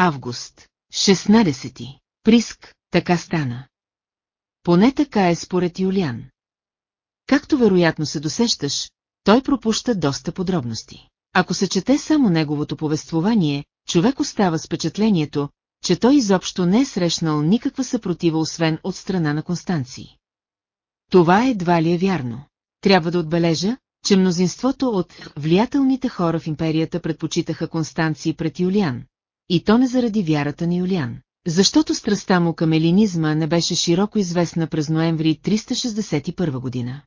Август. 16. Приск, така стана. Поне така е според Юлиан. Както вероятно се досещаш, той пропуща доста подробности. Ако се чете само неговото повествование, човек остава с впечатлението, че той изобщо не е срещнал никаква съпротива освен от страна на Констанции. Това едва ли е вярно. Трябва да отбележа, че мнозинството от влиятелните хора в империята предпочитаха Констанции пред Юлиан. И то не заради вярата на Юлиан, защото страстта му към елинизма не беше широко известна през ноември 361 година.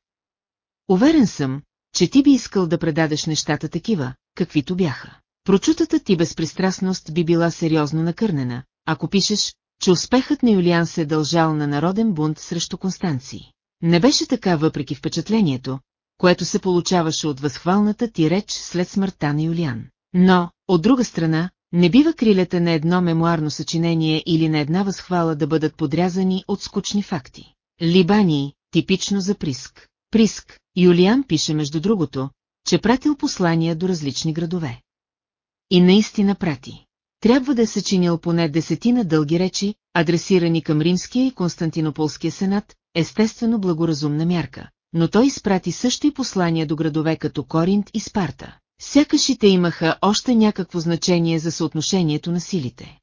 Уверен съм, че ти би искал да предадеш нещата такива, каквито бяха. Прочутата ти безпристрастност би била сериозно накърнена, ако пишеш, че успехът на Юлиан се е дължал на народен бунт срещу Констанции. Не беше така въпреки впечатлението, което се получаваше от възхвалната ти реч след смъртта на Юлиан. Но, от друга страна, не бива крилете на едно мемуарно съчинение или на една възхвала да бъдат подрязани от скучни факти. Либани, типично за Приск. Приск, Юлиан пише между другото, че пратил послания до различни градове. И наистина прати. Трябва да е съчинил поне десетина дълги речи, адресирани към Римския и Константинополския сенат, естествено благоразумна мярка, но той изпрати също и послания до градове като Коринт и Спарта. Сякаш и те имаха още някакво значение за съотношението на силите.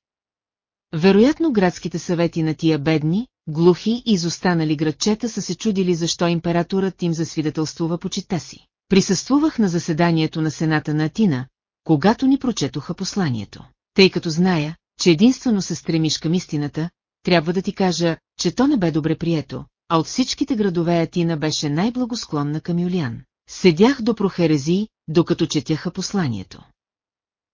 Вероятно градските съвети на тия бедни, глухи и изостанали градчета са се чудили защо императорът им засвидетелствува почита си. Присъствувах на заседанието на Сената на Атина, когато ни прочетоха посланието. Тъй като зная, че единствено се стремиш към истината, трябва да ти кажа, че то не бе добре прието, а от всичките градове Атина беше най-благосклонна към Юлиан. Седях до прохерези, докато четяха посланието.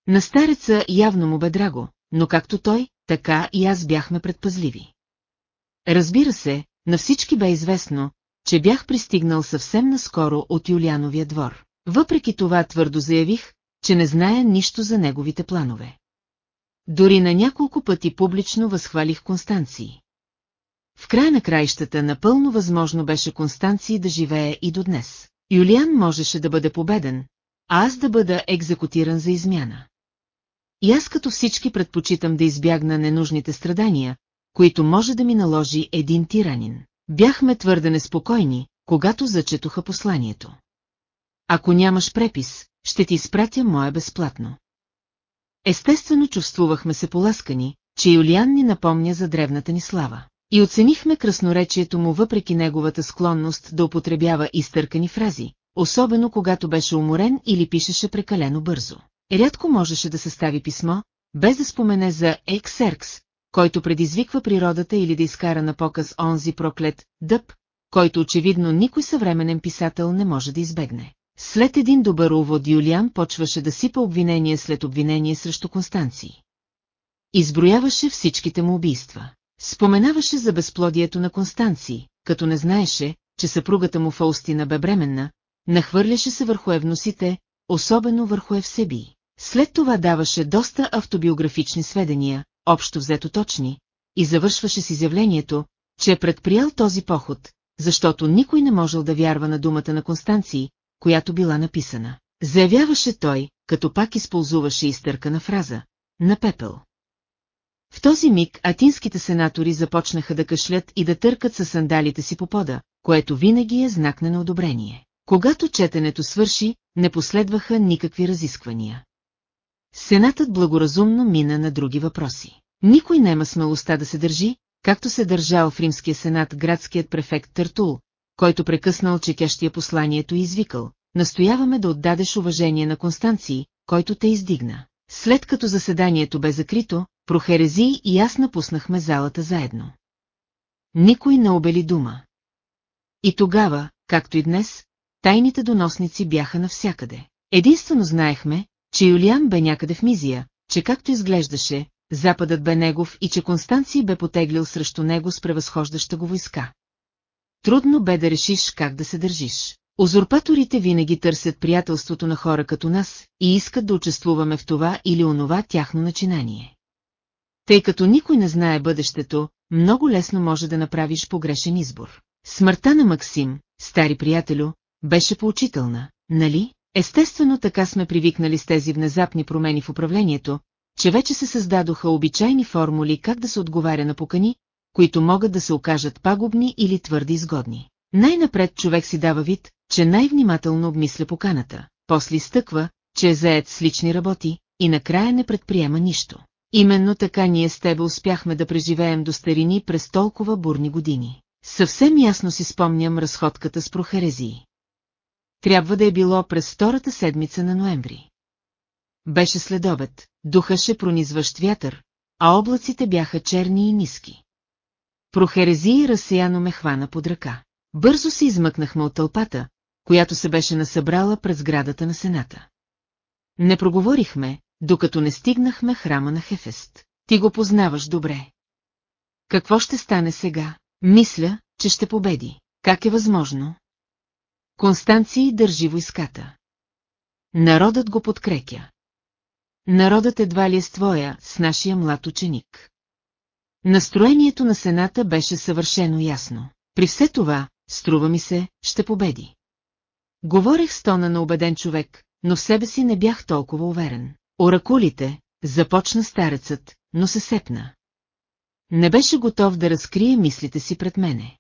На стареца явно му бе драго, но както той, така и аз бяхме предпазливи. Разбира се, на всички бе известно, че бях пристигнал съвсем наскоро от Юлиановия двор. Въпреки това твърдо заявих, че не зная нищо за неговите планове. Дори на няколко пъти публично възхвалих Констанции. В края на краищата напълно възможно беше Констанции да живее и до днес. Юлиан можеше да бъде победен, а аз да бъда екзекутиран за измяна. И аз като всички предпочитам да избягна ненужните страдания, които може да ми наложи един тиранин. Бяхме твърде неспокойни, когато зачетоха посланието. Ако нямаш препис, ще ти изпратя моя безплатно. Естествено чувствувахме се поласкани, че Юлиан ни напомня за древната ни слава. И оценихме красноречието му въпреки неговата склонност да употребява изтъркани фрази, особено когато беше уморен или пишеше прекалено бързо. Рядко можеше да състави писмо, без да спомене за Ексеркс, който предизвиква природата или да изкара на показ онзи проклет дъб, който очевидно никой съвременен писател не може да избегне. След един добър увод Юлиан почваше да сипа обвинение след обвинение срещу Констанции. Изброяваше всичките му убийства. Споменаваше за безплодието на Констанции, като не знаеше, че съпругата му Фаустина бе бременна, нахвърляше се върху евносите, особено върху Евсеби. След това даваше доста автобиографични сведения, общо взето точни, и завършваше с изявлението, че е предприял този поход, защото никой не можел да вярва на думата на Констанции, която била написана. Заявяваше той, като пак използваше изтъркана фраза, на пепел. В този миг атинските сенатори започнаха да кашлят и да търкат със сандалите си по пода, което винаги е знак на неодобрение. Когато четенето свърши, не последваха никакви разисквания. Сенатът благоразумно мина на други въпроси. Никой нема смелостта да се държи, както се държал в римския сенат градският префект Търтул, който прекъснал четящия посланието и извикал. Настояваме да отдадеш уважение на Констанции, който те издигна. След като заседанието бе закрито, прохерези и аз напуснахме залата заедно. Никой не обели дума. И тогава, както и днес, тайните доносници бяха навсякъде. Единствено знаехме, че Юлиан бе някъде в Мизия, че както изглеждаше, западът бе негов и че Констанций бе потеглил срещу него с превъзхождаща го войска. Трудно бе да решиш как да се държиш. Узурпаторите винаги търсят приятелството на хора като нас и искат да участвуваме в това или онова тяхно начинание. Тъй като никой не знае бъдещето, много лесно може да направиш погрешен избор. Смъртта на Максим, стари приятелю, беше поучителна, нали? Естествено така сме привикнали с тези внезапни промени в управлението, че вече се създадоха обичайни формули как да се отговаря на покани, които могат да се окажат пагубни или твърде изгодни. Най-напред човек си дава вид, че най-внимателно обмисля поканата, после изтъква, че е заед с лични работи и накрая не предприема нищо. Именно така ние с тебе успяхме да преживеем до старини през толкова бурни години. Съвсем ясно си спомням разходката с прохерезии. Трябва да е било през втората седмица на ноември. Беше следобед, духаше пронизващ вятър, а облаците бяха черни и ниски. Прохерезии разсеяно ме хвана под ръка. Бързо се измъкнахме от тълпата, която се беше насъбрала през градата на Сената. Не проговорихме, докато не стигнахме храма на Хефест. Ти го познаваш добре. Какво ще стане сега? Мисля, че ще победи. Как е възможно? Констанции държи войската. Народът го подкрепя. Народът едва ли е с твоя, с нашия млад ученик. Настроението на Сената беше съвършено ясно. При все това, струва ми се, ще победи. Говорех с тона на убеден човек, но в себе си не бях толкова уверен. Оракулите, започна старецът, но се сепна. Не беше готов да разкрие мислите си пред мене.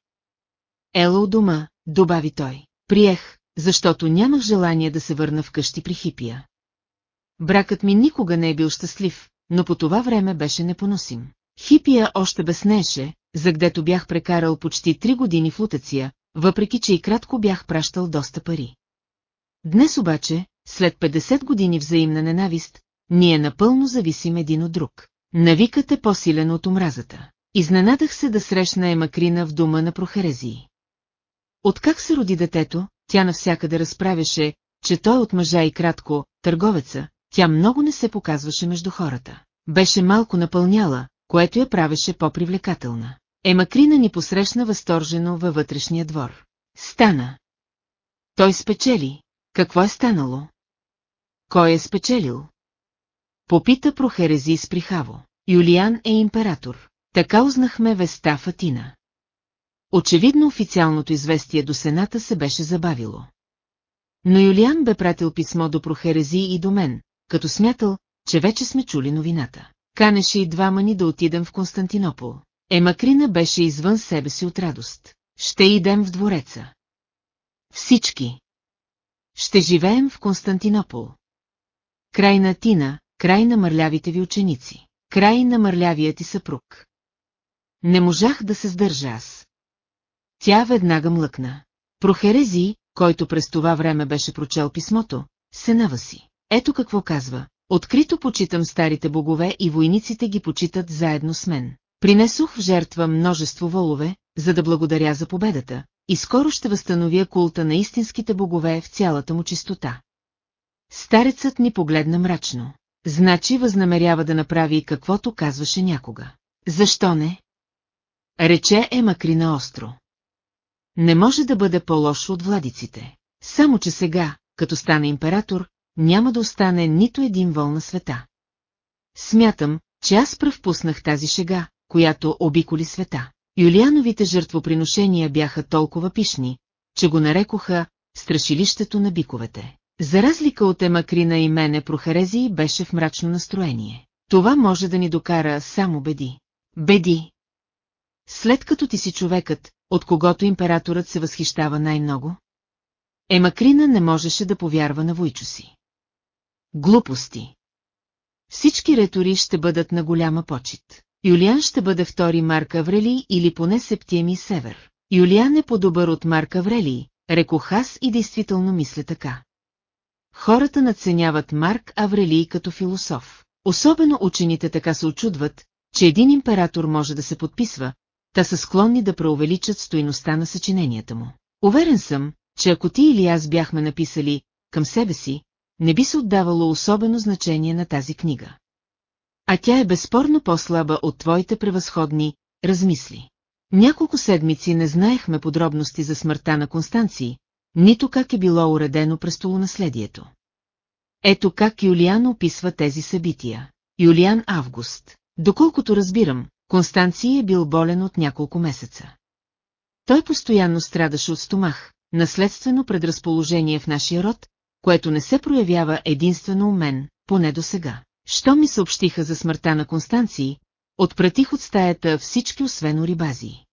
Ела у дома, добави той. Приех, защото нямах желание да се върна вкъщи при хипия. Бракът ми никога не е бил щастлив, но по това време беше непоносим. Хипия още безнеше, за гдето бях прекарал почти три години в лутеция, въпреки че и кратко бях пращал доста пари. Днес обаче, след 50 години взаимна ненавист, ние напълно зависим един от друг. Навикът е по-силен от омразата. Изненадах се да срещна Емакрина в дома на Прохерезии. Откак се роди детето, тя навсякъде разправяше, че той от мъжа и кратко, търговеца, тя много не се показваше между хората. Беше малко напълняла, което я правеше по-привлекателна. Емакрина ни посрещна възторжено във вътрешния двор. Стана. Той спечели. Какво е станало? Кой е спечелил? Попита прохерези с прихаво. Юлиан е император. Така узнахме веста в Атина. Очевидно официалното известие до Сената се беше забавило. Но Юлиан бе пратил писмо до Прохерези и до мен, като смятал, че вече сме чули новината. Канеше и двама ни да отидем в Константинопол. Емакрина беше извън себе си от радост. Ще идем в двореца. Всички. Ще живеем в Константинопол. Край на Тина, край на мърлявите ви ученици, край на мърлявия ти съпруг. Не можах да се сдържа аз. Тя веднага млъкна. Прохерези, който през това време беше прочел писмото, се наваси. Ето какво казва. Открито почитам старите богове и войниците ги почитат заедно с мен. Принесох в жертва множество волове, за да благодаря за победата, и скоро ще възстановя култа на истинските богове в цялата му чистота. Старецът ни погледна мрачно. Значи възнамерява да направи каквото казваше някога. Защо не? Рече е Макрина остро. Не може да бъде по-лошо от владиците. Само че сега, като стане император, няма да остане нито един вол на света. Смятам, че аз пръв пуснах тази шега, която обиколи света. Юлиановите жертвоприношения бяха толкова пишни, че го нарекоха «страшилището на биковете». За разлика от Емакрина и мене Прохерези беше в мрачно настроение. Това може да ни докара само беди. Беди! След като ти си човекът, от когото императорът се възхищава най-много? Емакрина не можеше да повярва на войчо си. Глупости. Всички ретори ще бъдат на голяма почет. Юлиан ще бъде втори Марк Аврели или поне Септиеми Север. Юлиан е по-добър от Марк Аврели, рекох аз и действително мисля така. Хората надценяват Марк Аврелий като философ. Особено учените така се очудват, че един император може да се подписва, та са склонни да преувеличат стоиността на съчиненията му. Уверен съм, че ако ти или аз бяхме написали към себе си, не би се отдавало особено значение на тази книга. А тя е безспорно по-слаба от твоите превъзходни размисли. Няколко седмици не знаехме подробности за смъртта на Констанции, нито как е било уредено престолонаследието. Ето как Юлиан описва тези събития. Юлиан Август. Доколкото разбирам, Констанций е бил болен от няколко месеца. Той постоянно страдаше от стомах, наследствено предразположение в нашия род, което не се проявява единствено у мен, поне до сега. Що ми съобщиха за смъртта на Констанции, отпратих от стаята всички освен орибази.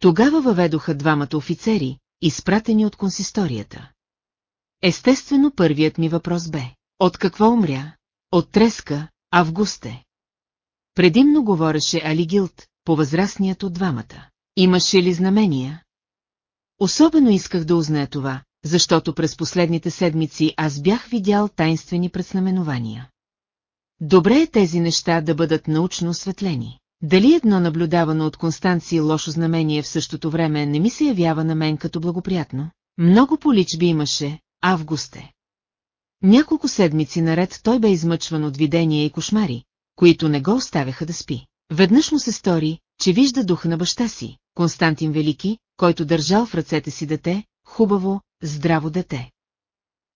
Тогава въведоха двамата офицери, изпратени от консисторията. Естествено първият ми въпрос бе. От какво умря? От треска, Августе. Предимно говореше Алигилт, по-възрастният от двамата. Имаше ли знамения? Особено исках да узная това, защото през последните седмици аз бях видял тайнствени предзнаменования. Добре е тези неща да бъдат научно осветлени. Дали едно наблюдавано от Констанции лошо знамение в същото време не ми се явява на мен като благоприятно? Много поличби имаше, августе. Няколко седмици наред той бе измъчван от видения и кошмари, които не го оставяха да спи. Веднъж му се стори, че вижда дух на баща си, Константин Велики, който държал в ръцете си дете, хубаво, здраво дете.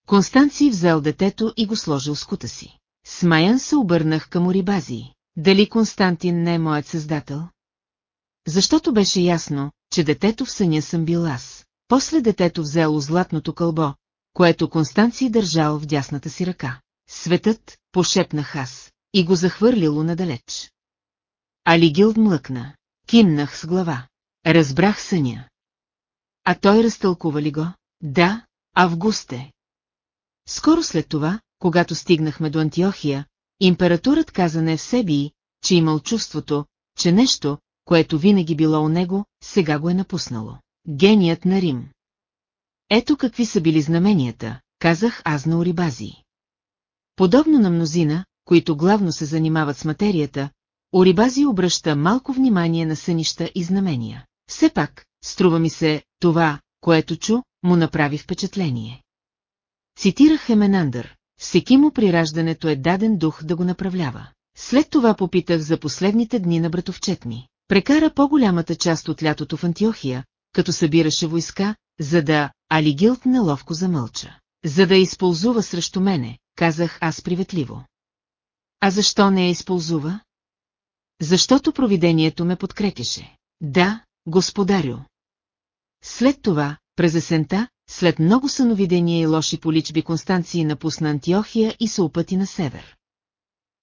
Констанций взел детето и го сложил с кута си. Смаян се обърнах към Орибазии. Дали Константин не е моят създател? Защото беше ясно, че детето в съня съм бил аз. После детето взело златното кълбо, което Констанций държал в дясната си ръка. Светът, пошепнах аз, и го захвърлило надалеч. Алигилд млъкна. Кимнах с глава. Разбрах съня. А той разтълкува ли го? Да, Августе. Скоро след това, когато стигнахме до Антиохия, императорът каза не в себе и, че имал чувството, че нещо, което винаги било у него, сега го е напуснало. Геният на Рим. Ето какви са били знаменията, казах аз на Орибази. Подобно на мнозина, които главно се занимават с материята, Орибази обръща малко внимание на сънища и знамения. Все пак, струва ми се, това, което чу, му направи впечатление. Цитирах Хеменандър, всеки му при раждането е даден дух да го направлява. След това попитах за последните дни на братовчет ми. Прекара по-голямата част от лятото в Антиохия, като събираше войска, за да Алигилт неловко замълча. За да използва срещу мене, казах аз приветливо. А защо не я използва? Защото провидението ме подкрепяше. Да, господарю. След това, през есента, след много съновидения и лоши поличби Констанции напусна Антиохия и се опъти на север.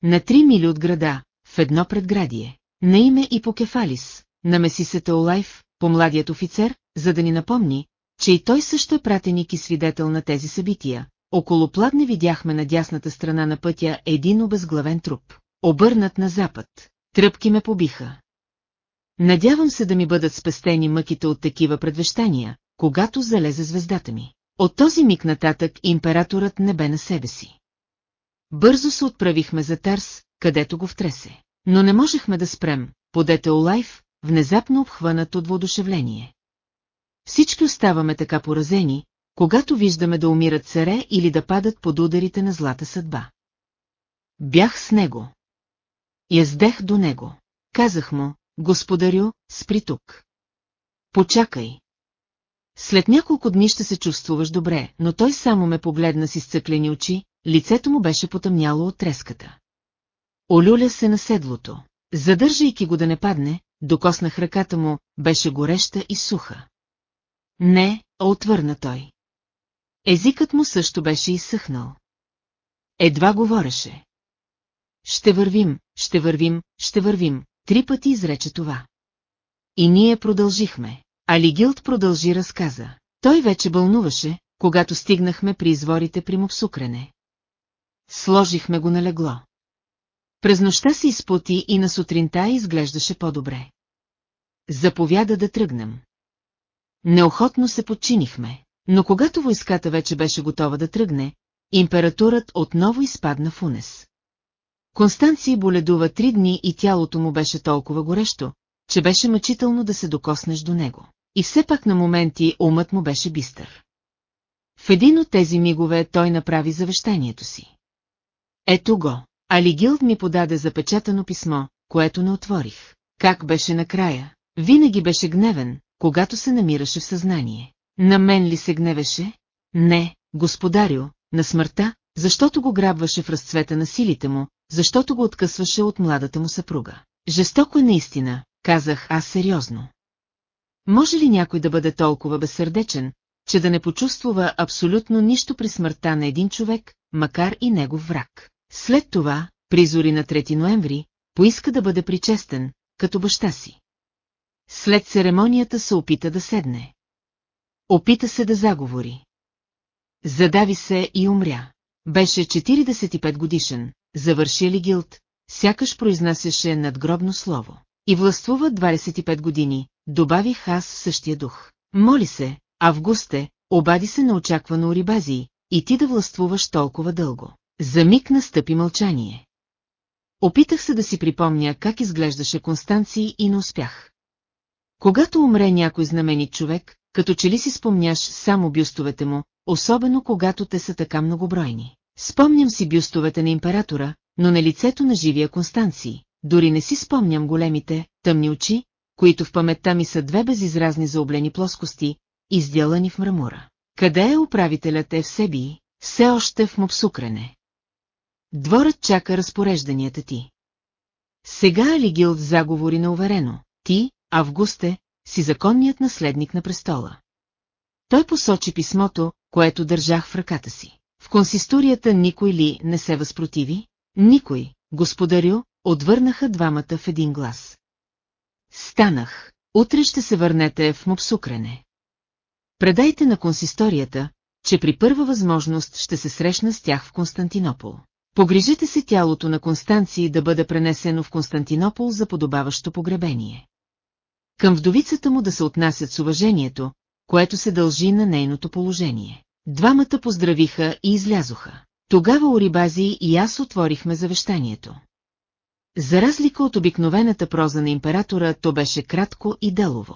На три мили от града, в едно предградие, на име и по Кефалис, намеси се Таулайф, по-младият офицер, за да ни напомни, че и той също е пратеник и свидетел на тези събития. Около пладне видяхме на дясната страна на пътя един обезглавен труп, обърнат на запад. Тръпки ме побиха. Надявам се да ми бъдат спестени мъките от такива предвещания, когато залезе звездата ми. От този миг нататък императорът не бе на себе си. Бързо се отправихме за Тарс, където го втресе. Но не можехме да спрем, подете Олайф, внезапно обхванат от воодушевление. Всички оставаме така поразени, когато виждаме да умират царе или да падат под ударите на злата съдба. Бях с него. Яздех до него. Казах му, господарю, спри тук. Почакай. След няколко дни ще се чувствуваш добре, но той само ме погледна с изцъклени очи, лицето му беше потъмняло от треската. Олюля се на седлото. Задържайки го да не падне, докоснах ръката му, беше гореща и суха. Не, отвърна той. Езикът му също беше изсъхнал. Едва говореше. Ще вървим, ще вървим, ще вървим, три пъти изрече това. И ние продължихме. Алигилд продължи разказа. Той вече бълнуваше, когато стигнахме при изворите при Мопсукрене. Сложихме го на легло. През нощта се изпоти и на сутринта изглеждаше по-добре. Заповяда да тръгнем. Неохотно се подчинихме, но когато войската вече беше готова да тръгне, импературът отново изпадна в унес. Констанций боледува три дни и тялото му беше толкова горещо, че беше мъчително да се докоснеш до него. И все пак на моменти умът му беше бистър. В един от тези мигове той направи завещанието си. Ето го. Алигилд ми подаде запечатано писмо, което не отворих. Как беше накрая? Винаги беше гневен, когато се намираше в съзнание. На мен ли се гневеше? Не, господарю, на смъртта, защото го грабваше в разцвета на силите му, защото го откъсваше от младата му съпруга. Жестоко е наистина, казах аз сериозно. Може ли някой да бъде толкова безсърдечен, че да не почувствува абсолютно нищо при смъртта на един човек, макар и негов враг? След това, призори на 3 ноември, поиска да бъде причестен, като баща си. След церемонията се опита да седне. Опита се да заговори. Задави се и умря. Беше 45 годишен, завърши ли гилд, сякаш произнасяше надгробно слово. И властвува 25 години, добавих аз в същия дух. Моли се, Августе, обади се на очаквано Орибазии, и ти да властвуваш толкова дълго. За миг настъпи мълчание. Опитах се да си припомня как изглеждаше Констанции и не успях. Когато умре някой знаменит човек, като че ли си спомняш само бюстовете му, особено когато те са така многобройни. Спомням си бюстовете на императора, но на лицето на живия Констанции, дори не си спомням големите, тъмни очи, които в паметта ми са две безизразни заоблени плоскости, изделани в мрамора. Къде е управителят Евсебии? Все още в мопсукрене. Дворът чака разпорежданията ти. Сега Алигилд заговори на уверено. Ти, Августе, си законният наследник на престола. Той посочи писмото, което държах в ръката си. В консисторията никой ли не се възпротиви? Никой, господарю, отвърнаха двамата в един глас. Станах. Утре ще се върнете в Мопсукрене. Предайте на консисторията, че при първа възможност ще се срещна с тях в Константинопол. Погрижете се тялото на Констанции да бъде пренесено в Константинопол за подобаващо погребение. Към вдовицата му да се отнасят с уважението, което се дължи на нейното положение. Двамата поздравиха и излязоха. Тогава Орибази и аз отворихме завещанието. За разлика от обикновената проза на императора, то беше кратко и делово.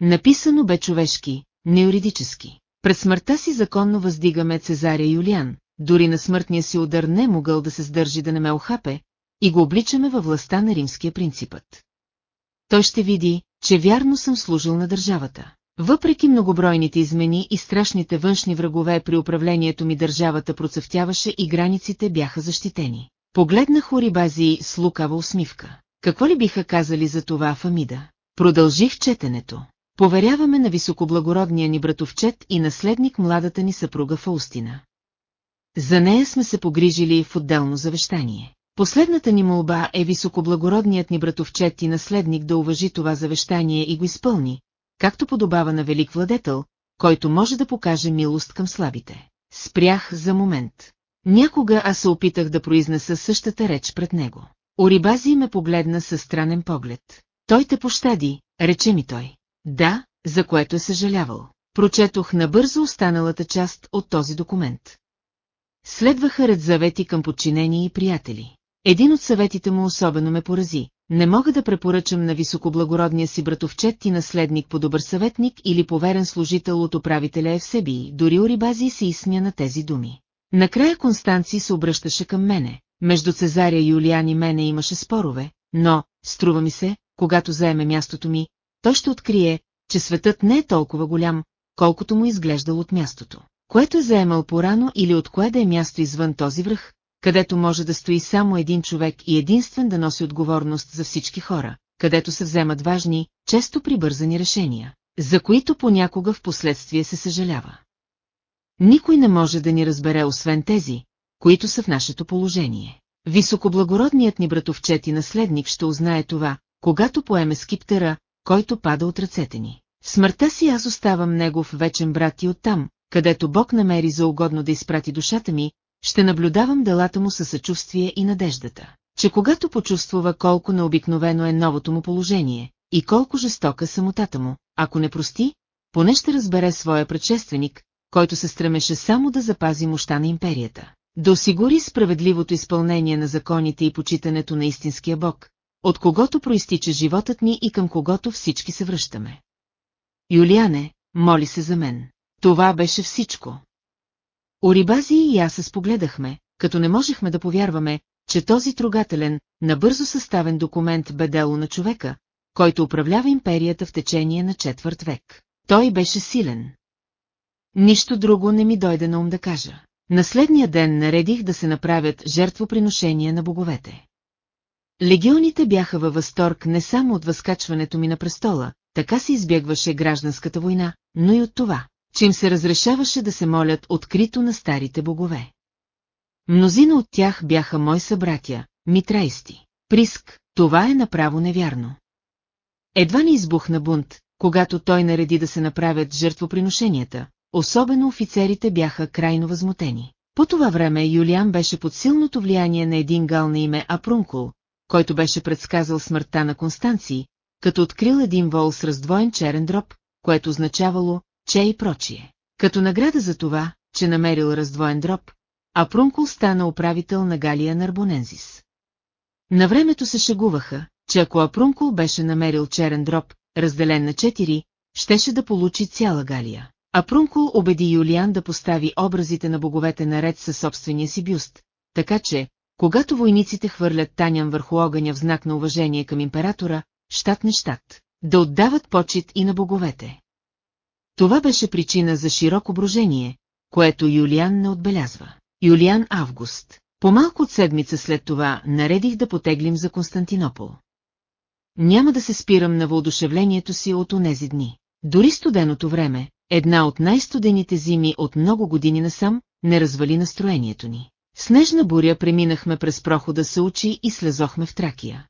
Написано бе човешки, неюридически. Пред смъртта си законно въздигаме Цезаря Юлиан, дори на смъртния си удар не могъл да се сдържи да не ме охапе, и го обличаме във властта на римския принципът. Той ще види, че вярно съм служил на държавата. Въпреки многобройните измени и страшните външни врагове при управлението ми държавата процъфтяваше и границите бяха защитени. Погледнах Орибази с лукава усмивка. Какво ли биха казали за това Фамида? Продължих четенето. Поверяваме на високоблагородния ни братовчет и наследник младата ни съпруга Фаустина. За нея сме се погрижили в отделно завещание. Последната ни молба е високоблагородният ни братовчет и наследник да уважи това завещание и го изпълни, както подобава на велик владетел, който може да покаже милост към слабите. Спрях за момент. Някога аз се опитах да произнеса същата реч пред него. Орибази ме погледна със странен поглед. Той те пощади, рече ми той. Да, за което е съжалявал. Прочетох набързо останалата част от този документ. Следваха ред завети към подчинени и приятели. Един от съветите му особено ме порази. Не мога да препоръчам на високоблагородния си братовчет и наследник по добър съветник или поверен служител от управителя Евсебий, дори Орибази се изсмя на тези думи. Накрая Констанци се обръщаше към мене. Между Цезаря Юлиан и мене имаше спорове, но, струва ми се, когато заеме мястото ми, той ще открие, че светът не е толкова голям, колкото му изглеждал от мястото, което е заемал порано или от кое да е място извън този връх, където може да стои само един човек и единствен да носи отговорност за всички хора, където се вземат важни, често прибързани решения, за които понякога в последствие се съжалява. Никой не може да ни разбере освен тези, които са в нашето положение. Високоблагородният ни братовчет и наследник ще узнае това, когато поеме скиптера, който пада от ръцете ни. В смъртта си аз оставам негов вечен брат и оттам, където Бог намери за угодно да изпрати душата ми, ще наблюдавам делата му със съчувствие и надеждата, че когато почувствува колко необикновено е новото му положение и колко жестока самотата му, ако не прости, поне ще разбере своя предшественик, който се стремеше само да запази мощта на империята, да осигури справедливото изпълнение на законите и почитането на истинския Бог, от когото проистича животът ни и към когото всички се връщаме. Юлиане, моли се за мен. Това беше всичко. Орибази и аз се спогледахме, като не можехме да повярваме, че този трогателен, набързо съставен документ бе дело на човека, който управлява империята в течение на четвърт век. Той беше силен. Нищо друго не ми дойде на ум да кажа. Наследния ден наредих да се направят жертвоприношения на боговете. Легионите бяха във възторг не само от възкачването ми на престола, така се избягваше гражданската война, но и от това, че им се разрешаваше да се молят открито на старите богове. Мнозина от тях бяха мои събратя, митраисти. Приск, това е направо невярно. Едва не избухна бунт, когато той нареди да се направят жертвоприношенията, особено офицерите бяха крайно възмутени. По това време Юлиан беше под силното влияние на един гал на име Апрункул, който беше предсказал смъртта на Констанции, като открил един вол с раздвоен черен дроб, което означавало че и прочие. Като награда за това, че намерил раздвоен дроб, Апрункул стана управител на Галия Нарбонензис. На времето се шегуваха, че ако Апрункул беше намерил черен дроб, разделен на четири, щеше да получи цяла Галия. Апрункул убеди Юлиан да постави образите на боговете наред със собствения си бюст, така че, когато войниците хвърлят Танян върху огъня в знак на уважение към императора, щат не щат, да отдават почет и на боговете. Това беше причина за широко брожение, което Юлиан не отбелязва. Юлиан Август. По-малко от седмица след това наредих да потеглим за Константинопол. Няма да се спирам на въодушевлението си от онези дни. Дори студеното време, една от най-студените зими от много години насам, не развали настроението ни. Снежна буря преминахме през прохода се учи и слезохме в Тракия.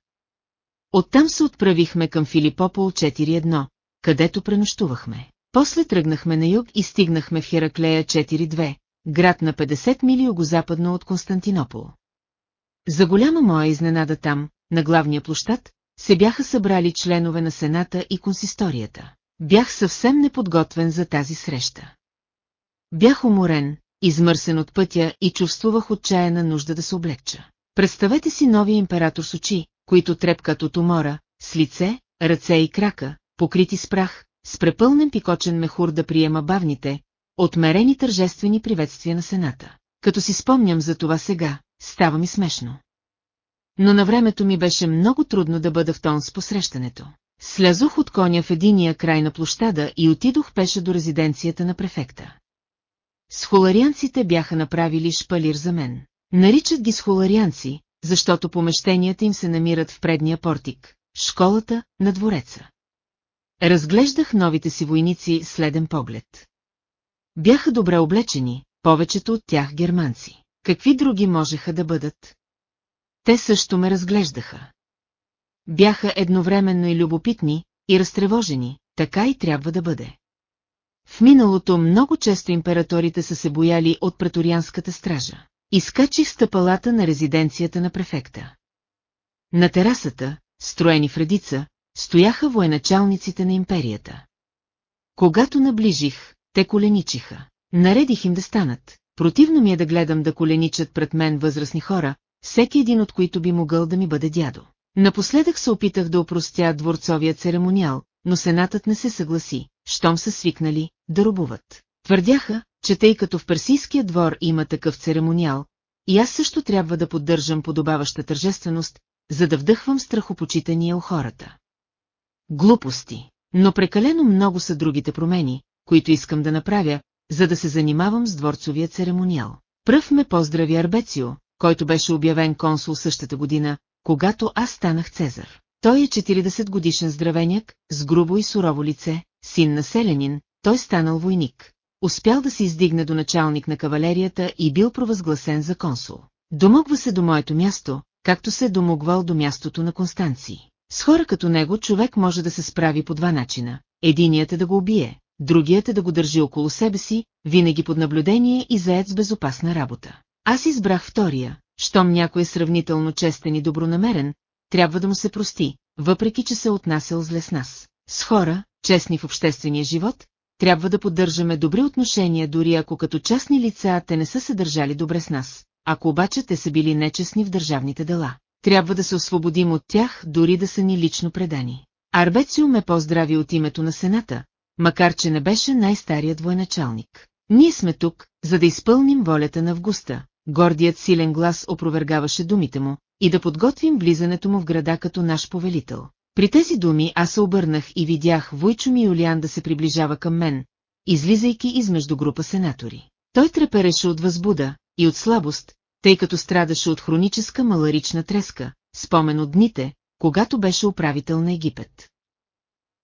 Оттам се отправихме към Филипопол 4.1, където пренощувахме. После тръгнахме на юг и стигнахме в Хераклея 4.2, град на 50 мили югозападно от Константинопол. За голяма моя изненада там, на главния площад, се бяха събрали членове на Сената и консисторията. Бях съвсем неподготвен за тази среща. Бях уморен, измърсен от пътя и чувствувах отчаяна нужда да се облегча. Представете си новия император с очи, които трепкат от умора, с лице, ръце и крака, покрити с прах, с препълнен пикочен мехур да приема бавните, отмерени тържествени приветствия на Сената. Като си спомням за това сега, става ми смешно. Но на времето ми беше много трудно да бъда в тон с посрещането. Слязох от коня в единия край на площада и отидох пеша до резиденцията на префекта. Схоларианците бяха направили шпалир за мен. Наричат ги схоларианци, защото помещенията им се намират в предния портик, школата на двореца. Разглеждах новите си войници следен поглед. Бяха добре облечени, повечето от тях германци. Какви други можеха да бъдат? Те също ме разглеждаха. Бяха едновременно и любопитни, и разтревожени, така и трябва да бъде. В миналото много често императорите са се бояли от преторианската стража. Изкачих стъпалата на резиденцията на префекта. На терасата, строени в редица, стояха военачалниците на империята. Когато наближих, те коленичиха. Наредих им да станат. Противно ми е да гледам да коленичат пред мен възрастни хора, всеки един от които би могъл да ми бъде дядо. Напоследък се опитах да опростя дворцовия церемониал, но сенатът не се съгласи, щом са свикнали да рубуват. Твърдяха, че тъй като в персийския двор има такъв церемониал, и аз също трябва да поддържам подобаваща тържественост, за да вдъхвам страхопочитания у хората. Глупости, но прекалено много са другите промени, които искам да направя, за да се занимавам с дворцовия церемониал. Пръв ме поздрави Арбецио, който беше обявен консул същата година, когато аз станах Цезар. Той е 40 годишен здравеняк, с грубо и сурово лице, син на селянин, той станал войник. Успял да се издигне до началник на кавалерията и бил провъзгласен за консул. Домогва се до моето място, както се домогвал до мястото на Констанции. С хора като него човек може да се справи по два начина. Единият е да го убие, другият е да го държи около себе си, винаги под наблюдение и заед с безопасна работа. Аз избрах втория, щом някой е сравнително честен и добронамерен, трябва да му се прости, въпреки че се отнасял зле с нас. С хора, честни в обществения живот, трябва да поддържаме добри отношения, дори ако като частни лица те не са се държали добре с нас, ако обаче те са били нечестни в държавните дела. Трябва да се освободим от тях, дори да са ни лично предани. Арбецио ме поздрави от името на Сената, макар че не беше най-старият военачалник. Ние сме тук, за да изпълним волята на Августа, гордият силен глас опровергаваше думите му, и да подготвим влизането му в града като наш повелител. При тези думи аз се обърнах и видях Войчо ми Юлиан да се приближава към мен, излизайки измежду група сенатори. Той трепереше от възбуда и от слабост, тъй като страдаше от хроническа маларична треска, спомен от дните, когато беше управител на Египет.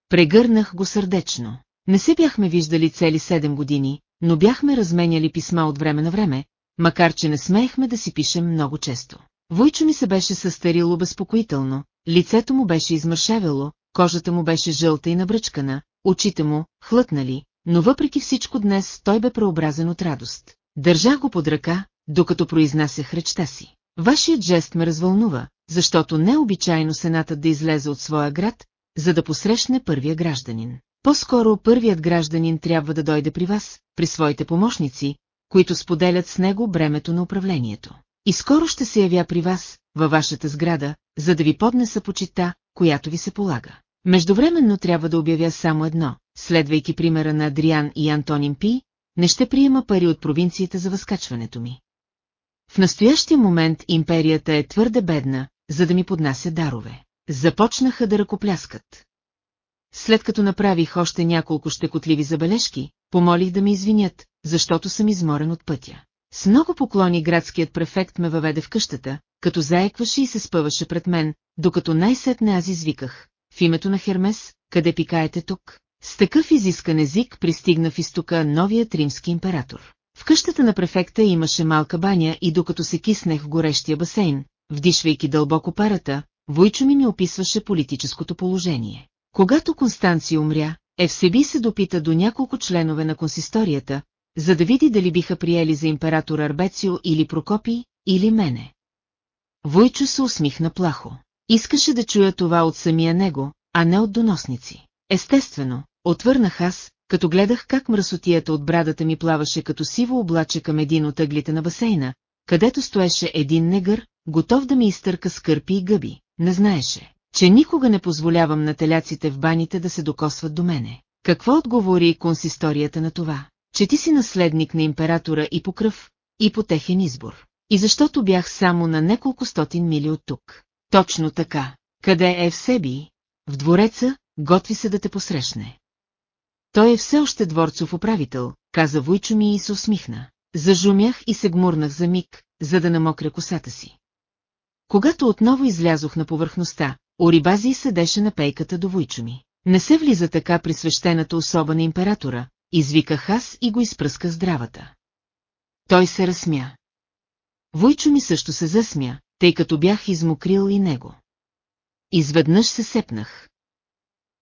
Прегърнах го сърдечно. Не се бяхме виждали цели седем години, но бяхме разменяли писма от време на време, макар че не смеехме да си пишем много често. Войчо ми се беше състарило безпокоително, лицето му беше измършавело, кожата му беше жълта и набръчкана, очите му, хлътнали, но въпреки всичко днес той бе преобразен от радост. Държах го под ръка, докато произнасях речта си. Вашият жест ме развълнува, защото не е обичайно сенатът да излезе от своя град, за да посрещне първия гражданин. По-скоро първият гражданин трябва да дойде при вас, при своите помощници, които споделят с него бремето на управлението. И скоро ще се явя при вас, във вашата сграда, за да ви поднеса почита, която ви се полага. Междувременно трябва да обявя само едно, следвайки примера на Адриан и Антонин Пи, не ще приема пари от провинцията за възкачването ми. В настоящия момент империята е твърде бедна, за да ми поднася дарове. Започнаха да ръкопляскат. След като направих още няколко щекотливи забележки, помолих да ме извинят, защото съм изморен от пътя. С много поклони градският префект ме въведе в къщата, като заекваше и се спъваше пред мен, докато най-сетне аз извиках. В името на Хермес, къде пикаете тук? С такъв изискан език пристигна в изтока новият римски император. В къщата на префекта имаше малка баня и докато се киснех в горещия басейн, вдишвайки дълбоко парата, Войчо ми ми описваше политическото положение. Когато Констанция умря, Евсеби се допита до няколко членове на консисторията, за да види дали биха приели за император Арбецио или Прокопи, или мене. Войчо се усмихна плахо. Искаше да чуя това от самия него, а не от доносници. Естествено, отвърнах аз, като гледах как мръсотията от брадата ми плаваше като сиво облаче към един от ъглите на басейна, където стоеше един негър, готов да ми изтърка скърпи и гъби. Не знаеше, че никога не позволявам на теляците в баните да се докосват до мене. Какво отговори консисторията на това? Че ти си наследник на императора и по кръв, и по техен избор. И защото бях само на неколко стотин мили от тук. Точно така. Къде е в Себи? В двореца, готви се да те посрещне. Той е все още дворцов управител, каза Войчо ми и се усмихна. Зажумях и се гмурнах за миг, за да намокря косата си. Когато отново излязох на повърхността, Орибази седеше на пейката до Войчо ми. Не се влиза така при свещената особа на императора, извиках аз и го изпръска здравата. Той се разсмя. Войчо ми също се засмя, тъй като бях измокрил и него. Изведнъж се сепнах.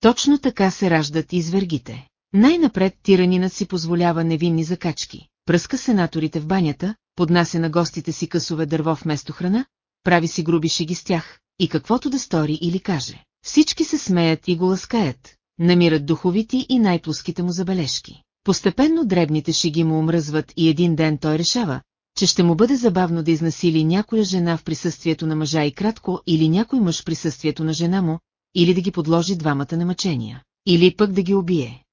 Точно така се раждат извергите. Най-напред тиранинът си позволява невинни закачки, пръска сенаторите в банята, поднася на гостите си късове дърво вместо храна, прави си груби шеги с тях, и каквото да стори или каже. Всички се смеят и го ласкаят, намират духовити и най-плоските му забележки. Постепенно дребните шеги му омръзват и един ден той решава, че ще му бъде забавно да изнасили някоя жена в присъствието на мъжа и кратко или някой мъж в присъствието на жена му, или да ги подложи двамата на мъчения, или пък да ги убие.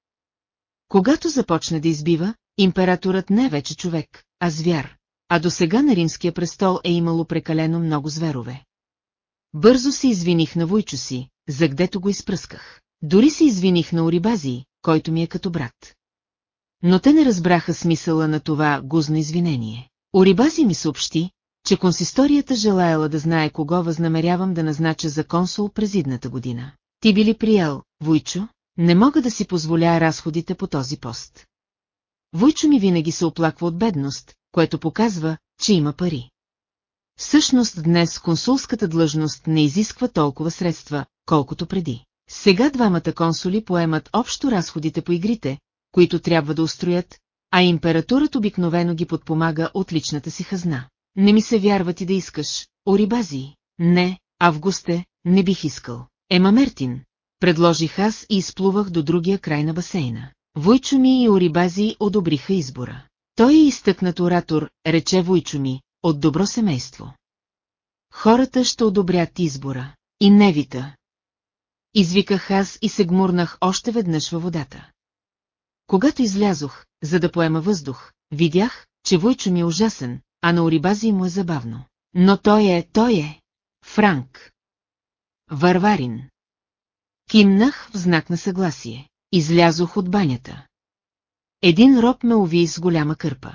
Когато започне да избива, императорът не е вече човек, а звяр, а до сега на римския престол е имало прекалено много зверове. Бързо се извиних на Войчо си, за гдето го изпръсках. Дори се извиних на Орибази, който ми е като брат. Но те не разбраха смисъла на това гузно извинение. Орибази ми съобщи, че консисторията желаяла да знае кого възнамерявам да назнача за консул през идната година. Ти би ли приял, Войчо? Не мога да си позволя разходите по този пост. Войчо ми винаги се оплаква от бедност, което показва, че има пари. Всъщност днес консулската длъжност не изисква толкова средства, колкото преди. Сега двамата консули поемат общо разходите по игрите, които трябва да устроят, а импературът обикновено ги подпомага от личната си хазна. Не ми се вярва ти да искаш, Орибази. Не, Августе, не бих искал. Ема Мертин. Предложих аз и изплувах до другия край на басейна. Войчо и Орибази одобриха избора. Той е изтъкнат оратор, рече Войчо от добро семейство. Хората ще одобрят избора. И невита. Извиках аз и се гмурнах още веднъж във водата. Когато излязох, за да поема въздух, видях, че Войчо ми е ужасен, а на Орибази му е забавно. Но той е, той е. Франк. Варварин. Кимнах в знак на съгласие. Излязох от банята. Един роб ме уви с голяма кърпа.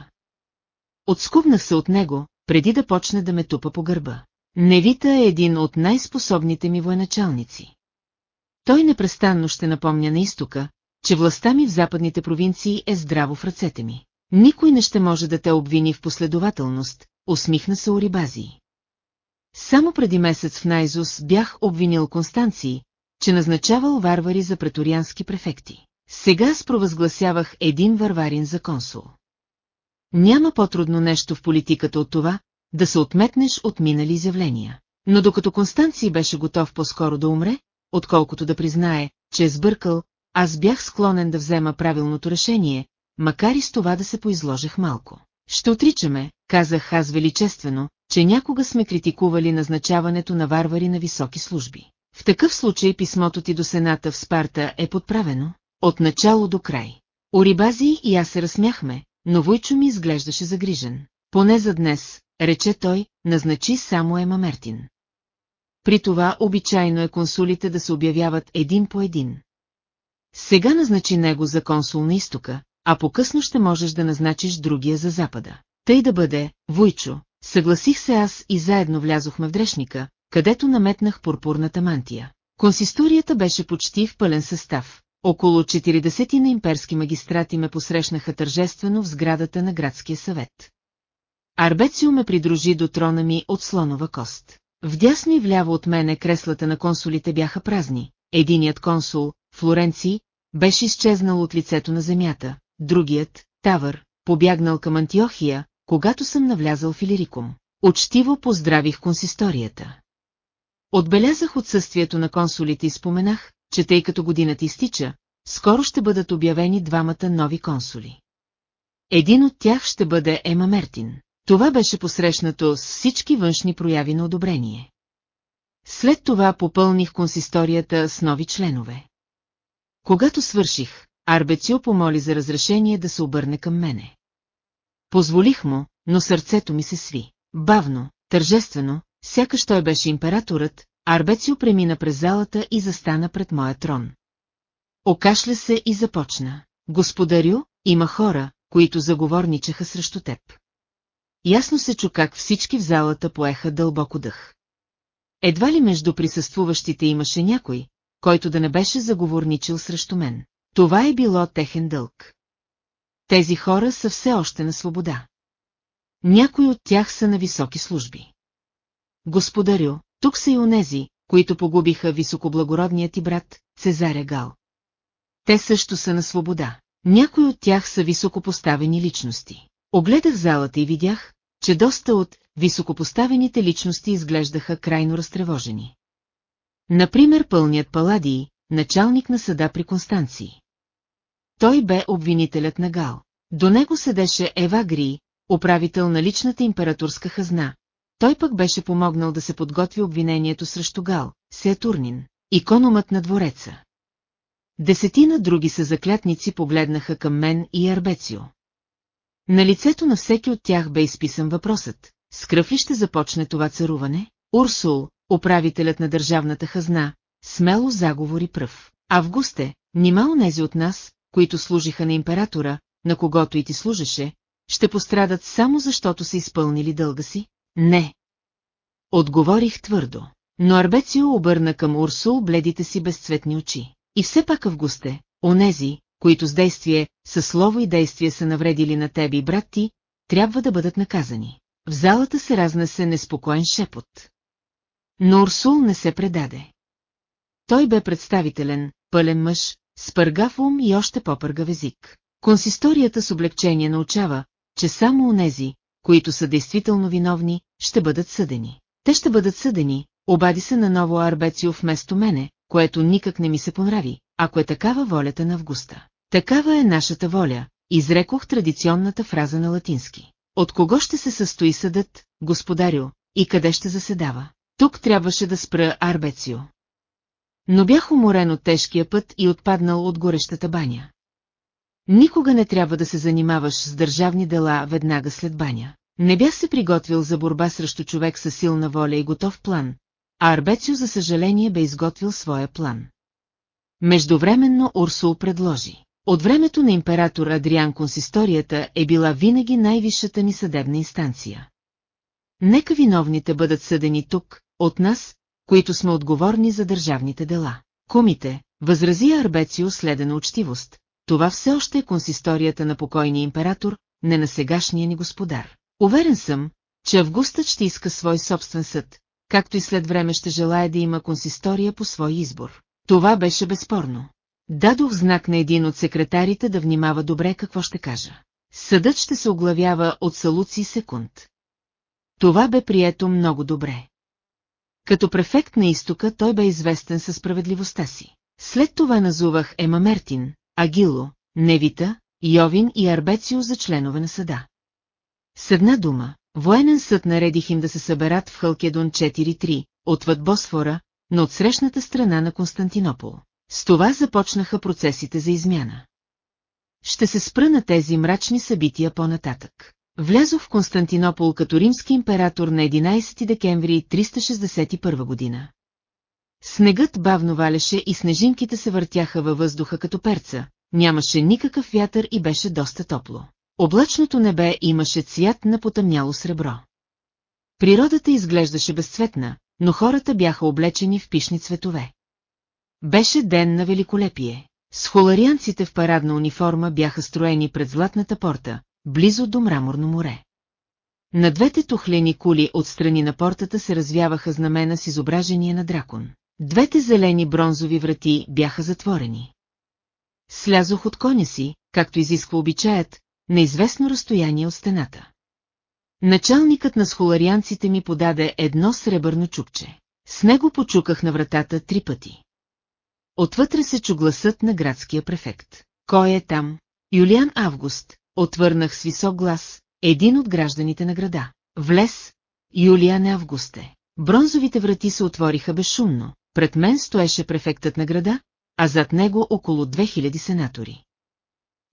Отскубнах се от него, преди да почне да ме тупа по гърба. Невита е един от най-способните ми военачалници. Той непрестанно ще напомня на изтока, че властта ми в западните провинции е здраво в ръцете ми. Никой не ще може да те обвини в последователност, усмихна се Орибази. Само преди месец в Найзус бях обвинил Констанции, че назначавал варвари за преториански префекти. Сега спровъзгласявах един варварин за консул. Няма по-трудно нещо в политиката от това, да се отметнеш от минали изявления. Но докато Констанций беше готов по-скоро да умре, отколкото да признае, че е сбъркал, аз бях склонен да взема правилното решение, макар и с това да се поизложех малко. Ще отричаме, казах аз величествено, че някога сме критикували назначаването на варвари на високи служби. В такъв случай писмото ти до Сената в Спарта е подправено, от начало до край. Орибази и аз се разсмяхме, но Войчо ми изглеждаше загрижен. Поне за днес, рече той, назначи само Ема Мертин. При това обичайно е консулите да се обявяват един по един. Сега назначи него за консул на изтока, а по-късно ще можеш да назначиш другия за запада. Тъй да бъде, Войчо, съгласих се аз и заедно влязохме в дрешника, където наметнах пурпурната мантия. Консисторията беше почти в пълен състав. Около 40 на имперски магистрати ме посрещнаха тържествено в сградата на градския съвет. Арбецио ме придружи до трона ми от слонова кост. Вдясно и вляво от мене креслата на консулите бяха празни. Единият консул, Флоренци, беше изчезнал от лицето на земята, другият, Тавър, побягнал към Антиохия, когато съм навлязал в Илирикум. Учтиво поздравих консисторията. Отбелязах отсъствието на консулите и споменах, че тъй като годината изтича, скоро ще бъдат обявени двамата нови консули. Един от тях ще бъде Ема Мертин. Това беше посрещнато с всички външни прояви на одобрение. След това попълних консисторията с нови членове. Когато свърших, Арбецио помоли за разрешение да се обърне към мене. Позволих му, но сърцето ми се сви. Бавно, тържествено, сякаш той беше императорът, Арбецио премина през залата и застана пред моя трон. Окашля се и започна. Господарю, има хора, които заговорничаха срещу теб. Ясно се чу как всички в залата поеха дълбоко дъх. Едва ли между присъствуващите имаше някой, който да не беше заговорничил срещу мен. Това е било техен дълг. Тези хора са все още на свобода. Някои от тях са на високи служби. Господарю, тук са и онези, които погубиха високоблагородният ти брат, Цезаря Гал. Те също са на свобода. Някои от тях са високопоставени личности. Огледах залата и видях, че доста от високопоставените личности изглеждаха крайно разтревожени. Например пълният Паладий, началник на съда при Констанции. Той бе обвинителят на Гал. До него седеше Ева Гри, управител на личната императорска хазна. Той пък беше помогнал да се подготви обвинението срещу Гал, Сеатурнин, икономът на двореца. Десетина други са заклятници погледнаха към мен и Арбецио. На лицето на всеки от тях бе изписан въпросът. С кръв ли ще започне това царуване? Урсул, управителят на държавната хазна, смело заговори пръв. Августе, нима онези от нас, които служиха на императора, на когото и ти служеше, ще пострадат само защото са изпълнили дълга си? Не. Отговорих твърдо. Но Арбецио обърна към Урсул бледите си безцветни очи. И все пак Августе, онези, които с действие, със слово и действие са навредили на тебе и брат ти, трябва да бъдат наказани. В залата се разнесе неспокоен шепот. Но Урсул не се предаде. Той бе представителен, пълен мъж, с пъргав ум и още по-пъргав език. Консисторията с облегчение научава, че само онези, които са действително виновни, ще бъдат съдени. Те ще бъдат съдени, обади се на ново Арбецио вместо мене, което никак не ми се понрави, ако е такава волята на Августа. Такава е нашата воля, изрекох традиционната фраза на латински. От кого ще се състои съдът, господарю, и къде ще заседава? Тук трябваше да спра Арбецио. Но бях уморен от тежкия път и отпаднал от горещата баня. Никога не трябва да се занимаваш с държавни дела веднага след баня. Не бях се приготвил за борба срещу човек със силна воля и готов план, а Арбецио за съжаление бе изготвил своя план. Междувременно Урсул предложи. От времето на император Адриан консисторията е била винаги най-висшата ни съдебна инстанция. Нека виновните бъдат съдени тук, от нас, които сме отговорни за държавните дела. Комите, възрази Арбецио следена учтивост, това все още е консисторията на покойния император, не на сегашния ни господар. Уверен съм, че Августът ще иска свой собствен съд, както и след време ще желая да има консистория по свой избор. Това беше безспорно. Дадох знак на един от секретарите да внимава добре какво ще кажа. Съдът ще се оглавява от Салуци секунд. Това бе прието много добре. Като префект на изтока той бе известен със справедливостта си. След това назувах Ема Мертин, Агило, Невита, Йовин и Арбецио за членове на съда. С една дума, военен съд наредих им да се съберат в Халкедон 4-3, отвъд Босфора, но от срещната страна на Константинопол. С това започнаха процесите за измяна. Ще се спра на тези мрачни събития по-нататък. Влязох в Константинопол като римски император на 11 декември 361 година. Снегът бавно валеше и снежинките се въртяха във въздуха като перца, нямаше никакъв вятър и беше доста топло. Облачното небе имаше цвят на потъмняло сребро. Природата изглеждаше безцветна, но хората бяха облечени в пишни цветове. Беше ден на великолепие. Схоларианците в парадна униформа бяха строени пред златната порта, близо до мраморно море. На двете тухлени кули от страни на портата се развяваха знамена с изображение на дракон. Двете зелени бронзови врати бяха затворени. Слязох от коня си, както изисква обичаят, на известно разстояние от стената. Началникът на схоларианците ми подаде едно сребърно чупче. С него почуках на вратата три пъти. Отвътре се чу гласът на градския префект. Кой е там? Юлиан Август, отвърнах с висок глас, един от гражданите на града. Влез, Юлиан Августе. Бронзовите врати се отвориха безшумно. Пред мен стоеше префектът на града, а зад него около 2000 сенатори.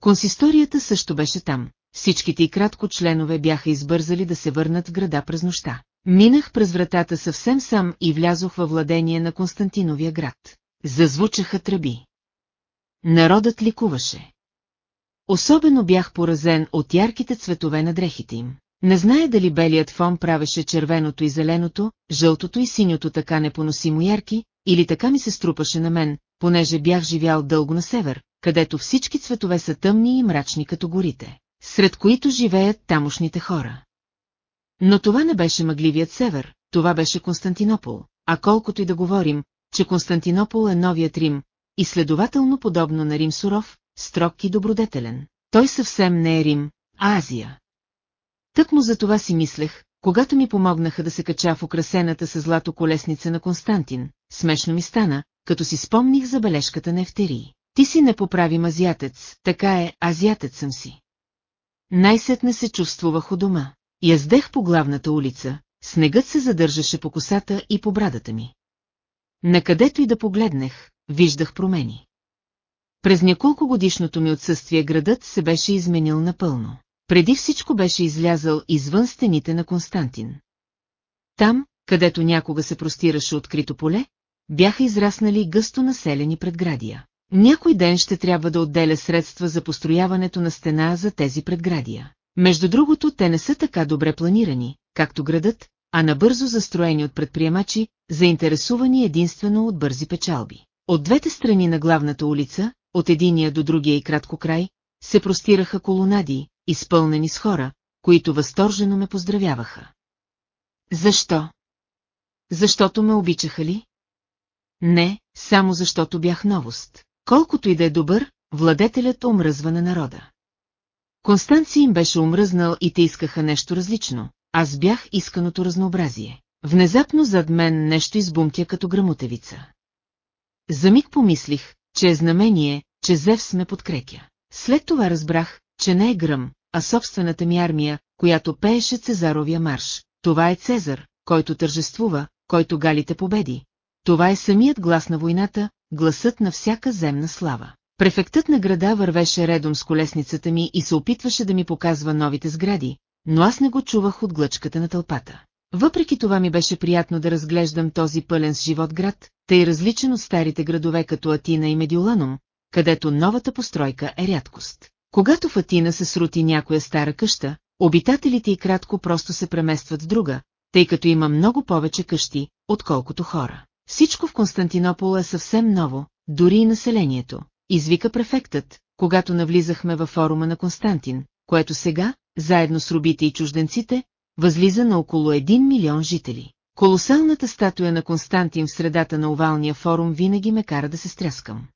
Консисторията също беше там. Всичките и кратко членове бяха избързали да се върнат в града през нощта. Минах през вратата съвсем сам и влязох във владение на Константиновия град. Зазвучаха тръби. Народът ликуваше. Особено бях поразен от ярките цветове на дрехите им. Не знае дали белият фон правеше червеното и зеленото, жълтото и синьото така непоносимо ярки, или така ми се струпаше на мен, понеже бях живял дълго на север, където всички цветове са тъмни и мрачни като горите, сред които живеят тамошните хора. Но това не беше мъгливият север, това беше Константинопол, а колкото и да говорим, че Константинопол е новият Рим, и следователно подобно на Рим суров, строг и добродетелен. Той съвсем не е Рим, а Азия. Тък му за това си мислех, когато ми помогнаха да се кача в украсената с злато колесница на Константин, смешно ми стана, като си спомних забележката на Ефтерии. Ти си непоправим азиатец, така е, азиатец съм си. Най-сетне се чувствувах у дома. Яздех по главната улица, снегът се задържаше по косата и по брадата ми. Накъдето и да погледнех, виждах промени. През няколко годишното ми отсъствие градът се беше изменил напълно. Преди всичко беше излязъл извън стените на Константин. Там, където някога се простираше открито поле, бяха израснали гъсто населени предградия. Някой ден ще трябва да отделя средства за построяването на стена за тези предградия. Между другото, те не са така добре планирани, както градът, а набързо застроени от предприемачи, заинтересувани единствено от бързи печалби. От двете страни на главната улица, от единия до другия и кратко край, се простираха колонади, изпълнени с хора, които възторжено ме поздравяваха. Защо? Защото ме обичаха ли? Не, само защото бях новост. Колкото и да е добър, владетелят омръзва на народа. Констанци им беше омръзнал и те искаха нещо различно, аз бях исканото разнообразие. Внезапно зад мен нещо избумтя като грамотевица. За миг помислих, че е знамение, че Зевс ме подкрепя. След това разбрах, че не е гръм, а собствената ми армия, която пееше Цезаровия марш. Това е Цезар, който тържествува, който галите победи. Това е самият глас на войната, гласът на всяка земна слава. Префектът на града вървеше редом с колесницата ми и се опитваше да ми показва новите сгради, но аз не го чувах от глъчката на тълпата. Въпреки това ми беше приятно да разглеждам този пълен с живот град, тъй различен от старите градове като Атина и Медиоланом, където новата постройка е рядкост. Когато в Атина се срути някоя стара къща, обитателите и кратко просто се преместват в друга, тъй като има много повече къщи, отколкото хора. Всичко в Константинопол е съвсем ново, дори и населението, извика префектът, когато навлизахме във форума на Константин, което сега, заедно с рубите и чужденците, възлиза на около 1 милион жители. Колосалната статуя на Константин в средата на овалния форум винаги ме кара да се стряскам.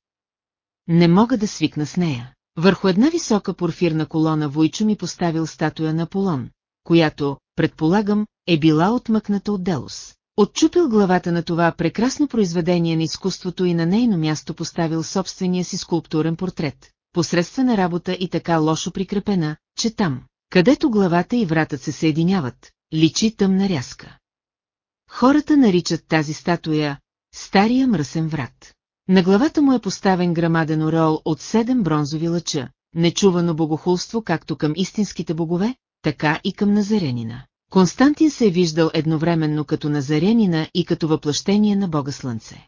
Не мога да свикна с нея. Върху една висока порфирна колона Войчо ми поставил статуя на Полон, която, предполагам, е била отмъкната от Делос. Отчупил главата на това прекрасно произведение на изкуството и на нейно място поставил собствения си скулптурен портрет, посредствена работа и така лошо прикрепена, че там, където главата и вратът се съединяват, личи тъмна рязка. Хората наричат тази статуя «Стария мръсен врат». На главата му е поставен грамаден ореол от седем бронзови лъча, нечувано богохулство както към истинските богове, така и към Назаренина. Константин се е виждал едновременно като Назарянина и като въплъщение на Бога Слънце.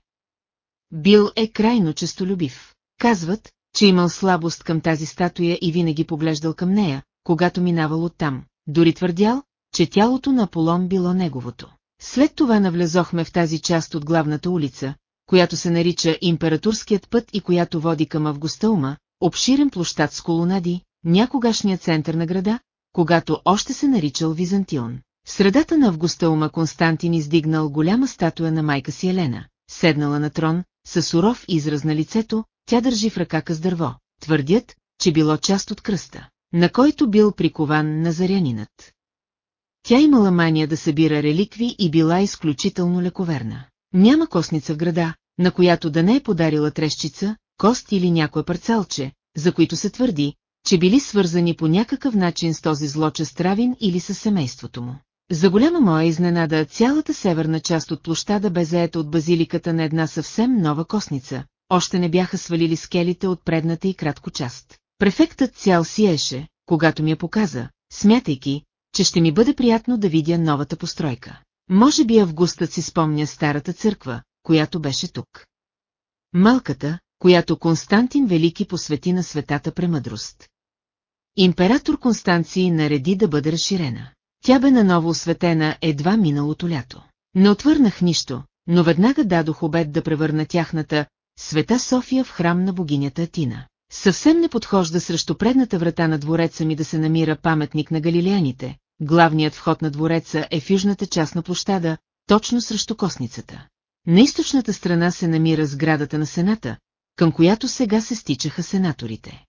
Бил е крайно честолюбив. Казват, че имал слабост към тази статуя и винаги поглеждал към нея, когато минавал оттам, дори твърдял, че тялото на Аполон било неговото. След това навлезохме в тази част от главната улица, която се нарича Императорският път и която води към Августаума, обширен площад с колонади, някогашния център на града, когато още се наричал Византион. В средата на Августаума Константин издигнал голяма статуя на майка си Елена, седнала на трон, със суров израз на лицето, тя държи в ръка къс дърво. Твърдят, че било част от кръста, на който бил прикован назарянинът. Тя имала мания да събира реликви и била изключително лековерна. Няма костница в града, на която да не е подарила трещица, кост или някое парцалче, за които се твърди, че били свързани по някакъв начин с този злочест Равин или с семейството му. За голяма моя изненада, цялата северна част от площада бе заета от базиликата на една съвсем нова костница. Още не бяха свалили скелите от предната и кратко част. Префектът цял сиеше, когато ми я показа, смятайки, че ще ми бъде приятно да видя новата постройка. Може би Августът си спомня старата църква, която беше тук. Малката, която Константин Велики посвети на светата премъдрост. Император Констанции нареди да бъде разширена. Тя бе наново осветена едва миналото лято. Не отвърнах нищо, но веднага дадох обед да превърна тяхната Света София в храм на богинята Атина. Съвсем не подхожда срещу предната врата на двореца ми да се намира паметник на галилеяните. Главният вход на двореца е в южната част на площада, точно срещу косницата. На източната страна се намира сградата на Сената, към която сега се стичаха сенаторите.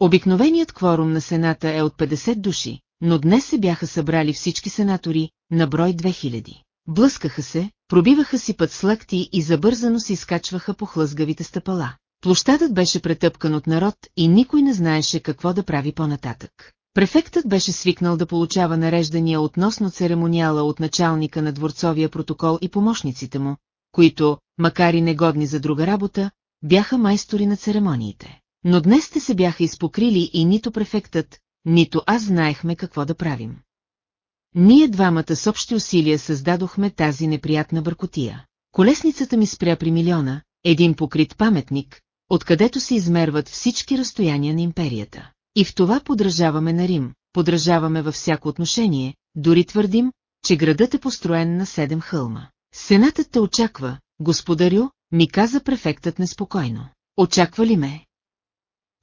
Обикновеният кворум на Сената е от 50 души, но днес се бяха събрали всички сенатори, на брой 2000. Блъскаха се, пробиваха си път с лакти и забързано се изкачваха по хлъзгавите стъпала. Площадът беше претъпкан от народ и никой не знаеше какво да прави по-нататък. Префектът беше свикнал да получава нареждания относно церемониала от началника на дворцовия протокол и помощниците му, които, макар и негодни за друга работа, бяха майстори на церемониите. Но днес те се бяха изпокрили и нито префектът, нито аз знаехме какво да правим. Ние двамата с общи усилия създадохме тази неприятна бъркотия. Колесницата ми спря при милиона, един покрит паметник, откъдето се измерват всички разстояния на империята. И в това подражаваме на Рим, подражаваме във всяко отношение, дори твърдим, че градът е построен на седем хълма. Сенатът те очаква, господарю, ми каза префектът неспокойно. Очаква ли ме?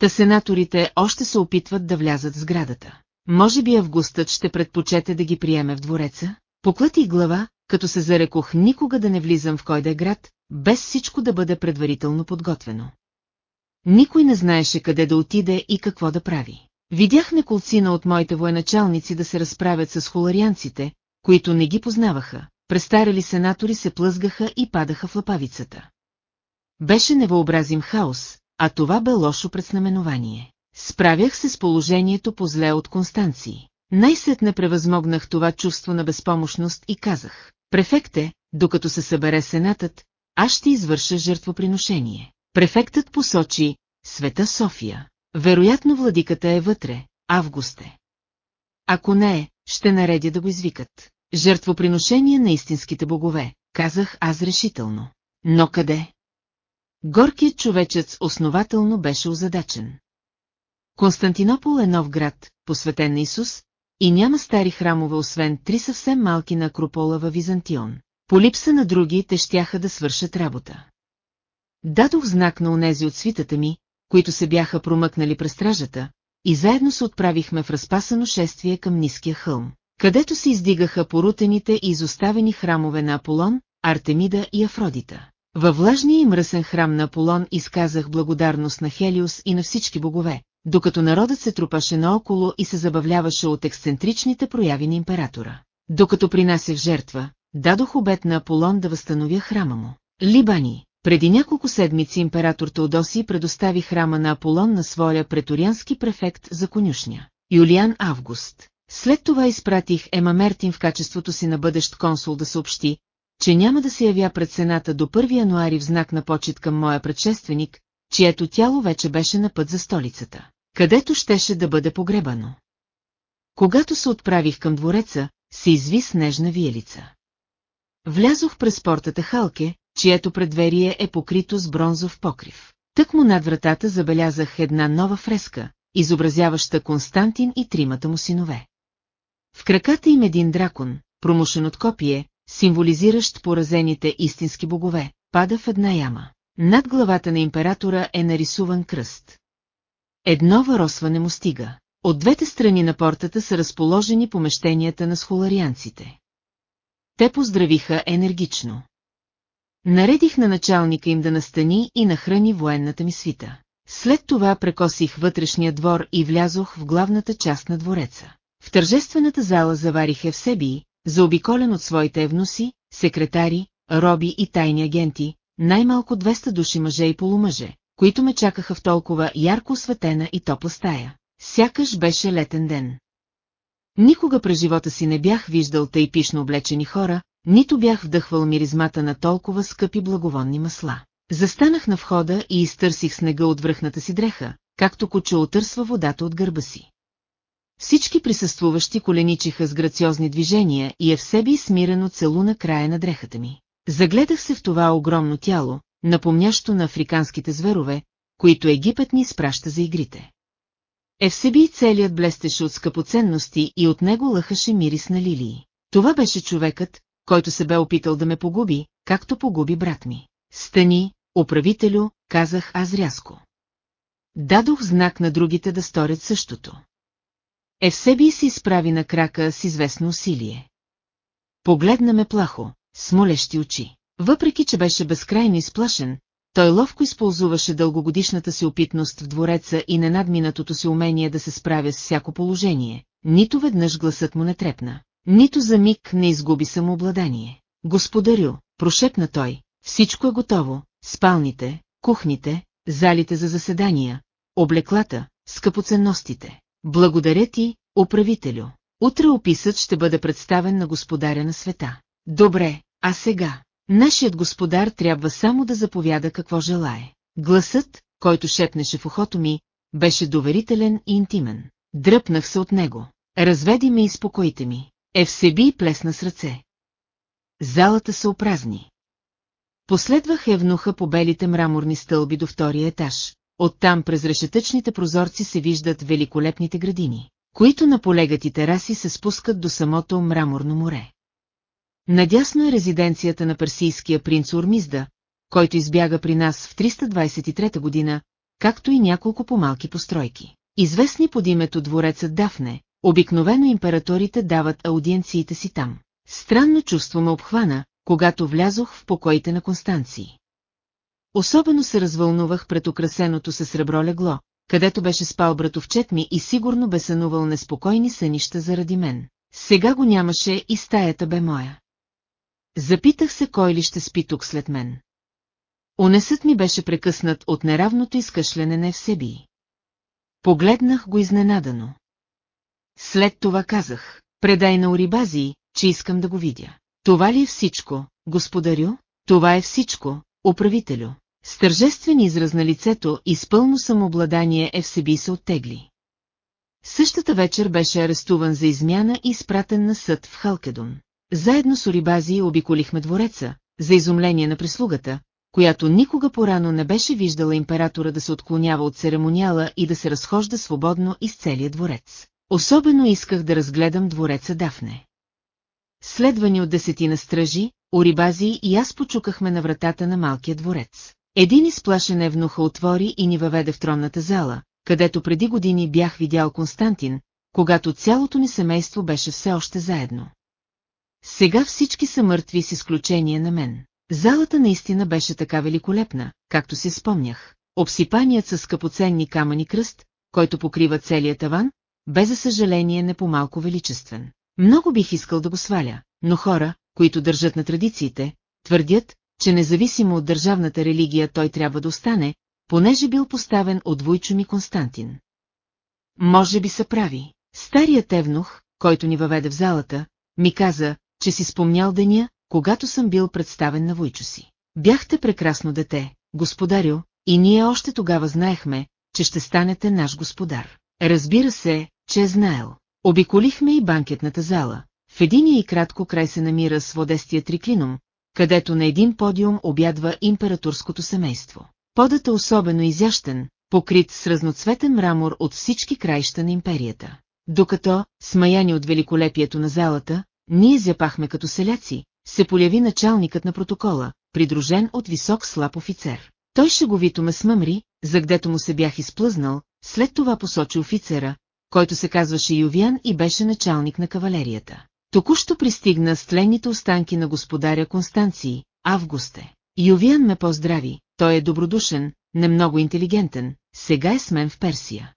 Та сенаторите още се опитват да влязат в сградата. Може би Августът ще предпочете да ги приеме в двореца? Поклати глава, като се зарекох никога да не влизам в кой да е град, без всичко да бъде предварително подготвено. Никой не знаеше къде да отиде и какво да прави. Видях неколцина от моите военачалници да се разправят с холарианците, които не ги познаваха. Престарели сенатори се плъзгаха и падаха в лапавицата. Беше невъобразим хаос, а това бе лошо предзнаменование. Справях се с положението по зле от Констанции. Най-сетне превъзмогнах това чувство на безпомощност и казах, префекте, докато се събере сенатът, аз ще извърша жертвоприношение. Префектът посочи Света София. Вероятно владиката е вътре, Августе. Ако не е, ще наредя да го извикат. Жертвоприношение на истинските богове, казах аз решително. Но къде? Горкият човечец основателно беше озадачен. Константинопол е нов град, посветен на Исус, и няма стари храмове, освен три съвсем малки на Акропола във Византион. По липса на други те щяха да свършат работа. Дадох знак на онези от свитата ми, които се бяха промъкнали през стражата, и заедно се отправихме в разпасано шествие към ниския хълм, където се издигаха порутените и изоставени храмове на Аполон, Артемида и Афродита. Във влажния и мръсен храм на Аполон изказах благодарност на Хелиус и на всички богове, докато народът се трупаше наоколо и се забавляваше от ексцентричните прояви на императора. Докато принасях жертва, дадох обет на Аполон да възстановя храма му. Либани, преди няколко седмици император Теодоси предостави храма на Аполон на своя преториански префект за конюшня. Юлиан Август. След това изпратих Ема Мертин в качеството си на бъдещ консул да съобщи, че няма да се явя пред Сената до 1 януари в знак на почет към моя предшественик, чието тяло вече беше на път за столицата, където щеше да бъде погребано. Когато се отправих към двореца, се изви снежна виелица. Влязох през портата Халке, чието предверие е покрито с бронзов покрив. Тък му над вратата забелязах една нова фреска, изобразяваща Константин и тримата му синове. В краката им един дракон, промушен от копие, символизиращ поразените истински богове, пада в една яма. Над главата на императора е нарисуван кръст. Едно варосване му стига. От двете страни на портата са разположени помещенията на схоларианците. Те поздравиха енергично. Наредих на началника им да настани и нахрани военната ми свита. След това прекосих вътрешния двор и влязох в главната част на двореца. В тържествената зала заварих Евсебии, заобиколен от своите евнуси, секретари, роби и тайни агенти, най-малко 200 души мъже и полумъже, които ме чакаха в толкова ярко осветена и топла стая. Сякаш беше летен ден. Никога през живота си не бях виждал тъй пишно облечени хора, нито бях вдъхвал миризмата на толкова скъпи благовонни масла. Застанах на входа и изтърсих снега от връхната си дреха, както куче отърсва водата от гърба си. Всички присъствуващи коленичиха с грациозни движения и е в себе смирено целуна края на дрехата ми. Загледах се в това огромно тяло, напомнящо на африканските зверове, които Египет ни изпраща за игрите. Евсебий целият блестеше от скъпоценности и от него лъхаше мирис на лилии. Това беше човекът, който се бе опитал да ме погуби, както погуби брат ми. Стани, управителю, казах аз рязко. Дадох знак на другите да сторят същото. Евсебий се изправи на крака с известно усилие. Погледна ме плахо, с молещи очи. Въпреки, че беше безкрайно изплашен, той ловко използваше дългогодишната си опитност в двореца и ненадминатото си умение да се справя с всяко положение. Нито веднъж гласът му не трепна, нито за миг не изгуби самообладание. Господарю, прошепна той, всичко е готово, спалните, кухните, залите за заседания, облеклата, скъпоценностите. Благодаря ти, управителю. Утре описът ще бъде представен на господаря на света. Добре, а сега? Нашият господар трябва само да заповяда какво желае. Гласът, който шепнеше в ухото ми, беше доверителен и интимен. Дръпнах се от него. Разведи ме и спокойте ми. Евсеби плесна с ръце. Залата се опразни. Последвах евнуха по белите мраморни стълби до втория етаж. Оттам през решетъчните прозорци се виждат великолепните градини, които на полегати тераси се спускат до самото мраморно море. Надясно е резиденцията на персийския принц Урмизда, който избяга при нас в 323 година, както и няколко по-малки постройки. Известни под името дворецът Дафне, обикновено императорите дават аудиенциите си там. Странно чувство ме обхвана, когато влязох в покоите на Констанции. Особено се развълнувах пред украсеното се сребро легло, където беше спал братовчет ми и сигурно бе сънувал неспокойни сънища заради мен. Сега го нямаше и стаята бе моя. Запитах се кой ли ще спи тук след мен. Унесът ми беше прекъснат от неравното изкъшляне на Евсебии. Погледнах го изненадано. След това казах, предай на Орибази, че искам да го видя. Това ли е всичко, господарю? Това е всичко, управителю. С тържествен израз на лицето и с пълно самообладание Евсеби се оттегли. Същата вечер беше арестуван за измяна и изпратен на съд в Халкедон. Заедно с Орибази обиколихме двореца, за изумление на прислугата, която никога порано не беше виждала императора да се отклонява от церемониала и да се разхожда свободно из целия дворец. Особено исках да разгледам двореца Дафне. Следвани от десетина стражи, Орибази и аз почукахме на вратата на малкия дворец. Един изплашен евнуха отвори и ни въведе в тронната зала, където преди години бях видял Константин, когато цялото ни семейство беше все още заедно. Сега всички са мъртви с изключение на мен. Залата наистина беше така великолепна, както си спомнях. Обсипаният с скъпоценни камъни кръст, който покрива целият таван, бе за съжаление не по-малко величествен. Много бих искал да го сваля, но хора, които държат на традициите, твърдят, че независимо от държавната религия той трябва да остане, понеже бил поставен от Войчо ми Константин. Може би са прави. Старият евнух, който ни въведе в залата, ми каза, че си спомнял деня, когато съм бил представен на Войчо си. Бяхте прекрасно дете, господарю, и ние още тогава знаехме, че ще станете наш господар. Разбира се, че е знаел. Обиколихме и банкетната зала. В единия и кратко край се намира сводестия триклинум, където на един подиум обядва императорското семейство. Подът е особено изящен, покрит с разноцветен мрамор от всички краища на империята. Докато, смаяни от великолепието на залата, ние зяпахме като селяци, се поляви началникът на протокола, придружен от висок слаб офицер. Той шеговито ме смъмри, за гдето му се бях изплъзнал, след това посочи офицера, който се казваше Ювян и беше началник на кавалерията. Току-що пристигна с тленните останки на господаря Констанции, Августе. Ювиан ме поздрави, той е добродушен, не много интелигентен, сега е с мен в Персия.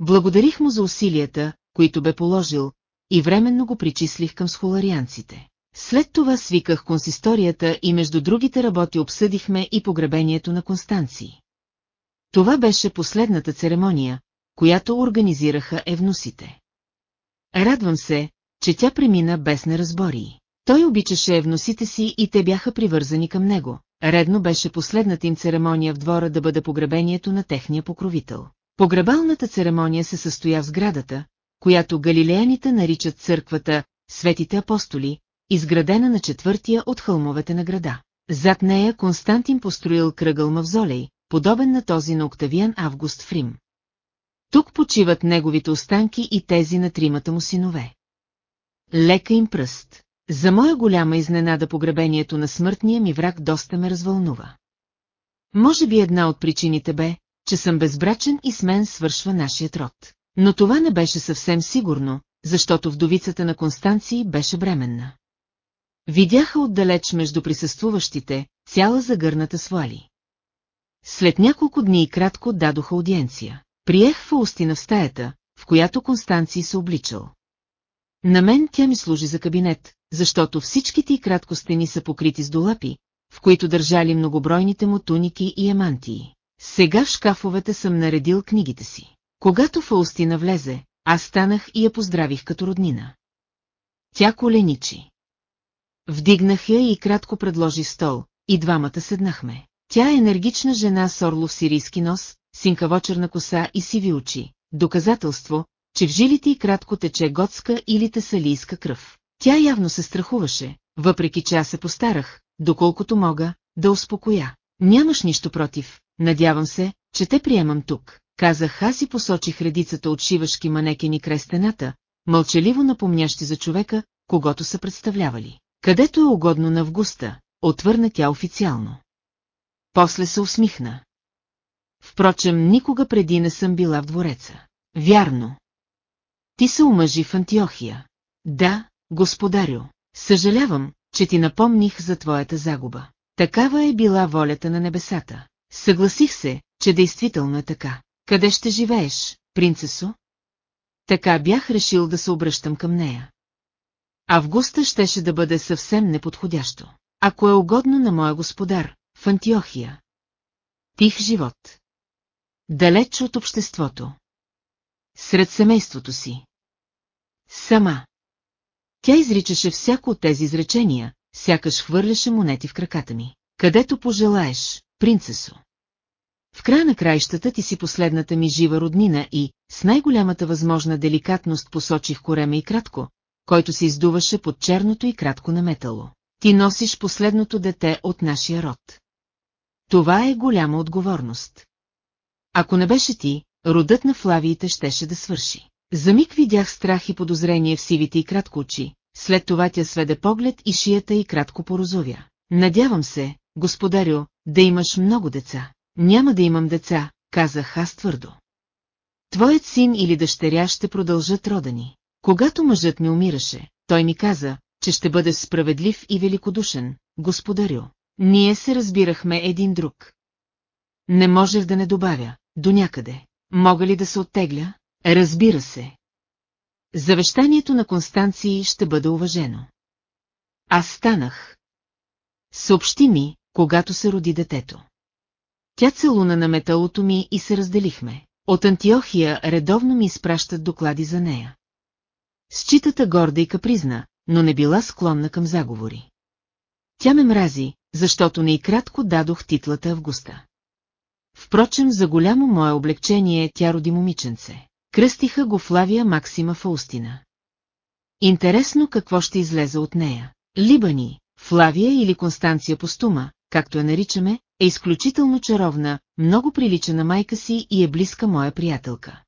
Благодарих му за усилията, които бе положил, и временно го причислих към схоларианците. След това свиках консисторията и между другите работи обсъдихме и погребението на Констанции. Това беше последната церемония, която организираха евносите. Радвам се, че тя премина без неразбории. Той обичаше евносите си и те бяха привързани към него. Редно беше последната им церемония в двора да бъде погребението на техния покровител. Погребалната церемония се състоя в сградата, която галилеяните наричат църквата Светите апостоли, изградена на четвъртия от хълмовете на града. Зад нея Константин построил кръгъл мавзолей, подобен на този на Октавиан Август в Рим. Тук почиват неговите останки и тези на тримата му синове. Лека им пръст. За моя голяма изненада погребението на смъртния ми враг доста ме развълнува. Може би една от причините бе, че съм безбрачен и с мен свършва нашият род. Но това не беше съвсем сигурно, защото вдовицата на Констанции беше бременна. Видяха отдалеч между присъствуващите цяла загърната свали. След няколко дни и кратко дадоха аудиенция. Приех Фаустина в стаята, в която Констанций се обличал. На мен тя ми служи за кабинет, защото всичките и кратко стени са покрити с долапи, в които държали многобройните му туники и емантии. Сега в шкафовете съм наредил книгите си. Когато Фаустина влезе, аз станах и я поздравих като роднина. Тя коленичи. Вдигнах я и кратко предложи стол, и двамата седнахме. Тя е енергична жена с орлов сирийски нос, синкавочерна коса и сиви очи, доказателство, че в жилите й кратко тече готска или тесалийска кръв. Тя явно се страхуваше, въпреки че аз се постарах, доколкото мога, да успокоя. Нямаш нищо против, надявам се, че те приемам тук. Казах аз и посочих редицата от шивашки манекени край стената, мълчаливо напомнящи за човека, когато са представлявали. Където е угодно на Августа, отвърна тя официално. После се усмихна. Впрочем, никога преди не съм била в двореца. Вярно. Ти се омъжи в Антиохия. Да, господарю. Съжалявам, че ти напомних за твоята загуба. Такава е била волята на небесата. Съгласих се, че действително е така. Къде ще живееш, принцесо? Така бях решил да се обръщам към нея. Августа щеше да бъде съвсем неподходящо. Ако е угодно на моя господар, в Антиохия. Тих живот. Далеч от обществото. Сред семейството си. Сама. Тя изричаше всяко от тези изречения, сякаш хвърляше монети в краката ми. Където пожелаеш, принцесо. В края на краищата ти си последната ми жива роднина и, с най-голямата възможна деликатност посочих корема и кратко, който се издуваше под черното и кратко наметало. Ти носиш последното дете от нашия род. Това е голяма отговорност. Ако не беше ти, родът на Флавиите щеше да свърши. За миг видях страх и подозрение в сивите и кратко очи, след това тя сведе поглед и шията и кратко порозовя. Надявам се, господарю, да имаш много деца. Няма да имам деца, казах аз твърдо. Твоят син или дъщеря ще продължат рода ни. Когато мъжът ми умираше, той ми каза, че ще бъде справедлив и великодушен, господарю. Ние се разбирахме един друг. Не можех да не добавя, до някъде. Мога ли да се оттегля? Разбира се. Завещанието на Констанции ще бъде уважено. Аз станах. Съобщи ми, когато се роди детето. Тя целуна на металото ми и се разделихме. От Антиохия редовно ми изпращат доклади за нея. Считата горда и капризна, но не била склонна към заговори. Тя ме мрази, защото не и кратко дадох титлата Августа. Впрочем, за голямо мое облегчение тя роди момиченце. Кръстиха го Флавия Максима Фаустина. Интересно какво ще излезе от нея. Либани, Флавия или Констанция Постума, както я наричаме, е изключително чаровна, много прилича на майка си и е близка моя приятелка.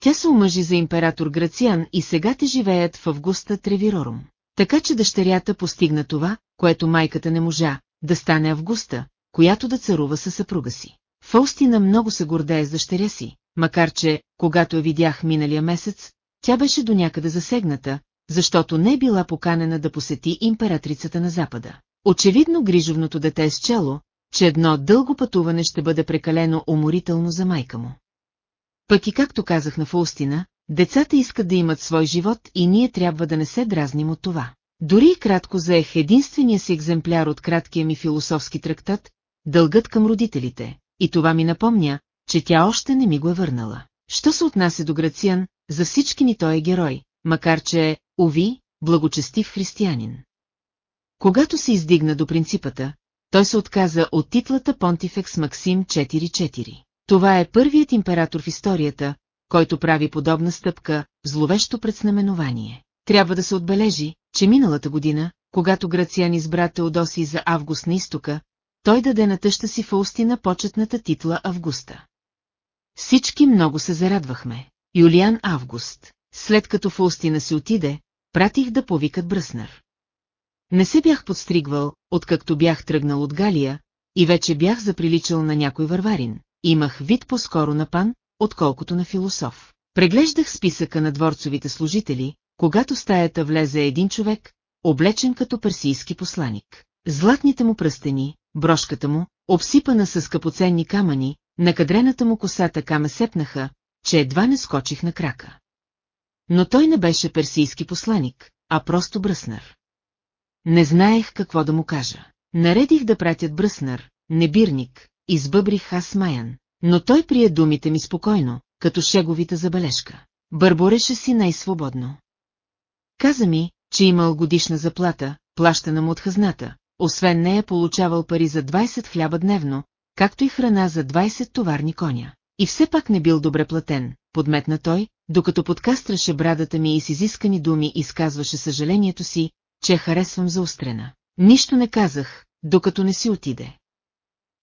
Тя се омъжи за император Грациан и сега те живеят в Августа Тревирорум. Така че дъщерята постигна това, което майката не можа, да стане Августа, която да царува със съпруга си. Фаустина много се гордее с дъщеря си, макар че, когато я видях миналия месец, тя беше до някъде засегната, защото не е била поканена да посети императрицата на Запада. Очевидно грижовното дете е счело, че едно дълго пътуване ще бъде прекалено уморително за майка му. Пък и както казах на Фаустина, децата искат да имат свой живот и ние трябва да не се дразним от това. Дори и кратко заех единствения си екземпляр от краткия ми философски трактат, дългът към родителите, и това ми напомня, че тя още не ми го е върнала. Що се отнася до Грациан, за всички ни той е герой, макар че е, уви, благочестив християнин. Когато се издигна до принципата, той се отказа от титлата Понтифекс Максим 4-4. Това е първият император в историята, който прави подобна стъпка, зловещо предзнаменование. Трябва да се отбележи, че миналата година, когато Грациан избра Теодоси за август на изтока, той даде на тъща си Фаустина почетната титла Августа. Всички много се зарадвахме. Юлиан Август. След като Фаустина се отиде, пратих да повикат Бръснар. Не се бях подстригвал, откакто бях тръгнал от Галия, и вече бях заприличал на някой варварин. Имах вид по-скоро на пан, отколкото на философ. Преглеждах списъка на дворцовите служители, когато стаята влезе един човек, облечен като персийски посланик. Златните му пръстени, брошката му, обсипана с скъпоценни камъни, накадрената му коса така ме сепнаха, че едва не скочих на крака. Но той не беше персийски посланик, а просто бръснар. Не знаех какво да му кажа. Наредих да пратят бръснар, небирник, избъбрих аз Маян, но той прие думите ми спокойно, като шеговита забележка. Бърбореше си най-свободно. Каза ми, че имал годишна заплата, плащана му от хазната, освен нея получавал пари за 20 хляба дневно, както и храна за 20 товарни коня. И все пак не бил добре платен, подметна той, докато подкастраше брадата ми и с изискани думи изказваше съжалението си, че харесвам заострена. Нищо не казах, докато не си отиде.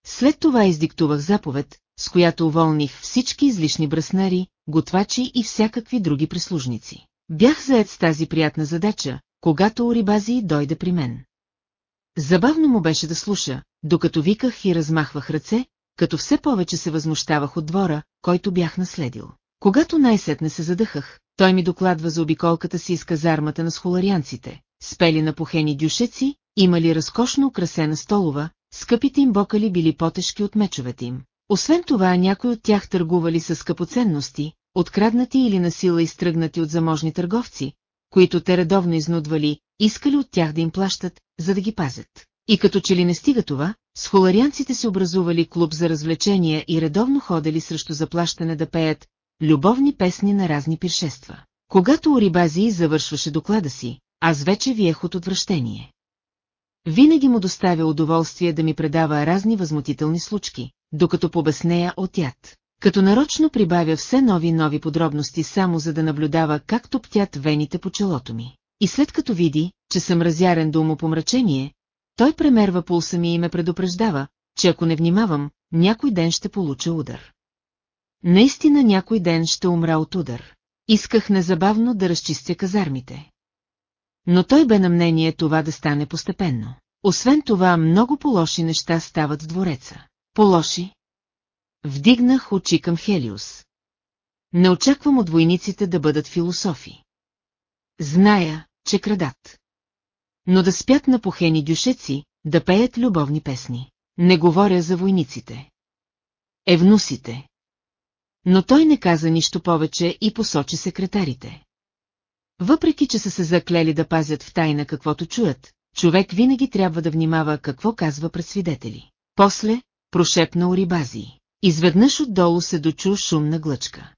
След това издиктувах заповед, с която уволних всички излишни бръснари, готвачи и всякакви други прислужници. Бях заед с тази приятна задача, когато Орибази дойде при мен. Забавно му беше да слуша, докато виках и размахвах ръце, като все повече се възмущавах от двора, който бях наследил. Когато най-сетне се задъхах, той ми докладва за обиколката си из казармата на схоларианците, спели на похени дюшеци, имали разкошно украсена столова, скъпите им бокали били потешки от мечовете им. Освен това, някои от тях търгували с скъпоценности, откраднати или насила изтръгнати от заможни търговци, които те редовно изнудвали, искали от тях да им плащат, за да ги пазят. И като че ли не стига това, схоларианците се образували клуб за развлечения и редовно ходели срещу заплащане да пеят любовни песни на разни пиршества. Когато Орибази завършваше доклада си, аз вече виех от отвращение. Винаги му доставя удоволствие да ми предава разни възмутителни случки, докато побеснея от яд. Като нарочно прибавя все нови нови подробности само за да наблюдава как топтят вените по челото ми. И след като види, че съм разярен до умопомрачение, той премерва пулса ми и ме предупреждава, че ако не внимавам, някой ден ще получа удар. Наистина някой ден ще умра от удар. Исках незабавно да разчистя казармите. Но той бе на мнение това да стане постепенно. Освен това, много по-лоши неща стават в двореца. По-лоши? Вдигнах очи към Хелиус. Не очаквам от войниците да бъдат философи. Зная, че крадат. Но да спят на похени дюшеци, да пеят любовни песни. Не говоря за войниците. Евнусите. Но той не каза нищо повече и посочи секретарите. Въпреки, че са се заклели да пазят в тайна каквото чуят, човек винаги трябва да внимава какво казва пред свидетели. После, прошепна Орибази. Изведнъж отдолу се дочу шумна глъчка.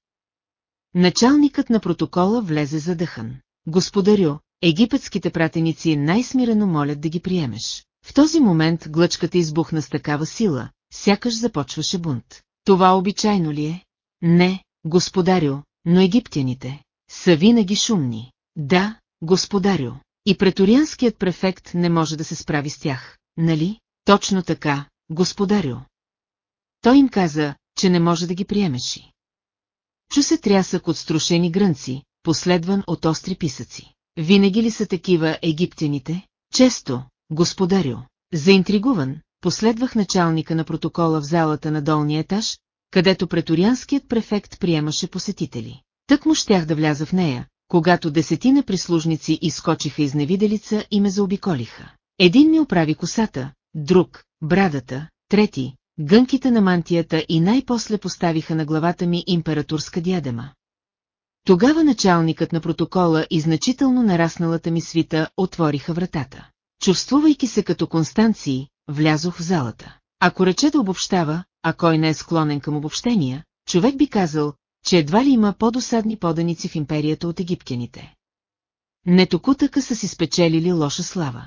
Началникът на протокола влезе задъхан. Господарю, египетските пратеници най-смирено молят да ги приемеш. В този момент глъчката избухна с такава сила, сякаш започваше бунт. Това обичайно ли е? Не, господарю, но египтяните са винаги шумни. Да, господарю. И преторианският префект не може да се справи с тях, нали? Точно така, господарю. Той им каза, че не може да ги приемеши. Чу се трясък от струшени грънци, последван от остри писъци. Винаги ли са такива египтяните? Често, господарю. Заинтригуван, последвах началника на протокола в залата на долния етаж, където преторианският префект приемаше посетители. Тък му щях да вляза в нея, когато десетина прислужници изскочиха из невиделица и ме заобиколиха. Един ми оправи косата, друг – брадата, трети – гънките на мантията и най-после поставиха на главата ми императорска диадема. Тогава началникът на протокола и значително нарасналата ми свита отвориха вратата. Чувствувайки се като Констанции, влязох в залата. Ако рече да обобщава, а кой не е склонен към обобщения, човек би казал, че едва ли има по-досадни поданици в империята от египтяните. Нетокутъка са си спечелили лоша слава.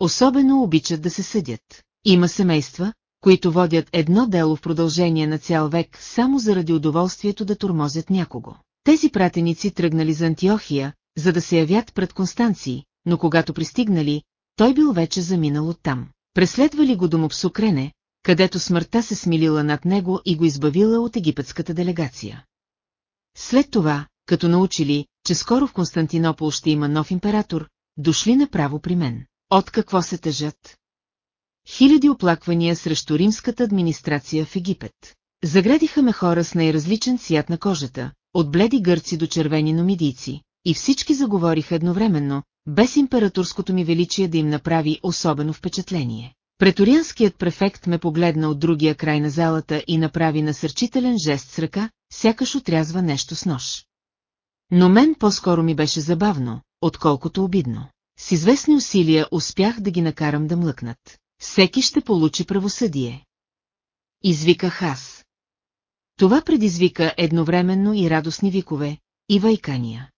Особено обичат да се съдят. Има семейства, които водят едно дело в продължение на цял век само заради удоволствието да турмозят някого. Тези пратеници тръгнали за Антиохия, за да се явят пред Констанции, но когато пристигнали, той бил вече заминал оттам. Преследвали го до Мопсукрене, където смъртта се смилила над него и го избавила от египетската делегация. След това, като научили, че скоро в Константинопол ще има нов император, дошли направо при мен. От какво се тъжат? Хиляди оплаквания срещу римската администрация в Египет. Заградиха ме хора с най-различен цвят на кожата, от бледи гърци до червени номидийци, и всички заговориха едновременно, без императорското ми величие да им направи особено впечатление. Преторианският префект ме погледна от другия край на залата и направи насърчителен жест с ръка, сякаш отрязва нещо с нож. Но мен по-скоро ми беше забавно, отколкото обидно. С известни усилия успях да ги накарам да млъкнат. Всеки ще получи правосъдие. Извиках аз. Това предизвика едновременно и радостни викове, и вайкания.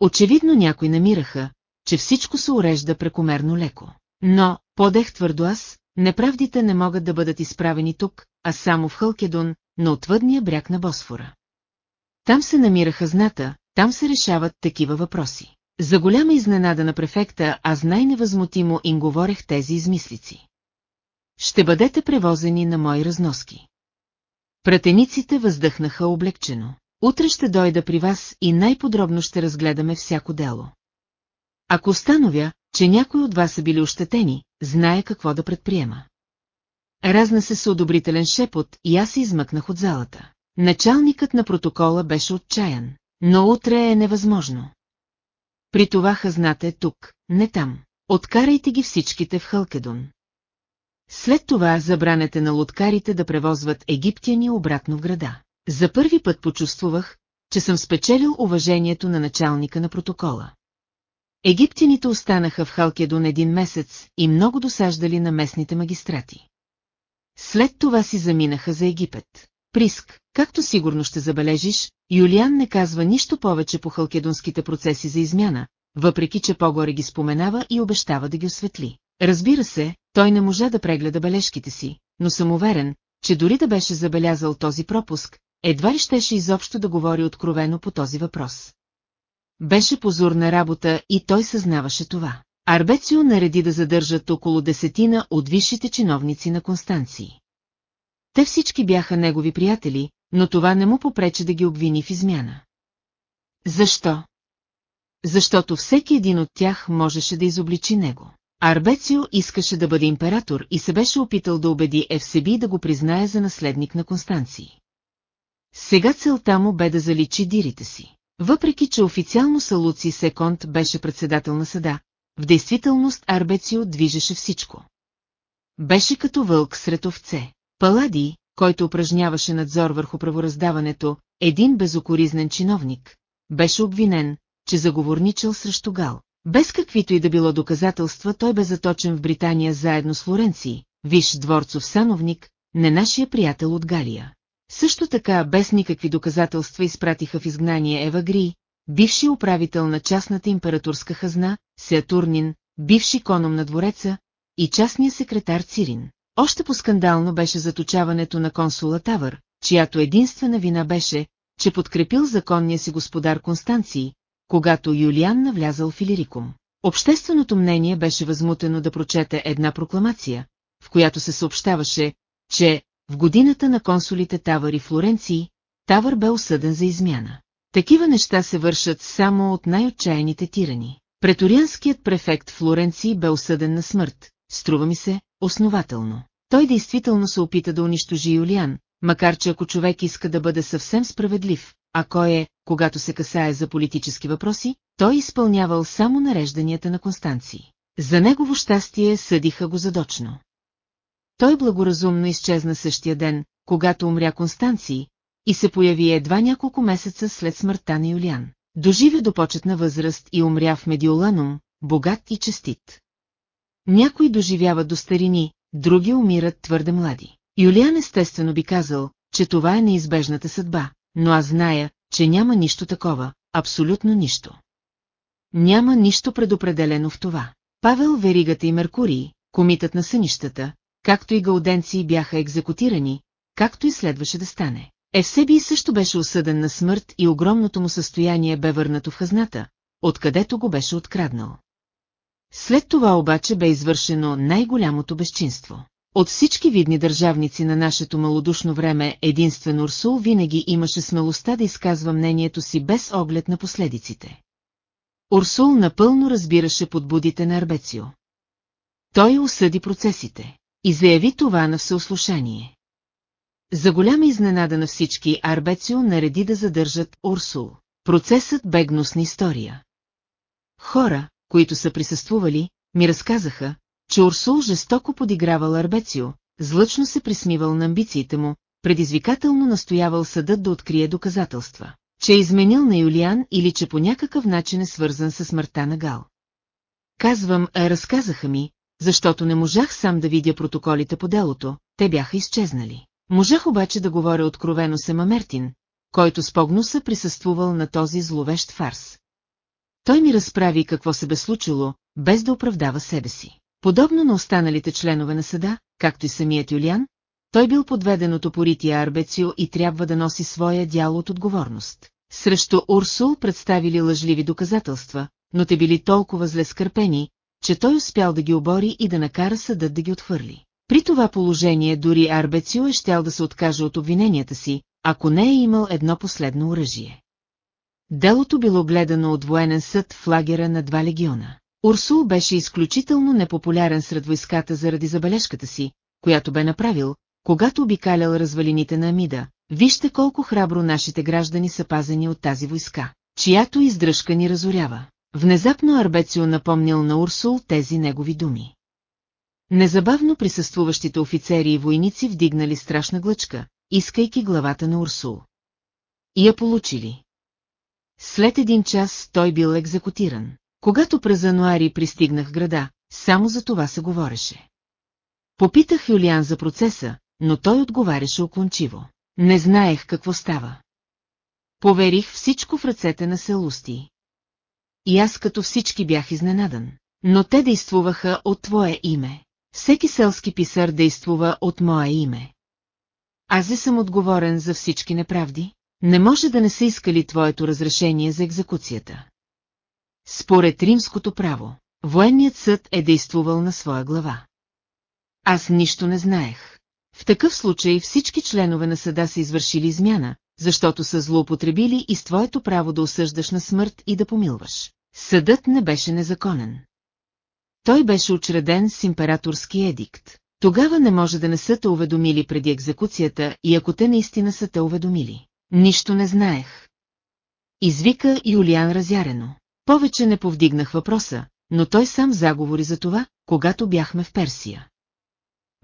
Очевидно някои намираха, че всичко се урежда прекомерно леко. Но, подех твърдо аз, неправдите не могат да бъдат изправени тук, а само в Хълкедон, на отвъдния бряг на Босфора. Там се намираха зната, там се решават такива въпроси. За голяма изненада на префекта аз най-невъзмутимо им говорех тези измислици. Ще бъдете превозени на мои разноски. Пратениците въздъхнаха облегчено. Утре ще дойда при вас и най-подробно ще разгледаме всяко дело. Ако установя, че някои от вас са били ощетени, знае какво да предприема. Разна се с одобрителен шепот и аз се измъкнах от залата. Началникът на протокола беше отчаян, но утре е невъзможно. При това хазната е тук, не там. Откарайте ги всичките в Хълкедон. След това забранете на лодкарите да превозват египтяни обратно в града. За първи път почувствах, че съм спечелил уважението на началника на протокола. Египтяните останаха в Халкедон един месец и много досаждали на местните магистрати. След това си заминаха за Египет. Приск, както сигурно ще забележиш, Юлиан не казва нищо повече по халкедонските процеси за измяна, въпреки че по-горе ги споменава и обещава да ги осветли. Разбира се, той не можа да прегледа бележките си, но съм уверен, че дори да беше забелязал този пропуск, едва ли щеше изобщо да говори откровено по този въпрос. Беше позорна работа и той съзнаваше това. Арбецио нареди да задържат около десетина от висшите чиновници на Констанции. Те всички бяха негови приятели, но това не му попрече да ги обвини в измяна. Защо? Защото всеки един от тях можеше да изобличи него. Арбецио искаше да бъде император и се беше опитал да убеди Евсеби да го признае за наследник на Констанции. Сега целта му бе да заличи дирите си. Въпреки, че официално Салуци Секонт беше председател на съда, в действителност Арбецио движеше всичко. Беше като вълк сред овце. Палади, който упражняваше надзор върху правораздаването, един безокоризнен чиновник, беше обвинен, че заговорничал срещу Гал. Без каквито и да било доказателства, той бе заточен в Британия заедно с Флоренци, виж дворцов сановник, не нашия приятел от Галия. Също така, без никакви доказателства изпратиха в изгнание Ева Гри, бивши управител на частната императорска хазна, Сеатурнин, бивши коном на двореца и частния секретар Цирин. Още по-скандално беше заточаването на консула Тавър, чиято единствена вина беше, че подкрепил законния си господар Констанции, когато Юлиан навлязал в Илирикум. Общественото мнение беше възмутено да прочете една прокламация, в която се съобщаваше, че в годината на консулите Тавър и Флоренции, Тавър бе осъден за измяна. Такива неща се вършат само от най-отчаяните тирани. Преторианският префект Флоренций бе осъден на смърт, струва ми се, основателно. Той действително се опита да унищожи Юлиан, макар че ако човек иска да бъде съвсем справедлив, а кой е, когато се касае за политически въпроси, той изпълнявал само нарежданията на Констанции. За негово щастие съдиха го задочно. Той благоразумно изчезна същия ден, когато умря Констанции, и се появи едва няколко месеца след смъртта на Юлиан. Доживе до почетна възраст и умря в Медиоланум, богат и честит. Някои доживяват до старини, други умират твърде млади. Юлиан естествено би казал, че това е неизбежната съдба, но аз зная, че няма нищо такова, абсолютно нищо. Няма нищо предопределено в това. Павел Веригата и Меркурий, комитът на сънищата, както и гауденции бяха екзекутирани, както и следваше да стане. Евсебий също беше осъден на смърт и огромното му състояние бе върнато в хазната, откъдето го беше откраднал. След това обаче бе извършено най-голямото безчинство. От всички видни държавници на нашето малодушно време, единствено Урсул винаги имаше смелостта да изказва мнението си без оглед на последиците. Урсул напълно разбираше подбудите на Арбецио. Той осъди процесите и заяви това на всеослушание. За голяма изненада на всички Арбецио нареди да задържат Урсул. Процесът бе гнусна история. Хора, които са присъствували, ми разказаха, че Урсул жестоко подигравал Арбецио, злъчно се присмивал на амбициите му, предизвикателно настоявал съдът да открие доказателства, че е изменил на Юлиан или че по някакъв начин е свързан с смъртта на Гал. Казвам, а разказаха ми, защото не можах сам да видя протоколите по делото, те бяха изчезнали. Можах обаче да говоря откровено с Емамертин, който с погнуса присъствувал на този зловещ фарс. Той ми разправи какво се бе случило, без да оправдава себе си. Подобно на останалите членове на съда, както и самият Юлиан, той бил подведен от опорития Арбецио и трябва да носи своя дял от отговорност. Срещу Урсул представили лъжливи доказателства, но те били толкова зле скърпени, че той успял да ги обори и да накара съдът да ги отхвърли. При това положение дори Арбецио е щял да се откаже от обвиненията си, ако не е имал едно последно оръжие. Делото било гледано от военен съд в лагера на два легиона. Урсул беше изключително непопулярен сред войската заради забележката си, която бе направил, когато обикалял развалините на Амида. Вижте колко храбро нашите граждани са пазени от тази войска, чиято издръжка ни разорява. Внезапно Арбецио напомнил на Урсул тези негови думи. Незабавно присъствуващите офицери и войници вдигнали страшна глъчка, искайки главата на Урсул. И я получили. След един час той бил екзекутиран. Когато през януари пристигнах града, само за това се говореше. Попитах Юлиан за процеса, но той отговаряше оклончиво. Не знаех какво става. Поверих всичко в ръцете на селусти. И аз като всички бях изненадан. Но те действуваха от твое име. Всеки селски писар действува от мое име. Аз ли съм отговорен за всички неправди? Не може да не са искали твоето разрешение за екзекуцията. Според римското право, военният съд е действувал на своя глава. Аз нищо не знаех. В такъв случай всички членове на съда са извършили измяна, защото са злоупотребили и с твоето право да осъждаш на смърт и да помилваш. Съдът не беше незаконен. Той беше учреден с императорски едикт. Тогава не може да не са те уведомили преди екзекуцията и ако те наистина са те уведомили. Нищо не знаех. Извика Юлиан разярено. Повече не повдигнах въпроса, но той сам заговори за това, когато бяхме в Персия.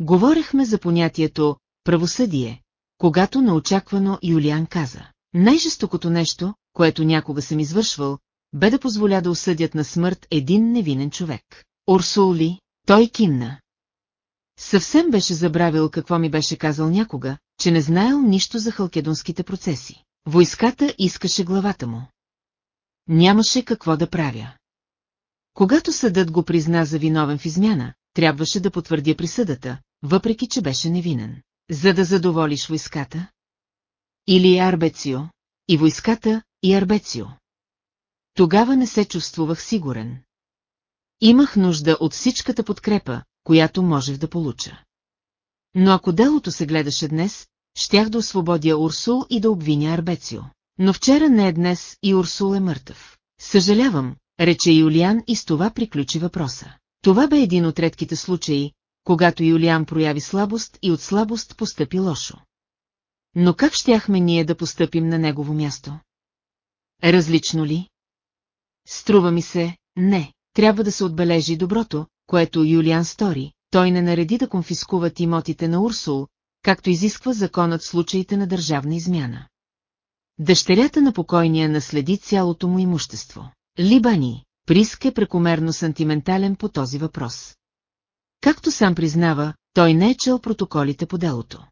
Говорехме за понятието «правосъдие», когато неочаквано Юлиан каза. Най-жестокото нещо, което някога съм извършвал, бе да позволя да осъдят на смърт един невинен човек. Урсул ли? Той кимна. Съвсем беше забравил какво ми беше казал някога, че не знаел нищо за халкедонските процеси. Войската искаше главата му. Нямаше какво да правя. Когато съдът го призна за виновен в измяна, трябваше да потвърдя присъдата, въпреки че беше невинен. За да задоволиш войската? Или Арбецио? И войската, и Арбецио. Тогава не се чувствувах сигурен. Имах нужда от всичката подкрепа, която можех да получа. Но ако делото се гледаше днес, щях да освободя Урсул и да обвиня Арбецио. Но вчера не е днес и Урсул е мъртъв. Съжалявам, рече Юлиан и с това приключи въпроса. Това бе един от редките случаи, когато Юлиан прояви слабост и от слабост постъпи лошо. Но как щяхме ние да постъпим на негово място? Различно ли? Струва ми се, не. Трябва да се отбележи доброто, което Юлиан стори, той не нареди да конфискуват имотите на Урсул, както изисква законът в случаите на държавна измяна. Дъщерята на покойния наследи цялото му имущество. Либани, Приск е прекомерно сантиментален по този въпрос. Както сам признава, той не е чел протоколите по делото.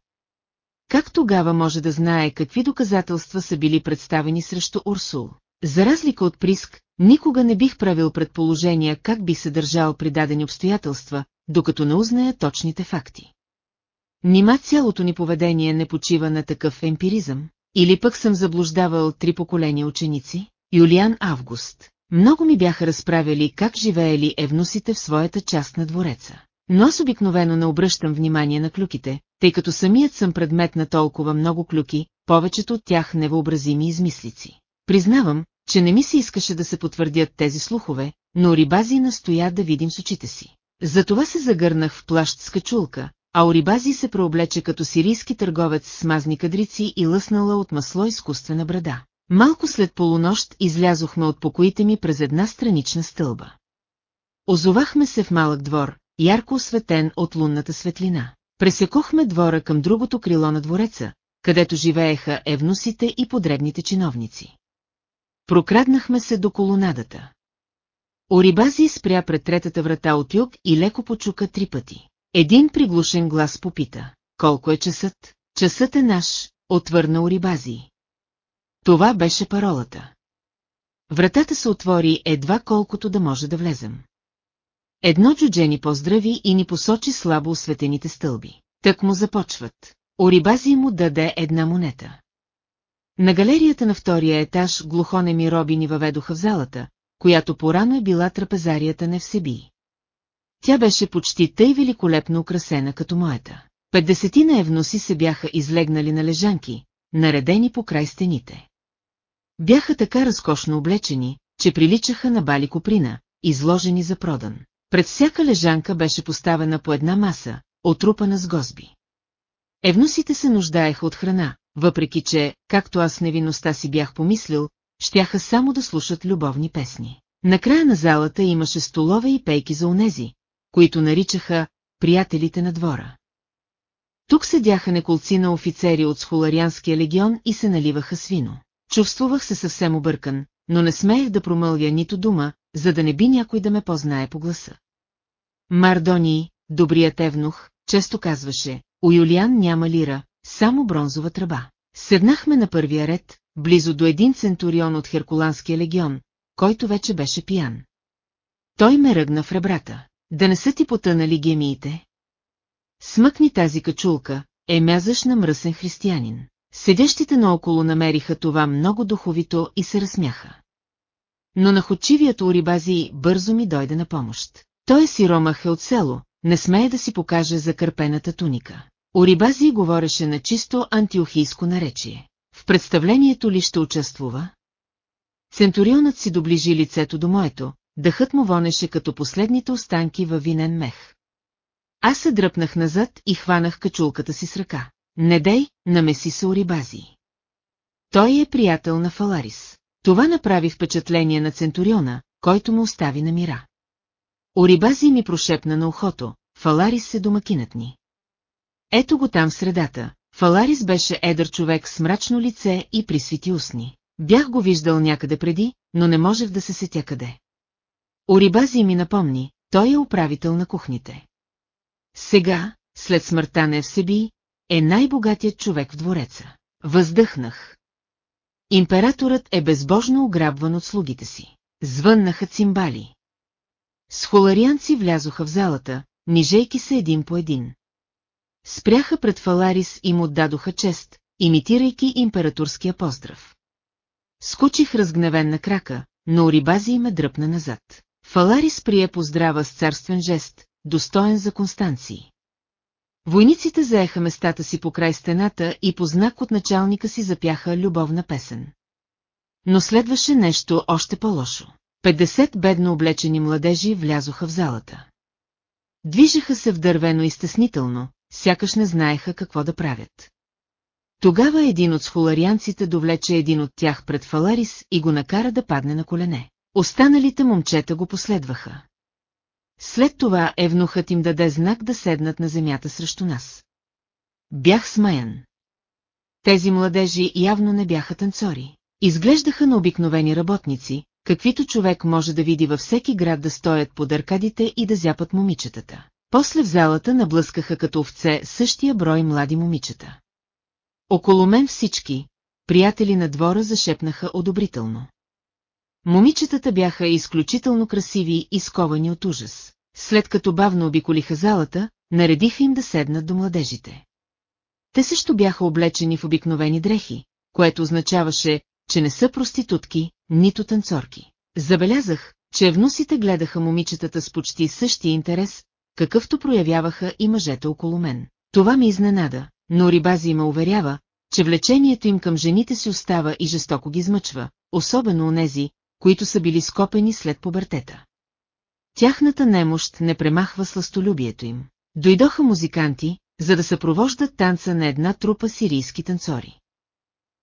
Как тогава може да знае какви доказателства са били представени срещу Урсул? За разлика от Приск, никога не бих правил предположения как би се държал при дадени обстоятелства, докато не узная точните факти. Нима цялото ни поведение не почива на такъв емпиризъм? Или пък съм заблуждавал три поколения ученици? Юлиан Август. Много ми бяха разправили как живеели евнусите в своята част на двореца. Но аз обикновено не обръщам внимание на клюките, тъй като самият съм предмет на толкова много клюки, повечето от тях невъобразими измислици. Признавам, че не ми се искаше да се потвърдят тези слухове, но Рибази настоя да видим с очите си. Затова се загърнах в плащ с качулка, а Орибази се преоблече като сирийски търговец с мазни кадрици и лъснала от масло изкуствена брада. Малко след полунощ излязохме от покоите ми през една странична стълба. Озовахме се в малък двор, ярко осветен от лунната светлина. Пресекохме двора към другото крило на двореца, където живееха евносите и подребните чиновници. Прокраднахме се до колонадата. Орибази спря пред третата врата от юг и леко почука три пъти. Един приглушен глас попита. Колко е часът? Часът е наш, отвърна Орибази. Това беше паролата. Вратата се отвори едва колкото да може да влезем. Едно джуджени поздрави и ни посочи слабо осветените стълби. Тък му започват. Орибази му даде една монета. На галерията на втория етаж глухонеми роби ни въведоха в залата, която порано е била трапезарията на Всеби. Тя беше почти тъй великолепно украсена като моята. Петдесетина евноси се бяха излегнали на лежанки, наредени по край стените. Бяха така разкошно облечени, че приличаха на бали коприна, изложени за продан. Пред всяка лежанка беше поставена по една маса, отрупана с гозби. Евносите се нуждаеха от храна, въпреки че, както аз в невинността си бях помислил, щяха само да слушат любовни песни. Накрая на залата имаше столове и пейки за онези, които наричаха приятелите на двора. Тук седяха неколци на офицери от Схоларианския легион и се наливаха свино. Чувствувах се съвсем объркан, но не смеех да промълвя нито дума, за да не би някой да ме познае по гласа. Мардони, добрият евнух, често казваше, у Юлиан няма лира, само бронзова тръба. Седнахме на първия ред, близо до един центурион от Херкуланския легион, който вече беше пиян. Той ме ръгна в ребрата. Да не са ти потънали гемиите? Смъкни тази качулка, е мязъш на мръсен християнин. Седящите наоколо намериха това много духовито и се разсмяха. Но находчивият Орибази бързо ми дойде на помощ. Той си ромах е от село, не смее да си покаже закърпената туника. Орибази говореше на чисто антиохийско наречие. В представлението ли ще участвува? Центурионът си доближи лицето до моето, дъхът му вонеше като последните останки във винен мех. Аз се дръпнах назад и хванах качулката си с ръка. Не дей, намеси се Орибази. Той е приятел на Фаларис. Това направи впечатление на Центуриона, който му остави на мира. Орибази ми прошепна на ухото, Фаларис се домакинът ни. Ето го там в средата. Фаларис беше едър човек с мрачно лице и присвити устни. Бях го виждал някъде преди, но не можех да се сетя къде. Орибази ми напомни, той е управител на кухните. Сега, след смъртта на Евсеби, е най-богатият човек в двореца. Въздъхнах. Императорът е безбожно ограбван от слугите си. Звъннаха цимбали. Схоларианци влязоха в залата, нижейки се един по един. Спряха пред Фаларис и му отдадоха чест, имитирайки императорския поздрав. Скочих разгневен на крака, но Орибази ме дръпна назад. Фаларис прие поздрава с царствен жест, достоен за Констанции. Войниците заеха местата си по край стената и по знак от началника си запяха любовна песен. Но следваше нещо още по-лошо. 50 бедно облечени младежи влязоха в залата. Движеха се вдървено и стеснително, сякаш не знаеха какво да правят. Тогава един от схоларианците довлече един от тях пред Фаларис и го накара да падне на колене. Останалите момчета го последваха. След това евнухът им даде знак да седнат на земята срещу нас. Бях смаян. Тези младежи явно не бяха танцори. Изглеждаха на обикновени работници, каквито човек може да види във всеки град да стоят под аркадите и да зяпат момичетата. После в залата наблъскаха като овце същия брой млади момичета. Около мен всички, приятели на двора зашепнаха одобрително. Момичетата бяха изключително красиви и сковани от ужас. След като бавно обиколиха залата, наредиха им да седнат до младежите. Те също бяха облечени в обикновени дрехи, което означаваше, че не са проститутки, нито танцорки. Забелязах, че вносите гледаха момичетата с почти същия интерес, какъвто проявяваха и мъжете около мен. Това ми изненада, но Рибази ме уверява, че влечението им към жените си остава и жестоко ги измъчва, особено онези, които са били скопени след побертета. Тяхната немощ не премахва сластолюбието им. Дойдоха музиканти, за да съпровождат танца на една трупа сирийски танцори.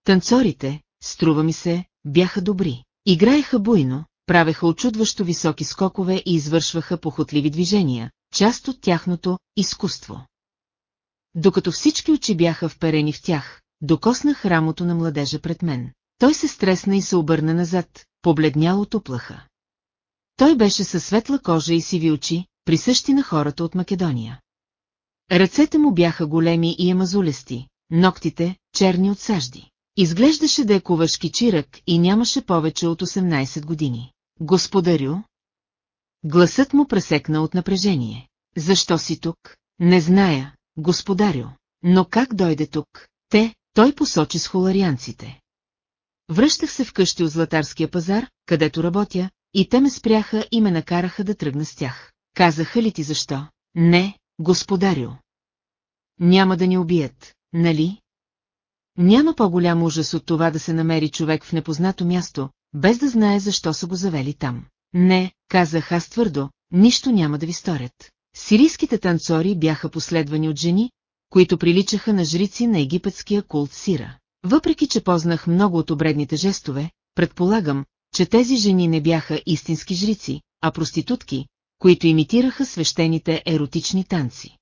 Танцорите, струва ми се, бяха добри. Играеха буйно, правеха очудващо високи скокове и извършваха похотливи движения, част от тяхното изкуство. Докато всички очи бяха вперени в тях, докоснах рамото на младежа пред мен. Той се стресна и се обърна назад, побледнял от оплаха. Той беше със светла кожа и сиви очи, присъщи на хората от Македония. Ръцете му бяха големи и емазулести, ногтите – черни от сажди. Изглеждаше да е кувашки чирък и нямаше повече от 18 години. Господарю? Гласът му пресекна от напрежение. Защо си тук? Не зная, господарю. Но как дойде тук? Те, той посочи с холарианците. Връщах се вкъщи от Златарския пазар, където работя, и те ме спряха и ме накараха да тръгна с тях. Казаха ли ти защо? Не, господарю. Няма да ни убият, нали? Няма по-голям ужас от това да се намери човек в непознато място, без да знае защо са го завели там. Не, казах аз твърдо, нищо няма да ви сторят. Сирийските танцори бяха последвани от жени, които приличаха на жрици на египетския култ Сира. Въпреки, че познах много от обредните жестове, предполагам, че тези жени не бяха истински жрици, а проститутки, които имитираха свещените еротични танци.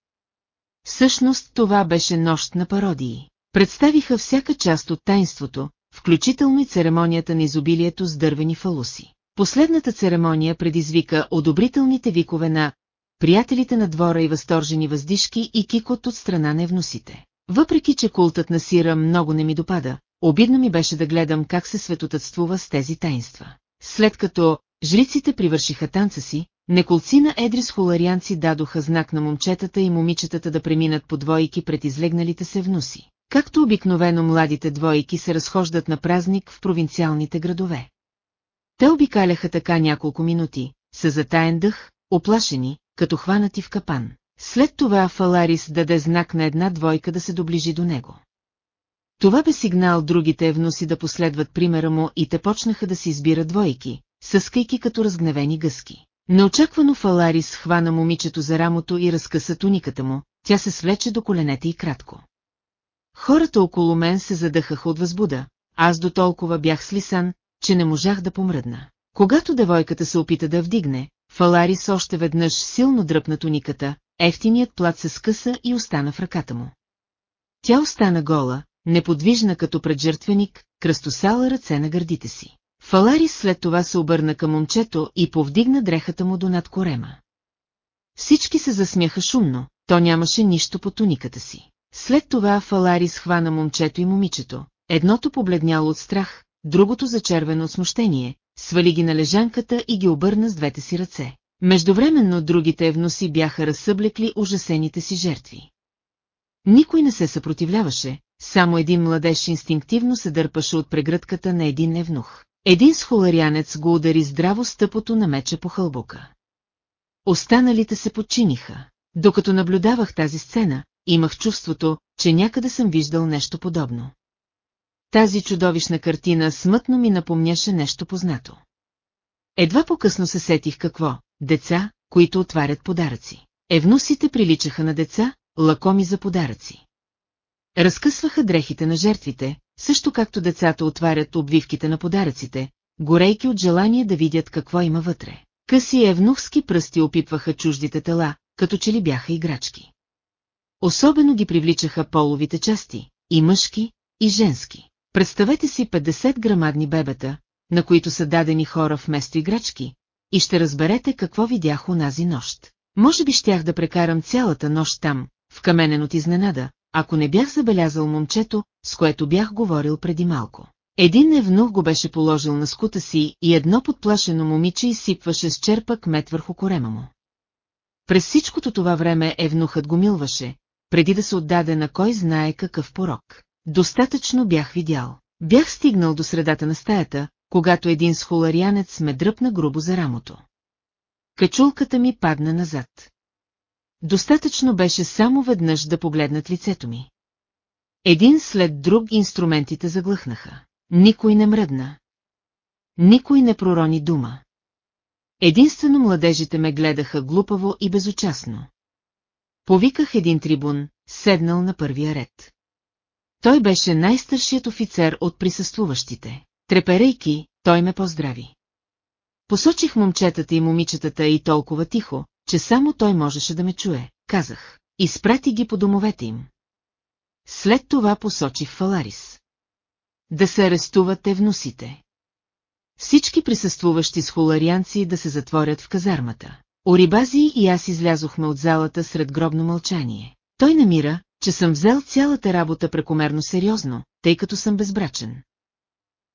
Всъщност това беше нощ на пародии. Представиха всяка част от тайнството, включително и церемонията на изобилието с дървени фалуси. Последната церемония предизвика одобрителните викове на приятелите на двора и възторжени въздишки и кикот от страна на вносите. Въпреки, че култът на Сира много не ми допада, обидно ми беше да гледам как се светотътствува с тези таинства. След като жриците привършиха танца си, неколци на едри схоларианци дадоха знак на момчетата и момичетата да преминат по двойки пред излегналите се внуси. Както обикновено младите двойки се разхождат на празник в провинциалните градове. Те обикаляха така няколко минути, са затаен дъх, оплашени, като хванати в капан. След това Фаларис даде знак на една двойка да се доближи до него. Това бе сигнал другите евноси да последват примера му и те почнаха да си избират двойки, съскайки като разгневени гъски. Неочаквано Фаларис хвана момичето за рамото и разкъса туниката му, тя се свлече до коленете и кратко. Хората около мен се задъхаха от възбуда, аз до толкова бях слисан, че не можах да помръдна. Когато девойката се опита да вдигне, Фаларис още веднъж силно дръпна туниката, ефтиният плат се скъса и остана в ръката му. Тя остана гола, неподвижна като преджертвеник, кръстосала ръце на гърдите си. Фаларис след това се обърна към момчето и повдигна дрехата му до над корема. Всички се засмяха шумно, то нямаше нищо по туниката си. След това Фаларис хвана момчето и момичето, едното побледняло от страх, другото зачервено от смущение, свали ги на лежанката и ги обърна с двете си ръце. Междувременно другите евноси бяха разсъблекли ужасените си жертви. Никой не се съпротивляваше, само един младеж инстинктивно се дърпаше от прегръдката на един евнух. Един схоларянец го удари здраво стъпото на меча по хълбука. Останалите се подчиниха. Докато наблюдавах тази сцена, имах чувството, че някъде съм виждал нещо подобно. Тази чудовищна картина смътно ми напомняше нещо познато. Едва по-късно се сетих какво – деца, които отварят подаръци. Евнусите приличаха на деца, лакоми за подаръци. Разкъсваха дрехите на жертвите, също както децата отварят обвивките на подаръците, горейки от желание да видят какво има вътре. Къси евнухски пръсти опитваха чуждите тела, като че ли бяха играчки. Особено ги привличаха половите части, и мъжки, и женски. Представете си 50 грамадни бебета, на които са дадени хора вместо играчки, и ще разберете какво видях унази нощ. Може би щях да прекарам цялата нощ там, в каменен от изненада, ако не бях забелязал момчето, с което бях говорил преди малко. Един евнух го беше положил на скута си и едно подплашено момиче изсипваше с черпак мет върху корема му. През всичкото това време евнухът го милваше, преди да се отдаде на кой знае какъв порок. Достатъчно бях видял. Бях стигнал до средата на стаята, когато един схоларианец ме дръпна грубо за рамото. Качулката ми падна назад. Достатъчно беше само веднъж да погледнат лицето ми. Един след друг инструментите заглъхнаха. Никой не мръдна. Никой не пророни дума. Единствено младежите ме гледаха глупаво и безучастно. Повиках един трибун, седнал на първия ред. Той беше най-старшият офицер от присъствуващите. Треперейки, той ме поздрави. Посочих момчетата и момичетата и толкова тихо, че само той можеше да ме чуе, казах. Изпрати ги по домовете им. След това посочих Фаларис. Да се арестуват евносите. Всички присъствуващи с холарианци да се затворят в казармата. Орибази и аз излязохме от залата сред гробно мълчание. Той намира, че съм взел цялата работа прекомерно сериозно, тъй като съм безбрачен.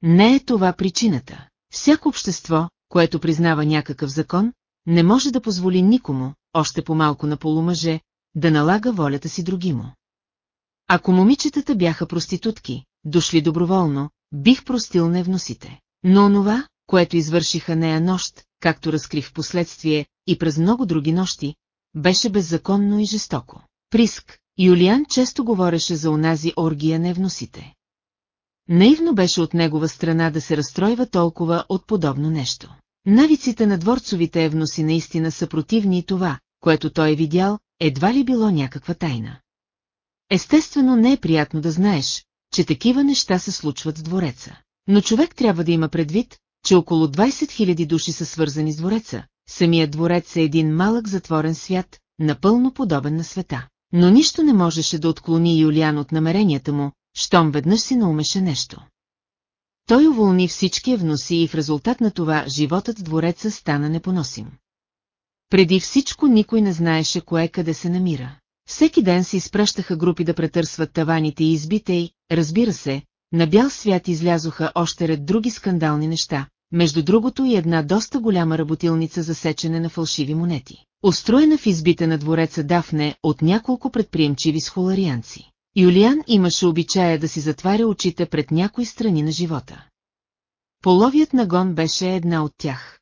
Не е това причината. Всяко общество, което признава някакъв закон, не може да позволи никому, още по-малко на полумъже, да налага волята си другимо. Ако момичетата бяха проститутки, дошли доброволно, бих простил невносите. Но онова, което извършиха нея нощ, както разкрих в последствие и през много други нощи, беше беззаконно и жестоко. Приск, Юлиан често говореше за онази оргия невносите. Наивно беше от негова страна да се разстройва толкова от подобно нещо. Навиците на дворцовите евноси наистина са противни и това, което той е видял, едва ли било някаква тайна. Естествено не е приятно да знаеш, че такива неща се случват в двореца. Но човек трябва да има предвид, че около 20 000 души са свързани с двореца. Самият дворец е един малък затворен свят, напълно подобен на света. Но нищо не можеше да отклони Юлиан от намеренията му, щом веднъж си наумеше нещо. Той уволни всички евноси и в резултат на това животът в двореца стана непоносим. Преди всичко никой не знаеше кое къде се намира. Всеки ден се изпращаха групи да претърсват таваните и избите и, разбира се, на бял свят излязоха още ред други скандални неща, между другото и една доста голяма работилница за сечене на фалшиви монети, устроена в избите на двореца Дафне от няколко предприемчиви схоларианци. Юлиан имаше обичая да си затваря очите пред някои страни на живота. Половият нагон беше една от тях.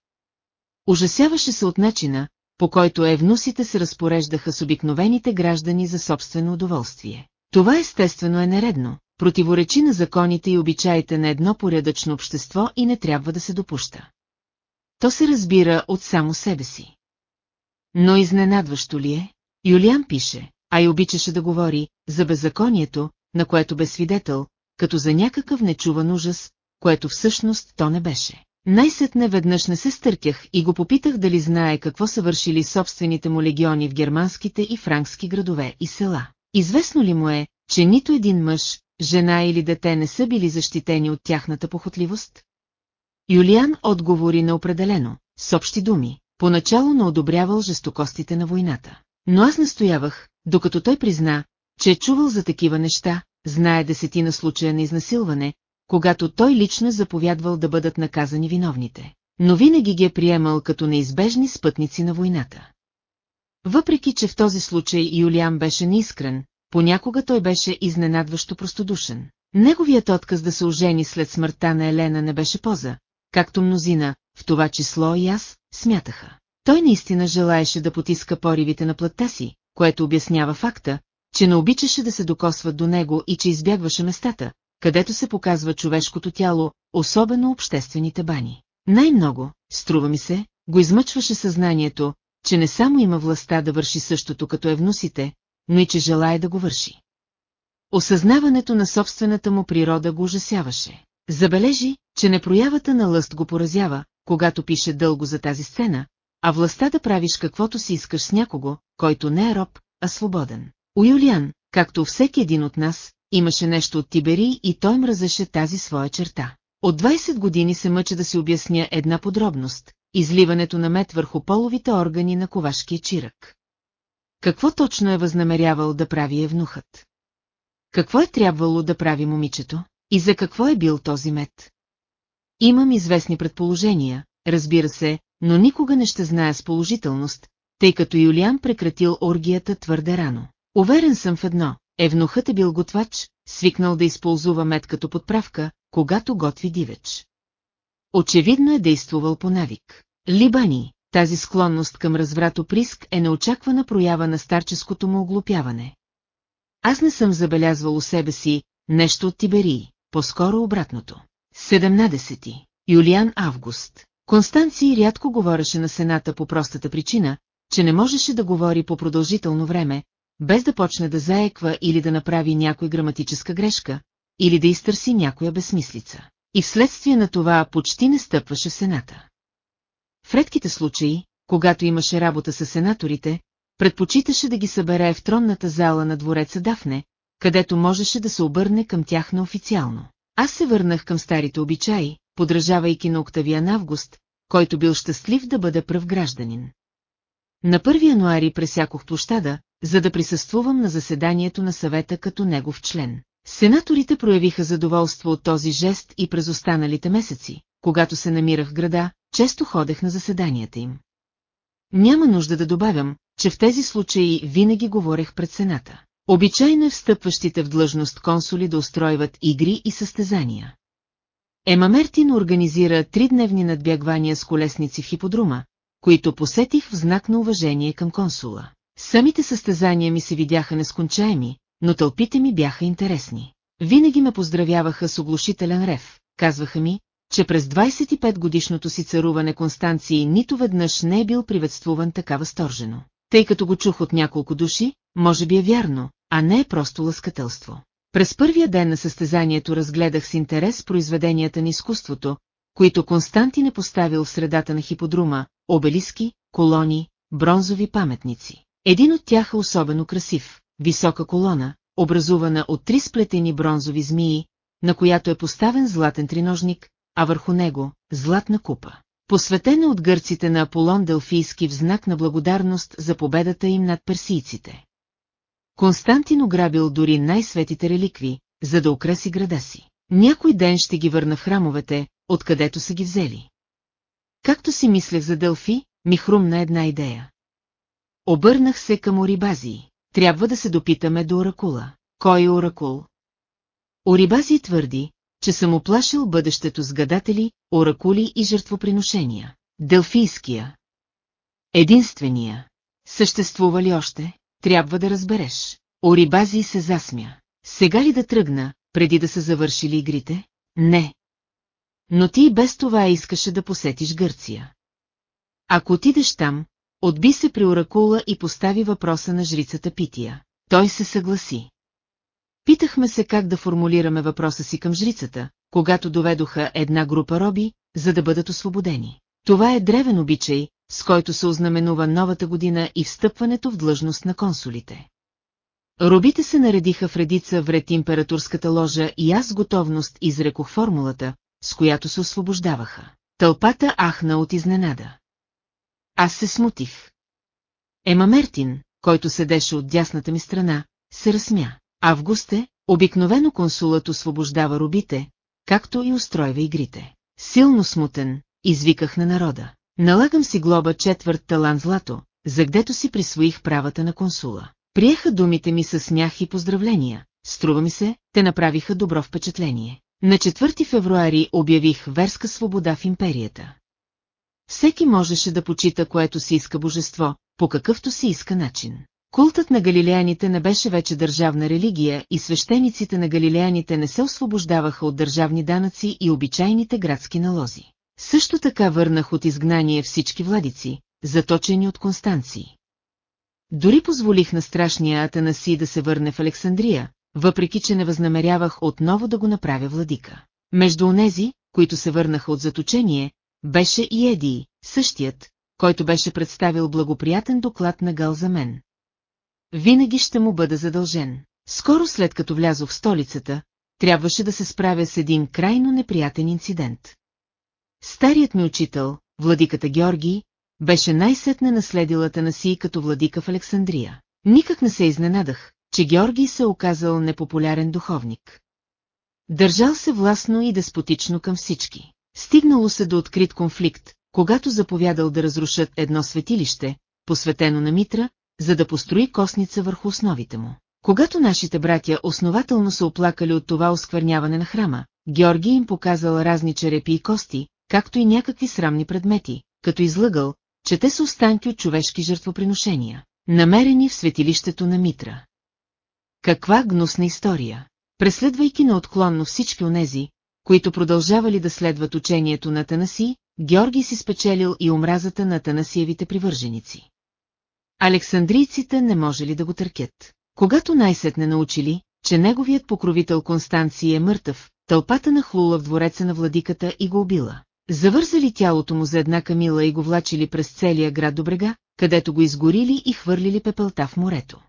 Ужасяваше се от начина, по който евнусите се разпореждаха с обикновените граждани за собствено удоволствие. Това естествено е нередно, противоречи на законите и обичаите на едно порядъчно общество и не трябва да се допуща. То се разбира от само себе си. Но изненадващо ли е? Юлиан пише, а и обичаше да говори, за беззаконието, на което бе свидетел, като за някакъв нечуван ужас, което всъщност то не беше. Най-сетне веднъж не се стъркях и го попитах дали знае какво са вършили собствените му легиони в германските и франкски градове и села. Известно ли му е, че нито един мъж, жена или дете не са били защитени от тяхната похотливост? Юлиан отговори неопределено, с общи думи, поначало не одобрявал жестокостите на войната. Но аз настоявах, докато той призна, че е чувал за такива неща, знае десетина случая на изнасилване, когато той лично заповядвал да бъдат наказани виновните, но винаги ги е приемал като неизбежни спътници на войната. Въпреки, че в този случай Юлиан беше неискрен, понякога той беше изненадващо простодушен. Неговият отказ да се ожени след смъртта на Елена не беше поза, както мнозина, в това число и аз, смятаха. Той наистина желаеше да потиска поривите на плътта си, което обяснява факта, че не обичаше да се докосват до него и че избягваше местата, където се показва човешкото тяло, особено обществените бани. Най-много, струва ми се, го измъчваше съзнанието, че не само има властта да върши същото като евносите, но и че желая да го върши. Осъзнаването на собствената му природа го ужасяваше. Забележи, че непроявата на лъст го поразява, когато пише дълго за тази сцена, а властта да правиш каквото си искаш с някого, който не е роб, а свободен. У Юлиан, както всеки един от нас, имаше нещо от Тибери и той мразеше тази своя черта. От 20 години се мъча да си обясня една подробност – изливането на мед върху половите органи на ковашкия чирък. Какво точно е възнамерявал да прави евнухът? Какво е трябвало да прави момичето? И за какво е бил този мед? Имам известни предположения, разбира се, но никога не ще знае с положителност, тъй като Юлиан прекратил оргията твърде рано. Уверен съм в едно, евнухът е бил готвач, свикнал да използва мед като подправка, когато готви дивеч. Очевидно е действувал по навик. Либани, тази склонност към разврато приск е неочаквана проява на старческото му оглупяване. Аз не съм забелязвал у себе си нещо от Тиберии, по-скоро обратното. 17. Юлиан Август. Констанций рядко говореше на Сената по простата причина, че не можеше да говори по продължително време, без да почне да заеква или да направи някой граматическа грешка, или да изтърси някоя безсмислица. И вследствие на това почти не стъпваше Сената. В редките случаи, когато имаше работа с сенаторите, предпочиташе да ги събере в тронната зала на двореца Дафне, където можеше да се обърне към тях неофициално. Аз се върнах към старите обичаи, подражавайки на Октавиан Август, който бил щастлив да бъде пръв гражданин. На 1 януари пресякох площада, за да присъствувам на заседанието на съвета като негов член. Сенаторите проявиха задоволство от този жест и през останалите месеци, когато се намирах в града, често ходех на заседанията им. Няма нужда да добавям, че в тези случаи винаги говорех пред Сената. Обичайно е встъпващите в длъжност консули да устройват игри и състезания. Ема Мертин организира тридневни надбягвания с колесници в хиподрума, които посетих в знак на уважение към консула. Самите състезания ми се видяха нескончаеми, но тълпите ми бяха интересни. Винаги ме поздравяваха с оглушителен рев, казваха ми, че през 25 годишното си царуване Констанции нито веднъж не е бил приветствуван така възторжено. Тъй като го чух от няколко души, може би е вярно, а не е просто лъскателство. През първия ден на състезанието разгледах с интерес произведенията на изкуството, които Константин е поставил в средата на хиподрума, обелиски, колони, бронзови паметници. Един от тях е особено красив, висока колона, образувана от три сплетени бронзови змии, на която е поставен златен триножник, а върху него – златна купа. Посветена от гърците на Аполон Делфийски в знак на благодарност за победата им над персийците. Константин ограбил дори най-светите реликви, за да украси града си. Някой ден ще ги върна в храмовете, откъдето са ги взели. Както си мислех за Делфи, ми хрумна една идея. Обърнах се към Орибазии. Трябва да се допитаме до Оракула. Кой е Оракул? Орибазий твърди, че съм оплашил бъдещето с гадатели, оракули и жертвоприношения. Делфийския. Единствения. Съществува ли още? Трябва да разбереш. Орибазий се засмя. Сега ли да тръгна, преди да са завършили игрите? Не. Но ти без това искаше да посетиш Гърция. Ако отидеш там, отби се при Оракула и постави въпроса на жрицата Пития. Той се съгласи. Питахме се как да формулираме въпроса си към жрицата, когато доведоха една група роби, за да бъдат освободени. Това е древен обичай, с който се ознаменува новата година и встъпването в длъжност на консулите. Робите се наредиха в редица вред императорската ложа и аз готовност изрекох формулата, с която се освобождаваха. Тълпата ахна от изненада. Аз се смутих. Ема Мертин, който седеше от дясната ми страна, се разсмя. Августе, обикновено консулът освобождава робите, както и устройва игрите. Силно смутен, извиках на народа. Налагам си глоба четвърт талант злато, за гдето си присвоих правата на консула. Приеха думите ми с смях и поздравления. Струва ми се, те направиха добро впечатление. На 4 февруари обявих верска свобода в империята. Всеки можеше да почита което си иска божество, по какъвто си иска начин. Култът на галилеяните не беше вече държавна религия и свещениците на галилеяните не се освобождаваха от държавни данъци и обичайните градски налози. Също така върнах от изгнание всички владици, заточени от Констанции. Дори позволих на страшния Атанаси да се върне в Александрия, въпреки че не възнамерявах отново да го направя владика. Между онези, които се върнаха от заточение, беше и Еди, същият, който беше представил благоприятен доклад на Гал за мен. Винаги ще му бъда задължен. Скоро след като влязох в столицата, трябваше да се справя с един крайно неприятен инцидент. Старият ми учител, владиката Георги, беше най-сетне наследилата на си като владика в Александрия. Никак не се изненадах, че Георги се оказал непопулярен духовник. Държал се властно и деспотично към всички. Стигнало се до открит конфликт, когато заповядал да разрушат едно светилище, посветено на Митра, за да построи косница върху основите му. Когато нашите братя основателно са оплакали от това оскверняване на храма, Георги им показал разни черепи и кости, както и някакви срамни предмети, като излъгал, че те са останки от човешки жертвоприношения, намерени в светилището на Митра. Каква гнусна история! Преследвайки неотклонно всички онези, които продължавали да следват учението на Танаси, Георги си спечелил и омразата на Танасиевите привърженици. Александрийците не можели да го търкят. Когато най-сетне научили, че неговият покровител Констанция е мъртъв, тълпата нахлула в двореца на владиката и го убила. Завързали тялото му за една камила и го влачили през целия град до брега, където го изгорили и хвърлили пепелта в морето.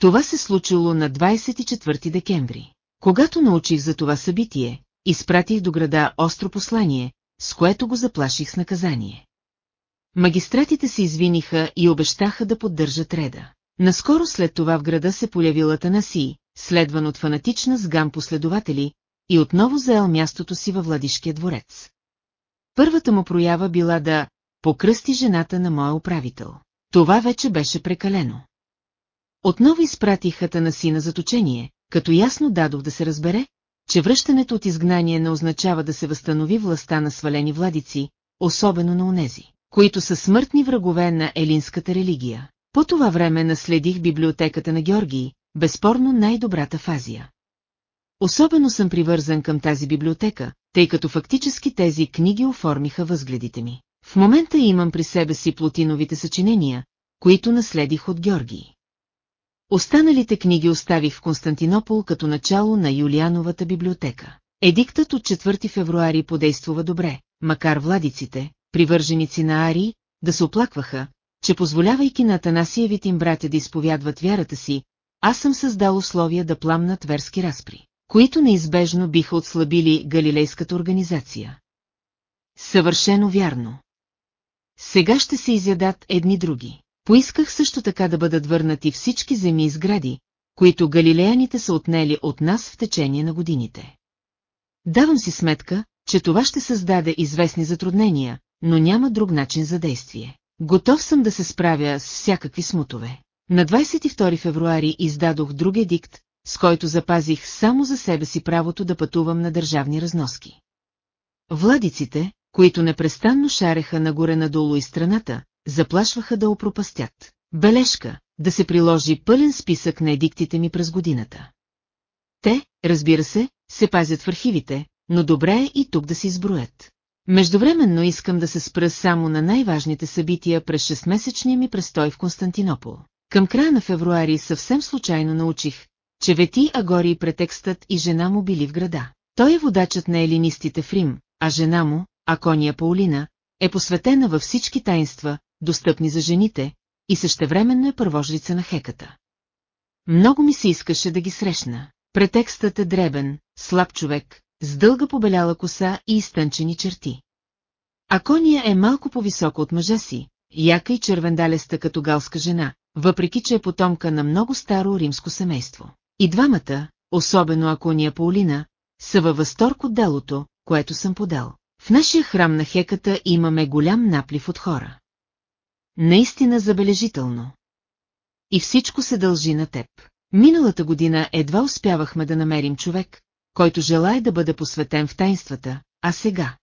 Това се случило на 24 декември. Когато научих за това събитие, изпратих до града остро послание, с което го заплаших с наказание. Магистратите се извиниха и обещаха да поддържат реда. Наскоро след това в града се появила Танаси, следван от фанатична сгам последователи, и отново заел мястото си във Владишкия дворец. Първата му проява била да покръсти жената на моя управител. Това вече беше прекалено. Отново изпратих на сина заточение, като ясно дадох да се разбере, че връщането от изгнание не означава да се възстанови властта на свалени владици, особено на онези, които са смъртни врагове на елинската религия. По това време наследих библиотеката на Георгий, безспорно най-добрата фазия. Особено съм привързан към тази библиотека, тъй като фактически тези книги оформиха възгледите ми. В момента имам при себе си плотиновите съчинения, които наследих от Георгий. Останалите книги оставих в Константинопол като начало на Юлиановата библиотека. Едиктът от 4 февруари подействува добре, макар владиците, привърженици на Ари, да се оплакваха, че позволявайки на Атанасиевите им братя да изповядват вярата си, аз съм създал условия да пламнат верски разпри, които неизбежно биха отслабили галилейската организация. Съвършено вярно. Сега ще се изядат едни други. Поисках също така да бъдат върнати всички земи и сгради, които галилеяните са отнели от нас в течение на годините. Давам си сметка, че това ще създаде известни затруднения, но няма друг начин за действие. Готов съм да се справя с всякакви смутове. На 22 февруари издадох друг едикт, с който запазих само за себе си правото да пътувам на държавни разноски. Владиците, които непрестанно шареха нагоре-надолу и страната, заплашваха да опропастят. Бележка, да се приложи пълен списък на едиктите ми през годината. Те, разбира се, се пазят в архивите, но добре е и тук да се изброят. Междувременно искам да се спра само на най-важните събития през 6-месечния ми престой в Константинопол. Към края на февруари съвсем случайно научих, че Вети Агори претекстът и жена му били в града. Той е водачът на елинистите в Рим, а жена му, Акония Паулина, е посветена във всички таинства, достъпни за жените, и същевременно е първожрица на хеката. Много ми се искаше да ги срещна. Претекстът е дребен, слаб човек, с дълга побеляла коса и изтънчени черти. Акония е малко по-висока от мъжа си, яка и червендалеста като галска жена, въпреки че е потомка на много старо римско семейство. И двамата, особено Акония Паулина, са във възторг от делото, което съм подал. В нашия храм на Хеката имаме голям наплив от хора. Наистина забележително. И всичко се дължи на теб. Миналата година едва успявахме да намерим човек, който желая да бъде посветен в тайнствата, а сега.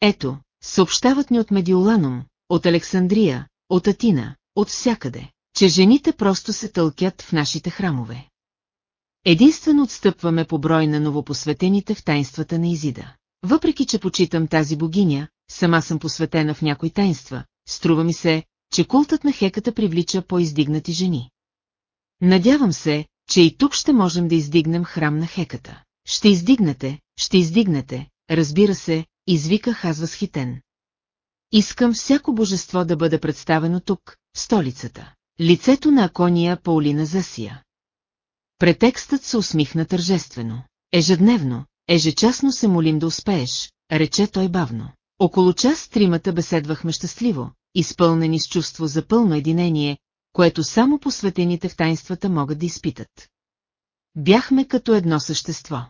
Ето, съобщават ни от Медиоланум, от Александрия, от Атина, от всякъде, че жените просто се тълкят в нашите храмове. Единствено отстъпваме по брой на новопосветените в тайнствата на Изида. Въпреки, че почитам тази богиня, сама съм посветена в някои тайнства, струва ми се, че култът на хеката привлича по-издигнати жени. Надявам се, че и тук ще можем да издигнем храм на хеката. Ще издигнете, ще издигнете, разбира се, извиках аз възхитен. Искам всяко божество да бъде представено тук, в столицата. Лицето на Акония Паулина Засия. Претекстът се усмихна тържествено. Ежедневно, ежечасно се молим да успееш, рече той бавно. Около час тримата беседвахме щастливо, изпълнени с чувство за пълно единение, което само посветените в тайнствата могат да изпитат. Бяхме като едно същество.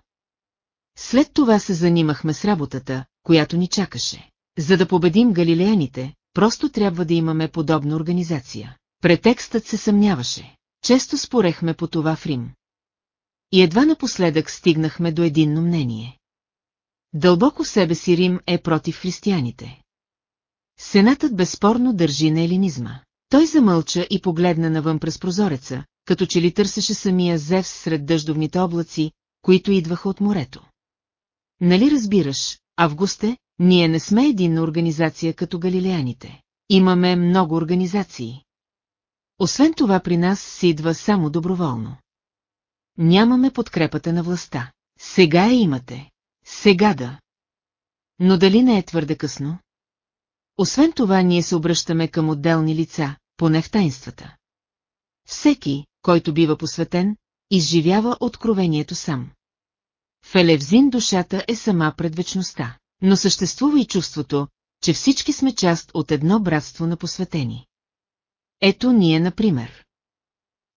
След това се занимахме с работата, която ни чакаше. За да победим галилеяните, просто трябва да имаме подобна организация. Претекстът се съмняваше. Често спорехме по това в Рим. И едва напоследък стигнахме до единно мнение. Дълбоко себе си Рим е против християните. Сенатът безспорно държи на елинизма. Той замълча и погледна навън през прозореца, като че ли търсеше самия Зевс сред дъждовните облаци, които идваха от морето. Нали разбираш, Августе, ние не сме единна организация като галилеяните. Имаме много организации. Освен това при нас се идва само доброволно. Нямаме подкрепата на властта. Сега я имате. Сега да. Но дали не е твърде късно? Освен това ние се обръщаме към отделни лица, поне в тайнствата. Всеки, който бива посветен, изживява откровението сам. В Елевзин душата е сама пред вечността, но съществува и чувството, че всички сме част от едно братство на посветени. Ето ние, например.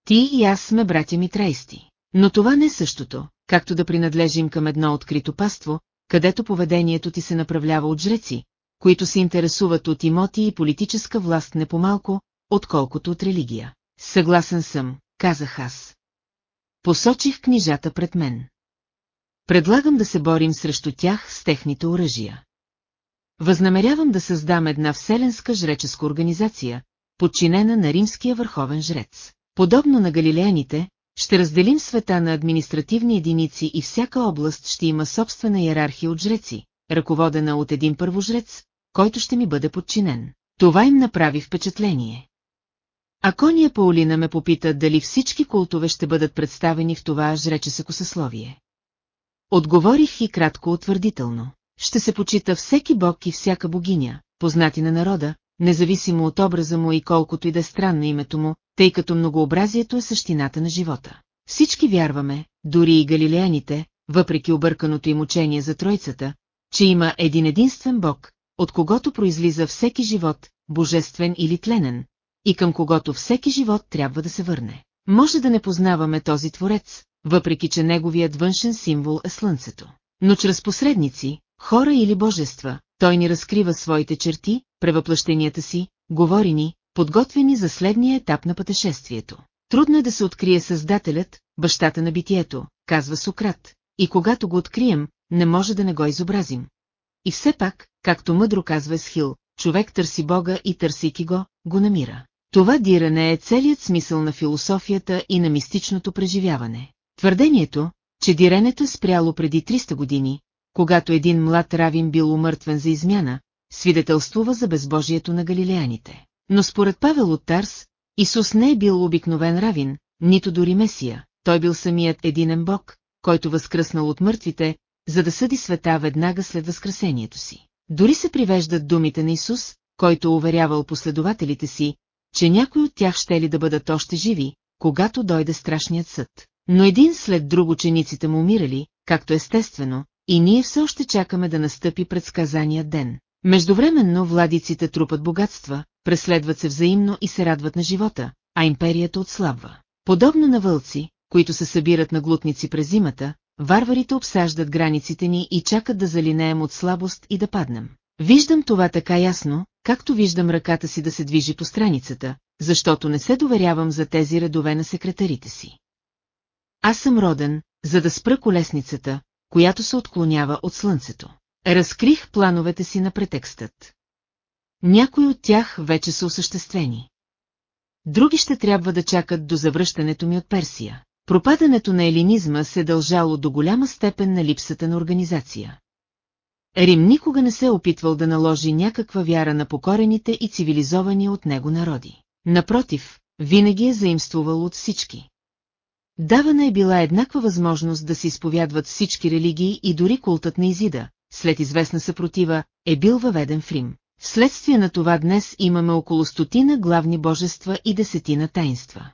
Ти и аз сме братя ми трайсти. Но това не е същото, както да принадлежим към едно открито паство, където поведението ти се направлява от жреци, които се интересуват от имоти и политическа власт не по-малко, отколкото от религия. Съгласен съм, казах аз. Посочих книжата пред мен. Предлагам да се борим срещу тях с техните оръжия. Възнамерявам да създам една вселенска жреческа организация, подчинена на римския върховен жрец. Подобно на галилеяните, ще разделим света на административни единици и всяка област ще има собствена иерархия от жреци, ръководена от един първожрец, който ще ми бъде подчинен. Това им направи впечатление. Акония Паулина ме попита дали всички култове ще бъдат представени в това жреческо съсловие. Отговорих и кратко утвърдително. Ще се почита всеки бог и всяка богиня, познати на народа, независимо от образа му и колкото и да е странно името му, тъй като многообразието е същината на живота. Всички вярваме, дори и галилеяните, въпреки обърканото им учение за тройцата, че има един единствен бог, от когото произлиза всеки живот, божествен или тленен, и към когото всеки живот трябва да се върне. Може да не познаваме този творец, въпреки че неговият външен символ е слънцето. Но чрез посредници, хора или божества, той ни разкрива своите черти, превъплъщенията си, говори ни, подготвени за следния етап на пътешествието. Трудно е да се открие Създателят, бащата на битието, казва Сократ, и когато го открием, не може да не го изобразим. И все пак, както мъдро казва Есхил, човек търси Бога и търсейки го, го намира. Това диране е целият смисъл на философията и на мистичното преживяване. Твърдението, че диренето е спряло преди 300 години, когато един млад равин бил умъртвен за измяна, свидетелствува за безбожието на галилеяните. Но според Павел от Тарс, Исус не е бил обикновен равин, нито дори Месия, той бил самият единен бог, който възкръснал от мъртвите, за да съди света веднага след възкресението си. Дори се привеждат думите на Исус, който уверявал последователите си, че някои от тях ще ли да бъдат още живи, когато дойде страшният съд. Но един след друг учениците му умирали, както естествено, и ние все още чакаме да настъпи предсказания ден. Междувременно владиците трупат богатства, преследват се взаимно и се радват на живота, а империята отслабва. Подобно на вълци, които се събират на глутници през зимата, варварите обсаждат границите ни и чакат да залинеем от слабост и да паднем. Виждам това така ясно, както виждам ръката си да се движи по страницата, защото не се доверявам за тези редове на секретарите си. Аз съм роден, за да спра колесницата, която се отклонява от слънцето. Разкрих плановете си на претекстът. Някои от тях вече са осъществени. Други ще трябва да чакат до завръщането ми от Персия. Пропадането на елинизма се дължало до голяма степен на липсата на организация. Рим никога не се е опитвал да наложи някаква вяра на покорените и цивилизовани от него народи. Напротив, винаги е заимствувал от всички. Давана е била еднаква възможност да се изповядват всички религии и дори култът на Изида, след известна съпротива, е бил въведен в Рим. Вследствие на това днес имаме около стотина главни божества и десетина таинства.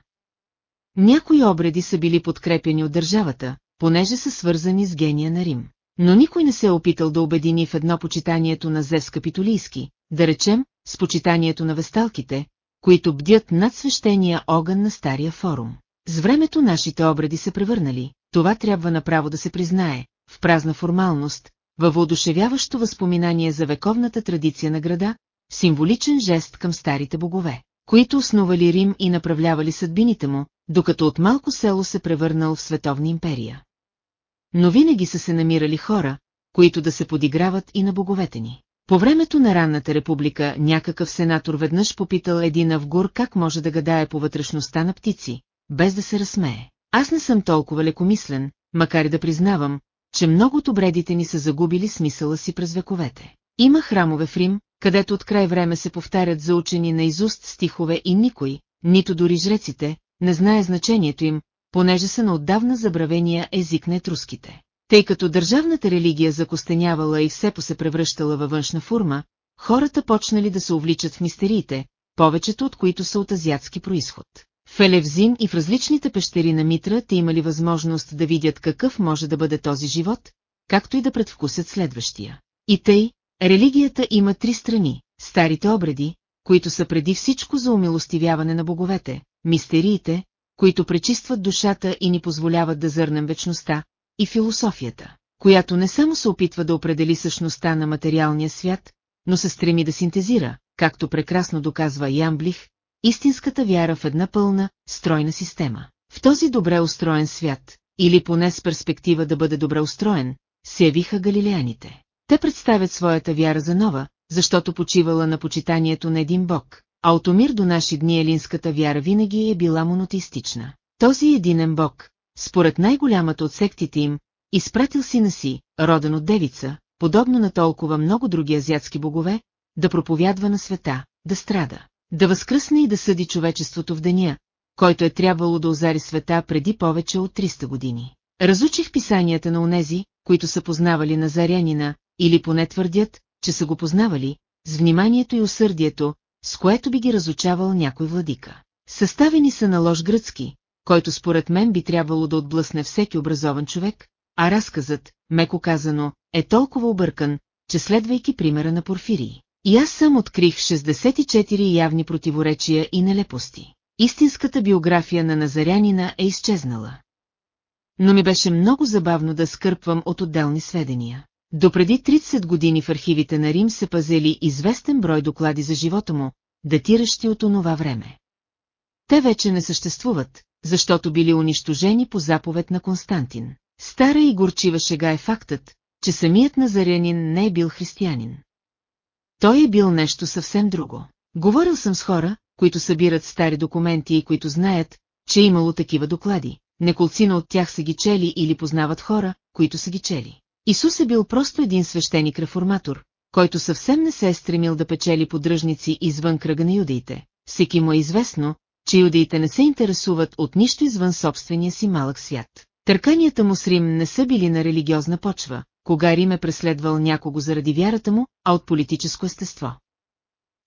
Някои обреди са били подкрепени от държавата, понеже са свързани с гения на Рим. Но никой не се е опитал да обедини в едно почитанието на Зевс Капитолийски, да речем, с почитанието на весталките, които бдят над свещения огън на Стария форум. С времето нашите обреди се превърнали, това трябва направо да се признае, в празна формалност, във воодушевяващо възпоминание за вековната традиция на града, символичен жест към старите богове, които основали Рим и направлявали съдбините му, докато от малко село се превърнал в световна империя. Но винаги са се намирали хора, които да се подиграват и на боговете ни. По времето на ранната република някакъв сенатор веднъж попитал един Авгур как може да гадае по вътрешността на птици, без да се разсмее. Аз не съм толкова лекомислен, макар и да признавам, че много от обредите ни са загубили смисъла си през вековете. Има храмове в Рим, където от край време се повтарят за учени на изуст стихове и никой, нито дори жреците, не знае значението им, понеже са на отдавна забравения език на етруските. Тъй като държавната религия закостенявала и все по се превръщала във външна форма, хората почнали да се увличат в мистериите, повечето от които са от азиатски происход. В Елевзин и в различните пещери на Митра те имали възможност да видят какъв може да бъде този живот, както и да предвкусят следващия. И тъй, религията има три страни – старите обреди, които са преди всичко за умилостивяване на боговете, мистериите, които пречистват душата и ни позволяват да зърнем вечността, и философията, която не само се опитва да определи същността на материалния свят, но се стреми да синтезира, както прекрасно доказва Ямблих, истинската вяра в една пълна, стройна система. В този добре устроен свят, или поне с перспектива да бъде добре устроен, се явиха галилеяните. Те представят своята вяра за нова, защото почивала на почитанието на един бог, а от Омир до наши дни елинската вяра винаги е била монотеистична. Този единен бог, според най-голямата от сектите им, изпратил сина си, роден от девица, подобно на толкова много други азиатски богове, да проповядва на света, да страда, да възкръсне и да съди човечеството в деня, който е трябвало да озари света преди повече от 300 години. Разучих писанията на онези, които са познавали Назарянина, или поне твърдят, че са го познавали, с вниманието и усърдието, с което би ги разучавал някой владика. Съставени са на лош гръцки, който според мен би трябвало да отблъсне всеки образован човек, а разказът, меко казано, е толкова объркан, че следвайки примера на Порфирий. И аз сам открих 64 явни противоречия и нелепости. Истинската биография на Назарянина е изчезнала. Но ми беше много забавно да скърпвам от отделни сведения. Допреди 30 години в архивите на Рим се пазели известен брой доклади за живота му, датиращи от онова време. Те вече не съществуват, защото били унищожени по заповед на Константин. Стара и горчива шега е фактът, че самият Назарянин не е бил християнин. Той е бил нещо съвсем друго. Говорил съм с хора, които събират стари документи и които знаят, че е имало такива доклади. Неколцина от тях са ги чели или познават хора, които са ги чели. Исус е бил просто един свещеник-реформатор, който съвсем не се е стремил да печели поддръжници извън кръга на юдеите. Всеки му е известно, че юдеите не се интересуват от нищо извън собствения си малък свят. Търканията му с Рим не са били на религиозна почва, кога Рим е преследвал някого заради вярата му, а от политическо естество.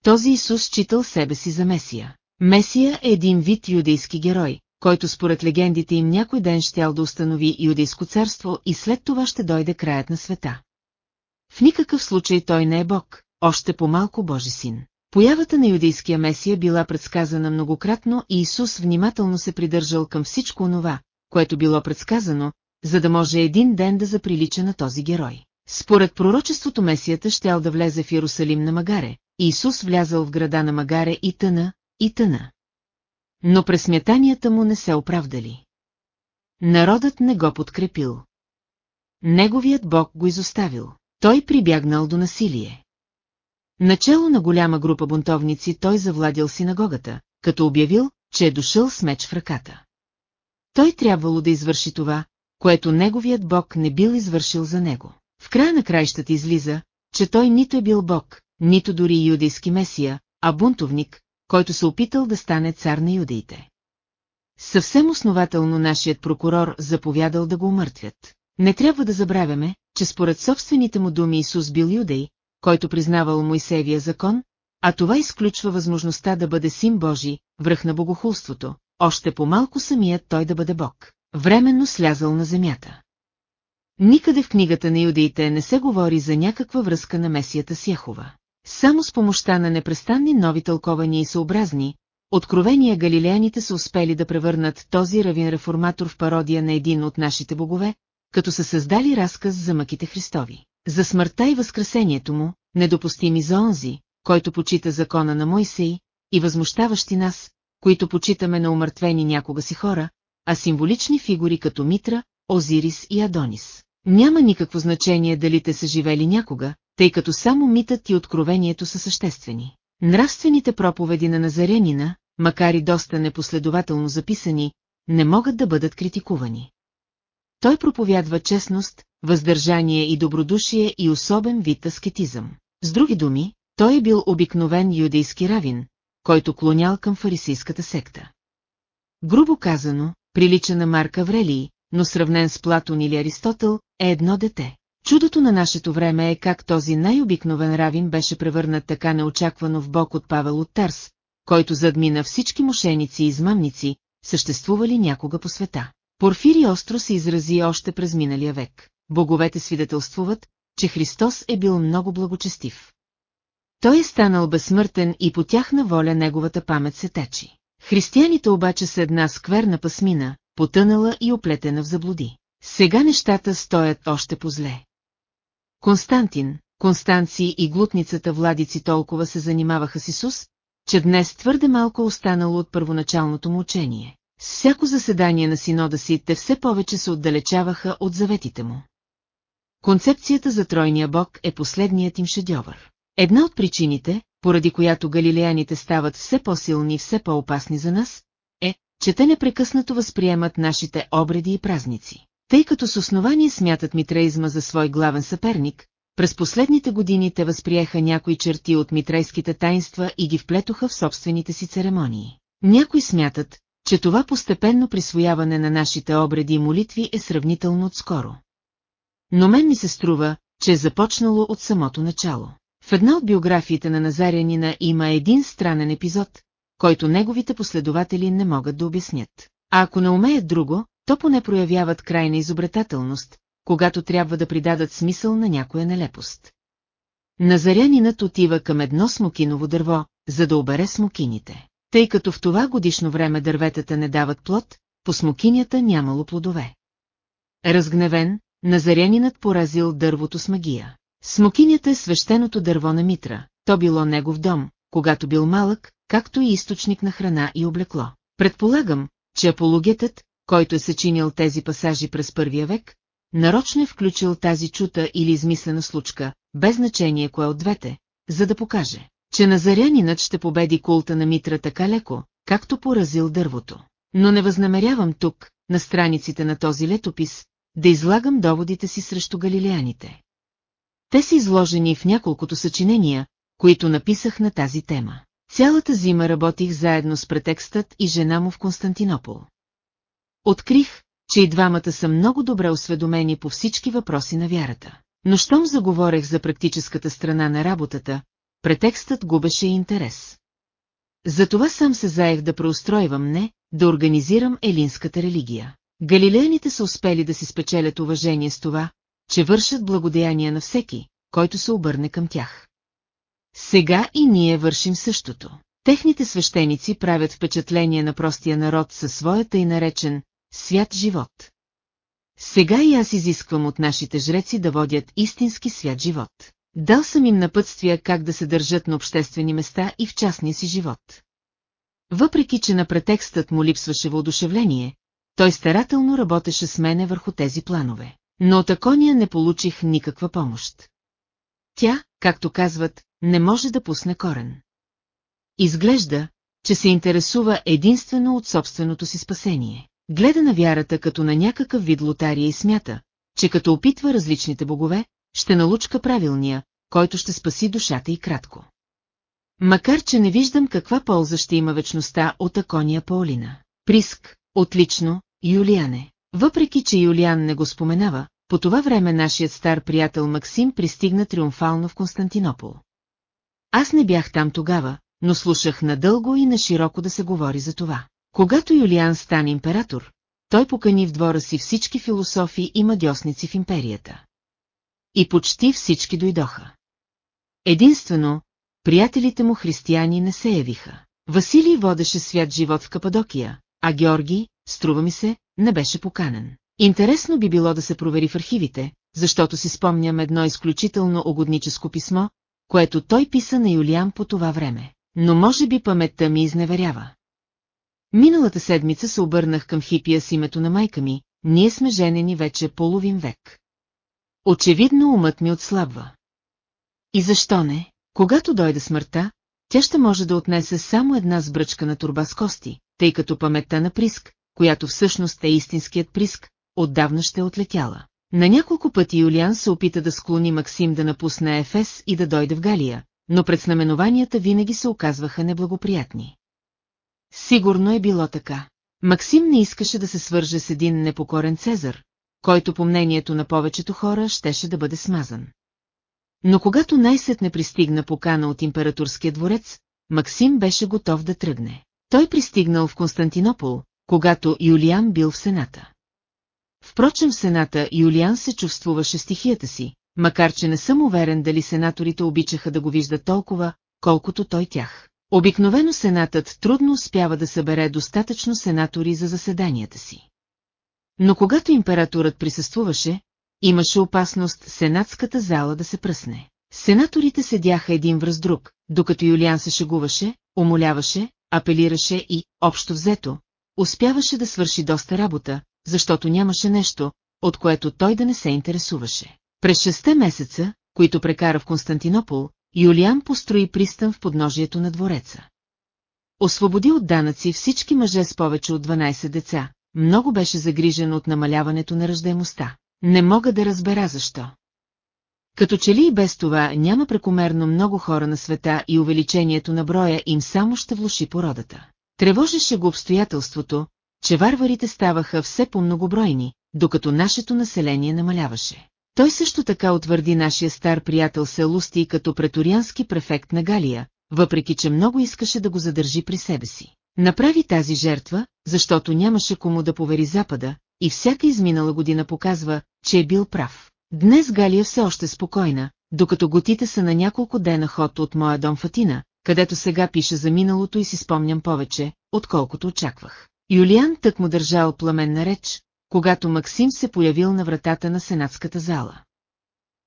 Този Исус считал себе си за Месия. Месия е един вид юдейски герой, който според легендите им някой ден щял да установи юдейско царство и след това ще дойде краят на света. В никакъв случай той не е Бог, още по-малко Божи син. Появата на юдейския Месия била предсказана многократно и Исус внимателно се придържал към всичко онова, което било предсказано, за да може един ден да заприлича на този герой. Според пророчеството Месията щял да влезе в Иерусалим на Магаре, Исус влязал в града на Магаре и тъна, и тъна. Но пресмятанията му не се оправдали. Народът не го подкрепил. Неговият бог го изоставил. Той прибягнал до насилие. Начало на голяма група бунтовници той завладял синагогата, като обявил, че е дошъл с меч в ръката. Той трябвало да извърши това, което неговият бог не бил извършил за него. В края на краищата излиза, че той нито е бил бог, нито дори юдейски месия, а бунтовник, който се опитал да стане цар на юдеите. Съвсем основателно нашият прокурор заповядал да го умъртвят. Не трябва да забравяме, че според собствените му думи Исус бил юдей, който признавал Моисеевия закон, а това изключва възможността да бъде син Божий, връх на богохулството, още по-малко самият той да бъде Бог, временно слязал на земята. Никъде в книгата на юдеите не се говори за някаква връзка на месията с Яхова. Само с помощта на непрестанни нови тълкования и съобразни, откровения галилеяните са успели да превърнат този равин реформатор в пародия на един от нашите богове, като са създали разказ за мъките Христови. За смъртта и възкресението му, недопустими за онзи, който почита закона на Мойсей, и възмущаващи нас, които почитаме на умъртвени някога си хора, а символични фигури като Митра, Озирис и Адонис. Няма никакво значение дали те са живели някога, тъй като само митът и откровението са съществени. Нравствените проповеди на Назарянина, макар и доста непоследователно записани, не могат да бъдат критикувани. Той проповядва честност, въздържание и добродушие и особен вид аскетизъм. С други думи, той е бил обикновен юдейски равин, който клонял към фарисийската секта. Грубо казано, прилича на Марк Аврелий, но сравнен с Платон или Аристотел, е едно дете. Чудото на нашето време е как този най-обикновен равин беше превърнат така неочаквано в бог от Павел от Тарс, който задмина всички мошеници и измамници, съществували някога по света. Порфири остро се изрази още през миналия век. Боговете свидетелствуват, че Христос е бил много благочестив. Той е станал безсмъртен и по тяхна воля неговата памет се течи. Християните обаче са една скверна пасмина, потънала и оплетена в заблуди. Сега нещата стоят още по-зле. Константин, Констанци и глутницата владици толкова се занимаваха с Исус, че днес твърде малко останало от първоначалното му учение. С всяко заседание на синода си те все повече се отдалечаваха от заветите му. Концепцията за тройния бог е последният им шедьовър. Една от причините, поради която галилеяните стават все по-силни и все по-опасни за нас, е, че те непрекъснато възприемат нашите обреди и празници. Тъй като с основание смятат митреизма за свой главен съперник, през последните години те възприеха някои черти от митрейските таинства и ги вплетоха в собствените си церемонии. Някои смятат, че това постепенно присвояване на нашите обреди и молитви е сравнително отскоро. Но мен ми се струва, че е започнало от самото начало. В една от биографиите на Назарянина има един странен епизод, който неговите последователи не могат да обяснят. А ако не умеят друго, то поне проявяват крайна изобретателност, когато трябва да придадат смисъл на някоя нелепост. Назарянинът отива към едно смокиново дърво, за да обере смокините. Тъй като в това годишно време дърветата не дават плод, по смокинята нямало плодове. Разгневен, Назарянинът поразил дървото с магия. Смокинята е свещеното дърво на Митра, то било негов дом, когато бил малък, както и източник на храна и облекло. Предполагам, че апологетът, който е съчинил тези пасажи през първия век, нарочно е включил тази чута или измислена случка, без значение кое от двете, за да покаже, че назарянинът ще победи култа на Митра така леко, както поразил дървото. Но не възнамерявам тук, на страниците на този летопис, да излагам доводите си срещу галилеяните. Те са изложени в няколкото съчинения, които написах на тази тема. Цялата зима работих заедно с претекстът и жена му в Константинопол. Открих, че и двамата са много добре осведомени по всички въпроси на вярата. Но щом заговорех за практическата страна на работата, претекстът губеше интерес. Затова сам се заех да преустройвам не, да организирам елинската религия. Галилеяните са успели да си спечелят уважение с това, че вършат благодеяния на всеки, който се обърне към тях. Сега и ние вършим същото. Техните свещеници правят впечатление на простия народ със своята и наречен свят живот. Сега и аз изисквам от нашите жреци да водят истински свят живот. Дал съм им напътствия как да се държат на обществени места и в частния си живот. Въпреки, че на претекстът му липсваше въодушевление, той старателно работеше с мене върху тези планове. Но от Акония не получих никаква помощ. Тя, както казват, не може да пусне корен. Изглежда, че се интересува единствено от собственото си спасение. Гледа на вярата като на някакъв вид лотария и смята, че като опитва различните богове, ще налучка правилния, който ще спаси душата и кратко. Макар, че не виждам каква полза ще има вечността от Акония Паулина. Приск, отлично, Юлиане. Въпреки, че Юлиан не го споменава, по това време нашият стар приятел Максим пристигна триумфално в Константинопол. Аз не бях там тогава, но слушах надълго и на широко да се говори за това. Когато Юлиан стане император, той покани в двора си всички философи и мадьосници в империята. И почти всички дойдоха. Единствено, приятелите му християни не се явиха. Василий водеше свят живот в Кападокия, а Георги, струва ми се, не беше поканен. Интересно би било да се провери в архивите, защото си спомням едно изключително угодническо писмо, което той писа на Юлиан по това време. Но може би паметта ми изневерява. Миналата седмица се обърнах към хипия с името на майка ми, ние сме женени вече половин век. Очевидно умът ми отслабва. И защо не? Когато дойде смъртта, тя ще може да отнесе само една сбръчка на турба с кости, тъй като паметта на Приск, която всъщност е истинският Приск, отдавна ще е отлетяла. На няколко пъти Юлиан се опита да склони Максим да напусне Ефес и да дойде в Галия, но предзнаменованията винаги се оказваха неблагоприятни. Сигурно е било така. Максим не искаше да се свърже с един непокорен Цезар, който по мнението на повечето хора щеше да бъде смазан. Но когато най-сетне пристигна покана от императорския дворец, Максим беше готов да тръгне. Той пристигнал в Константинопол, когато Юлиан бил в Сената. Впрочем в Сената Юлиан се чувствуваше стихията си, макар че не съм уверен дали сенаторите обичаха да го виждат толкова, колкото той тях. Обикновено Сенатът трудно успява да събере достатъчно сенатори за заседанията си. Но когато императорът присъствуваше, имаше опасност сенатската зала да се пръсне. Сенаторите седяха един връз друг, докато Юлиан се шегуваше, умоляваше, апелираше и, общо взето, успяваше да свърши доста работа, защото нямаше нещо, от което той да не се интересуваше. През шесте месеца, които прекара в Константинопол, Юлиан построи пристан в подножието на двореца. Освободи от данъци всички мъже с повече от 12 деца, много беше загрижен от намаляването на ръждаемостта. Не мога да разбера защо. Като че ли и без това няма прекомерно много хора на света и увеличението на броя им само ще влуши породата. Тревожеше го обстоятелството, че варварите ставаха все по-многобройни, докато нашето население намаляваше. Той също така утвърди нашия стар приятел Селусти като преториански префект на Галия, въпреки че много искаше да го задържи при себе си. Направи тази жертва, защото нямаше кому да повери Запада, и всяка изминала година показва, че е бил прав. Днес Галия все още спокойна, докато готите са на няколко дена ход от моя дом Фатина, където сега пише за миналото и си спомням повече, отколкото очаквах. Юлиан тък му държал пламенна реч, когато Максим се появил на вратата на сенатската зала.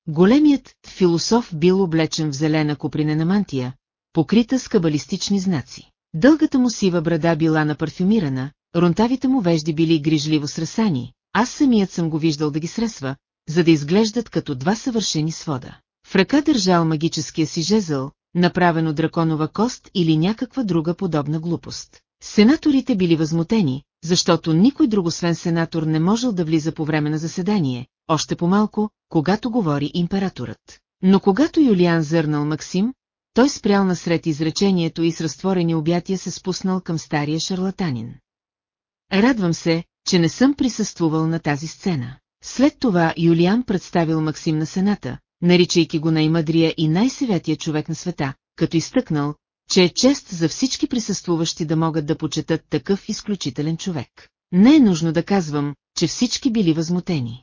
Големият философ бил облечен в зелена купринена мантия, покрита с кабалистични знаци. Дългата му сива брада била напарфюмирана, ронтавите му вежди били грижливо сресани, аз самият съм го виждал да ги сресва, за да изглеждат като два съвършени свода. В ръка държал магическия си жезъл, направен от драконова кост или някаква друга подобна глупост. Сенаторите били възмутени, защото никой друг освен сенатор не можел да влиза по време на заседание, още по-малко, когато говори императорът. Но когато Юлиан зърнал Максим, той спрял насред изречението и с разтворени обятия се спуснал към стария шарлатанин. Радвам се, че не съм присъствувал на тази сцена. След това Юлиан представил Максим на Сената, наричайки го най-мъдрия и най-севятия човек на света, като изтъкнал, че е чест за всички присъствуващи да могат да почетат такъв изключителен човек. Не е нужно да казвам, че всички били възмутени.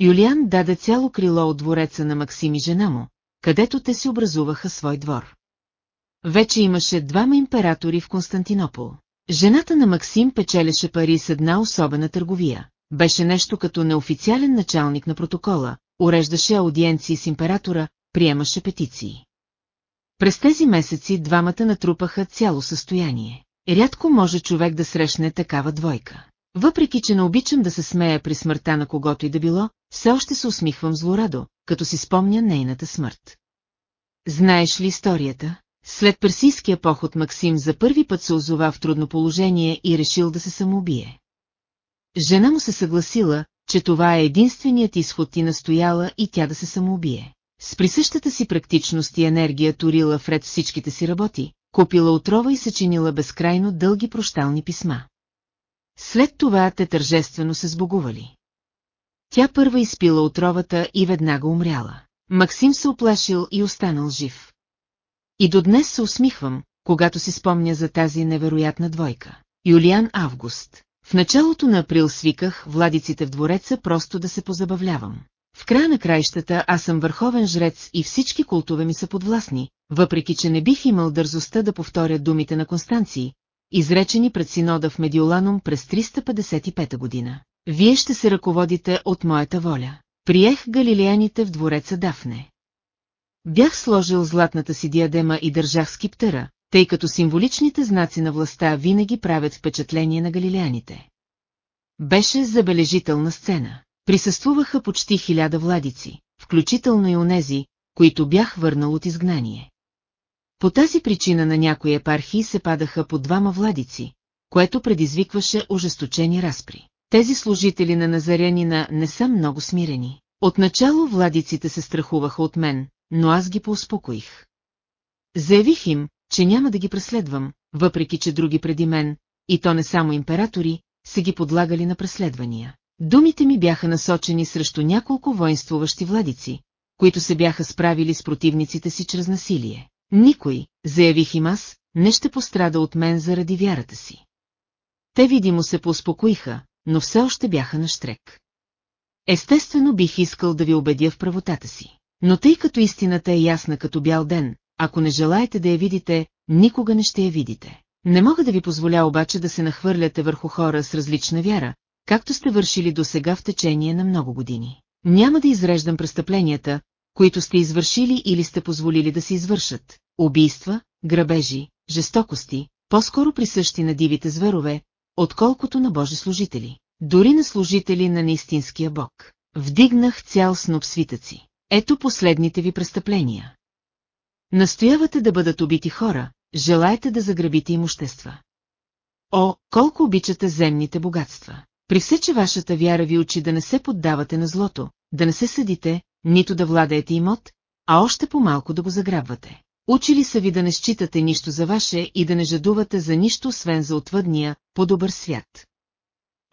Юлиан даде цяло крило от двореца на Максим и жена му, където те си образуваха свой двор. Вече имаше двама императори в Константинопол. Жената на Максим печелеше пари с една особена търговия. Беше нещо като неофициален началник на протокола, уреждаше аудиенции с императора, приемаше петиции. През тези месеци двамата натрупаха цяло състояние. Рядко може човек да срещне такава двойка. Въпреки, че не обичам да се смея при смъртта на когото и да било, все още се усмихвам злорадо, като си спомня нейната смърт. Знаеш ли историята? След персийския поход Максим за първи път се озова в трудно положение и решил да се самоубие. Жена му се съгласила, че това е единственият изход и настояла и тя да се самоубие. С присъщата си практичност и енергия турила вред всичките си работи, купила отрова и съчинила безкрайно дълги прощални писма. След това те тържествено се сбогували. Тя първа изпила отровата и веднага умряла. Максим се оплашил и останал жив. И до днес се усмихвам, когато си спомня за тази невероятна двойка. Юлиан Август. В началото на април свиках владиците в двореца просто да се позабавлявам. В края на краищата аз съм върховен жрец и всички култове ми са подвластни, въпреки че не бих имал дързостта да повторя думите на Констанции, изречени пред синода в Медиоланум през 355 година. Вие ще се ръководите от моята воля. Приех галилеяните в двореца Дафне. Бях сложил златната си диадема и държах скиптера, тъй като символичните знаци на властта винаги правят впечатление на галилеяните. Беше забележителна сцена. Присъствуваха почти хиляда владици, включително и онези, които бях върнал от изгнание. По тази причина на някои епархии се падаха по двама владици, което предизвикваше ожесточени разпри. Тези служители на Назарянина не са много смирени. Отначало владиците се страхуваха от мен, но аз ги поуспокоих. Заявих им, че няма да ги преследвам, въпреки че други преди мен, и то не само императори, са ги подлагали на преследвания. Думите ми бяха насочени срещу няколко воинствуващи владици, които се бяха справили с противниците си чрез насилие. Никой, заявих им аз, не ще пострада от мен заради вярата си. Те видимо се поуспокоиха, но все още бяха на штрек. Естествено бих искал да ви убедя в правотата си. Но тъй като истината е ясна като бял ден, ако не желаете да я видите, никога не ще я видите. Не мога да ви позволя обаче да се нахвърляте върху хора с различна вяра, както сте вършили до сега в течение на много години. Няма да изреждам престъпленията, които сте извършили или сте позволили да се извършат. Убийства, грабежи, жестокости, по-скоро присъщи на дивите зверове, отколкото на Божи служители. Дори на служители на неистинския Бог. Вдигнах цял сноп свитъци. Ето последните ви престъпления. Настоявате да бъдат убити хора, желаете да заграбите имущества. О, колко обичате земните богатства! При все, че вашата вяра ви учи да не се поддавате на злото, да не се съдите, нито да владеете имот, а още по-малко да го заграбвате. Учили са ви да не считате нищо за ваше и да не жадувате за нищо, освен за отвъдния, по-добър свят.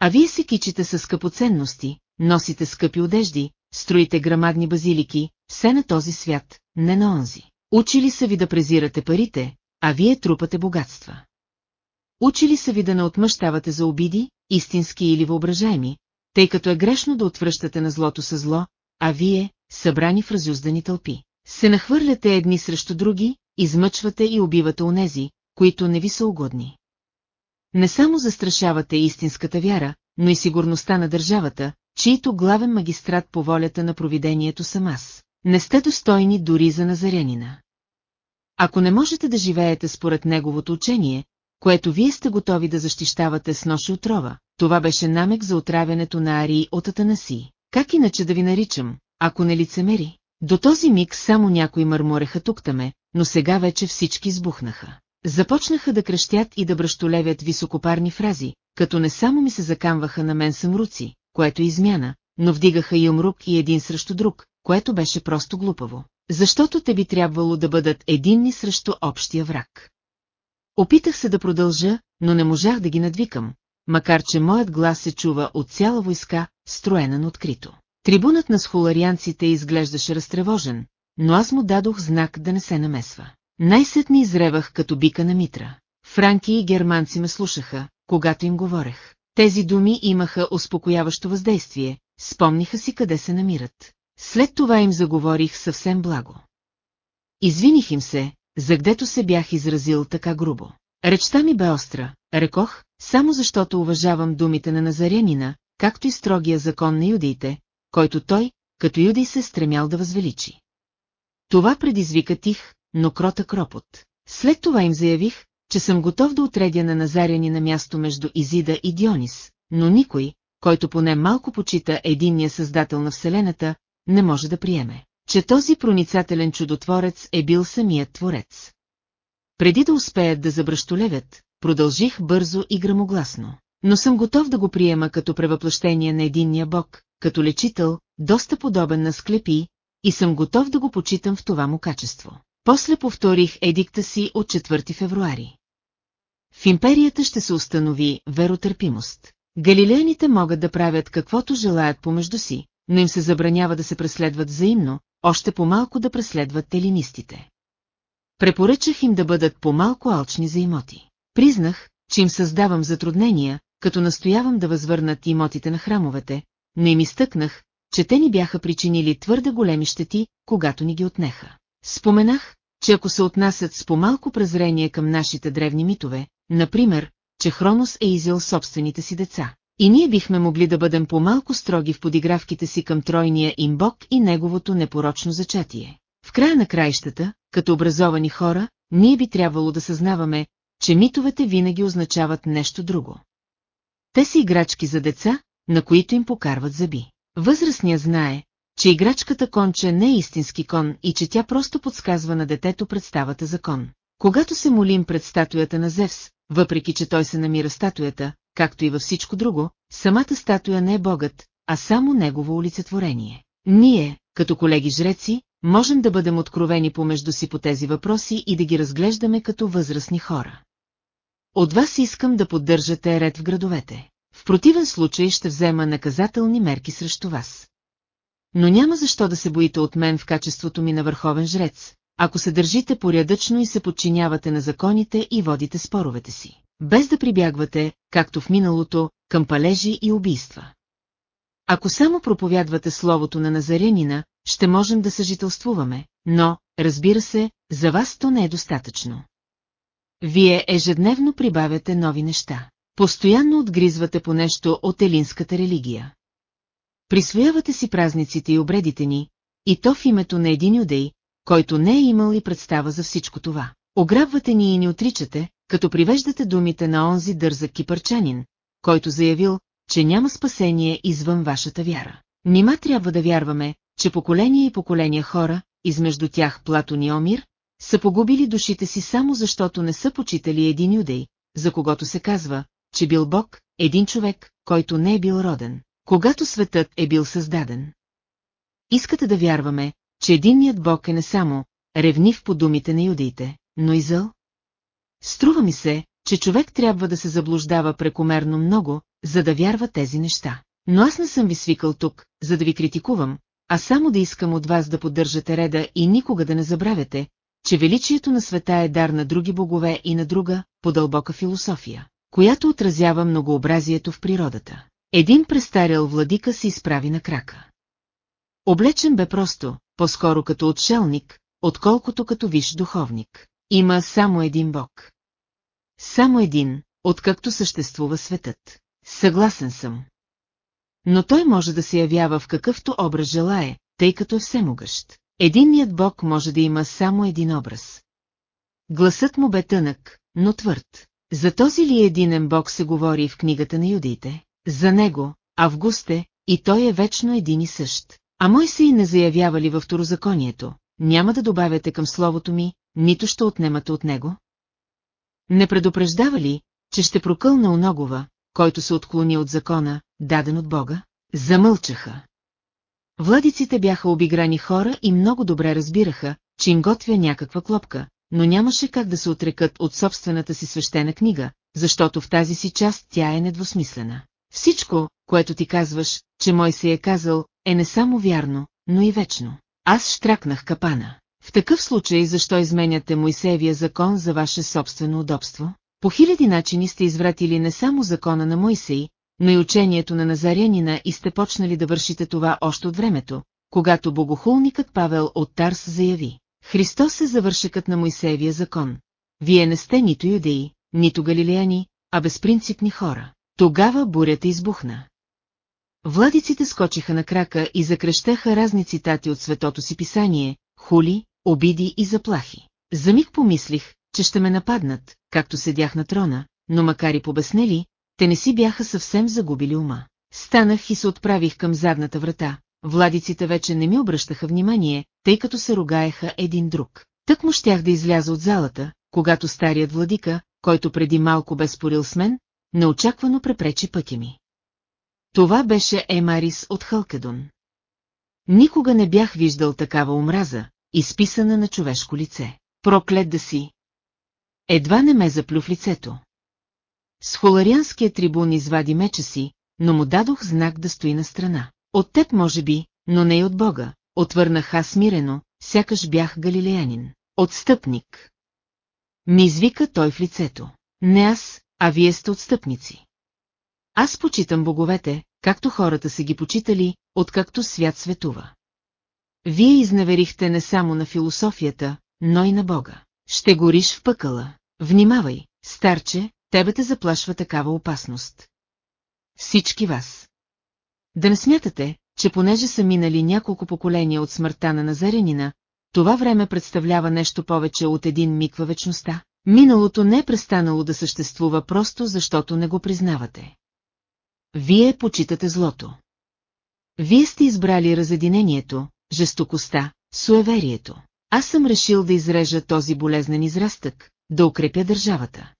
А вие се кичите с скъпоценности, носите скъпи одежди, строите грамадни базилики, все на този свят, не на онзи. Учили са ви да презирате парите, а вие трупате богатства. Учили са ви да не отмъщавате за обиди, истински или въображаеми, тъй като е грешно да отвръщате на злото със зло, а вие, събрани в разюздани тълпи, се нахвърляте едни срещу други, измъчвате и убивате онези, които не ви са угодни. Не само застрашавате истинската вяра, но и сигурността на държавата, чието главен магистрат по волята на провидението съм аз. Не сте достойни дори за назарянина. Ако не можете да живеете според неговото учение, което вие сте готови да защищавате с ноши отрова, това беше намек за отравянето на Арии от Атанаси. Как иначе да ви наричам, ако не лицемери? До този миг само някои мърмореха туктаме, но сега вече всички избухнаха. Започнаха да крещят и да бръщолевят високопарни фрази, като не само ми се закамваха на мен съмруци, което е измяна, но вдигаха юмрук и един срещу друг, което беше просто глупаво. Защото те би трябвало да бъдат единни срещу общия враг. Опитах се да продължа, но не можах да ги надвикам, макар че моят глас се чува от цяла войска, строена на открито. Трибунът на схоларианците изглеждаше разтревожен, но аз му дадох знак да не се намесва. Най-сетни изревах като бика на Митра. Франки и германци ме слушаха, когато им говорех. Тези думи имаха успокояващо въздействие, спомниха си къде се намират. След това им заговорих съвсем благо. Извиних им се, за гдето се бях изразил така грубо. Речта ми бе остра, рекох, само защото уважавам думите на Назарянина, както и строгия закон на юдеите, който той, като юдей се стремял да възвеличи. Това предизвика тих, но кротък ропот. След това им заявих, че съм готов да отредя на Назаряни на място между Изида и Дионис, но никой, който поне малко почита единния създател на Вселената, не може да приеме, че този проницателен чудотворец е бил самият творец. Преди да успеят да забръщолевят, продължих бързо и грамогласно. Но съм готов да го приема като превъплъщение на единния бог, като лечител, доста подобен на склепи, и съм готов да го почитам в това му качество. После повторих едикта си от 4 февруари. В империята ще се установи веротърпимост. Галилеяните могат да правят каквото желаят помежду си, но им се забранява да се преследват взаимно, още по-малко да преследват телинистите. Препоръчах им да бъдат по-малко алчни за имоти. Признах, че им създавам затруднения, като настоявам да възвърнат имотите на храмовете, но им изтъкнах, че те ни бяха причинили твърде големи щети, когато ни ги отнеха. Споменах, че ако се отнасят с по-малко презрение към нашите древни митове, например, че Хронос е изял собствените си деца, и ние бихме могли да бъдем по-малко строги в подигравките си към тройния им бог и неговото непорочно зачатие. В края на краищата, като образовани хора, ние би трябвало да съзнаваме, че митовете винаги означават нещо друго. Те са играчки за деца, на които им покарват зъби. Възрастният знае, че играчката конче не е истински кон и че тя просто подсказва на детето представата за кон. Когато се молим пред статуята на Зевс, въпреки че той се намира статуята, както и във всичко друго, самата статуя не е богът, а само негово олицетворение. Ние, като колеги жреци, можем да бъдем откровени помежду си по тези въпроси и да ги разглеждаме като възрастни хора. От вас искам да поддържате ред в градовете. В противен случай ще взема наказателни мерки срещу вас. Но няма защо да се боите от мен в качеството ми на върховен жрец, ако се държите порядъчно и се подчинявате на законите и водите споровете си, без да прибягвате, както в миналото, към палежи и убийства. Ако само проповядвате словото на Назарянина, ще можем да съжителствуваме, но, разбира се, за вас то не е достатъчно. Вие ежедневно прибавяте нови неща. Постоянно отгризвате по нещо от елинската религия. Присвоявате си празниците и обредите ни, и то в името на един юдей, който не е имал и представа за всичко това. Ограбвате ни и ни отричате, като привеждате думите на онзи дързък кипърчанин, който заявил, че няма спасение извън вашата вяра. Нима трябва да вярваме, че поколения и поколения хора, измежду тях Платон и Омир, са погубили душите си само защото не са почитали един юдей, за когото се казва, че бил Бог, един човек, който не е бил роден, когато светът е бил създаден. Искате да вярваме, че единният Бог е не само ревнив по думите на юдеите, но и зъл? Струва ми се, че човек трябва да се заблуждава прекомерно много, за да вярва тези неща. Но аз не съм ви свикал тук, за да ви критикувам, а само да искам от вас да поддържате реда и никога да не забравяте, че величието на света е дар на други богове и на друга, по-дълбока философия, която отразява многообразието в природата. Един престарял владика се изправи на крака. Облечен бе просто, по-скоро като отшелник, отколкото като виш духовник. Има само един бог. Само един, откакто съществува светът. Съгласен съм. Но той може да се явява в какъвто образ желае, тъй като е всемогъщ. Единният бог може да има само един образ. Гласът му бе тънък, но твърд. За този ли единен бог се говори в книгата на юдеите? За него, Августе, и той е вечно един и същ. А мой се и не заявява ли във второзаконието, няма да добавяте към словото ми, нито ще отнемате от него? Не предупреждава ли, че ще прокълна оногова, който се отклони от закона, даден от Бога? Замълчаха. Владиците бяха обиграни хора и много добре разбираха, че им готвя някаква клопка, но нямаше как да се отрекат от собствената си свещена книга, защото в тази си част тя е недвусмислена. Всичко, което ти казваш, че мой си е казал, е не само вярно, но и вечно. Аз штракнах капана. В такъв случай защо изменяте Моисеевия закон за ваше собствено удобство? По хиляди начини сте извратили не само закона на Моисей, но и учението на Назарянина и сте почнали да вършите това още от времето, когато богохулникът Павел от Тарс заяви. Христос е завършекът на Моисеевия закон. Вие не сте нито юдеи, нито галилеяни, а безпринципни хора. Тогава бурята избухна. Владиците скочиха на крака и закрещаха разни цитати от светото си писание, хули, обиди и заплахи. За миг помислих, че ще ме нападнат, както седях на трона, но макар и побеснели, те не си бяха съвсем загубили ума. Станах и се отправих към задната врата. Владиците вече не ми обръщаха внимание, тъй като се ругаеха един друг. Тък му щях да изляза от залата, когато старият владика, който преди малко бе спорил с мен, неочаквано препречи пътя ми. Това беше Емарис от Халкедон. Никога не бях виждал такава омраза, изписана на човешко лице. Проклет да си! Едва не ме заплю в лицето. С холарианския трибун извади меча си, но му дадох знак да стои на страна. От теб може би, но не и от Бога, отвърнах аз смирено, сякаш бях галилеянин. Отстъпник. Ми извика той в лицето. Не аз, а вие сте отстъпници. Аз почитам боговете, както хората са ги почитали, откакто свят светува. Вие изневерихте не само на философията, но и на Бога. Ще гориш в пъкъла. Внимавай, старче, тебе те заплашва такава опасност. Всички вас. Да не смятате, че понеже са минали няколко поколения от смъртта на Назаренина, това време представлява нещо повече от един миг във вечността. Миналото не е престанало да съществува просто защото не го признавате. Вие почитате злото. Вие сте избрали разединението, жестокостта, суеверието. Аз съм решил да изрежа този болезнен израстък, да укрепя държавата.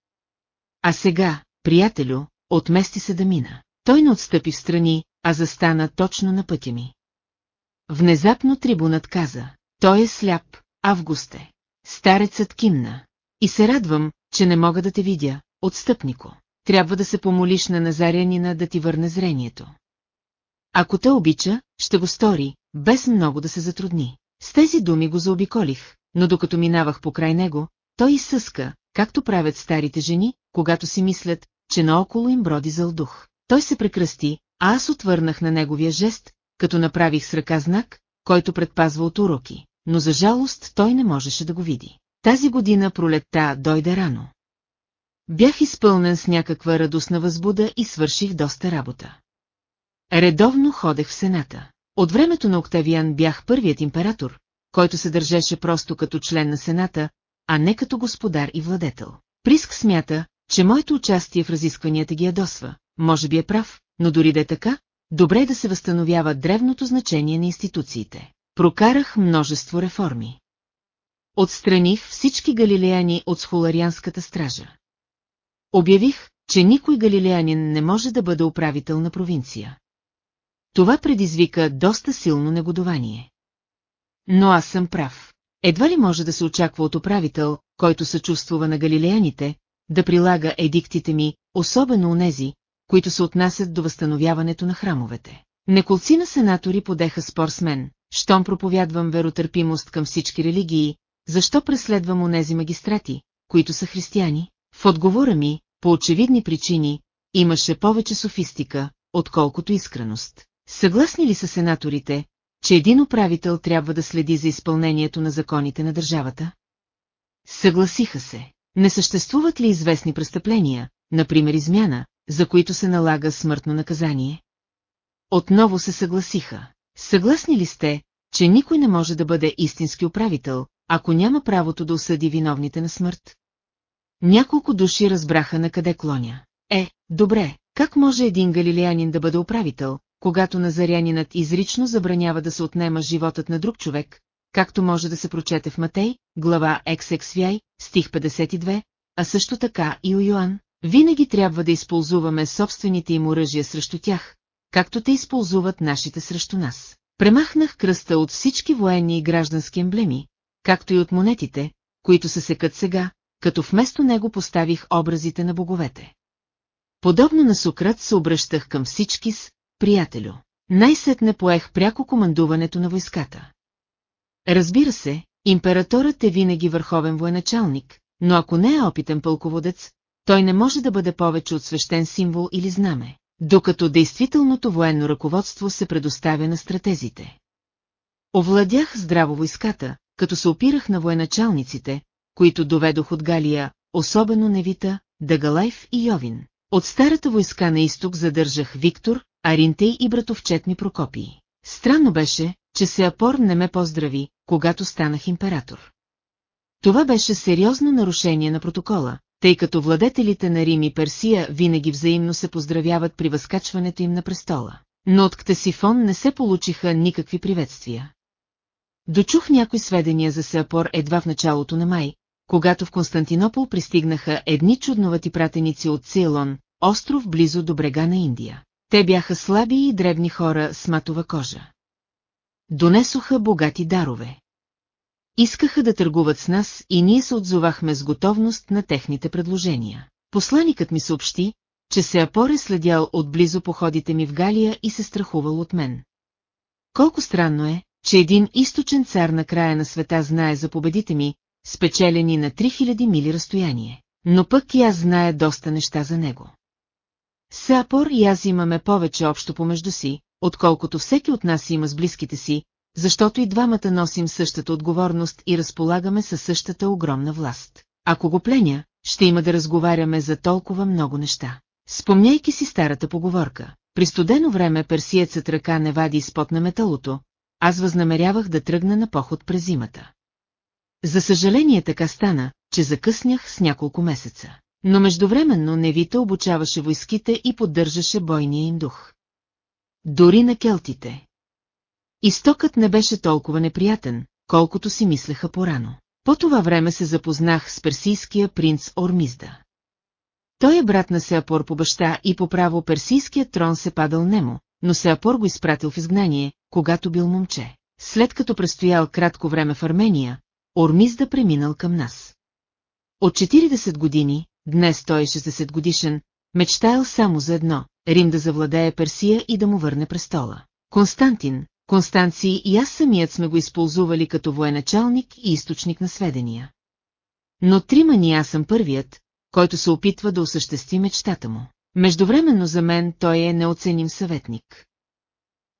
А сега, приятелю, отмести се да мина. Той не отстъпи в страни, а застана точно на пътя ми. Внезапно трибунът каза, той е сляп, Августе. Старецът кимна. И се радвам, че не мога да те видя, отстъпнико. Трябва да се помолиш на Назарянина да ти върне зрението. Ако те обича, ще го стори, без много да се затрудни. С тези думи го заобиколих, но докато минавах покрай него, той изсъска, както правят старите жени, когато си мислят, че наоколо им броди зъл дух. Той се прекръсти, а аз отвърнах на неговия жест, като направих с ръка знак, който предпазва от уроки, но за жалост той не можеше да го види. Тази година пролетта дойде рано. Бях изпълнен с някаква радостна възбуда и свърших доста работа. Редовно ходех в Сената. От времето на Октавиан бях първият император, който се държеше просто като член на Сената, а не като господар и владетел. Приск смята, че моето участие в разискванията ги ядосва. Може би е прав, но дори да е така, добре е да се възстановява древното значение на институциите. Прокарах множество реформи. Отстраних всички галилеяни от схоларианската стража. Обявих, че никой галилеянин не може да бъде управител на провинция. Това предизвика доста силно негодование. Но аз съм прав. Едва ли може да се очаква от управител, който съчувствува на галилеяните, да прилага едиктите ми, особено онези, които се отнасят до възстановяването на храмовете. Неколци на сенатори подеха спор с мен, щом проповядвам веротърпимост към всички религии, защо преследвам онези магистрати, които са християни? В отговора ми, по очевидни причини, имаше повече софистика, отколкото искреност. Съгласни ли са сенаторите, че един управител трябва да следи за изпълнението на законите на държавата? Съгласиха се. Не съществуват ли известни престъпления, например измяна, за които се налага смъртно наказание? Отново се съгласиха. Съгласни ли сте, че никой не може да бъде истински управител, ако няма правото да осъди виновните на смърт? Няколко души разбраха на къде клоня. Е, добре, как може един галилеянин да бъде управител, когато назарянинът изрично забранява да се отнема животът на друг човек, както може да се прочете в Матей, глава XXVI, стих 52, а също така и у Йоан, винаги трябва да използваме собствените им оръжия срещу тях, както те използват нашите срещу нас. Премахнах кръста от всички военни и граждански емблеми, както и от монетите, които се секат сега, като вместо него поставих образите на боговете. Подобно на Сократ се обръщах към всички с «приятелю». Най-сетне поех пряко командуването на войската. Разбира се, императорът е винаги върховен военачалник, но ако не е опитен пълководец, той не може да бъде повече от свещен символ или знаме, докато действителното военно ръководство се предоставя на стратезите. Овладях здраво войската, като се опирах на военачалниците, които доведох от Галия, особено Невита, Дагалайф и Йовин. От старата войска на изток задържах Виктор, Аринтей и братовчет ми Прокопий. Странно беше, че Сеапор не ме поздрави, когато станах император. Това беше сериозно нарушение на протокола, тъй като владетелите на Рим и Персия винаги взаимно се поздравяват при възкачването им на престола. Но от Ктесифон не се получиха никакви приветствия. Дочух някои сведения за Сеапор едва в началото на май, когато в Константинопол пристигнаха едни чудновати пратеници от Цейлон, остров близо до брега на Индия. Те бяха слаби и дребни хора с матова кожа. Донесоха богати дарове. Искаха да търгуват с нас и ние се отзовахме с готовност на техните предложения. Посланикът ми съобщи, че Сеапор е следял отблизо походите ми в Галия и се страхувал от мен. Колко странно е, че един източен цар на края на света знае за победите ми, спечелени на 3000 мили разстояние. Но пък и аз зная доста неща за него. Сеапор и аз имаме повече общо помежду си, отколкото всеки от нас има с близките си, защото и двамата носим същата отговорност и разполагаме със същата огромна власт. Ако го пленя, ще има да разговаряме за толкова много неща. Спомняйки си старата поговорка, при студено време персиецът ръка не вади изпод на металото, аз възнамерявах да тръгна на поход през зимата. За съжаление така стана, че закъснях с няколко месеца. Но междувременно Невита обучаваше войските и поддържаше бойния им дух. Дори на келтите. Истокът не беше толкова неприятен, колкото си мислеха порано. По това време се запознах с персийския принц Ормизда. Той е брат на Сеапор по баща и по право персийският трон се падал немо, но Сеапор го изпратил в изгнание, когато бил момче. След като престоял кратко време в Армения, Ормизда преминал към нас. От 40 години, днес той е 60 годишен, мечтаял само за едно – Рим да завладее Персия и да му върне престола. Константин, Констанций и аз самият сме го използвали като военачалник и източник на сведения. Но трима ни аз съм първият, който се опитва да осъществи мечтата му. Междувременно за мен той е неоценим съветник.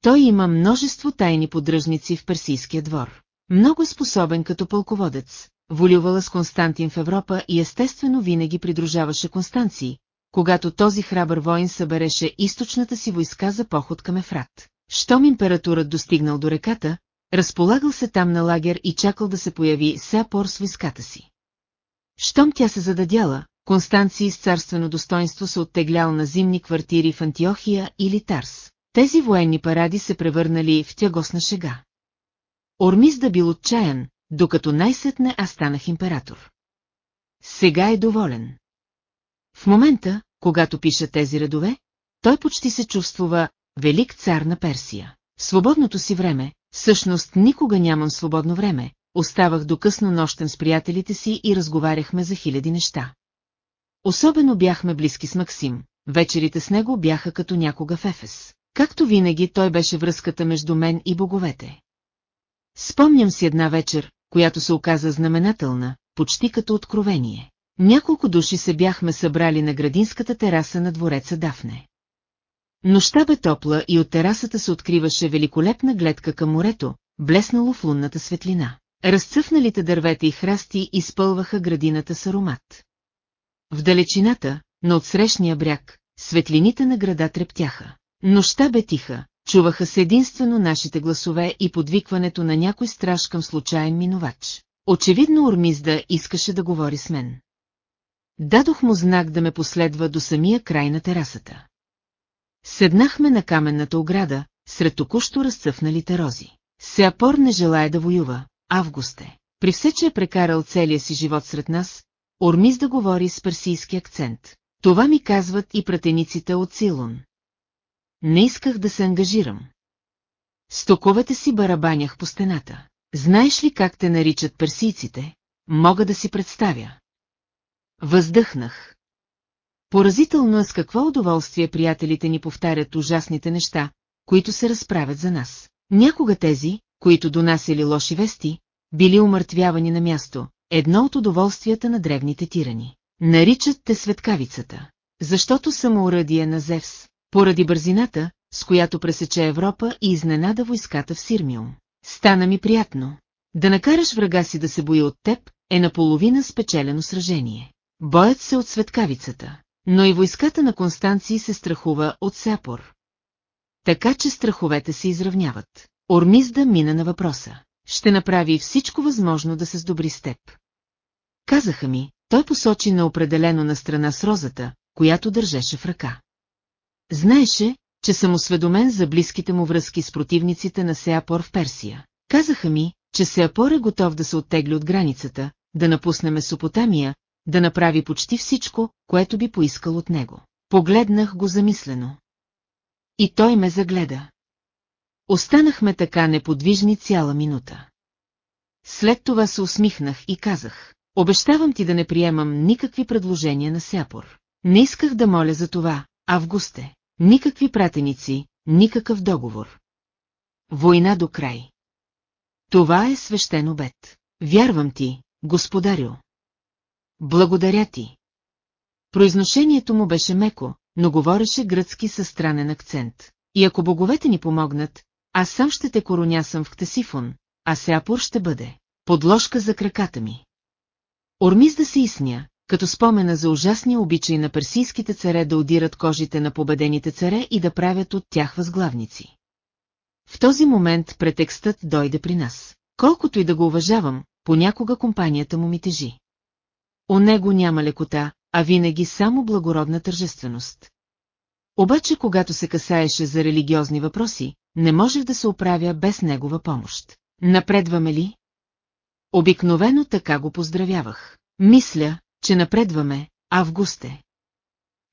Той има множество тайни поддръжници в персийския двор. Много е способен като пълководец, волювала с Константин в Европа и естествено винаги придружаваше Констанций, когато този храбър воин събереше източната си войска за поход към Ефрат. Щом императорът достигнал до реката, разполагал се там на лагер и чакал да се появи Сеапор с войската си. Щом тя се зададяла, Констанций с царствено достоинство се оттеглял на зимни квартири в Антиохия или Тарс. Тези военни паради се превърнали в тягосна шега. Ормизда бил отчаян, докато най-сетне аз станах император. Сега е доволен. В момента, когато пиша тези редове, той почти се чувствува велик цар на Персия. В свободното си време, всъщност никога нямам свободно време, оставах до късно нощен с приятелите си и разговаряхме за хиляди неща. Особено бяхме близки с Максим, вечерите с него бяха като някога в Ефес. Както винаги той беше връзката между мен и боговете. Спомням си една вечер, която се оказа знаменателна, почти като откровение. Няколко души се бяхме събрали на градинската тераса на двореца Дафне. Нощта бе топла и от терасата се откриваше великолепна гледка към морето, блеснало в лунната светлина. Разцъфналите дървета и храсти изпълваха градината с аромат. В далечината, на отсрещния бряг, светлините на града трептяха. Нощта бе тиха, чуваха се единствено нашите гласове и подвикването на някой страж към случайен минувач. Очевидно Ормизда искаше да говори с мен. Дадох му знак да ме последва до самия край на терасата. Седнахме на каменната ограда, сред току-що разцъфналите рози. Сеапор не желая да воюва, августе. При все, че е прекарал целия си живот сред нас, Ормиз да говори с персийски акцент. Това ми казват и пратениците от Силон. Не исках да се ангажирам. Стоковете си барабанях по стената. Знаеш ли как те наричат персийците? Мога да си представя. Въздъхнах. Поразително е с какво удоволствие приятелите ни повтарят ужасните неща, които се разправят за нас. Някога тези, които донасели лоши вести, били умъртвявани на място, едно от удоволствията на древните тирани. Наричат те светкавицата, защото самоурадие на Зевс, поради бързината, с която пресече Европа и изненада войската в Сирмиум. Стана ми приятно. Да накараш врага си да се бои от теб, е наполовина спечелено сражение. Боят се от светкавицата, но и войската на Констанции се страхува от Сапор. Така че страховете се изравняват. Ормизда мина на въпроса. Ще направи всичко възможно да се сдобри с теб. Казаха ми, той посочи на определено на страна с розата, която държеше в ръка. Знаеше, че съм осведомен за близките му връзки с противниците на Сеапор в Персия. Казаха ми, че Сеапор е готов да се оттегли от границата, да напусне Месопотамия, да направи почти всичко, което би поискал от него. Погледнах го замислено. И той ме загледа. Останахме така неподвижни цяла минута. След това се усмихнах и казах, обещавам ти да не приемам никакви предложения на Сяпор. Не исках да моля за това, Августе. Никакви пратеници, никакъв договор. Война до край. Това е свещен обед. Вярвам ти, господарю. Благодаря ти. Произношението му беше меко, но говореше гръцки със странен акцент. И ако боговете ни помогнат, аз сам ще те коронясам в Ктесифон, а Сеапур ще бъде подложка за краката ми. Ормиз да се изсня, като спомена за ужасния обичай на персийските царе да удират кожите на победените царе и да правят от тях възглавници. В този момент претекстът дойде при нас. Колкото и да го уважавам, понякога компанията му ми тежи. У него няма лекота, а винаги само благородна тържественост. Обаче, когато се касаеше за религиозни въпроси, не можех да се оправя без негова помощ. Напредваме ли? Обикновено така го поздравявах. Мисля, че напредваме, Августе.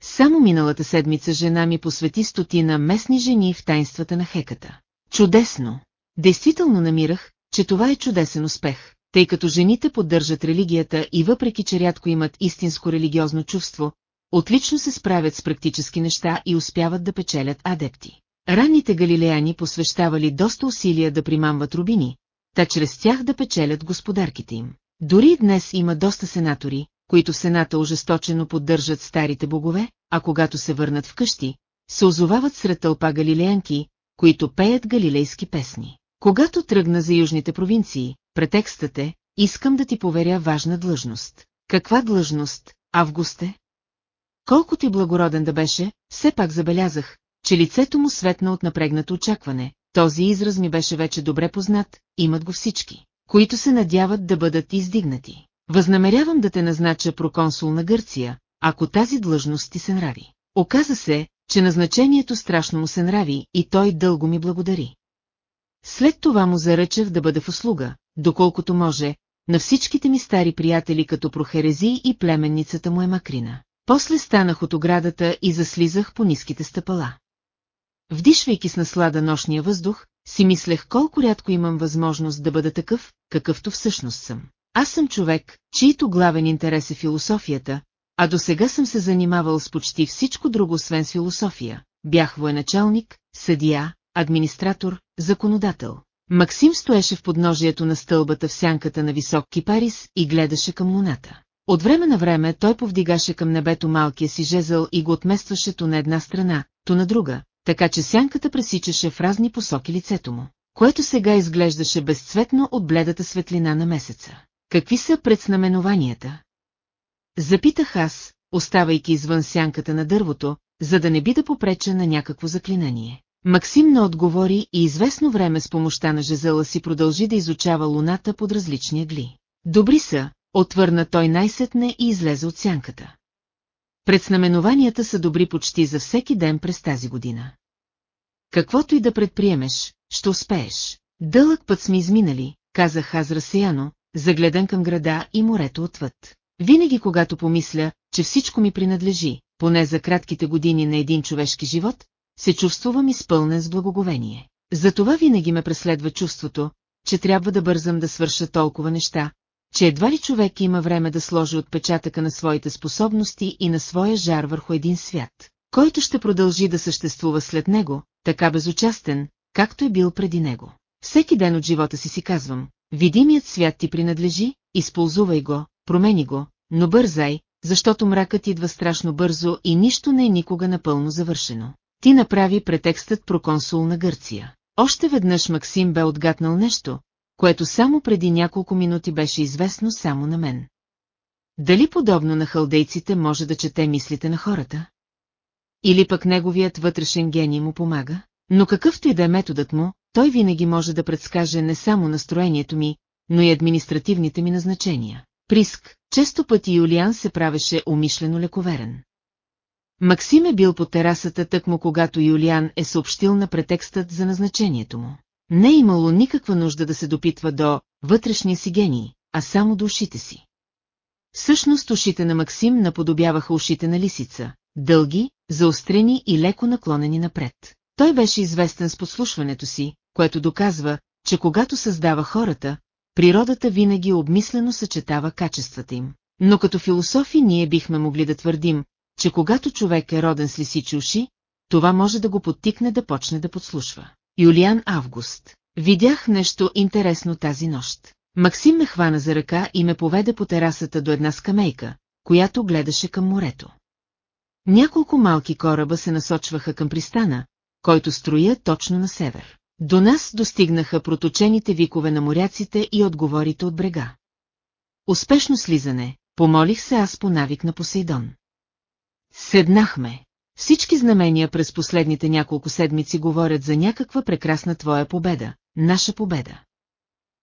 Само миналата седмица жена ми посвети стотина местни жени в тайнствата на хеката. Чудесно! Действително намирах, че това е чудесен успех, тъй като жените поддържат религията и въпреки, че рядко имат истинско религиозно чувство, отлично се справят с практически неща и успяват да печелят адепти. Ранните галилеяни посвещавали доста усилия да примамват рубини, та чрез тях да печелят господарките им. Дори днес има доста сенатори, които в Сената ожесточено поддържат старите богове, а когато се върнат вкъщи, се озовават сред тълпа галилеянки, които пеят галилейски песни. Когато тръгна за южните провинции, претекстът е, искам да ти поверя важна длъжност. Каква длъжност, Августе? Колкото и благороден да беше, все пак забелязах, че лицето му светна от напрегнато очакване. Този израз ми беше вече добре познат, имат го всички, които се надяват да бъдат издигнати. Възнамерявам да те назнача проконсул на Гърция, ако тази длъжност ти се нрави. Оказа се, че назначението страшно му се нрави и той дълго ми благодари. След това му заръчах да бъде в услуга, доколкото може, на всичките ми стари приятели като прохерези и племенницата му е Макрина. После станах от оградата и заслизах по ниските стъпала. Вдишвайки с наслада нощния въздух, си мислех колко рядко имам възможност да бъда такъв, какъвто всъщност съм. Аз съм човек, чието главен интерес е философията, а до сега съм се занимавал с почти всичко друго, освен с философия. Бях военачалник, съдия, администратор, законодател. Максим стоеше в подножието на стълбата в сянката на висок кипарис и гледаше към луната. От време на време той повдигаше към небето малкия си жезъл и го отместваше то на една страна, то на друга, така че сянката пресичаше в разни посоки лицето му, което сега изглеждаше безцветно от бледата светлина на месеца. Какви са предзнаменованията? Запитах аз, оставайки извън сянката на дървото, за да не би да попреча на някакво заклинание. Максим не отговори и известно време с помощта на жезъла си продължи да изучава луната под различни гли. Добри са, отвърна той най-сетне и излезе от сянката. Предзнаменованията са добри почти за всеки ден през тази година. Каквото и да предприемеш, ще успееш. Дълъг път сме изминали, казах аз разсеяно, загледан към града и морето отвъд. Винаги когато помисля, че всичко ми принадлежи, поне за кратките години на един човешки живот, се чувствувам изпълнен с благоговение. Затова винаги ме преследва чувството, че трябва да бързам да свърша толкова неща, че едва ли човек има време да сложи отпечатъка на своите способности и на своя жар върху един свят, който ще продължи да съществува след него, така безучастен, както е бил преди него. Всеки ден от живота си си казвам, видимият свят ти принадлежи, използвай го, промени го, но бързай, защото мракът идва страшно бързо и нищо не е никога напълно завършено. Ти направи претекстът проконсул на Гърция. Още веднъж Максим бе отгатнал нещо, което само преди няколко минути беше известно само на мен. Дали подобно на халдейците може да чете мислите на хората? Или пък неговият вътрешен гений му помага? Но какъвто и да е методът му, той винаги може да предскаже не само настроението ми, но и административните ми назначения. Приск, често пъти Юлиан се правеше умишлено лековерен. Максим е бил по терасата тъкмо когато Юлиан е съобщил на претекстът за назначението му. Не е имало никаква нужда да се допитва до вътрешния си гений, а само до ушите си. Всъщност ушите на Максим наподобяваха ушите на лисица, дълги, заострени и леко наклонени напред. Той беше известен с подслушването си, което доказва, че когато създава хората, природата винаги обмислено съчетава качествата им. Но като философи ние бихме могли да твърдим, че когато човек е роден с лисичи уши, това може да го подтикне да почне да подслушва. Юлиан Август. Видях нещо интересно тази нощ. Максим ме хвана за ръка и ме поведе по терасата до една скамейка, която гледаше към морето. Няколко малки кораба се насочваха към пристана, който строя точно на север. До нас достигнаха проточените викове на моряците и отговорите от брега. Успешно слизане, помолих се аз по навик на Посейдон. Седнахме. Всички знамения през последните няколко седмици говорят за някаква прекрасна твоя победа, наша победа.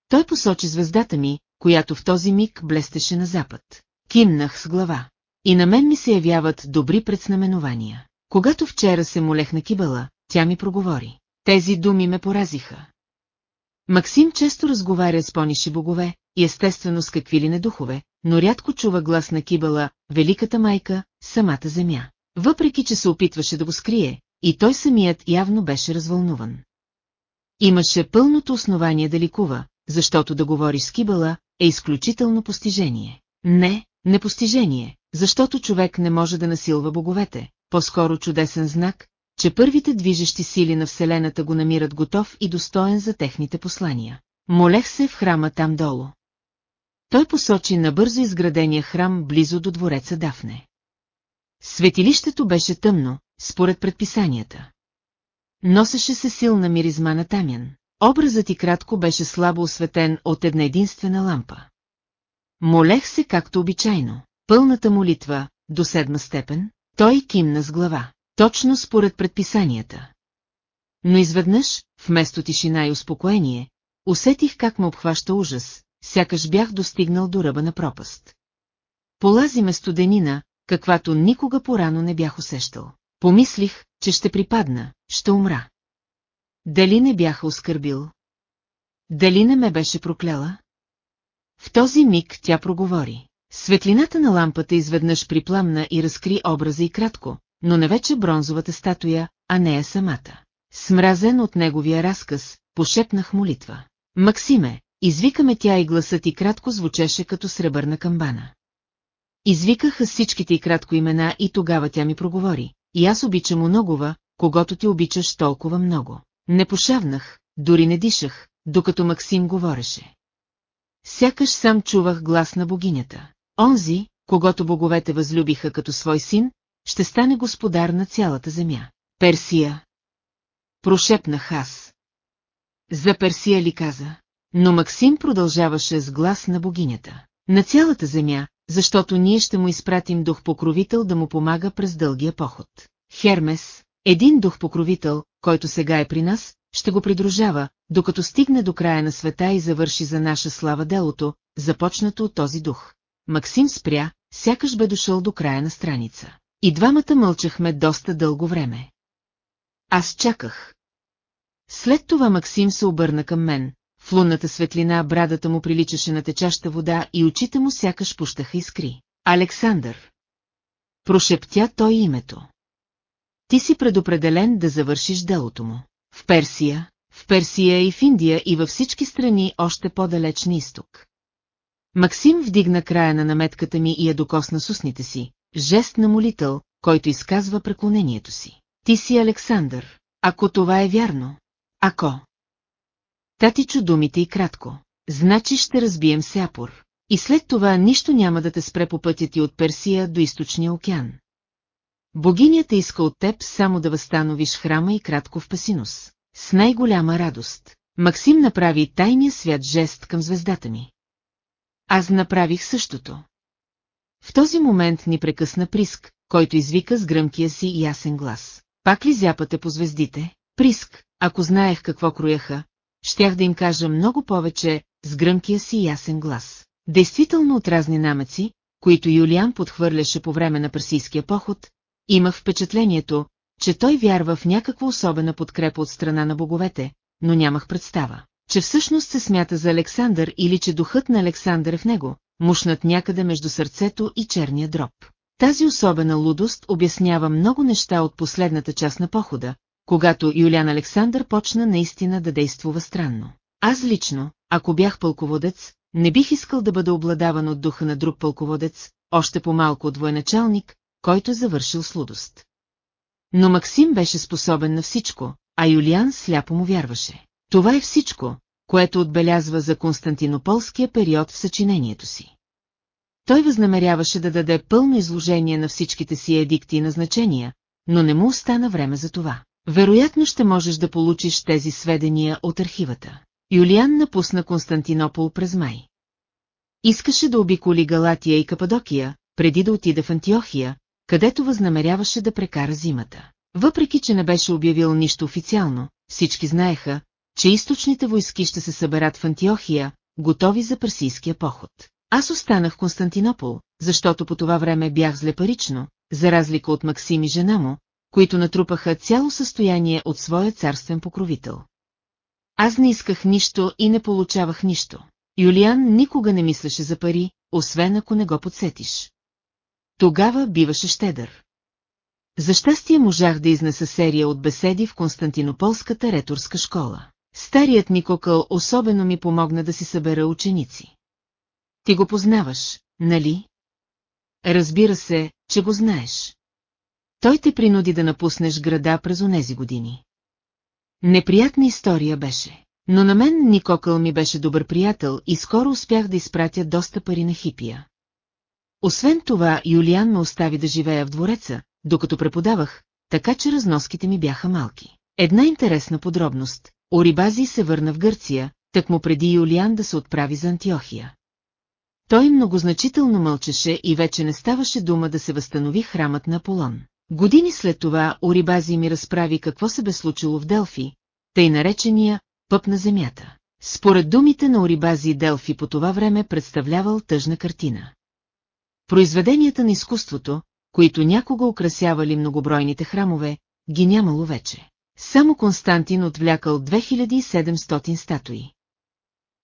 Той посочи звездата ми, която в този миг блестеше на запад. Кимнах с глава. И на мен ми се явяват добри предзнаменования. Когато вчера се молех на кибала, тя ми проговори. Тези думи ме поразиха. Максим често разговаря с пониши богове, и естествено с какви ли не духове, но рядко чува глас на кибала, великата майка, самата земя. Въпреки, че се опитваше да го скрие, и той самият явно беше развълнуван. Имаше пълното основание да ликува, защото да говориш с кибала е изключително постижение. Не, не постижение, защото човек не може да насилва боговете, по-скоро чудесен знак, че първите движещи сили на Вселената го намират готов и достоен за техните послания. Молех се в храма там долу. Той посочи на бързо изградения храм близо до двореца Дафне. Светилището беше тъмно, според предписанията. Носеше се силна миризма на тамян. Образът и кратко беше слабо осветен от една единствена лампа. Молех се както обичайно. Пълната молитва, до седма степен, той кимна с глава. Точно според предписанията. Но изведнъж, вместо тишина и успокоение, усетих как ме обхваща ужас, сякаш бях достигнал до ръба на пропаст. Полази ме студенина, каквато никога порано не бях усещал. Помислих, че ще припадна, ще умра. Дали не бях оскърбил? Дали не ме беше прокляла? В този миг тя проговори. Светлината на лампата изведнъж припламна и разкри образа и кратко, но не вече бронзовата статуя, а нея самата. Смразен от неговия разказ, пошепнах молитва. Максиме, извикаме тя и гласът и кратко звучеше като сребърна камбана. Извикаха всичките и кратко имена и тогава тя ми проговори. И аз обичам оногова, когато ти обичаш толкова много. Не пошавнах, дори не дишах, докато Максим говореше. Сякаш сам чувах глас на богинята. Онзи, когато боговете възлюбиха като свой син, ще стане господар на цялата земя. Персия. Прошепнах аз. За Персия ли каза? Но Максим продължаваше с глас на богинята. На цялата земя, защото ние ще му изпратим дух-покровител да му помага през дългия поход. Хермес, един дух-покровител, който сега е при нас, ще го придружава, докато стигне до края на света и завърши за наша слава делото, започнато от този дух. Максим спря, сякаш бе дошъл до края на страница. И двамата мълчахме доста дълго време. Аз чаках. След това Максим се обърна към мен, в лунната светлина брадата му приличаше на течаща вода и очите му сякаш пущаха искри. Александър. Прошептя той името. Ти си предопределен да завършиш делото му. В Персия, в Персия и в Индия и във всички страни още по-далеч на изток. Максим вдигна края на наметката ми и я докосна с устните си, жест на молител, който изказва преклонението си. Ти си Александър, ако това е вярно. Ако. Тати чу думите и кратко. Значи ще разбием сяпор. И след това нищо няма да те спре по пътя ти от Персия до източния океан. Богинята иска от теб само да възстановиш храма и кратко в Пасинус. С най-голяма радост. Максим направи тайния свят жест към звездата ми. Аз направих същото. В този момент ни прекъсна Приск, който извика с гръмкия си ясен глас. Пак ли зяпате по звездите? Приск, ако знаех какво крояха, щях да им кажа много повече с гръмкия си ясен глас. Действително от разни намеци, които Юлиан подхвърляше по време на персийския поход, имах впечатлението, че той вярва в някаква особена подкрепа от страна на боговете, но нямах представа, че всъщност се смята за Александър или че духът на Александър е в него, мушнат някъде между сърцето и черния дроб. Тази особена лудост обяснява много неща от последната част на похода, когато Юлиан Александър почна наистина да действува странно. Аз лично, ако бях пълководец, не бих искал да бъда обладаван от духа на друг пълководец, още по-малко от военачалник, който е завършил с лудост. Но Максим беше способен на всичко, а Юлиан сляпо му вярваше. Това е всичко, което отбелязва за Константинополския период в съчинението си. Той възнамеряваше да даде пълно изложение на всичките си едикти и назначения, но не му остана време за това. Вероятно ще можеш да получиш тези сведения от архивата. Юлиан напусна Константинопол през май. Искаше да обиколи Галатия и Кападокия, преди да отиде в Антиохия, където възнамеряваше да прекара зимата. Въпреки, че не беше обявил нищо официално, всички знаеха, че източните войски ще се съберат в Антиохия, готови за персийския поход. Аз останах в Константинопол, защото по това време бях зле парично, за разлика от Максим и жена му, които натрупаха цяло състояние от своя царствен покровител. Аз не исках нищо и не получавах нищо. Юлиан никога не мислеше за пари, освен ако не го подсетиш. Тогава биваше щедър. За щастие можах да изнеса серия от беседи в Константинополската реторска школа. Старият ми кокъл особено ми помогна да си събера ученици. Ти го познаваш, нали? Разбира се, че го знаеш. Той те принуди да напуснеш града през онези години. Неприятна история беше. Но на мен Никокъл ми беше добър приятел и скоро успях да изпратя доста пари на хипия. Освен това, Юлиан ме остави да живея в двореца, докато преподавах, така че разноските ми бяха малки. Една интересна подробност. Орибази се върна в Гърция, так му преди Юлиан да се отправи за Антиохия. Той многозначително мълчеше и вече не ставаше дума да се възстанови храмът на Аполон. Години след това Орибази ми разправи какво се бе случило в Делфи, тъй наречения «пъп на земята». Според думите на Орибази Делфи по това време представлявал тъжна картина. Произведенията на изкуството, които някога украсявали многобройните храмове, ги нямало вече. Само Константин отвлякал 2700 статуи.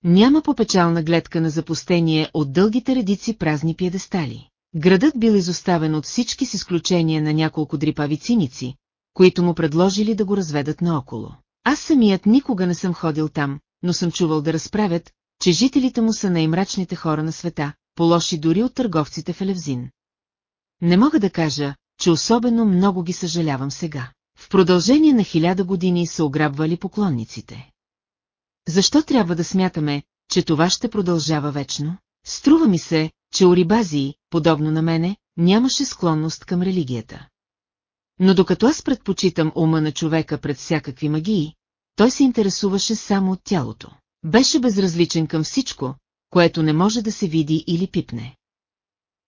Няма попечална гледка на запустение от дългите редици празни пиедестали. Градът бил изоставен от всички с изключение на няколко дрипави циници, които му предложили да го разведат наоколо. Аз самият никога не съм ходил там, но съм чувал да разправят, че жителите му са най-мрачните хора на света, полоши дори от търговците в Елевзин. Не мога да кажа, че особено много ги съжалявам сега. В продължение на хиляда години са ограбвали поклонниците. Защо трябва да смятаме, че това ще продължава вечно? Струва ми се, че Орибазии, подобно на мене, нямаше склонност към религията. Но докато аз предпочитам ума на човека пред всякакви магии, той се интересуваше само от тялото. Беше безразличен към всичко, което не може да се види или пипне.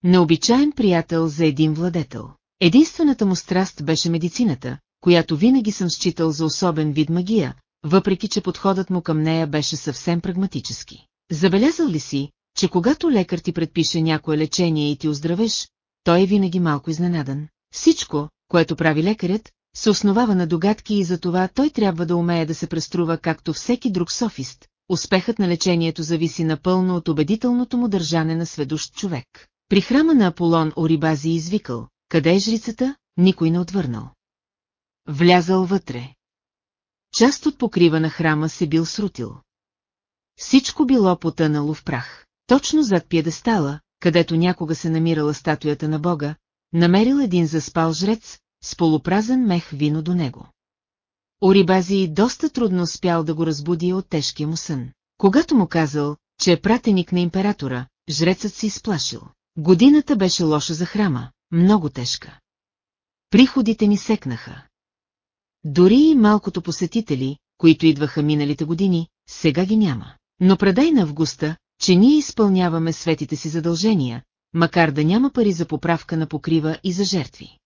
Необичаен приятел за един владетел. Единствената му страст беше медицината, която винаги съм считал за особен вид магия, въпреки че подходът му към нея беше съвсем прагматически. Забелязал ли си, че когато лекар ти предпише някое лечение и ти оздравеш, той е винаги малко изненадан. Всичко, което прави лекарят, се основава на догадки и за това той трябва да умее да се преструва както всеки друг софист. Успехът на лечението зависи напълно от убедителното му държане на сведущ човек. При храма на Аполон Орибази извикал, къде е жрицата, никой не отвърнал. Влязал вътре. Част от покрива на храма се бил срутил. Всичко било потънало в прах. Точно зад пиедестала, където някога се намирала статуята на Бога, намерил един заспал жрец, с полупразен мех вино до него. Орибази доста трудно успял да го разбуди от тежкия му сън. Когато му казал, че е пратеник на императора, жрецът си изплашил. Годината беше лоша за храма, много тежка. Приходите ни секнаха. Дори и малкото посетители, които идваха миналите години, сега ги няма. Но предай на Августа, че ние изпълняваме светите си задължения, макар да няма пари за поправка на покрива и за жертви.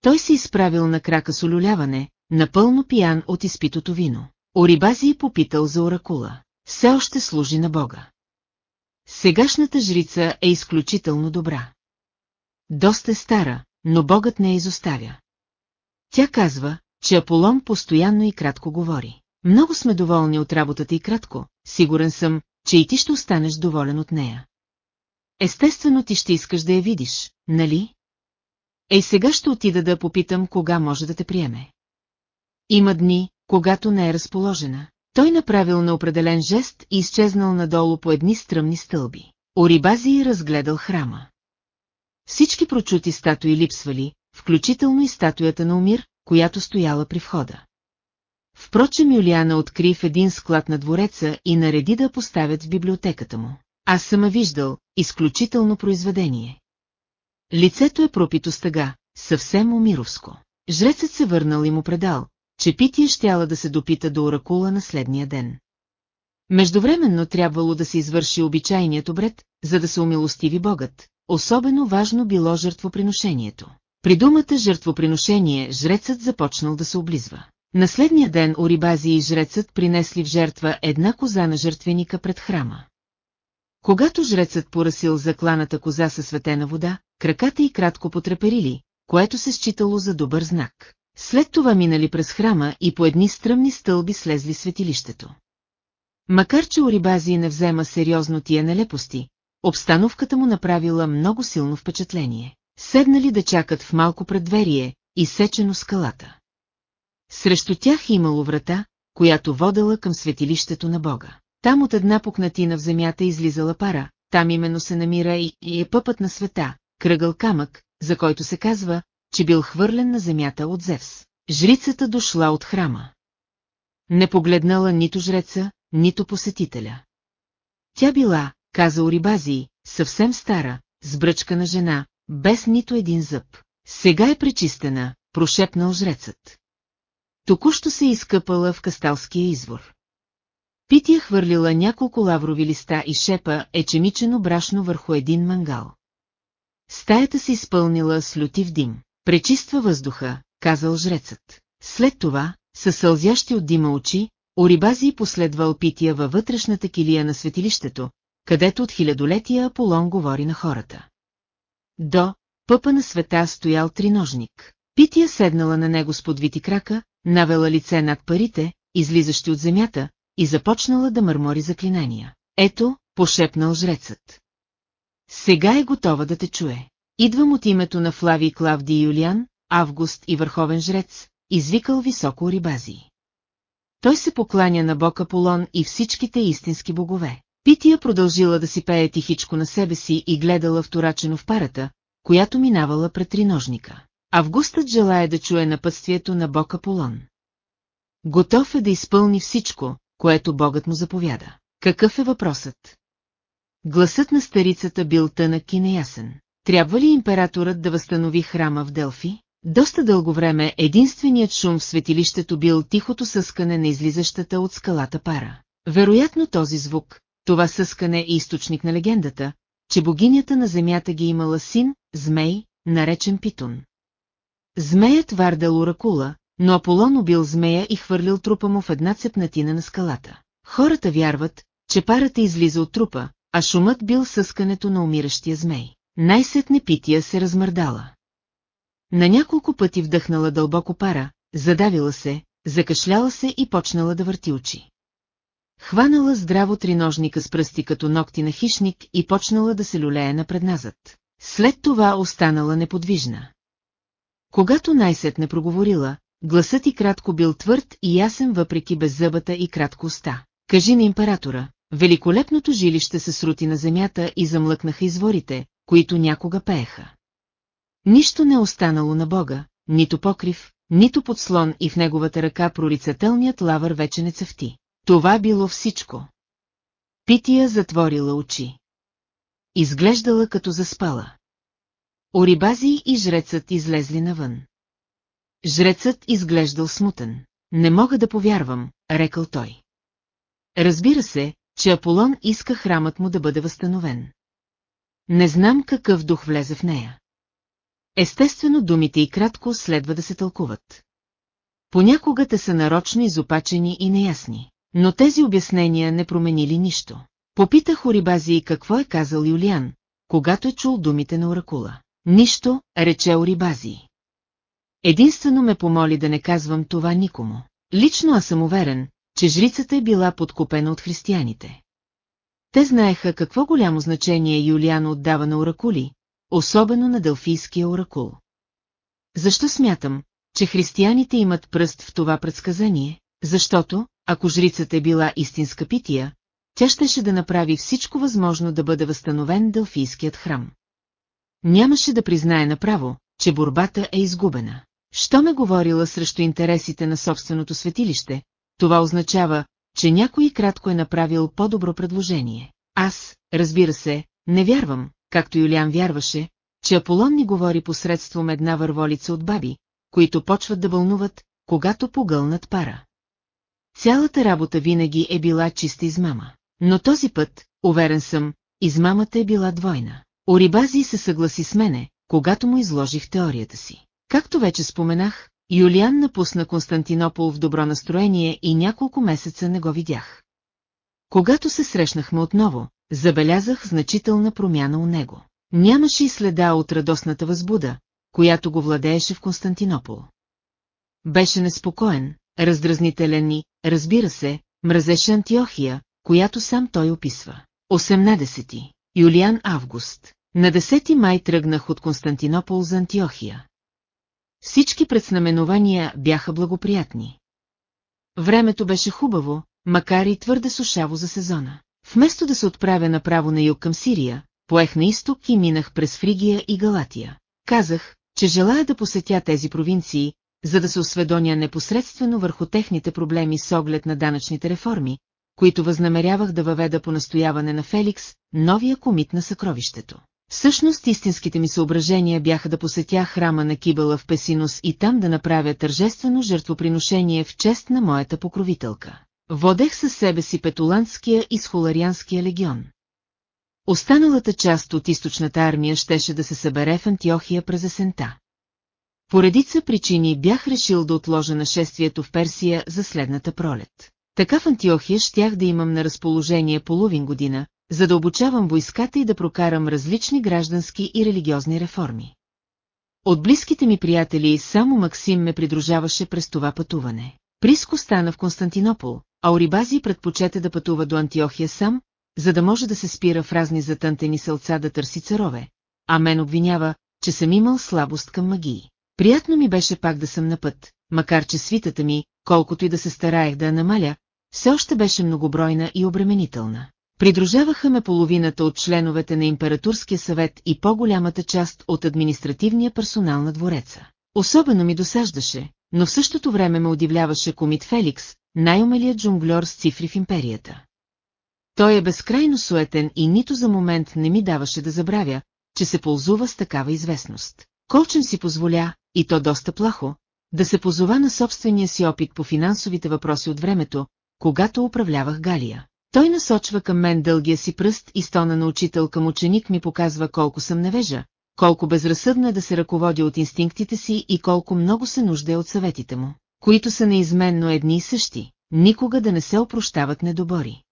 Той се изправил на крака с олюляване, напълно пиян от изпитото вино. Орибази попитал за оракула. Все още служи на Бога. Сегашната жрица е изключително добра. Доста е стара, но Богът не я изоставя. Тя казва, че Аполон постоянно и кратко говори. Много сме доволни от работата и кратко, сигурен съм, че и ти ще останеш доволен от нея. Естествено ти ще искаш да я видиш, нали? Ей сега ще отида да попитам кога може да те приеме. Има дни, когато не е разположена. Той направил неопределен жест и изчезнал надолу по едни стръмни стълби. Орибази разгледал храма. Всички прочути статуи липсвали, включително и статуята на Умир, която стояла при входа. Впрочем Юлиана откри в един склад на двореца и нареди да поставят в библиотеката му. Аз съм виждал, изключително произведение. Лицето е пропито с тъга, съвсем умировско. Жрецът се върнал и му предал, че Пития щяла да се допита до оракула на следния ден. Междувременно трябвало да се извърши обичайният обред, за да се умилостиви Богът. Особено важно било жертвоприношението. При думата жертвоприношение жрецът започнал да се облизва. На следния ден Орибази и жрецът принесли в жертва една коза на жертвеника пред храма. Когато жрецът поръсил закланата коза със светена вода, краката й кратко потреперили, което се считало за добър знак. След това минали през храма и по едни стръмни стълби слезли светилището. Макар че Орибази не взема сериозно тия нелепости, обстановката му направила много силно впечатление. Седнали да чакат в малко предверие, изсечено скалата. Срещу тях имало врата, която водела към светилището на Бога. Там от една пукнатина в земята излизала пара, там именно се намира и, и е пъпът на света, кръгъл камък, за който се казва, че бил хвърлен на земята от Зевс. Жрицата дошла от храма. Не погледнала нито жреца, нито посетителя. Тя била, каза Орибазий, съвсем стара, сбръчкана жена, без нито един зъб. Сега е пречистена, прошепнал жрецът. Току-що се изкъпала в касталския извор. Пития хвърлила няколко лаврови листа и шепа ечемичено брашно върху един мангал. Стаята се изпълнила с лютив дим. Пречиства въздуха, казал жрецът. След това, със сълзящи от дима очи, Орибази последвал Пития във вътрешната килия на светилището, където от хилядолетия Аполон говори на хората. До пъпа на света стоял триножник. Пития седнала на него с подвити крака, навела лице над парите, излизащи от земята, и започнала да мърмори заклинания. Ето, пошепнал жрецът. Сега е готова да те чуе. Идвам от името на Флави Клавди Юлиан, Август и върховен жрец, извикал високо Орибази. Той се покланя на бог Аполон и всичките истински богове. Пития продължила да си пее тихичко на себе си и гледала вторачено в парата, която минавала пред триножника. Августът желая да чуе напътствието на бог Аполон. Готов е да изпълни всичко, което богът му заповяда. Какъв е въпросът? Гласът на старицата бил тънък и неясен. Трябва ли императорът да възстанови храма в Делфи? Доста дълго време единственият шум в светилището бил тихото съскане на излизащата от скалата пара. Вероятно този звук, това съскане е източник на легендата, че богинята на земята ги имала син, змей, наречен Питун. Змеят вардел оракула, но Аполон убил змея и хвърлил трупа му в една цепнатина на скалата. Хората вярват, че парата излиза от трупа, а шумът бил съскането на умиращия змей. Най-сетне пития се размърдала. На няколко пъти вдъхнала дълбоко пара, задавила се, закашляла се и почнала да върти очи. Хванала здраво триножника с пръсти като ногти на хищник и почнала да се люлее напредназът. След това останала неподвижна. Когато най-сетне проговорила, гласът и кратко бил твърд и ясен въпреки беззъбата и кратко уста. Кажи на императора, великолепното жилище се срути на земята и замлъкнаха изворите, които някога пееха. Нищо не останало на Бога, нито покрив, нито подслон и в неговата ръка прорицателният лавър вече не цъфти. Това било всичко. Пития затворила очи. Изглеждала като заспала. Орибази и жрецът излезли навън. Жрецът изглеждал смутен. Не мога да повярвам, рекал той. Разбира се, че Аполон иска храмът му да бъде възстановен. Не знам какъв дух влезе в нея. Естествено думите и кратко следва да се тълкуват. Понякога те са нарочно изопачени и неясни, но тези обяснения не променили нищо. Попитах Орибази какво е казал Юлиан, когато е чул думите на Оракула. Нищо, рече Орибази. Единствено ме помоли да не казвам това никому. Лично аз съм уверен, че жрицата е била подкупена от християните. Те знаеха какво голямо значение Юлиан отдава на оракули, особено на Делфийския оракул. Защо смятам, че християните имат пръст в това предсказание? Защото, ако жрицата е била истинска пития, тя щеше да направи всичко възможно да бъде възстановен Делфийският храм. Нямаше да признае направо, че борбата е изгубена. Що ме говорила срещу интересите на собственото светилище, това означава, че някой кратко е направил по-добро предложение. Аз, разбира се, не вярвам, както Юлиан вярваше, че Аполон ни говори посредством една върволица от баби, които почват да вълнуват, когато погълнат пара. Цялата работа винаги е била чиста измама. Но този път, уверен съм, измамата е била двойна. Орибази се съгласи с мене, когато му изложих теорията си. Както вече споменах, Юлиан напусна Константинопол в добро настроение и няколко месеца не го видях. Когато се срещнахме отново, забелязах значителна промяна у него. Нямаше и следа от радостната възбуда, която го владееше в Константинопол. Беше неспокоен, раздразнителен и, разбира се, мразеше Антиохия, която сам той описва. 18. Юлиан Август. На 10 май тръгнах от Константинопол за Антиохия. Всички предзнаменования бяха благоприятни. Времето беше хубаво, макар и твърде сушаво за сезона. Вместо да се отправя направо на юг към Сирия, поех на изток и минах през Фригия и Галатия. Казах, че желая да посетя тези провинции, за да се осведоня непосредствено върху техните проблеми с оглед на данъчните реформи, които възнамерявах да въведа по настояване на Феликс, новия комит на съкровището. Всъщност истинските ми съображения бяха да посетя храма на Кибела в Песинус и там да направя тържествено жертвоприношение в чест на моята покровителка. Водех със себе си петуландския и схоларианския легион. Останалата част от източната армия щеше да се събере в Антиохия през есента. По редица причини бях решил да отложа нашествието в Персия за следната пролет. Така в Антиохия щях да имам на разположение половин година, за да обучавам войската и да прокарам различни граждански и религиозни реформи. От близките ми приятели само Максим ме придружаваше през това пътуване. Приско стана в Константинопол, а Орибази предпочете да пътува до Антиохия сам, за да може да се спира в разни затънтени селца да търси царове, а мен обвинява, че съм имал слабост към магии. Приятно ми беше пак да съм на път, макар че свитата ми, колкото и да се стараех да я намаля, все още беше многобройна и обременителна. Придружаваха ме половината от членовете на Императорския съвет и по-голямата част от административния персонал на двореца. Особено ми досаждаше, но в същото време ме удивляваше комит Феликс, най-умелият джунглер с цифри в империята. Той е безкрайно суетен и нито за момент не ми даваше да забравя, че се ползува с такава известност. Колчен си позволя, и то доста плахо, да се позова на собствения си опит по финансовите въпроси от времето, когато управлявах Галия. Той насочва към мен дългия си пръст и стона на учител към ученик ми показва колко съм невежа, колко безразсъдно е да се ръководя от инстинктите си и колко много се нужда от съветите му, които са неизменно едни и същи, никога да не се опрощават недобори.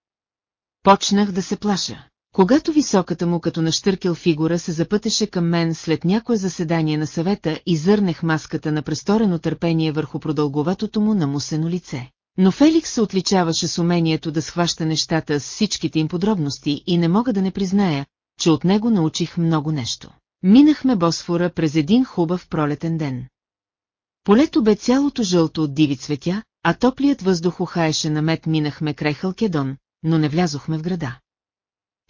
Почнах да се плаша. Когато високата му като нащъркил фигура се запътеше към мен след някое заседание на съвета и зърнех маската на престорено търпение върху продълговатото му намусено лице. Но Феликс се отличаваше с умението да схваща нещата с всичките им подробности и не мога да не призная, че от него научих много нещо. Минахме Босфора през един хубав пролетен ден. Полето бе цялото жълто от диви цветя, а топлият въздух ухаеше намет минахме край Халкедон, но не влязохме в града.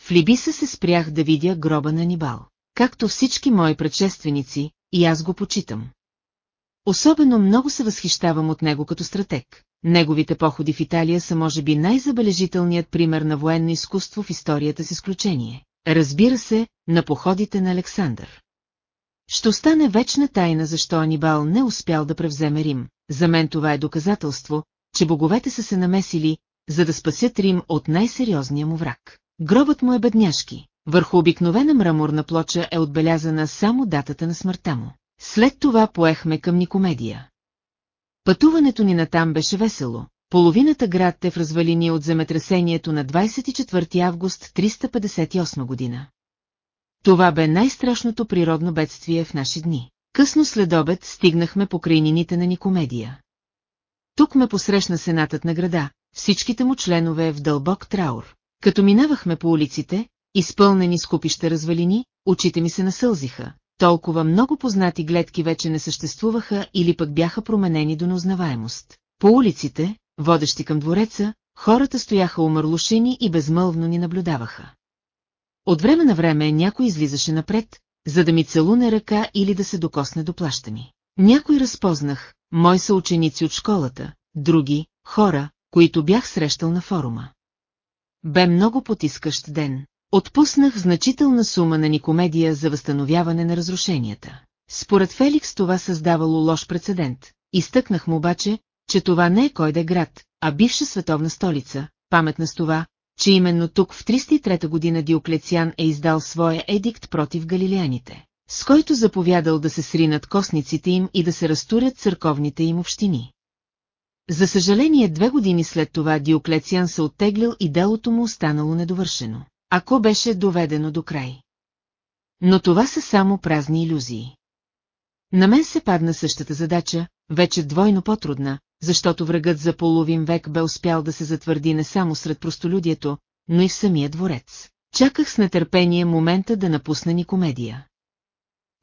В Либиса се спрях да видя гроба на Нибал. Както всички мои предшественици, и аз го почитам. Особено много се възхищавам от него като стратег. Неговите походи в Италия са може би най-забележителният пример на военно изкуство в историята с изключение. Разбира се, на походите на Александър. Ще остане вечна тайна защо Анибал не успял да превземе Рим. За мен това е доказателство, че боговете са се намесили, за да спасят Рим от най-сериозния му враг. Гробът му е бедняшки. Върху обикновена мраморна плоча е отбелязана само датата на смъртта му. След това поехме към Никомедия. Пътуването ни натам беше весело. Половината град е в развалини от земетресението на 24 август 358 година. Това бе най-страшното природно бедствие в наши дни. Късно след обед стигнахме по крайнините на Никомедия. Тук ме посрещна сенатът на града, всичките му членове в дълбок траур. Като минавахме по улиците, изпълнени с купища развалини, очите ми се насълзиха. Толкова много познати гледки вече не съществуваха или пък бяха променени до неузнаваемост. По улиците, водещи към двореца, хората стояха умърлушени и безмълвно ни наблюдаваха. От време на време някой излизаше напред, за да ми целуне ръка или да се докосне до плаща ми. Някой разпознах, мои са ученици от школата, други – хора, които бях срещал на форума. Бе много потискащ ден. Отпуснах значителна сума на Никомедия за възстановяване на разрушенията. Според Феликс това създавало лош прецедент. Изтъкнах му обаче, че това не е кой да е град, а бивша световна столица, паметна с това, че именно тук в 303 година Диоклециан е издал своя едикт против галилеяните, с който заповядал да се сринат костниците им и да се разтурят църковните им общини. За съжаление, две години след това Диоклециан се оттеглил и делото му останало недовършено, ако беше доведено до край. Но това са само празни иллюзии. На мен се падна същата задача, вече двойно по-трудна, защото врагът за половин век бе успял да се затвърди не само сред простолюдието, но и в самия дворец. Чаках с нетърпение момента да напусна ни комедия.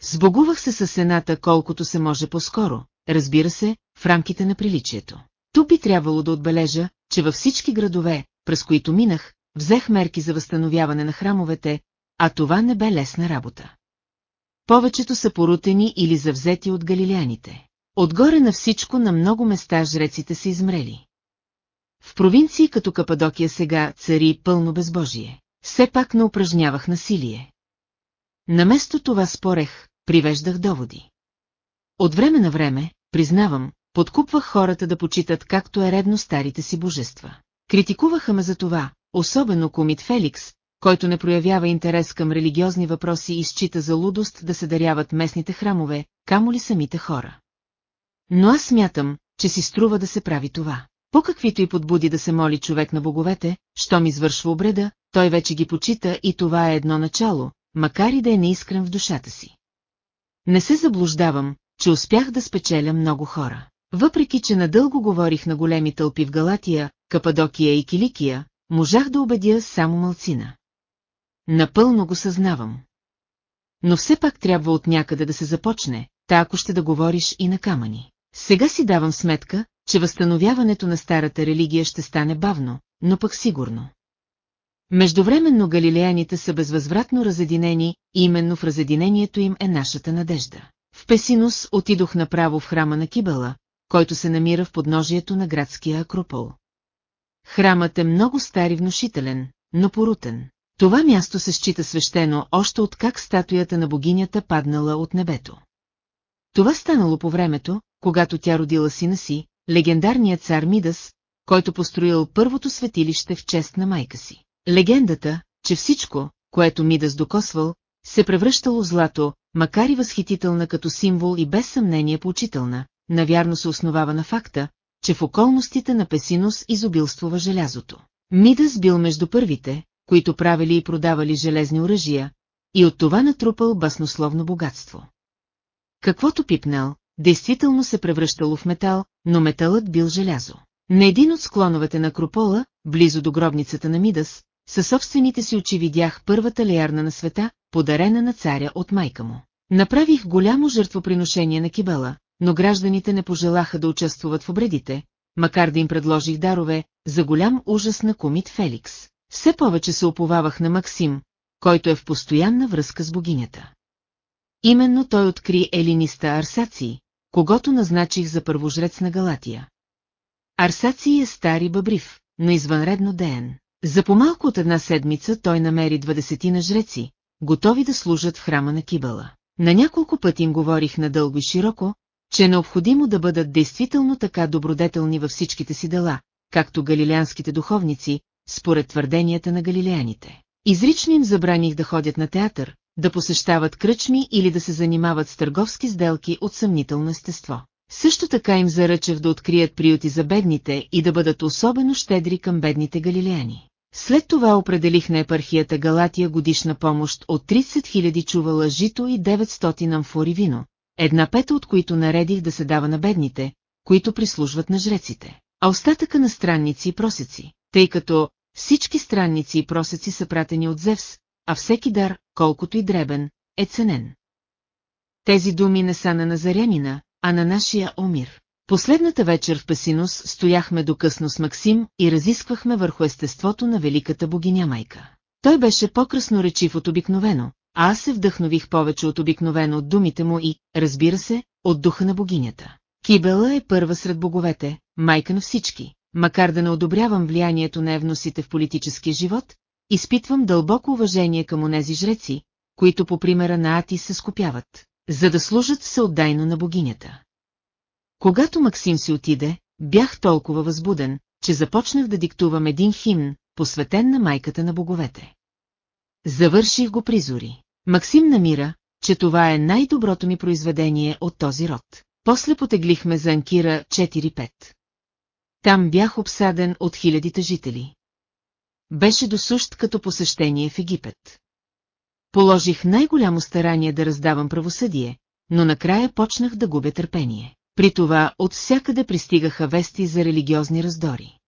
Сбогувах се със сената колкото се може по-скоро, разбира се, в рамките на приличието. Тук би трябвало да отбележа, че във всички градове, през които минах, взех мерки за възстановяване на храмовете, а това не бе лесна работа. Повечето са порутени или завзети от галилеяните. Отгоре на всичко на много места жреците са измрели. В провинции като Кападокия сега цари пълно безбожие. Все пак не упражнявах насилие. Наместо това спорех, привеждах доводи. От време на време, признавам, подкупвах хората да почитат както е редно старите си божества. Критикуваха ме за това, особено комит Феликс, който не проявява интерес към религиозни въпроси и счита за лудост да се даряват местните храмове, камо ли самите хора. Но аз смятам, че си струва да се прави това. По каквито и подбуди да се моли човек на боговете, щом извършва обреда, той вече ги почита и това е едно начало, макар и да е неискрен в душата си. Не се заблуждавам, че успях да спечеля много хора. Въпреки, че надълго говорих на големи тълпи в Галатия, Кападокия и Киликия, можах да убедя само мълцина. Напълно го съзнавам. Но все пак трябва от някъде да се започне, та ако ще да говориш и на камъни. Сега си давам сметка, че възстановяването на старата религия ще стане бавно, но пък сигурно. Междувременно галилеяните са безвъзвратно разединени и именно в разединението им е нашата надежда. В Песинус отидох направо в храма на Кибела, който се намира в подножието на градския Акропол. Храмът е много стар и внушителен, но порутен. Това място се счита свещено още от как статуята на богинята паднала от небето. Това станало по времето, когато тя родила сина си, легендарният цар Мидас, който построил първото светилище в чест на майка си. Легендата, че всичко, което Мидас докосвал, се превръщало злато, макар и възхитителна като символ и без съмнение поучителна, навярно се основава на факта, че в околностите на Песинус изобилствува желязото. Мидас бил между първите, които правили и продавали железни оръжия, и от това натрупал баснословно богатство. Каквото пипнал, действително се превръщало в метал, но металът бил желязо. На един от склоновете на Акропола, близо до гробницата на Мидас, със собствените си очи видях първата леярна на света, подарена на царя от майка му. Направих голямо жертвоприношение на Кибела, но гражданите не пожелаха да участват в обредите, макар да им предложих дарове, за голям ужас на комит Феликс. Все повече се оповавах на Максим, който е в постоянна връзка с богинята. Именно той откри елиниста Арсаци, когато назначих за първожрец на Галатия. Арсаци е стари бъбрив, но извънредно деен. За по-малко от една седмица той намери двадесетина жреци, готови да служат в храма на Кибала. На няколко пъти им говорих надълго и широко, че е необходимо да бъдат действително така добродетелни във всичките си дела, както галилеанските духовници, според твърденията на галилеяните. Изрично им забраних да ходят на театър, да посещават кръчми или да се занимават с търговски сделки от съмнително естество. Също така им заръчах да открият приюти за бедните и да бъдат особено щедри към бедните галилеяни. След това определих на епархията Галатия годишна помощ от 30 000 чувала жито и 900 амфори вино, една пета от които наредих да се дава на бедните, които прислужват на жреците, а остатъка на странници и просеци, тъй като всички странници и просеци са пратени от Зевс, а всеки дар, колкото и дребен, е ценен. Тези думи не са на Назарянина, а на нашия Омир. Последната вечер в Песинус стояхме до късно с Максим и разисквахме върху естеството на великата богиня майка. Той беше по-красноречив от обикновено, а аз се вдъхнових повече от обикновено от думите му и, разбира се, от духа на богинята. Кибела е първа сред боговете, майка на всички, макар да не одобрявам влиянието на евносите в политическия живот, изпитвам дълбоко уважение към онези жреци, които по примера на Ати се скопяват, за да служат всеотдайно на богинята. Когато Максим си отиде, бях толкова възбуден, че започнах да диктувам един химн, посветен на майката на боговете. Завърших го призори. Максим намира, че това е най-доброто ми произведение от този род. После потеглихме за Анкира 4-5. Там бях обсаден от хилядите жители. Беше досущ като посещение в Египет. Положих най-голямо старание да раздавам правосъдие, но накрая почнах да губя търпение. При това от всякъде пристигаха вести за религиозни раздори.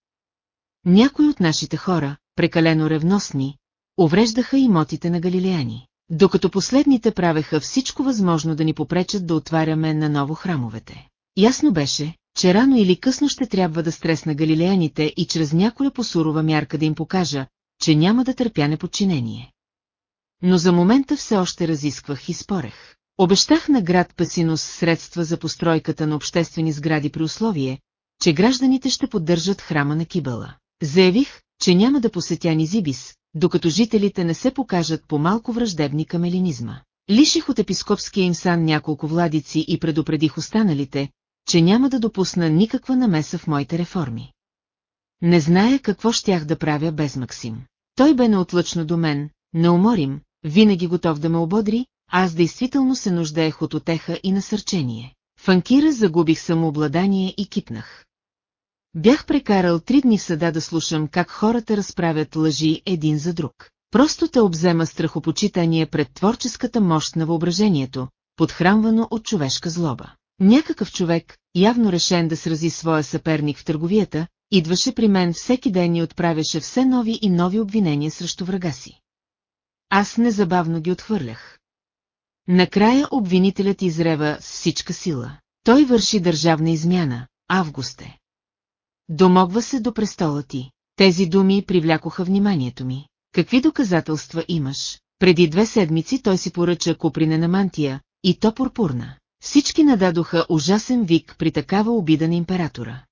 Някои от нашите хора, прекалено ревностни, увреждаха имотите на галилеяни, докато последните правеха всичко възможно да ни попречат да отваряме на ново храмовете. Ясно беше, че рано или късно ще трябва да стресна галилеяните и чрез някоя посурова мярка да им покажа, че няма да търпя неподчинение. Но за момента все още разисквах и спорех. Обещах на град Пасинус средства за постройката на обществени сгради при условие, че гражданите ще поддържат храма на Кибала. Заявих, че няма да посетя Низибис, докато жителите не се покажат по-малко враждебни към елинизма. Лиших от епископския им сан няколко владици и предупредих останалите, че няма да допусна никаква намеса в моите реформи. Не зная какво щях да правя без Максим. Той бе неотлъчно до мен, неуморим, винаги готов да ме ободри, аз действително се нуждаех от отеха и насърчение. В Анкира загубих самообладание и кипнах. Бях прекарал три дни в съда да слушам как хората разправят лъжи един за друг. Просто те обзема страхопочитание пред творческата мощ на въображението, подхранвано от човешка злоба. Някакъв човек, явно решен да срази своя съперник в търговията, идваше при мен всеки ден и отправяше все нови и нови обвинения срещу врага си. Аз незабавно ги отхвърлях. Накрая обвинителят изрева с всичка сила. Той върши държавна измяна, Августе. Домогва се до престола ти. Тези думи привлякоха вниманието ми. Какви доказателства имаш? Преди две седмици той си поръча купринена мантия, и то пурпурна. Всички нададоха ужасен вик при такава обида на императора.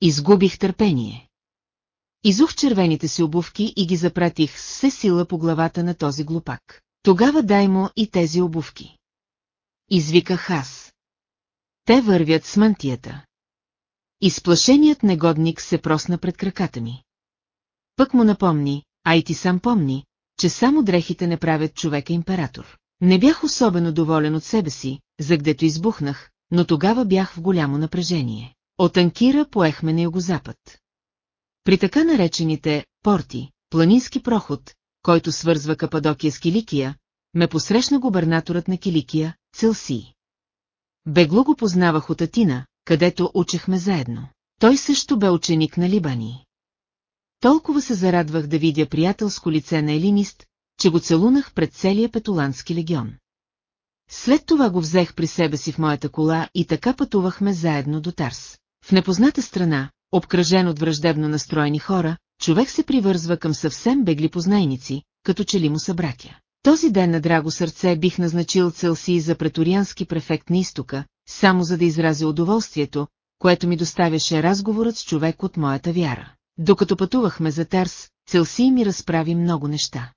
Изгубих търпение. Изух червените си обувки и ги запратих с все сила по главата на този глупак. Тогава дай му и тези обувки. Извиках аз. Те вървят с мантията. Изплашеният негодник се просна пред краката ми. Пък му напомни, а и ти сам помни, че само дрехите не правят човека император. Не бях особено доволен от себе си, за гдето избухнах, но тогава бях в голямо напрежение. От Анкира поехме на югозапад. При така наречените порти, планински проход, който свързва Кападокия с Киликия, ме посрещна губернаторът на Киликия, Целси. Бегло го познавах от Атина, където учехме заедно. Той също бе ученик на Либани. Толкова се зарадвах да видя приятелско лице на елинист, че го целунах пред целия петулански легион. След това го взех при себе си в моята кола и така пътувахме заедно до Тарс. В непозната страна, обкръжен от враждебно настроени хора, човек се привързва към съвсем бегли познайници, като че ли му са братя. Този ден на драго сърце бих назначил Целси за преториански префект на изтока, само за да изразя удоволствието, което ми доставяше разговорът с човек от моята вяра. Докато пътувахме за Терс, Целси ми разправи много неща.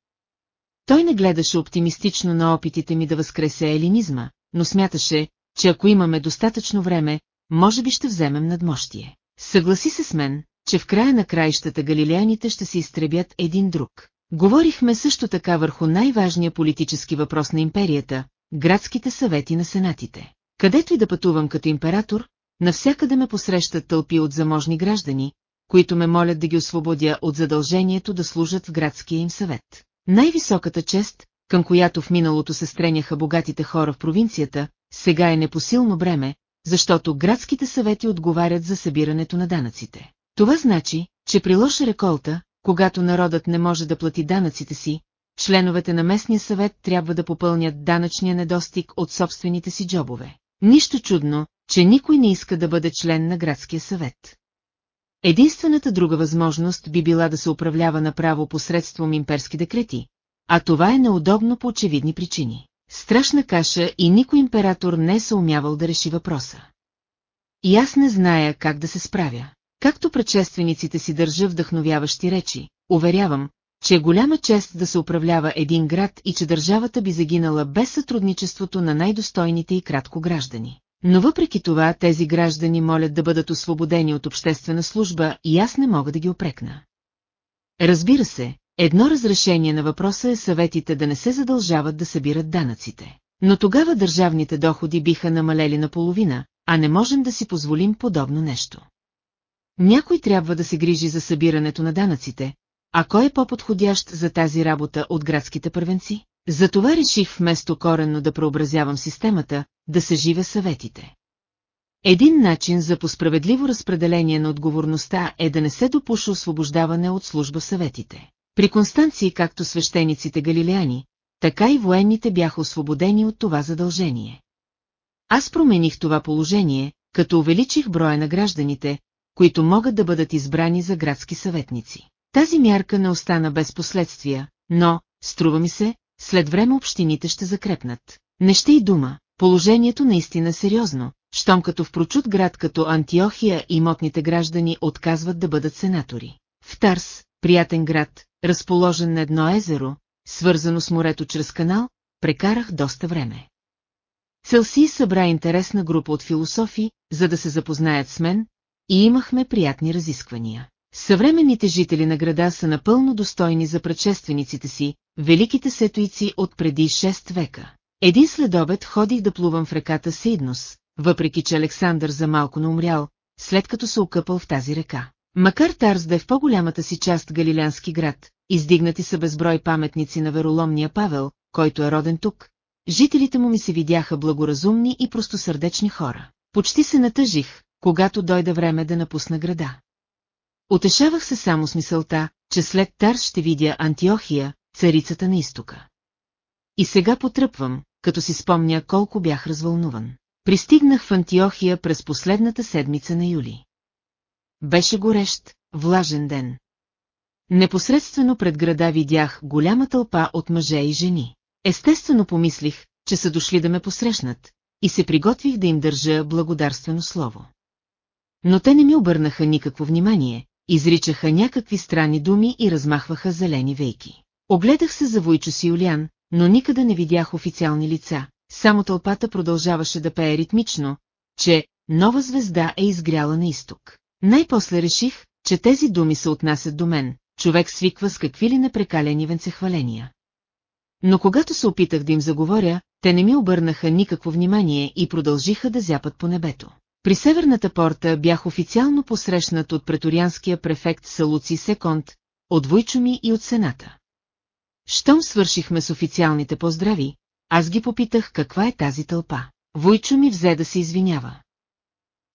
Той не гледаше оптимистично на опитите ми да възкресе елинизма, но смяташе, че ако имаме достатъчно време, може би ще вземем надмощие. Съгласи се с мен, че в края на краищата галилеяните ще се изтребят един друг. Говорихме също така върху най-важния политически въпрос на империята – градските съвети на сенатите. Където и да пътувам като император, навсякъде ме посрещат тълпи от заможни граждани, които ме молят да ги освободя от задължението да служат в градския им съвет. Най-високата чест, към която в миналото се стреняха богатите хора в провинцията, сега е непосилно бреме, защото градските съвети отговарят за събирането на данъците. Това значи, че при лоша реколта, когато народът не може да плати данъците си, членовете на местния съвет трябва да попълнят данъчния недостиг от собствените си джобове. Нищо чудно, че никой не иска да бъде член на градския съвет. Единствената друга възможност би била да се управлява направо посредством имперски декрети, а това е неудобно по очевидни причини. Страшна каша и никой император не е съумявал да реши въпроса. И аз не зная как да се справя. Както предшествениците си държа вдъхновяващи речи, уверявам, че е голяма чест да се управлява един град и че държавата би загинала без сътрудничеството на най-достойните и кратко граждани. Но въпреки това тези граждани молят да бъдат освободени от обществена служба и аз не мога да ги опрекна. Разбира се, едно разрешение на въпроса е съветите да не се задължават да събират данъците. Но тогава държавните доходи биха намалели наполовина, а не можем да си позволим подобно нещо. Някой трябва да се грижи за събирането на данъците, а кой е по-подходящ за тази работа от градските първенци? Затова реших вместо коренно да преобразявам системата, да се живе съветите. Един начин за посправедливо разпределение на отговорността е да не се допуша освобождаване от служба съветите. При Констанции както свещениците галилеяни, така и военните бяха освободени от това задължение. Аз промених това положение, като увеличих броя на гражданите, които могат да бъдат избрани за градски съветници. Тази мярка не остана без последствия, но, струва ми се, след време общините ще закрепнат. Не ще и дума, положението наистина е сериозно, щом като в прочут град като Антиохия и мотните граждани отказват да бъдат сенатори. В Тарс, приятен град, разположен на едно езеро, свързано с морето чрез канал, прекарах доста време. Целси събра интересна група от философи, за да се запознаят с мен, и имахме приятни разисквания. Съвременните жители на града са напълно достойни за предшествениците си, великите сетуици от преди 6 века. Един следобед ходих да плувам в реката Сейднос, въпреки че Александър за малко не умрял, след като се окъпал в тази река. Макар Тарс да е в по-голямата си част галилянски град, издигнати са безброй паметници на вероломния Павел, който е роден тук, жителите му ми се видяха благоразумни и простосърдечни хора. Почти се натъжих, когато дойде време да напусна града. Утешавах се само с мисълта, че след Тарс ще видя Антиохия, царицата на изтока. И сега потръпвам, като си спомня колко бях развълнуван. Пристигнах в Антиохия през последната седмица на юли. Беше горещ, влажен ден. Непосредствено пред града видях голяма тълпа от мъже и жени. Естествено помислих, че са дошли да ме посрещнат, и се приготвих да им държа благодарствено слово. Но те не ми обърнаха никакво внимание, изричаха някакви странни думи и размахваха зелени вейки. Огледах се за Войчо си Юлян, но никъде не видях официални лица, само тълпата продължаваше да пее ритмично, че нова звезда е изгряла на изток. Най-после реших, че тези думи се отнасят до мен, човек свиква с какви ли непрекалени венцехваления. Но когато се опитах да им заговоря, те не ми обърнаха никакво внимание и продължиха да зяпат по небето. При северната порта бях официално посрещнат от преторианския префект Салуци Секонт, от Войчуми и от Сената. Щом свършихме с официалните поздрави, аз ги попитах каква е тази тълпа. Войчо ми взе да се извинява.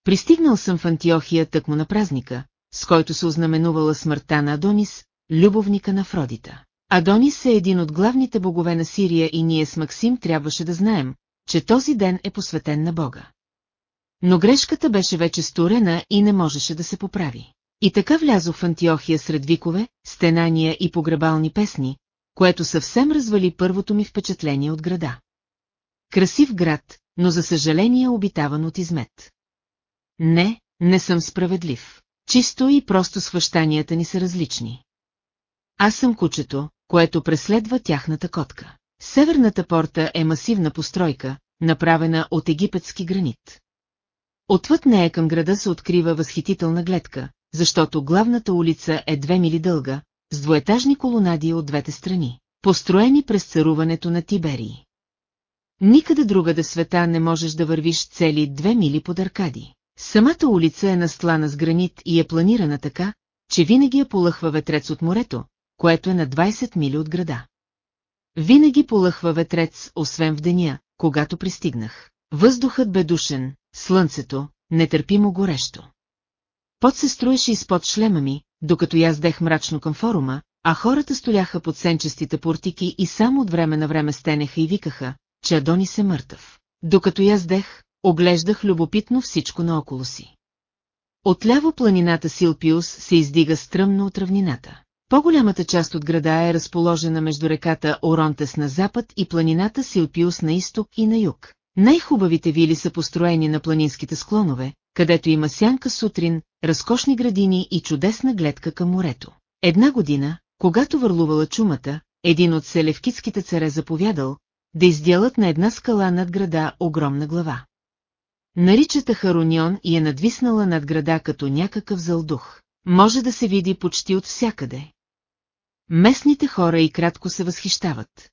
Пристигнал съм в Антиохия тъкмо на празника, с който се ознаменувала смъртта на Адонис, любовника на Фродита. Адонис е един от главните богове на Сирия и ние с Максим трябваше да знаем, че този ден е посветен на Бога. Но грешката беше вече сторена и не можеше да се поправи. И така влязох в Антиохия сред викове, стенания и погребални песни, което съвсем развали първото ми впечатление от града. Красив град, но за съжаление обитаван от измет. Не, не съм справедлив. Чисто и просто свъщанията ни са различни. Аз съм кучето, което преследва тяхната котка. Северната порта е масивна постройка, направена от египетски гранит. Отвъд нея към града се открива възхитителна гледка, защото главната улица е две мили дълга, с двоетажни колонади от двете страни, построени през царуването на Тиберии. Никъде друга да света не можеш да вървиш цели две мили под аркади. Самата улица е настлана с гранит и е планирана така, че винаги я полъхва ветрец от морето, което е на 20 мили от града. Винаги полъхва ветрец, освен в деня, когато пристигнах. Въздухът бе душен, слънцето, нетърпимо горещо. Пот се строеше изпод шлема ми, докато яздех мрачно към форума, а хората столяха под сенчестите портики и само от време на време стенеха и викаха, че Адони се мъртъв. Докато яздех, оглеждах любопитно всичко наоколо си. Отляво планината Силпиус се издига стръмно от равнината. По-голямата част от града е разположена между реката Оронтес на запад и планината Силпиус на изток и на юг. Най-хубавите вили са построени на планинските склонове, където има сянка сутрин, разкошни градини и чудесна гледка към морето. Една година, когато върлувала чумата, един от селевкитските царе заповядал, да изделат на една скала над града огромна глава. Наричата Харонион и е надвиснала над града като някакъв залдух. Може да се види почти от всякъде. Местните хора и кратко се възхищават.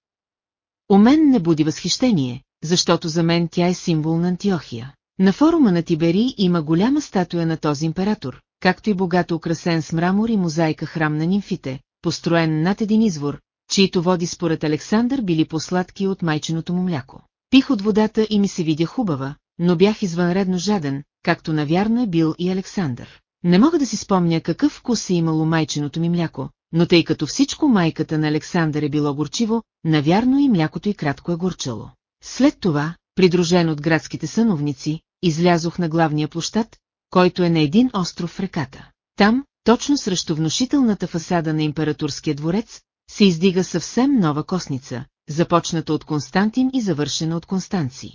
У мен не буди възхищение, защото за мен тя е символ на Антиохия. На форума на Тибери има голяма статуя на този император, както и богато украсен с мрамор и мозайка храм на нимфите, построен над един извор, чието води според Александър били посладки от майченото му мляко. Пих от водата и ми се видя хубава, но бях извънредно жаден, както навярно е бил и Александър. Не мога да си спомня какъв вкус е имало майченото ми мляко, но тъй като всичко майката на Александър е било горчиво, навярно и млякото и кратко е горчало. След това, придружен от градските съновници, излязох на главния площад, който е на един остров в реката. Там, точно срещу внушителната фасада на императорския дворец, се издига съвсем нова косница, започната от Константин и завършена от Констанций.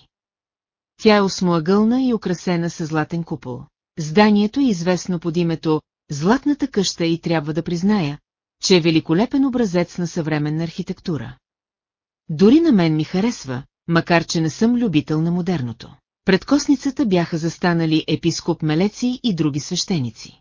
Тя е осмоъгълна и украсена с златен купол. Зданието е известно под името Златната къща и трябва да призная, че е великолепен образец на съвременна архитектура. Дори на мен ми харесва, макар че не съм любител на модерното. Пред косницата бяха застанали епископ Мелеци и други свещеници.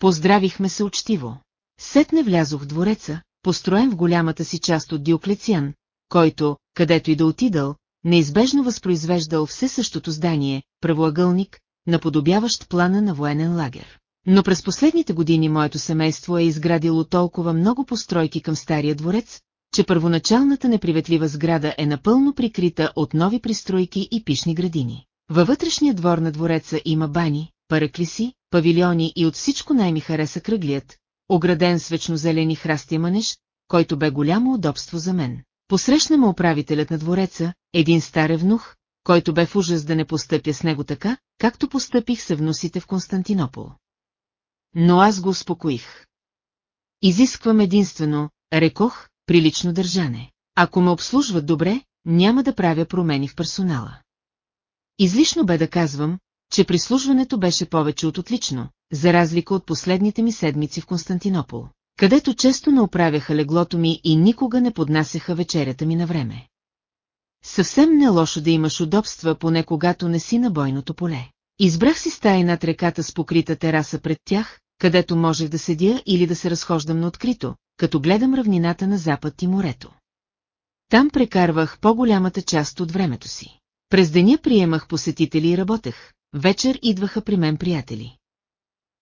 Поздравихме се учтиво. Сетне влязох в двореца, построен в голямата си част от Диоклециан, който, където и да отидал, неизбежно възпроизвеждал все същото здание, правоъгълник, наподобяващ плана на военен лагер. Но през последните години моето семейство е изградило толкова много постройки към стария дворец, че първоначалната неприветлива сграда е напълно прикрита от нови пристройки и пишни градини. Във вътрешния двор на двореца има бани, параклиси, павилиони и от всичко най-ми хареса кръглият, ограден с вечнозелени храстия манеж, който бе голямо удобство за мен. Посрещна ме управителят на двореца, един стар евнух, който бе в ужас да не постъпя с него така, както постъпих с вносите в Константинопол. Но аз го успокоих. Изисквам единствено, рекох, прилично държане. Ако ме обслужват добре, няма да правя промени в персонала. Излишно бе да казвам, че прислужването беше повече от отлично, за разлика от последните ми седмици в Константинопол, където често не оправяха леглото ми и никога не поднасяха вечерята ми на време. Съвсем не е лошо да имаш удобства, поне когато не си на бойното поле. Избрах си стаи над реката с покрита тераса пред тях, където можех да седя или да се разхождам на открито, като гледам равнината на запад и морето. Там прекарвах по-голямата част от времето си. През деня приемах посетители и работех, вечер идваха при мен приятели.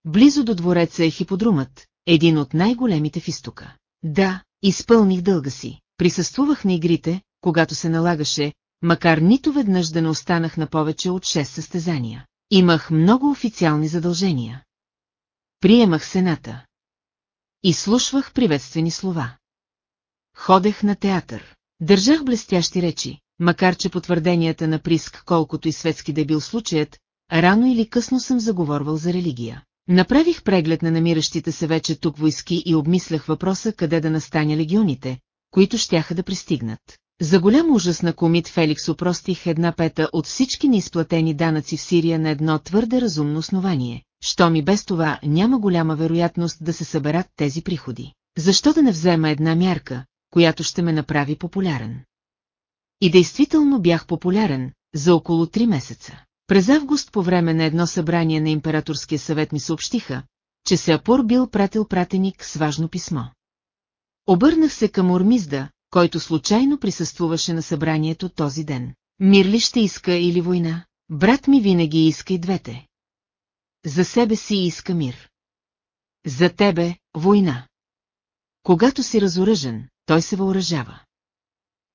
Близо до двореца е хиподрумът, един от най-големите в изтока. Да, изпълних дълга си, присъствувах на игрите, когато се налагаше, макар нито веднъж да не останах на повече от 6 състезания. Имах много официални задължения. Приемах сената. И слушвах приветствени слова. Ходех на театър. Държах блестящи речи, макар че потвърденията на Приск, колкото и светски да е бил случаят, рано или късно съм заговорвал за религия. Направих преглед на намиращите се вече тук войски и обмислях въпроса къде да настане легионите, които щяха да пристигнат. За голям ужас на комит Феликс упростих една пета от всички неизплатени данъци в Сирия на едно твърде разумно основание, що ми без това няма голяма вероятност да се съберат тези приходи. Защо да не взема една мярка, която ще ме направи популярен? И действително бях популярен, за около три месеца. През август по време на едно събрание на императорския съвет ми съобщиха, че Сеапор бил пратил пратеник с важно писмо. Обърнах се към Ормизда, който случайно присъствуваше на събранието този ден. Мир ли ще иска или война? Брат ми винаги иска и двете. За себе си иска мир. За тебе – война. Когато си разоръжен, той се въоръжава.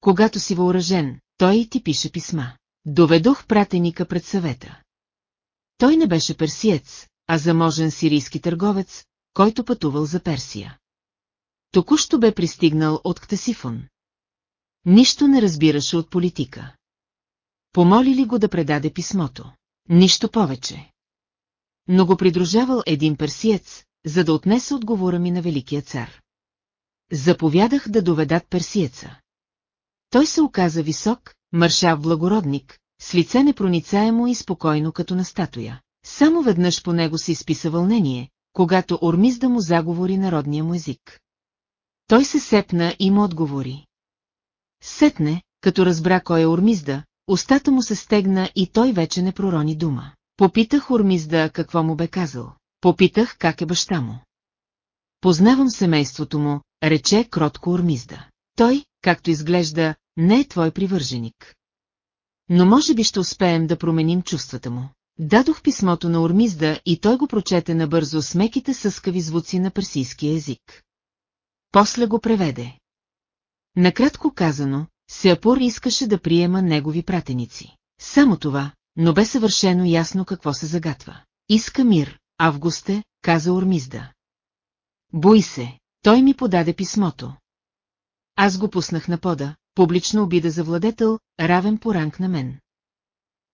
Когато си въоръжен, той и ти пише писма. Доведох пратеника пред съвета. Той не беше персиец, а заможен сирийски търговец, който пътувал за Персия. Току-що бе пристигнал от Ктесифон. Нищо не разбираше от политика. Помоли ли го да предаде писмото? Нищо повече. Но го придружавал един персиец, за да отнесе отговора ми на Великия цар. Заповядах да доведат персиеца. Той се оказа висок, мършав благородник, с лице непроницаемо и спокойно като на статуя. Само веднъж по него се изписа вълнение, когато Ормизда му заговори народния му език. Той се сепна и му отговори. Сетне, като разбра кой е Ормизда, устата му се стегна и той вече не пророни дума. Попитах Ормизда какво му бе казал. Попитах как е баща му. Познавам семейството му, рече кротко Ормизда. Той, както изглежда, не е твой привърженик. Но може би ще успеем да променим чувствата му. Дадох писмото на Ормизда и той го прочете набързо с меките съскави звуци на персийския език. После го преведе. Накратко казано, Сеапур искаше да приема негови пратеници. Само това, но бе съвършено ясно какво се загатва. Иска мир, Августе, каза Ормизда. Бой се, той ми подаде писмото. Аз го пуснах на пода, публично обида за владетел, равен по ранг на мен.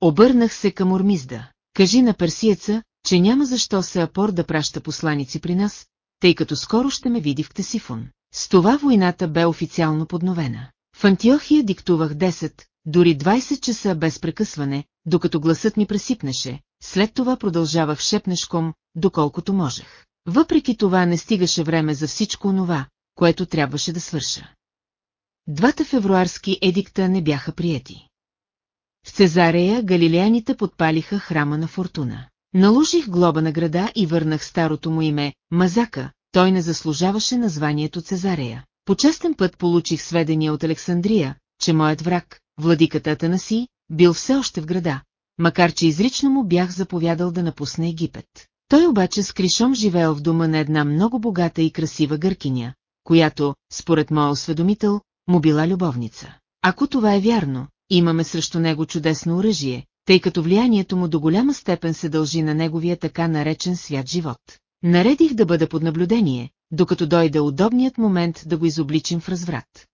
Обърнах се към Ормизда. Кажи на персиеца, че няма защо Сеапор да праща посланици при нас, тъй като скоро ще ме види в Ктесифон. С това войната бе официално подновена. В Антиохия диктувах 10, дори 20 часа без прекъсване, докато гласът ми пресипнеше, след това продължавах шепнешком, доколкото можех. Въпреки това не стигаше време за всичко онова, което трябваше да свърша. Двата февруарски едикта не бяха приети. В Цезарея галилеяните подпалиха храма на Фортуна. Наложих глоба на града и върнах старото му име, Мазака, той не заслужаваше названието Цезарея. По честен път получих сведения от Александрия, че моят враг, владиката Атанаси, бил все още в града, макар че изрично му бях заповядал да напусне Египет. Той обаче с Кришом живеел в дома на една много богата и красива гъркиня, която, според моя осведомител, му била любовница. Ако това е вярно, имаме срещу него чудесно оръжие, тъй като влиянието му до голяма степен се дължи на неговия така наречен свят живот. Наредих да бъда под наблюдение, докато дойде удобният момент да го изобличим в разврат.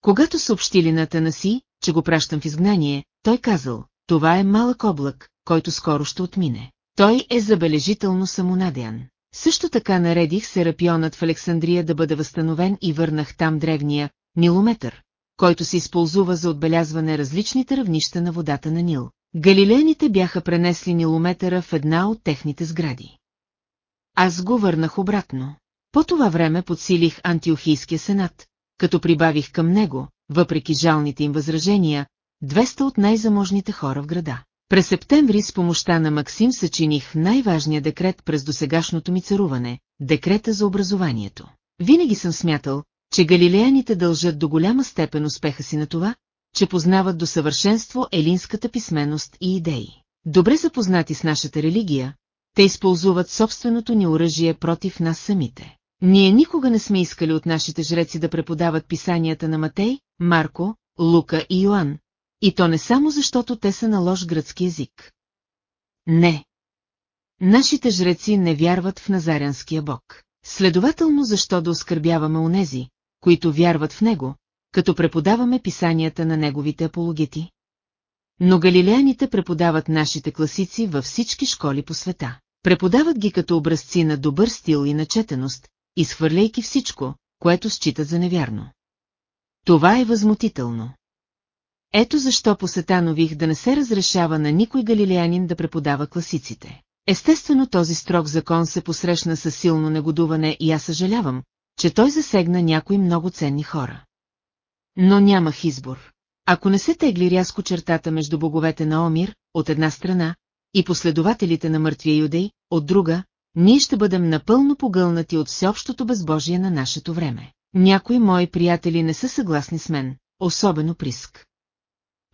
Когато съобщили на Танаси, че го пращам в изгнание, той казал, това е малък облак, който скоро ще отмине. Той е забележително самонадеян. Също така наредих серапионът в Александрия да бъде възстановен и върнах там древния Нилометър, който се използва за отбелязване различните равнища на водата на Нил. Галилеяните бяха пренесли Нилометъра в една от техните сгради. Аз го върнах обратно. По това време подсилих Антиохийския сенат, като прибавих към него, въпреки жалните им възражения, 200 от най-заможните хора в града. През септември с помощта на Максим съчиних най-важния декрет през досегашното ми царуване – декрета за образованието. Винаги съм смятал, че галилеяните дължат до голяма степен успеха си на това, че познават до съвършенство елинската писменост и идеи. Добре запознати с нашата религия, те използват собственото ни оръжие против нас самите. Ние никога не сме искали от нашите жреци да преподават писанията на Матей, Марко, Лука и Йоанн, и то не само защото те са на лош гръцки език. Не. Нашите жреци не вярват в назарянския бог. Следователно защо да оскърбяваме онези, които вярват в него, като преподаваме писанията на неговите апологети? Но галилеяните преподават нашите класици във всички школи по света. Преподават ги като образци на добър стил и начетеност, изхвърляйки всичко, което считат за невярно. Това е възмутително. Ето защо посетанових да не се разрешава на никой галилеянин да преподава класиците. Естествено този строг закон се посрещна със силно негодуване и аз съжалявам, че той засегна някои много ценни хора. Но нямах избор. Ако не се тегли рязко чертата между боговете на Омир, от една страна, и последователите на мъртвия юдей, от друга, ние ще бъдем напълно погълнати от всеобщото безбожие на нашето време. Някои мои приятели не са съгласни с мен, особено Приск.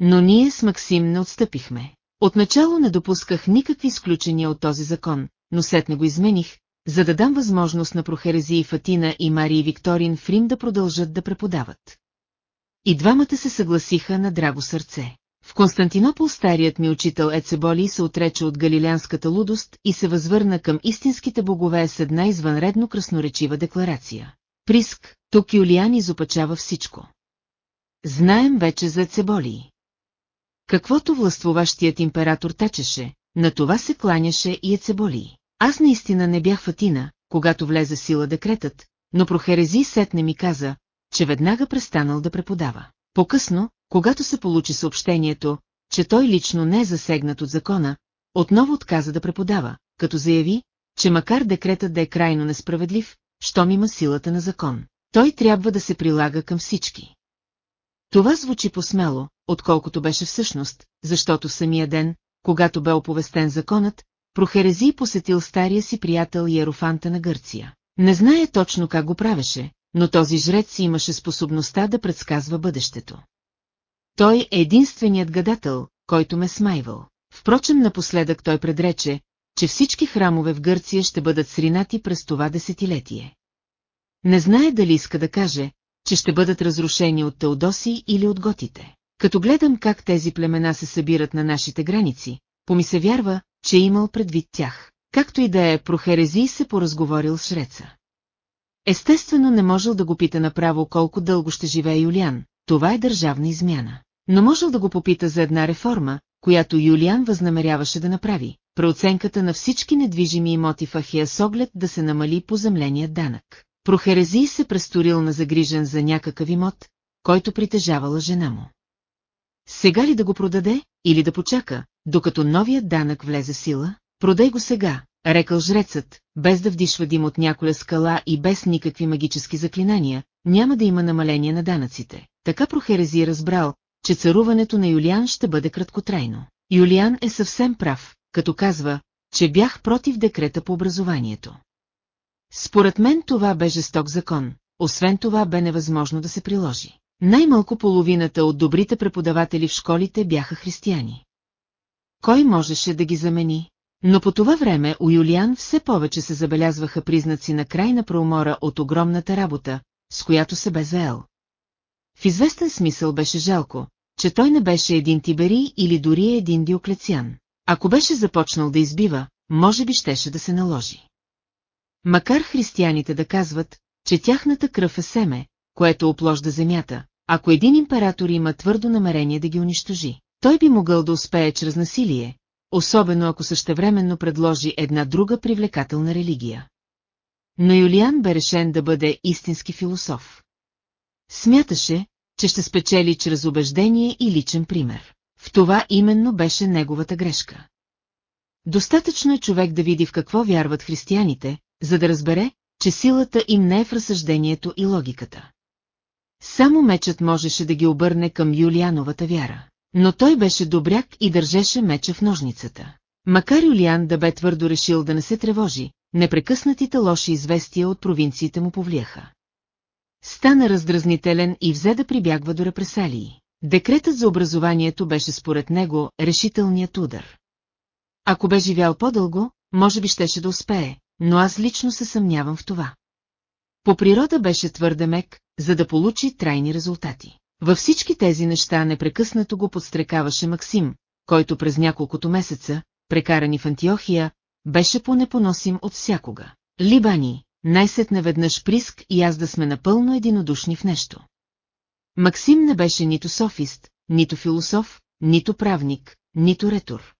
Но ние с Максим не отстъпихме. Отначало не допусках никакви изключения от този закон, но сетне го измених, за да дам възможност на Прохерези и Фатина и Мария Викторин в Рим да продължат да преподават. И двамата се съгласиха на драго сърце. В Константинопол старият ми учител Ецеболи се отрече от галилянската лудост и се възвърна към истинските богове с една извънредно красноречива декларация. Приск, тук Юлиан изопачава всичко. Знаем вече за Ецеболии. Каквото властвуващият император течеше, на това се кланяше и Ецеболии. Аз наистина не бях Фатина, когато влезе сила декретът, но Прохерези сетне ми каза, че веднага престанал да преподава. По-късно, когато се получи съобщението, че той лично не е засегнат от закона, отново отказа да преподава, като заяви, че макар декретът да е крайно несправедлив, щом има силата на закон, той трябва да се прилага към всички. Това звучи посмело, отколкото беше всъщност, защото самия ден, когато бе оповестен законът, Прохерези посетил стария си приятел Ерофанта на Гърция. Не знае точно как го правеше, но този жрец имаше способността да предсказва бъдещето. Той е единственият гадател, който ме смайвал. Впрочем напоследък той предрече, че всички храмове в Гърция ще бъдат сринати през това десетилетие. Не знае дали иска да каже, че ще бъдат разрушени от Теодоси или от готите. Като гледам как тези племена се събират на нашите граници, поми се вярва, че е имал предвид тях. Както и да е, Прохерези се поразговорил с жреца. Естествено не можел да го пита направо колко дълго ще живее Юлиан, това е държавна измяна. Но можел да го попита за една реформа, която Юлиан възнамеряваше да направи, преоценката на всички недвижими имоти в Ахия с оглед да се намали поземленият данък. Прохерези се престорил на загрижен за някакъв имот, който притежавала жена му. Сега ли да го продаде, или да почака, докато новият данък влезе в сила? Продай го сега, рекал жрецът, без да вдишва дим от няколя скала и без никакви магически заклинания, няма да има намаление на данъците. Така Прохерези разбрал, че царуването на Юлиан ще бъде краткотрайно. Юлиан е съвсем прав, като казва, че бях против декрета по образованието. Според мен това бе жесток закон, освен това бе невъзможно да се приложи. Най-малко половината от добрите преподаватели в школите бяха християни. Кой можеше да ги замени? Но по това време у Юлиан все повече се забелязваха признаци на крайна проумора от огромната работа, с която се бе заел. В известен смисъл беше жалко, че той не беше един Тибери или дори един Диоклециан. Ако беше започнал да избива, може би щеше да се наложи. Макар християните да казват, че тяхната кръв е семе, което опложда земята, ако един император има твърдо намерение да ги унищожи, той би могъл да успее чрез насилие, особено ако същевременно предложи една друга привлекателна религия. Но Юлиан бе решен да бъде истински философ. Смяташе, че ще спечели чрез убеждение и личен пример. В това именно беше неговата грешка. Достатъчно е човек да види в какво вярват християните, за да разбере, че силата им не е в разсъждението и логиката. Само мечът можеше да ги обърне към Юлиановата вяра. Но той беше добряк и държеше меча в ножницата. Макар Юлиан да бе твърдо решил да не се тревожи, непрекъснатите лоши известия от провинциите му повлияха. Стана раздразнителен и взе да прибягва до репресалии. Декретът за образованието беше според него решителният удар. Ако бе живял по-дълго, може би щеше да успее, но аз лично се съмнявам в това. По природа беше твърде мек, за да получи трайни резултати. Във всички тези неща непрекъснато го подстрекаваше Максим, който през няколкото месеца, прекарани в Антиохия, беше по-непоносим от всякога. Либани, най-сетне веднъж Приск и аз да сме напълно единодушни в нещо. Максим не беше нито софист, нито философ, нито правник, нито ретор.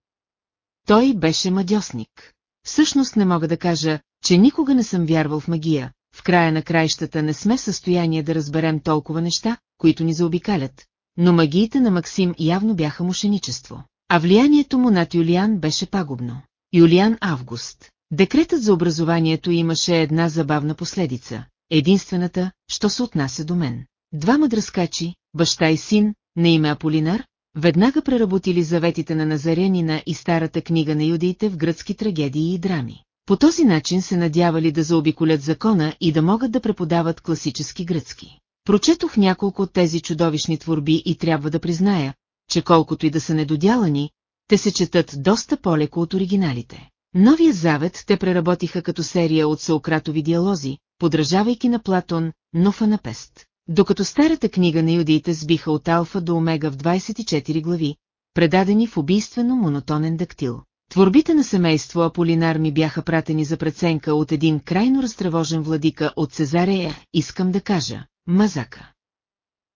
Той беше мадьосник. Всъщност не мога да кажа, че никога не съм вярвал в магия, в края на краищата не сме в състояние да разберем толкова неща, които ни заобикалят, но магиите на Максим явно бяха мошеничество, а влиянието му над Юлиан беше пагубно. Юлиан Август. Декретът за образованието имаше една забавна последица, единствената, що се отнася до мен. Двама дръскачи, баща и син, на име Аполинар, веднага преработили заветите на Назарянина и старата книга на юдеите в гръцки трагедии и драми. По този начин се надявали да заобиколят закона и да могат да преподават класически гръцки. Прочетох няколко от тези чудовищни творби и трябва да призная, че колкото и да са недодялани, те се четат доста по-леко от оригиналите. Новия завет те преработиха като серия от Саукратови диалози, подражавайки на Платон, но на пест. Докато старата книга на юдиите сбиха от алфа до омега в 24 глави, предадени в убийствено монотонен дактил. Творбите на семейство Аполинар ми бяха пратени за преценка от един крайно разтревожен владика от Цезарея, искам да кажа, Мазака.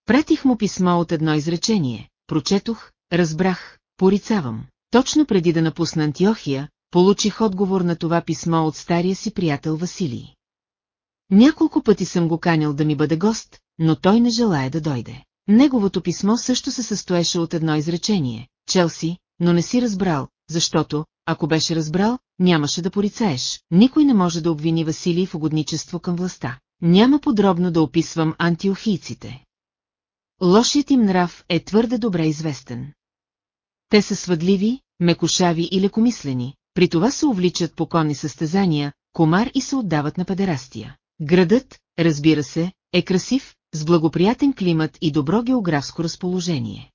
Пратих му писмо от едно изречение, прочетох, разбрах, порицавам. Точно преди да напусна Антиохия, получих отговор на това писмо от стария си приятел Василий. Няколко пъти съм го канил да ми бъде гост, но той не желая да дойде. Неговото писмо също се състоеше от едно изречение. Челси, но не си разбрал, защото, ако беше разбрал, нямаше да порицаеш. Никой не може да обвини Василий в угодничество към властта. Няма подробно да описвам антиохийците. Лошият им нрав е твърде добре известен. Те са свъдливи, мекошави и лекомислени, при това се увличат по конни състезания, комар и се отдават на педерастия. Градът, разбира се, е красив, с благоприятен климат и добро географско разположение.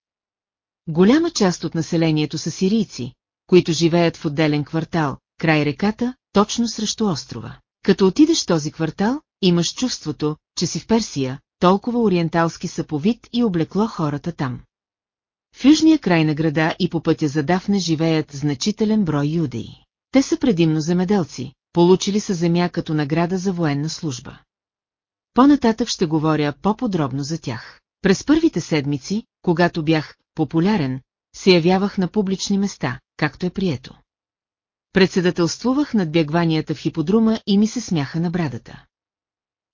Голяма част от населението са сирийци, които живеят в отделен квартал, край реката, точно срещу острова. Като отидеш в този квартал, имаш чувството, че си в Персия, толкова ориенталски са по вид и облекло хората там. В южния край на града и по пътя за Дафне живеят значителен брой юдеи. Те са предимно земеделци, получили са земя като награда за военна служба. По-нататък ще говоря по-подробно за тях. През първите седмици, когато бях популярен, се явявах на публични места, както е прието. Председателствувах над бягванията в хиподрума и ми се смяха на брадата.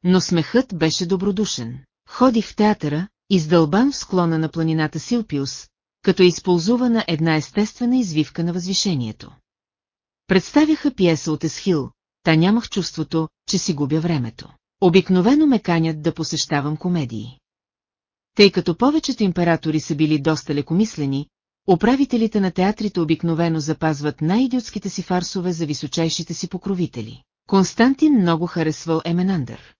Но смехът беше добродушен. Ходих в театъра, издълбан в склона на планината Силпиус, като е използувана една естествена извивка на възвишението. Представяха пиеса от Есхил, та нямах чувството, че си губя времето. Обикновено ме канят да посещавам комедии. Тъй като повечето императори са били доста лекомислени, управителите на театрите обикновено запазват най-идиотските си фарсове за височайшите си покровители. Константин много харесвал Еменандър.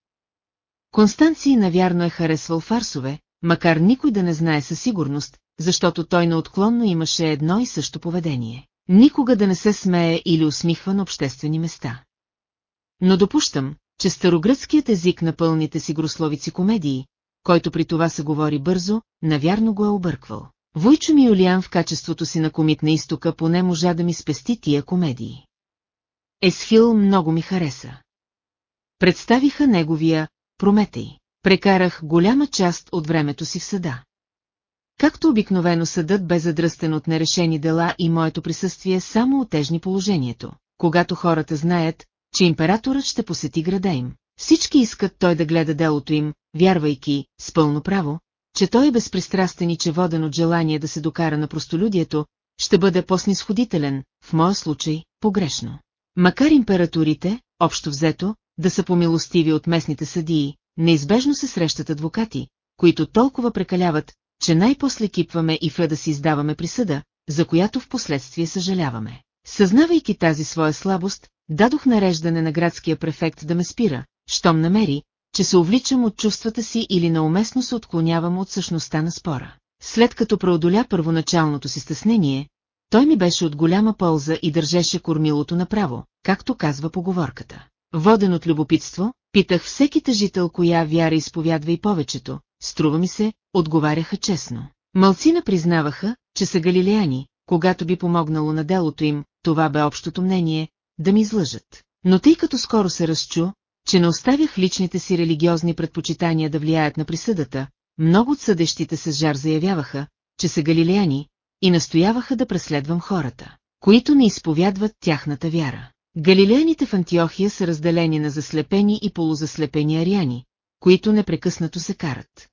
Констанций навярно е харесвал фарсове, макар никой да не знае със сигурност, защото той неотклонно имаше едно и също поведение. Никога да не се смее или усмихва на обществени места. Но допущам, че старогръцкият език на пълните си грословици комедии, който при това се говори бързо, навярно го е обърквал. Войчо ми Юлиан в качеството си на комит на изтока поне можа да ми спести тия комедии. Есхил много ми хареса. Представиха неговия Прометей. Прекарах голяма част от времето си в съда. Както обикновено съдът бе задръстен от нерешени дела и моето присъствие само отежни положението. Когато хората знаят, че императорът ще посети града им, всички искат той да гледа делото им, вярвайки, с пълно право, че той е безпристрастен и че воден от желание да се докара на простолюдието, ще бъде по-снисходителен, в моя случай, погрешно. Макар императорите, общо взето, да са помилостиви от местните съдии, неизбежно се срещат адвокати, които толкова прекаляват, че най-после кипваме и в да си издаваме присъда, за която в последствие съжаляваме. Съзнавайки тази своя слабост, дадох нареждане на градския префект да ме спира, щом намери, че се увличам от чувствата си или науместно се отклонявам от същността на спора. След като преодоля първоначалното си стеснение, той ми беше от голяма полза и държеше кормилото направо, както казва поговорката. Воден от любопитство, питах всеки тъжител коя вяра изповядва и повечето, струва ми се, отговаряха честно. Малцина признаваха, че са галилеяни, когато би помогнало на делото им, това бе общото мнение, да ми излъжат. Но тъй като скоро се разчу, че не оставях личните си религиозни предпочитания да влияят на присъдата, много от съдещите с жар заявяваха, че са галилеяни, и настояваха да преследвам хората, които не изповядват тяхната вяра. Галилеяните в Антиохия са разделени на заслепени и полузаслепени ариани, които непрекъснато се карат.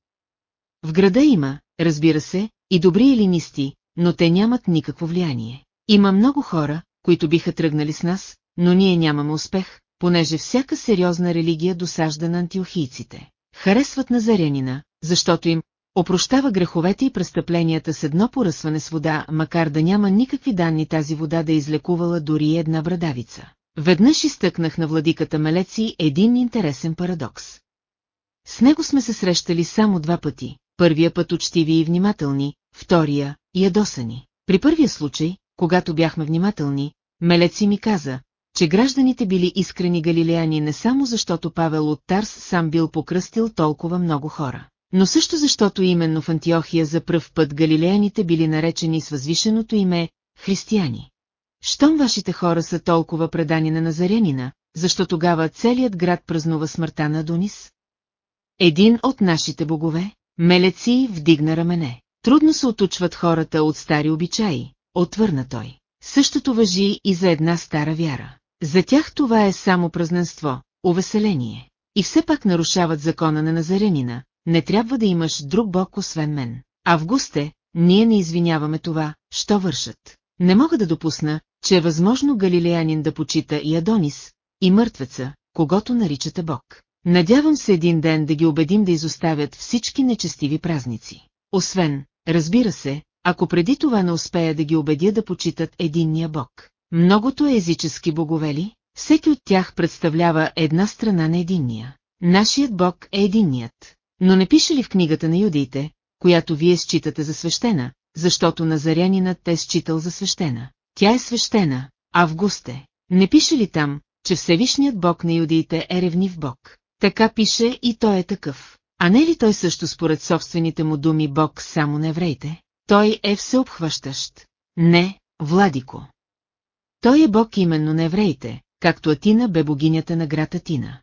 В града има, разбира се, и добри елинисти, но те нямат никакво влияние. Има много хора, които биха тръгнали с нас, но ние нямаме успех, понеже всяка сериозна религия досажда на антиохийците. Харесват назарянина, защото им опрощава греховете и престъпленията с едно поръсване с вода, макар да няма никакви данни тази вода да е излекувала дори една брадавица. Веднъж изтъкнах на владиката Мелеци един интересен парадокс. С него сме се срещали само два пъти, първия път учтиви и внимателни, втория – ядосани. При първия случай, когато бяхме внимателни, Мелеци ми каза, че гражданите били искрени галилеяни не само защото Павел от Тарс сам бил покръстил толкова много хора, но също защото именно в Антиохия за пръв път галилеяните били наречени с възвишеното име християни. Щом вашите хора са толкова предани на Назарянина, защо тогава целият град празнува смъртта на Адонис? Един от нашите богове, Мелеци, вдигна рамене. Трудно се отучват хората от стари обичаи, отвърна той. Същото въжи и за една стара вяра. За тях това е само празненство, увеселение. И все пак нарушават закона на Назаренина, не трябва да имаш друг бог освен мен. Августе, ние не извиняваме това, що вършат. Не мога да допусна, че е възможно галилеянин да почита и Адонис, и мъртвеца, когато наричате Бог. Надявам се един ден да ги убедим да изоставят всички нечестиви празници. Освен, разбира се, ако преди това не успея да ги убедя да почитат единния Бог. Многото езически боговели, всеки от тях представлява една страна на единния. Нашият Бог е единният. Но не пише ли в книгата на юдеите, която вие считате за свещена, защото назарянинът те считал за свещена? Тя е свещена, Августе. Не пише ли там, че Всевишният Бог на юдеите е ревнив Бог? Така пише и той е такъв. А не ли той също според собствените му думи Бог само на евреите? Той е всеобхващащ. Не, Владико. Той е Бог именно на евреите, както Атина бе богинята на град Атина.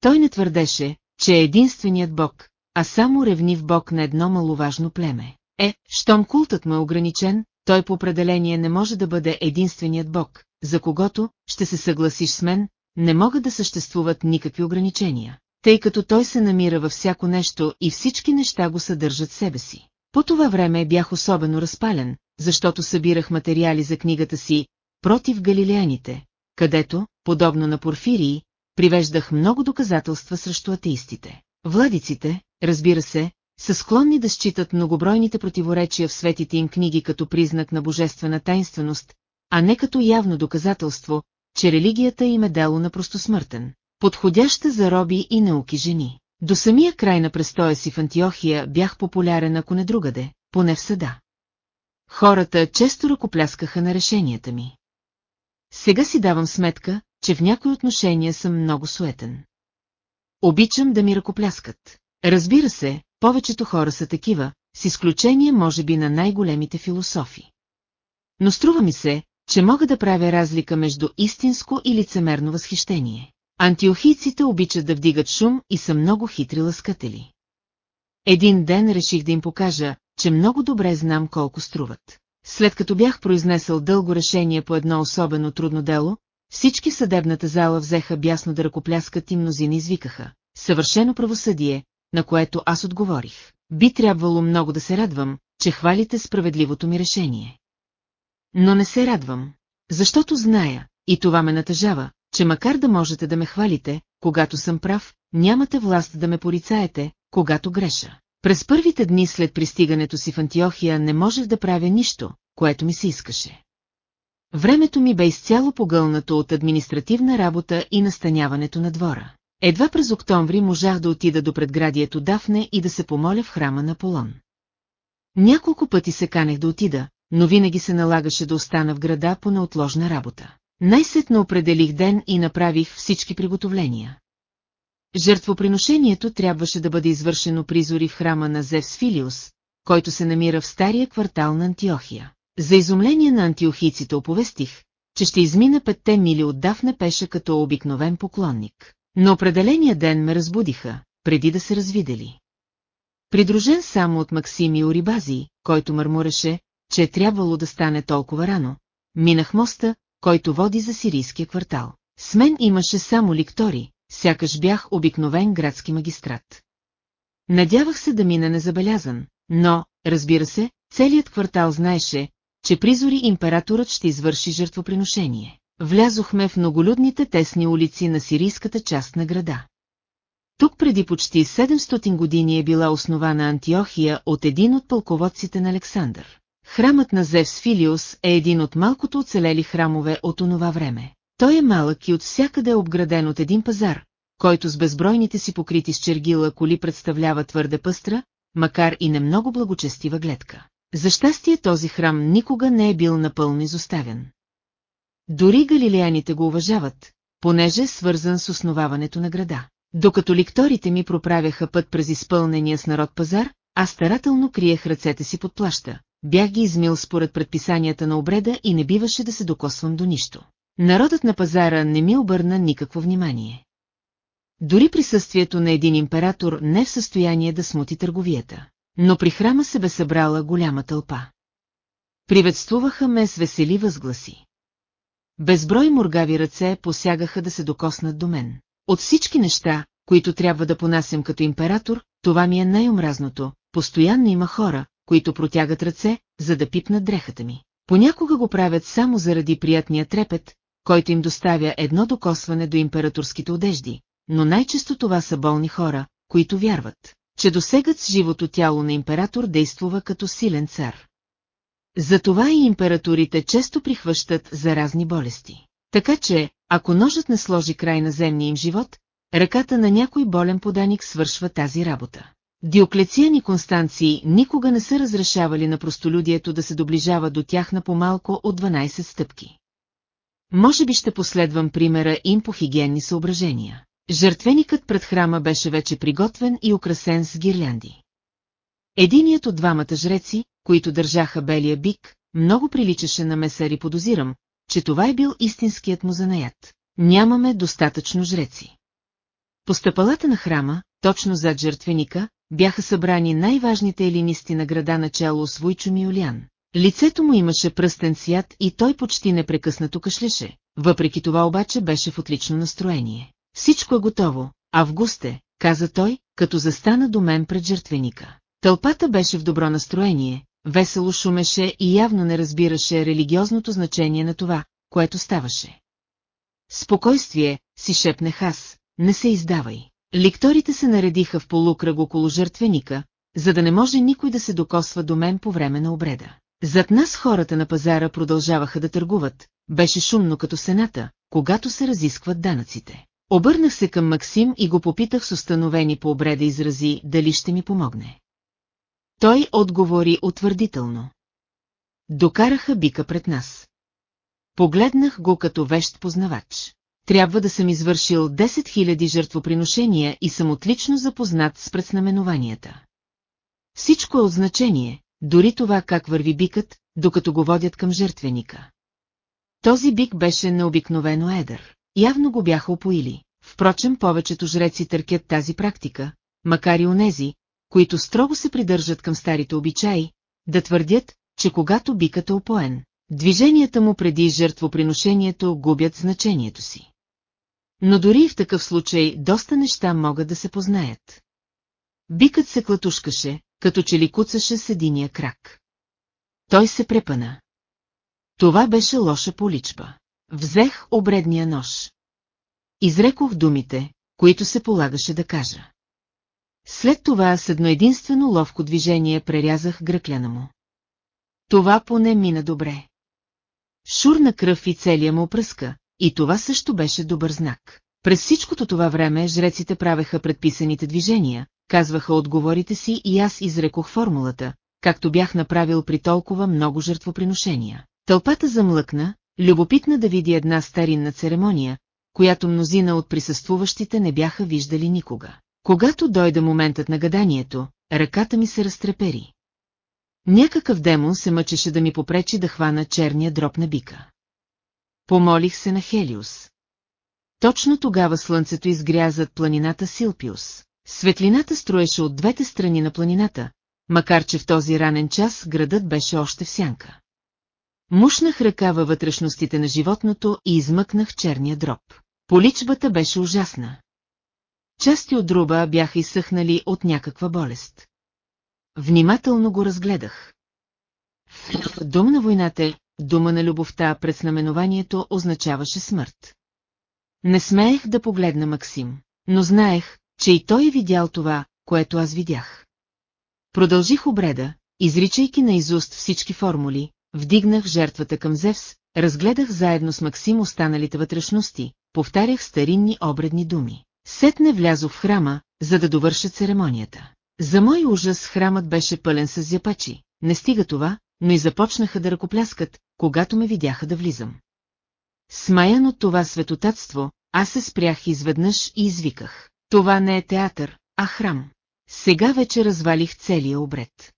Той не твърдеше, че е единственият Бог, а само ревнив Бог на едно маловажно племе. Е, щом култът му е ограничен, той по определение не може да бъде единственият Бог, за когото, ще се съгласиш с мен, не могат да съществуват никакви ограничения, тъй като той се намира във всяко нещо и всички неща го съдържат себе си. По това време бях особено разпален, защото събирах материали за книгата си «Против галилеяните», където, подобно на Порфирии, привеждах много доказателства срещу атеистите. Владиците, разбира се, са склонни да считат многобройните противоречия в светите им книги като признак на божествена тайнственост, а не като явно доказателство, че религията им е дело на простосмъртен, подходяща за роби и науки жени. До самия край на престоя си в Антиохия бях популярен ако не другаде, поне в съда. Хората често ръкопляскаха на решенията ми. Сега си давам сметка, че в някои отношения съм много суетен. Обичам да ми ръкопляскат. Разбира се, повечето хора са такива, с изключение може би на най-големите философи. Но струва ми се, че мога да правя разлика между истинско и лицемерно възхищение. Антиохийците обичат да вдигат шум и са много хитри лъскатели. Един ден реших да им покажа, че много добре знам колко струват. След като бях произнесъл дълго решение по едно особено трудно дело, всички съдебната зала взеха бясно да ръкопляскат и мнозина извикаха. Съвършено правосъдие, на което аз отговорих. Би трябвало много да се радвам, че хвалите справедливото ми решение. Но не се радвам, защото зная, и това ме натъжава, че макар да можете да ме хвалите, когато съм прав, нямате власт да ме порицаете, когато греша. През първите дни след пристигането си в Антиохия не можех да правя нищо, което ми се искаше. Времето ми бе изцяло погълнато от административна работа и настаняването на двора. Едва през октомври можах да отида до предградието Дафне и да се помоля в храма на Полон. Няколко пъти се канех да отида, но винаги се налагаше да остана в града по неотложна работа. Най-сетно определих ден и направих всички приготовления. Жертвоприношението трябваше да бъде извършено при зори в храма на Зевс Филиус, който се намира в стария квартал на Антиохия. За изумление на антиохийците оповестих, че ще измина петте мили от Дафне пеша като обикновен поклонник. Но определения ден ме разбудиха, преди да се развидели. Придружен само от Максим и Орибази, който мърмуреше, че е трябвало да стане толкова рано, минах моста, който води за сирийския квартал. С мен имаше само ликтори, сякаш бях обикновен градски магистрат. Надявах се да мина незабелязан, но, разбира се, целият квартал знаеше, че призори императорът ще извърши жертвоприношение. Влязохме в многолюдните тесни улици на сирийската част на града. Тук преди почти 700 години е била основана Антиохия от един от пълководците на Александър. Храмът на Зевс Филиус е един от малкото оцелели храмове от онова време. Той е малък и от всякъде е обграден от един пазар, който с безбройните си покрити с чергила коли представлява твърде пъстра, макар и не много благочестива гледка. За щастие този храм никога не е бил напълно изоставен. Дори галилеяните го уважават, понеже е свързан с основаването на града. Докато ликторите ми проправяха път през изпълнения с народ пазар, аз старателно криех ръцете си под плаща. Бях ги измил според предписанията на обреда и не биваше да се докосвам до нищо. Народът на пазара не ми обърна никакво внимание. Дори присъствието на един император не е в състояние да смути търговията. Но при храма се бе събрала голяма тълпа. Приветствуваха ме с весели възгласи. Безброй моргави ръце посягаха да се докоснат до мен. От всички неща, които трябва да понасям като император, това ми е най-омразното. Постоянно има хора, които протягат ръце, за да пипнат дрехата ми. Понякога го правят само заради приятния трепет, който им доставя едно докосване до императорските одежди, но най-често това са болни хора, които вярват, че досегът с живото тяло на император действува като силен цар. Затова и императорите често прихващат заразни болести. Така че, ако ножът не сложи край на земния им живот, ръката на някой болен поданик свършва тази работа. Диоклециан и Констанции никога не са разрешавали на простолюдието да се доближава до тях на по-малко от 12 стъпки. Може би ще последвам примера им по хигиенни съображения. Жертвеникът пред храма беше вече приготвен и украсен с гирлянди. Единият от двамата жреци, които държаха белия бик, много приличаше на месари подозирам, че това е бил истинският му занаят. Нямаме достатъчно жреци. По стъпалата на храма, точно зад жертвеника, бяха събрани най-важните елинисти на града начало с Войчо Миолян. Лицето му имаше пръстен цвят и той почти непрекъснато кашлеше, въпреки това обаче беше в отлично настроение. Всичко е готово, Августе, каза той, като застана до мен пред жертвеника. Тълпата беше в добро настроение, весело шумеше и явно не разбираше религиозното значение на това, което ставаше. Спокойствие, си шепнех аз, не се издавай. Ликторите се наредиха в полукръг около жертвеника, за да не може никой да се докосва до мен по време на обреда. Зад нас хората на пазара продължаваха да търгуват, беше шумно като сената, когато се разискват данъците. Обърнах се към Максим и го попитах с установени по обреда изрази дали ще ми помогне. Той отговори утвърдително. Докараха бика пред нас. Погледнах го като вещ познавач. Трябва да съм извършил 10 000 жертвоприношения и съм отлично запознат с предзнаменованията. Всичко е от значение, дори това как върви бикът, докато го водят към жертвеника. Този бик беше необикновено едър. Явно го бяха опоили. Впрочем, повечето жреци търкят тази практика, макар и онези, които строго се придържат към старите обичаи, да твърдят, че когато бикът е опоен, движенията му преди жертвоприношението губят значението си. Но дори и в такъв случай доста неща могат да се познаят. Бикът се клатушкаше, като че ли куцаше с единия крак. Той се препана. Това беше лоша поличба. Взех обредния нож. Изрекох думите, които се полагаше да кажа. След това с едно единствено ловко движение прерязах гръкляна му. Това поне мина добре. Шурна кръв и целия му опръска, и това също беше добър знак. През всичкото това време жреците правеха предписаните движения, казваха отговорите си и аз изрекох формулата, както бях направил при толкова много жертвоприношения. Тълпата замлъкна, любопитна да види една старинна церемония, която мнозина от присъствуващите не бяха виждали никога. Когато дойде моментът на гаданието, ръката ми се разтрепери. Някакъв демон се мъчеше да ми попречи да хвана черния дроб на бика. Помолих се на Хелиус. Точно тогава слънцето изгря зад планината Силпиус. Светлината строеше от двете страни на планината, макар че в този ранен час градът беше още в сянка. Мушнах ръка във вътрешностите на животното и измъкнах черния дроб. Поличбата беше ужасна. Части от друба бяха изсъхнали от някаква болест. Внимателно го разгледах. Дом на войната, дума на любовта пред знаменованието означаваше смърт. Не смеех да погледна Максим, но знаех, че и той е видял това, което аз видях. Продължих обреда, изричайки наизуст всички формули, вдигнах жертвата към Зевс, разгледах заедно с Максим останалите вътрешности, повтарях старинни обредни думи. Сетне влязох в храма, за да довърша церемонията. За мой ужас храмът беше пълен с зяпачи. Не стига това, но и започнаха да ръкопляскат, когато ме видяха да влизам. Смаян от това светотатство, аз се спрях изведнъж и извиках. Това не е театър, а храм. Сега вече развалих целия обред.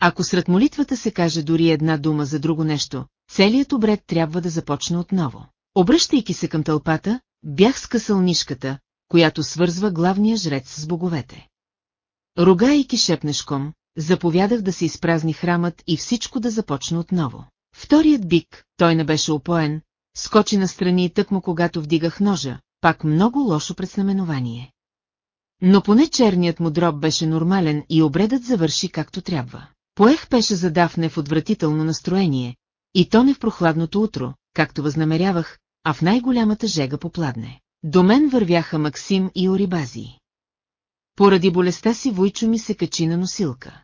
Ако сред молитвата се каже дори една дума за друго нещо, целият обред трябва да започне отново. Обръщайки се към тълпата, бях скъсал нишката, която свързва главния жрец с боговете. Рогайки шепнешком, заповядах да се изпразни храмът и всичко да започне отново. Вторият бик, той не беше опоен, скочи настрани тъкмо когато вдигах ножа, пак много лошо предзнаменование. Но поне черният му дроб беше нормален и обредът завърши както трябва. Поех пеше за Дафне в отвратително настроение, и то не в прохладното утро, както възнамерявах, а в най-голямата жега попладне. До мен вървяха Максим и Орибази. Поради болестта си Войчо ми се качи на носилка.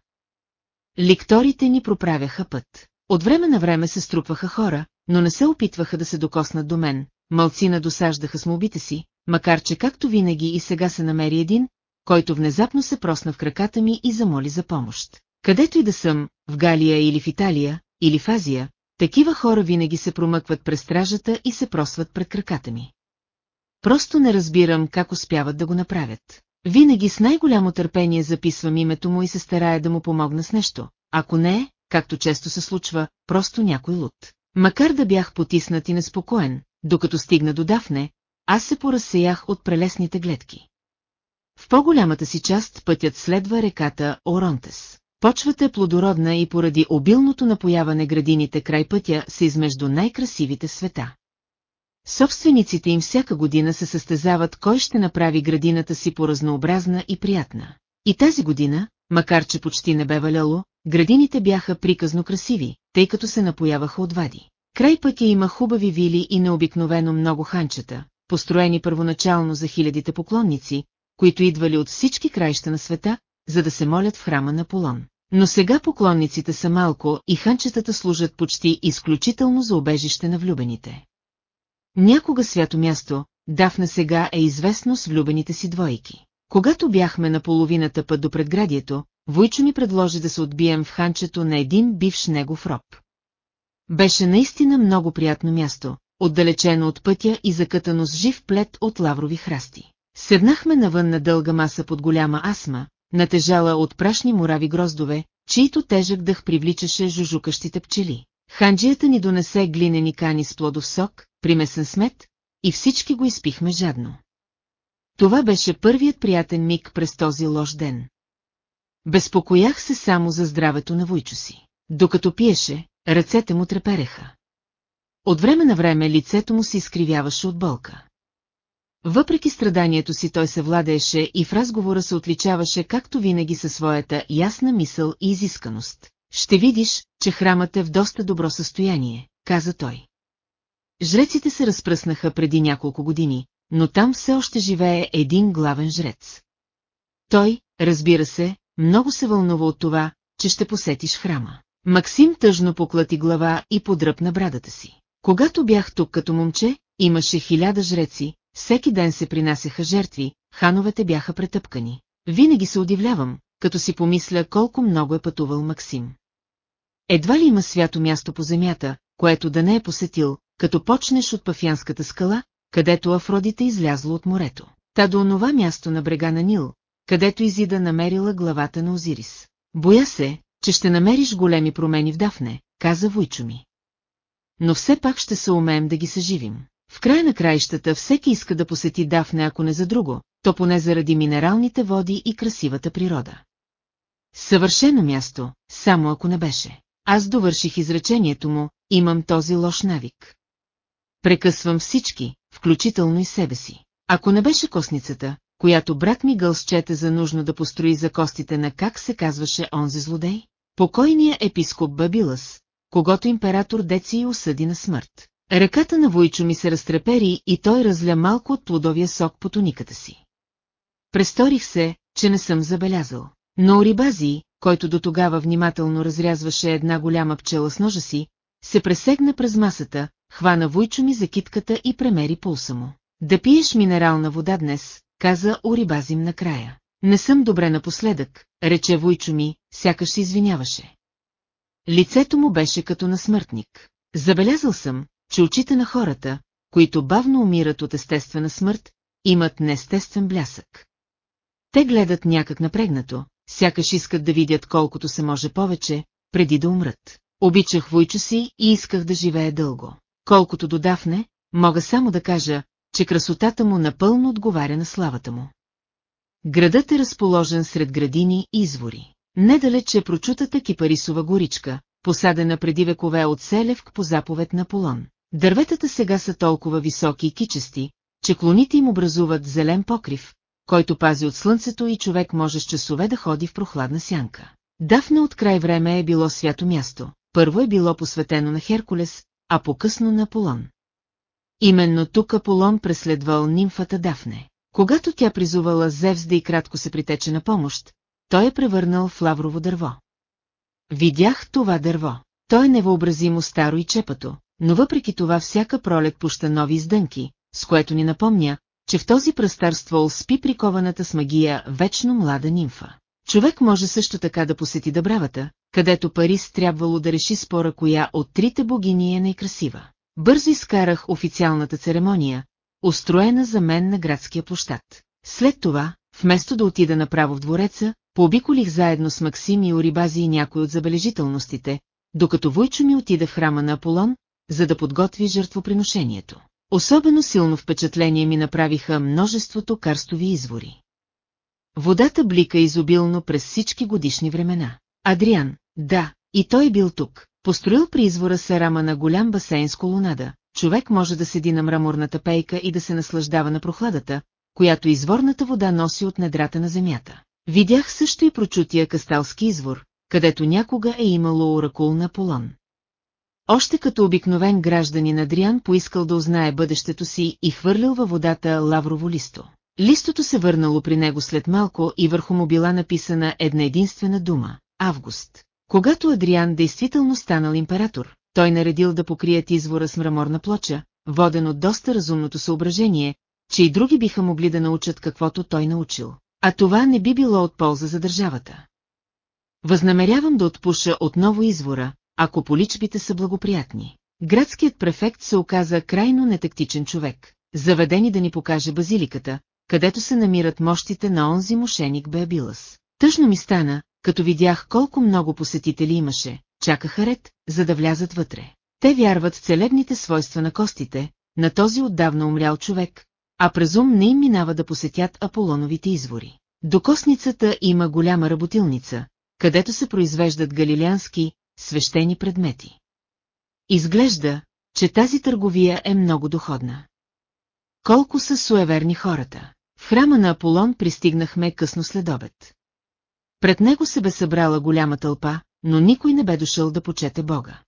Ликторите ни проправяха път. От време на време се струпваха хора, но не се опитваха да се докоснат до мен, малцина досаждаха с мобите си, макар че както винаги и сега се намери един, който внезапно се просна в краката ми и замоли за помощ. Където и да съм, в Галия или в Италия, или в Азия, такива хора винаги се промъкват през стражата и се просват пред краката ми. Просто не разбирам как успяват да го направят. Винаги с най-голямо търпение записвам името му и се старая да му помогна с нещо, ако не както често се случва, просто някой луд. Макар да бях потиснат и неспокоен, докато стигна до Дафне, аз се поразсеях от прелесните гледки. В по-голямата си част пътят следва реката Оронтес. Почвата е плодородна и поради обилното напояване градините край пътя са измежду най-красивите света. Собствениците им всяка година се състезават кой ще направи градината си по-разнообразна и приятна. И тази година, макар че почти не бе валяло, градините бяха приказно красиви, тъй като се напояваха от вади. Край пътя има хубави вили и необикновено много ханчета, построени първоначално за хилядите поклонници, които идвали от всички краища на света, за да се молят в храма на Полон. Но сега поклонниците са малко и ханчетата служат почти изключително за обежище на влюбените. Някога свято място, Дафна сега е известно с влюбените си двойки. Когато бяхме на половината път до предградието, Войчо ми предложи да се отбием в ханчето на един бивш негов роб. Беше наистина много приятно място, отдалечено от пътя и закътано с жив плет от лаврови храсти. Седнахме навън на дълга маса под голяма асма, натежала от прашни морави гроздове, чието тежък дъх привличаше жужукащите пчели. Ханджията ни донесе глинени кани с плодов сок, примесен смет, и всички го изпихме жадно. Това беше първият приятен миг през този лош ден. Безпокоях се само за здравето на Войчо си. Докато пиеше, ръцете му трепереха. От време на време лицето му се изкривяваше от болка. Въпреки страданието си той се владееше и в разговора се отличаваше както винаги със своята ясна мисъл и изисканост. Ще видиш, че храмът е в доста добро състояние, каза той. Жреците се разпръснаха преди няколко години, но там все още живее един главен жрец. Той, разбира се, много се вълнува от това, че ще посетиш храма. Максим тъжно поклати глава и подръпна брадата си. Когато бях тук като момче, имаше хиляда жреци, всеки ден се принасяха жертви, хановете бяха претъпкани. Винаги се удивлявам, като си помисля колко много е пътувал Максим. Едва ли има свято място по земята, което да не е посетил, като почнеш от Пафянската скала, където Афродите излязло от морето. Та до онова място на брега на Нил, където Изида намерила главата на Озирис. Боя се, че ще намериш големи промени в Дафне, каза Войчо ми. Но все пак ще се умеем да ги съживим. В края на краищата всеки иска да посети Дафне, ако не за друго, то поне заради минералните води и красивата природа. Съвършено място, само ако не беше. Аз довърших изречението му, имам този лош навик. Прекъсвам всички, включително и себе си. Ако не беше костницата, която брат ми гъл за нужно да построи за костите на как се казваше онзи злодей? Покойният епископ Бабилас, когато император Деци осъди на смърт. Ръката на Войчо ми се разтрепери и той разля малко от плодовия сок по туниката си. Престорих се, че не съм забелязал. Но Орибази, който до тогава внимателно разрязваше една голяма пчела с ножа си, се пресегна през масата, хвана Войчо ми за китката и премери пулса му. Да пиеш минерална вода днес, каза Орибазим накрая. Не съм добре напоследък, рече Войчо ми, сякаш се извиняваше. Лицето му беше като на смъртник. Забелязал съм, че очите на хората, които бавно умират от естествена смърт, имат неестествен блясък. Те гледат някак напрегнато, сякаш искат да видят колкото се може повече, преди да умрат. Обичах Войчо си и исках да живее дълго. Колкото до Дафне, мога само да кажа, че красотата му напълно отговаря на славата му. Градът е разположен сред градини и извори. Недалеч е прочутата кипарисова горичка, посадена преди векове от Селевк по заповед на Полон. Дърветата сега са толкова високи и кичести, че клоните им образуват зелен покрив, който пази от слънцето и човек може с часове да ходи в прохладна сянка. Дафна от край време е било свято място. Първо е било посветено на Херкулес, а по-късно на Аполон. Именно тук Аполон преследвал нимфата Дафне. Когато тя призувала Зевс да и кратко се притече на помощ, той е превърнал в лаврово дърво. Видях това дърво. Той е невъобразимо старо и чепато, но въпреки това всяка пролет пуща нови издънки, с което ни напомня, че в този пръстар ствол спи прикованата с магия вечно млада нимфа. Човек може също така да посети Дъбравата, където Парис трябвало да реши спора коя от трите богини е най-красива. Бързо изкарах официалната церемония, устроена за мен на градския площад. След това, вместо да отида направо в двореца, пообиколих заедно с Максим и Орибази и някои от забележителностите, докато Войчо ми отида в храма на Аполон, за да подготви жертвоприношението. Особено силно впечатление ми направиха множеството карстови извори. Водата блика изобилно през всички годишни времена. Адриан, да, и той бил тук. Построил при извора се рама на голям басейн с колонада. Човек може да седи на мраморната пейка и да се наслаждава на прохладата, която изворната вода носи от недрата на земята. Видях също и прочутия касталски извор, където някога е имало оракул на Полон. Още като обикновен гражданин Адриан поискал да узнае бъдещето си и хвърлил във водата лаврово листо. Листото се върнало при него след малко и върху му била написана една единствена дума – Август. Когато Адриан действително станал император, той наредил да покрият извора с мраморна плоча, воден от доста разумното съображение, че и други биха могли да научат каквото той научил. А това не би било от полза за държавата. Възнамерявам да отпуша отново извора, ако поличбите са благоприятни. Градският префект се оказа крайно нетактичен човек, заведени да ни покаже базиликата, където се намират мощите на онзи мошеник Беабилас. Тъжно ми стана, като видях колко много посетители имаше, чакаха ред, за да влязат вътре. Те вярват в целебните свойства на костите, на този отдавна умрял човек, а през ум не им минава да посетят Аполоновите извори. До костницата има голяма работилница, където се произвеждат галилеански, свещени предмети. Изглежда, че тази търговия е много доходна. Колко са суеверни хората. В храма на Аполон пристигнахме късно след обед. Пред него се бе събрала голяма тълпа, но никой не бе дошъл да почете Бога.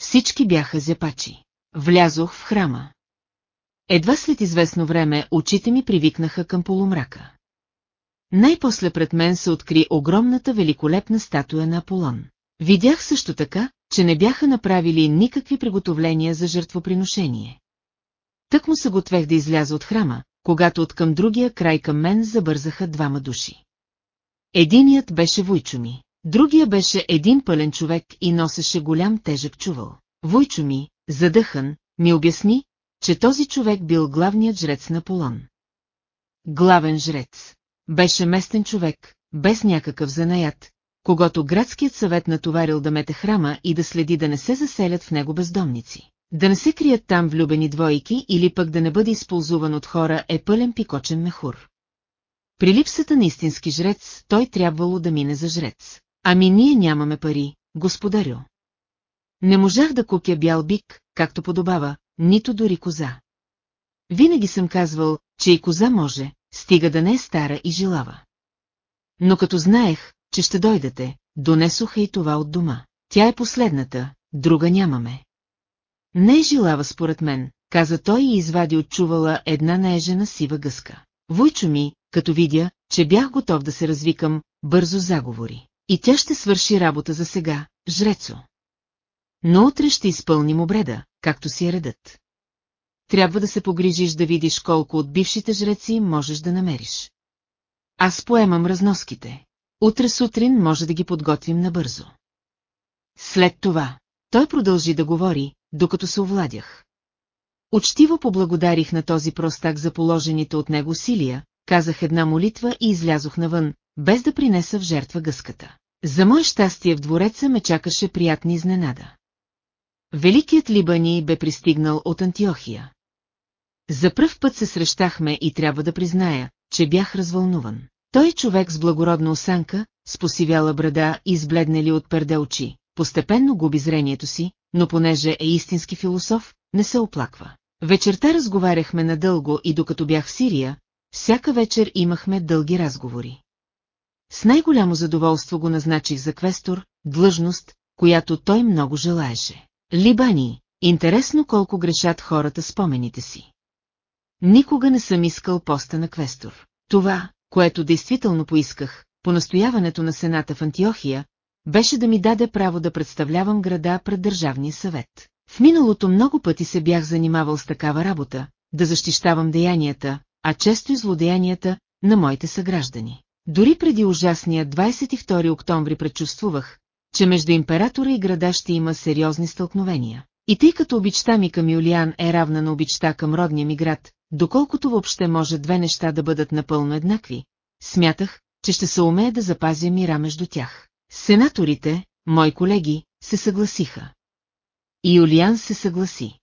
Всички бяха зяпачи. Влязох в храма. Едва след известно време очите ми привикнаха към полумрака. Най-после пред мен се откри огромната великолепна статуя на Аполон. Видях също така, че не бяха направили никакви приготовления за жертвоприношение. Тък му се готвех да изляза от храма, когато от към другия край към мен забързаха двама души. Единият беше Войчо ми, другия беше един пълен човек и носеше голям тежък чувал. Войчо ми, задъхан, ми обясни, че този човек бил главният жрец на Полон. Главен жрец. Беше местен човек, без някакъв занаят, когато градският съвет натоварил да мете храма и да следи да не се заселят в него бездомници. Да не се крият там влюбени двойки или пък да не бъде използван от хора е пълен пикочен мехур. При липсата на истински жрец, той трябвало да мине за жрец. Ами ние нямаме пари, господарю. Не можах да купя бял бик, както подобава, нито дори коза. Винаги съм казвал, че и коза може, стига да не е стара и жилава. Но като знаех, че ще дойдете, донесоха и това от дома. Тя е последната, друга нямаме. Не е жилава според мен, каза той и извади от чувала една наежена сива гъска. Войчо ми, като видя, че бях готов да се развикам, бързо заговори. И тя ще свърши работа за сега, жрецо. Но утре ще изпълним обреда, както си е редът. Трябва да се погрижиш да видиш колко от бившите жреци можеш да намериш. Аз поемам разноските. Утре сутрин може да ги подготвим набързо. След това, той продължи да говори, докато се овладях. Учтиво поблагодарих на този простак за положените от него усилия, казах една молитва и излязох навън, без да принеса в жертва гъската. За мое щастие в двореца ме чакаше приятни изненада. Великият Либани бе пристигнал от Антиохия. За пръв път се срещахме и трябва да призная, че бях развълнуван. Той човек с благородна осанка, с посивяла брада и сбледнели от перде очи, постепенно губи зрението си, но понеже е истински философ, не се оплаква. Вечерта разговаряхме надълго и докато бях в Сирия, всяка вечер имахме дълги разговори. С най-голямо задоволство го назначих за квестор, длъжност, която той много желаеше. Либани, интересно колко грешат хората спомените си. Никога не съм искал поста на квестор. Това, което действително поисках, по настояването на Сената в Антиохия, беше да ми даде право да представлявам града пред Държавния съвет. В миналото много пъти се бях занимавал с такава работа, да защищавам деянията, а често и злодеянията, на моите съграждани. Дори преди ужасния 22 октомври предчувствувах, че между императора и града ще има сериозни стълкновения. И тъй като обичта ми към Юлиан е равна на обичта към родния ми град, доколкото въобще може две неща да бъдат напълно еднакви, смятах, че ще се умее да запазя мира между тях. Сенаторите, мои колеги, се съгласиха. И Юлиан се съгласи.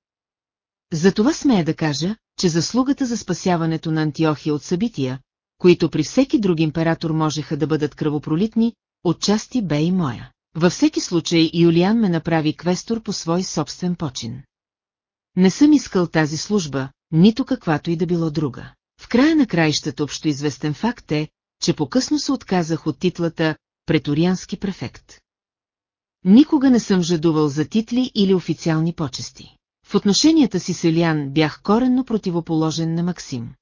Затова смея да кажа, че заслугата за спасяването на Антиохия от събития, които при всеки друг император можеха да бъдат кръвопролитни, отчасти бе и моя. Във всеки случай Юлиан ме направи квестор по свой собствен почин. Не съм искал тази служба, нито каквато и да било друга. В края на краищата общоизвестен факт е, че по-късно се отказах от титлата «Преториански префект». Никога не съм жадувал за титли или официални почести. В отношенията си с Илиан бях коренно противоположен на Максим.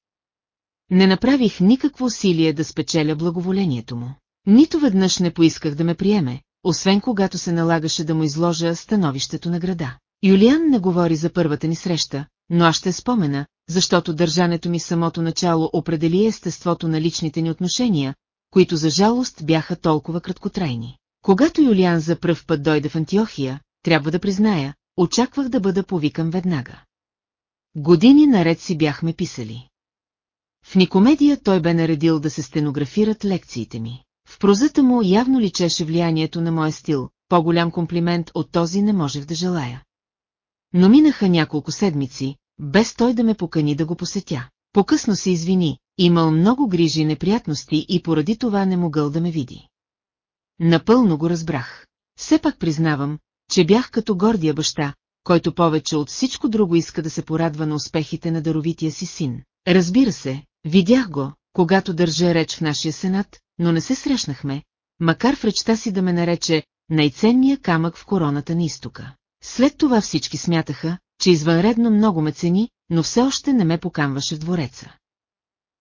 Не направих никакво усилие да спечеля благоволението му. Нито веднъж не поисках да ме приеме, освен когато се налагаше да му изложа становището на града. Юлиан не говори за първата ни среща, но аз ще спомена, защото държането ми самото начало определи естеството на личните ни отношения, които за жалост бяха толкова краткотрайни. Когато Юлиан за пръв път дойде в Антиохия, трябва да призная, очаквах да бъда повикан веднага. Години наред си бяхме писали. В Никомедия той бе наредил да се стенографират лекциите ми. В прозата му явно личеше влиянието на моя стил, по-голям комплимент от този не можех да желая. Но минаха няколко седмици, без той да ме покани да го посетя. Покъсно се извини, имал много грижи и неприятности и поради това не могъл да ме види. Напълно го разбрах. Все пак признавам, че бях като гордия баща, който повече от всичко друго иска да се порадва на успехите на даровития си син. Разбира се, видях го, когато държа реч в нашия сенат, но не се срещнахме, макар в речта си да ме нарече най-ценния камък в короната на изтока. След това всички смятаха, че извънредно много ме цени, но все още не ме покамваше в двореца.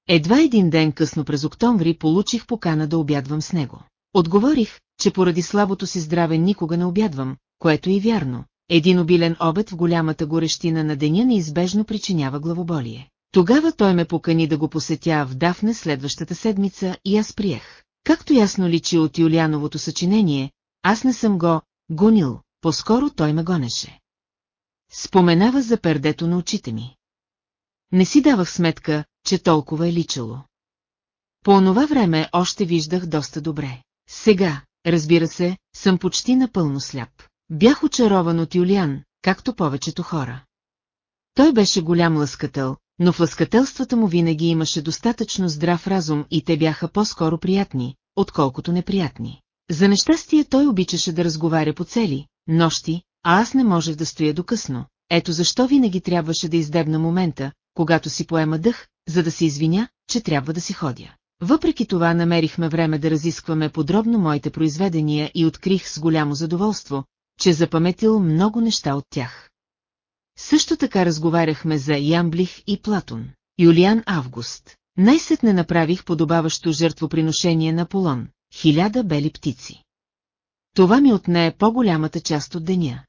Едва един ден късно през октомври получих покана да обядвам с него. Отговорих, че поради слабото си здраве никога не обядвам, което е и вярно. Един обилен обед в голямата горещина на деня неизбежно причинява главоболие. Тогава той ме покани да го посетя в Дафне следващата седмица и аз приех. Както ясно личи от Юлиановото съчинение, аз не съм го гонил, по-скоро той ме гонеше. Споменава за пердето на очите ми. Не си давах сметка, че толкова е личало. По онова време още виждах доста добре. Сега, разбира се, съм почти напълно сляп. Бях очарован от Юлиан, както повечето хора. Той беше голям лъскател, но в лъскателствата му винаги имаше достатъчно здрав разум и те бяха по-скоро приятни, отколкото неприятни. За нещастие той обичаше да разговаря по цели, нощи, а аз не можех да стоя до късно. Ето защо винаги трябваше да издебна момента, когато си поема дъх, за да се извиня, че трябва да си ходя. Въпреки това намерихме време да разискваме подробно моите произведения и открих с голямо задоволство, че запаметил много неща от тях. Също така разговаряхме за Ямблих и Платон. Юлиан Август. Най-сетне направих подобаващо жертвоприношение на Полон, хиляда бели птици. Това ми отне по-голямата част от деня.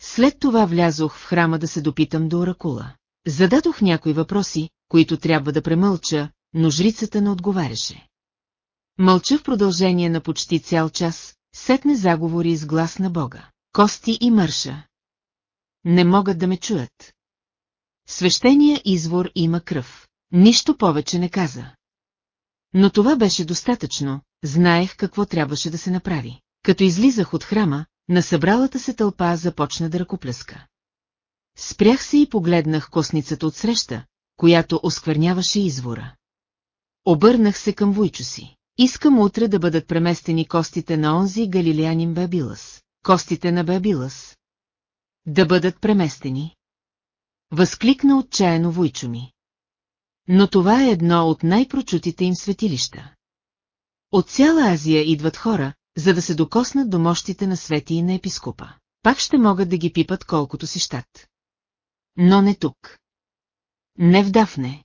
След това влязох в храма да се допитам до оракула. Зададох някои въпроси, които трябва да премълча, но жрицата не отговаряше. Мълча в продължение на почти цял час, сетне заговори с глас на Бога. Кости и мърша. Не могат да ме чуят. Свещения извор има кръв. Нищо повече не каза. Но това беше достатъчно, знаех какво трябваше да се направи. Като излизах от храма, на събралата се тълпа започна да ръкопляска. Спрях се и погледнах косницата от среща, която оскверняваше извора. Обърнах се към Войчо си. Искам утре да бъдат преместени костите на онзи галилеянин Бабилас. Костите на Бабилас. Да бъдат преместени. Възкликна отчаяно Войчо ми. Но това е едно от най-прочутите им светилища. От цяла Азия идват хора, за да се докоснат до мощите на свети и на епископа. Пак ще могат да ги пипат колкото си щат. Но не тук. Не в Дафне.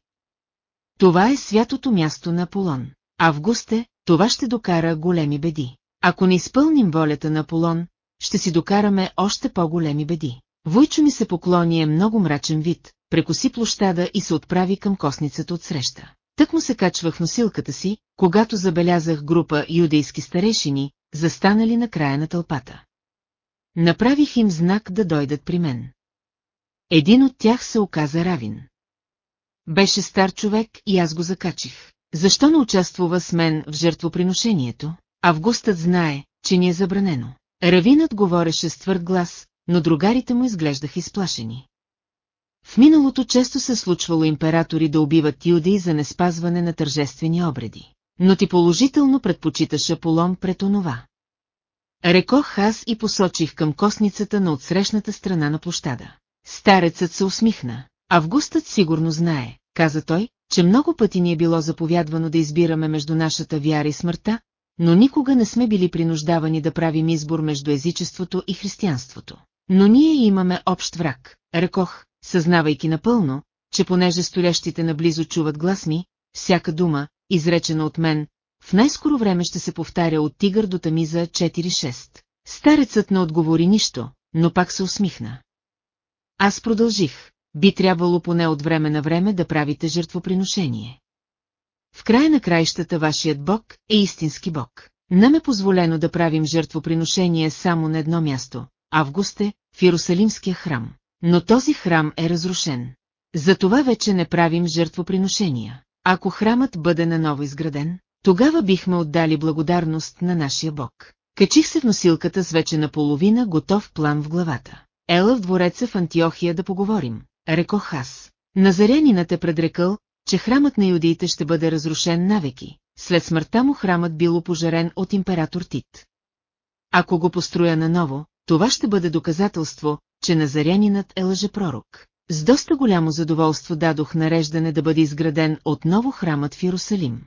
Това е святото място на Аполон. Августе, това ще докара големи беди. Ако не изпълним волята на Аполон, ще си докараме още по-големи беди. Войчо ми се поклони е много мрачен вид, прекоси площада и се отправи към косницата от среща. Тък му се качвах носилката си, когато забелязах група юдейски старейшини, застанали на края на тълпата. Направих им знак да дойдат при мен. Един от тях се оказа равин. Беше стар човек и аз го закачих. Защо не участвува с мен в жертвоприношението? Августът знае, че ни е забранено. Равинът говореше с твърд глас, но другарите му изглеждаха изплашени. В миналото често се случвало императори да убиват юдеи за неспазване на тържествени обреди. Но ти положително предпочиташ Аполон пред онова. Рекох аз и посочих към косницата на отсрещната страна на площада. Старецът се усмихна. Августът сигурно знае, каза той, че много пъти ни е било заповядвано да избираме между нашата вяра и смъртта, но никога не сме били принуждавани да правим избор между езичеството и християнството. Но ние имаме общ враг, рекох, съзнавайки напълно, че понеже столящите наблизо чуват глас ми, всяка дума, изречена от мен, в най-скоро време ще се повтаря от тигър до тамиза 4-6. Старецът не отговори нищо, но пак се усмихна. Аз продължих. Би трябвало поне от време на време да правите жертвоприношение. В края на краищата вашият бог е истински бог. Нам е позволено да правим жертвоприношение само на едно място, Августе, в Иерусалимския храм. Но този храм е разрушен. Затова вече не правим жертвоприношения. Ако храмът бъде наново изграден, тогава бихме отдали благодарност на нашия Бог. Качих се в носилката с вече наполовина готов план в главата. Ела в двореца в Антиохия да поговорим, рекох аз. Назарянинът е предрекал, че храмът на юдиите ще бъде разрушен навеки. След смъртта му храмът бил опожарен от император Тит. Ако го построя наново, това ще бъде доказателство, че Назарянинът е лъжепророк. С доста голямо задоволство дадох нареждане да бъде изграден отново храмът в Иерусалим.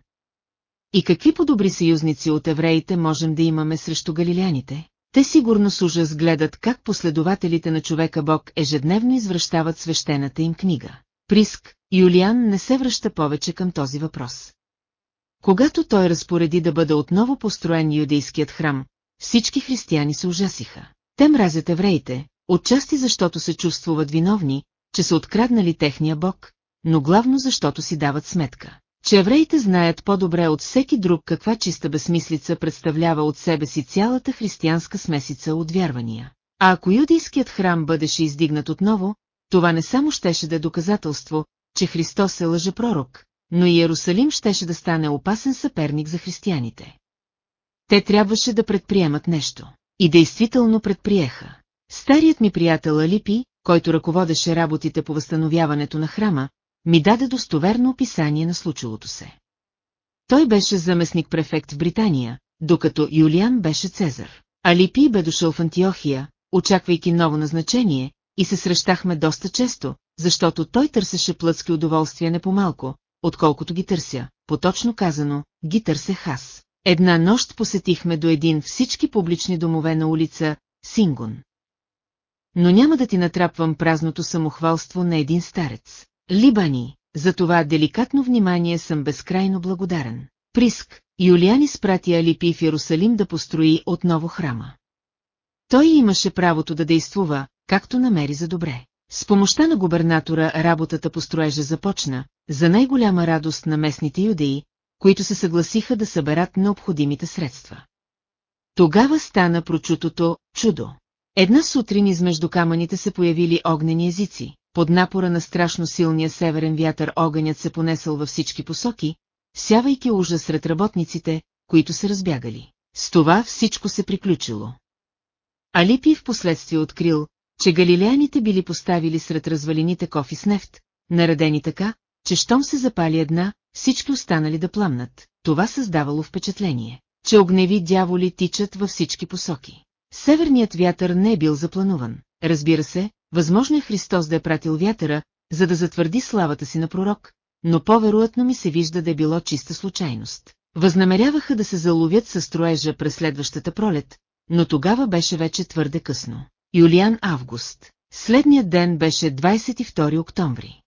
И какви подобри съюзници от евреите можем да имаме срещу галиляните? Те сигурно с ужас гледат как последователите на човека Бог ежедневно извръщават свещената им книга. Приск, Юлиан не се връща повече към този въпрос. Когато той разпореди да бъде отново построен юдейският храм, всички християни се ужасиха. Те мразят евреите, отчасти защото се чувствуват виновни, че са откраднали техния бог, но главно защото си дават сметка, че евреите знаят по-добре от всеки друг каква чиста безсмислица представлява от себе си цялата християнска смесица от вярвания. А ако юдийският храм бъдеше издигнат отново, това не само щеше да е доказателство, че Христос е лъжепророк, но и Иерусалим щеше да стане опасен съперник за християните. Те трябваше да предприемат нещо. И действително предприеха. Старият ми приятел Алипи, който ръководеше работите по възстановяването на храма, ми даде достоверно описание на случилото се. Той беше заместник префект в Британия, докато Юлиан беше Цезар. Алипи бе дошъл в Антиохия, очаквайки ново назначение, и се срещахме доста често, защото той търсеше плътски удоволствия не по-малко, отколкото ги търся, поточно казано, ги търсех аз. Една нощ посетихме до един всички публични домове на улица Сингун. Но няма да ти натрапвам празното самохвалство на един старец. Либани, за това деликатно внимание съм безкрайно благодарен. Приск, Юлиан изпрати Алипи в Иерусалим да построи отново храма. Той имаше правото да действува, както намери за добре. С помощта на губернатора работата по строежа започна, за най-голяма радост на местните юдеи, които се съгласиха да съберат необходимите средства. Тогава стана прочутото чудо. Една сутрин измежду камъните се появили огнени езици, под напора на страшно силния северен вятър огънят се понесъл във всички посоки, сявайки ужас сред работниците, които се разбягали. С това всичко се приключило. Алипи в последствие открил, че галилеяните били поставили сред развалините кофи с нефт, наредени така, че щом се запали една, всички останали да пламнат. Това създавало впечатление, че огневи дяволи тичат във всички посоки. Северният вятър не е бил заплануван. Разбира се, възможно е Христос да е пратил вятъра, за да затвърди славата си на пророк, но по-вероятно ми се вижда да е било чиста случайност. Възнамеряваха да се заловят със строежа през следващата пролет, но тогава беше вече твърде късно. Юлиан Август. Следният ден беше 22 октомври.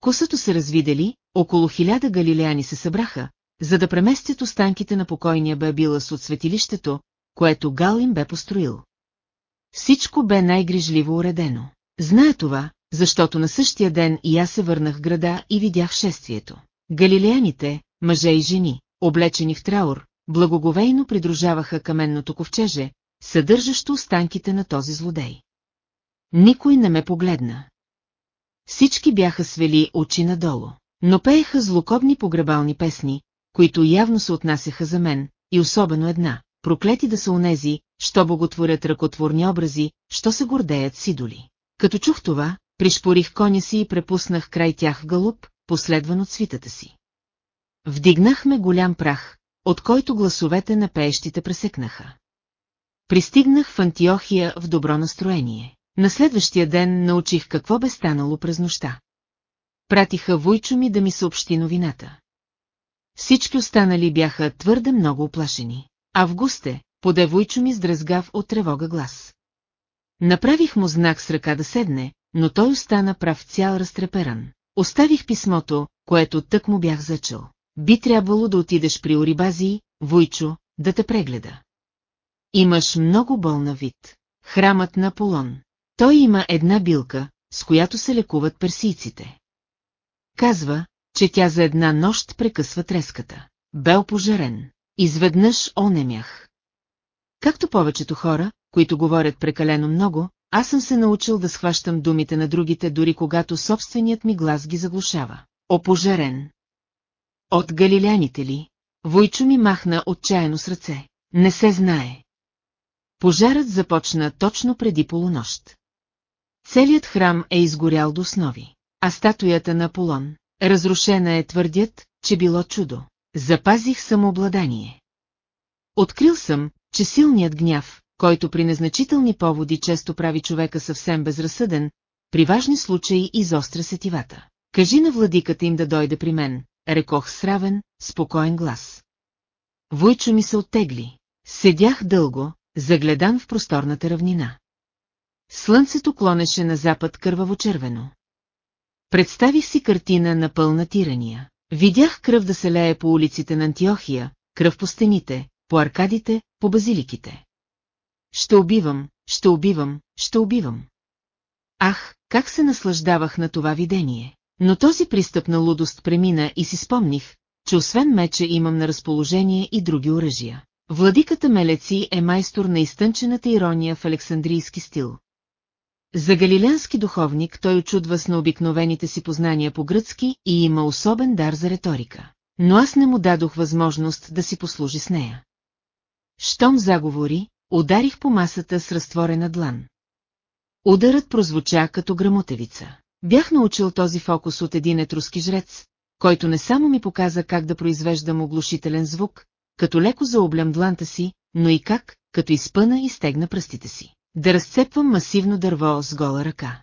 Косато се развидели, около хиляда галилеяни се събраха, за да преместят останките на покойния Бабилас от светилището, което Гал им бе построил. Всичко бе най-грижливо уредено. Зная това, защото на същия ден и аз се върнах в града и видях шествието. Галилеяните, мъже и жени, облечени в траур, благоговейно придружаваха каменното ковчеже, съдържащо останките на този злодей. Никой не ме погледна. Всички бяха свели очи надолу, но пееха злокобни погребални песни, които явно се отнасяха за мен, и особено една, проклети да са онези, що боготворят ръкотворни образи, що се гордеят с идоли. Като чух това, пришпорих коня си и препуснах край тях галуп, последван от свитата си. Вдигнахме голям прах, от който гласовете на пеещите пресекнаха. Пристигнах в Антиохия в добро настроение. На следващия ден научих какво бе станало през нощта. Пратиха Войчо ми да ми съобщи новината. Всички останали бяха твърде много оплашени. Августе, поде Войчо ми с дръзгав от тревога глас. Направих му знак с ръка да седне, но той остана прав цял разтреперан. Оставих писмото, което тък му бях зачел. Би трябвало да отидеш при Орибазии, Войчо, да те прегледа. Имаш много болна вид. Храмът на Аполон. Той има една билка, с която се лекуват персийците. Казва, че тя за една нощ прекъсва треската. Бел пожарен. Изведнъж онемях. Както повечето хора, които говорят прекалено много, аз съм се научил да схващам думите на другите, дори когато собственият ми глас ги заглушава. Опожарен. От галиляните ли? Войчо ми махна отчаяно с ръце. Не се знае. Пожарът започна точно преди полунощ. Целият храм е изгорял до основи, а статуята на Аполон, разрушена е твърдят, че било чудо. Запазих самообладание. Открил съм, че силният гняв, който при незначителни поводи често прави човека съвсем безразсъден, при важни случаи изостря сетивата. Кажи на владиката им да дойде при мен, рекох сравен, спокоен глас. Войчо ми се оттегли. Седях дълго, загледан в просторната равнина. Слънцето клонеше на запад кърваво-червено. Представих си картина на пълна тирания. Видях кръв да се лее по улиците на Антиохия, кръв по стените, по аркадите, по базиликите. Ще убивам, ще убивам, ще убивам. Ах, как се наслаждавах на това видение. Но този пристъп на лудост премина и си спомних, че освен мече имам на разположение и други оръжия. Владиката Мелеци е майстор на изтънчената ирония в александрийски стил. За галилеански духовник той очудва с необикновените си познания по гръцки и има особен дар за риторика. Но аз не му дадох възможност да си послужи с нея. Щом заговори, ударих по масата с разтворена длан. Ударът прозвуча като грамотевица. Бях научил този фокус от един етруски жрец, който не само ми показа как да произвеждам оглушителен звук, като леко заоблям дланта си, но и как, като изпъна и стегна пръстите си, да разцепвам масивно дърво с гола ръка.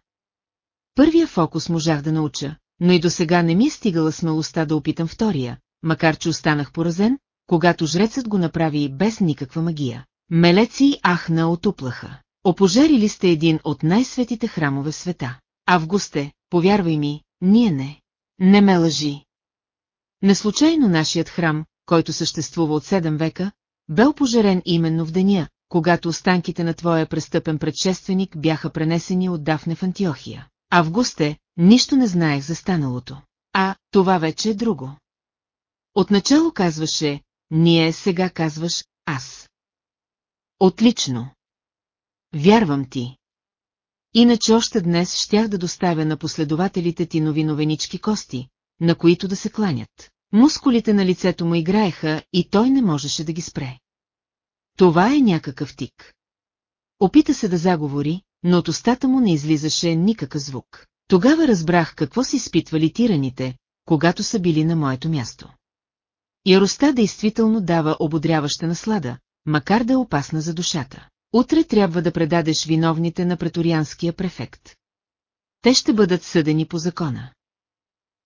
Първия фокус можах да науча, но и до сега не ми е стигала смелостта да опитам втория, макар че останах поразен, когато жрецът го направи без никаква магия. Мелеци ахна от уплаха. Опожарили сте един от най-светите храмове в света. Августе, повярвай ми, ние не. Не ме лъжи. Неслучайно нашият храм, който съществува от 7 века, бе опожарен именно в деня, когато останките на твоя престъпен предшественик бяха пренесени от Дафне в Антиохия. Августе, нищо не знаех за станалото. А, това вече е друго. Отначало казваше, ние сега казваш, аз. Отлично. Вярвам ти. Иначе още днес щях да доставя на последователите ти нови новенички кости, на които да се кланят. Мускулите на лицето му играеха и той не можеше да ги спре. Това е някакъв тик. Опита се да заговори, но от устата му не излизаше никакъв звук. Тогава разбрах какво си изпитвали тираните, когато са били на моето място. Яростта действително дава ободряваща наслада, макар да е опасна за душата. Утре трябва да предадеш виновните на преторианския префект. Те ще бъдат съдени по закона.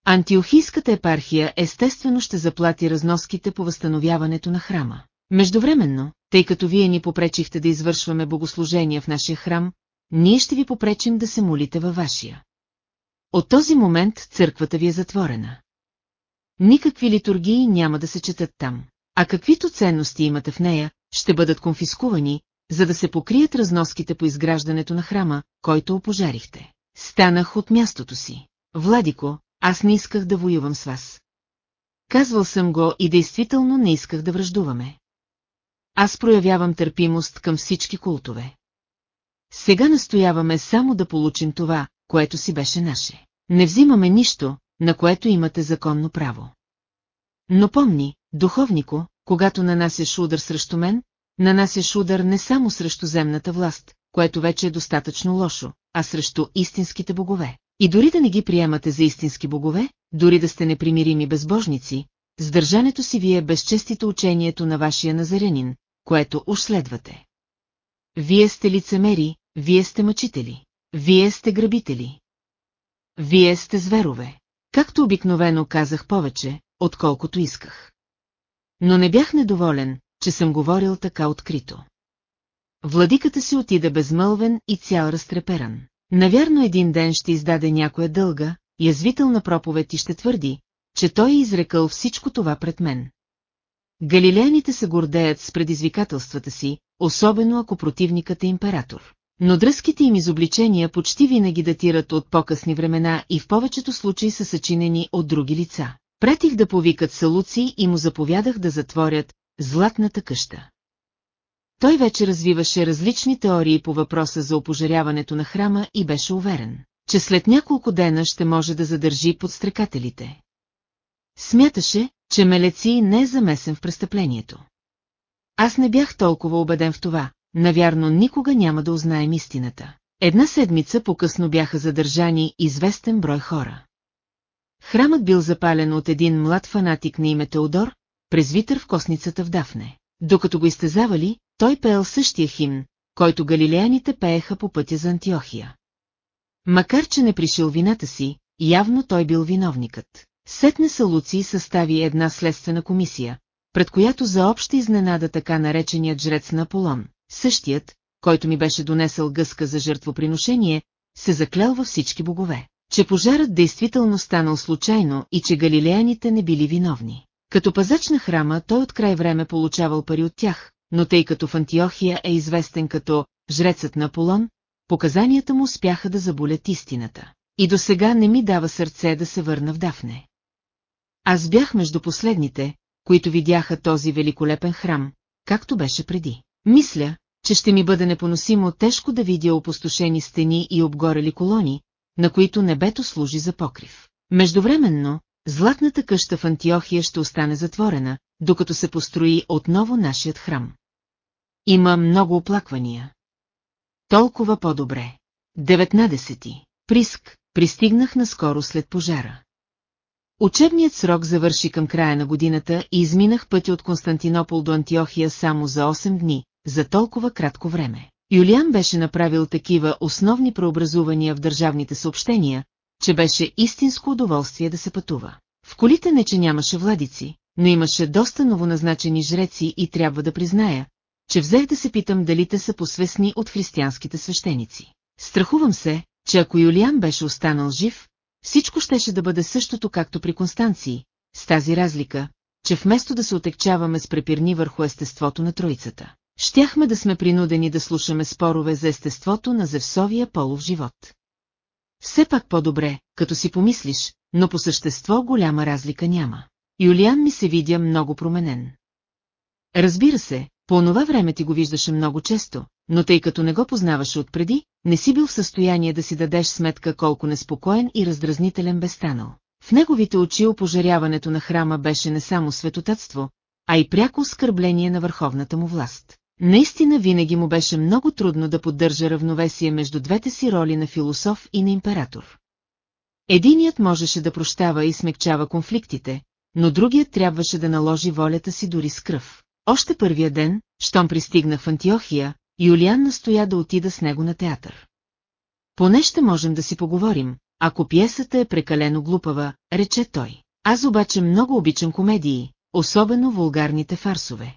Антиохийската епархия естествено ще заплати разноските по възстановяването на храма. Междувременно, тъй като вие ни попречихте да извършваме богослужения в нашия храм, ние ще ви попречим да се молите във вашия. От този момент църквата ви е затворена. Никакви литургии няма да се четат там, а каквито ценности имате в нея, ще бъдат конфискувани, за да се покрият разноските по изграждането на храма, който опожарихте. Станах от мястото си. Владико, аз не исках да воювам с вас. Казвал съм го и действително не исках да връждуваме. Аз проявявам търпимост към всички култове. Сега настояваме само да получим това, което си беше наше. Не взимаме нищо, на което имате законно право. Но помни, духовнико, когато нанасяш удар срещу мен, нанасяш удар не само срещу земната власт, което вече е достатъчно лошо, а срещу истинските богове. И дори да не ги приемате за истински богове, дори да сте непримирими безбожници, сдържането си вие безчестите учението на вашия назарянин, което уж следвате. Вие сте лицемери, вие сте мъчители, вие сте грабители. Вие сте зверове. Както обикновено казах повече, отколкото исках. Но не бях недоволен, че съм говорил така открито. Владиката си отида безмълвен и цял разтреперан. Навярно един ден ще издаде някоя дълга, язвителна проповед и ще твърди, че той е изрекал всичко това пред мен. Галилеяните се гордеят с предизвикателствата си, особено ако противникът е император. Но дръзките им изобличения почти винаги датират от по-късни времена и в повечето случаи са съчинени от други лица. Пратих да повикат Салуци и му заповядах да затворят златната къща. Той вече развиваше различни теории по въпроса за опожаряването на храма и беше уверен, че след няколко дена ще може да задържи подстрекателите. Смяташе, че Мелеци не е замесен в престъплението. Аз не бях толкова убеден в това, навярно никога няма да узнаем истината. Една седмица по-късно бяха задържани известен брой хора. Храмът бил запален от един млад фанатик на име Теодор, презвитър в косницата в Дафне. Докато го изтезавали, той пеел същия химн, който галилеяните пееха по пътя за Антиохия. Макар, че не пришил вината си, явно той бил виновникът. Сетне Салуци състави една следствена комисия, пред която за обща изненада така нареченият жрец на Аполон, същият, който ми беше донесъл гъска за жертвоприношение, се заклял във всички богове, че пожарът действително станал случайно и че галилеяните не били виновни. Като пазач на храма той от край време получавал пари от тях, но тъй като в Антиохия е известен като жрецът на Аполон, показанията му успяха да заболят истината. И до сега не ми дава сърце да се върна в Дафне. Аз бях между последните, които видяха този великолепен храм, както беше преди. Мисля, че ще ми бъде непоносимо тежко да видя опустошени стени и обгорели колони, на които небето служи за покрив. Междувременно, златната къща в Антиохия ще остане затворена, докато се построи отново нашият храм. Има много оплаквания. Толкова по-добре. 19. Приск, пристигнах наскоро след пожара. Учебният срок завърши към края на годината и изминах пътя от Константинопол до Антиохия само за 8 дни, за толкова кратко време. Юлиан беше направил такива основни преобразувания в държавните съобщения, че беше истинско удоволствие да се пътува. В колите не че нямаше владици, но имаше доста новоназначени жреци и трябва да призная, че взех да се питам дали те са посвестни от християнските свещеници. Страхувам се, че ако Юлиан беше останал жив, всичко щеше да бъде същото както при Констанции, с тази разлика, че вместо да се отекчаваме с препирни върху естеството на троицата, щяхме да сме принудени да слушаме спорове за естеството на Зевсовия полов живот. Все пак по-добре, като си помислиш, но по същество голяма разлика няма. Юлиан ми се видя много променен. Разбира се, по онова време ти го виждаше много често, но тъй като не го познаваше отпреди, не си бил в състояние да си дадеш сметка колко неспокоен и раздразнителен бе станал. В неговите очи опожаряването на храма беше не само светотатство, а и пряко оскърбление на върховната му власт. Наистина винаги му беше много трудно да поддържа равновесие между двете си роли на философ и на император. Единият можеше да прощава и смекчава конфликтите, но другият трябваше да наложи волята си дори с кръв. Още първия ден, щом пристигна в Антиохия, Юлиан настоя да отида с него на театър. Поне ще можем да си поговорим, ако пиесата е прекалено глупава, рече той. Аз обаче много обичам комедии, особено вулгарните фарсове.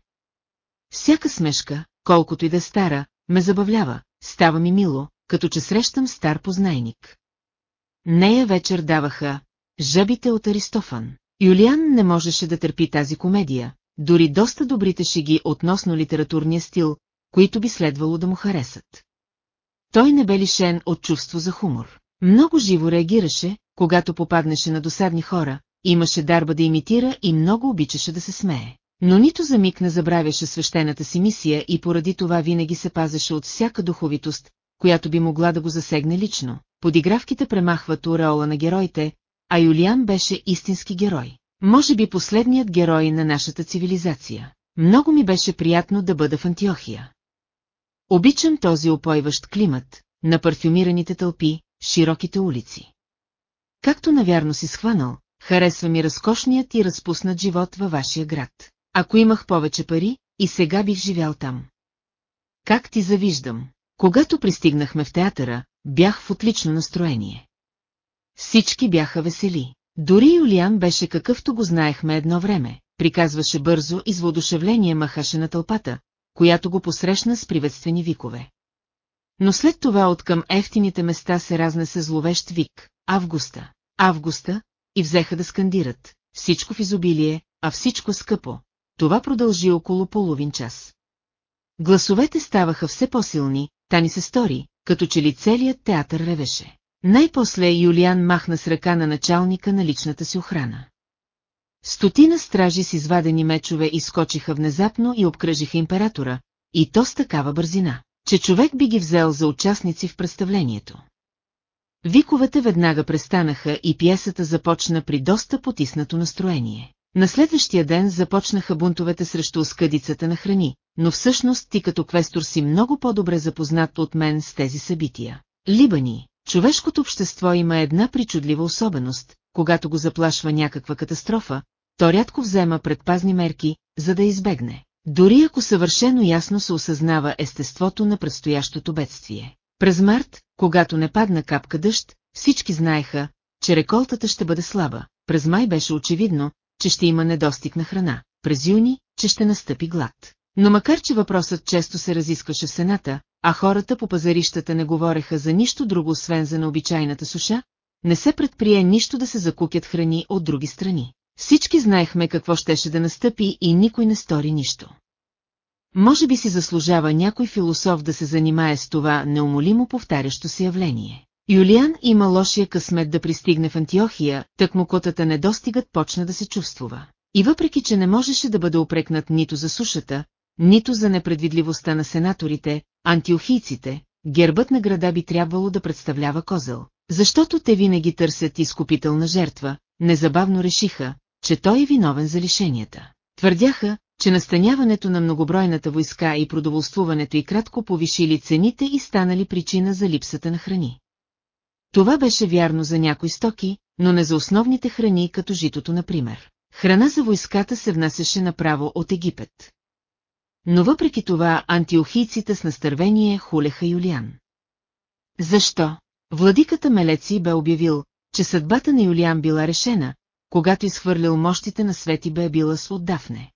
Всяка смешка, колкото и да е стара, ме забавлява, става ми мило, като че срещам стар познайник. Нея вечер даваха «Жабите от Аристофан». Юлиан не можеше да търпи тази комедия, дори доста добрите шеги относно литературния стил, които би следвало да му харесат. Той не бе лишен от чувство за хумор. Много живо реагираше, когато попаднеше на досадни хора, имаше дарба да имитира и много обичаше да се смее. Но нито за миг не забравяше свещената си мисия и поради това винаги се пазеше от всяка духовитост, която би могла да го засегне лично. Подигравките премахват ореола на героите, а Юлиан беше истински герой. Може би последният герой на нашата цивилизация. Много ми беше приятно да бъда в Антиохия. Обичам този опойващ климат, на парфюмираните тълпи, широките улици. Както навярно си схванал, харесва ми разкошният и разпуснат живот във вашия град. Ако имах повече пари, и сега бих живял там. Как ти завиждам? Когато пристигнахме в театъра, бях в отлично настроение. Всички бяха весели. Дори Юлиан беше какъвто го знаехме едно време, приказваше бързо и с воодушевление махаше на тълпата, която го посрещна с приветствени викове. Но след това от към ефтините места се разнесе зловещ вик «Августа! Августа!» и взеха да скандират «Всичко в изобилие, а всичко скъпо!» Това продължи около половин час. Гласовете ставаха все по-силни, та ни се стори, като че ли целият театър ревеше. Най-после Юлиан махна с ръка на началника на личната си охрана. Стотина стражи с извадени мечове изскочиха внезапно и обкръжиха императора, и то с такава бързина, че човек би ги взел за участници в представлението. Виковете веднага престанаха и пиесата започна при доста потиснато настроение. На следващия ден започнаха бунтовете срещу оскъдицата на храни, но всъщност ти като квестор си много по-добре запознат от мен с тези събития. Либани, човешкото общество има една причудлива особеност, когато го заплашва някаква катастрофа, то рядко взема предпазни мерки, за да избегне. Дори ако съвършено ясно се осъзнава естеството на предстоящото бедствие. През март, когато не падна капка дъжд, всички знаеха, че реколтата ще бъде слаба. През май беше очевидно, че ще има недостиг на храна. През юни, че ще настъпи глад. Но макар че въпросът често се разискваше в Сената, а хората по пазарищата не говореха за нищо друго освен за необичайната суша, не се предприе нищо да се закукят храни от други страни. Всички знаехме какво щеше да настъпи и никой не стори нищо. Може би си заслужава някой философ да се занимае с това неумолимо повтарящо се явление. Юлиан има лошия късмет да пристигне в Антиохия, так му котата недостигът почна да се чувствува. И въпреки, че не можеше да бъде опрекнат нито за сушата, нито за непредвидливостта на сенаторите, антиохийците, гербът на града би трябвало да представлява козел. Защото те винаги търсят изкупителна жертва, незабавно решиха, че той е виновен за лишенията. Твърдяха, че настаняването на многобройната войска и продоволствуването и кратко повишили цените и станали причина за липсата на храни. Това беше вярно за някои стоки, но не за основните храни, като житото, например. Храна за войската се внасяше направо от Египет. Но въпреки това антиохийците с настървение хулеха Юлиан. Защо? Владиката Мелеци бе обявил, че съдбата на Юлиан била решена, когато изхвърлял мощите на Свети бе била с отдафне.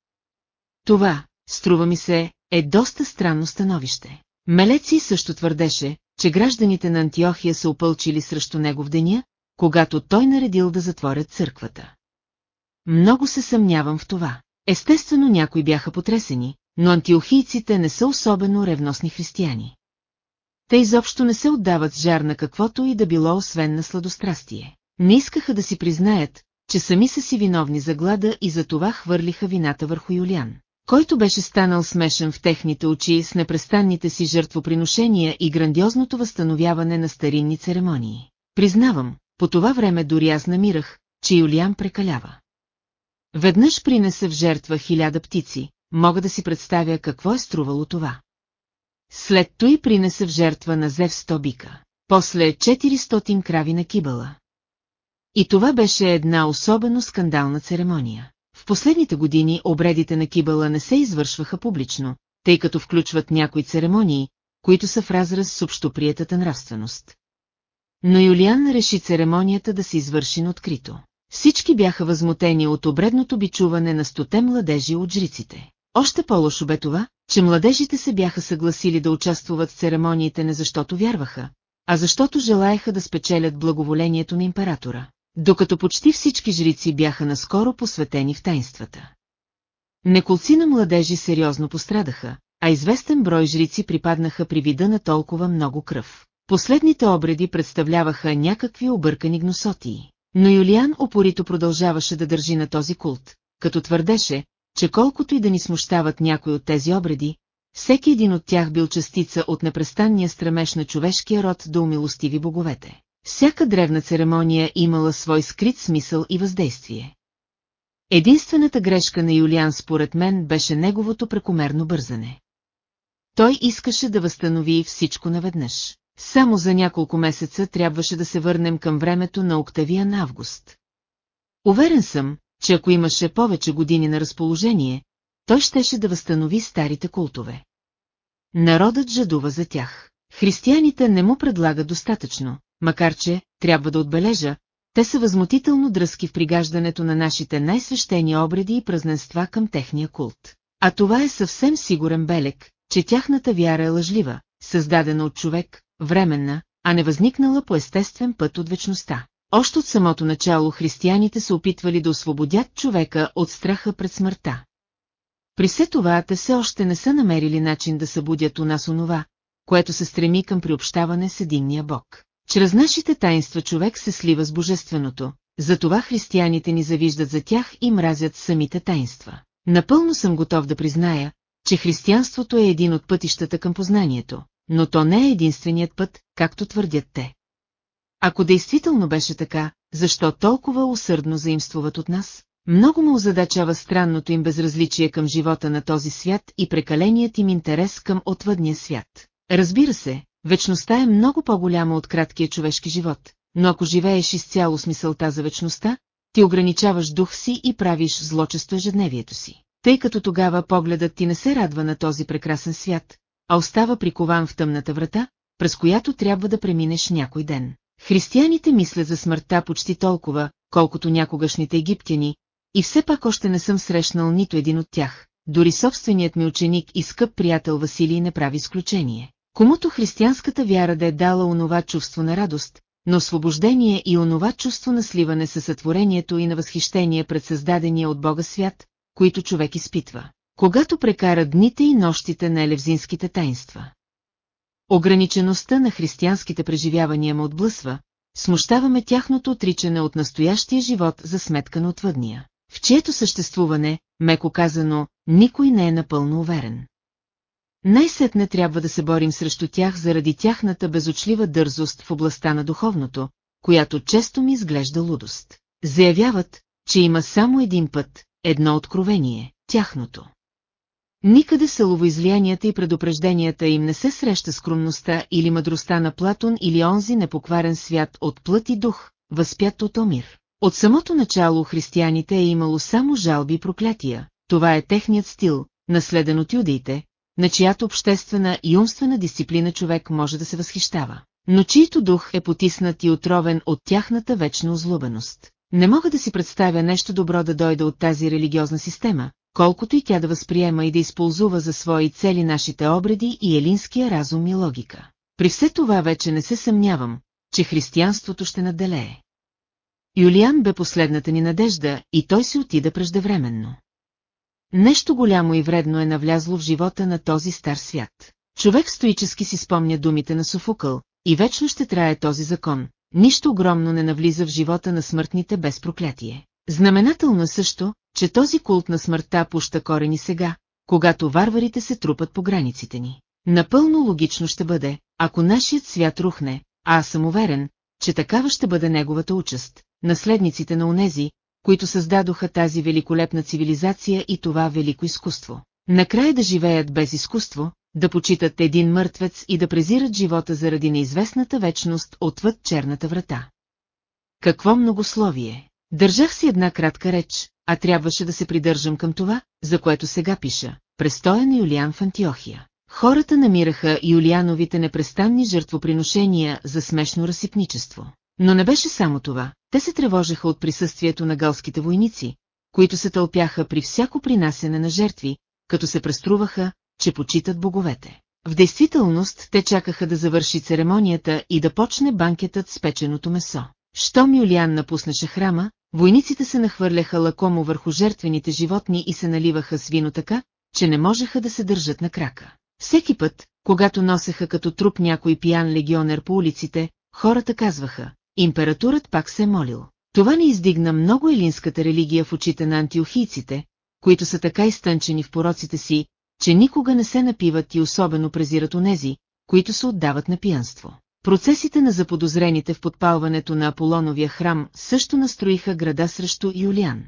Това, струва ми се, е доста странно становище. Мелеци също твърдеше, че гражданите на Антиохия са опълчили срещу него в деня, когато той наредил да затворят църквата. Много се съмнявам в това. Естествено някои бяха потресени, но антиохийците не са особено ревносни християни. Те изобщо не се отдават с жар на каквото и да било освен на сладострастие. Не искаха да си признаят, че сами са си виновни за глада и за това хвърлиха вината върху Юлиан, който беше станал смешен в техните очи с непрестанните си жертвоприношения и грандиозното възстановяване на старинни церемонии. Признавам, по това време дори аз намирах, че Юлиан прекалява. Веднъж принесе в жертва хиляда птици, мога да си представя какво е струвало това. След той принесе в жертва на Зев сто бика, после 400 крави на кибала. И това беше една особено скандална церемония. В последните години обредите на кибала не се извършваха публично, тъй като включват някои церемонии, които са в разраз с общоприетата нравственост. Но Юлиан реши церемонията да се извърши на открито. Всички бяха възмутени от обредното бичуване на стоте младежи от жриците. Още по-лошо бе това, че младежите се бяха съгласили да участвуват в церемониите не защото вярваха, а защото желаяха да спечелят благоволението на императора, докато почти всички жрици бяха наскоро посветени в тайнствата. Неколци на младежи сериозно пострадаха, а известен брой жрици припаднаха при вида на толкова много кръв. Последните обреди представляваха някакви объркани гносотии. Но Юлиан опорито продължаваше да държи на този култ, като твърдеше, че колкото и да ни смущават някои от тези обреди, всеки един от тях бил частица от непрестанния стремеж на човешкия род да умилостиви боговете. Всяка древна церемония имала свой скрит смисъл и въздействие. Единствената грешка на Юлиан според мен беше неговото прекомерно бързане. Той искаше да възстанови всичко наведнъж. Само за няколко месеца трябваше да се върнем към времето на Октавиан Август. Уверен съм, че ако имаше повече години на разположение, той щеше да възстанови старите култове. Народът жадува за тях. Християните не му предлагат достатъчно, макар че, трябва да отбележа, те са възмутително дръзки в пригаждането на нашите най-свещени обреди и празненства към техния култ. А това е съвсем сигурен белег, че тяхната вяра е лъжлива, създадена от човек, временна, а не възникнала по естествен път от вечността. Още от самото начало християните се опитвали да освободят човека от страха пред смъртта. При все това те все още не са намерили начин да събудят у нас онова, което се стреми към приобщаване с единния Бог. Чрез нашите таинства човек се слива с божественото, затова християните ни завиждат за тях и мразят самите таинства. Напълно съм готов да призная, че християнството е един от пътищата към познанието, но то не е единственият път, както твърдят те. Ако действително беше така, защо толкова усърдно заимствуват от нас? Много му озадачава странното им безразличие към живота на този свят и прекаленият им интерес към отвъдния свят. Разбира се, вечността е много по-голяма от краткия човешки живот, но ако живееш изцяло с мисълта за вечността, ти ограничаваш дух си и правиш злочество ежедневието си. Тъй като тогава погледът ти не се радва на този прекрасен свят, а остава прикован в тъмната врата, през която трябва да преминеш някой ден. Християните мислят за смъртта почти толкова, колкото някогашните египтяни, и все пак още не съм срещнал нито един от тях. Дори собственият ми ученик и скъп приятел Василий не прави изключение. Комуто християнската вяра да е дала онова чувство на радост, но освобождение и онова чувство на сливане със сътворението и на възхищение пред създадения от Бога свят, които човек изпитва, когато прекара дните и нощите на елевзинските таинства. Ограничеността на християнските преживявания ме отблъсва, смущаваме тяхното отричане от настоящия живот за сметка на отвъдния, в чието съществуване, меко казано, никой не е напълно уверен. Най-сетне трябва да се борим срещу тях заради тяхната безочлива дързост в областта на духовното, която често ми изглежда лудост. Заявяват, че има само един път, едно откровение, тяхното. Никъде селовоизлиянията и предупрежденията им не се среща скромността или мъдростта на Платон или онзи непокварен свят от плът и дух, възпят от Омир. От самото начало християните е имало само жалби и проклятия, това е техният стил, наследен от юдеите, на чиято обществена и умствена дисциплина човек може да се възхищава, но чието дух е потиснат и отровен от тяхната вечна озлобеност. Не мога да си представя нещо добро да дойде от тази религиозна система, колкото и тя да възприема и да използва за свои цели нашите обреди и елинския разум и логика. При все това вече не се съмнявам, че християнството ще наделее. Юлиан бе последната ни надежда и той се отида преждевременно. Нещо голямо и вредно е навлязло в живота на този стар свят. Човек стоически си спомня думите на Софукъл, и вечно ще трае този закон, нищо огромно не навлиза в живота на смъртните без проклятие. Знаменателно е също, че този култ на смъртта пуща корени сега, когато варварите се трупат по границите ни. Напълно логично ще бъде, ако нашият свят рухне, а аз съм уверен, че такава ще бъде неговата участ, наследниците на онези, които създадоха тази великолепна цивилизация и това велико изкуство. Накрая да живеят без изкуство, да почитат един мъртвец и да презират живота заради неизвестната вечност отвъд черната врата. Какво многословие! Държах си една кратка реч, а трябваше да се придържам към това, за което сега пиша. Престоя на Юлиан в Антиохия. Хората намираха Юлиановите непрестанни жертвоприношения за смешно разсипничество. Но не беше само това, те се тревожеха от присъствието на галските войници, които се тълпяха при всяко принасене на жертви, като се преструваха, че почитат боговете. В действителност те чакаха да завърши церемонията и да почне банкетът с печеното месо. Щом Юлиан напуснеше храма, войниците се нахвърляха лакомо върху жертвените животни и се наливаха с вино така, че не можеха да се държат на крака. Всеки път, когато носеха като труп някой пиян легионер по улиците, хората казваха, импературът пак се е молил. Това не издигна много елинската религия в очите на антиохийците, които са така изтънчени в пороците си, че никога не се напиват и особено презират онези, които се отдават на пиянство. Процесите на заподозрените в подпалването на Аполоновия храм също настроиха града срещу Юлиан.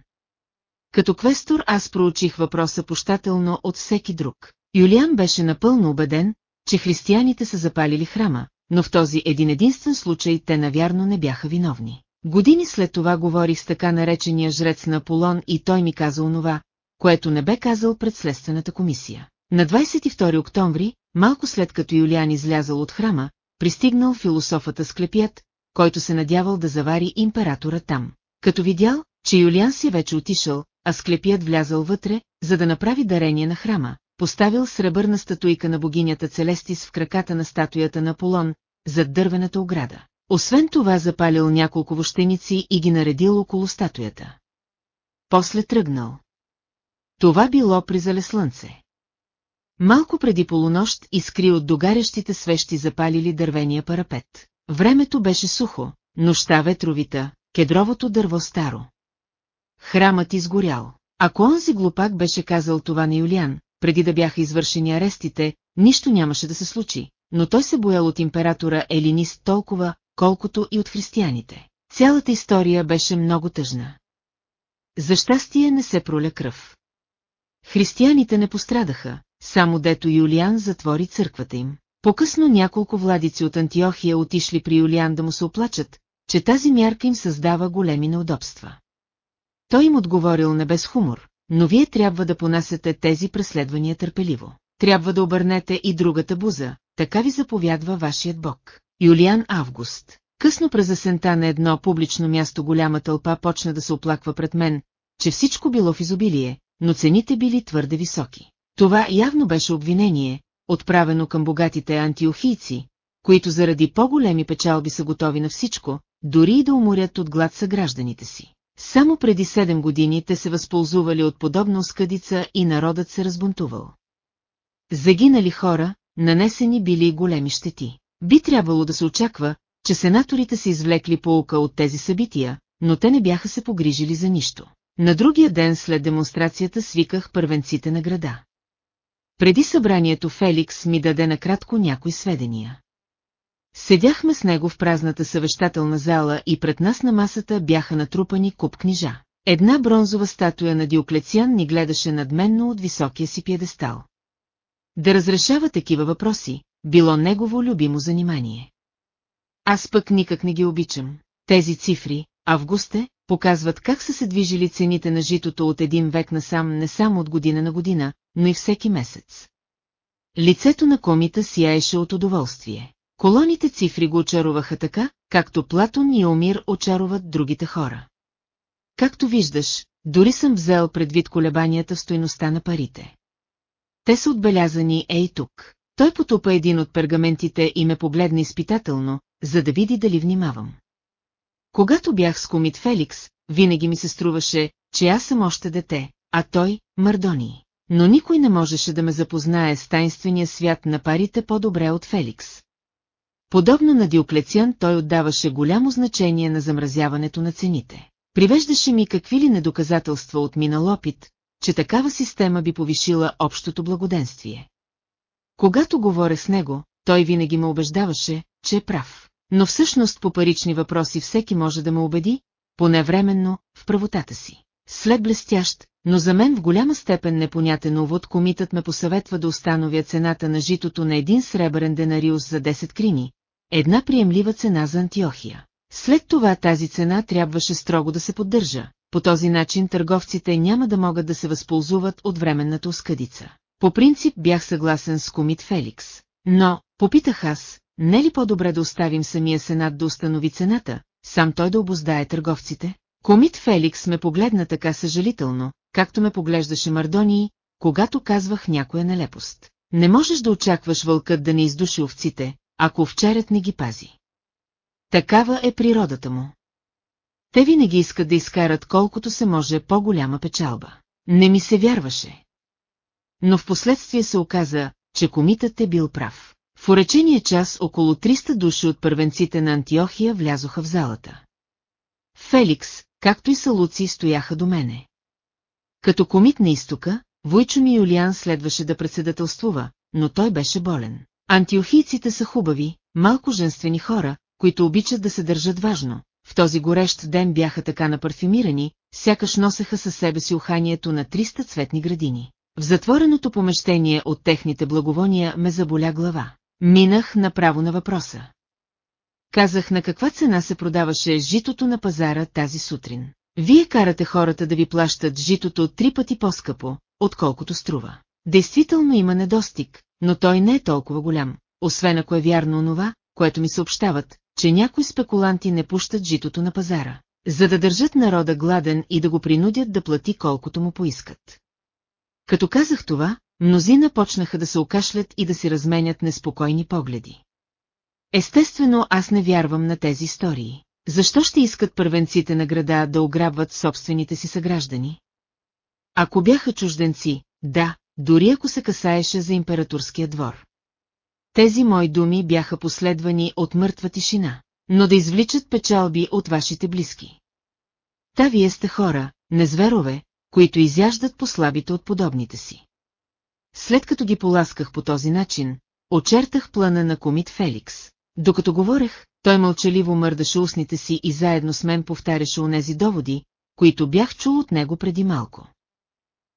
Като квестор аз проучих въпроса пощателно от всеки друг. Юлиан беше напълно убеден, че християните са запалили храма, но в този един единствен случай те навярно не бяха виновни. Години след това говорих с така наречения жрец на Аполон и той ми каза онова, което не бе казал пред следствената комисия. На 22 октомври, малко след като Юлиан излязал от храма, пристигнал философата Склепият, който се надявал да завари императора там. Като видял, че Юлиан си вече отишъл, а Склепият влязал вътре, за да направи дарение на храма, поставил сребърна статуйка на богинята Целестис в краката на статуята на Полон, зад дървената ограда. Освен това запалил няколко вощеници и ги наредил около статуята. После тръгнал. Това било при зале слънце. Малко преди полунощ изкри от догарящите свещи запалили дървения парапет. Времето беше сухо, нощта ветровита, кедровото дърво старо. Храмът изгорял. Ако онзи глупак беше казал това на Юлиан, преди да бяха извършени арестите, нищо нямаше да се случи, но той се боял от императора Елинист толкова, колкото и от християните. Цялата история беше много тъжна. За щастие не се проля кръв. Християните не пострадаха, само дето Юлиан затвори църквата им. По-късно няколко владици от Антиохия отишли при Юлиан да му се оплачат, че тази мярка им създава големи неудобства. Той им отговорил не без хумор, но вие трябва да понасяте тези преследвания търпеливо. Трябва да обърнете и другата буза, така ви заповядва вашият бог. Юлиан Август. Късно през есента на едно публично място голяма тълпа почна да се оплаква пред мен, че всичко било в изобилие, но цените били твърде високи. Това явно беше обвинение, отправено към богатите антиохийци, които заради по-големи печалби са готови на всичко, дори и да уморят от глад съгражданите си. Само преди седем години те се възползвали от подобна оскъдица и народът се разбунтувал. Загинали хора, нанесени били големи щети. Би трябвало да се очаква, че сенаторите са извлекли полука от тези събития, но те не бяха се погрижили за нищо. На другия ден след демонстрацията свиках първенците на града. Преди събранието Феликс ми даде накратко някои сведения. Седяхме с него в празната съвещателна зала и пред нас на масата бяха натрупани куп книжа. Една бронзова статуя на Диоклециан ни гледаше надменно от високия си пиедестал. Да разрешава такива въпроси, било негово любимо занимание. Аз пък никак не ги обичам. Тези цифри, августе, показват как са се движили цените на житото от един век насам не само от година на година, но и всеки месец. Лицето на комита сияеше от удоволствие. Колоните цифри го очаруваха така, както Платон и Омир очаруват другите хора. Както виждаш, дори съм взел предвид колебанията в стойността на парите. Те са отбелязани ей тук. Той потупа един от пергаментите и ме погледна изпитателно, за да види дали внимавам. Когато бях с комит Феликс, винаги ми се струваше, че аз съм още дете, а той – Мардони. Но никой не можеше да ме запознае с тайнствения свят на парите по-добре от Феликс. Подобно на Диоклециан той отдаваше голямо значение на замразяването на цените. Привеждаше ми какви ли недоказателства от минал опит, че такава система би повишила общото благоденствие. Когато говоря с него, той винаги ме убеждаваше, че е прав. Но всъщност по парични въпроси всеки може да ме убеди, поне временно, в правотата си. След блестящ, но за мен в голяма степен непонятен увод комитът ме посъветва да установя цената на житото на един сребърен денариус за 10 крини, една приемлива цена за Антиохия. След това тази цена трябваше строго да се поддържа, по този начин търговците няма да могат да се възползват от временната оскъдица. По принцип бях съгласен с комит Феликс, но, попитах аз, не е ли по-добре да оставим самия сенат да установи цената, сам той да обоздае търговците? Комит Феликс ме погледна така съжалително, както ме поглеждаше Мардонии, когато казвах някоя нелепост. Не можеш да очакваш вълкът да не издуши овците, ако овчарят не ги пази. Такава е природата му. Те винаги искат да изкарат колкото се може по-голяма печалба. Не ми се вярваше. Но в последствие се оказа, че комитът е бил прав. В уречения час около 300 души от първенците на Антиохия влязоха в залата. Феликс, както и Салуци, стояха до мене. Като комит на изтока, Войчо ми Юлиан следваше да председателствува, но той беше болен. Антиохийците са хубави, малко женствени хора, които обичат да се държат важно. В този горещ ден бяха така напарфюмирани, сякаш носеха със себе си уханието на 300 цветни градини. В затвореното помещение от техните благовония ме заболя глава. Минах направо на въпроса. Казах на каква цена се продаваше житото на пазара тази сутрин. Вие карате хората да ви плащат житото три пъти по-скъпо, отколкото струва. Действително има недостиг, но той не е толкова голям, освен ако е вярно онова, което ми съобщават, че някои спекуланти не пущат житото на пазара, за да държат народа гладен и да го принудят да плати колкото му поискат. Като казах това, мнозина почнаха да се окашлят и да си разменят неспокойни погледи. Естествено, аз не вярвам на тези истории. Защо ще искат първенците на града да ограбват собствените си съграждани? Ако бяха чужденци, да, дори ако се касаеше за императорския двор. Тези мои думи бяха последвани от мъртва тишина, но да извличат печалби от вашите близки. Та вие сте хора, не зверове, които изяждат по слабите от подобните си. След като ги поласках по този начин, очертах плана на комит Феликс. Докато говорех, той мълчаливо мърдаше устните си и заедно с мен повтаряше онези доводи, които бях чул от него преди малко.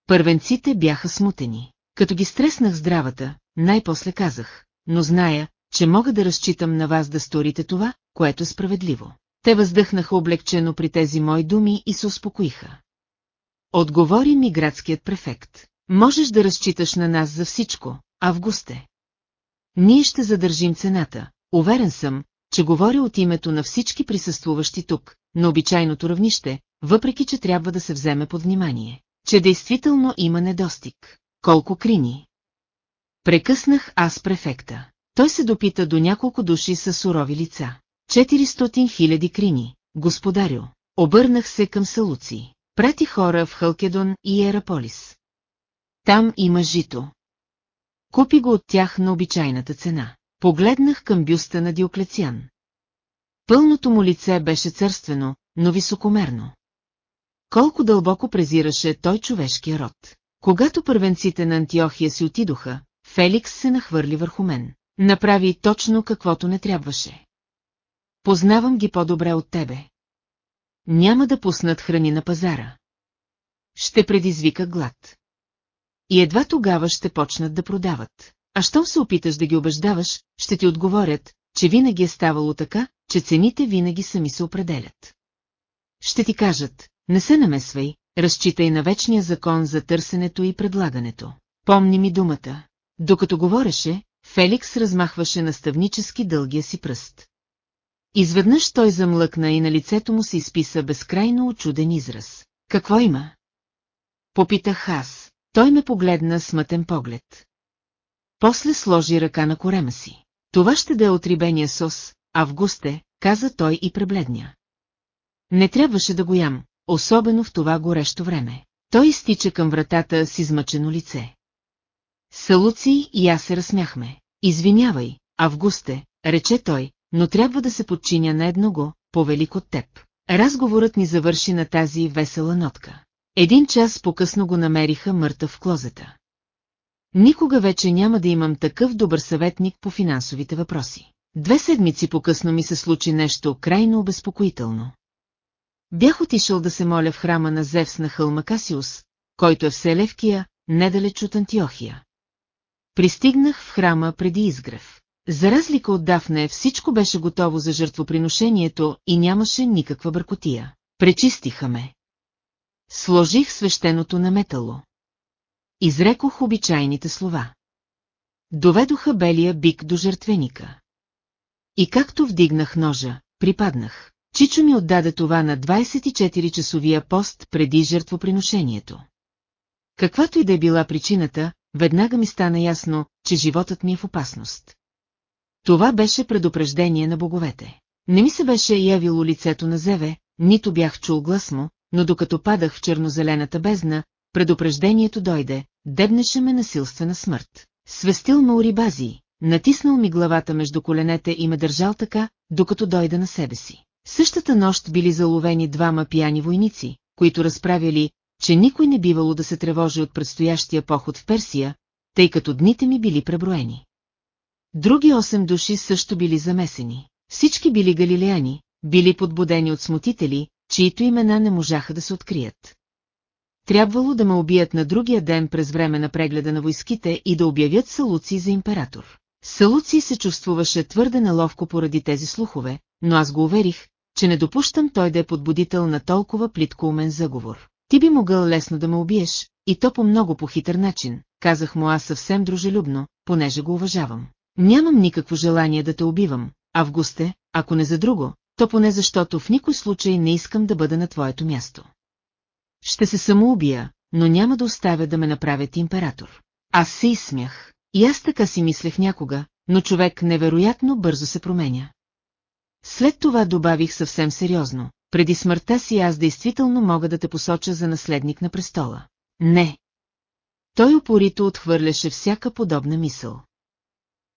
Първенците бяха смутени. Като ги стреснах здравата, най-после казах, но зная, че мога да разчитам на вас да сторите това, което е справедливо. Те въздъхнаха облегчено при тези мои думи и се успокоиха. Отговори ми градският префект. Можеш да разчиташ на нас за всичко, Августе. Ние ще задържим цената. Уверен съм, че говоря от името на всички присъствуващи тук, на обичайното равнище, въпреки че трябва да се вземе под внимание, че действително има недостиг. Колко крини? Прекъснах аз префекта. Той се допита до няколко души с сурови лица. 400 хиляди крини, господарю. Обърнах се към Салуци. Прати хора в Халкедон и Ераполис. Там има жито. Купи го от тях на обичайната цена. Погледнах към бюста на Диоклециан. Пълното му лице беше църствено, но високомерно. Колко дълбоко презираше той човешкия род. Когато първенците на Антиохия си отидоха, Феликс се нахвърли върху мен. Направи точно каквото не трябваше. Познавам ги по-добре от тебе. няма да пуснат храни на пазара. Ще предизвика глад. И едва тогава ще почнат да продават. А щом се опиташ да ги убеждаваш, ще ти отговорят, че винаги е ставало така, че цените винаги сами се определят. Ще ти кажат, не се намесвай, разчитай на вечния закон за търсенето и предлагането. Помни ми думата. Докато говореше, Феликс размахваше наставнически дългия си пръст. Изведнъж той замлъкна и на лицето му се изписа безкрайно очуден израз. Какво има? Попитах аз. Той ме погледна с мътен поглед. После сложи ръка на корема си. Това ще да е отрибения сос, Августе, каза той и пребледня. Не трябваше да го ям, особено в това горещо време. Той изтича към вратата с измъчено лице. Салуци и аз се разсмяхме. Извинявай, Августе, рече той, но трябва да се подчиня на едного, повелик от теб. Разговорът ни завърши на тази весела нотка. Един час по-късно го намериха мъртъв в клозета. Никога вече няма да имам такъв добър съветник по финансовите въпроси. Две седмици по-късно ми се случи нещо крайно обезпокоително. Бях отишъл да се моля в храма на Зевс на хълма Касиус, който е в Селевкия, недалеч от Антиохия. Пристигнах в храма преди изгрев. За разлика от Дафне, всичко беше готово за жертвоприношението и нямаше никаква бъркотия. Пречистиха ме. Сложих свещеното на метало. Изрекох обичайните слова. Доведоха белия бик до жертвеника. И както вдигнах ножа, припаднах. Чичо ми отдаде това на 24-часовия пост преди жертвоприношението. Каквато и да е била причината, веднага ми стана ясно, че животът ми е в опасност. Това беше предупреждение на боговете. Не ми се беше явило лицето на Зеве, нито бях чул глас му, но докато падах в чернозелената бездна, предупреждението дойде, дебнеше ме насилствена смърт. Свестил ме урибази, натиснал ми главата между коленете и ме държал така, докато дойда на себе си. Същата нощ били заловени двама пияни войници, които разправяли, че никой не бивало да се тревожи от предстоящия поход в Персия, тъй като дните ми били преброени. Други осем души също били замесени. Всички били галилеяни, били подбудени от смутители, чието имена не можаха да се открият. Трябвало да ме убият на другия ден през време на прегледа на войските и да обявят Салуци за император. Салуци се чувствуваше твърде наловко поради тези слухове, но аз го уверих, че не допущам той да е подбудител на толкова плитко умен заговор. Ти би могъл лесно да ме убиеш, и то по много по-хитър начин, казах му аз съвсем дружелюбно, понеже го уважавам. Нямам никакво желание да те убивам, Августе, ако не за друго, то поне защото в никой случай не искам да бъда на твоето място. Ще се самоубия, но няма да оставя да ме направят император. Аз се изсмях. И аз така си мислех някога, но човек невероятно бързо се променя. След това добавих съвсем сериозно. Преди смъртта си аз действително мога да те посоча за наследник на престола. Не. Той упорито отхвърляше всяка подобна мисъл.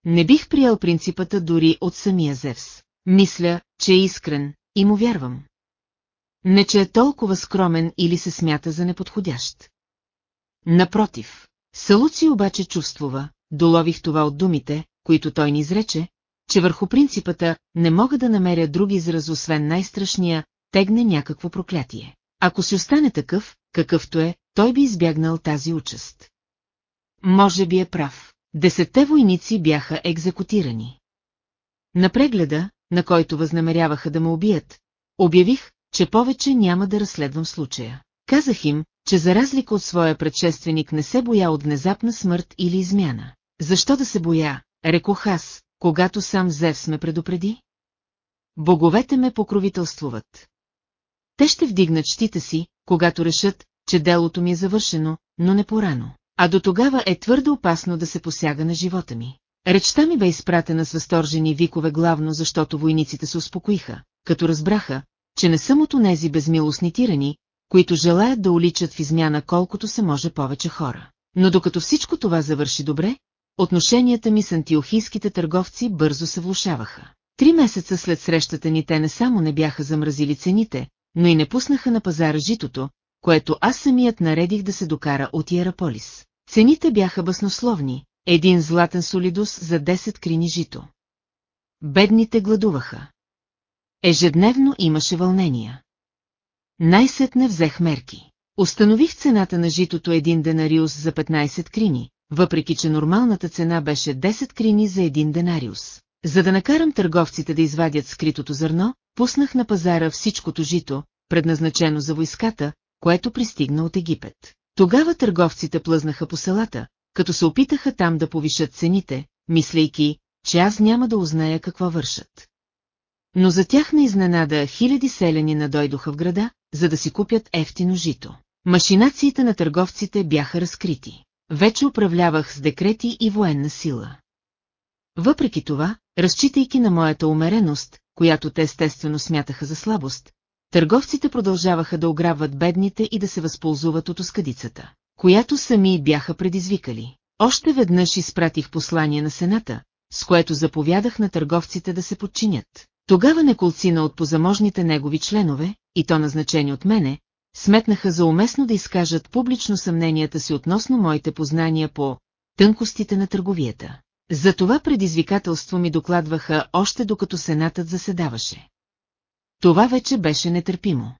Не бих приял принципата дори от самия Зевс. Мисля, че е искрен и му вярвам. Не, че е толкова скромен или се смята за неподходящ. Напротив, Салуци обаче чувствува, долових това от думите, които той ни изрече, че върху принципата не мога да намеря други израз, освен най-страшния, тегне някакво проклятие. Ако си остане такъв, какъвто е, той би избягнал тази участ. Може би е прав. Десетте войници бяха екзекутирани. На прегледа, на който възнамеряваха да ме убият, обявих, че повече няма да разследвам случая. Казах им, че за разлика от своя предшественик не се боя от внезапна смърт или измяна. Защо да се боя, рекох аз, когато сам Зевс ме предупреди? Боговете ме покровителствуват. Те ще вдигнат щита си, когато решат, че делото ми е завършено, но не порано. А до тогава е твърде опасно да се посяга на живота ми. Речта ми бе изпратена с възторжени викове главно, защото войниците се успокоиха, като разбраха, че не съм от онези безмилостни тирани, които желаят да уличат в измяна колкото се може повече хора. Но докато всичко това завърши добре, отношенията ми с антиохийските търговци бързо се влушаваха. Три месеца след срещата ни те не само не бяха замразили цените, но и не пуснаха на пазара житото, което аз самият наредих да се докара от Иераполис. Цените бяха баснословни, един златен солидус за 10 крини жито. Бедните гладуваха. Ежедневно имаше вълнения. Най-сетне взех мерки. Установих цената на житото един денариус за 15 крини, въпреки че нормалната цена беше 10 крини за един денариус. За да накарам търговците да извадят скритото зърно, пуснах на пазара всичкото жито, предназначено за войската, което пристигна от Египет. Тогава търговците плъзнаха по селата, като се опитаха там да повишат цените, мислейки, че аз няма да узная какво вършат. Но за тях на изненада хиляди селени надойдоха в града, за да си купят ефтино жито. Машинациите на търговците бяха разкрити. Вече управлявах с декрети и военна сила. Въпреки това, разчитайки на моята умереност, която те естествено смятаха за слабост, търговците продължаваха да ограбват бедните и да се възползват от оскадицата, която сами бяха предизвикали. Още веднъж изпратих послание на Сената, с което заповядах на търговците да се подчинят. Тогава неколцина от позаможните негови членове, и то назначени от мене, сметнаха за уместно да изкажат публично съмненията си относно моите познания по тънкостите на търговията. За това предизвикателство ми докладваха още докато Сенатът заседаваше. Това вече беше нетърпимо.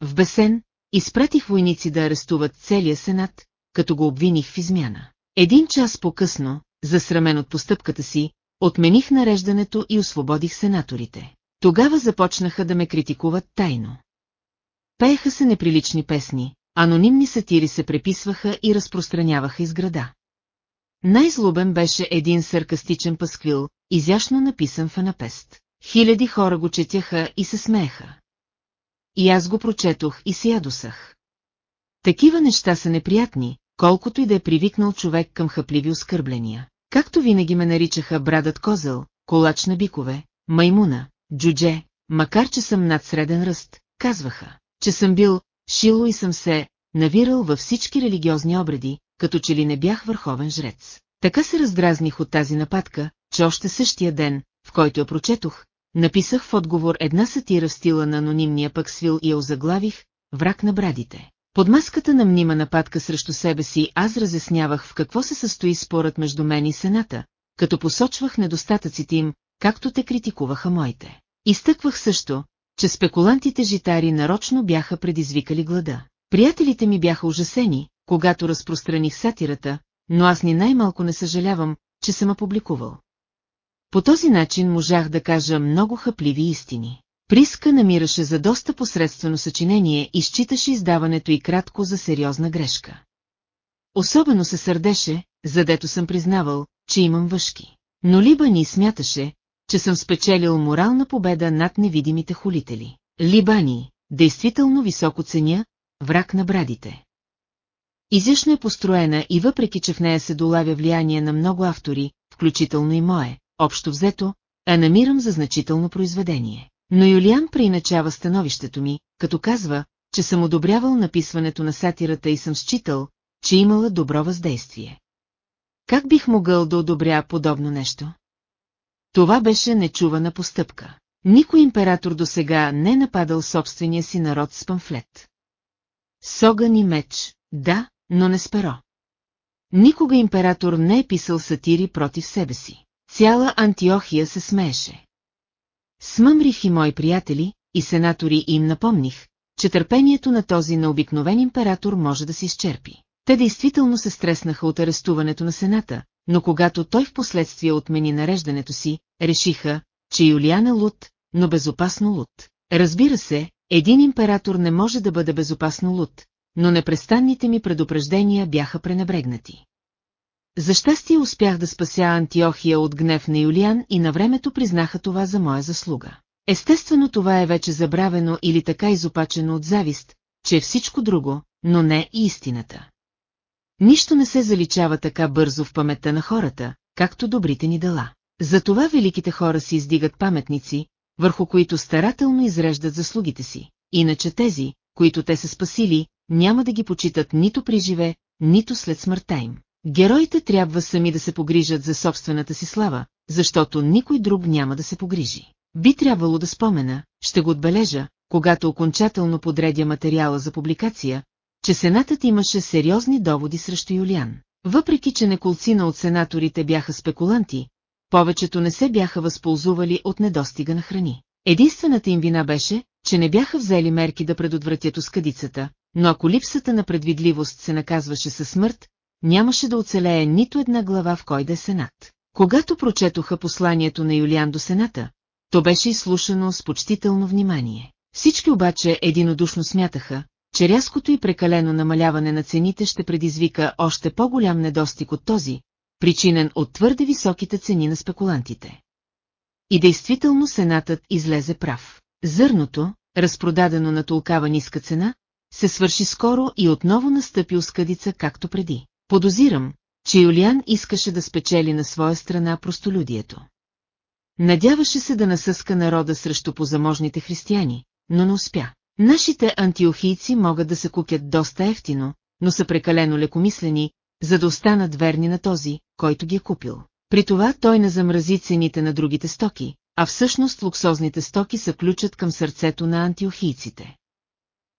В бесен, изпратих войници да арестуват целия Сенат, като го обвиних в измяна. Един час по-късно, засрамен от постъпката си, отмених нареждането и освободих сенаторите. Тогава започнаха да ме критикуват тайно. Пееха се неприлични песни, анонимни сатири се преписваха и разпространяваха из града. Най-злобен беше един саркастичен пасквил, изящно написан в анапест. Хиляди хора го четяха и се смееха. И аз го прочетох и се ядосах. Такива неща са неприятни, колкото и да е привикнал човек към хъпливи оскърбления. Както винаги ме наричаха брадът козел, колач на бикове, маймуна, джудже, макар че съм над среден ръст, казваха, че съм бил шило и съм се навирал във всички религиозни обреди, като че ли не бях върховен жрец. Така се раздразних от тази нападка, че още същия ден, в който я прочетох, написах в отговор една сатира в стила на анонимния пъксвил и я озаглавих «Враг на брадите». Под маската на мнима нападка срещу себе си аз разяснявах в какво се състои спорът между мен и Сената, като посочвах недостатъците им, както те критикуваха моите. Изтъквах също, че спекулантите житари нарочно бяха предизвикали глада. Приятелите ми бяха ужасени, когато разпространих сатирата, но аз ни най-малко не съжалявам, че съм опубликувал. По този начин можах да кажа много хъпливи истини. Приска намираше за доста посредствено съчинение и считаше издаването и кратко за сериозна грешка. Особено се сърдеше, задето съм признавал, че имам въшки. Но Либа ни смяташе, че съм спечелил морална победа над невидимите холители. Либани, действително високо ценя, враг на брадите. Изящно е построена и въпреки, че в нея се долавя влияние на много автори, включително и мое, общо взето, а намирам за значително произведение. Но Юлиан преиначава становището ми, като казва, че съм одобрявал написването на сатирата и съм считал, че имала добро въздействие. Как бих могъл да одобря подобно нещо? Това беше нечувана постъпка. Никой император до сега не е нападал собствения си народ с памфлет. Соган и меч, да, но не с перо. Никога император не е писал сатири против себе си. Цяла Антиохия се смееше. Смъмрих и мои приятели, и сенатори им напомних, че търпението на този необикновен император може да се изчерпи. Те действително се стреснаха от арестуването на Сената, но когато той в последствие отмени нареждането си, решиха, че Юлиан е луд, но безопасно луд. Разбира се, един император не може да бъде безопасно луд, но непрестанните ми предупреждения бяха пренебрегнати. За щастие успях да спася Антиохия от гнев на Юлиан и на времето признаха това за моя заслуга. Естествено това е вече забравено или така изопачено от завист, че е всичко друго, но не и истината. Нищо не се заличава така бързо в паметта на хората, както добрите ни дела. Затова великите хора си издигат паметници, върху които старателно изреждат заслугите си, иначе тези, които те са спасили, няма да ги почитат нито при живе, нито след смъртта им. Героите трябва сами да се погрижат за собствената си слава, защото никой друг няма да се погрижи. Би трябвало да спомена, ще го отбележа, когато окончателно подредя материала за публикация, че Сенатът имаше сериозни доводи срещу Юлиан. Въпреки, че неколцина от сенаторите бяха спекуланти, повечето не се бяха възползвали от недостига на храни. Единствената им вина беше, че не бяха взели мерки да предотвратят оскъдицата, но ако липсата на предвидливост се наказваше със смърт, нямаше да оцелее нито една глава в кой да е сенат. Когато прочетоха посланието на Юлиан до сената, то беше изслушано с почтително внимание. Всички обаче единодушно смятаха, че рязкото и прекалено намаляване на цените ще предизвика още по-голям недостиг от този, причинен от твърде високите цени на спекулантите. И действително сенатът излезе прав. Зърното, разпродадено на толкава ниска цена, се свърши скоро и отново настъпи оскъдица както преди. Подозирам, че Юлиан искаше да спечели на своя страна простолюдието. Надяваше се да насъска народа срещу позаможните християни, но не успя. Нашите антиохийци могат да се купят доста ефтино, но са прекалено лекомислени, за да останат верни на този, който ги е купил. При това той не замрази цените на другите стоки, а всъщност луксозните стоки са ключът към сърцето на антиохийците.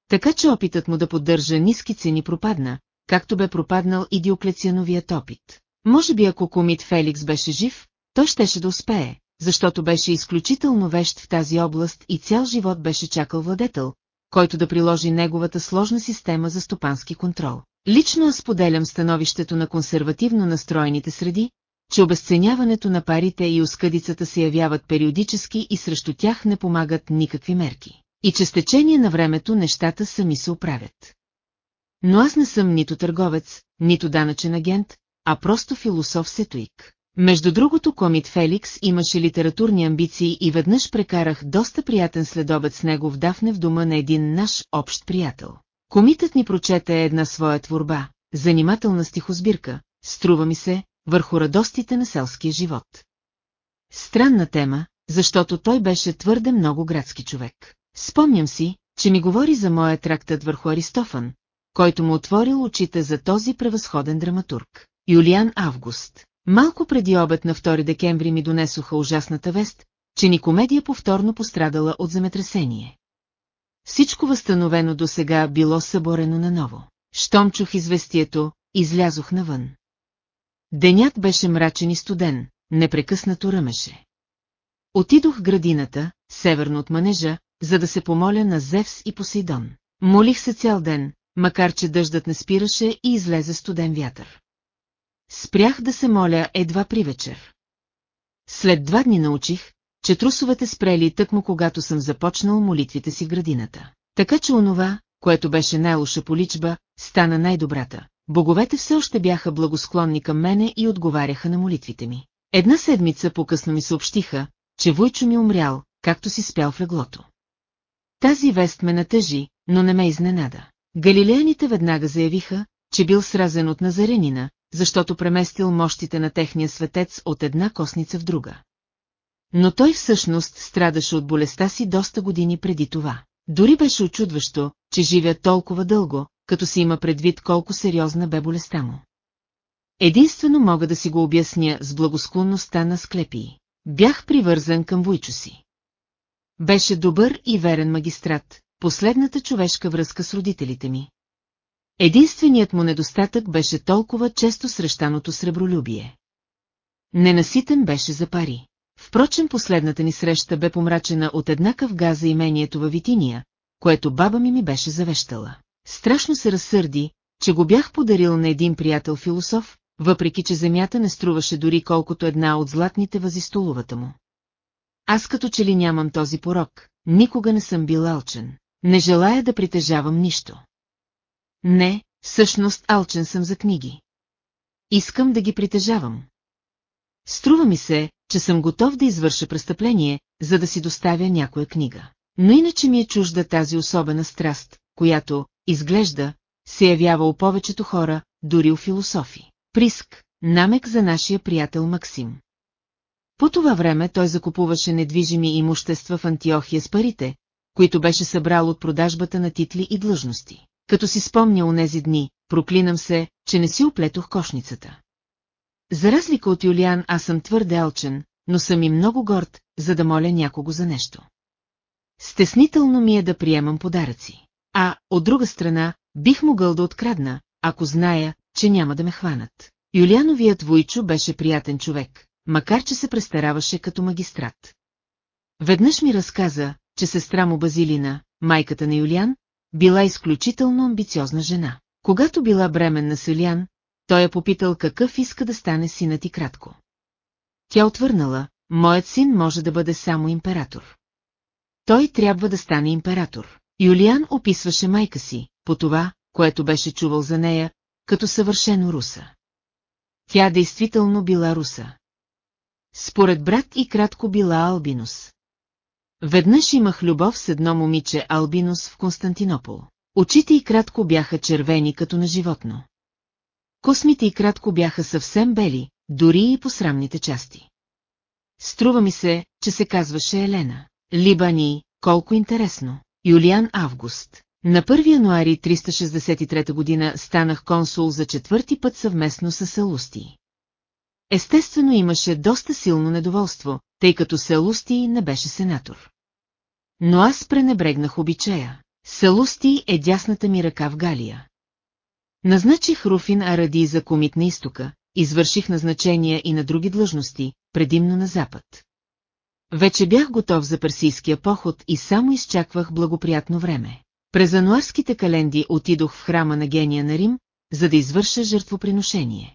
Така че опитът му да поддържа ниски цени пропадна, както бе пропаднал и Диоклециановият опит. Може би ако комит Феликс беше жив, той щеше да успее, защото беше изключително вещ в тази област и цял живот беше чакал владетел, който да приложи неговата сложна система за стопански контрол. Лично аз споделям становището на консервативно настроените среди, че обесценяването на парите и оскъдицата се явяват периодически и срещу тях не помагат никакви мерки. И че с течение на времето нещата сами се оправят. Но аз не съм нито търговец, нито данъчен агент, а просто философ-сетуик. Между другото комит Феликс имаше литературни амбиции и веднъж прекарах доста приятен следобед с него в Дафне в дома на един наш общ приятел. Комитът ни прочете една своя творба, занимателна стихосбирка, струва ми се, върху радостите на селския живот. Странна тема, защото той беше твърде много градски човек. Спомням си, че ми говори за моя трактат върху Аристофан, който му отворил очите за този превъзходен драматург. Юлиан Август. Малко преди обед на 2 декември ми донесоха ужасната вест, че Никомедия повторно пострадала от земетресение. Всичко възстановено до сега било съборено наново. Щом чух известието, излязох навън. Денят беше мрачен и студен, непрекъснато ръмеше. Отидох градината, северно от манежа, за да се помоля на Зевс и Посейдон. Молих се цял ден, макар че дъждът не спираше и излезе студен вятър. Спрях да се моля едва при вечер. След два дни научих, че трусовете спрели тъкмо когато съм започнал молитвите си в градината. Така че онова, което беше най-лоша поличба, стана най-добрата. Боговете все още бяха благосклонни към мене и отговаряха на молитвите ми. Една седмица по-късно ми съобщиха, че Войчо ми умрял, както си спял в леглото. Тази вест ме натъжи, но не ме изненада. Галилеяните веднага заявиха, че бил сразен от Назаренина, защото преместил мощите на техния светец от една косница в друга. Но той всъщност страдаше от болестта си доста години преди това. Дори беше очудващо, че живя толкова дълго, като си има предвид колко сериозна бе болестта му. Единствено мога да си го обясня с благосклонността на Склепии. Бях привързан към Войчо си. Беше добър и верен магистрат, последната човешка връзка с родителите ми. Единственият му недостатък беше толкова често срещаното сребролюбие. Ненаситен беше за пари. Впрочем последната ни среща бе помрачена от еднакъв газ за имението във Витиния, което баба ми ми беше завещала. Страшно се разсърди, че го бях подарил на един приятел философ, въпреки че земята не струваше дори колкото една от златните възи столовата му. Аз като че ли нямам този порок, никога не съм бил алчен. Не желая да притежавам нищо. Не, всъщност алчен съм за книги. Искам да ги притежавам. Струва ми се, че съм готов да извърша престъпление, за да си доставя някоя книга. Но иначе ми е чужда тази особена страст, която, изглежда, се явява у повечето хора, дори у философи. Приск, намек за нашия приятел Максим. По това време той закупуваше недвижими имущества в Антиохия с парите, които беше събрал от продажбата на титли и длъжности. Като си спомня онези дни, проклинам се, че не си оплетох кошницата. За разлика от Юлиан аз съм твърде алчен, но съм и много горд, за да моля някого за нещо. Стеснително ми е да приемам подаръци. А, от друга страна, бих могъл да открадна, ако зная, че няма да ме хванат. Юлиановият Войчо беше приятен човек, макар че се престараваше като магистрат. Веднъж ми разказа, че сестра му Базилина, майката на Юлиан, била изключително амбициозна жена. Когато била бременна с Юлиан, той я попитал какъв иска да стане синът и кратко. Тя отвърнала, моят син може да бъде само император. Той трябва да стане император. Юлиан описваше майка си, по това, което беше чувал за нея, като съвършено руса. Тя действително била руса. Според брат и кратко била Албинус. Веднъж имах любов с едно момиче Албинус в Константинопол. Очите и кратко бяха червени като на животно. Космите и кратко бяха съвсем бели, дори и по срамните части. Струва ми се, че се казваше Елена. Либани, колко интересно. Юлиан Август. На 1 януари 363 година станах консул за четвърти път съвместно с Салусти. Естествено имаше доста силно недоволство, тъй като Салусти не беше сенатор. Но аз пренебрегнах обичая. Салусти е дясната ми ръка в Галия. Назначих Руфин Аради за комит на изтока, извърших назначения и на други длъжности, предимно на запад. Вече бях готов за персийския поход и само изчаквах благоприятно време. През ануарските календи отидох в храма на гения на Рим, за да извърша жертвоприношение.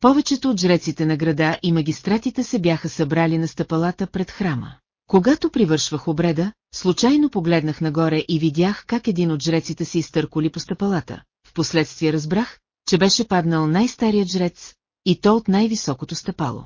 Повечето от жреците на града и магистратите се бяха събрали на стъпалата пред храма. Когато привършвах обреда, случайно погледнах нагоре и видях как един от жреците си изтърколи по стъпалата. Впоследствие разбрах, че беше паднал най-старият жрец, и то от най-високото стъпало.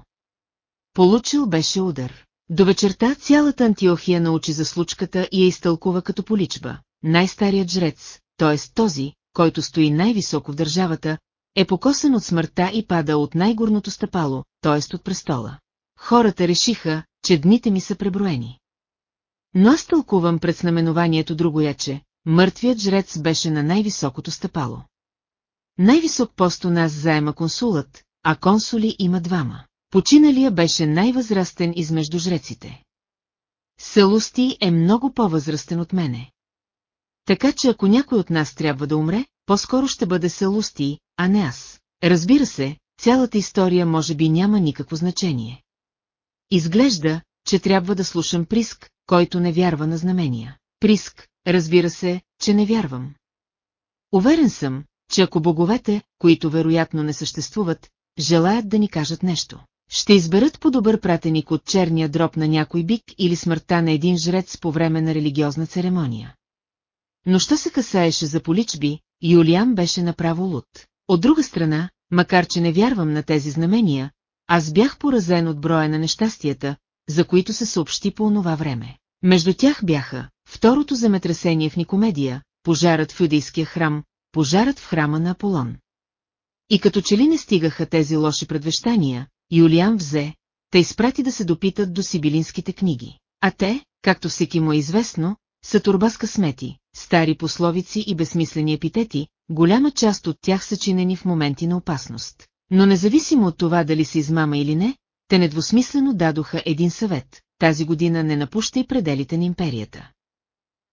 Получил беше удар. До вечерта цялата Антиохия научи за случката и я изтълкува като поличба. Най-старият жрец, т.е. този, който стои най-високо в държавата, е покосен от смъртта и пада от най-горното стъпало, т.е. от престола. Хората решиха, че дните ми са преброени. Но аз тълкувам пред знаменованието другояче, мъртвият жрец беше на най-високото стъпало. Най-висок пост у нас заема консулът, а консули има двама. Починалия беше най-възрастен измежду жреците. Салусти е много по-възрастен от мене. Така че ако някой от нас трябва да умре, по-скоро ще бъде Салусти, а не аз. Разбира се, цялата история може би няма никакво значение. Изглежда, че трябва да слушам Приск, който не вярва на знамения. Приск, разбира се, че не вярвам. Уверен съм, че ако боговете, които вероятно не съществуват, желаят да ни кажат нещо, ще изберат по-добър пратеник от черния дроб на някой бик или смъртта на един жрец по време на религиозна церемония. Но що се касаеше за поличби, Юлиан беше направо луд. От друга страна, макар че не вярвам на тези знамения, аз бях поразен от броя на нещастията, за които се съобщи по онова време. Между тях бяха второто земетресение в Никомедия, пожарът в юдейския храм, пожарът в храма на Аполон. И като че ли не стигаха тези лоши предвещания, Юлиан взе, те изпрати да се допитат до сибилинските книги. А те, както всеки му е известно, са турба с късмети, стари пословици и безсмислени епитети, голяма част от тях са чинени в моменти на опасност. Но независимо от това дали се измама или не, те недвусмислено дадоха един съвет. Тази година не напущай пределите на империята.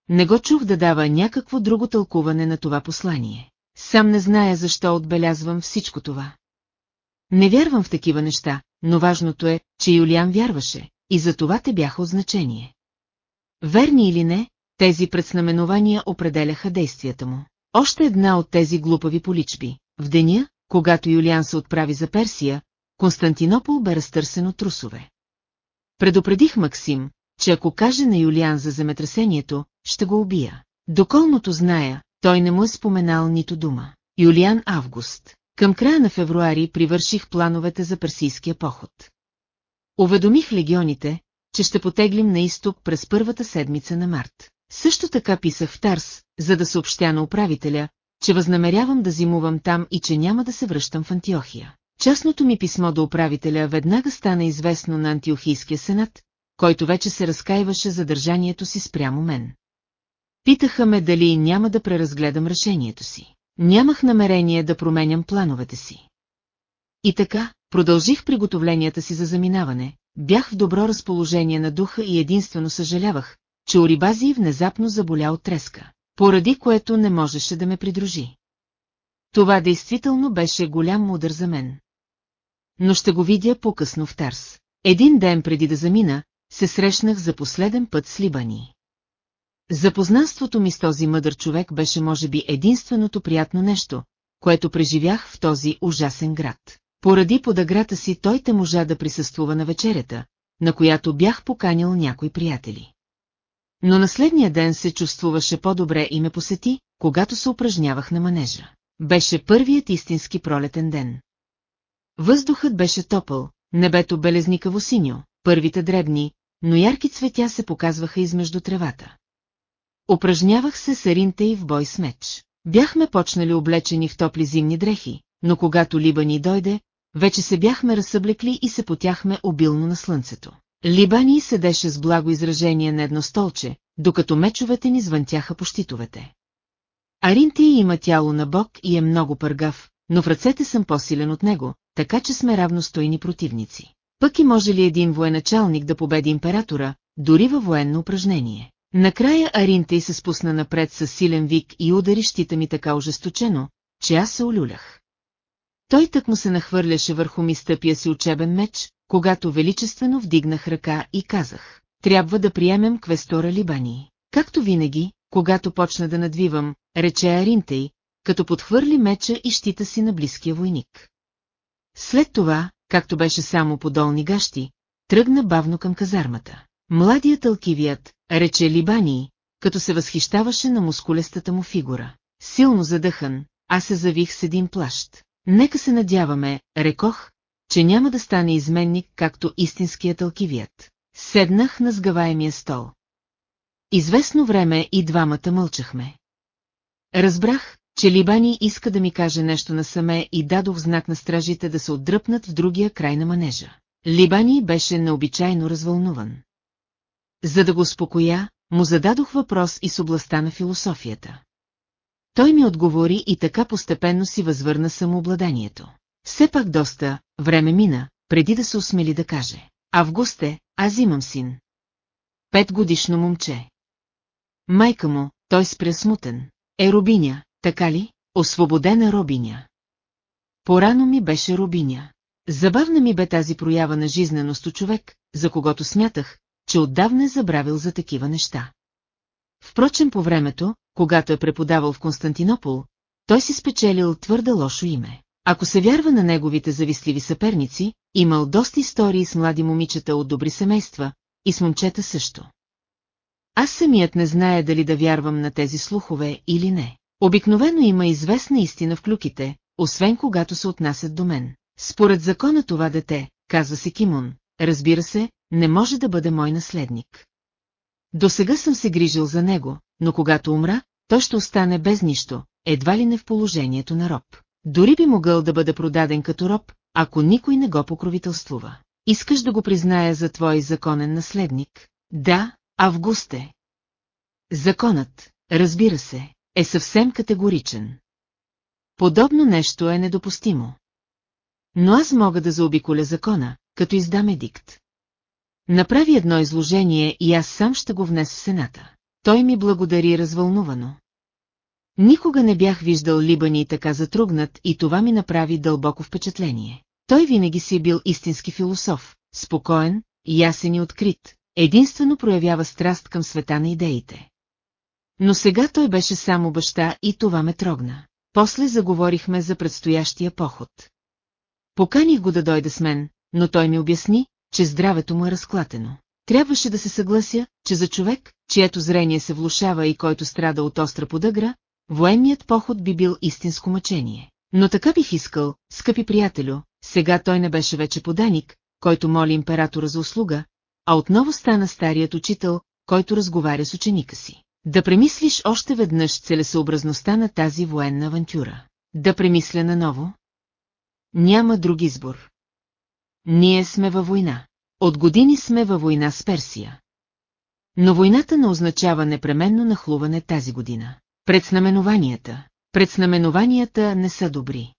Не го чух да дава някакво друго тълкуване на това послание. Сам не зная защо отбелязвам всичко това. Не вярвам в такива неща, но важното е, че Юлиан вярваше, и за това те бяха от значение. Верни или не, тези предзнаменования определяха действията му. Още една от тези глупави поличби. В деня, когато Юлиан се отправи за Персия, Константинопол бе разтърсен от трусове. Предупредих Максим, че ако каже на Юлиан за земетресението, ще го убия. Доколното зная, той не му е споменал нито дума. Юлиан Август. Към края на февруари привърших плановете за персийския поход. Уведомих легионите, че ще потеглим на изток през първата седмица на март. Също така писах в Тарс, за да съобщя на управителя, че възнамерявам да зимувам там и че няма да се връщам в Антиохия. Частното ми писмо до управителя веднага стана известно на Антиохийския сенат, който вече се разкаиваше за държанието си спрямо мен. Питаха ме дали няма да преразгледам решението си. Нямах намерение да променям плановете си. И така, продължих приготовленията си за заминаване, бях в добро разположение на духа и единствено съжалявах, че Орибази внезапно заболя от треска, поради което не можеше да ме придружи. Това действително беше голям удар за мен. Но ще го видя по-късно в Тарс. Един ден преди да замина, се срещнах за последен път с Либани. Запознанството ми с този мъдър човек беше може би единственото приятно нещо, което преживях в този ужасен град. Поради подаграта си той те можа да присъствува на вечерята, на която бях поканил някои приятели. Но на следния ден се чувствуваше по-добре и ме посети, когато се упражнявах на манежа. Беше първият истински пролетен ден. Въздухът беше топъл, небето белезникаво синьо, първите дребни, но ярки цветя се показваха измежду тревата. Упражнявах се с аринте и в бой с меч. Бяхме почнали облечени в топли зимни дрехи, но когато Либани дойде, вече се бяхме разсъблекли и се потяхме обилно на слънцето. Либани седеше с благо изражение на едно столче, докато мечовете ни звънтяха по щитовете. Аринти има тяло на бог и е много пъргав, но в ръцете съм по-силен от него, така че сме равностойни противници. Пък и може ли един военачалник да победи императора, дори във военно упражнение? Накрая Аринтей се спусна напред с силен вик и удари щита ми така ожесточено, че аз се олюлях. Той тък му се нахвърляше върху ми стъпия си учебен меч, когато величествено вдигнах ръка и казах, трябва да приемем квестора Либани. Както винаги, когато почна да надвивам, рече Аринтей, като подхвърли меча и щита си на близкия войник. След това, както беше само по долни гащи, тръгна бавно към казармата. Младият алкивият, рече Либани, като се възхищаваше на мускулестата му фигура. Силно задъхан, аз се завих с един плащ. Нека се надяваме, рекох, че няма да стане изменник, както истинският алкивият. Седнах на сгаваемия стол. Известно време и двамата мълчахме. Разбрах, че Либани иска да ми каже нещо насаме и дадох знак на стражите да се отдръпнат в другия край на манежа. Либани беше необичайно развълнуван. За да го успокоя, му зададох въпрос и с областта на философията. Той ми отговори и така постепенно си възвърна самообладанието. Все пак доста време мина, преди да се усмели да каже. Августе, аз имам син. Пет годишно момче. Майка му, той спря смутен. Е Рубиня, така ли? Освободена Робиня. Порано ми беше Робиня. Забавна ми бе тази проява на жизненост у човек, за когото смятах, че отдавна е забравил за такива неща. Впрочем по времето, когато е преподавал в Константинопол, той си спечелил твърде лошо име. Ако се вярва на неговите завистливи съперници, имал доста истории с млади момичета от добри семейства, и с момчета също. Аз самият не зная дали да вярвам на тези слухове или не. Обикновено има известна истина в клюките, освен когато се отнасят до мен. Според закона това дете, казва се Кимон, разбира се, не може да бъде мой наследник. До сега съм се грижил за него, но когато умра, той ще остане без нищо, едва ли не в положението на роб. Дори би могъл да бъде продаден като роб, ако никой не го покровителствува. Искаш да го призная за твой законен наследник? Да, Августе. Законът, разбира се, е съвсем категоричен. Подобно нещо е недопустимо. Но аз мога да заобиколя закона, като издам едикт. Направи едно изложение и аз сам ще го внес в Сената. Той ми благодари развълнувано. Никога не бях виждал Либани така затругнат и това ми направи дълбоко впечатление. Той винаги си бил истински философ, спокоен, ясен и открит, единствено проявява страст към света на идеите. Но сега той беше само баща и това ме трогна. После заговорихме за предстоящия поход. Поканих го да дойде с мен, но той ми обясни, че здравето му е разклатено. Трябваше да се съглася, че за човек, чието зрение се влушава и който страда от остра подъгра, военният поход би бил истинско мъчение. Но така бих искал, скъпи приятелю, сега той не беше вече поданик, който моли императора за услуга, а отново стана старият учител, който разговаря с ученика си. Да премислиш още веднъж целесъобразността на тази военна авантюра. Да премисля наново? Няма друг избор. Ние сме във война. От години сме във война с Персия. Но войната не означава непременно нахлуване тази година. Предзнаменованията. Предзнаменованията не са добри.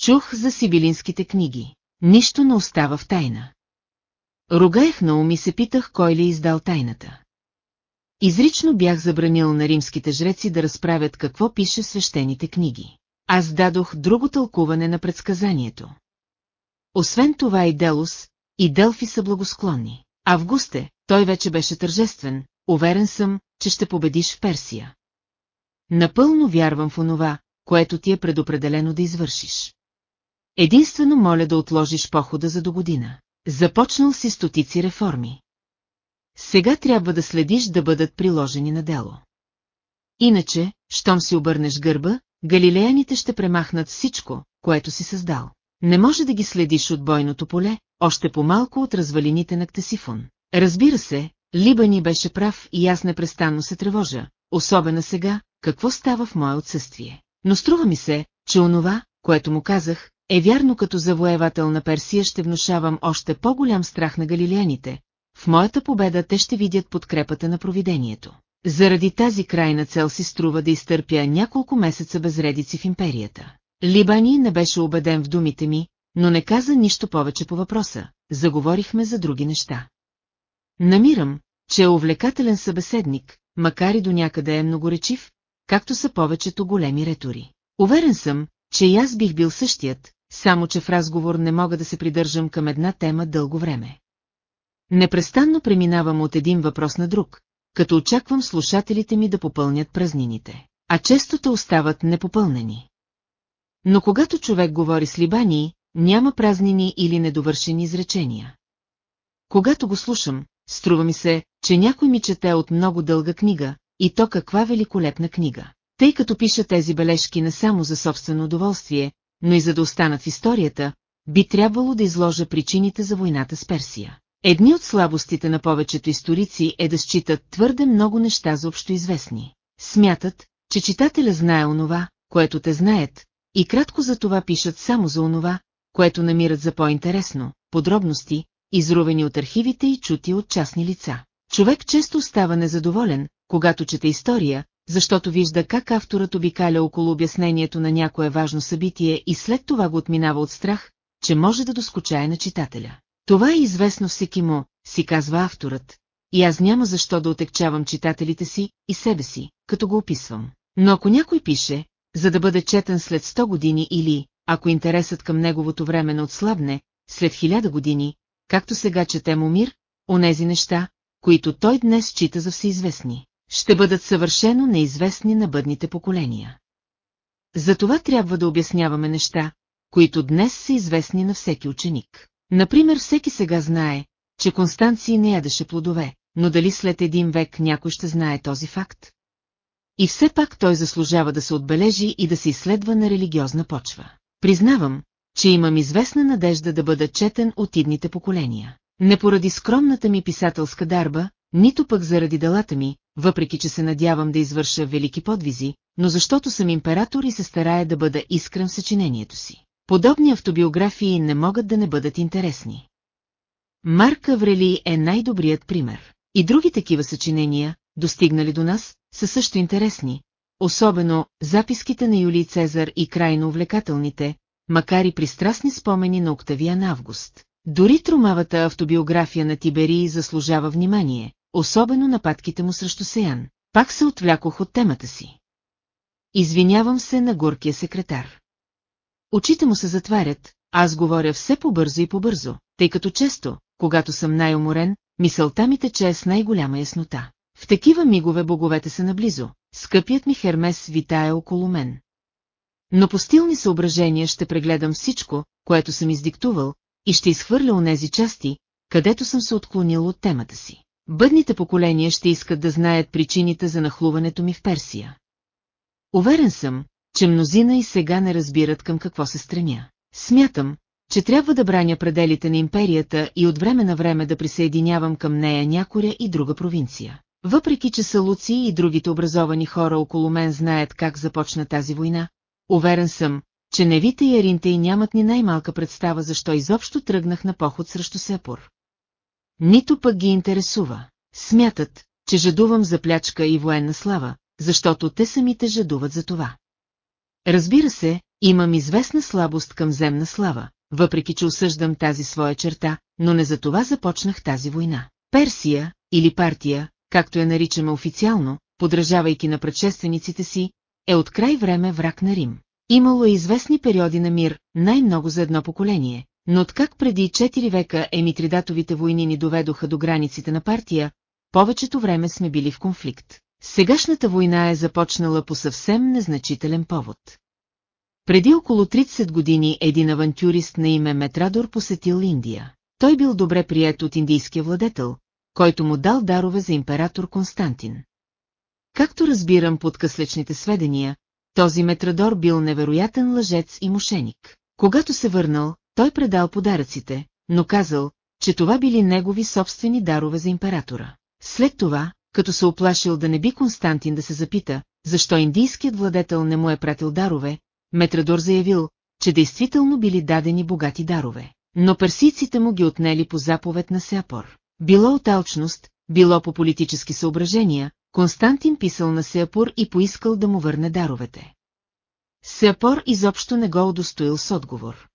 Чух за сибилинските книги. Нищо не остава в тайна. Рогаех на ум и се питах кой ли е издал тайната. Изрично бях забранил на римските жреци да разправят какво пише в свещените книги. Аз дадох друго тълкуване на предсказанието. Освен това и Делос, и Делфи са благосклонни. Августе, той вече беше тържествен, уверен съм, че ще победиш в Персия. Напълно вярвам в онова, което ти е предопределено да извършиш. Единствено моля да отложиш похода за до година. Започнал си стотици реформи. Сега трябва да следиш да бъдат приложени на дело. Иначе, щом си обърнеш гърба, галилеяните ще премахнат всичко, което си създал. Не може да ги следиш от бойното поле, още по-малко от развалините на Ктесифон. Разбира се, Либани беше прав и аз непрестанно се тревожа, особено сега, какво става в мое отсъствие. Но струва ми се, че онова, което му казах, е вярно като завоевател на Персия ще внушавам още по-голям страх на галилеяните. В моята победа те ще видят подкрепата на провидението. Заради тази крайна цел си струва да изтърпя няколко месеца безредици в империята. Либани не беше убеден в думите ми, но не каза нищо повече по въпроса. Заговорихме за други неща. Намирам, че е увлекателен събеседник, макар и до някъде е многоречив, както са повечето големи ретори. Уверен съм, че и аз бих бил същият, само че в разговор не мога да се придържам към една тема дълго време. Непрестанно преминавам от един въпрос на друг, като очаквам слушателите ми да попълнят празнините, а често те остават непопълнени. Но когато човек говори с либани, няма празнини или недовършени изречения. Когато го слушам, струва ми се, че някой ми чете от много дълга книга, и то каква великолепна книга. Тъй като пиша тези бележки не само за собствено удоволствие, но и за да останат в историята, би трябвало да изложа причините за войната с Персия. Едни от слабостите на повечето историци е да считат твърде много неща за общоизвестни. Смятат, че читателя знае онова, което те знаят, и кратко за това пишат само за онова, което намират за по-интересно, подробности, изрувени от архивите и чути от частни лица. Човек често става незадоволен, когато чете история, защото вижда как авторът обикаля около обяснението на някое важно събитие и след това го отминава от страх, че може да доскочае на читателя. Това е известно всеки му, си казва авторът, и аз няма защо да отекчавам читателите си и себе си, като го описвам. Но ако някой пише, за да бъде четен след 100 години или, ако интересът към неговото време не отслабне, след хиляда години, както сега четем мир, онези неща, които той днес чита за всеизвестни, ще бъдат съвършено неизвестни на бъдните поколения. Затова трябва да обясняваме неща, които днес са известни на всеки ученик. Например, всеки сега знае, че Констанций не ядеше плодове, но дали след един век някой ще знае този факт? И все пак той заслужава да се отбележи и да се изследва на религиозна почва. Признавам, че имам известна надежда да бъда четен от идните поколения. Не поради скромната ми писателска дарба, нито пък заради делата ми, въпреки че се надявам да извърша велики подвизи, но защото съм император и се старая да бъда искрен в съчинението си. Подобни автобиографии не могат да не бъдат интересни. Марк Аврели е най-добрият пример. И други такива съчинения, достигнали до нас, са също интересни, особено записките на Юлий Цезар и крайно увлекателните, макар и пристрастни спомени на Октавиан Август. Дори тромавата автобиография на Тиберии заслужава внимание, особено нападките му срещу Сеян. Пак се отвлякох от темата си. Извинявам се на горкия секретар. Очите му се затварят, аз говоря все по-бързо и по-бързо, тъй като често, когато съм най-уморен, мисълта ми тече с най-голяма яснота. В такива мигове боговете са наблизо, скъпият ми Хермес витае около мен. Но по стилни съображения ще прегледам всичко, което съм издиктувал, и ще изхвърля онези части, където съм се отклонил от темата си. Бъдните поколения ще искат да знаят причините за нахлуването ми в Персия. Уверен съм, че мнозина и сега не разбират към какво се стремя. Смятам, че трябва да браня пределите на империята и от време на време да присъединявам към нея някоря и друга провинция. Въпреки, че Салуци и другите образовани хора около мен знаят как започна тази война, уверен съм, че Невите и Аринте нямат ни най-малка представа защо изобщо тръгнах на поход срещу Сепор. Нито пък ги интересува. Смятат, че жадувам за плячка и военна слава, защото те самите жадуват за това. Разбира се, имам известна слабост към земна слава, въпреки че осъждам тази своя черта, но не за това започнах тази война. Персия, или партия, както я наричаме официално, подражавайки на предшествениците си, е от край време враг на Рим. Имало е известни периоди на мир, най-много за едно поколение, но откак преди 4 века емитридатовите войни ни доведоха до границите на партия, повечето време сме били в конфликт. Сегашната война е започнала по съвсем незначителен повод. Преди около 30 години един авантюрист на име Метрадор посетил Индия. Той бил добре прият от индийския владетел, който му дал дарове за император Константин. Както разбирам под къслечните сведения, този Метрадор бил невероятен лъжец и мошеник. Когато се върнал, той предал подаръците, но казал, че това били негови собствени дарове за императора. След това, като се оплашил да не би Константин да се запита, защо индийският владетел не му е пратил дарове, Метрадор заявил, че действително били дадени богати дарове, но персийците му ги отнели по заповед на Сеапор. Било от алчност, било по политически съображения, Константин писал на Сеапор и поискал да му върне даровете. Сеапор изобщо не го удостоил с отговор.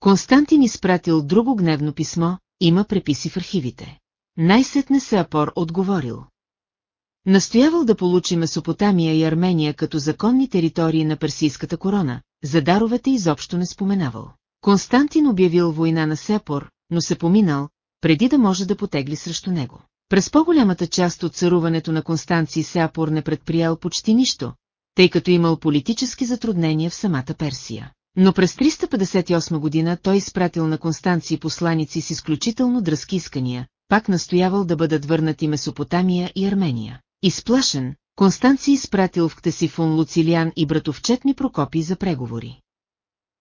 Константин изпратил друго гневно писмо, има преписи в архивите. Най-сетне Сеапор отговорил. Настоявал да получи Месопотамия и Армения като законни територии на персийската корона, за даровете изобщо не споменавал. Константин обявил война на Сепор, но се поминал, преди да може да потегли срещу него. През по-голямата част от царуването на Констанций Сеапор не предприял почти нищо, тъй като имал политически затруднения в самата Персия. Но през 358 година той изпратил на Констанции посланици с изключително дръзки искания, пак настоявал да бъдат върнати Месопотамия и Армения. Изплашен, Констанций изпратил в Ктесифон Луцилиан и братовчетни Прокопи за преговори.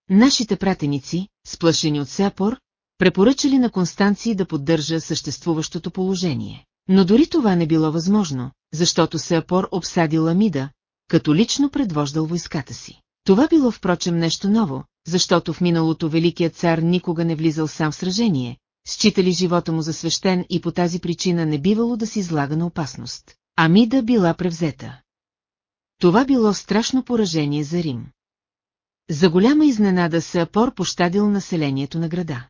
Нашите пратеници, сплашени от Сеапор, препоръчали на Констанции да поддържа съществуващото положение. Но дори това не било възможно, защото Сеапор обсадил Амида, като лично предвождал войската си. Това било впрочем нещо ново, защото в миналото Великият цар никога не влизал сам в сражение, считали живота му за свещен и по тази причина не бивало да се излага на опасност. Амида била превзета. Това било страшно поражение за Рим. За голяма изненада Сеапор пощадил населението на града.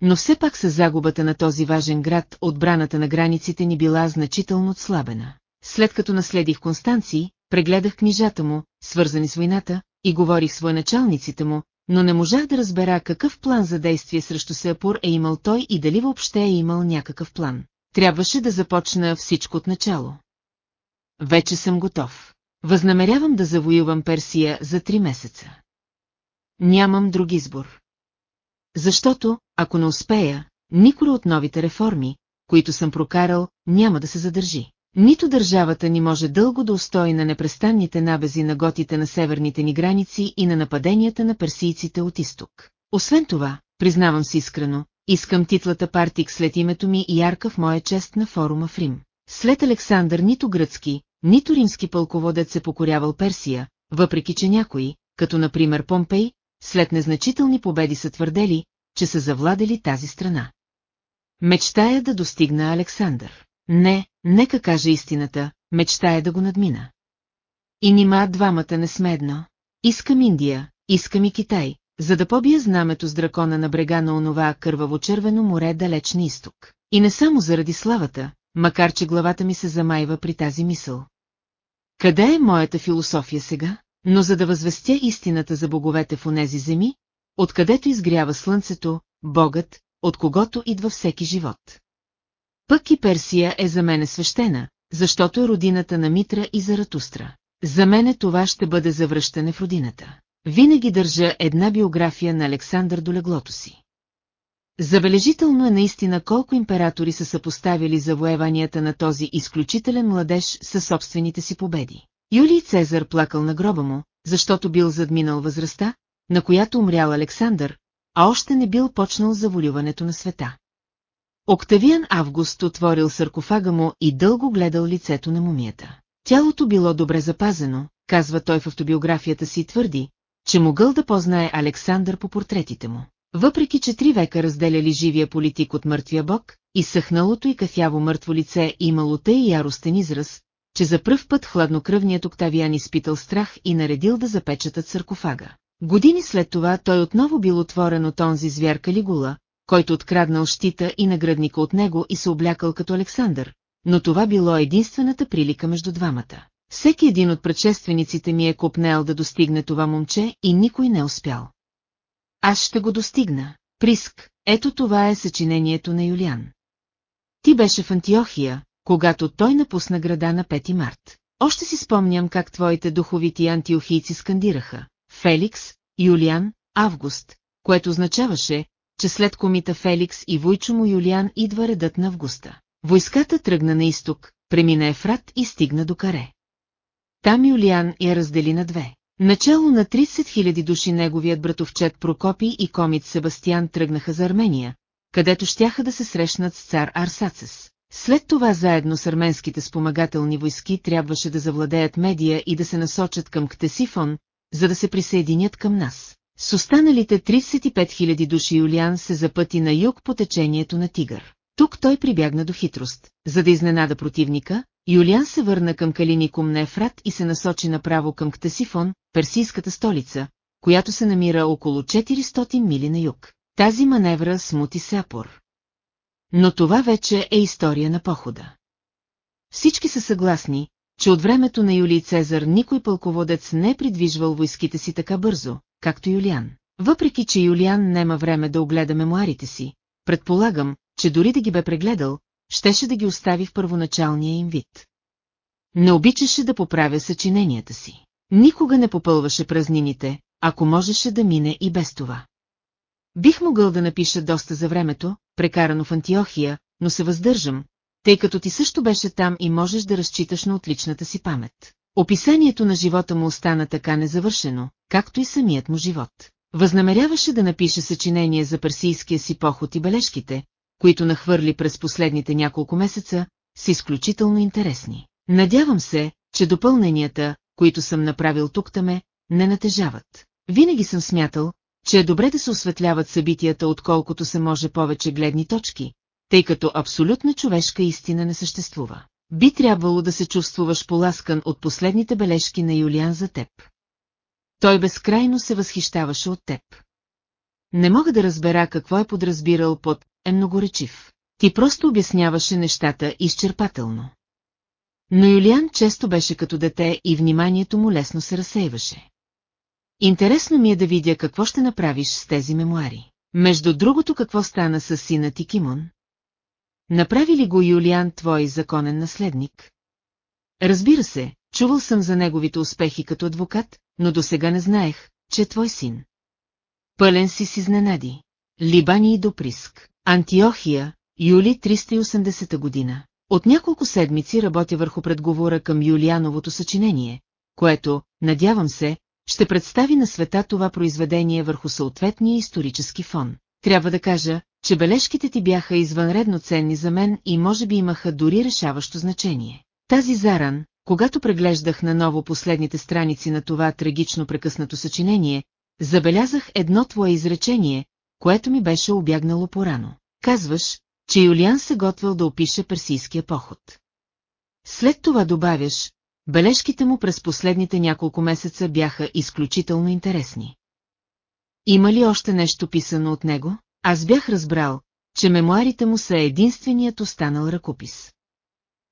Но все пак с загубата на този важен град отбраната на границите ни била значително отслабена. След като наследих Констанции, прегледах книжата му, свързани с войната, и говорих с военачалниците му, но не можах да разбера какъв план за действие срещу Сеапур е имал той и дали въобще е имал някакъв план. Трябваше да започна всичко от начало. Вече съм готов. Възнамерявам да завоювам Персия за три месеца. Нямам друг избор. Защото, ако не успея, никой от новите реформи, които съм прокарал, няма да се задържи. Нито държавата ни може дълго да устои на непрестанните набези на готите на северните ни граници и на нападенията на персийците от изток. Освен това, признавам си искрено, искам титлата партик след името ми и ярка в моя чест на форума в Рим. След Александър нито гръцки, нито римски пълководец се покорявал Персия, въпреки че някои, като например Помпей, след незначителни победи са твърдели, че са завладели тази страна. Мечтая да достигна Александър. Не, нека каже истината, мечтая да го надмина. И нима двамата не сме едно. Искам Индия, искам и Китай, за да побия знамето с дракона на брега на онова кърваво-червено море далеч на изток. И не само заради славата, макар че главата ми се замайва при тази мисъл. Къде е моята философия сега? Но за да възвестя истината за боговете в онези земи, откъдето изгрява слънцето, Богът, от когото идва всеки живот. Пък и Персия е за мене свещена, защото е родината на Митра и Заратустра. За мене това ще бъде завръщане в родината. Винаги държа една биография на Александър до леглото си. Забележително е наистина колко императори са съпоставили завоеванията на този изключителен младеж със собствените си победи. Юлий Цезар плакал на гроба му, защото бил задминал възрастта, на която умрял Александър, а още не бил почнал заволюването на света. Октавиан Август отворил саркофага му и дълго гледал лицето на мумията. Тялото било добре запазено, казва той в автобиографията си и твърди, че могъл да познае Александър по портретите му. Въпреки, че три века разделяли живия политик от мъртвия бог, и съхналото и кафяво мъртво лице имало тъй яростен израз, че за пръв път хладнокръвният Октавиан изпитал страх и наредил да запечатат саркофага. Години след това той отново бил отворен от онзи звяр Калигула, който откраднал щита и наградника от него и се облякал като Александър, но това било единствената прилика между двамата. Всеки един от предшествениците ми е копнел да достигне това момче и никой не успял. Аз ще го достигна. Приск, ето това е съчинението на Юлиан. Ти беше в Антиохия, когато той напусна града на 5 март. Още си спомням как твоите духовити антиохийци скандираха. Феликс, Юлиан, Август, което означаваше, че след комита Феликс и Войчо му Юлиан идва редът на Августа. Войската тръгна на изток, премина Ефрат и стигна до Каре. Там Юлиан я раздели на две. Начало на 30 000 души неговият братовчет Прокопи и комит Себастиян тръгнаха за Армения, където щяха да се срещнат с цар Арсацес. След това заедно с арменските спомагателни войски трябваше да завладеят медия и да се насочат към Ктесифон, за да се присъединят към нас. С останалите 35 000 души Юлиан се запъти на юг по течението на Тигър. Тук той прибягна до хитрост. За да изненада противника, Юлиан се върна към Калиникум на Ефрат и се насочи направо към Ктесифон, персийската столица, която се намира около 400 мили на юг. Тази маневра смути Сапор. Но това вече е история на похода. Всички са съгласни, че от времето на Юлий Цезар никой пълководец не е придвижвал войските си така бързо, както Юлиан. Въпреки, че Юлиан нема време да огледа мемуарите си, предполагам, че дори да ги бе прегледал, щеше да ги остави в първоначалния им вид. Не обичаше да поправя съчиненията си. Никога не попълваше празнините, ако можеше да мине и без това. Бих могъл да напиша доста за времето, прекарано в Антиохия, но се въздържам, тъй като ти също беше там и можеш да разчиташ на отличната си памет. Описанието на живота му остана така незавършено, както и самият му живот. Възнамеряваше да напише съчинение за персийския си поход и бележките, които нахвърли през последните няколко месеца, са изключително интересни. Надявам се, че допълненията, които съм направил тук-таме, не натежават. Винаги съм смятал, че е добре да се осветляват събитията, отколкото се може повече гледни точки, тъй като абсолютна човешка истина не съществува. Би трябвало да се чувствуваш поласкан от последните бележки на Юлиан за теб. Той безкрайно се възхищаваше от теб. Не мога да разбера какво е подразбирал под «е многоречив». Ти просто обясняваше нещата изчерпателно. Но Юлиан често беше като дете и вниманието му лесно се разсейваше. Интересно ми е да видя какво ще направиш с тези мемуари. Между другото какво стана с сина ти Кимон? Направи ли го Юлиан твой законен наследник? Разбира се, чувал съм за неговите успехи като адвокат, но до сега не знаех, че е твой син. Пълен си с изненади. Либани и Доприск. Антиохия, юли 380 година. От няколко седмици работя върху предговора към Юлиановото съчинение, което, надявам се, ще представи на света това произведение върху съответния исторически фон. Трябва да кажа, че бележките ти бяха извънредно ценни за мен и може би имаха дори решаващо значение. Тази заран, когато преглеждах наново последните страници на това трагично прекъснато съчинение, забелязах едно твое изречение, което ми беше обягнало порано. Казваш, че Юлиан се готвил да опише персийския поход. След това добавяш, бележките му през последните няколко месеца бяха изключително интересни. Има ли още нещо писано от него? Аз бях разбрал, че мемуарите му са единственият останал ръкопис.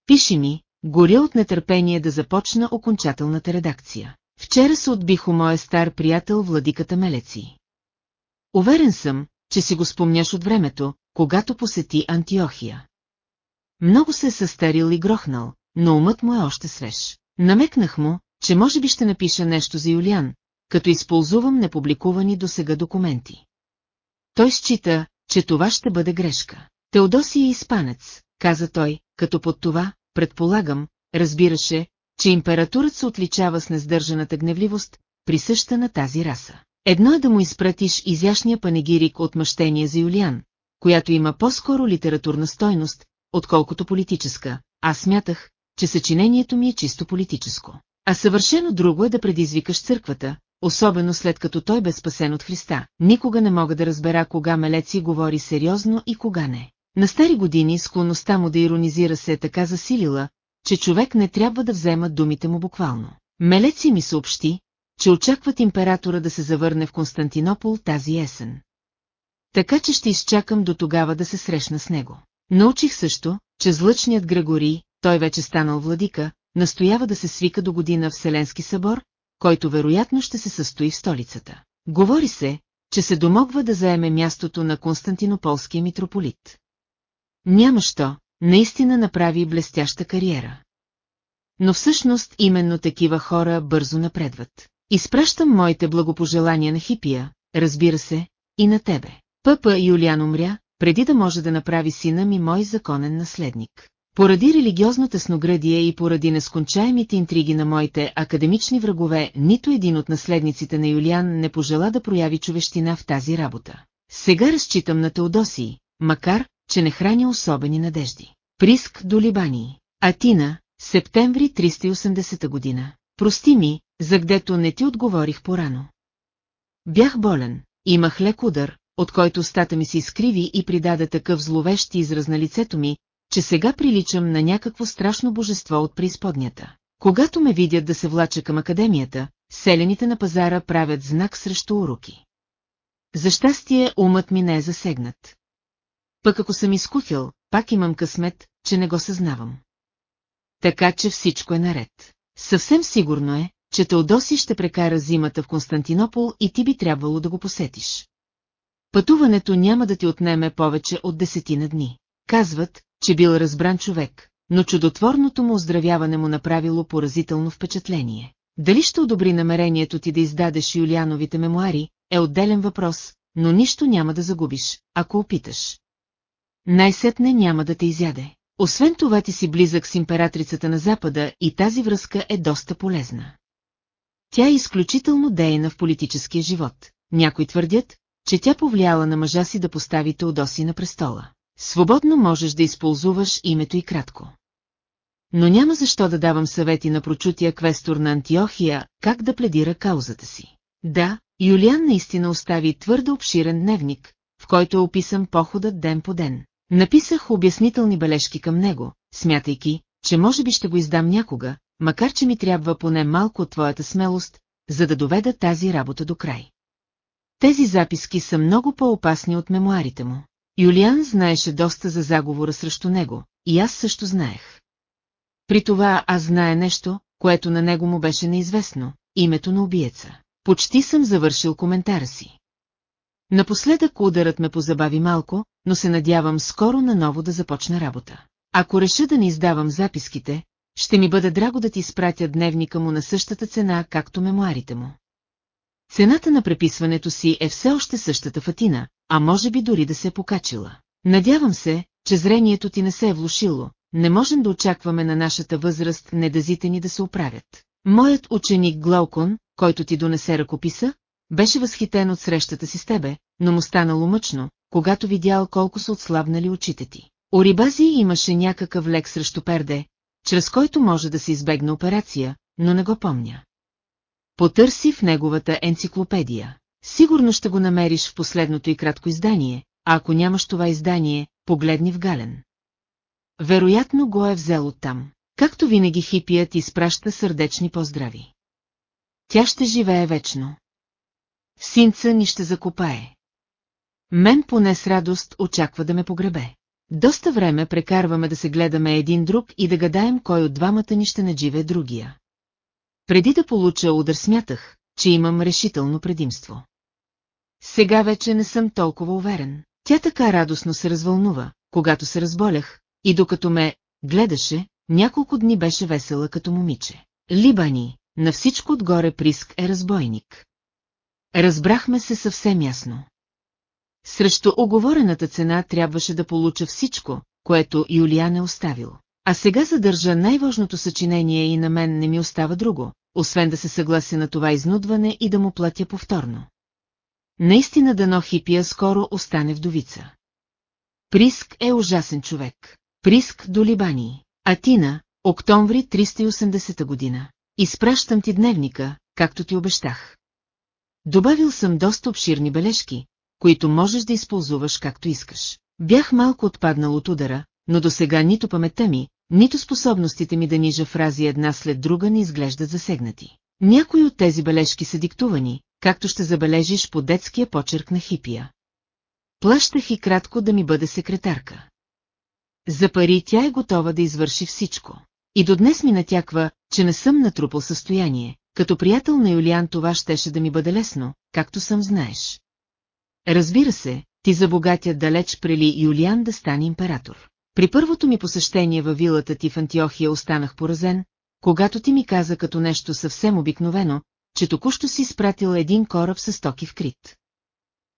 Пиши ми, горя от нетърпение да започна окончателната редакция. Вчера се отбих у моя стар приятел Владиката Мелеци. Уверен съм, че си го спомняш от времето, когато посети Антиохия. Много се е състарил и грохнал, но умът му е още свеж. Намекнах му, че може би ще напиша нещо за Юлиан, като използвам непубликувани до сега документи. Той счита, че това ще бъде грешка. Теодоси е испанец, каза той, като под това, предполагам, разбираше, че импературът се отличава с нездържаната гневливост, присъща на тази раса. Едно е да му изпратиш изящния панегирик от мъщение за Юлиан, която има по-скоро литературна стойност, отколкото политическа. Аз смятах, че съчинението ми е чисто политическо. А съвършено друго е да предизвикаш църквата, особено след като той бе спасен от Христа. Никога не мога да разбера кога Мелеци говори сериозно и кога не. На стари години склонността му да иронизира се е така засилила, че човек не трябва да взема думите му буквално. Мелеци ми съобщи, че очакват императора да се завърне в Константинопол тази есен. Така че ще изчакам до тогава да се срещна с него. Научих също, че злъчният Грегори, той вече станал владика, настоява да се свика до година Вселенски събор, който вероятно ще се състои в столицата. Говори се, че се домогва да заеме мястото на Константинополския митрополит. Няма що, наистина направи блестяща кариера. Но всъщност именно такива хора бързо напредват. Изпращам моите благопожелания на Хипия, разбира се, и на тебе. Пъпа Юлиан умря, преди да може да направи сина ми мой законен наследник. Поради религиозното сноградие и поради нескончаемите интриги на моите академични врагове, нито един от наследниците на Юлиан не пожела да прояви човещина в тази работа. Сега разчитам на Теодосии, макар, че не храня особени надежди. Приск до Либании. Атина, септември 380 година. Прости ми, за гдето не ти отговорих порано. Бях болен, имах лек удар, от който устата ми се изкриви и придаде такъв зловещ израз на лицето ми, че сега приличам на някакво страшно божество от преизподнята. Когато ме видят да се влача към академията, селените на пазара правят знак срещу уроки. За щастие умът ми не е засегнат. Пък ако съм изкухил, пак имам късмет, че не го съзнавам. Така че всичко е наред. Съвсем сигурно е, че Теодоси ще прекара зимата в Константинопол и ти би трябвало да го посетиш. Пътуването няма да ти отнеме повече от десетина дни. Казват, че бил разбран човек, но чудотворното му оздравяване му направило поразително впечатление. Дали ще одобри намерението ти да издадеш Юлиановите мемуари, е отделен въпрос, но нищо няма да загубиш, ако опиташ. Най-сетне няма да те изяде. Освен това ти си близък с императрицата на Запада и тази връзка е доста полезна. Тя е изключително дейна в политическия живот. Някои твърдят, че тя повлияла на мъжа си да постави Теодоси на престола. Свободно можеш да използваш името и кратко. Но няма защо да давам съвети на прочутия квестор на Антиохия, как да пледира каузата си. Да, Юлиан наистина остави твърдо обширен дневник, в който е описан походът ден по ден. Написах обяснителни бележки към него, смятайки, че може би ще го издам някога, макар че ми трябва поне малко от твоята смелост, за да доведа тази работа до край. Тези записки са много по-опасни от мемуарите му. Юлиан знаеше доста за заговора срещу него, и аз също знаех. При това аз знае нещо, което на него му беше неизвестно, името на убиеца. Почти съм завършил коментара си. Напоследък ударът ме позабави малко, но се надявам скоро наново да започна работа. Ако реша да не издавам записките, ще ми бъде драго да ти изпратя дневника му на същата цена, както мемуарите му. Цената на преписването си е все още същата в Атина, а може би дори да се е покачила. Надявам се, че зрението ти не се е влушило, не можем да очакваме на нашата възраст недазите ни да се оправят. Моят ученик Глаукон, който ти донесе ръкописа, беше възхитен от срещата си с тебе, но му станало мъчно, когато видял колко са отслабнали очите ти. Орибази имаше някакъв лек срещу перде, чрез който може да се избегне операция, но не го помня. Потърси в неговата енциклопедия. Сигурно ще го намериш в последното и кратко издание, а ако нямаш това издание, погледни в Гален. Вероятно го е взел оттам. Както винаги хипият изпраща сърдечни поздрави. Тя ще живее вечно. Синца ни ще закопае. Мен поне с радост очаква да ме погребе. Доста време прекарваме да се гледаме един друг и да гадаем кой от двамата ни ще надживе другия. Преди да получа удар смятах, че имам решително предимство. Сега вече не съм толкова уверен. Тя така радостно се развълнува, когато се разболях, и докато ме гледаше, няколко дни беше весела като момиче. Либани, на всичко отгоре Приск е разбойник. Разбрахме се съвсем ясно. Срещу оговорената цена трябваше да получа всичко, което Юлиан е оставил. А сега задържа най-важното съчинение и на мен не ми остава друго, освен да се съглася на това изнудване и да му платя повторно. Наистина дано Хипия скоро остане вдовица. Приск е ужасен човек. Приск до Либани. Атина, октомври 380 година. Изпращам ти дневника, както ти обещах. Добавил съм доста обширни бележки, които можеш да използваш както искаш. Бях малко отпаднал от удара, но до сега нито паметта ми, нито способностите ми да нижа фрази една след друга не изглеждат засегнати. Някои от тези бележки са диктувани, както ще забележиш по детския почерк на хипия. Плащах и кратко да ми бъде секретарка. За пари тя е готова да извърши всичко. И до днес ми натяква, че не съм натрупал състояние. Като приятел на Юлиан това щеше да ми бъде лесно, както съм знаеш. Разбира се, ти забогатя далеч прели Юлиан да стане император. При първото ми посещение във вилата ти в Антиохия останах поразен, когато ти ми каза като нещо съвсем обикновено, че току-що си спратил един кораб с стоки в Крит.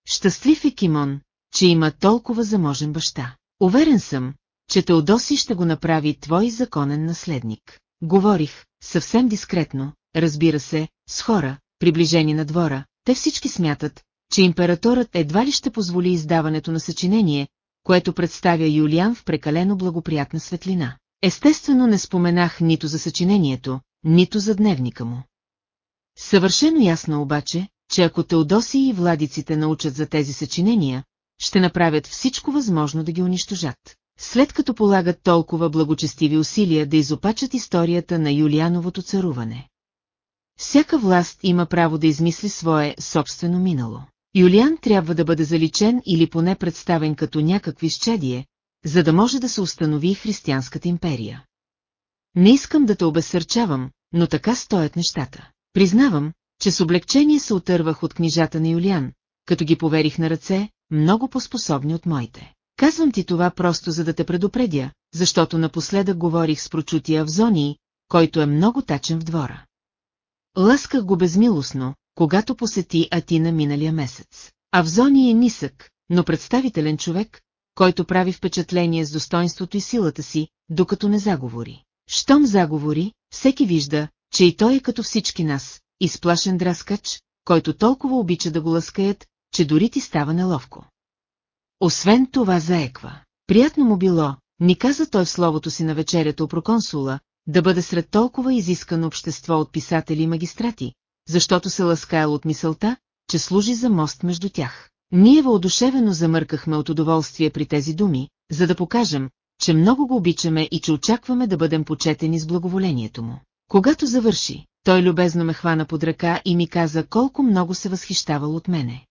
Щастлив е Кимон, че има толкова заможен баща. Уверен съм, че Теодоси ще го направи твой законен наследник. Говорих, съвсем дискретно, разбира се, с хора, приближени на двора, те всички смятат, че императорът едва ли ще позволи издаването на съчинение, което представя Юлиан в прекалено благоприятна светлина. Естествено не споменах нито за съчинението, нито за дневника му. Съвършено ясно обаче, че ако Теодоси и владиците научат за тези съчинения, ще направят всичко възможно да ги унищожат. След като полагат толкова благочестиви усилия да изопачат историята на Юлиановото царуване. Всяка власт има право да измисли свое собствено минало. Юлиан трябва да бъде заличен или поне представен като някакви щедие, за да може да се установи християнската империя. Не искам да те обесърчавам, но така стоят нещата. Признавам, че с облегчение се отървах от книжата на Юлиан, като ги поверих на ръце, много по-способни от моите. Казвам ти това просто за да те предупредя, защото напоследък говорих с прочутия Авзонии, който е много тачен в двора. Лъсках го безмилостно, когато посети Атина миналия месец. Авзони е нисък, но представителен човек, който прави впечатление с достоинството и силата си, докато не заговори. Щом заговори, всеки вижда, че и той е като всички нас, изплашен драскач, който толкова обича да го ласкаят, че дори ти става неловко. Освен това заеква. Приятно му било, ни каза той в словото си на вечерята у проконсула, да бъде сред толкова изискано общество от писатели и магистрати, защото се ласкаял от мисълта, че служи за мост между тях. Ние въодушевено замъркахме от удоволствие при тези думи, за да покажем, че много го обичаме и че очакваме да бъдем почетени с благоволението му. Когато завърши, той любезно ме хвана под ръка и ми каза колко много се възхищавал от мене.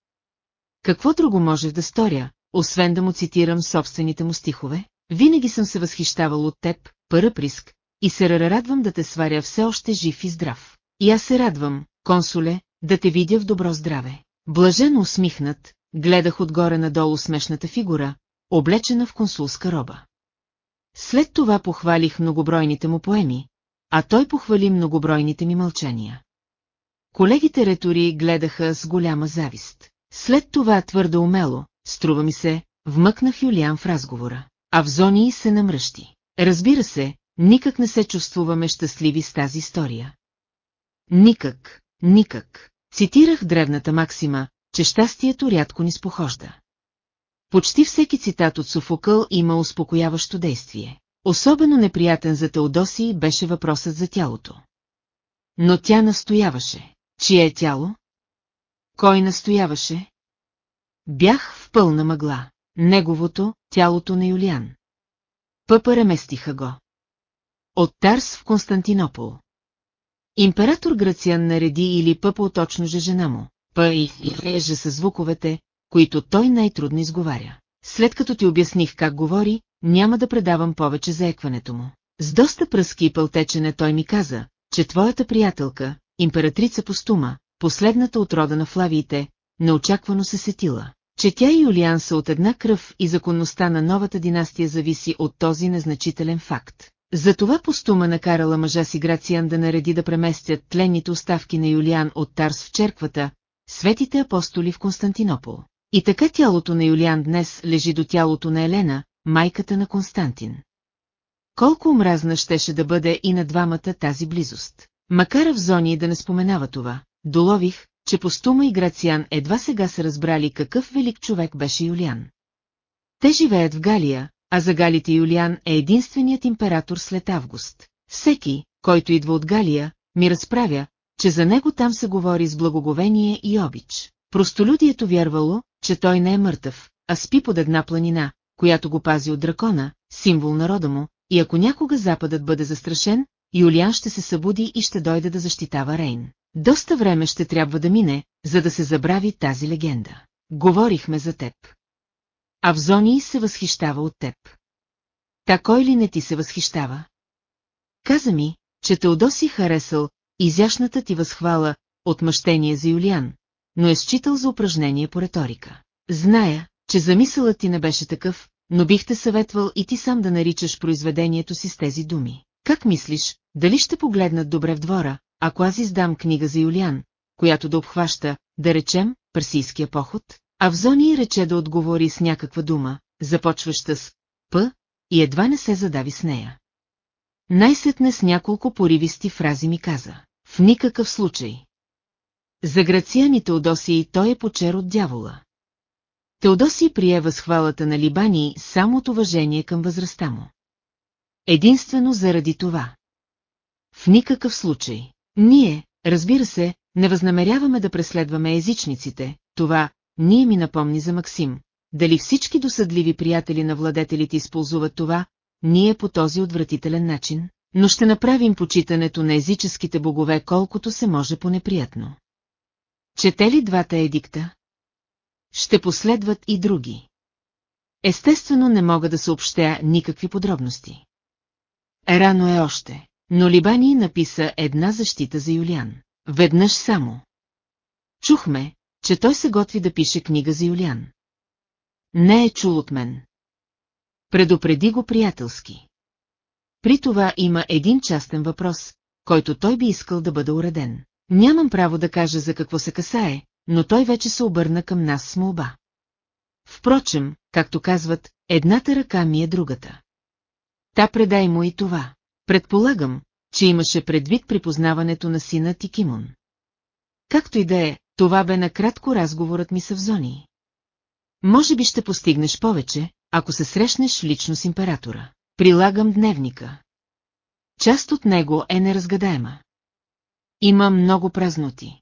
Какво друго можех да сторя, освен да му цитирам собствените му стихове? Винаги съм се възхищавал от теб, Параприск, и се радвам да те сваря все още жив и здрав. И аз се радвам, консуле, да те видя в добро здраве. Блажено усмихнат, гледах отгоре надолу смешната фигура, облечена в консулска роба. След това похвалих многобройните му поеми, а той похвали многобройните ми мълчания. Колегите ретори гледаха с голяма завист. След това твърде умело, струва ми се, вмъкнах Юлиан в разговора. А в зони се намръщи. Разбира се, никак не се чувствуваме щастливи с тази история. Никак, никак. Цитирах древната максима, че щастието рядко ни спохожда. Почти всеки цитат от Софокъл има успокояващо действие. Особено неприятен за Теодоси беше въпросът за тялото. Но тя настояваше. Чие е тяло? Кой настояваше? Бях в пълна мъгла. Неговото, тялото на Юлиан. Пъпа реместиха го. От Тарс в Константинопол. Император Грациан нареди или пъпа точно же жена му. Па и реже с звуковете, които той най-трудно изговаря. След като ти обясних как говори, няма да предавам повече за екването му. С доста пръски и пълтечене той ми каза, че твоята приятелка, императрица Постума, последната от рода на Флавиите, неочаквано се сетила, че тя и Юлиан са от една кръв и законността на новата династия зависи от този незначителен факт. Затова Постума накарала мъжа си Грациан да нареди да преместят тленните оставки на Юлиан от Тарс в черквата, светите апостоли в Константинопол. И така тялото на Юлиан днес лежи до тялото на Елена, майката на Константин. Колко омразна щеше да бъде и на двамата тази близост. Макар в зони да не споменава това, долових, че Постума и Грациан едва сега са разбрали какъв велик човек беше Юлиан. Те живеят в Галия, а за Галите Юлиан е единственият император след Август. Всеки, който идва от Галия, ми разправя, че за него там се говори с благоговение и обич. Простолюдието вярвало, че той не е мъртъв, а спи под една планина, която го пази от дракона, символ на рода му, и ако някога Западът бъде застрашен, Юлиан ще се събуди и ще дойде да защитава Рейн. Доста време ще трябва да мине, за да се забрави тази легенда. Говорихме за теб. А в зони се възхищава от теб. Та кой ли не ти се възхищава? Каза ми, че Теодоси харесал изящната ти възхвала, отмъщение за Юлиан, но е считал за упражнение по риторика. Зная, че замисълът ти не беше такъв, но бих те съветвал и ти сам да наричаш произведението си с тези думи. Как мислиш, дали ще погледнат добре в двора, ако аз издам книга за Юлиан, която да обхваща, да речем, персийския поход? А в зони рече да отговори с някаква дума, започваща с П, и едва не се задави с нея. Най-сетне с няколко поривисти фрази ми каза. В никакъв случай. За Грациани Теодосий той е почер от дявола. Теодосий прие възхвалата на Либани само от уважение към възрастта му. Единствено заради това. В никакъв случай. Ние, разбира се, не възнамеряваме да преследваме езичниците, това, ние ми напомни за Максим. Дали всички досъдливи приятели на владетелите използват това, ние по този отвратителен начин, но ще направим почитането на езическите богове колкото се може по-неприятно. Чете ли двата едикта? Ще последват и други. Естествено не мога да съобщя никакви подробности. Рано е още, но Либани написа една защита за Юлиан. Веднъж само. Чухме, че той се готви да пише книга за Юлиан. Не е чул от мен. Предупреди го приятелски. При това има един частен въпрос, който той би искал да бъде уреден. Нямам право да кажа за какво се касае, но той вече се обърна към нас с молба. Впрочем, както казват, едната ръка ми е другата. Та предай му и това. Предполагам, че имаше предвид припознаването на сина Тикимон. Както и да е, това бе накратко разговорът ми с Авзони. Може би ще постигнеш повече, ако се срещнеш лично с императора. Прилагам дневника. Част от него е неразгадаема. Има много празноти.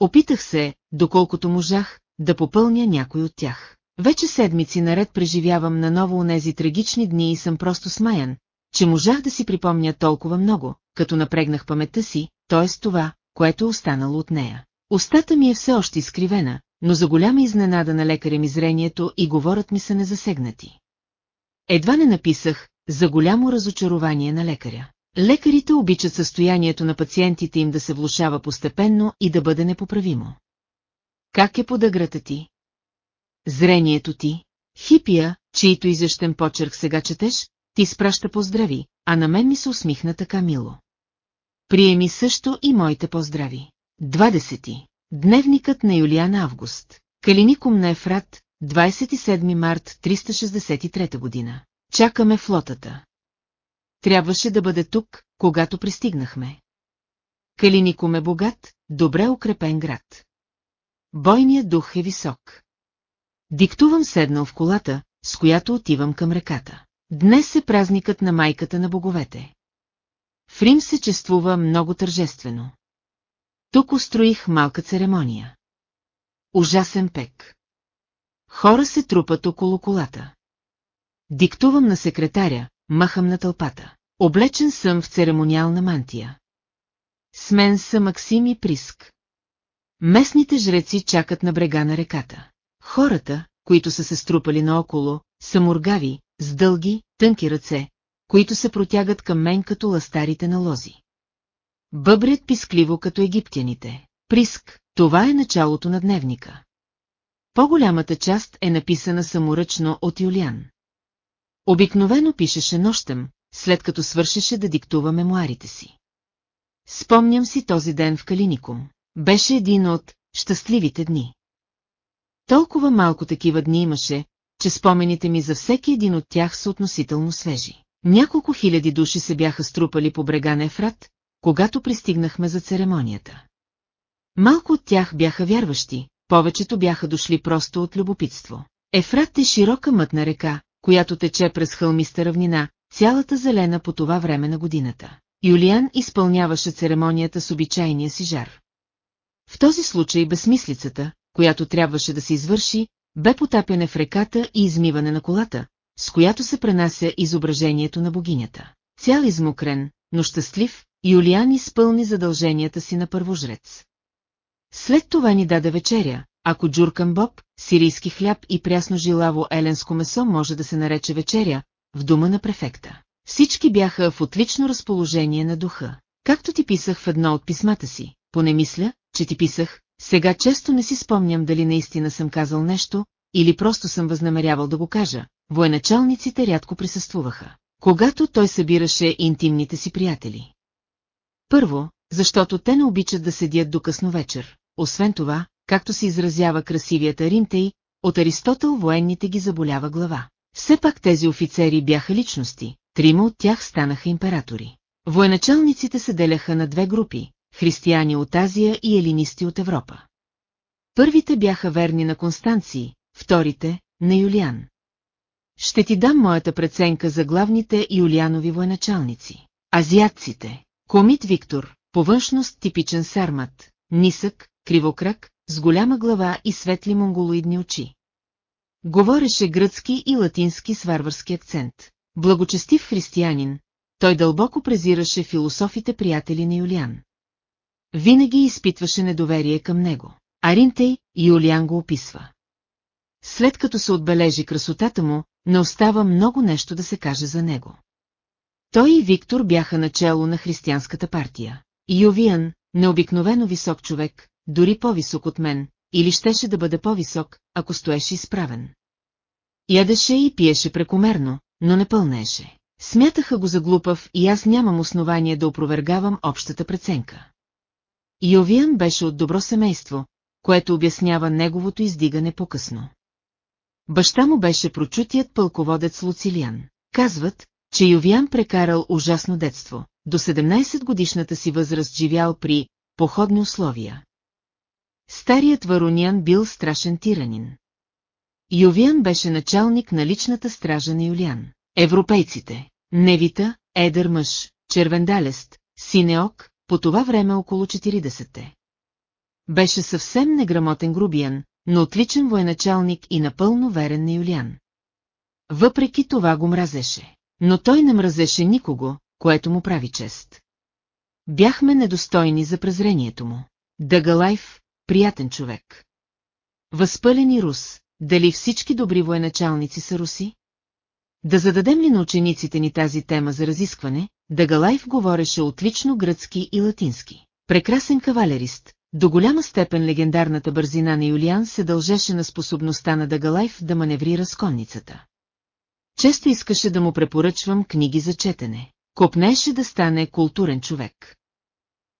Опитах се, доколкото можах, да попълня някой от тях. Вече седмици наред преживявам наново онези трагични дни и съм просто смаян, че можах да си припомня толкова много, като напрегнах паметта си, т.е. това, което е останало от нея. Остата ми е все още изкривена, но за голяма изненада на лекаря ми зрението и говорят ми са незасегнати. Едва не написах, за голямо разочарование на лекаря. Лекарите обичат състоянието на пациентите им да се влушава постепенно и да бъде непоправимо. Как е подаграта ти? Зрението ти? Хипия, чието изящен почерк сега четеш, ти спраща поздрави, а на мен ми се усмихна така мило. Приеми също и моите поздрави. 20. Дневникът на Юлиан Август. Калиникум на Ефрат, 27 март 363 година. Чакаме флотата. Трябваше да бъде тук, когато пристигнахме. Калиникум е богат, добре укрепен град. Бойният дух е висок. Диктувам седнал в колата, с която отивам към реката. Днес е празникът на майката на боговете. В Рим се чествува много тържествено. Тук устроих малка церемония. Ужасен пек. Хора се трупат около колата. Диктувам на секретаря, махам на тълпата. Облечен съм в церемониална мантия. С мен са Максим и Приск. Местните жреци чакат на брега на реката. Хората, които са се струпали наоколо, са мургави, с дълги, тънки ръце, които се протягат към мен като ластарите на лози. Бъбрят пискливо като египтяните. Приск, това е началото на дневника. По-голямата част е написана саморъчно от Юлиан. Обикновено пишеше нощем, след като свършеше да диктува мемуарите си. Спомням си този ден в Калиникум. Беше един от щастливите дни. Толкова малко такива дни имаше, че спомените ми за всеки един от тях са относително свежи. Няколко хиляди души се бяха струпали по брега на Ефрат, когато пристигнахме за церемонията. Малко от тях бяха вярващи, повечето бяха дошли просто от любопитство. Ефрат е широка мътна река, която тече през хълмиста равнина, цялата зелена по това време на годината. Юлиан изпълняваше церемонията с обичайния си жар. В този случай безсмислицата, която трябваше да се извърши, бе потапяне в реката и измиване на колата, с която се пренася изображението на богинята. Цял измокрен, но щастлив, Юлиан изпълни задълженията си на първожрец. След това ни даде вечеря, ако джуркан боб, сирийски хляб и прясно жилаво еленско месо може да се нарече вечеря, в дома на префекта. Всички бяха в отлично разположение на духа. Както ти писах в едно от писмата си, поне мисля, че ти писах, сега често не си спомням дали наистина съм казал нещо, или просто съм възнамерявал да го кажа. Военачалниците рядко присъствуваха, когато той събираше интимните си приятели. Първо, защото те не обичат да седят до късно вечер. Освен това, както се изразява красивият Аримтей, от Аристотел военните ги заболява глава. Все пак тези офицери бяха личности, трима от тях станаха императори. Военачалниците се деляха на две групи – християни от Азия и елинисти от Европа. Първите бяха верни на Констанции, вторите – на Юлиан. Ще ти дам моята преценка за главните юлианови военачалници. Азиатците. Комит Виктор, по външност типичен сармат, нисък, кривокрак, с голяма глава и светли монголоидни очи. Говореше гръцки и латински с варварски акцент. Благочестив християнин, той дълбоко презираше философите приятели на Юлиан. Винаги изпитваше недоверие към него. Аринтей Юлиан го описва. След като се отбележи красотата му, не остава много нещо да се каже за него. Той и Виктор бяха начало на християнската партия. Ювиан, необикновено висок човек, дори по-висок от мен, или щеше да бъде по-висок, ако стоеше изправен. Ядеше и пиеше прекомерно, но не пълнеше. Смятаха го за глупав и аз нямам основание да опровергавам общата преценка. Йовиан беше от добро семейство, което обяснява неговото издигане по-късно. Баща му беше прочутият пълководец Луцилиан. Казват, че Йовиан прекарал ужасно детство, до 17 годишната си възраст живял при походни условия. Старият Варунян бил страшен тиранин. Йовиан беше началник на личната стража на Юлиан. Европейците, Невита, Едър мъж, Червендалест, Синеок, по това време около 40-те. Беше съвсем неграмотен грубиян, но отличен военачалник и напълно верен на Юлиан. Въпреки това го мразеше. Но той не мразеше никого, което му прави чест. Бяхме недостойни за презрението му. Дъгалайф, приятен човек. Възпълени рус, дали всички добри военачалници са руси? Да зададем ли на учениците ни тази тема за разискване, Дагалайф говореше отлично гръцки и латински. Прекрасен кавалерист, до голяма степен легендарната бързина на Юлиан се дължеше на способността на Дагалайф да маневрира с конницата. Често искаше да му препоръчвам книги за четене. Копнеше да стане културен човек.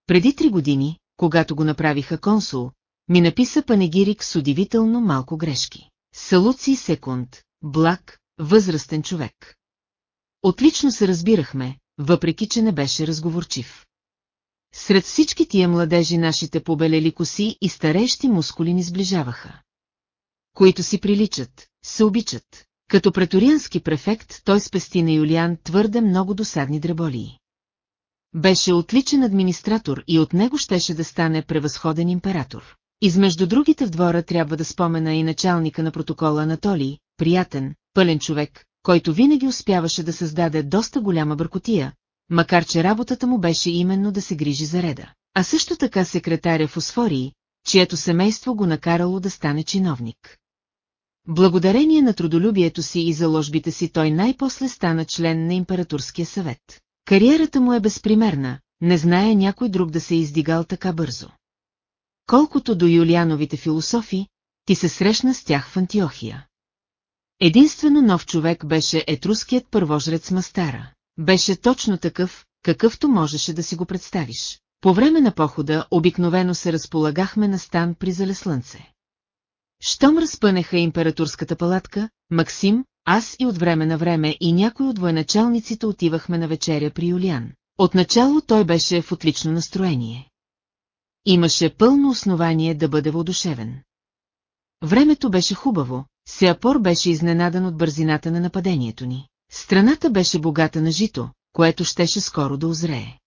Преди три години, когато го направиха консул, ми написа панегирик с удивително малко грешки. Салуци секунд, благ, възрастен човек. Отлично се разбирахме, въпреки че не беше разговорчив. Сред всички тия младежи нашите побелели коси и старещи мускули ни сближаваха. Които си приличат, се обичат. Като преториански префект той спести на Юлиан твърде много досадни дреболии. Беше отличен администратор и от него щеше да стане превъзходен император. Измежду другите в двора трябва да спомена и началника на протокола Анатолий, приятен, пълен човек, който винаги успяваше да създаде доста голяма бъркотия, макар че работата му беше именно да се грижи за реда. А също така секретаря в чието семейство го накарало да стане чиновник. Благодарение на трудолюбието си и заложбите си той най-после стана член на императорския съвет. Кариерата му е безпримерна, не знае някой друг да се е издигал така бързо. Колкото до Юлиановите философи, ти се срещна с тях в Антиохия. Единствено нов човек беше етруският първожрец Мастара. Беше точно такъв, какъвто можеше да си го представиш. По време на похода обикновено се разполагахме на стан при залеслънце. Щом разпънеха императорската палатка, Максим, аз и от време на време и някой от военачалниците отивахме на вечеря при Юлиан. Отначало той беше в отлично настроение. Имаше пълно основание да бъде воодушевен. Времето беше хубаво, Сеапор беше изненадан от бързината на нападението ни. Страната беше богата на жито, което щеше скоро да озрее.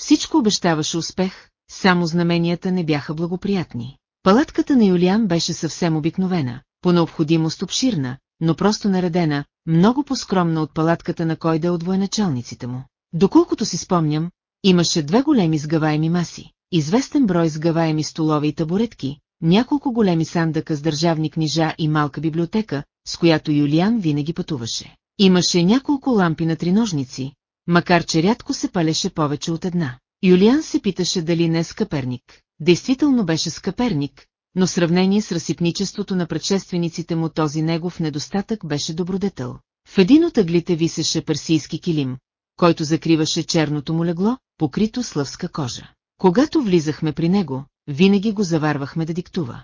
Всичко обещаваше успех, само знаменията не бяха благоприятни. Палатката на Юлиан беше съвсем обикновена, по необходимост обширна, но просто наредена, много по-скромна от палатката на койда от военачалниците му. Доколкото си спомням, имаше две големи сгаваеми маси, известен брой сгаваеми столове и табуретки, няколко големи сандъка с държавни книжа и малка библиотека, с която Юлиан винаги пътуваше. Имаше няколко лампи на триножници, макар че рядко се палеше повече от една. Юлиан се питаше дали не скъперник, действително беше скъперник, но в сравнение с разсипничеството на предшествениците му този негов недостатък беше добродетел. В един от ъглите висеше персийски килим, който закриваше черното му легло, покрито с лъвска кожа. Когато влизахме при него, винаги го заварвахме да диктува.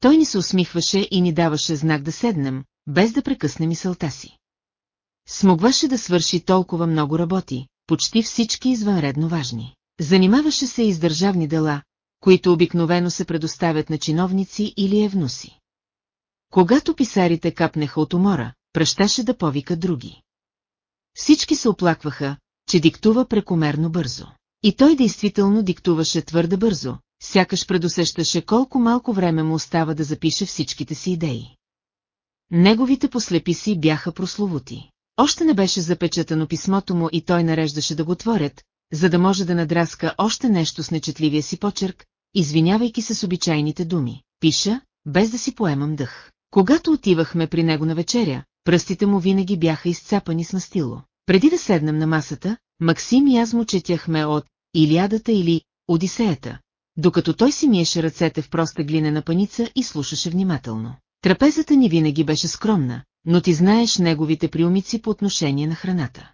Той ни се усмихваше и ни даваше знак да седнем, без да прекъсне мисълта си. Смогваше да свърши толкова много работи, почти всички извънредно важни. Занимаваше се и с държавни дела, които обикновено се предоставят на чиновници или евнуси. Когато писарите капнеха от умора, пръщаше да повика други. Всички се оплакваха, че диктува прекомерно бързо. И той действително диктуваше твърде бързо, сякаш предусещаше колко малко време му остава да запише всичките си идеи. Неговите послеписи бяха прословути. Още не беше запечатано писмото му и той нареждаше да го отворят, за да може да надраска още нещо с нечетливия си почерк, извинявайки се с обичайните думи. Пиша, без да си поемам дъх. Когато отивахме при него на вечеря, пръстите му винаги бяха изцапани с настило. Преди да седнем на масата, Максим и аз му четяхме от Илиадата или Одисеята, докато той си миеше ръцете в проста глинена паница и слушаше внимателно. Трапезата ни винаги беше скромна, но ти знаеш неговите приумици по отношение на храната.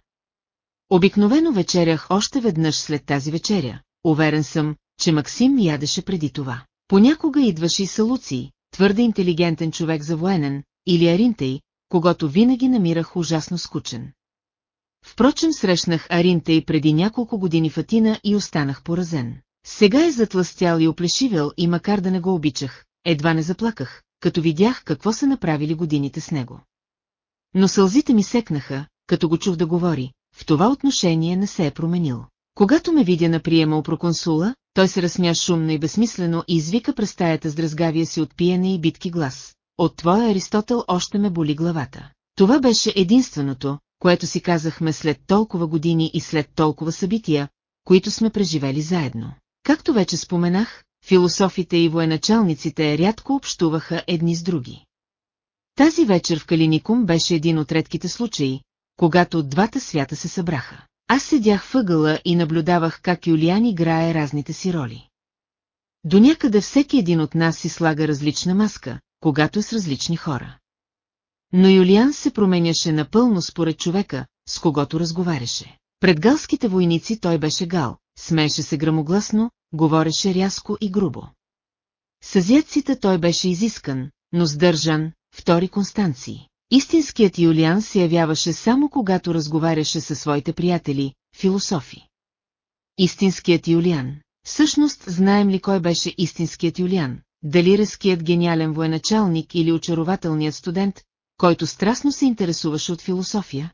Обикновено вечерях още веднъж след тази вечеря, уверен съм, че Максим ядеше преди това. Понякога идваше и Салуций, твърде интелигентен човек за военен, или Аринтей, когато винаги намирах ужасно скучен. Впрочем срещнах Аринтей преди няколко години в Атина и останах поразен. Сега е затластял и оплешивел и макар да не го обичах, едва не заплаках, като видях какво са направили годините с него. Но сълзите ми секнаха, като го чух да говори, в това отношение не се е променил. Когато ме видя на приема у проконсула, той се разсмя шумно и безсмислено и извика през стаята с дръзгавия си от пиене и битки глас. От твоя Аристотел още ме боли главата. Това беше единственото, което си казахме след толкова години и след толкова събития, които сме преживели заедно. Както вече споменах, философите и военачалниците рядко общуваха едни с други. Тази вечер в Калиникум беше един от редките случаи, когато двата свята се събраха. Аз седях въгъла и наблюдавах как Юлиан играе разните си роли. До някъде всеки един от нас си слага различна маска, когато е с различни хора. Но Юлиан се променяше напълно според човека, с когото разговаряше. Пред галските войници той беше гал, смееше се грамогласно, говореше рязко и грубо. С азиатците той беше изискан, но сдържан, втори Констанции. Истинският Юлиан се явяваше само когато разговаряше със своите приятели, философи. Истинският Юлиан. Всъщност, знаем ли кой беше истинският Юлиан? Дали резкият гениален военачалник или очарователният студент, който страстно се интересуваше от философия?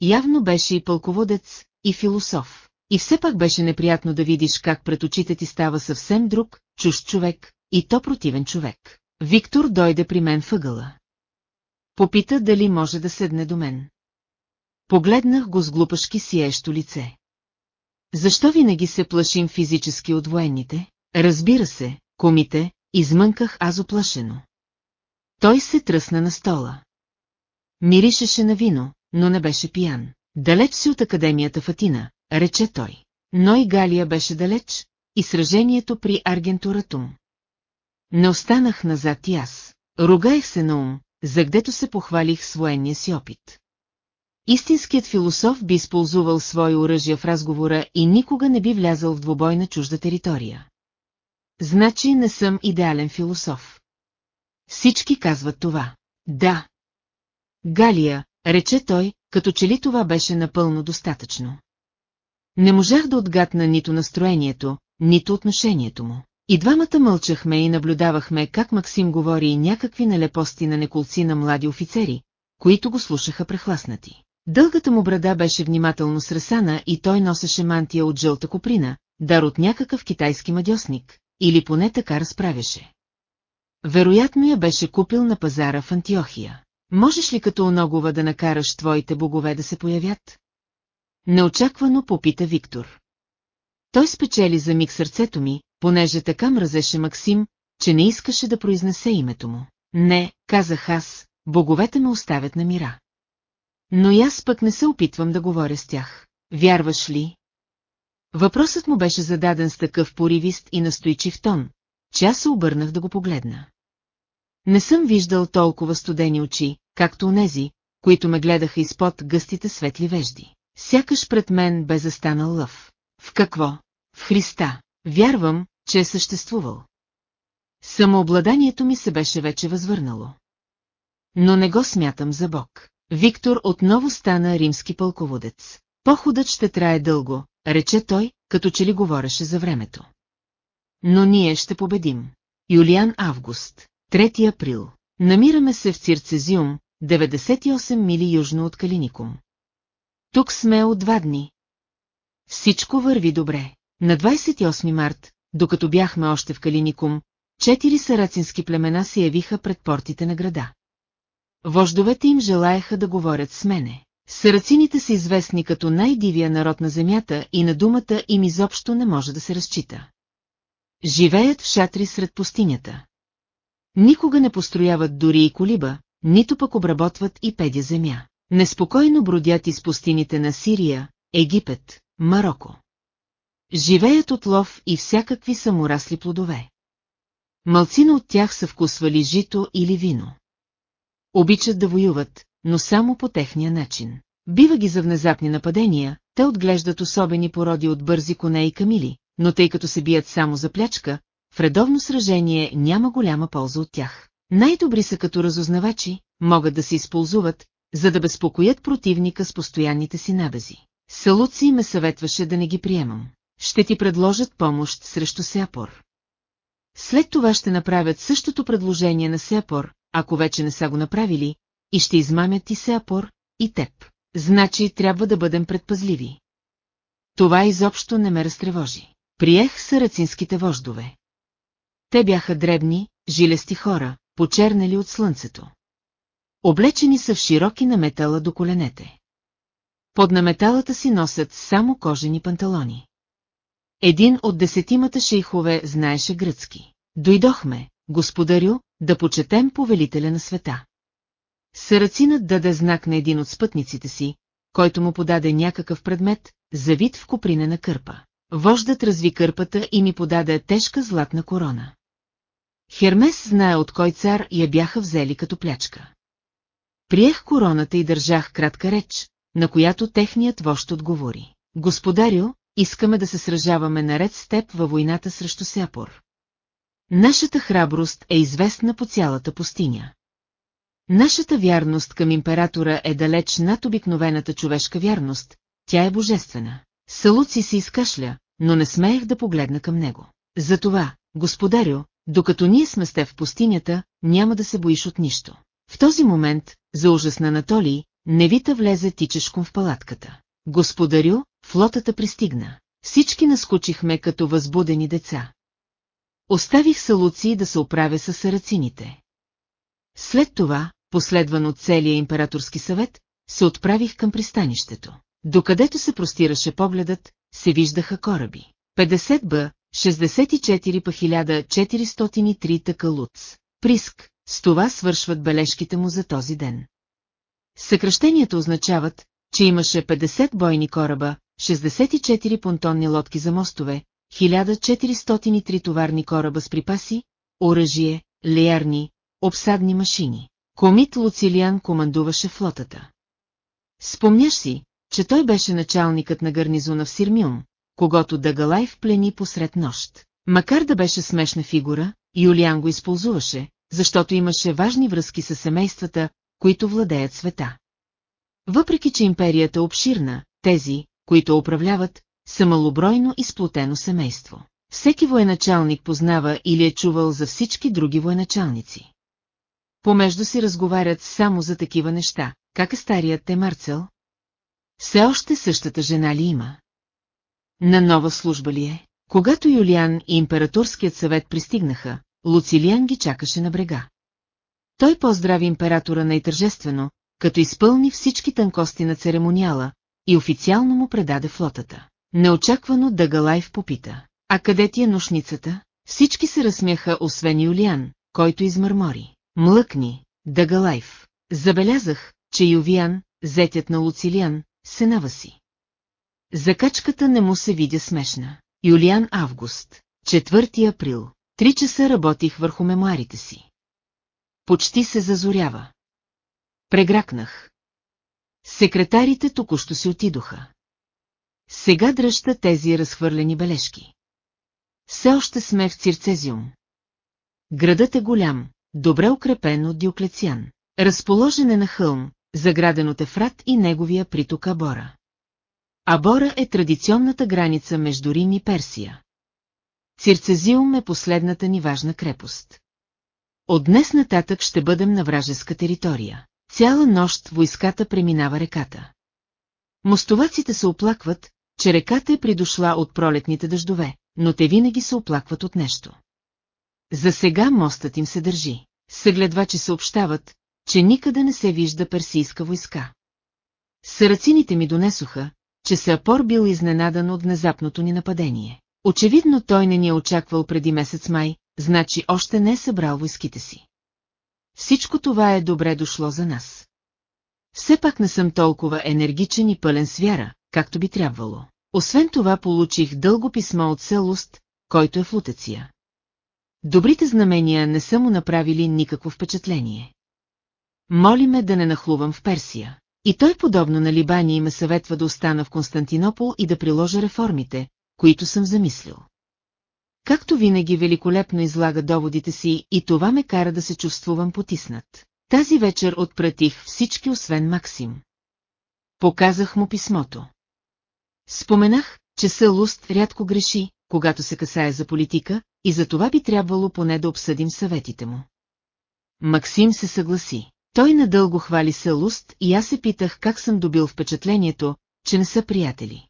Явно беше и пълководец, и философ. И все пак беше неприятно да видиш как пред очите ти става съвсем друг, чужд човек, и то противен човек. Виктор дойде при мен въгъла. Попита дали може да седне до мен. Погледнах го с глупашки сиещо лице. Защо винаги се плашим физически от военните? Разбира се, комите, измънках аз оплашено. Той се тръсна на стола. Миришеше на вино, но не беше пиян. Далеч си от академията в Атина, рече той. Но и Галия беше далеч, и сражението при Аргентуратум. Не останах назад и аз. Ругаех се на ум, за гдето се похвалих с военния си опит. Истинският философ би използвал свои оръжия в разговора и никога не би влязал в двобой на чужда територия. Значи не съм идеален философ. Всички казват това. Да. Галия, рече той, като че ли това беше напълно достатъчно. Не можах да отгадна нито настроението, нито отношението му. И двамата мълчахме и наблюдавахме как Максим говори някакви нелепости на неколци на млади офицери, които го слушаха прехласнати. Дългата му брада беше внимателно сресана и той носеше мантия от жълта коприна, дар от някакъв китайски мадьосник, или поне така разправяше. Вероятно я беше купил на пазара в Антиохия. Можеш ли като оногова да накараш твоите богове да се появят? Неочаквано попита Виктор. Той спечели за миг сърцето ми, понеже така мразеше Максим, че не искаше да произнесе името му. Не, казах аз, боговете ме оставят на мира. Но и аз пък не се опитвам да говоря с тях. Вярваш ли? Въпросът му беше зададен с такъв поривист и настойчив тон, че аз се обърнах да го погледна. Не съм виждал толкова студени очи, както онези, които ме гледаха изпод гъстите светли вежди. Сякаш пред мен бе застанал лъв. В какво? В Христа. Вярвам, че е съществувал. Самообладанието ми се беше вече възвърнало. Но не го смятам за Бог. Виктор отново стана римски пълководец. Походът ще трае дълго, рече той, като че ли говореше за времето. Но ние ще победим. Юлиан Август, 3 април. Намираме се в Цирцезиум, 98 мили южно от Калиникум. Тук сме от два дни. Всичко върви добре. На 28 март, докато бяхме още в Калиникум, четири сарацински племена се явиха пред портите на града. Вождовете им желаяха да говорят с мене. Сарацините са известни като най-дивия народ на земята и на думата им изобщо не може да се разчита. Живеят в шатри сред пустинята. Никога не построяват дори и колиба, нито пък обработват и педя земя. Неспокойно бродят из пустините на Сирия, Египет, Марокко. Живеят от лов и всякакви саморасли плодове. Малцина от тях са вкусвали жито или вино. Обичат да воюват, но само по техния начин. Бива ги за внезапни нападения, те отглеждат особени породи от бързи коне и камили, но тъй като се бият само за плячка, в редовно сражение няма голяма полза от тях. Най-добри са като разузнавачи, могат да се използват, за да безпокоят противника с постоянните си набези. Салуци ме съветваше да не ги приемам. Ще ти предложат помощ срещу Сеапор. След това ще направят същото предложение на Сеапор, ако вече не са го направили, и ще измамят и Сеапор, и теб. Значи трябва да бъдем предпазливи. Това изобщо не ме разтревожи. Приех сарацинските вождове. Те бяха дребни, жилести хора, почернели от слънцето. Облечени са в широки наметала до коленете. Под наметалата си носят само кожени панталони. Един от десетимата шейхове знаеше гръцки. Дойдохме, господарю, да почетем повелителя на света. Сарацинът даде знак на един от спътниците си, който му подаде някакъв предмет, завит в копринена кърпа. Вождат разви кърпата и ми подаде тежка златна корона. Хермес знае от кой цар я бяха взели като плячка. Приех короната и държах кратка реч, на която техният вожд отговори. Господарю, искаме да се сражаваме наред с теб във войната срещу Сепор. Нашата храброст е известна по цялата пустиня. Нашата вярност към императора е далеч над обикновената човешка вярност, тя е божествена. Салуци се изкашля, но не смеех да погледна към него. Затова, господарю, докато ние сме с теб в пустинята, няма да се боиш от нищо. В този момент, за ужас на Анатолий, Невита влезе тичешком в палатката. Господарю, флотата пристигна. Всички наскочихме като възбудени деца. Оставих Салуци да се оправя с сарацините. След това, последван от целия императорски съвет, се отправих към пристанището. Докъдето се простираше погледът, се виждаха кораби. 50 б, 64 па 1403 такалуц. Приск, с това свършват бележките му за този ден. Съкръщенията означават, че имаше 50 бойни кораба, 64 понтонни лодки за мостове, 1403 товарни кораба с припаси, оръжие, леярни, обсадни машини. Комит Луцилиан командуваше флотата. Спомняш си, че той беше началникът на гарнизона в Сирмиум, когато Дагалай плени посред нощ. Макар да беше смешна фигура, Юлиан го използваше, защото имаше важни връзки с семействата, които владеят света. Въпреки, че империята е обширна, тези, които управляват, са малобройно и сплотено семейство. Всеки военачалник познава или е чувал за всички други военачалници. Помежду си разговарят само за такива неща. Как е старият те Марцел? Все още същата жена ли има? На нова служба ли е? Когато Юлиан и императорският съвет пристигнаха, Луцилиан ги чакаше на брега. Той поздрави императора най-тържествено, като изпълни всички тънкости на церемониала и официално му предаде флотата. Неочаквано Дагалайв попита. А къде ти е нушницата? Всички се разсмяха, освен Юлиан, който измърмори. Млъкни, Дагалайв. Забелязах, че Ювиан, зетят на Луцилиан, се наваси. Закачката не му се видя смешна. Юлиан Август, 4 април. Три часа работих върху мемуарите си. Почти се зазорява. Прегракнах. Секретарите току-що си отидоха. Сега дръжта тези разхвърлени бележки. Все още сме в Цирцезиум. Градът е голям, добре укрепен от Диоклециан. Разположен е на хълм, заграден от Ефрат и неговия приток Абора. Абора е традиционната граница между Рим и Персия. Цирцезиум е последната ни важна крепост. От днес нататък ще бъдем на вражеска територия. Цяла нощ войската преминава реката. Мостоваците се оплакват, че реката е придошла от пролетните дъждове, но те винаги се оплакват от нещо. За сега мостът им се държи. Съгледвачи съобщават, че никъде не се вижда персийска войска. Сарацините ми донесоха, че Сапор бил изненадан от внезапното ни нападение. Очевидно той не ни е очаквал преди месец май, значи още не е събрал войските си. Всичко това е добре дошло за нас. Все пак не съм толкова енергичен и пълен с вяра, както би трябвало. Освен това получих дълго писмо от Селуст, който е в Лутеция. Добрите знамения не са му направили никакво впечатление. Моли ме да не нахлувам в Персия. И той подобно на Либани ме съветва да остана в Константинопол и да приложа реформите, които съм замислил. Както винаги великолепно излага доводите си и това ме кара да се чувствувам потиснат. Тази вечер отпратих всички освен Максим. Показах му писмото. Споменах, че Сълуст рядко греши, когато се касае за политика, и за това би трябвало поне да обсъдим съветите му. Максим се съгласи. Той надълго хвали Сълуст и аз се питах как съм добил впечатлението, че не са приятели.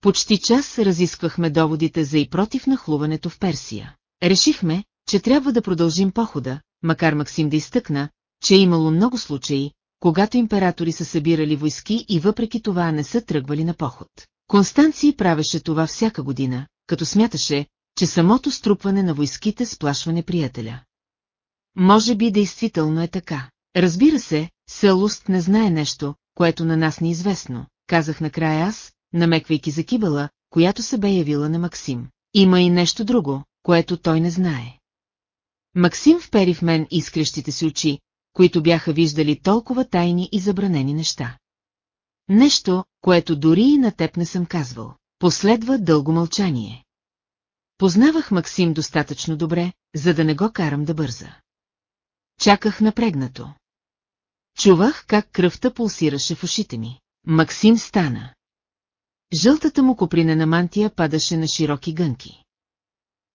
Почти час разисквахме доводите за и против нахлуването в Персия. Решихме, че трябва да продължим похода, макар Максим да изтъкна, че е имало много случаи, когато императори са събирали войски и въпреки това не са тръгвали на поход. Констанций правеше това всяка година, като смяташе, че самото струпване на войските сплашва неприятеля. Може би действително е така. Разбира се, Селуст не знае нещо, което на нас не е известно, казах накрая аз, намеквайки за кибала, която се бе явила на Максим. Има и нещо друго, което той не знае. Максим впери в мен изкрещите си очи, които бяха виждали толкова тайни и забранени неща. Нещо, което дори и на теб не съм казвал. Последва дълго мълчание. Познавах Максим достатъчно добре, за да не го карам да бърза. Чаках напрегнато. Чувах как кръвта пулсираше в ушите ми. Максим стана. Жълтата му копринена мантия падаше на широки гънки.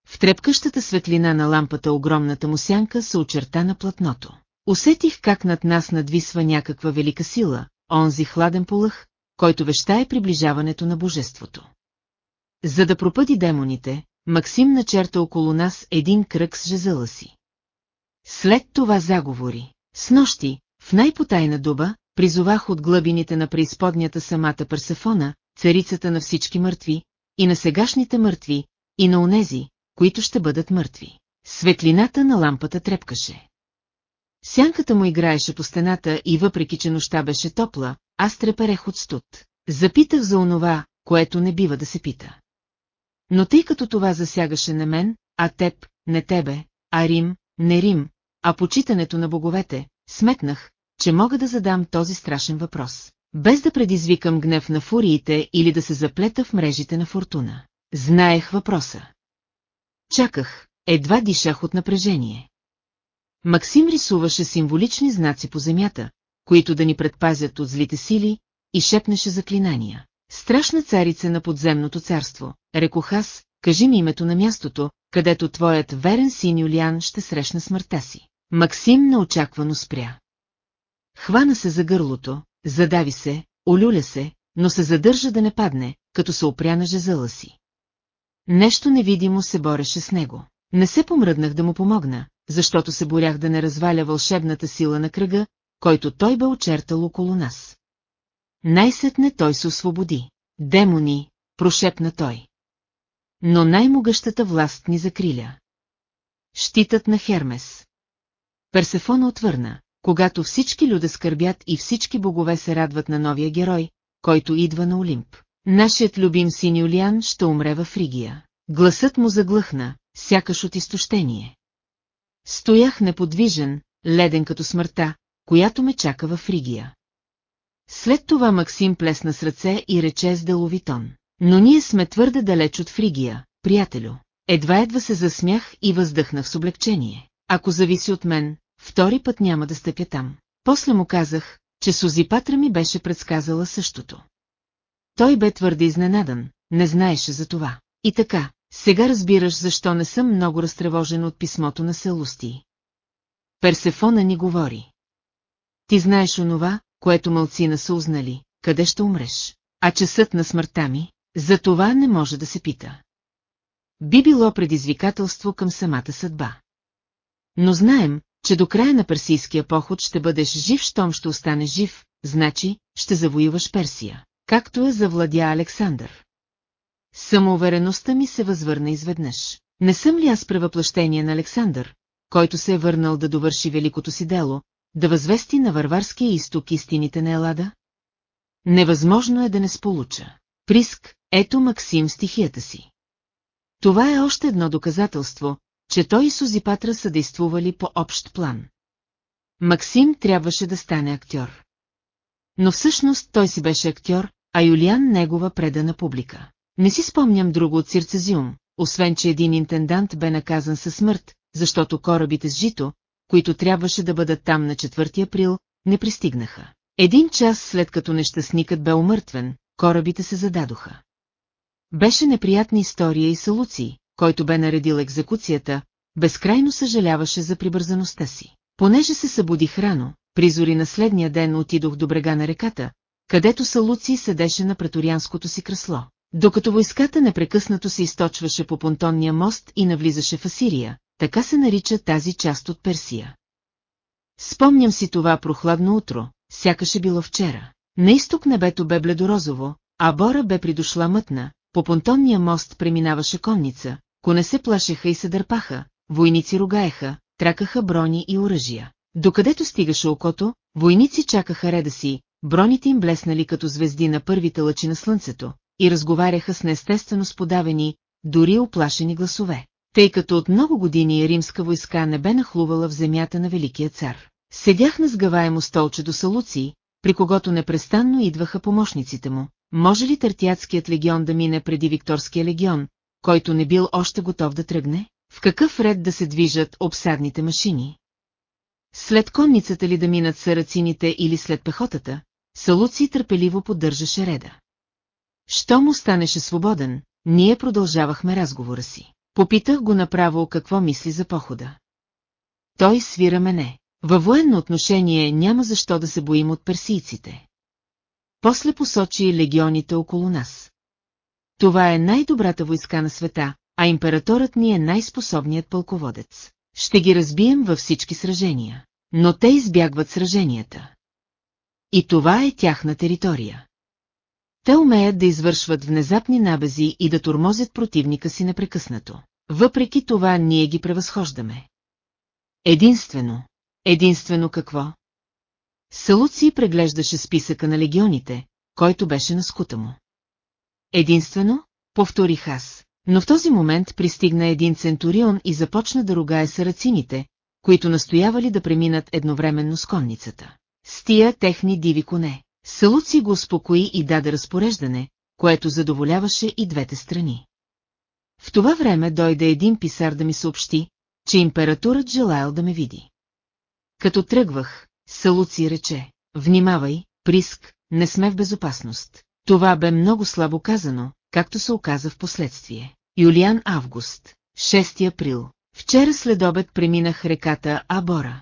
В трепкащата светлина на лампата огромната му сянка се очерта на платното. Усетих как над нас надвисва някаква велика сила, онзи хладен полъх, който вещае приближаването на божеството. За да пропъди демоните, Максим начерта около нас един кръг с жезъла си. След това заговори. С нощи, в най-потайна дуба, призовах от глъбините на преизподнята самата Персефона, царицата на всички мъртви, и на сегашните мъртви, и на онези, които ще бъдат мъртви. Светлината на лампата трепкаше. Сянката му играеше по стената и въпреки, че нощта беше топла, аз треперех от студ. Запитах за онова, което не бива да се пита. Но тъй като това засягаше не мен, а теб, не тебе, а Рим, не Рим, а почитането на боговете, сметнах, че мога да задам този страшен въпрос, без да предизвикам гнев на фуриите или да се заплета в мрежите на фортуна. Знаех въпроса. Чаках, едва дишах от напрежение. Максим рисуваше символични знаци по земята, които да ни предпазят от злите сили, и шепнеше заклинания. Страшна царица на подземното царство, рекох аз, кажи ми името на мястото, където твоят верен син Юлиан ще срещне смъртта си. Максим неочаквано спря. Хвана се за гърлото, задави се, олюля се, но се задържа да не падне, като се опря на жезъла си. Нещо невидимо се бореше с него. Не се помръднах да му помогна, защото се борях да не разваля вълшебната сила на кръга, който той бе очертал около нас. Най-сетне той се освободи. Демони, прошепна той. Но най-могъщата власт ни закриля. Щитът на Хермес. Персефона отвърна, когато всички люда скърбят и всички богове се радват на новия герой, който идва на Олимп. Нашият любим син Юлиан ще умре във Фригия. Гласът му заглъхна, сякаш от изтощение. Стоях неподвижен, леден като смъртта, която ме чака във Фригия. След това Максим плесна с ръце и рече с деловитон. Но ние сме твърде далеч от Фригия, приятелю. Едва-едва се засмях и въздъхнах с облегчение. Ако зависи от мен, втори път няма да стъпя там. После му казах, че Сузипатра ми беше предсказала същото. Той бе твърде изненадан, не знаеше за това. И така, сега разбираш защо не съм много разтревожен от писмото на Селусти. Персефона ни говори. Ти знаеш онова, което мълцина са узнали, къде ще умреш, а часът на смъртта ми, за това не може да се пита. Би било предизвикателство към самата съдба. Но знаем, че до края на персийския поход ще бъдеш жив, щом ще останеш жив, значи ще завоюваш Персия, както е завладя Александър. Самоувереността ми се възвърна изведнъж. Не съм ли аз превъплъщение на Александър, който се е върнал да довърши великото си дело, да възвести на варварския изток истините на Елада? Невъзможно е да не сполуча. Приск, ето Максим стихията си. Това е още едно доказателство, че той и Сузипатра са действували по общ план. Максим трябваше да стане актьор. Но всъщност той си беше актьор, а Юлиан негова предана публика. Не си спомням друго от Цирцезиум, освен че един интендант бе наказан със смърт, защото корабите с жито, които трябваше да бъдат там на 4 април, не пристигнаха. Един час след като нещастникът бе умъртвен, корабите се зададоха. Беше неприятна история и Салуци, който бе наредил екзекуцията, безкрайно съжаляваше за прибързаността си. Понеже се събудих рано, призори на следния ден отидох до брега на реката, където Салуци седеше на преторианското си кресло. Докато войската непрекъснато се източваше по понтонния мост и навлизаше в Асирия, така се нарича тази част от Персия. Спомням си това прохладно утро, сякаше било вчера. На изток небето бе бледорозово, а Бора бе придошла мътна, по понтонния мост преминаваше конница, коне се плашеха и се дърпаха, войници ругаеха, тракаха брони и оръжия. Докъдето стигаше окото, войници чакаха реда си, броните им блеснали като звезди на първите лъчи на слънцето, и разговаряха с неестествено сподавени, дори оплашени гласове, тъй като от много години римска войска не бе нахлувала в земята на Великия цар. Седях на сгъваемо столче до Салуци, при когото непрестанно идваха помощниците му. Може ли Тартиатският легион да мине преди Викторския легион, който не бил още готов да тръгне? В какъв ред да се движат обсадните машини? След конницата ли да минат сарацините или след пехотата, Салуци търпеливо поддържаше реда. Що му станеше свободен, ние продължавахме разговора си. Попитах го направо какво мисли за похода. Той свира мене. Във военно отношение няма защо да се боим от персийците. После посочи легионите около нас. Това е най-добрата войска на света, а императорът ни е най-способният пълководец. Ще ги разбием във всички сражения. Но те избягват сраженията. И това е тяхна територия. Те умеят да извършват внезапни набези и да тормозят противника си непрекъснато. Въпреки това ние ги превъзхождаме. Единствено. Единствено какво? Салуци преглеждаше списъка на легионите, който беше на скута му. Единствено, повторих аз, но в този момент пристигна един центурион и започна да ругае сарацините, които настоявали да преминат едновременно с конницата. С тия техни диви коне. Салуци го успокои и даде разпореждане, което задоволяваше и двете страни. В това време дойде един писар да ми съобщи, че императорът желаял да ме види. Като тръгвах, Салуци рече, внимавай, Приск, не сме в безопасност. Това бе много слабо казано, както се оказа в последствие. Юлиан Август, 6 април. Вчера след обед преминах реката Абора.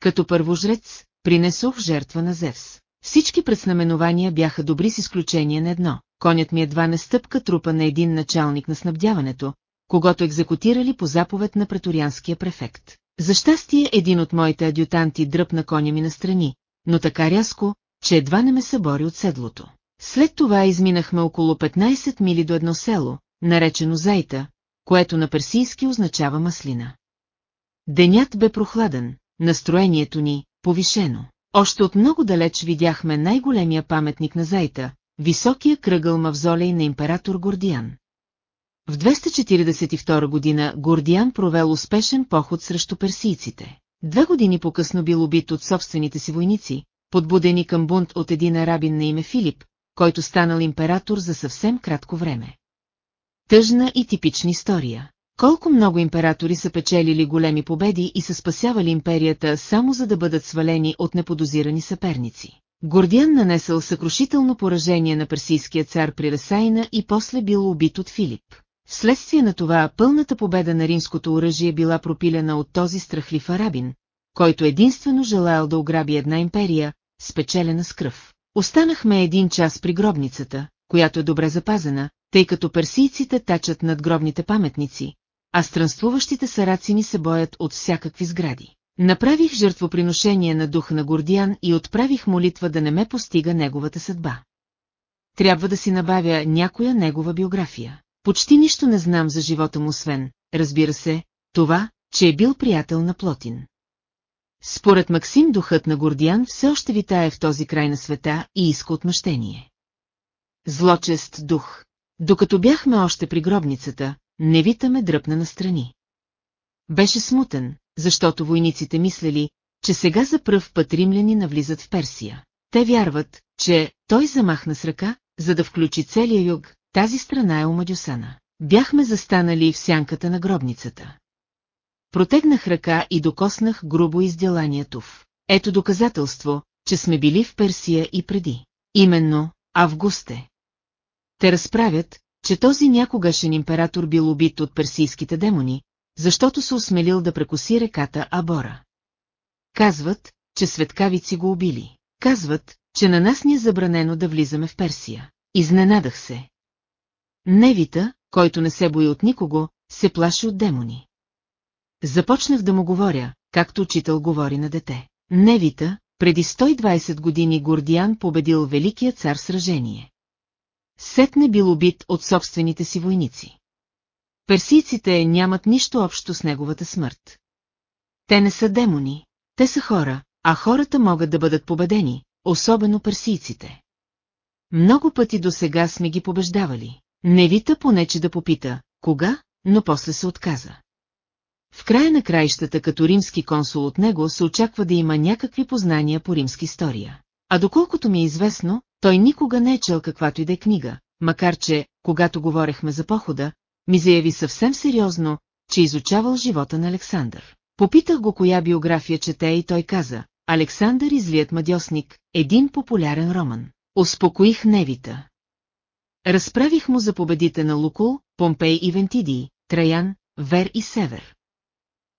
Като първожрец, принесох жертва на Зевс. Всички предзнаменования бяха добри с изключение на едно. Конят ми едва не стъпка трупа на един началник на снабдяването, когато екзекутирали по заповед на преторианския префект. За щастие един от моите адютанти дръпна коня ми настрани, но така рязко, че едва не ме събори от седлото. След това изминахме около 15 мили до едно село, наречено Зайта, което на персийски означава маслина. Денят бе прохладен, настроението ни – повишено. Още от много далеч видяхме най-големия паметник на Зайта, високия кръгъл мавзолей на император Гордиан. В 242 година Гордиан провел успешен поход срещу персийците. Две години по-късно бил убит от собствените си войници, подбудени към бунт от един арабин на име Филип, който станал император за съвсем кратко време. Тъжна и типична история. Колко много императори са печелили големи победи и са спасявали империята само за да бъдат свалени от неподозирани съперници. Гордиан нанесъл съкрушително поражение на персийския цар при Расайна и после бил убит от Филип. Вследствие на това пълната победа на римското оръжие била пропилена от този страхлив арабин, който единствено желаял да ограби една империя, спечелена с кръв. Останахме един час при гробницата, която е добре запазена, тъй като персийците тачат над гробните паметници, а странствуващите сарацини се боят от всякакви сгради. Направих жертвоприношение на духа на Гордиан и отправих молитва да не ме постига неговата съдба. Трябва да си набавя някоя негова биография. Почти нищо не знам за живота му освен, разбира се, това, че е бил приятел на Плотин. Според Максим духът на Гордиан все още витае в този край на света и иска отмъщение. Злочест дух. Докато бяхме още при гробницата, Невита ме дръпна настрани. Беше смутен, защото войниците мислели, че сега за пръв път римляни навлизат в Персия. Те вярват, че той замахна с ръка, за да включи целия юг, тази страна е омадюсана. Бяхме застанали в сянката на гробницата. Протегнах ръка и докоснах грубо изделанието в. Ето доказателство, че сме били в Персия и преди. Именно, Августе. Те разправят, че този някогашен император бил убит от персийските демони, защото се осмелил да прекоси реката Абора. Казват, че светкавици го убили. Казват, че на нас ни е забранено да влизаме в Персия. Изненадах се. Невита, който не се бои от никого, се плаши от демони. Започнах да му говоря, както учител говори на дете. Невита, преди 120 години Гордиан победил Великия цар сражение. Сетне бил убит от собствените си войници. Персийците нямат нищо общо с неговата смърт. Те не са демони, те са хора, а хората могат да бъдат победени, особено персийците. Много пъти до сега сме ги побеждавали. Невита понече да попита, кога, но после се отказа. В края на краищата като римски консул от него се очаква да има някакви познания по римски история. А доколкото ми е известно, той никога не е чел каквато и да е книга, макар че, когато говорехме за похода, ми заяви съвсем сериозно, че изучавал живота на Александър. Попитах го коя биография чете и той каза, Александър излият мадьосник, един популярен роман. Успокоих Невита. Разправих му за победите на Лукул, Помпей и Вентидий, Траян, Вер и Север.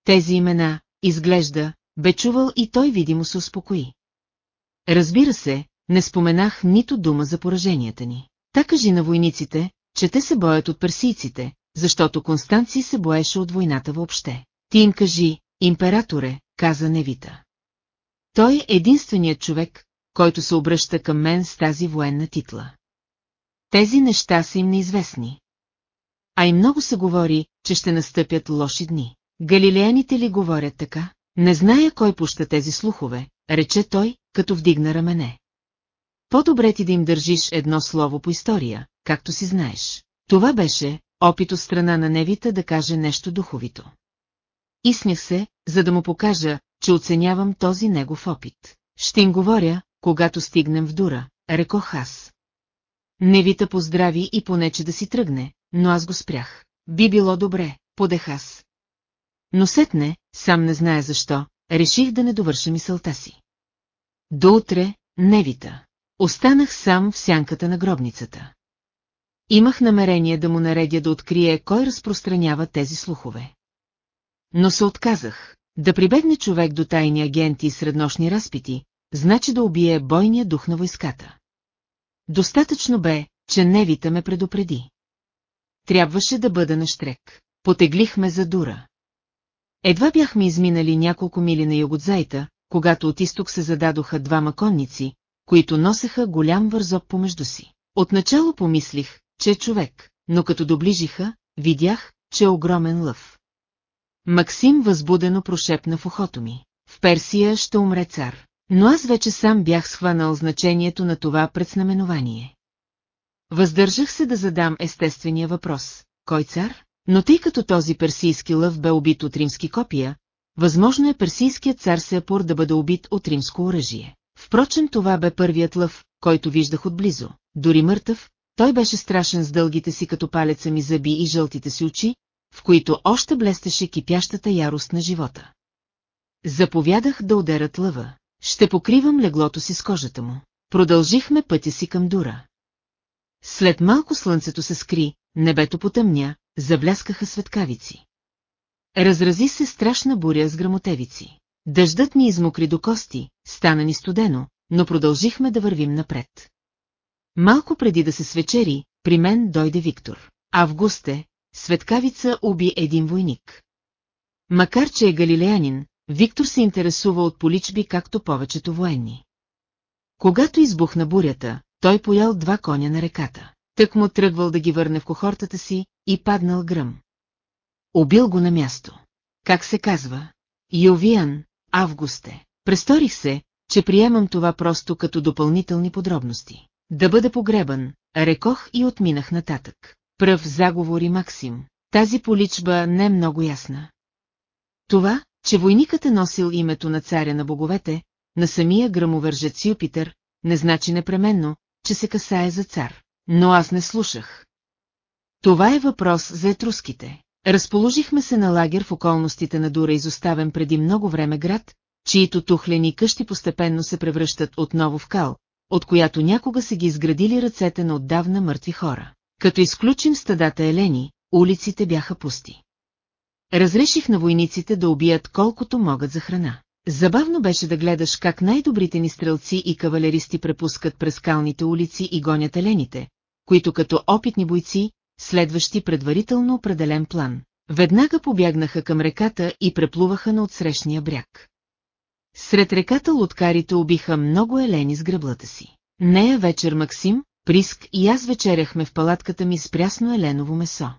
Тези имена, изглежда, бе чувал и той видимо се успокои. Разбира се, не споменах нито дума за пораженията ни. Та кажи на войниците, че те се боят от персийците, защото Констанци се боеше от войната въобще. Ти им кажи, императоре, каза Невита. Той е единственият човек, който се обръща към мен с тази военна титла. Тези неща са им неизвестни. А и много се говори, че ще настъпят лоши дни. Галилеяните ли говорят така? Не зная кой пуща тези слухове, рече той, като вдигна рамене. По-добре ти да им държиш едно слово по история, както си знаеш. Това беше опит от страна на Невита да каже нещо духовито. Исмях се, за да му покажа, че оценявам този негов опит. Ще им говоря, когато стигнем в дура, рекох аз. Невита поздрави и понече да си тръгне, но аз го спрях. Би било добре, подех аз. Но сетне, сам не знае защо, реших да не довърша мисълта си. До утре, Невита. Останах сам в сянката на гробницата. Имах намерение да му наредя да открие кой разпространява тези слухове. Но се отказах. Да прибегне човек до тайни агенти и среднощни разпити, значи да убие бойния дух на войската. Достатъчно бе, че Невита ме предупреди. Трябваше да бъда на штрек. Потеглихме за дура. Едва бяхме изминали няколко мили на югодзайта, когато от изток се зададоха двама конници, които носеха голям вързоп помежду си. Отначало помислих, че е човек, но като доближиха, видях, че е огромен лъв. Максим възбудено прошепна в ухото ми. В Персия ще умре цар. Но аз вече сам бях схванал значението на това предзнаменование. Въздържах се да задам естествения въпрос. Кой цар? Но тъй като този персийски лъв бе убит от римски копия, възможно е персийският цар Сеапор да бъде убит от римско оръжие. Впрочем това бе първият лъв, който виждах отблизо. Дори мъртъв, той беше страшен с дългите си като палеца ми зъби и жълтите си очи, в които още блестеше кипящата ярост на живота. Заповядах да ударят лъва. Ще покривам леглото си с кожата му. Продължихме пътя си към Дура. След малко слънцето се скри, небето потъмня, забляскаха светкавици. Разрази се страшна буря с грамотевици. Дъждът ни измокри до кости, стана ни студено, но продължихме да вървим напред. Малко преди да се свечери, при мен дойде Виктор. Августе, Светкавица уби един войник. Макар че е галилеянин, Виктор се интересува от поличби както повечето военни. Когато избухна бурята, той поял два коня на реката. Тък му тръгвал да ги върне в кохортата си и паднал гръм. Убил го на място. Как се казва? Йовиан, Августе. Престорих се, че приемам това просто като допълнителни подробности. Да бъде погребан, рекох и отминах нататък. Пръв заговори Максим. Тази поличба не е много ясна. Това, че войникът е носил името на царя на боговете, на самия грамовържец Юпитер, не значи непременно, че се касае за цар. Но аз не слушах. Това е въпрос за етруските. Разположихме се на лагер в околностите на Дура изоставен преди много време град, чието тухлени къщи постепенно се превръщат отново в кал, от която някога са ги изградили ръцете на отдавна мъртви хора. Като изключим стадата елени, улиците бяха пусти. Разреших на войниците да убият колкото могат за храна. Забавно беше да гледаш как най-добрите ни стрелци и кавалеристи препускат през скалните улици и гонят елените, които като опитни бойци, следващи предварително определен план, веднага побягнаха към реката и преплуваха на отсрещния бряг. Сред реката лодкарите убиха много елени с гръблата си. Нея вечер Максим, Приск и аз вечеряхме в палатката ми с прясно еленово месо.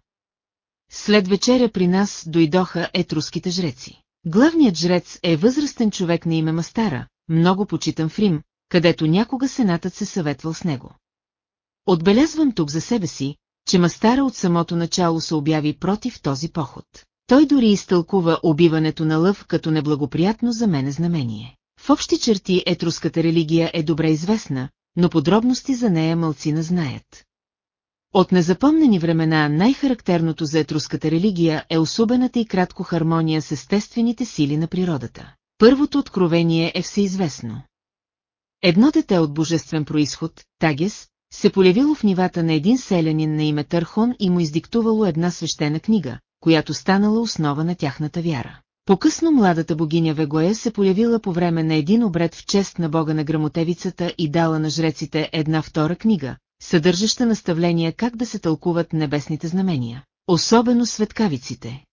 След вечеря при нас дойдоха етруските жреци. Главният жрец е възрастен човек на име Мастара, много почитан в Рим, където някога сенатът се съветвал с него. Отбелязвам тук за себе си, че Мастара от самото начало се обяви против този поход. Той дори изтълкува убиването на лъв като неблагоприятно за мене знамение. В общи черти етруската религия е добре известна, но подробности за нея мълцина знаят. От незапомнени времена най-характерното за етруската религия е особената и кратко хармония с естествените сили на природата. Първото откровение е всеизвестно. Едно дете от божествен происход, Тагес, се полявило в нивата на един селянин на име Търхон и му издиктувало една свещена книга, която станала основа на тяхната вяра. По-късно младата богиня Вегоя се появила по време на един обред в чест на бога на грамотевицата и дала на жреците една втора книга, съдържаща наставления как да се тълкуват небесните знамения, особено светкавиците.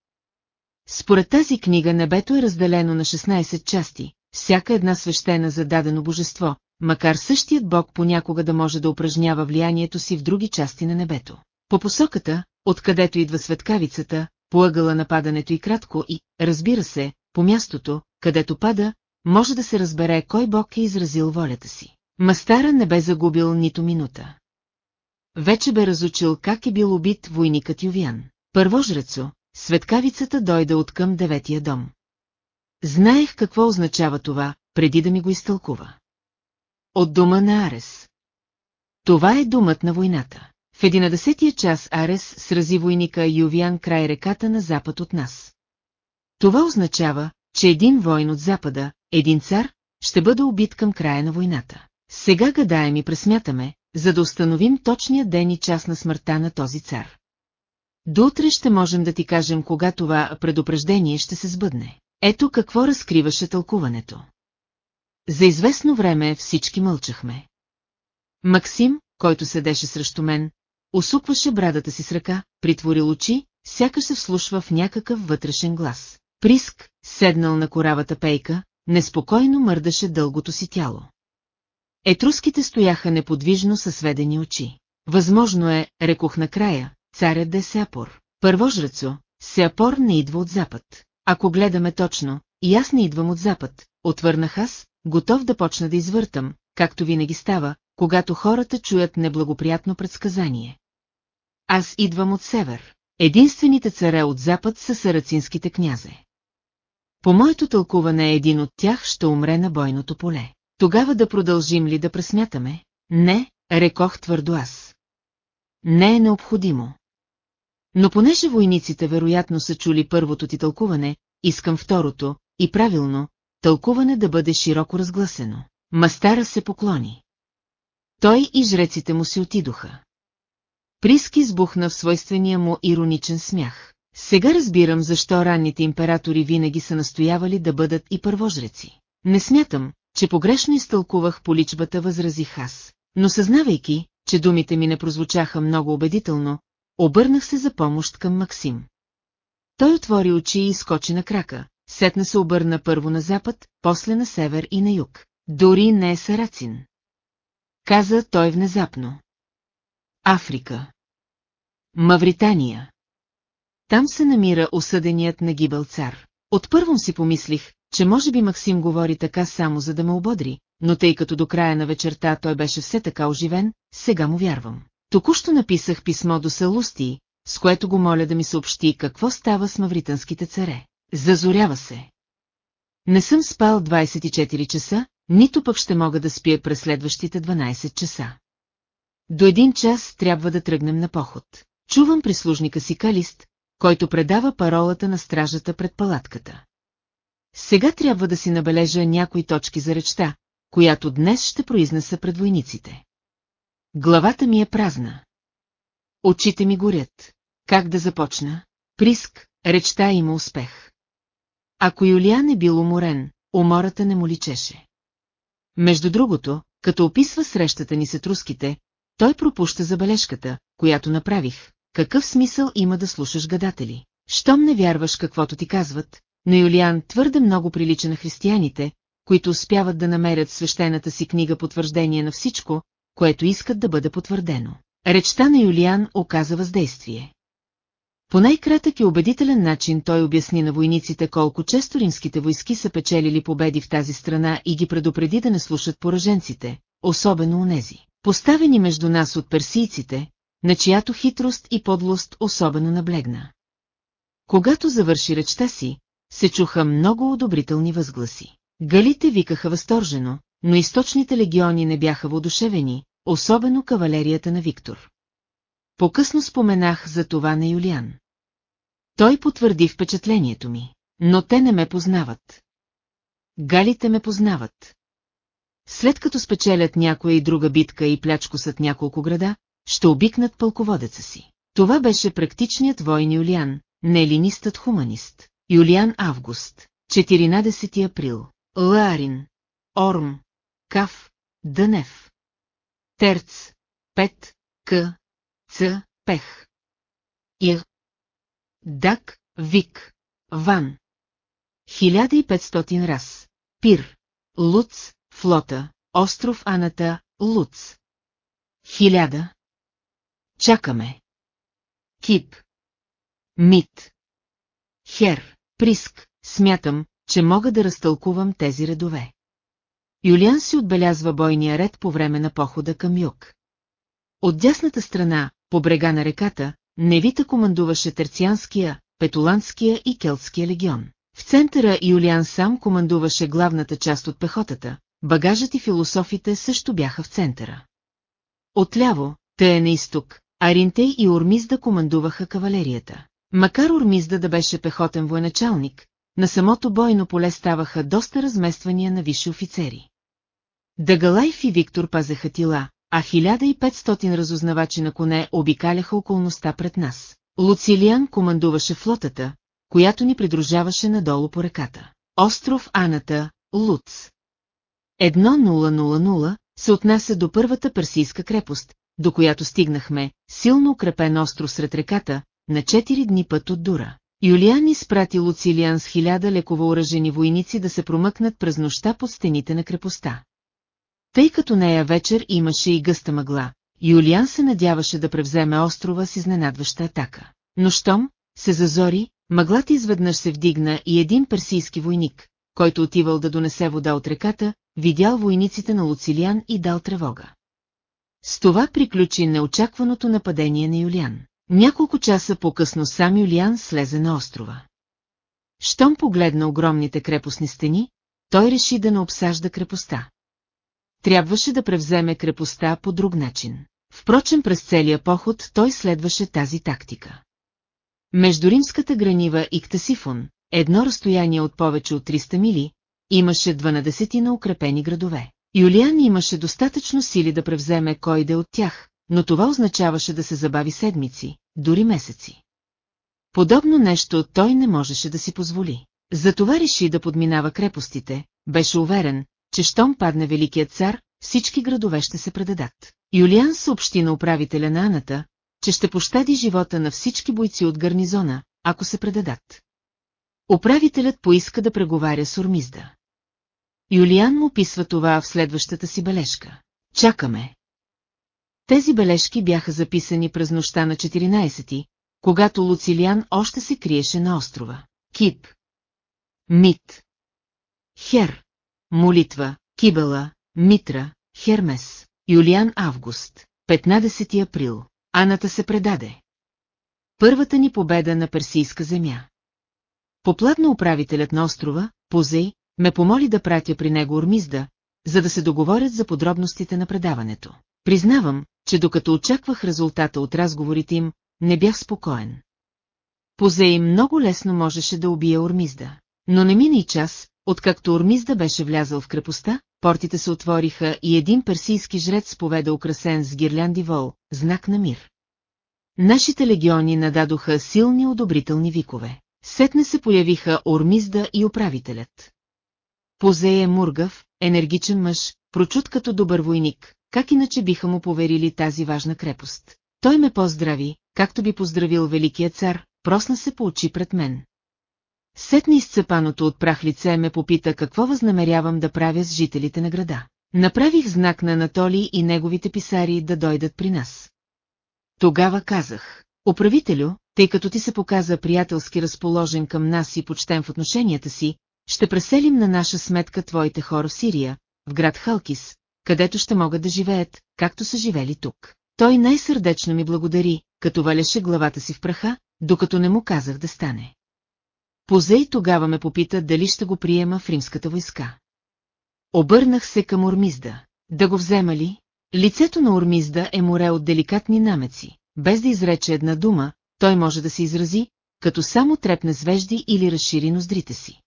Според тази книга небето е разделено на 16 части, всяка една свещена за дадено божество, макар същият бог понякога да може да упражнява влиянието си в други части на небето. По посоката, откъдето идва светкавицата, поъгъла на падането и кратко и, разбира се, по мястото, където пада, може да се разбере кой бог е изразил волята си. Мастара не бе загубил нито минута. Вече бе разучил как е бил убит войникът Ювян. Първожрецо, светкавицата дойде от към деветия дом. Знаех какво означава това, преди да ми го изтълкува. От дома на Арес. Това е думът на войната. В единадесетия час Арес срази войника Ювиан край реката на запад от нас. Това означава, че един войн от запада, един цар, ще бъде убит към края на войната. Сега гадаем и пресмятаме, за да установим точния ден и час на смъртта на този цар. До утре ще можем да ти кажем кога това предупреждение ще се сбъдне. Ето какво разкриваше тълкуването. За известно време всички мълчахме. Максим, който седеше срещу мен, усукваше брадата си с ръка, притворил очи, сякаш се вслушва в някакъв вътрешен глас. Приск, седнал на коравата пейка, неспокойно мърдаше дългото си тяло. Етруските стояха неподвижно със сведени очи. Възможно е, рекох накрая, царят да е Сеапор. Първожрецо, Сеапор не идва от запад. Ако гледаме точно, и аз не идвам от запад, отвърнах аз, готов да почна да извъртам, както винаги става, когато хората чуят неблагоприятно предсказание. Аз идвам от север. Единствените царе от запад са сарацинските князе. По моето тълкуване един от тях ще умре на бойното поле. Тогава да продължим ли да пресмятаме? Не, рекох твърдо аз. Не е необходимо. Но понеже войниците вероятно са чули първото ти тълкуване, искам второто, и правилно, тълкуване да бъде широко разгласено. Мастара се поклони. Той и жреците му си отидоха. Приски сбухна в свойствения му ироничен смях. Сега разбирам защо ранните императори винаги са настоявали да бъдат и първожреци. Не смятам, че погрешно изтълкувах поличбата възразих аз. Но съзнавайки, че думите ми не прозвучаха много убедително, обърнах се за помощ към Максим. Той отвори очи и скочи на крака, сетна се обърна първо на запад, после на север и на юг. Дори не е Сарацин. Каза той внезапно. Африка. Мавритания. Там се намира осъденият на гибел цар. Отпървом си помислих, че може би Максим говори така само за да ме ободри, но тъй като до края на вечерта той беше все така оживен, сега му вярвам. Току-що написах писмо до Салусти, с което го моля да ми съобщи какво става с мавританските царе. Зазорява се. Не съм спал 24 часа, нито пък ще мога да спя през следващите 12 часа. До един час трябва да тръгнем на поход. Чувам прислужника си Калист, който предава паролата на стражата пред палатката. Сега трябва да си набележа някои точки за речта, която днес ще произнеса пред войниците. Главата ми е празна. Очите ми горят. Как да започна? Приск, речта има успех. Ако Юлиан е бил уморен, умората не му личеше. Между другото, като описва срещата ни с етруските, той пропуща забележката, която направих. Какъв смисъл има да слушаш гадатели? Щом не вярваш каквото ти казват, но Юлиан твърде много прилича на християните, които успяват да намерят свещената си книга потвърждение на всичко, което искат да бъде потвърдено. Речта на Юлиан оказа въздействие. По най-кратък и убедителен начин той обясни на войниците колко често римските войски са печелили победи в тази страна и ги предупреди да не слушат пораженците, особено онези, поставени между нас от персийците, на чиято хитрост и подлост особено наблегна. Когато завърши речта си, се чуха много одобрителни възгласи. Галите викаха възторжено, но източните легиони не бяха воодушевени, особено кавалерията на Виктор. По-късно споменах за това на Юлиан. Той потвърди впечатлението ми, но те не ме познават. Галите ме познават. След като спечелят някоя и друга битка и плячкосът няколко града, ще обикнат пълководеца си. Това беше практичният войн Юлиан, не линистът хуманист. Юлиан Август, 14 април. Ларин, Орм, Кав, Дънев. Терц, Пет, К, Ц, Пех. И. Дак, Вик, Ван. 1500 раз. Пир, Луц, Флота, Остров Аната, Луц. Хиляда. Чакаме. Кип. Мит. Хер, Приск, смятам, че мога да разтълкувам тези редове. Юлиан си отбелязва бойния ред по време на похода към юг. От дясната страна, по брега на реката, Невита командуваше Терцианския, Петуланския и Келтския легион. В центъра Юлиан сам командуваше главната част от пехотата, багажът и философите също бяха в центъра. Отляво, те е на изток, Аринтей и Ормизда командуваха кавалерията. Макар Ормизда да беше пехотен военачалник, на самото бойно поле ставаха доста размествания на висши офицери. Дагалайф и Виктор пазеха тила, а 1500 разузнавачи на коне обикаляха околността пред нас. Луцилиан командуваше флотата, която ни придружаваше надолу по реката. Остров Аната, Луц. 1000 се отнася до първата персийска крепост, до която стигнахме, силно укрепен остров сред реката, на 4 дни път от Дура. Юлиан изпрати Луцилиан с хиляда лековооръжени войници да се промъкнат през нощта под стените на крепостта. Тъй като нея вечер имаше и гъста мъгла, Юлиан се надяваше да превземе острова с изненадваща атака. Но щом се зазори, мъглата изведнъж се вдигна и един персийски войник, който отивал да донесе вода от реката, видял войниците на Луцилиан и дал тревога. С това приключи неочакваното нападение на Юлиан. Няколко часа по-късно сам Юлиан слезе на острова. Щом погледна огромните крепостни стени, той реши да не обсажда крепостта. Трябваше да превземе крепостта по друг начин. Впрочем през целия поход той следваше тази тактика. Между римската гранива и Ктасифон, едно разстояние от повече от 300 мили, имаше 12 на укрепени градове. Юлиан имаше достатъчно сили да превземе кой да от тях, но това означаваше да се забави седмици, дори месеци. Подобно нещо той не можеше да си позволи. Затова реши да подминава крепостите, беше уверен, че щом падне Великият цар, всички градове ще се предадат. Юлиан съобщи на управителя на Аната, че ще пощади живота на всички бойци от гарнизона, ако се предадат. Управителят поиска да преговаря с Ормизда. Юлиан му писва това в следващата си бележка. Чакаме. Тези бележки бяха записани през нощта на 14-ти, когато Луцилиан още се криеше на острова. Кип. Мит. Хер. Молитва. Кибела. Митра. Хермес. Юлиан Август. 15 април. Аната се предаде. Първата ни победа на персийска земя. Попладна управителят на острова, Позей, ме помоли да пратя при него Ормизда, за да се договорят за подробностите на предаването. Признавам, че докато очаквах резултата от разговорите им, не бях спокоен. Позей много лесно можеше да убие Ормизда. Но не мина и час, откакто Ормизда беше влязъл в крепостта, портите се отвориха и един персийски жрец поведа украсен с гирлянди вол, знак на мир. Нашите легиони нададоха силни одобрителни викове. Сетне се появиха Ормизда и управителят. Позей е мургав, енергичен мъж, прочут като добър войник, как иначе биха му поверили тази важна крепост. Той ме поздрави, както би поздравил великият цар, просна се по очи пред мен. Сетни изцепаното от прах лице ме попита какво възнамерявам да правя с жителите на града. Направих знак на Анатолий и неговите писари да дойдат при нас. Тогава казах, управителю, тъй като ти се показа приятелски разположен към нас и почтен в отношенията си, ще преселим на наша сметка твоите хора в Сирия, в град Халкис, където ще могат да живеят, както са живели тук. Той най-сърдечно ми благодари, като валяше главата си в праха, докато не му казах да стане. Позей тогава ме попита дали ще го приема в римската войска. Обърнах се към Ормизда. Да го взема ли? Лицето на Ормизда е море от деликатни намеци. Без да изрече една дума, той може да се изрази, като само трепне звежди или разшири ноздрите си.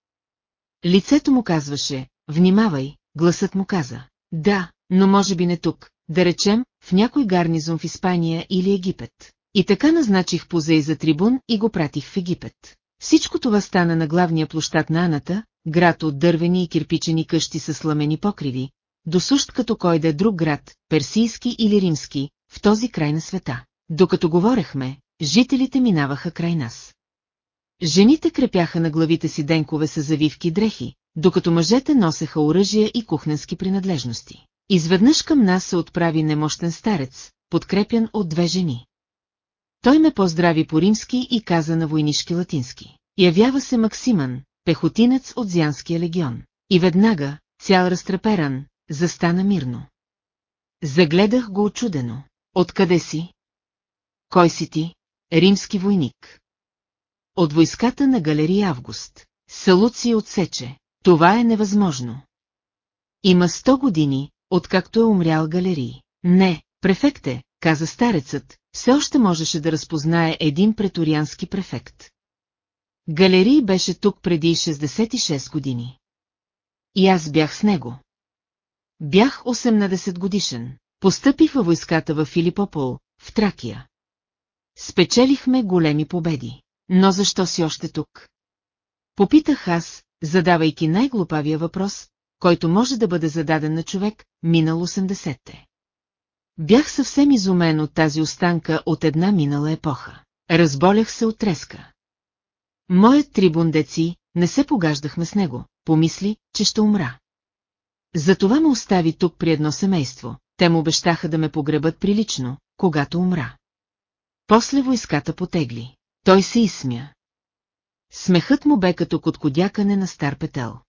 Лицето му казваше, внимавай, гласът му каза, да, но може би не тук, да речем, в някой гарнизон в Испания или Египет. И така назначих Позей за трибун и го пратих в Египет. Всичко това стана на главния площад на Аната, град от дървени и кирпичени къщи с сламени покриви, досущ като кой да е друг град, персийски или римски, в този край на света. Докато говорехме, жителите минаваха край нас. Жените крепяха на главите си денкове с завивки дрехи, докато мъжете носеха оръжия и кухненски принадлежности. Изведнъж към нас се отправи немощен старец, подкрепян от две жени. Той ме поздрави по-римски и каза на войнишки латински. Явява се Максиман, пехотинец от Зянския легион. И веднага, цял разтреперан, застана мирно. Загледах го очудено. Откъде си? Кой си ти? Римски войник. От войската на галерия Август. Салуци отсече. Това е невъзможно. Има сто години, откакто е умрял галерий. Не, префекте, каза старецът, все още можеше да разпознае един преториански префект. Галерий беше тук преди 66 години. И аз бях с него. Бях 18 годишен. Постъпих във войската в Филипопол, в Тракия. Спечелихме големи победи. Но защо си още тук? Попитах аз, задавайки най-глупавия въпрос, който може да бъде зададен на човек, минал 80-те. Бях съвсем изумен от тази останка от една минала епоха. Разболях се от треска. Моят трибун деци, не се погаждахме с него, помисли, че ще умра. Затова ме остави тук при едно семейство, те му обещаха да ме погребат прилично, когато умра. После войската потегли. Той се изсмя. Смехът му бе като коткодякане на стар петел.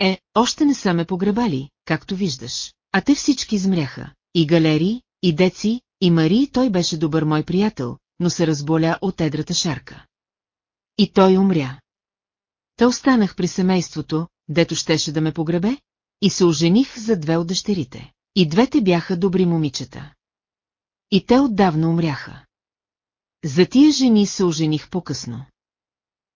Е, още не са ме погребали, както виждаш. А те всички измряха. И галерии, и Деци, и Мари той беше добър мой приятел, но се разболя от едрата шарка. И той умря. Та останах при семейството, дето щеше да ме погребе, и се ожених за две от дъщерите. И двете бяха добри момичета. И те отдавна умряха. За тия жени се ожених по-късно.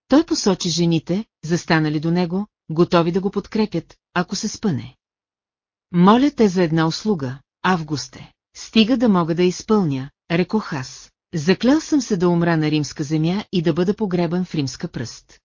Той посочи жените, застанали до него, готови да го подкрепят, ако се спъне. Моля те за една услуга, Августе. Стига да мога да изпълня, рекох аз. Заклел съм се да умра на римска земя и да бъда погребан в римска пръст.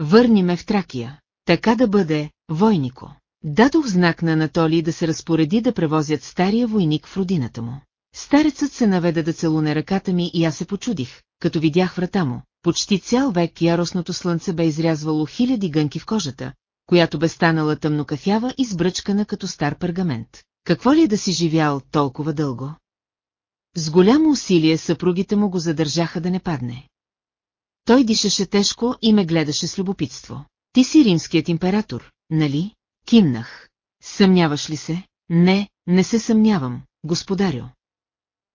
Върни ме в Тракия, така да бъде, войнико. Дадох знак на Анатолий да се разпореди да превозят стария войник в родината му. Старецът се наведе да целуне ръката ми и аз се почудих, като видях врата му. Почти цял век яростното слънце бе изрязвало хиляди гънки в кожата, която бе станала тъмнокафява и сбръчкана като стар пергамент. Какво ли е да си живял толкова дълго? С голямо усилие съпругите му го задържаха да не падне. Той дишаше тежко и ме гледаше с любопитство. Ти си римският император, нали? Кимнах. Съмняваш ли се? Не, не се съмнявам, господарю.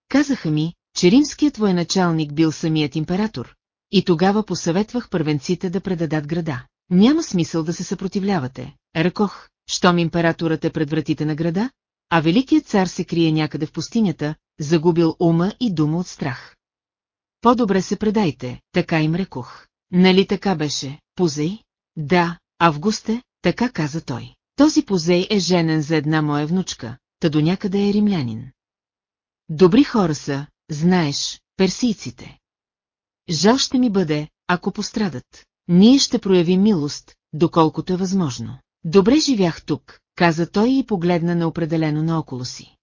Казаха ми, че римският военачалник бил самият император, и тогава посъветвах първенците да предадат града. Няма смисъл да се съпротивлявате, ръкох, щом императорът е пред вратите на града, а великият цар се крие някъде в пустинята, загубил ума и дума от страх. По-добре се предайте, така им рекох. Нали така беше, Позей? Да, Августе, така каза той. Този Позей е женен за една моя внучка, та до някъде е римлянин. Добри хора са, знаеш, персийците. Жал ще ми бъде, ако пострадат. Ние ще проявим милост, доколкото е възможно. Добре живях тук, каза той и погледна неопределено наоколо си.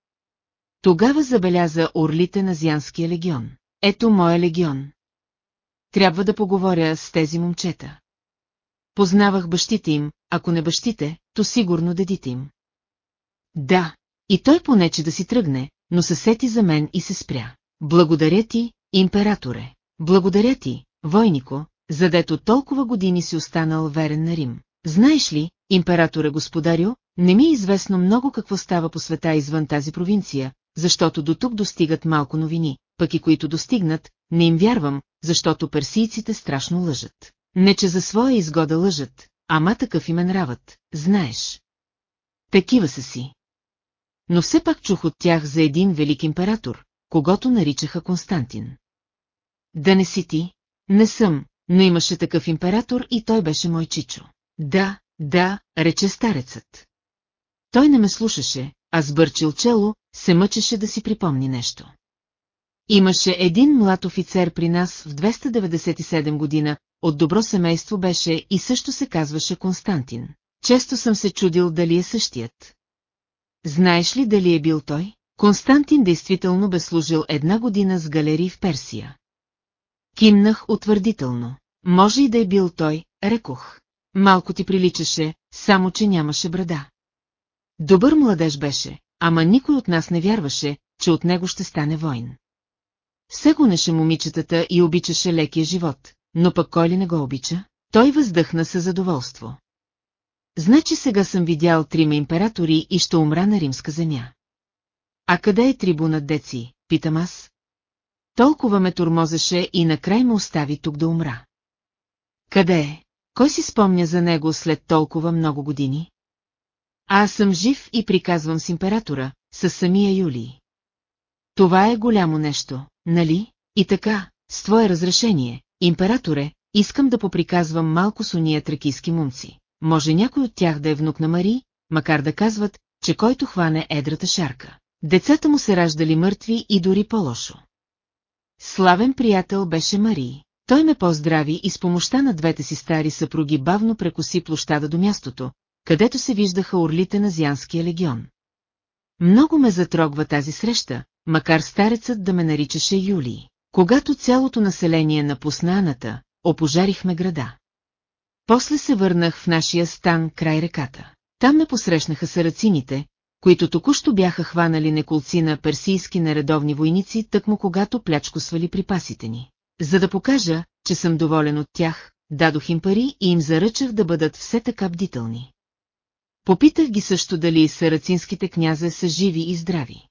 Тогава забеляза орлите на Зянския легион. Ето моя легион. Трябва да поговоря с тези момчета. Познавах бащите им, ако не бащите, то сигурно дедите им. Да, и той понече да си тръгне, но се сети за мен и се спря. Благодаря ти, императоре. Благодаря ти, войнико, задето толкова години си останал верен на Рим. Знаеш ли, императоре господарю, не ми е известно много какво става по света извън тази провинция, защото до тук достигат малко новини, пък и които достигнат, не им вярвам, защото персийците страшно лъжат. Не че за своя изгода лъжат, ама такъв им е нравът, знаеш. Такива са си. Но все пак чух от тях за един велик император, когато наричаха Константин. Да не си ти? Не съм, но имаше такъв император и той беше мой чичо. Да, да, рече старецът. Той не ме слушаше, а сбърчил чело, се мъчеше да си припомни нещо. Имаше един млад офицер при нас в 297 година, от добро семейство беше и също се казваше Константин. Често съм се чудил дали е същият. Знаеш ли дали е бил той? Константин действително бе служил една година с галерии в Персия. Кимнах утвърдително. Може и да е бил той, рекох. Малко ти приличаше, само че нямаше брада. Добър младеж беше, ама никой от нас не вярваше, че от него ще стане войн. Все гонеше момичетата и обичаше лекия живот, но пък кой ли не го обича? Той въздъхна със задоволство. Значи сега съм видял трима императори и ще умра на римска земя. А къде е трибунът Деци, питам аз? Толкова ме тормозеше и накрай ме остави тук да умра. Къде е? Кой си спомня за него след толкова много години? Аз съм жив и приказвам с императора, с самия Юлий. Това е голямо нещо, нали? И така, с твое разрешение, императоре, искам да поприказвам малко с уния тракийски мумци. Може някой от тях да е внук на Мари, макар да казват, че който хване едрата шарка. Децата му се раждали мъртви и дори по-лошо. Славен приятел беше Мари. Той ме поздрави и с помощта на двете си стари съпруги бавно прекоси площада до мястото, където се виждаха орлите на Зянския легион. Много ме затрогва тази среща, макар старецът да ме наричаше Юлий. Когато цялото население напусна Аната, опожарихме града. После се върнах в нашия стан край реката. Там ме посрещнаха сарацините, които току-що бяха хванали неколци на персийски нередовни войници, тъкмо когато плячко свали припасите ни. За да покажа, че съм доволен от тях, дадох им пари и им заръчах да бъдат все така бдителни. Попитах ги също дали сарацинските князе са живи и здрави.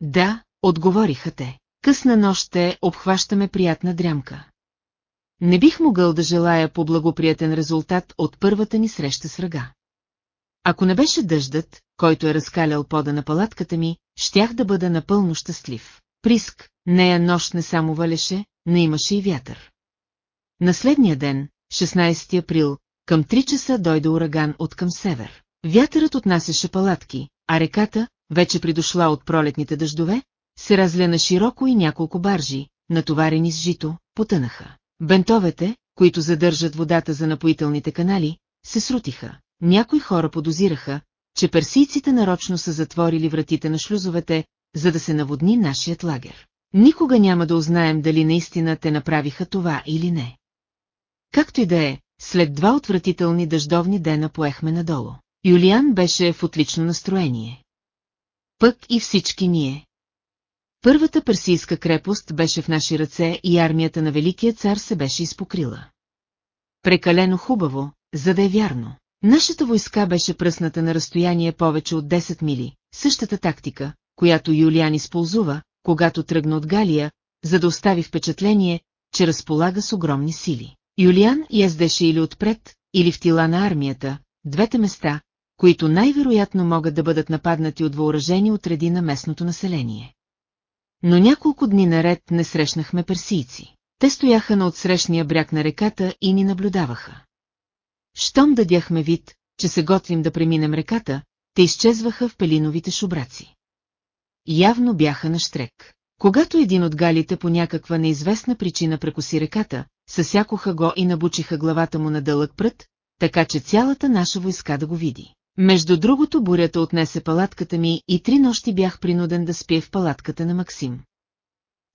Да, отговориха те. Късна нощ обхващаме приятна дрямка. Не бих могъл да желая по-благоприятен резултат от първата ни среща с врага. Ако не беше дъждът, който е разкалял пода на палатката ми, щях да бъда напълно щастлив. Приск, нея нощ не само валеше, но имаше и вятър. На следния ден, 16 април, към 3 часа дойде ураган от към север. Вятърът отнасяше палатки, а реката, вече придошла от пролетните дъждове, се разля на широко и няколко баржи, натоварени с жито, потънаха. Бентовете, които задържат водата за напоителните канали, се срутиха. Някои хора подозираха, че персийците нарочно са затворили вратите на шлюзовете, за да се наводни нашият лагер. Никога няма да узнаем дали наистина те направиха това или не. Както и да е, след два отвратителни дъждовни дена поехме надолу. Юлиан беше в отлично настроение. Пък и всички ние. Първата персийска крепост беше в наши ръце и армията на Великия цар се беше изпокрила. Прекалено хубаво, за да е вярно. Нашата войска беше пръсната на разстояние повече от 10 мили, същата тактика, която Юлиан използва, когато тръгна от Галия, за да остави впечатление, че разполага с огромни сили. Юлиан яздеше или отпред, или в тила на армията, двете места, които най-вероятно могат да бъдат нападнати от въоръжени отреди на местното население. Но няколко дни наред не срещнахме персийци. Те стояха на отсрещния бряг на реката и ни наблюдаваха. Щом дадяхме вид, че се готвим да преминем реката, те изчезваха в пелиновите шубраци. Явно бяха на штрек. Когато един от галите по някаква неизвестна причина прекоси реката, съсякоха го и набучиха главата му на дълъг прът, така че цялата наша войска да го види. Между другото бурята отнесе палатката ми и три нощи бях принуден да спя в палатката на Максим.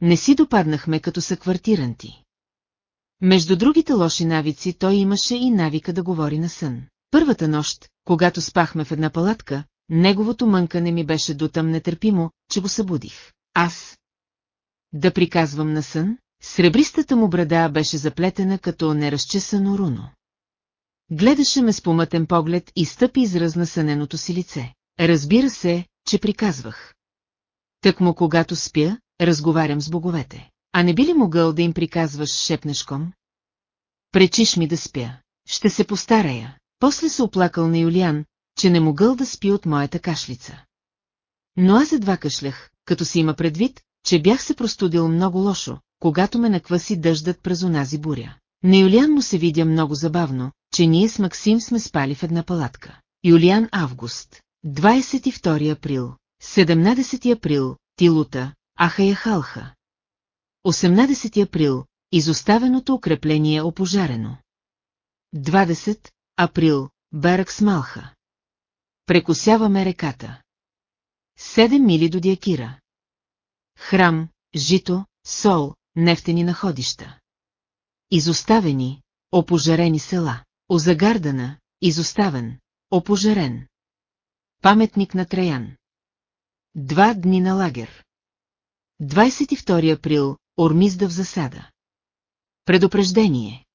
Не си допаднахме като са квартиранти. Между другите лоши навици той имаше и навика да говори на сън. Първата нощ, когато спахме в една палатка, неговото мънкане ми беше дотъм нетърпимо, че го събудих. Аз. Да приказвам на сън, сребристата му брада беше заплетена като неразчесано руно. Гледаше ме с помътен поглед и стъпи изръзна съненото си лице. Разбира се, че приказвах. Так му когато спя, разговарям с боговете. А не би ли могъл да им приказваш шепнешком? Пречиш ми да спя. Ще се постарая. После се оплакал на Юлиан, че не могъл да спи от моята кашлица. Но аз едва кашлях, като си има предвид, че бях се простудил много лошо, когато ме накваси дъждът през онази буря. На Юлиан му се видя много забавно, че ние с Максим сме спали в една палатка. Юлиан Август, 22 април, 17 април, Тилута, Ахая Халха. 18 април, изоставеното укрепление опожарено. 20 април, Берък Смалха. Прекосяваме реката. 7 мили до Диакира. Храм, жито, сол, нефтени находища. Изоставени, опожарени села. Озагардана, изоставен, опожарен. Паметник на Траян. Два дни на лагер. 22 април, Ормизда в засада. Предупреждение.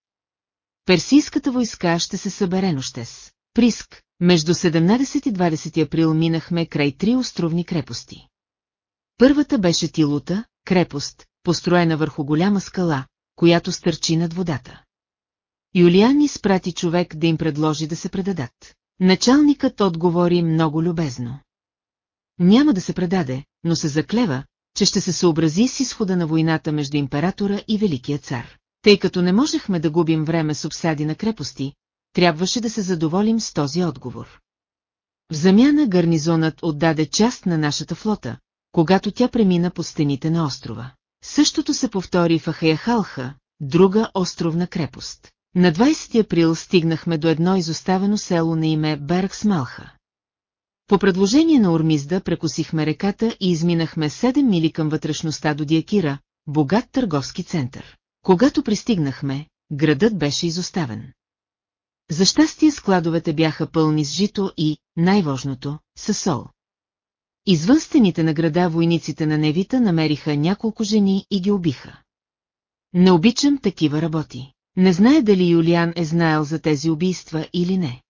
Персийската войска ще се събере нощес. Приск, между 17 и 20 април минахме край три островни крепости. Първата беше Тилута, крепост, построена върху голяма скала, която стърчи над водата. Юлиан изпрати човек да им предложи да се предадат. Началникът отговори много любезно. Няма да се предаде, но се заклева, че ще се съобрази с изхода на войната между императора и Великия цар. Тъй като не можехме да губим време с обсади на крепости, трябваше да се задоволим с този отговор. В замяна гарнизонът отдаде част на нашата флота, когато тя премина по стените на острова. Същото се повтори в Ахаяхалха, друга островна крепост. На 20 април стигнахме до едно изоставено село на име Берксмалха. По предложение на Ормизда прекусихме реката и изминахме 7 мили към вътрешността до Диакира, богат търговски център. Когато пристигнахме, градът беше изоставен. За щастие складовете бяха пълни с жито и, най-важното, със сол. Извън стените на града войниците на Невита намериха няколко жени и ги убиха. Не обичам такива работи. Не знае дали Юлиан е знаел за тези убийства или не.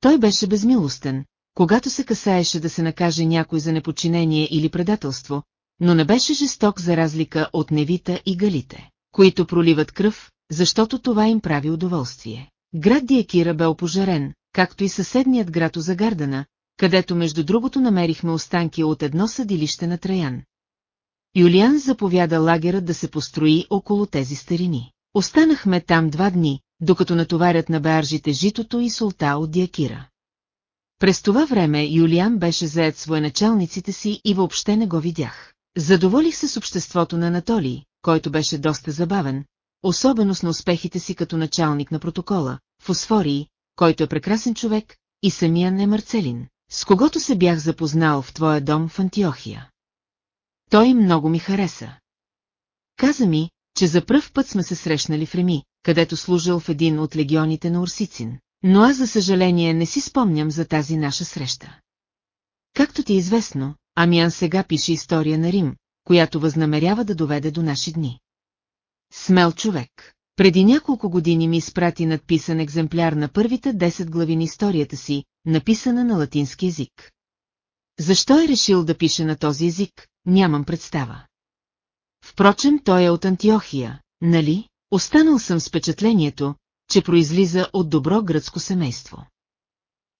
Той беше безмилостен, когато се касаеше да се накаже някой за неподчинение или предателство, но не беше жесток за разлика от Невита и Галите, които проливат кръв, защото това им прави удоволствие. Град Диакира бе опожарен, както и съседният град Озагардана, където между другото намерихме останки от едно съдилище на Траян. Юлиан заповяда лагерът да се построи около тези старини. Останахме там два дни, докато натоварят на баржите житото и солта от Диакира. През това време Юлиан беше заед с военачалниците си и въобще не го видях. Задоволих се с обществото на Анатолий, който беше доста забавен, особено с на успехите си като началник на протокола, Фосфорий, който е прекрасен човек, и самия не Марцелин, с когото се бях запознал в твоя дом в Антиохия. Той много ми хареса. Каза ми, че за пръв път сме се срещнали в Реми, където служил в един от легионите на Урсицин, но аз за съжаление не си спомням за тази наша среща. Както ти е известно, Амиан сега пише история на Рим, която възнамерява да доведе до наши дни. Смел човек. Преди няколко години ми изпрати надписан екземпляр на първите 10 глави на историята си, написана на латински език. Защо е решил да пише на този език, нямам представа. Впрочем, той е от Антиохия, нали? Останал съм с впечатлението, че произлиза от добро гръцко семейство.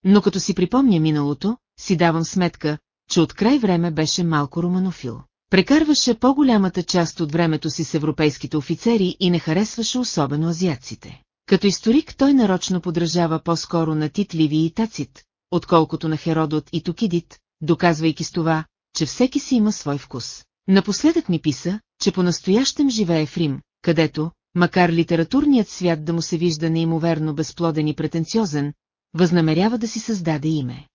Но като си припомня миналото, си давам сметка, че от край време беше малко романофил. Прекарваше по-голямата част от времето си с европейските офицери и не харесваше особено азиатците. Като историк той нарочно подражава по-скоро на Тит Ливи и Тацит, отколкото на Херодот и Токидит, доказвайки с това, че всеки си има свой вкус. Напоследък ми писа, че по-настоящем живее в Рим, където, макар литературният свят да му се вижда неимоверно безплоден и претенциозен, възнамерява да си създаде име.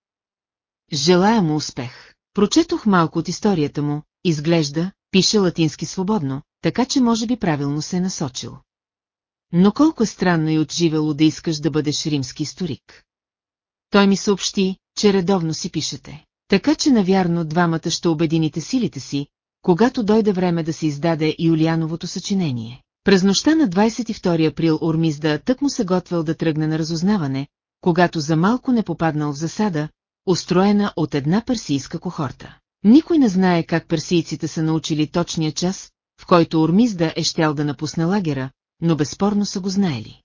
Желая му успех. Прочетох малко от историята му, изглежда, пише латински свободно, така че може би правилно се е насочил. Но колко е странно и отживело да искаш да бъдеш римски историк. Той ми съобщи, че редовно си пишете. Така че навярно двамата ще обедините силите си, когато дойде време да се издаде Юлиановото съчинение. През нощта на 22 април Ормизда тък му се готвил да тръгне на разузнаване, когато за малко не попаднал в засада, устроена от една персийска кохорта. Никой не знае как персийците са научили точния час, в който Ормизда е щял да напусне лагера, но безспорно са го знаели.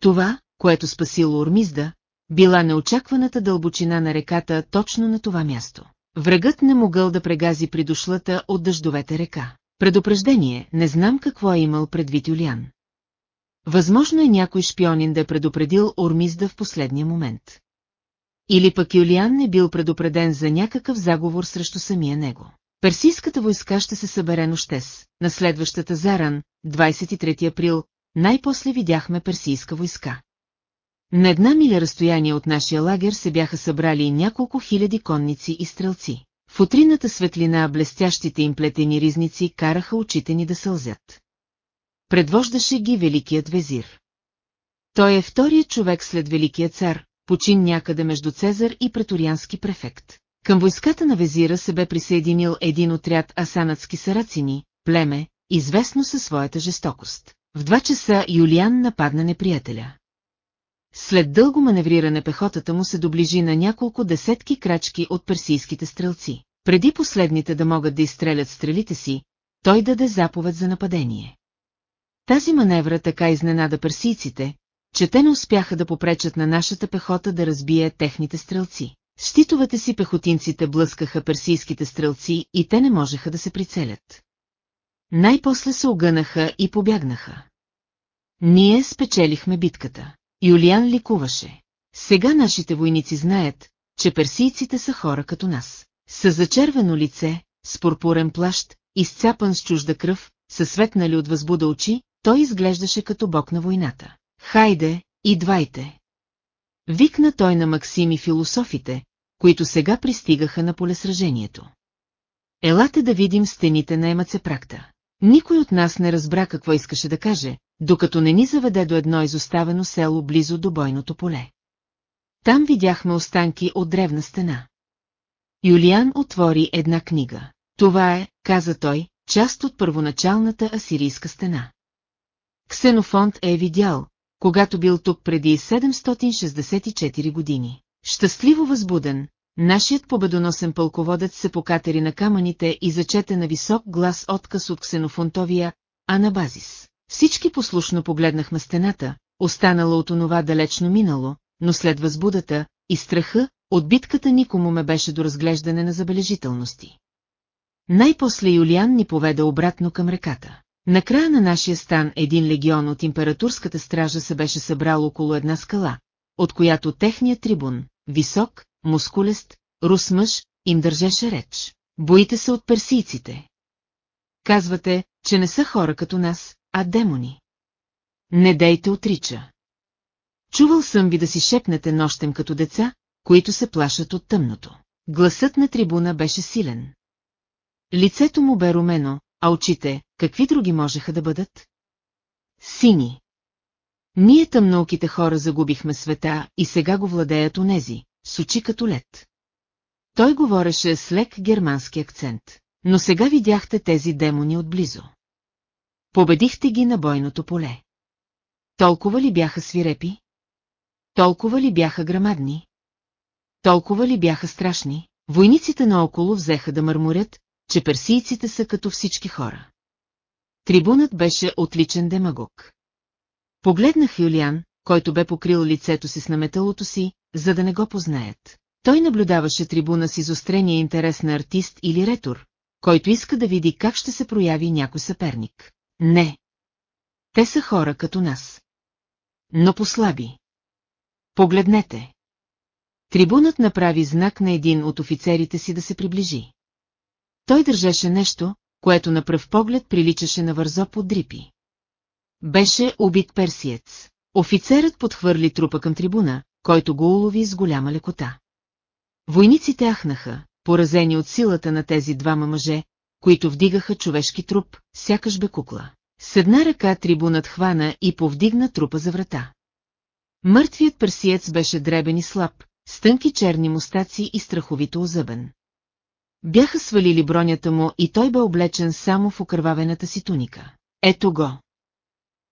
Това, което спасило Ормизда, била неочакваната дълбочина на реката точно на това място. Врагът не могъл да прегази при дошлата от дъждовете река. Предупреждение, не знам какво е имал предвид Юлиан. Възможно е някой шпионин да е предупредил Ормизда в последния момент. Или пък Юлиан не бил предупреден за някакъв заговор срещу самия него. Персийската войска ще се събере нощес, на следващата заран, 23 април, най-после видяхме персийска войска. На една миля разстояние от нашия лагер се бяха събрали няколко хиляди конници и стрелци. В утрината светлина блестящите им плетени ризници караха очите ни да сълзят. Предвождаше ги великият везир. Той е вторият човек след великия цар, почин някъде между Цезар и преториански префект. Към войската на везира се бе присъединил един отряд асанатски сарацини, племе, известно със своята жестокост. В два часа Юлиан нападна неприятеля. След дълго маневриране пехотата му се доближи на няколко десетки крачки от персийските стрелци. Преди последните да могат да изстрелят стрелите си, той даде заповед за нападение. Тази маневра така изненада персийците, че те не успяха да попречат на нашата пехота да разбие техните стрелци. Щитовете си пехотинците блъскаха персийските стрелци и те не можеха да се прицелят. Най-после се огънаха и побягнаха. Ние спечелихме битката. Юлиан ликуваше. Сега нашите войници знаят, че персийците са хора като нас. С зачервено лице, с пурпурен плащ, изцапан с чужда кръв, със светнали от възбуда очи, той изглеждаше като бог на войната. Хайде, идвайте! Викна той на Максим и философите, които сега пристигаха на полесражението. Елате да видим стените на Емацепракта. Никой от нас не разбра какво искаше да каже, докато не ни заведе до едно изоставено село близо до бойното поле. Там видяхме останки от древна стена. Юлиан отвори една книга. Това е, каза той, част от първоначалната асирийска стена. Ксенофонт е видял, когато бил тук преди 764 години. Щастливо възбуден, нашият победоносен пълководец се покатери на камъните и зачете на висок глас отказ от ксенофонтовия Анабазис. Всички послушно погледнахме стената, останала от онова далечно минало, но след възбудата и страха, от битката никому ме беше до разглеждане на забележителности. Най-после Юлиан ни поведе обратно към реката. Накрая на нашия стан един легион от императорската стража се беше събрал около една скала, от която техният трибун, висок, мускулест, рус мъж, им държеше реч. Боите се от персийците. Казвате, че не са хора като нас, а демони. Не дейте отрича. Чувал съм ви да си шепнете нощем като деца, които се плашат от тъмното. Гласът на трибуна беше силен. Лицето му бе румено, а очите, какви други можеха да бъдат? Сини. Ние тъмнооките хора загубихме света и сега го владеят онези, с очи като лед. Той говореше с лек германски акцент, но сега видяхте тези демони отблизо. Победихте ги на бойното поле. Толкова ли бяха свирепи? Толкова ли бяха грамадни? Толкова ли бяха страшни? Войниците наоколо взеха да мърморят, че персийците са като всички хора. Трибунът беше отличен демагог. Погледнах Юлиан, който бе покрил лицето си с наметалото си, за да не го познаят. Той наблюдаваше трибуна с изострения интерес на артист или ретор, който иска да види как ще се прояви някой съперник. Не. Те са хора като нас. Но послаби. Погледнете. Трибунът направи знак на един от офицерите си да се приближи. Той държеше нещо, което на пръв поглед приличаше на вързо под дрипи. Беше убит персиец. Офицерът подхвърли трупа към трибуна, който го улови с голяма лекота. Войниците ахнаха, поразени от силата на тези двама мъже, които вдигаха човешки труп, сякаш бе кукла. С една ръка трибунът хвана и повдигна трупа за врата. Мъртвият персиец беше дребен и слаб, с тънки черни мустаци и страховито озъбен. Бяха свалили бронята му и той бе облечен само в окървавената си туника. Ето го.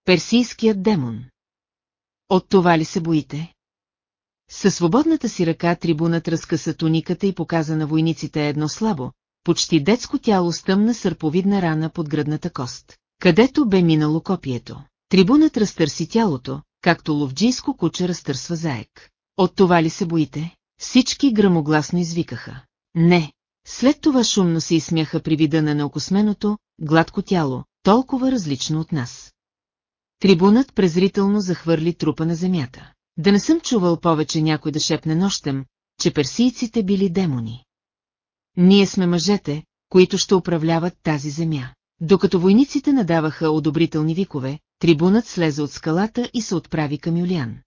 Персийският демон. От това ли се боите? Със свободната си ръка трибунът разкъса туниката и показа на войниците едно слабо, почти детско тяло с тъмна сърповидна рана под гръдната кост, където бе минало копието. Трибунът разтърси тялото, както ловджийско куче разтърсва заек. От това ли се боите? Всички грамогласно извикаха. Не. След това шумно се изсмяха при вида на неокосменото, гладко тяло, толкова различно от нас. Трибунът презрително захвърли трупа на земята. Да не съм чувал повече някой да шепне нощем, че персийците били демони. Ние сме мъжете, които ще управляват тази земя. Докато войниците надаваха одобрителни викове, трибунът слезе от скалата и се отправи към Юлиан.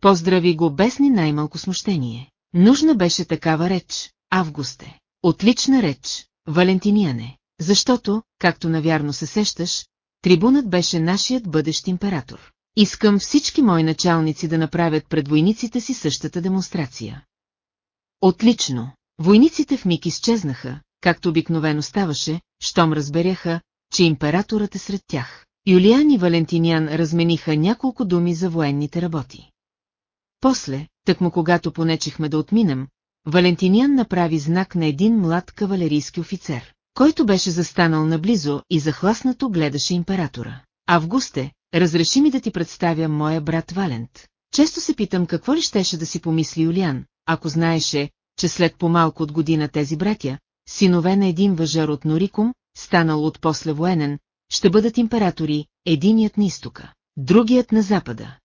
Поздрави го без ни най-малко смущение. Нужна беше такава реч, Августе. Отлична реч, Валентиниане, защото, както навярно се сещаш, трибунът беше нашият бъдещ император. Искам всички мои началници да направят пред войниците си същата демонстрация. Отлично. Войниците в миг изчезнаха, както обикновено ставаше, щом разберяха, че императорът е сред тях. Юлиан и Валентиниан размениха няколко думи за военните работи. После, тъкмо когато понечихме да отминем, Валентиниан направи знак на един млад кавалерийски офицер, който беше застанал наблизо и захласнато гледаше императора. Августе, разреши ми да ти представя моя брат Валент. Често се питам какво ли щеше да си помисли Юлиан, ако знаеше, че след по-малко от година тези братя, синове на един въжар от Норикум, станал от после военен, ще бъдат императори, единият на изтока, другият на запада.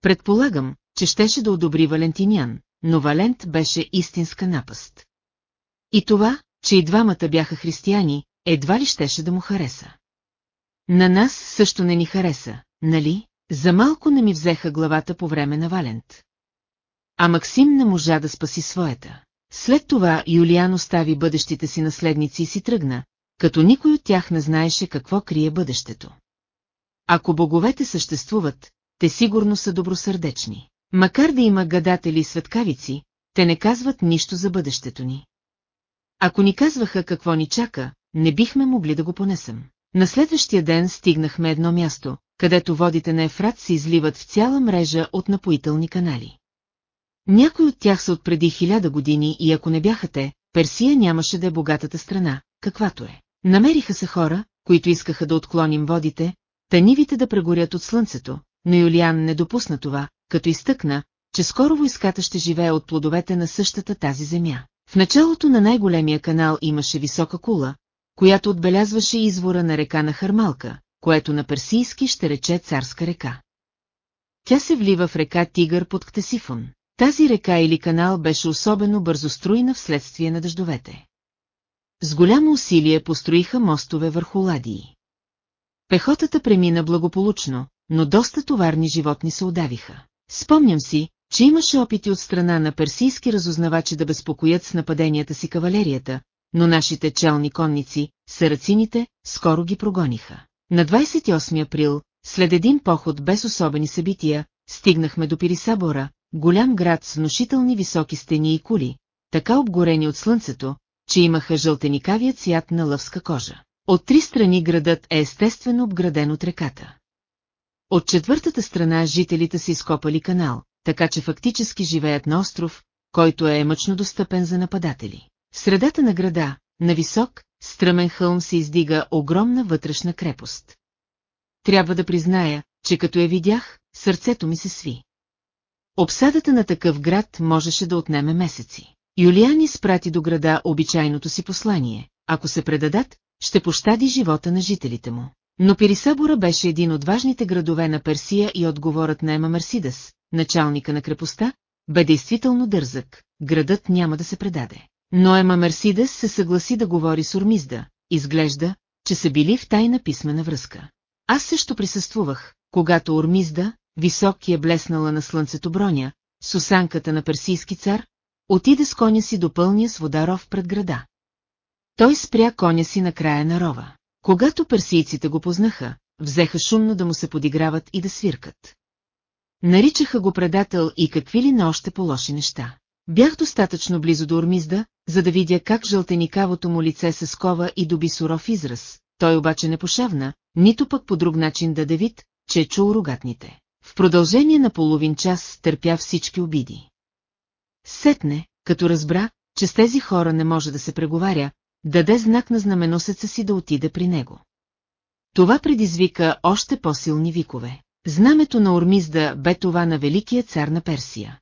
Предполагам, че щеше да одобри Валентинян, но Валент беше истинска напаст. И това, че и двамата бяха християни, едва ли щеше да му хареса. На нас също не ни хареса, нали? За малко не ми взеха главата по време на Валент. А Максим не можа да спаси своята. След това Юлиан остави бъдещите си наследници и си тръгна, като никой от тях не знаеше какво крие бъдещето. Ако боговете съществуват, те сигурно са добросърдечни. Макар да има гадатели и светкавици, те не казват нищо за бъдещето ни. Ако ни казваха какво ни чака, не бихме могли да го понесем. На следващия ден стигнахме едно място, където водите на Ефрат се изливат в цяла мрежа от напоителни канали. Някои от тях са от преди хиляда години и ако не бяха те, Персия нямаше да е богатата страна, каквато е. Намериха се хора, които искаха да отклоним водите, танивите да прегорят от слънцето, но Юлиан не допусна това, като изтъкна, че скоро войската ще живее от плодовете на същата тази земя. В началото на най-големия канал имаше висока кула, която отбелязваше извора на река на Хармалка, което на персийски ще рече царска река. Тя се влива в река Тигър под Ктесифон. Тази река или канал беше особено бързоструйна вследствие на дъждовете. С голямо усилие построиха мостове върху ладии. Пехотата премина благополучно, но доста товарни животни се удавиха. Спомням си, че имаше опити от страна на персийски разузнавачи да безпокоят с нападенията си кавалерията, но нашите челни конници, сарацините, скоро ги прогониха. На 28 април, след един поход без особени събития, стигнахме до Пирисабора, голям град с внушителни високи стени и кули, така обгорени от слънцето, че имаха жълтеникавия цвят на лъвска кожа. От три страни градът е естествено обграден от реката. От четвъртата страна жителите са изкопали канал, така че фактически живеят на остров, който е мъчно достъпен за нападатели. В средата на града, на висок, стръмен хълм се издига огромна вътрешна крепост. Трябва да призная, че като я видях, сърцето ми се сви. Обсадата на такъв град можеше да отнеме месеци. Юлиан изпрати до града обичайното си послание. Ако се предадат, ще пощади живота на жителите му. Но Пирисабора беше един от важните градове на Персия и отговорът на Ема Мерсидес, началника на крепостта, бе действително дързък, градът няма да се предаде. Но Ема Мерсидес се съгласи да говори с Ормизда, изглежда, че са били в тайна писмена връзка. Аз също присъствувах, когато Ормизда, висок и е блеснала на слънцето броня, с осанката на персийски цар, отиде с коня си до пълния с вода ров пред града. Той спря коня си на края на рова. Когато персийците го познаха, взеха шумно да му се подиграват и да свиркат. Наричаха го предател и какви ли на още по-лоши неща. Бях достатъчно близо до Ормизда, за да видя как жълтеникавото му лице се скова и доби суров израз. Той обаче не пошавна, нито пък по друг начин да вид, че е чул рогатните. В продължение на половин час търпя всички обиди. Сетне, като разбра, че с тези хора не може да се преговаря, даде знак на знаменосеца си да отиде при него. Това предизвика още по-силни викове. Знамето на Ормизда бе това на великия цар на Персия.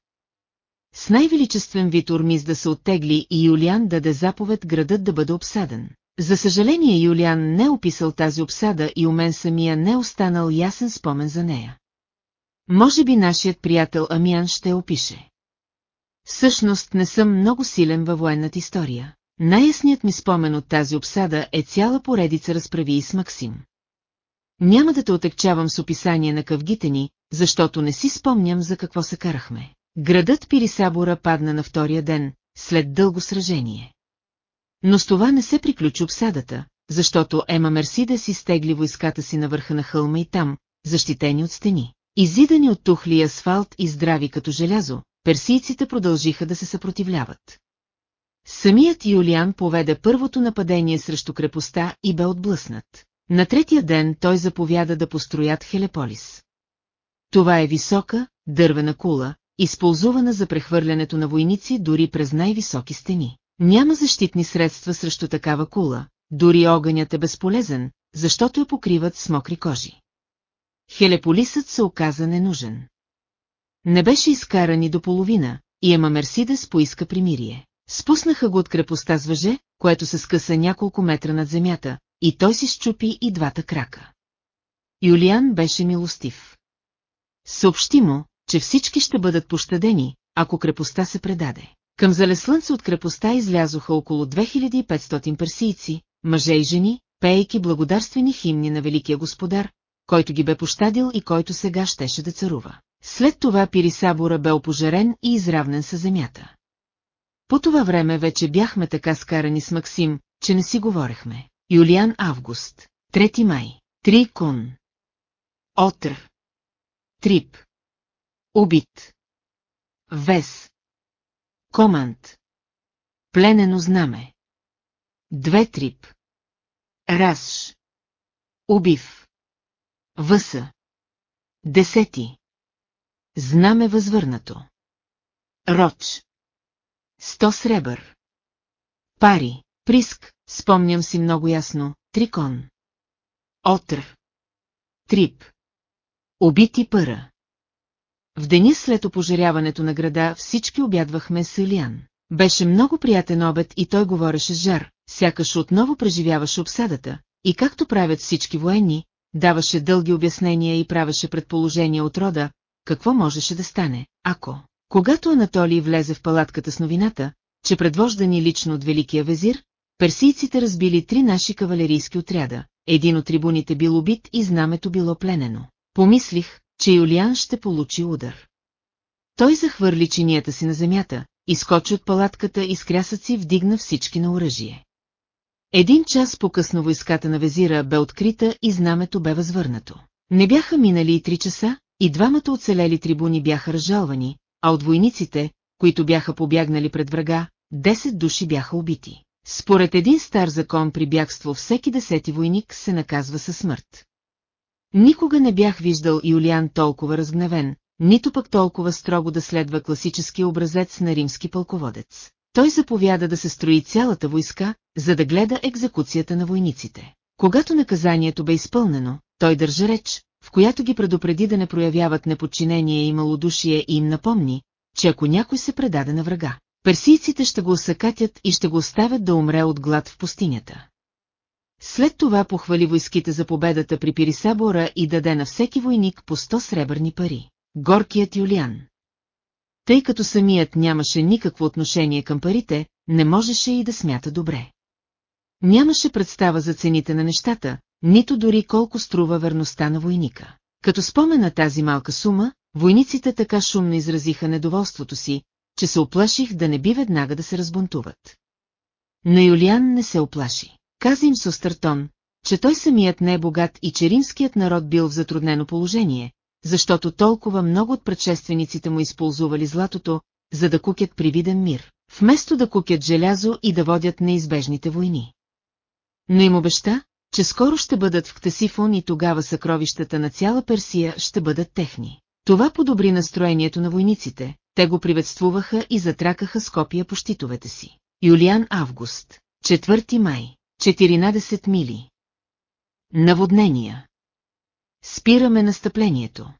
С най-величествен вид Ормизда се оттегли и Юлиан даде заповед градът да бъде обсаден. За съжаление Юлиан не е описал тази обсада и у мен самия не е останал ясен спомен за нея. Може би нашият приятел Амиан ще опише. Всъщност не съм много силен във военната история. Най-ясният ми спомен от тази обсада е цяла поредица разправи с Максим. Няма да те отекчавам с описание на къвгите ни, защото не си спомням за какво се карахме. Градът Пирисабора падна на втория ден, след дълго сражение. Но с това не се приключи обсадата, защото Ема Мерсидес изтегли войската си на върха на хълма и там, защитени от стени. Изидани от тухли асфалт и здрави като желязо, персийците продължиха да се съпротивляват. Самият Юлиан поведе първото нападение срещу крепостта и бе отблъснат. На третия ден той заповяда да построят Хелеполис. Това е висока, дървена кула, използвана за прехвърлянето на войници дори през най-високи стени. Няма защитни средства срещу такава кула, дори огънят е безполезен, защото я покриват с мокри кожи. Хелеполисът се оказа ненужен. Не беше изкаран и до половина, и Ема Мерсидес поиска примирие. Спуснаха го от крепостта с въже, което се скъса няколко метра над земята, и той си щупи и двата крака. Юлиан беше милостив. Съобщи му, че всички ще бъдат пощадени, ако крепостта се предаде. Към залеслънце от крепостта излязоха около 2500 персийци, мъже и жени, пейки благодарствени химни на Великия Господар, който ги бе пощадил и който сега щеше да царува. След това Пирисабора бе опожарен и изравнен с земята. По това време вече бяхме така скарани с Максим, че не си говорехме. Юлиан Август, 3 май, Три кун. Отър. Трип. Убит. Вес. Команд. Пленено знаме. Две трип. Разш. Убив. Въса. Десети. Знаме възвърнато. Роч. Сто сребър. Пари, Приск, спомням си много ясно, Трикон. Отр. Трип. Убити пъра. В деня след опожаряването на града всички обядвахме с Илиан. Беше много приятен обед и той говореше с жар, сякаш отново преживяваше обсадата, и както правят всички военни, даваше дълги обяснения и правеше предположения от рода, какво можеше да стане, ако... Когато Анатолий влезе в палатката с новината, че предвождани лично от Великия везир, персийците разбили три наши кавалерийски отряда, един от трибуните бил убит и знамето било пленено. Помислих, че Юлиан ще получи удар. Той захвърли чинията си на земята, изкочи от палатката и с крясъци вдигна всички на оръжие. Един час по-късно войската на везира бе открита и знамето бе възвърнато. Не бяха минали и три часа, и двамата оцелели трибуни бяха разжалвани, а от войниците, които бяха побягнали пред врага, 10 души бяха убити. Според един стар закон при бягство всеки десети войник се наказва със смърт. Никога не бях виждал Юлиан толкова разгневен, нито пък толкова строго да следва класически образец на римски пълководец. Той заповяда да се строи цялата войска, за да гледа екзекуцията на войниците. Когато наказанието бе изпълнено, той държа реч, в която ги предупреди да не проявяват неподчинение и малодушие и им напомни, че ако някой се предаде на врага, персийците ще го осъкатят и ще го оставят да умре от глад в пустинята. След това похвали войските за победата при Пирисабора и даде на всеки войник по 100 сребърни пари. Горкият Юлиан. Тъй като самият нямаше никакво отношение към парите, не можеше и да смята добре. Нямаше представа за цените на нещата, нито дори колко струва верността на войника. Като спомена тази малка сума, войниците така шумно изразиха недоволството си, че се оплаших да не би веднага да се разбунтуват. Но Юлиан не се оплаши. Каза им с остъртон, че той самият не е богат и че римският народ бил в затруднено положение, защото толкова много от предшествениците му използвали златото, за да кукят привиден мир, вместо да кукят желязо и да водят неизбежните войни. Но им обеща, че скоро ще бъдат в Ктесифон и тогава съкровищата на цяла Персия ще бъдат техни. Това подобри настроението на войниците, те го приветствуваха и затракаха с копия по щитовете си. Юлиан Август, 4 май, 14 мили. Наводнения. Спираме настъплението.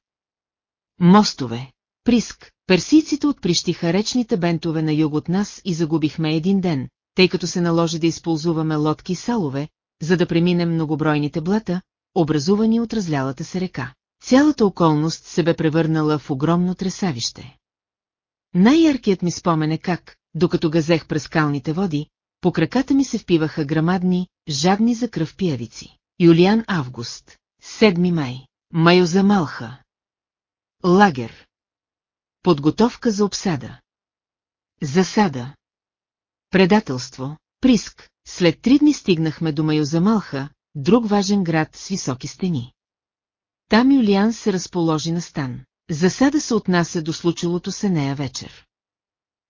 Мостове. Приск. Персийците отприщиха речните бентове на юг от нас и загубихме един ден, тъй като се наложи да използваме лодки и салове, за да преминем многобройните блата, образувани от разлялата се река. Цялата околност се бе превърнала в огромно тресавище. Най-яркият ми спомен е как, докато газех през скалните води, по краката ми се впиваха грамадни, жадни за кръв пиявици. Юлиан Август, 7 май, Майоза Малха. Лагер. Подготовка за обсада. Засада. Предателство. Приск. След три дни стигнахме до Майозамалха, друг важен град с високи стени. Там Юлиан се разположи на стан. Засада се отнася до случилото се нея вечер.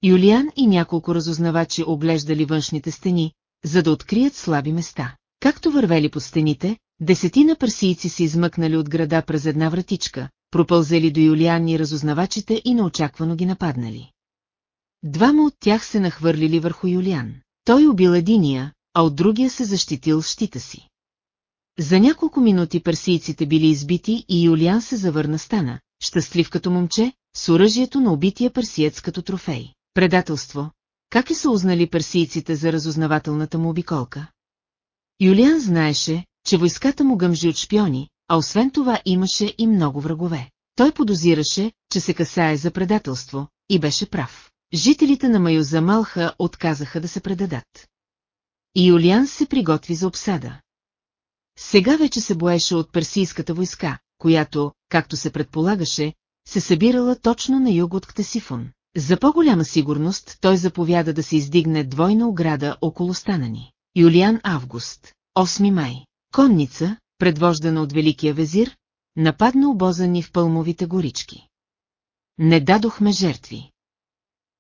Юлиан и няколко разузнавачи оглеждали външните стени, за да открият слаби места. Както вървели по стените, десетина парсийци се измъкнали от града през една вратичка, пропълзели до Юлиан и разузнавачите и неочаквано ги нападнали. Двама от тях се нахвърлили върху Юлиан. Той убил единия, а от другия се защитил щита си. За няколко минути персийците били избити и Юлиан се завърна стана, щастлив като момче, с оръжието на убития персиец като трофей. Предателство. Как и са узнали персийците за разузнавателната му обиколка? Юлиан знаеше, че войската му гъмжи от шпиони, а освен това имаше и много врагове. Той подозираше, че се касае за предателство, и беше прав. Жителите на Маюза Малха отказаха да се предадат. И Юлиан се приготви за обсада. Сега вече се боеше от персийската войска, която, както се предполагаше, се събирала точно на юг от Ктесифон. За по-голяма сигурност той заповяда да се издигне двойна ограда около стана ни. Юлиан Август, 8 май. Конница, предвождана от Великия везир, нападна обоза ни в пълмовите горички. Не дадохме жертви.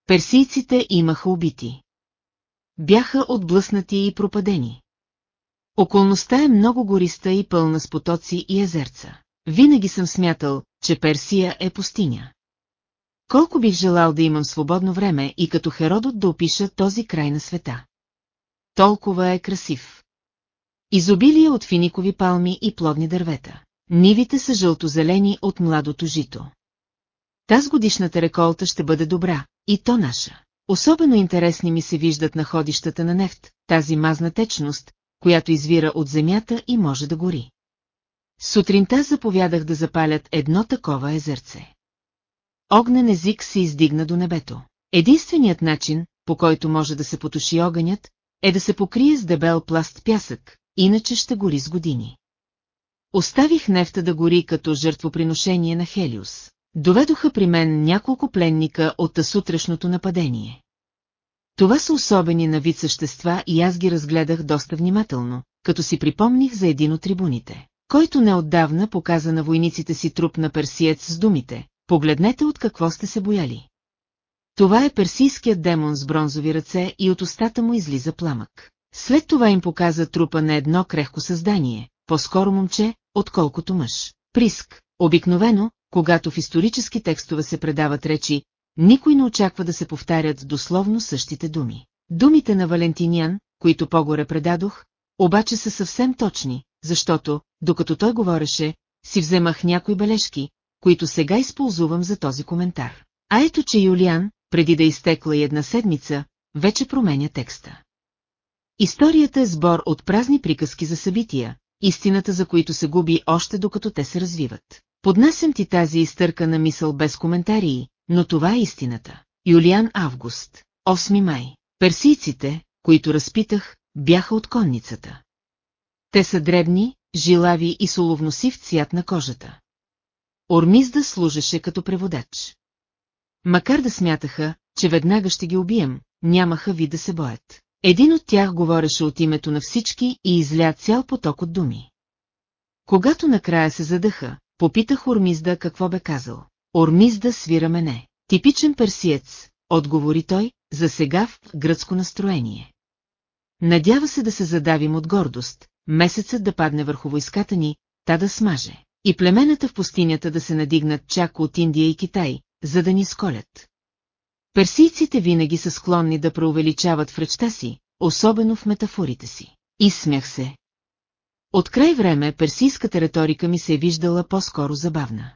Персийците имаха убити. Бяха отблъснати и пропадени. Околността е много гориста и пълна с потоци и езерца. Винаги съм смятал, че Персия е пустиня. Колко бих желал да имам свободно време и като Херодот да опиша този край на света. Толкова е красив. Изобилие от финикови палми и плодни дървета. Нивите са жълтозелени от младото жито. Таз годишната реколта ще бъде добра, и то наша. Особено интересни ми се виждат находищата на нефт, тази мазна течност, която извира от земята и може да гори. Сутринта заповядах да запалят едно такова езерце. Огнен език се издигна до небето. Единственият начин, по който може да се потуши огънят, е да се покрие с дебел пласт пясък, иначе ще гори с години. Оставих нефта да гори като жертвоприношение на Хелиус. Доведоха при мен няколко пленника от сутрешното нападение. Това са особени на вид същества и аз ги разгледах доста внимателно, като си припомних за един от трибуните, който неотдавна показа на войниците си труп на персиец с думите «Погледнете от какво сте се бояли». Това е персийският демон с бронзови ръце и от устата му излиза пламък. След това им показа трупа на едно крехко създание, по-скоро момче, отколкото мъж. Приск, обикновено, когато в исторически текстове се предават речи, никой не очаква да се повтарят дословно същите думи. Думите на Валентиниан, които по-горе предадох, обаче са съвсем точни, защото, докато той говореше, си вземах някои бележки, които сега използвам за този коментар. А ето, че Юлиан, преди да изтекла и една седмица, вече променя текста. Историята е сбор от празни приказки за събития, истината за които се губи още докато те се развиват. Поднасям ти тази изтъркана мисъл без коментарии, но това е истината. Юлиан Август, 8 май. Персийците, които разпитах, бяха от конницата. Те са дребни, жилави и соловносив цвят на кожата. Ормизда служеше като преводач. Макар да смятаха, че веднага ще ги убием, нямаха ви да се боят. Един от тях говореше от името на всички и изля цял поток от думи. Когато накрая се задъха, попитах Ормизда какво бе казал. Ормизда свира мене. Типичен персиец, отговори той, за сега в гръцко настроение. Надява се да се задавим от гордост, месецът да падне върху войската ни, та да смаже, и племената в пустинята да се надигнат чак от Индия и Китай, за да ни сколят. Персийците винаги са склонни да преувеличават в речта си, особено в метафорите си. И смях се. От край време персийската риторика ми се е виждала по-скоро забавна.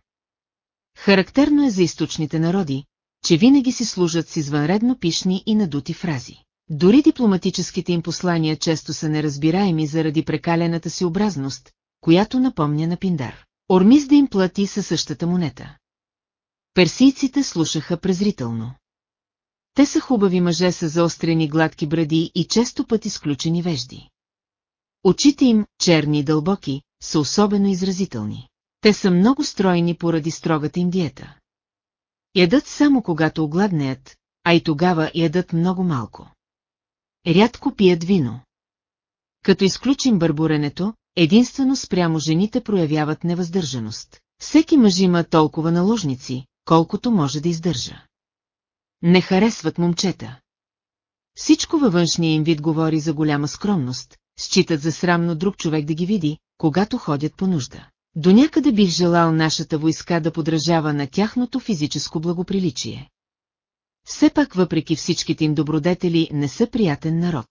Характерно е за източните народи, че винаги си служат с извънредно пишни и надути фрази. Дори дипломатическите им послания често са неразбираеми заради прекалената си образност, която напомня на Пиндар. Ормиз да им плати със същата монета. Персийците слушаха презрително. Те са хубави мъже с заострени гладки бради и често пъти сключени вежди. Очите им, черни и дълбоки, са особено изразителни. Те са много стройни поради строгата им диета. Ядат само когато огладнеят, а и тогава ядат много малко. Рядко пият вино. Като изключим бърборенето, единствено спрямо жените проявяват невъздържаност. Всеки мъж има толкова наложници, колкото може да издържа. Не харесват момчета. Всичко във външния им вид говори за голяма скромност, считат за срамно друг човек да ги види, когато ходят по нужда. До някъде бих желал нашата войска да подражава на тяхното физическо благоприличие. Все пак въпреки всичките им добродетели не са приятен народ.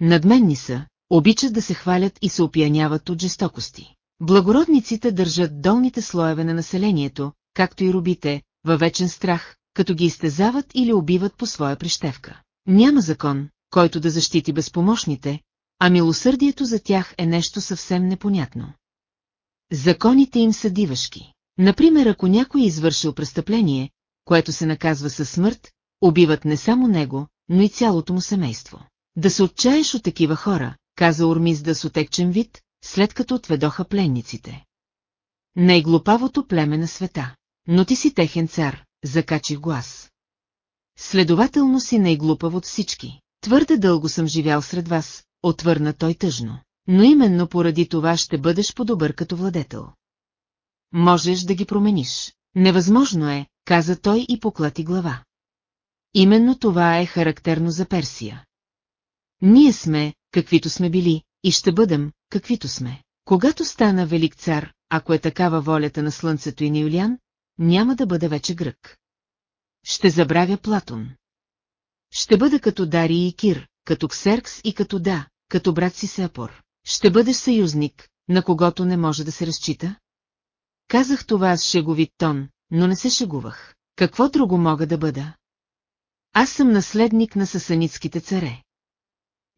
Надменни са, обичат да се хвалят и се опияняват от жестокости. Благородниците държат долните слоеве на населението, както и робите, във вечен страх, като ги изтезават или убиват по своя прищевка. Няма закон, който да защити безпомощните, а милосърдието за тях е нещо съвсем непонятно. Законите им са дивашки. Например, ако някой е извършил престъпление, което се наказва със смърт, убиват не само него, но и цялото му семейство. Да се отчаеш от такива хора, каза Ормизда с отекчен вид, след като отведоха пленниците. Най-глупавото племе на света. Но ти си техен цар, закачих глас. Следователно си най-глупав от всички. Твърде дълго съм живял сред вас, отвърна той тъжно. Но именно поради това ще бъдеш по-добър като владетел. Можеш да ги промениш. Невъзможно е, каза той и поклати глава. Именно това е характерно за Персия. Ние сме, каквито сме били, и ще бъдем, каквито сме. Когато стана велик цар, ако е такава волята на слънцето и на Юлиан, няма да бъде вече грък. ще забравя Платон. Ще бъда като Дарий и Кир, като Ксеркс и като Да, като брат си Сепор. Ще бъдеш съюзник, на когото не може да се разчита? Казах това с шеговит тон, но не се шегувах. Какво друго мога да бъда? Аз съм наследник на сасаницките царе.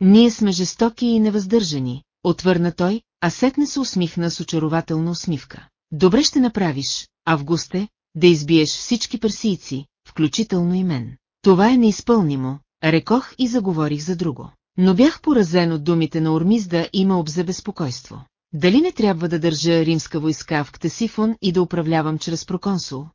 Ние сме жестоки и невъздържани, отвърна той, а сетне се усмихна с очарователна усмивка. Добре ще направиш, Августе, да избиеш всички персийци, включително и мен. Това е неизпълнимо, рекох и заговорих за друго. Но бях поразен от думите на Ормизда и ме обзе безпокойство. Дали не трябва да държа римска войска в Ктесифон и да управлявам чрез проконсул?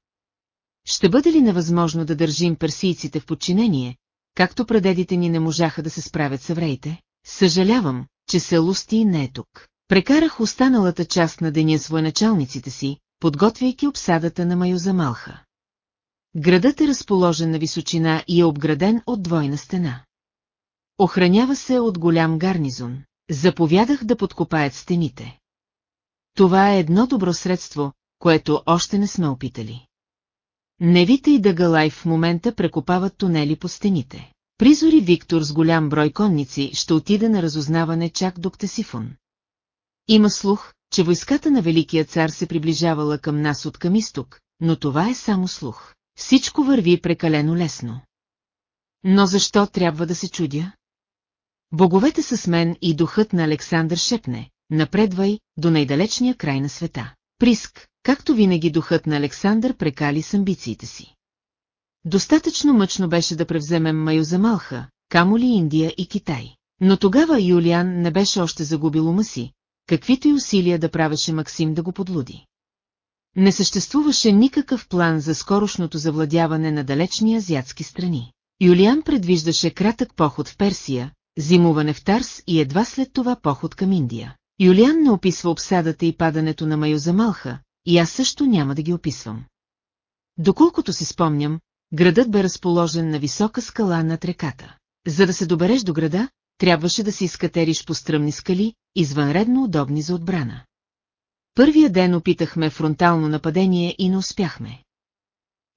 Ще бъде ли невъзможно да държим персийците в подчинение, както прадедите ни не можаха да се справят с евреите? Съжалявам, че Селусти не е тук. Прекарах останалата част на деня с военачалниците си, подготвяйки обсадата на Майоза Малха. Градът е разположен на височина и е обграден от двойна стена. Охранява се от голям гарнизон. Заповядах да подкопаят стените. Това е едно добро средство, което още не сме опитали. Невите и Дагалай в момента прекопават тунели по стените. Призори Виктор с голям брой конници ще отида на разузнаване чак до Ктесифон. Има слух, че войската на Великия цар се приближавала към нас от към изток, но това е само слух. Всичко върви прекалено лесно. Но защо трябва да се чудя? Боговете са с мен и духът на Александър шепне, напредвай до най-далечния край на света. Приск, както винаги духът на Александър прекали с амбициите си. Достатъчно мъчно беше да превземем Майозамалха, камо ли Индия и Китай. Но тогава Юлиан не беше още загубил ума си, каквито и усилия да правеше Максим да го подлуди. Не съществуваше никакъв план за скорошното завладяване на далечни азиатски страни. Юлиан предвиждаше кратък поход в Персия, зимуване в Тарс и едва след това поход към Индия. Юлиан не описва обсадата и падането на Майозамалха, и аз също няма да ги описвам. Доколкото си спомням, градът бе разположен на висока скала над реката. За да се добереш до града, трябваше да си изкатериш по стръмни скали, извънредно удобни за отбрана. Първия ден опитахме фронтално нападение и не успяхме.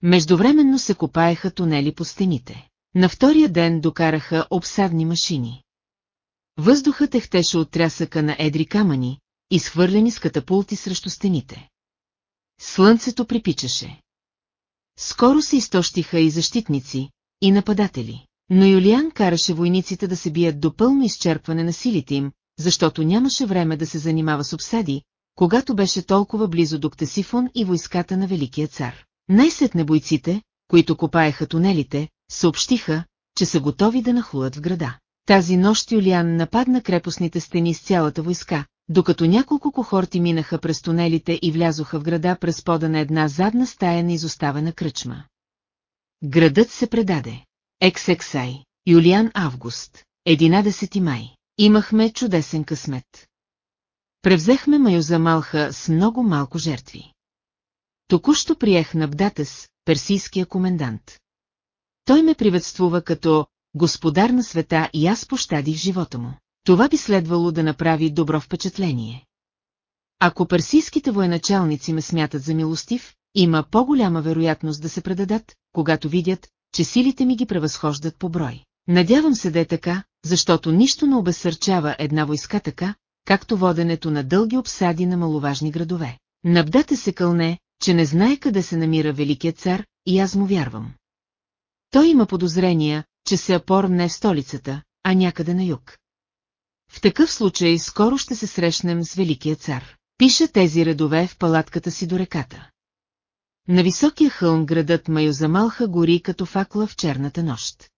Междувременно се копаеха тунели по стените. На втория ден докараха обсадни машини. Въздухът ехтеше от трясъка на едри камъни, изхвърлени с катапулти срещу стените. Слънцето припичаше. Скоро се изтощиха и защитници, и нападатели. Но Юлиан караше войниците да се бият до пълно изчерпване на силите им, защото нямаше време да се занимава с обсади, когато беше толкова близо до Ктесифон и войската на Великия цар. Най-сетне бойците, които копаеха тунелите, съобщиха, че са готови да нахлуят в града. Тази нощ Юлиан нападна крепостните стени с цялата войска, докато няколко кохорти минаха през тунелите и влязоха в града през пода на една задна стая на изоставена кръчма. Градът се предаде. XXI, Юлиан Август, 11 май. Имахме чудесен късмет. Превзехме Майоза Малха с много малко жертви. Току-що приех на Бдатес, персийския комендант. Той ме приветствува като господар на света и аз пощадих живота му. Това би следвало да направи добро впечатление. Ако персийските военачалници ме смятат за милостив, има по-голяма вероятност да се предадат, когато видят, че силите ми ги превъзхождат по брой. Надявам се да е така, защото нищо не обесърчава една войска така, както воденето на дълги обсади на маловажни градове. Набдате се кълне, че не знае къде се намира Великият цар, и аз му вярвам. Той има подозрения, че се апор не в столицата, а някъде на юг. В такъв случай скоро ще се срещнем с Великия цар. Пиша тези редове в палатката си до реката. На високия хълм градът Майозамалха гори като факла в черната нощ.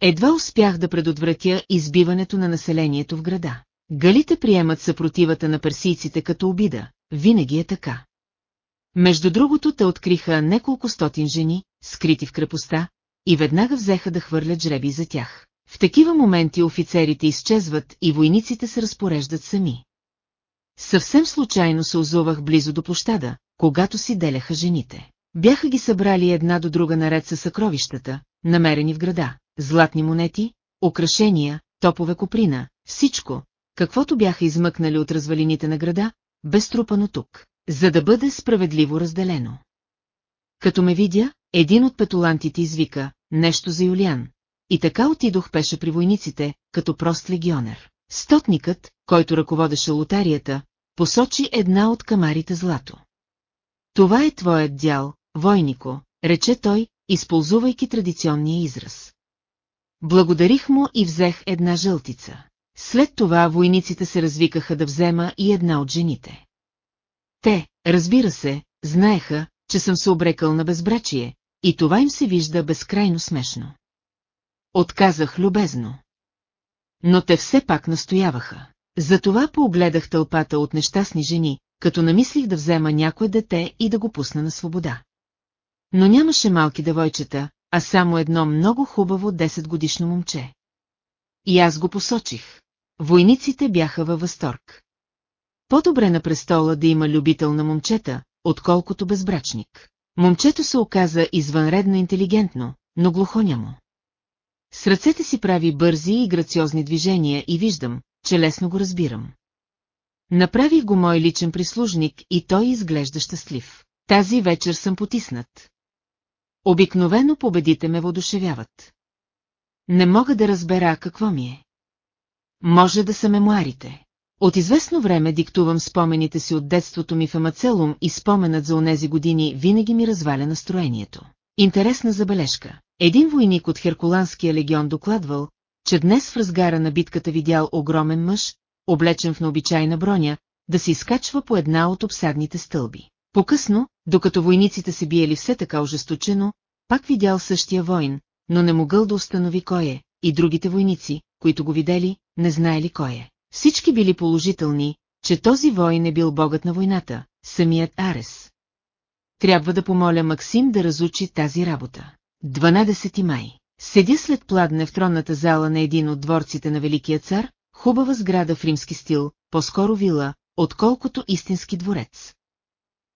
Едва успях да предотвратя избиването на населението в града. Галите приемат съпротивата на персийците като обида, винаги е така. Между другото те откриха неколко стотин жени, скрити в крепостта, и веднага взеха да хвърлят жреби за тях. В такива моменти офицерите изчезват и войниците се разпореждат сами. Съвсем случайно се озувах близо до площада, когато си деляха жените. Бяха ги събрали една до друга наред със съкровищата, намерени в града, златни монети, украшения, топове коприна, всичко, каквото бяха измъкнали от развалините на града, безтрупано тук, за да бъде справедливо разделено. Като ме видя, един от петолантите извика, нещо за Юлиан. И така отидох пеше при войниците, като прост легионер. Стотникът, който ръководеше лотарията, посочи една от камарите злато. Това е твоят дял, войнико, рече той, използвайки традиционния израз. Благодарих му и взех една жълтица. След това войниците се развикаха да взема и една от жените. Те, разбира се, знаеха, че съм се обрекал на безбрачие, и това им се вижда безкрайно смешно. Отказах любезно. Но те все пак настояваха. Затова поогледах тълпата от нещастни жени, като намислих да взема някое дете и да го пусна на свобода. Но нямаше малки девойчета, а само едно много хубаво 10 годишно момче. И аз го посочих. Войниците бяха във възторг. По-добре на престола да има любител на момчета, отколкото безбрачник. Момчето се оказа извънредно интелигентно, но глухонямо. С ръцете си прави бързи и грациозни движения и виждам, че лесно го разбирам. Направих го мой личен прислужник и той изглежда щастлив. Тази вечер съм потиснат. Обикновено победите ме водушевяват. Не мога да разбера какво ми е. Може да са мемуарите. От известно време диктувам спомените си от детството ми в Амацелум и споменът за онези години винаги ми разваля настроението. Интересна забележка. Един войник от Херкуланския легион докладвал, че днес в разгара на битката видял огромен мъж, облечен в необичайна броня, да се изкачва по една от обсадните стълби. По-късно, докато войниците се биели все така ожесточено, пак видял същия войн, но не могъл да установи кой е, и другите войници, които го видели, не знаели кой е. Всички били положителни, че този войн е бил богът на войната, самият Арес. Трябва да помоля Максим да разучи тази работа. 12 май. Седя след пладне в тронната зала на един от дворците на Великия цар, хубава сграда в римски стил, по-скоро вила, отколкото истински дворец.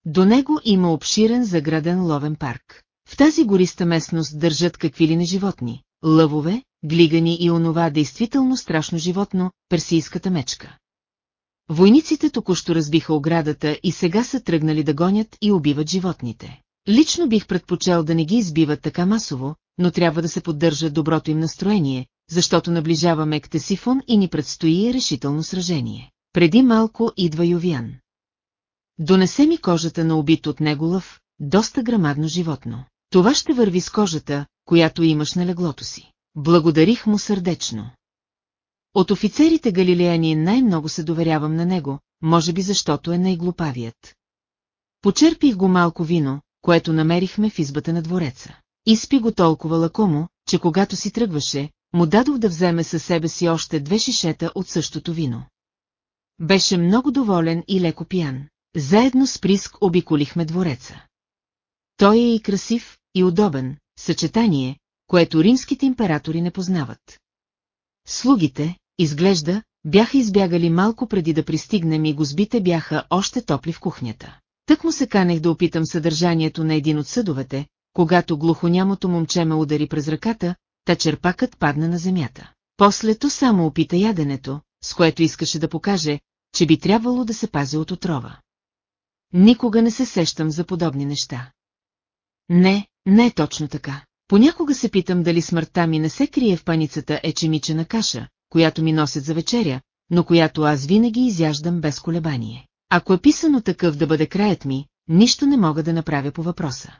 До него има обширен заграден ловен парк. В тази гориста местност държат какви ли не животни, лъвове, глигани и онова действително страшно животно, персийската мечка. Войниците току-що разбиха оградата и сега са тръгнали да гонят и убиват животните. Лично бих предпочел да не ги избиват така масово, но трябва да се поддържа доброто им настроение, защото наближаваме к Тесифон и ни предстои решително сражение. Преди малко идва Йовян. Донесе ми кожата на убит от него лъв, доста грамадно животно. Това ще върви с кожата, която имаш на леглото си. Благодарих му сърдечно. От офицерите галилеяни най-много се доверявам на него, може би защото е най-глупавият. Почерпих го малко вино, което намерихме в избата на двореца. Изпи го толкова лакомо, че когато си тръгваше, му дадох да вземе със себе си още две шишета от същото вино. Беше много доволен и леко пиян. Заедно с Приск обиколихме двореца. Той е и красив, и удобен, съчетание, което римските императори не познават. Слугите, изглежда, бяха избягали малко преди да пристигнем и гозбите бяха още топли в кухнята. Тък му се канех да опитам съдържанието на един от съдовете, когато глухонямото момче ме удари през ръката, та черпакът падна на земята. После то само опита яденето, с което искаше да покаже, че би трябвало да се пази от отрова. Никога не се сещам за подобни неща. Не, не е точно така. Понякога се питам дали смъртта ми не се крие в паницата ечемичена каша, която ми носят за вечеря, но която аз винаги изяждам без колебание. Ако е писано такъв да бъде краят ми, нищо не мога да направя по въпроса.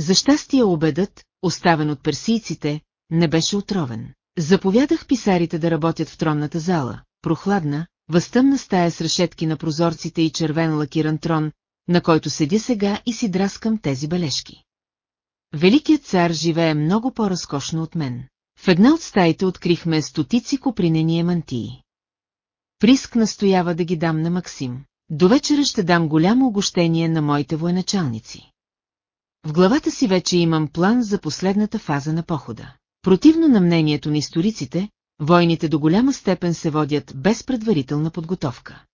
За щастие обедът, оставен от персийците, не беше отровен. Заповядах писарите да работят в тронната зала, прохладна, възтъмна стая с решетки на прозорците и червен лакиран трон, на който седя сега и си драскам тези бележки. Великият цар живее много по-разкошно от мен. В една от стаите открихме стотици копринени мантии. Приск настоява да ги дам на Максим. До вечера ще дам голямо огощение на моите военачалници. В главата си вече имам план за последната фаза на похода. Противно на мнението на историците, войните до голяма степен се водят без предварителна подготовка.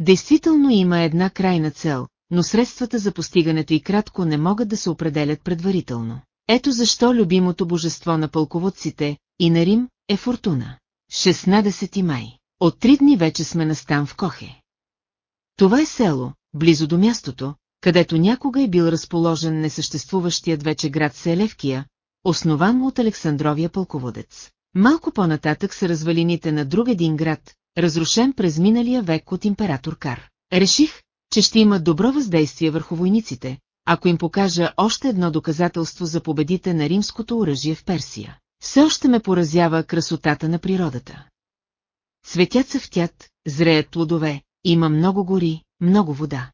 Действително има една крайна цел, но средствата за постигането и кратко не могат да се определят предварително. Ето защо любимото божество на пълководците и на Рим е Фортуна. 16 май. От три дни вече сме на стан в Кохе. Това е село, близо до мястото, където някога е бил разположен несъществуващият вече град Селевкия, основан от Александровия пълководец. Малко по-нататък са развалините на друг един град, разрушен през миналия век от император Кар. Реших, че ще има добро въздействие върху войниците, ако им покажа още едно доказателство за победите на римското оръжие в Персия. Все още ме поразява красотата на природата. Цветят цъфтят, зреят плодове, има много гори, много вода.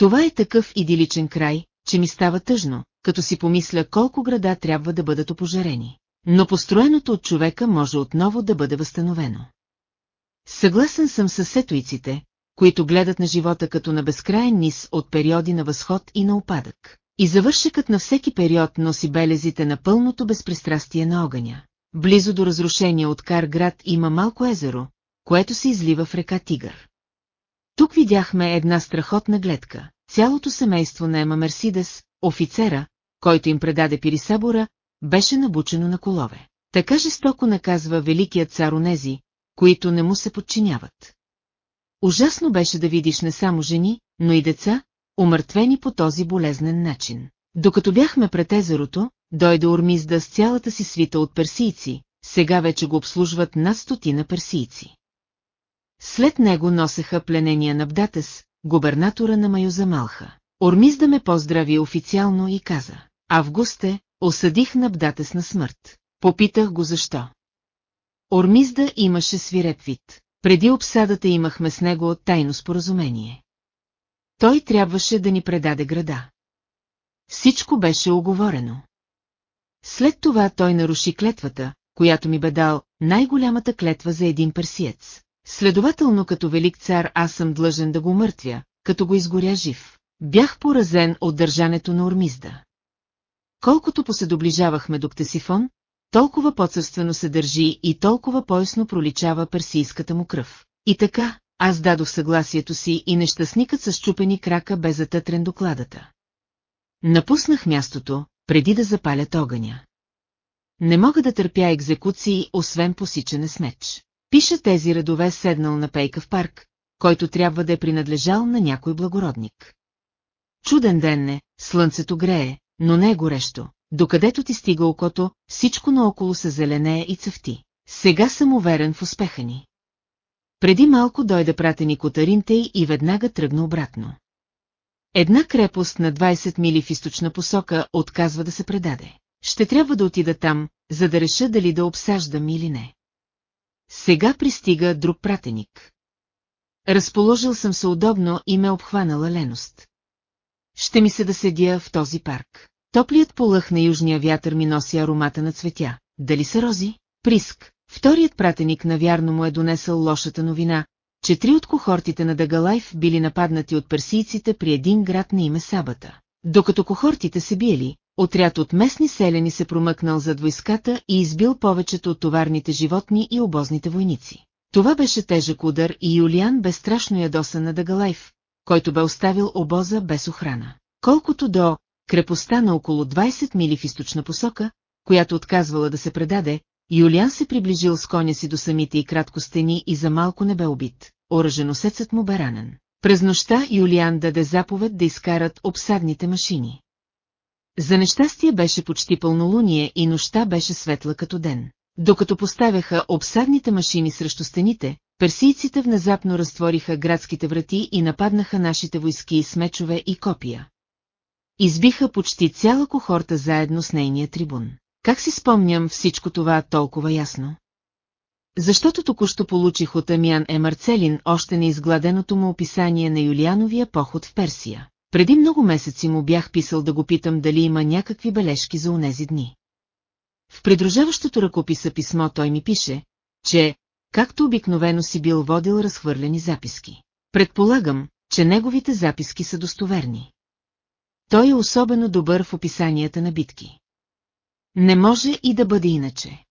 Това е такъв идиличен край, че ми става тъжно, като си помисля колко града трябва да бъдат опожарени. Но построеното от човека може отново да бъде възстановено. Съгласен съм с сетуиците, които гледат на живота като на безкрайен низ от периоди на възход и на опадък. И завършекът на всеки период носи белезите на пълното безпристрастие на огъня. Близо до разрушения от Карград има малко езеро, което се излива в река Тигър. Тук видяхме една страхотна гледка. Цялото семейство на Ема Мерсидес, офицера, който им предаде Пирисабора, беше набучено на колове. Така жестоко наказва великият цар онези, които не му се подчиняват. Ужасно беше да видиш не само жени, но и деца, умъртвени по този болезнен начин. Докато бяхме пред езерото, дойде Ормизда с цялата си свита от персийци, сега вече го обслужват над стотина персийци. След него носеха пленения на Бдатес, губернатора на Майозамалха. Ормизда ме поздрави официално и каза, Августе, осъдих на Бдатес на смърт. Попитах го защо. Ормизда имаше свиреп вид. Преди обсадата имахме с него тайно споразумение. Той трябваше да ни предаде града. Всичко беше оговорено. След това той наруши клетвата, която ми бе дал най-голямата клетва за един персиец. Следователно като велик цар аз съм длъжен да го мъртвя, като го изгоря жив. Бях поразен от държането на Ормизда. Колкото поседоближавахме до Ктесифон, толкова по-църствено се държи и толкова поясно проличава персийската му кръв. И така, аз дадох съгласието си и нещастникът с чупени крака бе затътрен докладата. Напуснах мястото, преди да запалят огъня. Не мога да търпя екзекуции, освен посичане с меч. Пиша тези редове седнал на пейка в парк, който трябва да е принадлежал на някой благородник. Чуден ден не, слънцето грее, но не е горещо. Докъдето ти стига окото, всичко наоколо се зеленее и цъфти. Сега съм уверен в успеха ни. Преди малко дойде пратеник от и веднага тръгна обратно. Една крепост на 20 мили в източна посока отказва да се предаде. Ще трябва да отида там, за да реша дали да обсаждам или не. Сега пристига друг пратеник. Разположил съм се удобно и ме обхванала леност. Ще ми се да седя в този парк. Топлият полъх на южния вятър ми носи аромата на цветя. Дали са рози? Приск. Вторият пратеник навярно му е донесъл лошата новина, че три от кохортите на Дагалайф били нападнати от персийците при един град на име Сабата. Докато кохортите се биели, отряд от местни селени се промъкнал зад войската и избил повечето от товарните животни и обозните войници. Това беше тежък удар и Юлиан бе страшно ядосан на Дагалайф, който бе оставил обоза без охрана. Колкото до крепостта на около 20 мили в източна посока, която отказвала да се предаде, Юлиан се приближил с коня си до самите и кратко стени и за малко не бе убит. Оръженосецът му бе ранен. През нощта Юлиан даде заповед да изкарат обсадните машини. За нещастие беше почти пълнолуние и нощта беше светла като ден. Докато поставяха обсадните машини срещу стените, персийците внезапно разтвориха градските врати и нападнаха нашите войски с мечове и копия. Избиха почти цяла кохорта заедно с нейния трибун. Как си спомням всичко това толкова ясно? Защото току-що получих от Амян Е. Марцелин още неизгладеното му описание на Юлиановия поход в Персия. Преди много месеци му бях писал да го питам дали има някакви бележки за унези дни. В придружаващото ръкописа писмо той ми пише, че, както обикновено си бил водил разхвърлени записки. Предполагам, че неговите записки са достоверни. Той е особено добър в описанията на битки. Не може и да бъде иначе.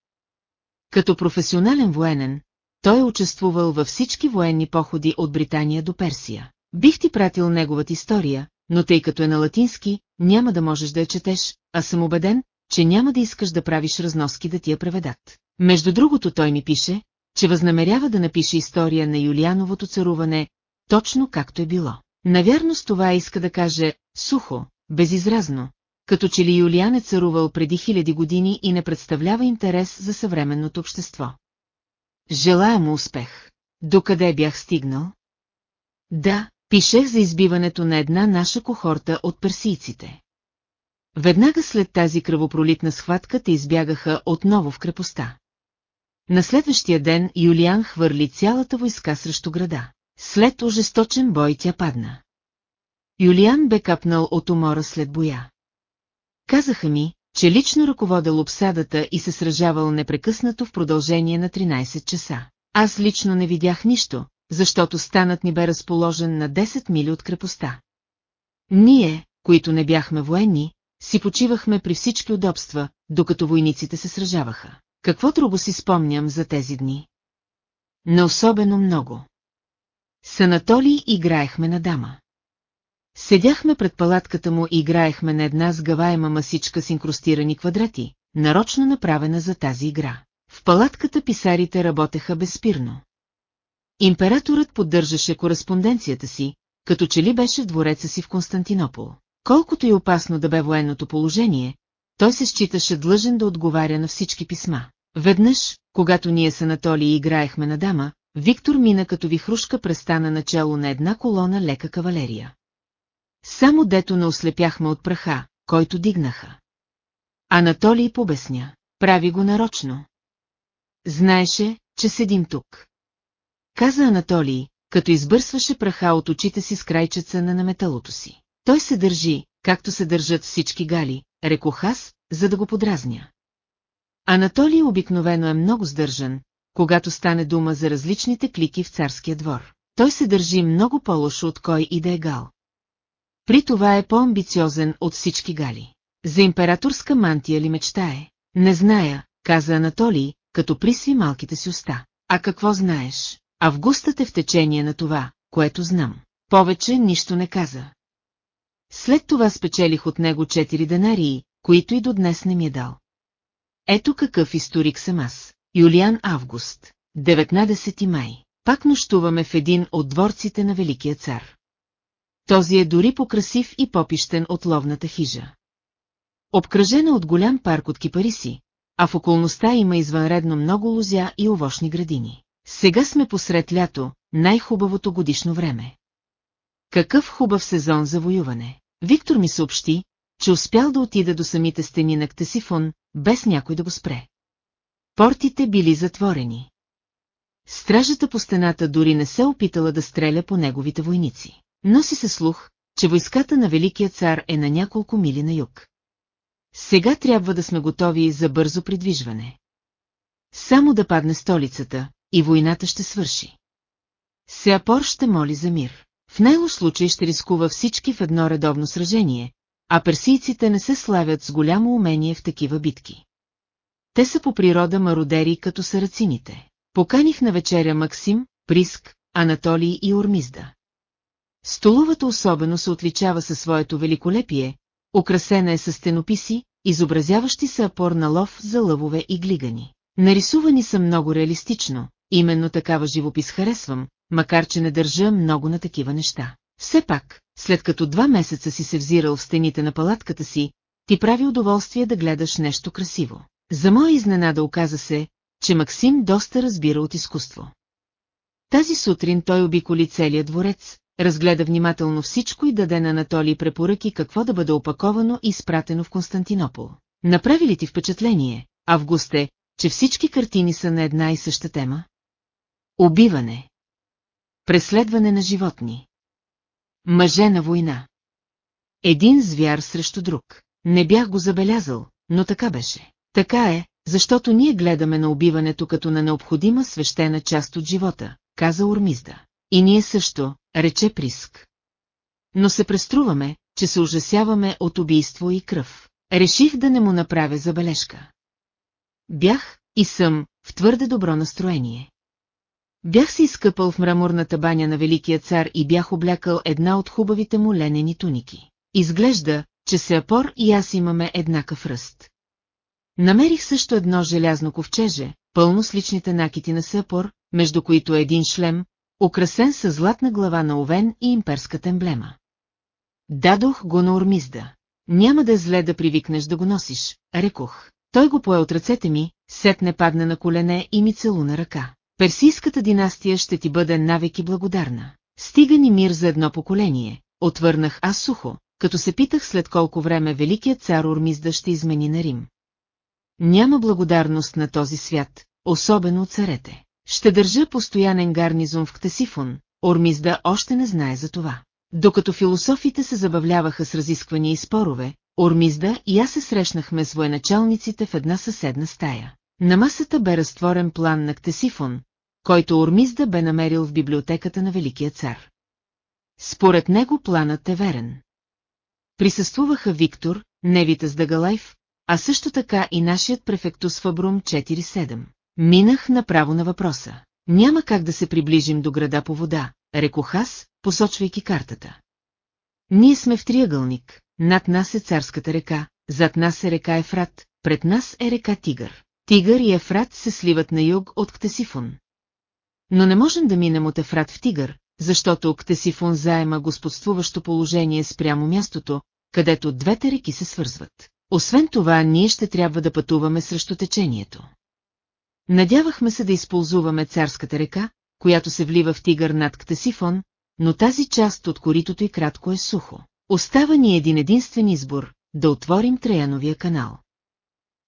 Като професионален военен, той е участвувал във всички военни походи от Британия до Персия. Бих ти пратил неговата история, но тъй като е на латински, няма да можеш да я четеш, а съм убеден, че няма да искаш да правиш разноски да ти я преведат. Между другото той ми пише, че възнамерява да напише история на Юлиановото царуване, точно както е било. Навярно с това иска да каже сухо, безизразно, като че ли Юлиан е царувал преди хиляди години и не представлява интерес за съвременното общество. Желая му успех. Докъде бях стигнал? Да, пишех за избиването на една наша кохорта от персийците. Веднага след тази кръвопролитна схватка те избягаха отново в крепостта. На следващия ден Юлиан хвърли цялата войска срещу града. След ожесточен бой тя падна. Юлиан бе капнал от умора след боя. Казаха ми, че лично ръководел обсадата и се сражавал непрекъснато в продължение на 13 часа. Аз лично не видях нищо, защото станът ни бе разположен на 10 мили от крепостта. Ние, които не бяхме военни, си почивахме при всички удобства, докато войниците се сражаваха. Какво друго си спомням за тези дни? Не особено много. С Анатолий играехме на дама. Седяхме пред палатката му и играехме на една сгаваема масичка с инкрустирани квадрати, нарочно направена за тази игра. В палатката писарите работеха безспирно. Императорът поддържаше кореспонденцията си, като че ли беше в двореца си в Константинопол. Колкото и опасно да бе военното положение, той се считаше длъжен да отговаря на всички писма. Веднъж, когато ние с Анатолий играехме на дама, Виктор мина като вихрушка престана начало на една колона лека кавалерия. Само дето не ослепяхме от праха, който дигнаха. Анатолий побесня. Прави го нарочно. Знаеше, че седим тук. Каза Анатолий, като избърсваше праха от очите си с крайчеца на наметалото си. Той се държи, както се държат всички гали, рекох аз, за да го подразня. Анатолий обикновено е много сдържан, когато стане дума за различните клики в царския двор. Той се държи много по-лошо от кой и да е гал. При това е по-амбициозен от всички гали. За императорска мантия ли мечтае? Не зная, каза Анатолий, като присви малките си уста. А какво знаеш? Августът е в течение на това, което знам. Повече нищо не каза. След това спечелих от него четири денарии, които и до днес не ми е дал. Ето какъв историк съм аз. Юлиан Август, 19 май. Пак нощуваме в един от дворците на Великия цар. Този е дори покрасив и попищен от ловната хижа. Обкръжена от голям парк от кипариси, а в околността има извънредно много лузя и овощни градини. Сега сме посред лято, най-хубавото годишно време. Какъв хубав сезон за воюване. Виктор ми съобщи, че успял да отида до самите стени на Ктесифон, без някой да го спре. Портите били затворени. Стражата по стената дори не се опитала да стреля по неговите войници. Носи се слух, че войската на Великия цар е на няколко мили на юг. Сега трябва да сме готови за бързо придвижване. Само да падне столицата, и войната ще свърши. Сеапор ще моли за мир. В най-лош случай ще рискува всички в едно редовно сражение, а персийците не се славят с голямо умение в такива битки. Те са по природа мародери като сарацините. Поканих на вечеря Максим, Приск, Анатолий и Ормизда. Столовата особено се отличава със своето великолепие, украсена е с стенописи, изобразяващи се апор на лов за лъвове и глигани. Нарисувани са много реалистично, именно такава живопис харесвам, макар че не държа много на такива неща. Все пак, след като два месеца си се взирал в стените на палатката си, ти прави удоволствие да гледаш нещо красиво. За моя изненада оказа се, че Максим доста разбира от изкуство. Тази сутрин той обиколи целият дворец, разгледа внимателно всичко и даде на Анатолий препоръки какво да бъде опаковано и изпратено в Константинопол. Направи ли ти впечатление, Августе, че всички картини са на една и съща тема? Убиване. Преследване на животни. Мъже на война. Един звяр срещу друг. Не бях го забелязал, но така беше. Така е, защото ние гледаме на убиването като на необходима свещена част от живота, каза Ормизда. И ние също, рече Приск. Но се преструваме, че се ужасяваме от убийство и кръв. Реших да не му направя забележка. Бях и съм в твърде добро настроение. Бях се изкъпал в мраморната баня на Великия цар и бях облякал една от хубавите му ленени туники. Изглежда, че Сеапор и аз имаме еднакъв ръст. Намерих също едно желязно ковчеже, пълно с личните накити на Сеапор, между които един шлем, украсен с златна глава на овен и имперската емблема. Дадох го на Ормизда. Няма да е зле да привикнеш да го носиш, рекох. Той го пое от ръцете ми, сетне падна на колене и ми целуна ръка. Персийската династия ще ти бъде навеки благодарна. Стига ни мир за едно поколение, отвърнах аз сухо, като се питах след колко време великият цар Ормизда ще измени на Рим. Няма благодарност на този свят, особено царете. Ще държа постоянен гарнизон в Ктесифон, Ормизда още не знае за това. Докато философите се забавляваха с разисквания и спорове, Ормизда и аз се срещнахме с военачалниците в една съседна стая. На масата бе разтворен план на Ктесифон, който Ормизда бе намерил в библиотеката на Великия цар. Според него планът е верен. Присъствуваха Виктор, Невита с Дагалайф, а също така и нашият префектус Фабрум 47. Минах направо на въпроса. Няма как да се приближим до града по вода, рекох аз, посочвайки картата. Ние сме в триъгълник, над нас е царската река, зад нас е река Ефрат, пред нас е река Тигър. Тигър и Ефрат се сливат на юг от Ктесифон. Но не можем да минем от Ефрат в Тигър, защото Ктесифон заема господствуващо положение спрямо мястото, където двете реки се свързват. Освен това, ние ще трябва да пътуваме срещу течението. Надявахме се да използваме царската река, която се влива в Тигър над Ктесифон, но тази част от коритото и кратко е сухо. Остава ни един единствен избор – да отворим Траяновия канал.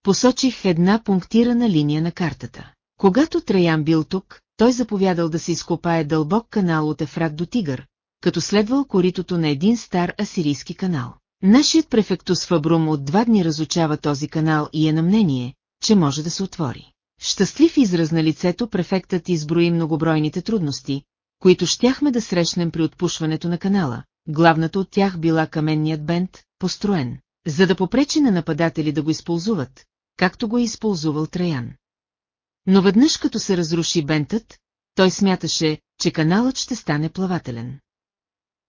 Посочих една пунктирана линия на картата. Когато Траян бил тук, той заповядал да се изкопае дълбок канал от Ефрат до Тигър, като следвал коритото на един стар асирийски канал. Нашият префектус Фабрум от два дни разучава този канал и е на мнение, че може да се отвори. Щастлив израз на лицето префектът изброи многобройните трудности, които щяхме да срещнем при отпушването на канала. Главната от тях била каменният бент, построен, за да попречи на нападатели да го използват, както го е използвал Траян. Но веднъж като се разруши бентът, той смяташе, че каналът ще стане плавателен.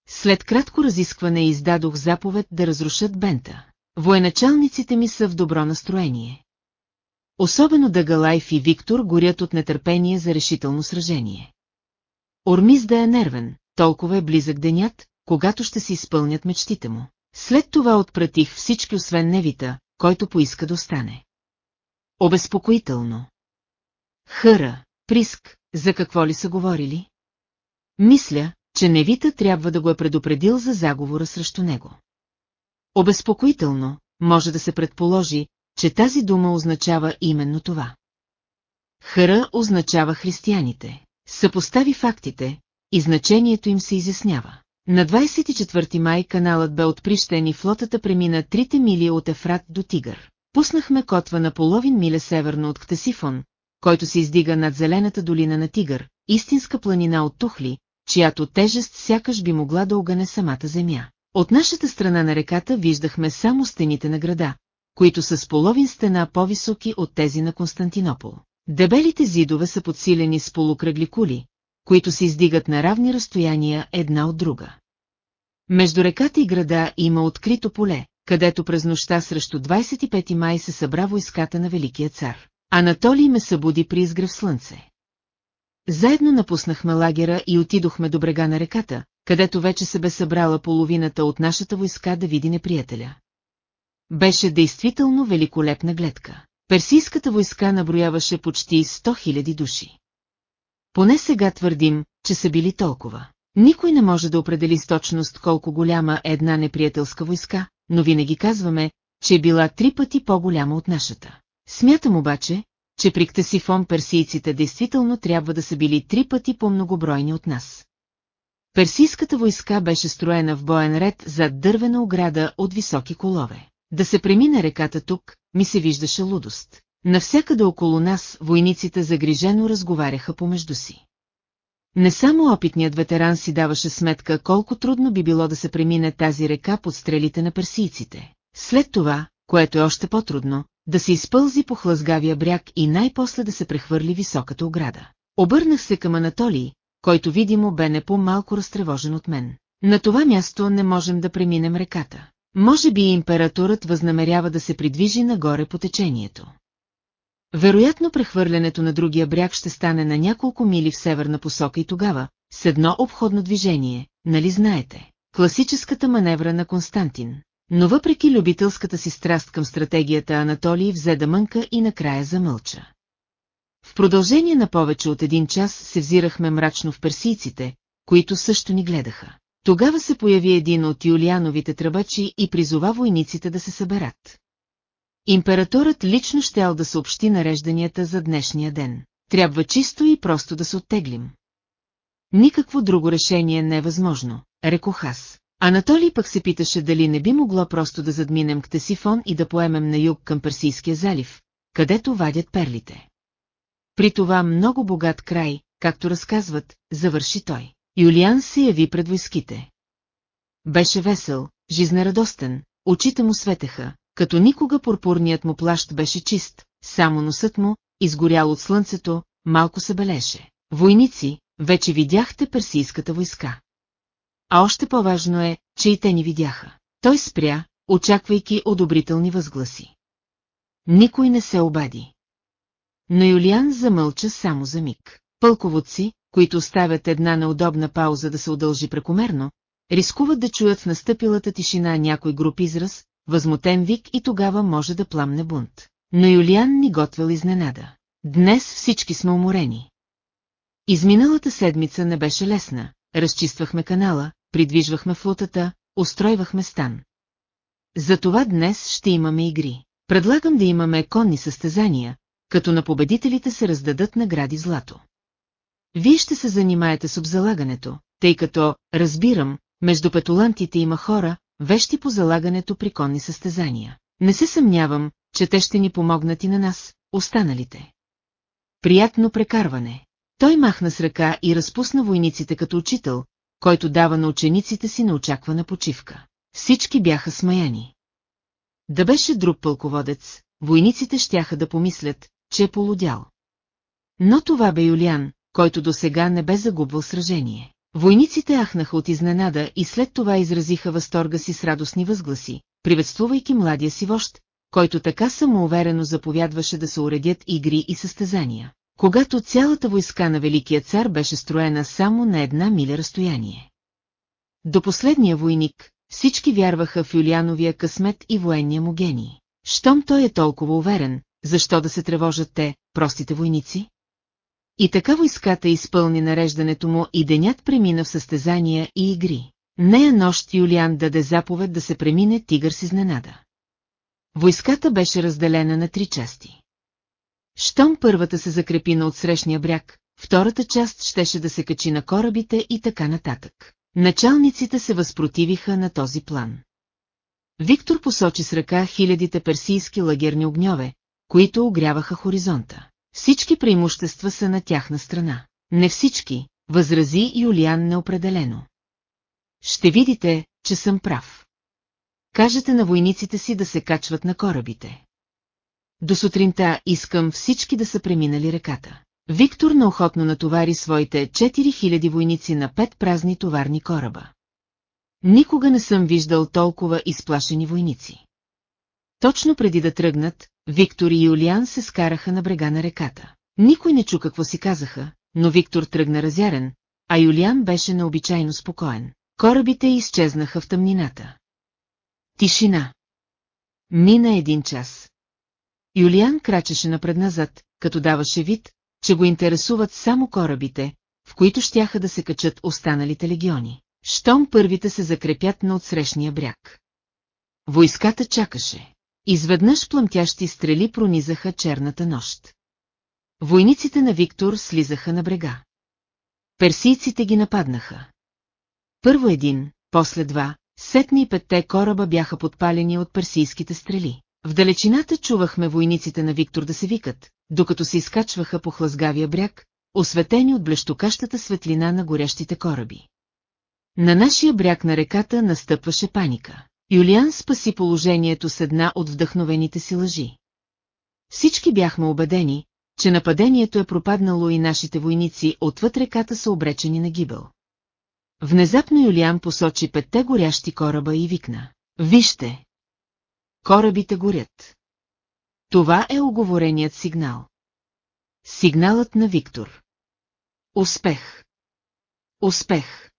След кратко разискване издадох заповед да разрушат бента. Военачалниците ми са в добро настроение. Особено Дагалайф и Виктор горят от нетърпение за решително сражение. Ормиз да е нервен, толкова е близък денят, когато ще се изпълнят мечтите му. След това отпратих всички освен Невита, който поиска да остане. Обезпокоително. Хъра, Приск, за какво ли са говорили? Мисля, че Невита трябва да го е предупредил за заговора срещу него. Обезпокоително, може да се предположи, че тази дума означава именно това. Хъра означава християните. Съпостави фактите, и значението им се изяснява. На 24 май каналът бе отприщен и флотата премина трите мили от Ефрат до Тигър. Пуснахме котва на половин миля северно от Ктесифон, който се издига над зелената долина на Тигър, истинска планина от тухли, чиято тежест сякаш би могла да огъне самата земя. От нашата страна на реката виждахме само стените на града, които са с половин стена по-високи от тези на Константинопол. Дебелите зидове са подсилени с полукръгли кули, които се издигат на равни разстояния една от друга. Между реката и града има открито поле, където през нощта срещу 25 май се събра войската на Великия цар. Анатолий ме събуди при изгрев слънце. Заедно напуснахме лагера и отидохме до брега на реката, където вече се бе събрала половината от нашата войска да види неприятеля. Беше действително великолепна гледка. Персийската войска наброяваше почти 100 000 души. Поне сега твърдим, че са били толкова. Никой не може да определи с точност колко голяма е една неприятелска войска, но винаги казваме, че е била три пъти по-голяма от нашата. Смятам обаче, че при Ктесифон персийците действително трябва да са били три пъти по-многобройни от нас. Персийската войска беше строена в боен ред зад дървена ограда от високи колове. Да се премине реката тук, ми се виждаше лудост. Навсякъде около нас войниците загрижено разговаряха помежду си. Не само опитният ветеран си даваше сметка колко трудно би било да се премине тази река под стрелите на персийците. След това, което е още по-трудно, да се изпълзи по хлъзгавия бряг и най-после да се прехвърли високата ограда. Обърнах се към Анатолий, който видимо бе не по-малко разтревожен от мен. На това място не можем да преминем реката. Може би императорът възнамерява да се придвижи нагоре по течението. Вероятно прехвърлянето на другия бряг ще стане на няколко мили в северна посока и тогава, с едно обходно движение, нали знаете? Класическата маневра на Константин. Но въпреки любителската си страст към стратегията Анатолий взе да мънка и накрая замълча. В продължение на повече от един час се взирахме мрачно в персийците, които също ни гледаха. Тогава се появи един от Юлиановите тръбачи и призова войниците да се съберат. Императорът лично щял да съобщи нарежданията за днешния ден. Трябва чисто и просто да се оттеглим. Никакво друго решение не е възможно, рекох аз. Анатолий пък се питаше дали не би могло просто да задминем Ктесифон и да поемем на юг към Персийския залив, където вадят перлите. При това много богат край, както разказват, завърши той. Юлиан се яви пред войските. Беше весел, жизнерадостен, очите му светеха, като никога пурпурният му плащ беше чист, само носът му, изгорял от слънцето, малко се белеше. Войници, вече видяхте персийската войска. А още по-важно е, че и те ни видяха. Той спря, очаквайки одобрителни възгласи. Никой не се обади. Но Юлиан замълча само за миг. Пълководци, които оставят една неудобна пауза да се удължи прекомерно, рискуват да чуят в настъпилата тишина някой груп израз, възмутен вик и тогава може да пламне бунт. Но Юлиан ни готвил изненада. Днес всички сме уморени. Изминалата седмица не беше лесна, разчиствахме канала, придвижвахме флотата, устройвахме стан. Затова днес ще имаме игри. Предлагам да имаме конни състезания, като на победителите се раздадат награди злато. Вие ще се занимаете с обзалагането, тъй като, разбирам, между петолантите има хора, вещи по залагането при конни състезания. Не се съмнявам, че те ще ни помогнат и на нас, останалите. Приятно прекарване. Той махна с ръка и разпусна войниците като учител, който дава на учениците си неочаквана почивка. Всички бяха смаяни. Да беше друг пълководец, войниците щяха да помислят, че е полудял. Но това бе Юлиан, който до сега не бе загубвал сражение. Войниците ахнаха от изненада и след това изразиха възторга си с радостни възгласи, приветствувайки младия си вожд, който така самоуверено заповядваше да се уредят игри и състезания, когато цялата войска на Великия цар беше строена само на една миля разстояние. До последния войник всички вярваха в Юлиановия късмет и военния му гений. Щом той е толкова уверен, защо да се тревожат те, простите войници? И така войската изпълни нареждането му и денят премина в състезания и игри. Нея нощ Юлиан даде заповед да се премине тигър с изненада. Войската беше разделена на три части. Щом първата се закрепи на отсрещния бряг, втората част щеше да се качи на корабите и така нататък. Началниците се възпротивиха на този план. Виктор посочи с ръка хилядите персийски лагерни огньове, които огряваха хоризонта. Всички преимущества са на тяхна страна. Не всички, възрази Юлиан неопределено. Ще видите, че съм прав. Кажете на войниците си да се качват на корабите. До сутринта искам всички да са преминали реката. Виктор неохотно натовари своите 4000 войници на пет празни товарни кораба. Никога не съм виждал толкова изплашени войници. Точно преди да тръгнат, Виктор и Юлиан се скараха на брега на реката. Никой не чу какво си казаха, но Виктор тръгна разярен, а Юлиан беше необичайно спокоен. Корабите изчезнаха в тъмнината. Тишина. Мина един час. Юлиан крачеше напред-назад, като даваше вид, че го интересуват само корабите, в които щяха да се качат останалите легиони. Щом първите се закрепят на отсрещния бряг. Войската чакаше. Изведнъж плъмтящи стрели пронизаха черната нощ. Войниците на Виктор слизаха на брега. Персийците ги нападнаха. Първо един, после два, сетни и петте кораба бяха подпалени от персийските стрели. В далечината чувахме войниците на Виктор да се викат, докато се изкачваха по хлъзгавия бряг, осветени от блещокащата светлина на горящите кораби. На нашия бряг на реката настъпваше паника. Юлиан спаси положението с една от вдъхновените си лъжи. Всички бяхме убедени, че нападението е пропаднало и нашите войници отвъд реката са обречени на гибел. Внезапно Юлиан посочи петте горящи кораба и викна. Вижте! Корабите горят. Това е оговореният сигнал. Сигналът на Виктор. Успех. Успех!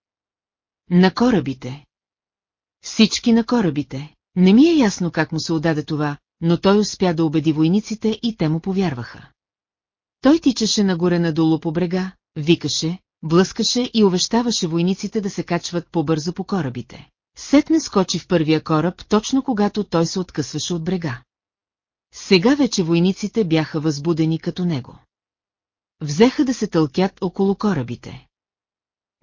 На корабите! Всички на корабите! Не ми е ясно как му се отдаде това, но той успя да убеди войниците и те му повярваха. Той тичаше нагоре-надолу по брега, викаше, блъскаше и увещаваше войниците да се качват по-бързо по корабите. Сетне скочи в първия кораб, точно когато той се откъсваше от брега. Сега вече войниците бяха възбудени като него. Взеха да се тълкят около корабите.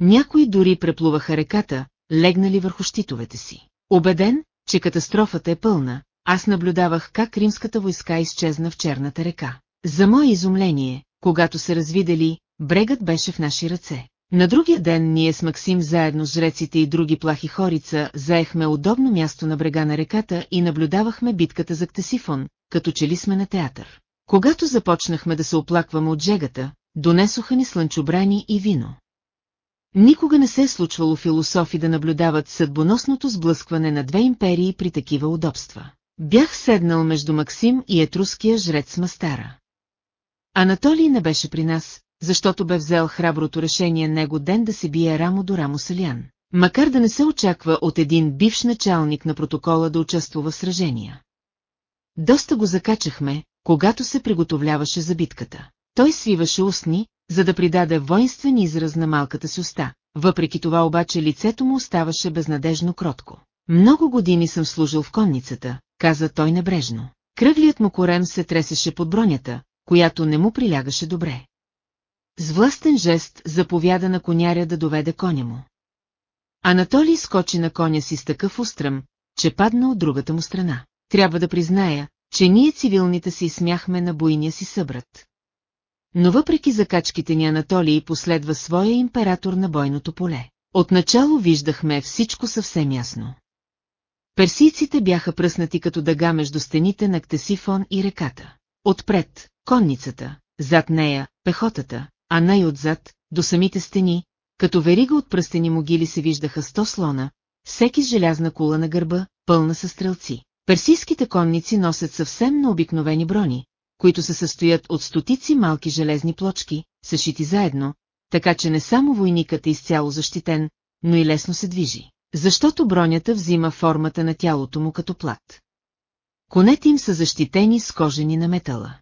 Някои дори преплуваха реката, легнали върху щитовете си. Обеден, че катастрофата е пълна, аз наблюдавах как римската войска изчезна в черната река. За мое изумление, когато се развидели, брегът беше в наши ръце. На другия ден ние с Максим заедно с жреците и други плахи хорица заехме удобно място на брега на реката и наблюдавахме битката за Ктесифон, като че ли сме на театър. Когато започнахме да се оплакваме от жегата, донесоха ни слънчобрани и вино. Никога не се е случвало философи да наблюдават съдбоносното сблъскване на две империи при такива удобства. Бях седнал между Максим и етруския жрец Мастара. Анатолий не беше при нас, защото бе взел храброто решение него ден да се бие рамо до рамо с Алиан. Макар да не се очаква от един бивш началник на протокола да участва в сражения. Доста го закачахме, когато се приготовляваше за битката. Той свиваше устни, за да придаде воинствен израз на малката си уста. Въпреки това обаче лицето му оставаше безнадежно кротко. Много години съм служил в конницата, каза той небрежно. Кръглият му корем се тресеше под бронята, която не му прилягаше добре. С властен жест заповяда на коняря да доведе коня му. Анатолий скочи на коня си с такъв устръм, че падна от другата му страна. Трябва да призная, че ние цивилните си смяхме на буйния си събрат. Но въпреки закачките ни Анатолий последва своя император на бойното поле. Отначало виждахме всичко съвсем ясно. Персийците бяха пръснати като дъга между стените на Ктесифон и реката. Отпред, конницата, зад нея, пехотата, а най-отзад, до самите стени, като верига от пръстени могили се виждаха сто слона, всеки с желязна кула на гърба, пълна със стрелци. Персийските конници носят съвсем необикновени брони, които се състоят от стотици малки железни плочки, съшити заедно, така че не само войникът е изцяло защитен, но и лесно се движи, защото бронята взима формата на тялото му като плат. Конете им са защитени с кожени на метала.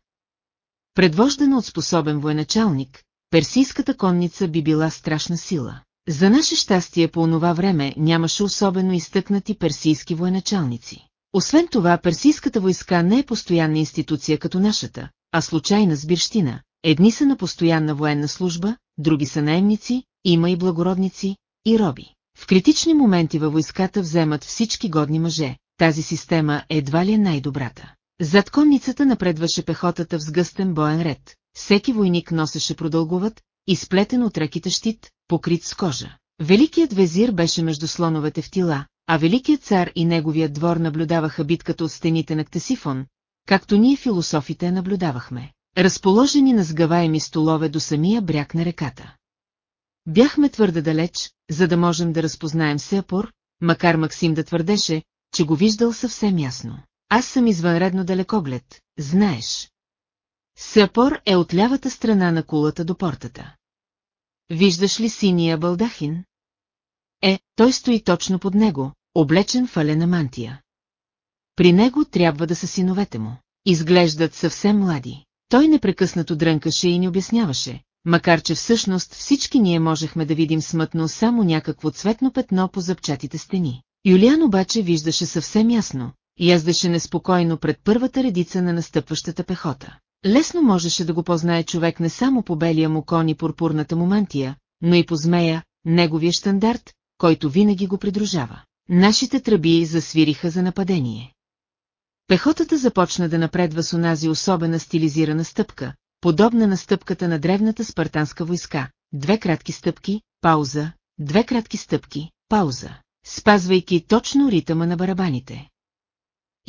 Предвождана от способен военачалник, персийската конница би била страшна сила. За наше щастие по онова време нямаше особено изтъкнати персийски военачалници. Освен това, персийската войска не е постоянна институция като нашата, а случайна сбирщина. Едни са на постоянна военна служба, други са наемници, има и благородници, и роби. В критични моменти във войската вземат всички годни мъже, тази система едва ли е най-добрата. Зад конницата напредваше пехотата в сгъстен боен ред, всеки войник носеше продълговат, изплетен от реките щит, покрит с кожа. Великият везир беше между слоновете в тила, а Великият цар и неговият двор наблюдаваха битката от стените на Ктесифон, както ние философите наблюдавахме, разположени на сгъваеми столове до самия бряг на реката. Бяхме твърде далеч, за да можем да разпознаем Сеапор, макар Максим да твърдеше, че го виждал съвсем ясно. Аз съм извънредно далекоглед, знаеш. Сеапор е от лявата страна на кулата до портата. Виждаш ли синия балдахин? Е, той стои точно под него, облечен в алена мантия. При него трябва да са синовете му. Изглеждат съвсем млади. Той непрекъснато дрънкаше и ни обясняваше, макар че всъщност всички ние можехме да видим смътно само някакво цветно петно по запчатите стени. Юлиан обаче виждаше съвсем ясно, яздеше неспокойно пред първата редица на настъпващата пехота. Лесно можеше да го познае човек не само по белия му кон и пурпурната му мантия, но и по змея, неговия штандарт, който винаги го придружава. Нашите тръби засвириха за нападение. Пехотата започна да напредва с онази особена стилизирана стъпка, подобна на стъпката на древната спартанска войска. Две кратки стъпки, пауза, две кратки стъпки, пауза, спазвайки точно ритъма на барабаните.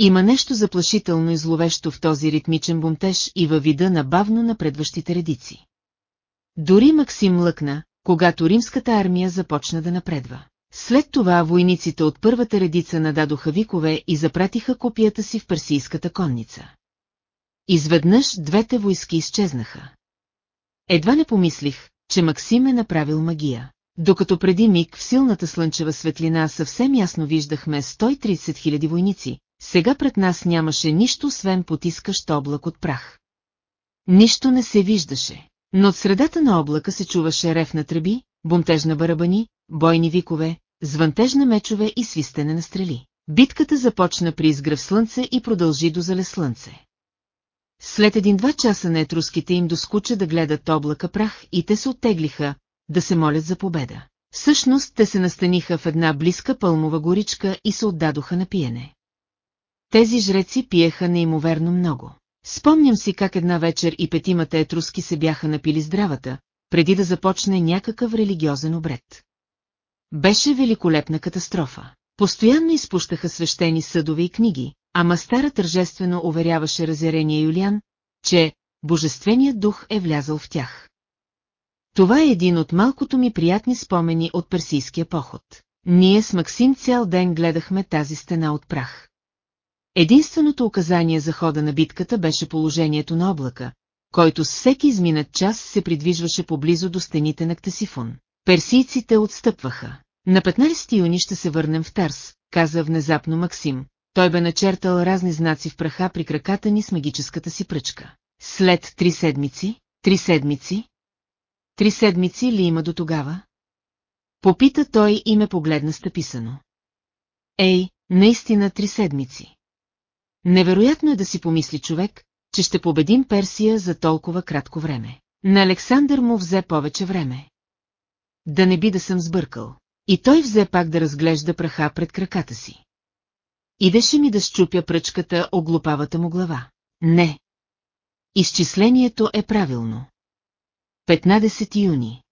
Има нещо заплашително и зловещо в този ритмичен бунтеж и във вида на бавно напредващите редици. Дори Максим лъкна, когато римската армия започна да напредва. След това войниците от първата редица нададоха викове и запратиха копията си в персийската конница. Изведнъж двете войски изчезнаха. Едва не помислих, че Максим е направил магия. докато преди миг в силната слънчева светлина съвсем ясно виждахме 130 000 войници, сега пред нас нямаше нищо освен потискащ облак от прах. Нищо не се виждаше, но от средата на облака се чуваше рев на тръби, бунтежна барабани, бойни викове, звънтежна мечове и свистене на стрели. Битката започна при изгръв слънце и продължи до зале слънце. След един-два часа на етруските им доскуча да гледат облака прах и те се оттеглиха, да се молят за победа. Всъщност те се настаниха в една близка пълмова горичка и се отдадоха на пиене. Тези жреци пиеха неимоверно много. Спомням си как една вечер и петимата етруски се бяха напили здравата, преди да започне някакъв религиозен обред. Беше великолепна катастрофа. Постоянно изпущаха свещени съдове и книги, а мастара тържествено уверяваше разярения Юлиан, че Божественият дух е влязъл в тях. Това е един от малкото ми приятни спомени от персийския поход. Ние с Максим цял ден гледахме тази стена от прах. Единственото указание за хода на битката беше положението на облака, който с всеки изминат час се придвижваше поблизо до стените на Ктесифон. Персийците отстъпваха. На 15 юни ще се върнем в Тарс, каза внезапно Максим. Той бе начертал разни знаци в праха при краката ни с магическата си пръчка. След три седмици, три седмици, три седмици ли има до тогава? Попита той и ме погледна стъписано. Ей, наистина три седмици. Невероятно е да си помисли човек, че ще победим Персия за толкова кратко време. На Александър му взе повече време. Да не би да съм сбъркал. И той взе пак да разглежда праха пред краката си. Идеше ми да щупя пръчката о глупавата му глава. Не. Изчислението е правилно. 15 юни.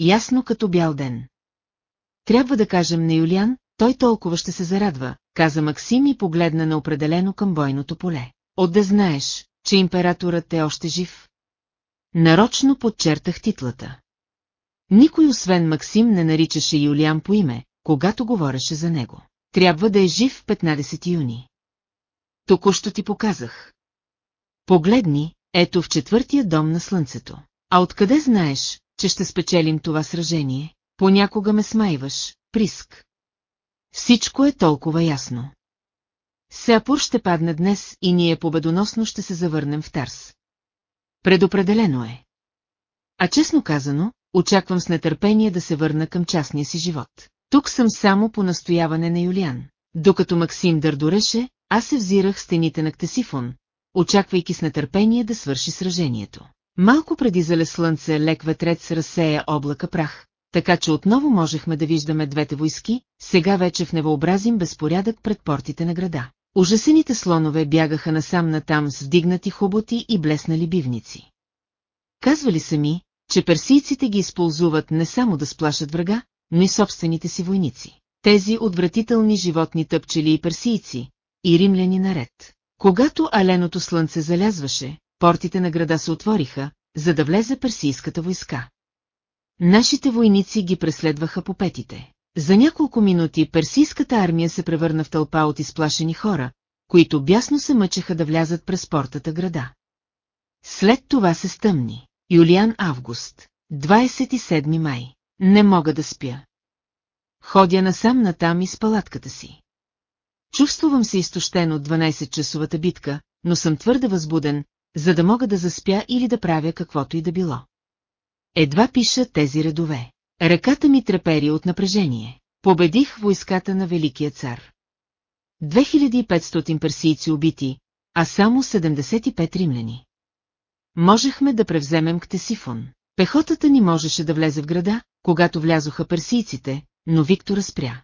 Ясно като бял ден. Трябва да кажем на Юлиан, той толкова ще се зарадва, каза Максим и погледна на определено към бойното поле. От да знаеш, че императорът е още жив. Нарочно подчертах титлата. Никой освен Максим не наричаше Юлиан по име, когато говореше за него. Трябва да е жив 15 юни. Току-що ти показах. Погледни, ето в четвъртия дом на слънцето. А откъде знаеш, че ще спечелим това сражение? Понякога ме смайваш, Приск. Всичко е толкова ясно. Сеапур ще падне днес и ние победоносно ще се завърнем в Тарс. Предопределено е. А честно казано, очаквам с нетърпение да се върна към частния си живот. Тук съм само по настояване на Юлиан. Докато Максим дърдореше, аз се взирах стените на Ктесифон, очаквайки с нетърпение да свърши сражението. Малко преди зале слънце лек ветрец разсея облака прах, така че отново можехме да виждаме двете войски, сега вече в невообразим безпорядък пред портите на града. Ужасените слонове бягаха насам натам с вдигнати хоботи и блеснали бивници. Казвали са ми, че персийците ги използват не само да сплашат врага, но и собствените си войници. Тези отвратителни животни тъпчели и персийци, и римляни наред. Когато аленото слънце залязваше, портите на града се отвориха, за да влезе персийската войска. Нашите войници ги преследваха по петите. За няколко минути персийската армия се превърна в тълпа от изплашени хора, които бясно се мъчеха да влязат през портата града. След това се стъмни. Юлиан Август. 27 май. Не мога да спя. Ходя насам натам и с палатката си. Чувствувам се изтощен от 12-часовата битка, но съм твърде възбуден, за да мога да заспя или да правя каквото и да било. Едва пиша тези редове. Ръката ми трепери от напрежение. Победих войската на Великия цар. 2500 персийци убити, а само 75 римляни. Можехме да превземем Ктесифон. Пехотата ни можеше да влезе в града, когато влязоха персийците, но Виктора спря.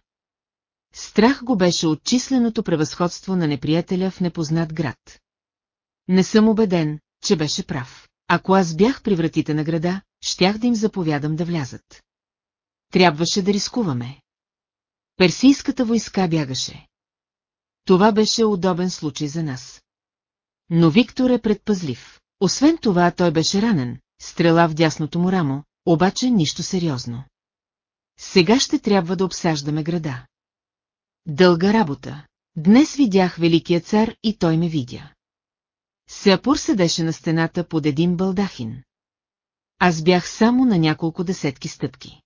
Страх го беше от численото превъзходство на неприятеля в непознат град. Не съм убеден, че беше прав. Ако аз бях при вратите на града, щях да им заповядам да влязат. Трябваше да рискуваме. Персийската войска бягаше. Това беше удобен случай за нас. Но Виктор е предпазлив. Освен това той беше ранен, стрела в дясното му рамо, обаче нищо сериозно. Сега ще трябва да обсаждаме града. Дълга работа. Днес видях Великия цар и той ме видя. Сеапур седеше на стената под един балдахин. Аз бях само на няколко десетки стъпки.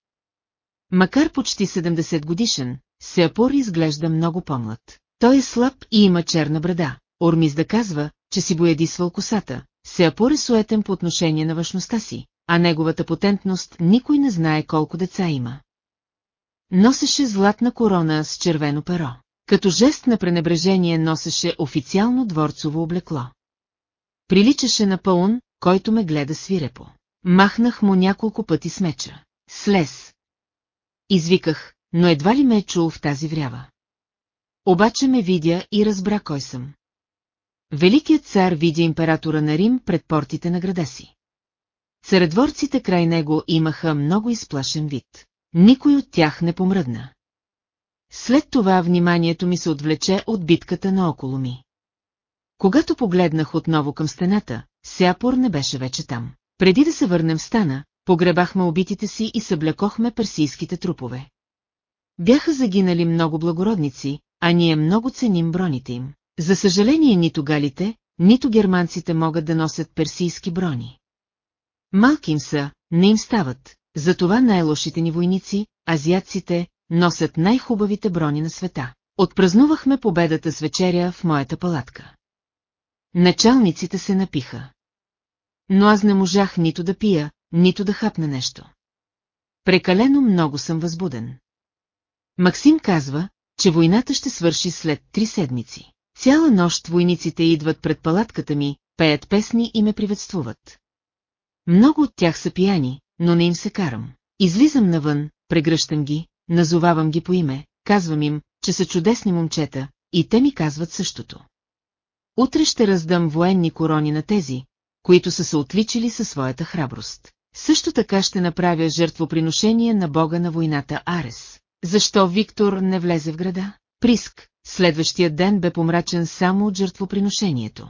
Макар почти 70 годишен, Сеапор изглежда много по-млад. Той е слаб и има черна брада. Ормиз да казва, че си боядисвал косата. Сеапор е суетен по отношение на външността си, а неговата потентност никой не знае колко деца има. Носеше златна корона с червено перо. Като жест на пренебрежение носеше официално дворцово облекло. Приличаше на паун, който ме гледа свирепо. Махнах му няколко пъти с меча. Слез. Извиках, но едва ли ме е чул в тази врява. Обаче ме видя и разбра кой съм. Великият цар видя императора на Рим пред портите на града си. Царедворците край него имаха много изплашен вид. Никой от тях не помръдна. След това вниманието ми се отвлече от битката наоколо ми. Когато погледнах отново към стената, Сяпор не беше вече там. Преди да се върнем в стана, погребахме убитите си и съблекохме персийските трупове. Бяха загинали много благородници, а ние много ценим броните им. За съжаление нито галите, нито германците могат да носят персийски брони. Малки им са, не им стават, затова най-лошите ни войници, азиатците, носят най-хубавите брони на света. Отпразнувахме победата с вечеря в моята палатка. Началниците се напиха. Но аз не можах нито да пия, нито да хапна нещо. Прекалено много съм възбуден. Максим казва, че войната ще свърши след три седмици. Цяла нощ войниците идват пред палатката ми, пеят песни и ме приветствуват. Много от тях са пияни, но не им се карам. Излизам навън, прегръщам ги, назовавам ги по име, казвам им, че са чудесни момчета, и те ми казват същото. Утре ще раздам военни корони на тези, които са се отличили със своята храброст. Също така ще направя жертвоприношение на бога на войната Арес. Защо Виктор не влезе в града? Приск, следващия ден бе помрачен само от жертвоприношението.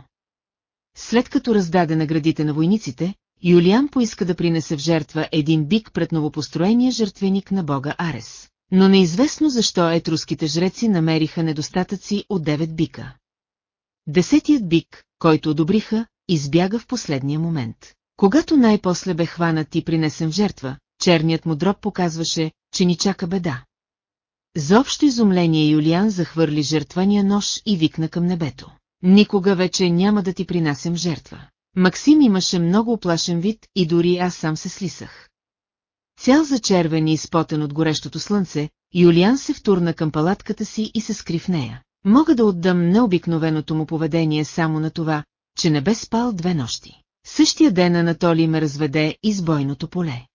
След като раздаде наградите на войниците, Юлиан поиска да принесе в жертва един бик пред новопостроения жертвеник на бога Арес. Но неизвестно защо етруските жреци намериха недостатъци от девет бика. Десетият бик, който одобриха, избяга в последния момент. Когато най-после бе хванат и принесен в жертва, черният му дроб показваше, че ни чака беда. За общо изумление Юлиан захвърли жертвания нож и викна към небето. Никога вече няма да ти принасям жертва. Максим имаше много оплашен вид и дори аз сам се слисах. Цял зачервен и изпотен от горещото слънце, Юлиан се втурна към палатката си и се скри в нея. Мога да отдам необикновеното му поведение само на това, че не бе спал две нощи. Същия ден Анатолий ме разведе из бойното поле.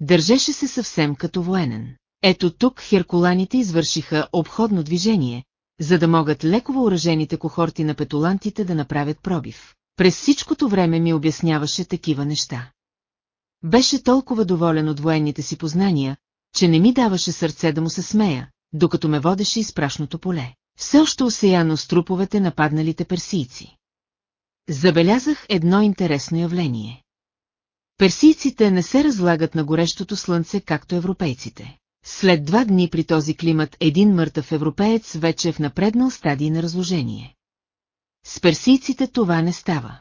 Държеше се съвсем като военен. Ето тук херкуланите извършиха обходно движение, за да могат леко въоръжените кохорти на петулантите да направят пробив. През всичкото време ми обясняваше такива неща. Беше толкова доволен от военните си познания, че не ми даваше сърце да му се смея, докато ме водеше из прашното поле. Все още осеяно с труповете нападналите персийци. Забелязах едно интересно явление. Персийците не се разлагат на горещото слънце, както европейците. След два дни при този климат един мъртъв европеец вече е в напреднал стадий на разложение. С персийците това не става.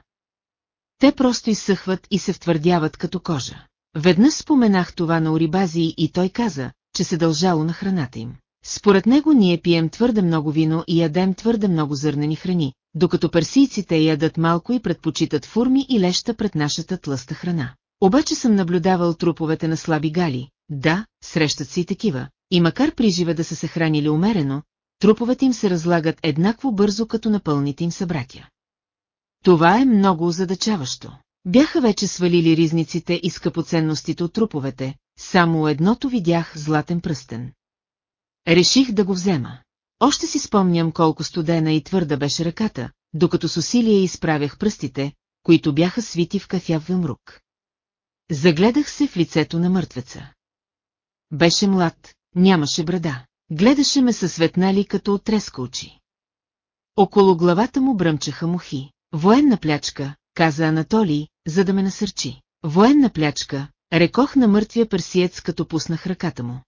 Те просто изсъхват и се втвърдяват като кожа. Веднъж споменах това на Орибази и той каза, че се дължало на храната им. Според него ние пием твърде много вино и ядем твърде много зърнени храни, докато персийците ядат малко и предпочитат фурми и леща пред нашата тлъста храна. Обаче съм наблюдавал труповете на слаби гали, да, срещат се и такива, и макар при живе да са се хранили умерено, труповете им се разлагат еднакво бързо като напълните им събратя. Това е много озадачаващо. Бяха вече свалили ризниците и скъпоценностите от труповете, само едното видях златен пръстен. Реших да го взема. Още си спомням колко студена и твърда беше ръката, докато с усилие изправях пръстите, които бяха свити в кафяв вълмрук. Загледах се в лицето на мъртвеца. Беше млад, нямаше брада. Гледаше ме със светнали като от очи. Около главата му бръмчаха мухи. Военна плячка, каза Анатолий, за да ме насърчи. Военна плячка, рекох на мъртвия персиец, като пуснах ръката му.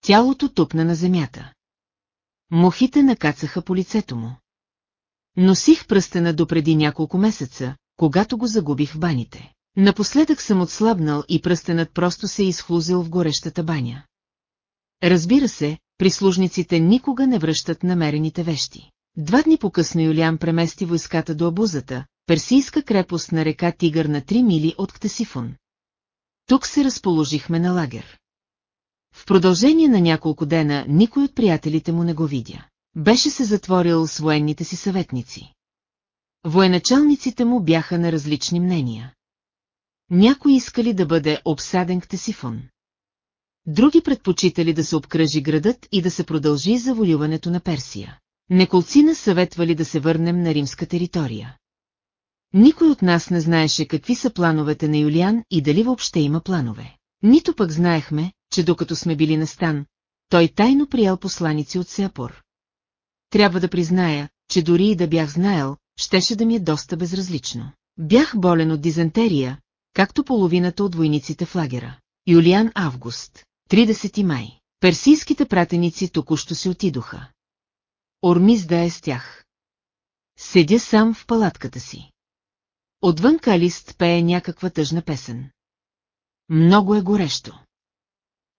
Тялото тупна на земята. Мухите накацаха по лицето му. Носих пръстена допреди няколко месеца, когато го загубих в баните. Напоследък съм отслабнал и пръстенът просто се е изхлузил в горещата баня. Разбира се, прислужниците никога не връщат намерените вещи. Два дни по-късно Юлиан премести войската до Абузата, персийска крепост на река Тигър на 3 мили от Ктесифон. Тук се разположихме на лагер. В продължение на няколко дена никой от приятелите му не го видя. Беше се затворил с военните си съветници. Военачалниците му бяха на различни мнения. Някои искали да бъде обсаден Ктесифон. Други предпочитали да се обкръжи градът и да се продължи завоюването на Персия. Неколцина съветвали да се върнем на римска територия. Никой от нас не знаеше какви са плановете на Юлиан и дали въобще има планове. Нито пък знаехме, че докато сме били на стан, той тайно приял посланици от Сеапор. Трябва да призная, че дори и да бях знаел, щеше да ми е доста безразлично. Бях болен от дизентерия, както половината от войниците в лагера. Юлиан Август, 30 май. Персийските пратеници току-що си отидоха. Ормизда е с тях. Седя сам в палатката си. Отвън Калист пее някаква тъжна песен. Много е горещо.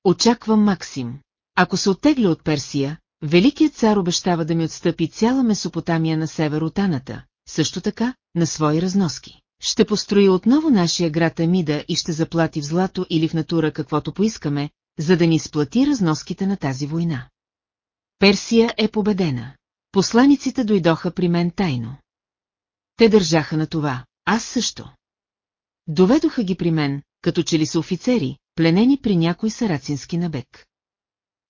Очаквам Максим. Ако се оттегля от Персия, Великият цар обещава да ми отстъпи цяла Месопотамия на север от Аната, също така, на свои разноски. Ще построи отново нашия град Амида и ще заплати в злато или в натура каквото поискаме, за да ни сплати разноските на тази война. Персия е победена. Посланиците дойдоха при мен тайно. Те държаха на това, аз също. Доведоха ги при мен, като че ли са офицери, пленени при някой сарацински набег.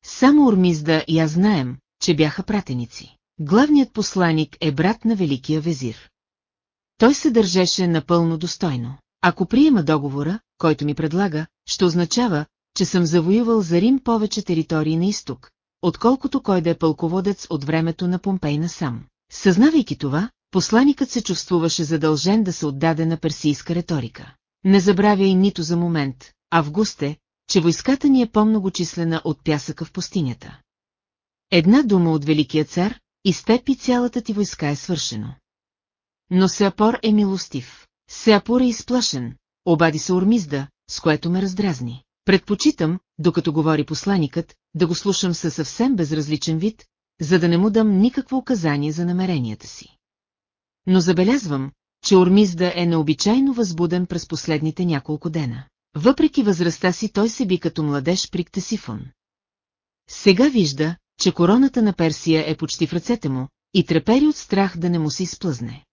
Само Ормизда и аз знаем, че бяха пратеници. Главният посланик е брат на Великия везир. Той се държеше напълно достойно. Ако приема договора, който ми предлага, ще означава, че съм завоювал за Рим повече територии на изток, отколкото кой да е пълководец от времето на Помпей насам. Съзнавайки това, посланикът се чувствуваше задължен да се отдаде на персийска риторика. Не забравяй нито за момент, Августе, че войската ни е по-многочислена от пясъка в пустинята. Една дума от Великия цар, и с теб и цялата ти войска е свършено. Но Сеапор е милостив. Сеапор е изплашен, обади се Ормизда, с което ме раздразни. Предпочитам, докато говори посланикът, да го слушам със съвсем безразличен вид, за да не му дам никакво указание за намеренията си. Но забелязвам, че Ормизда е необичайно възбуден през последните няколко дена. Въпреки възрастта си той се би като младеж при Ктесифон. Сега вижда, че короната на Персия е почти в ръцете му и трепери от страх да не му се изплъзне.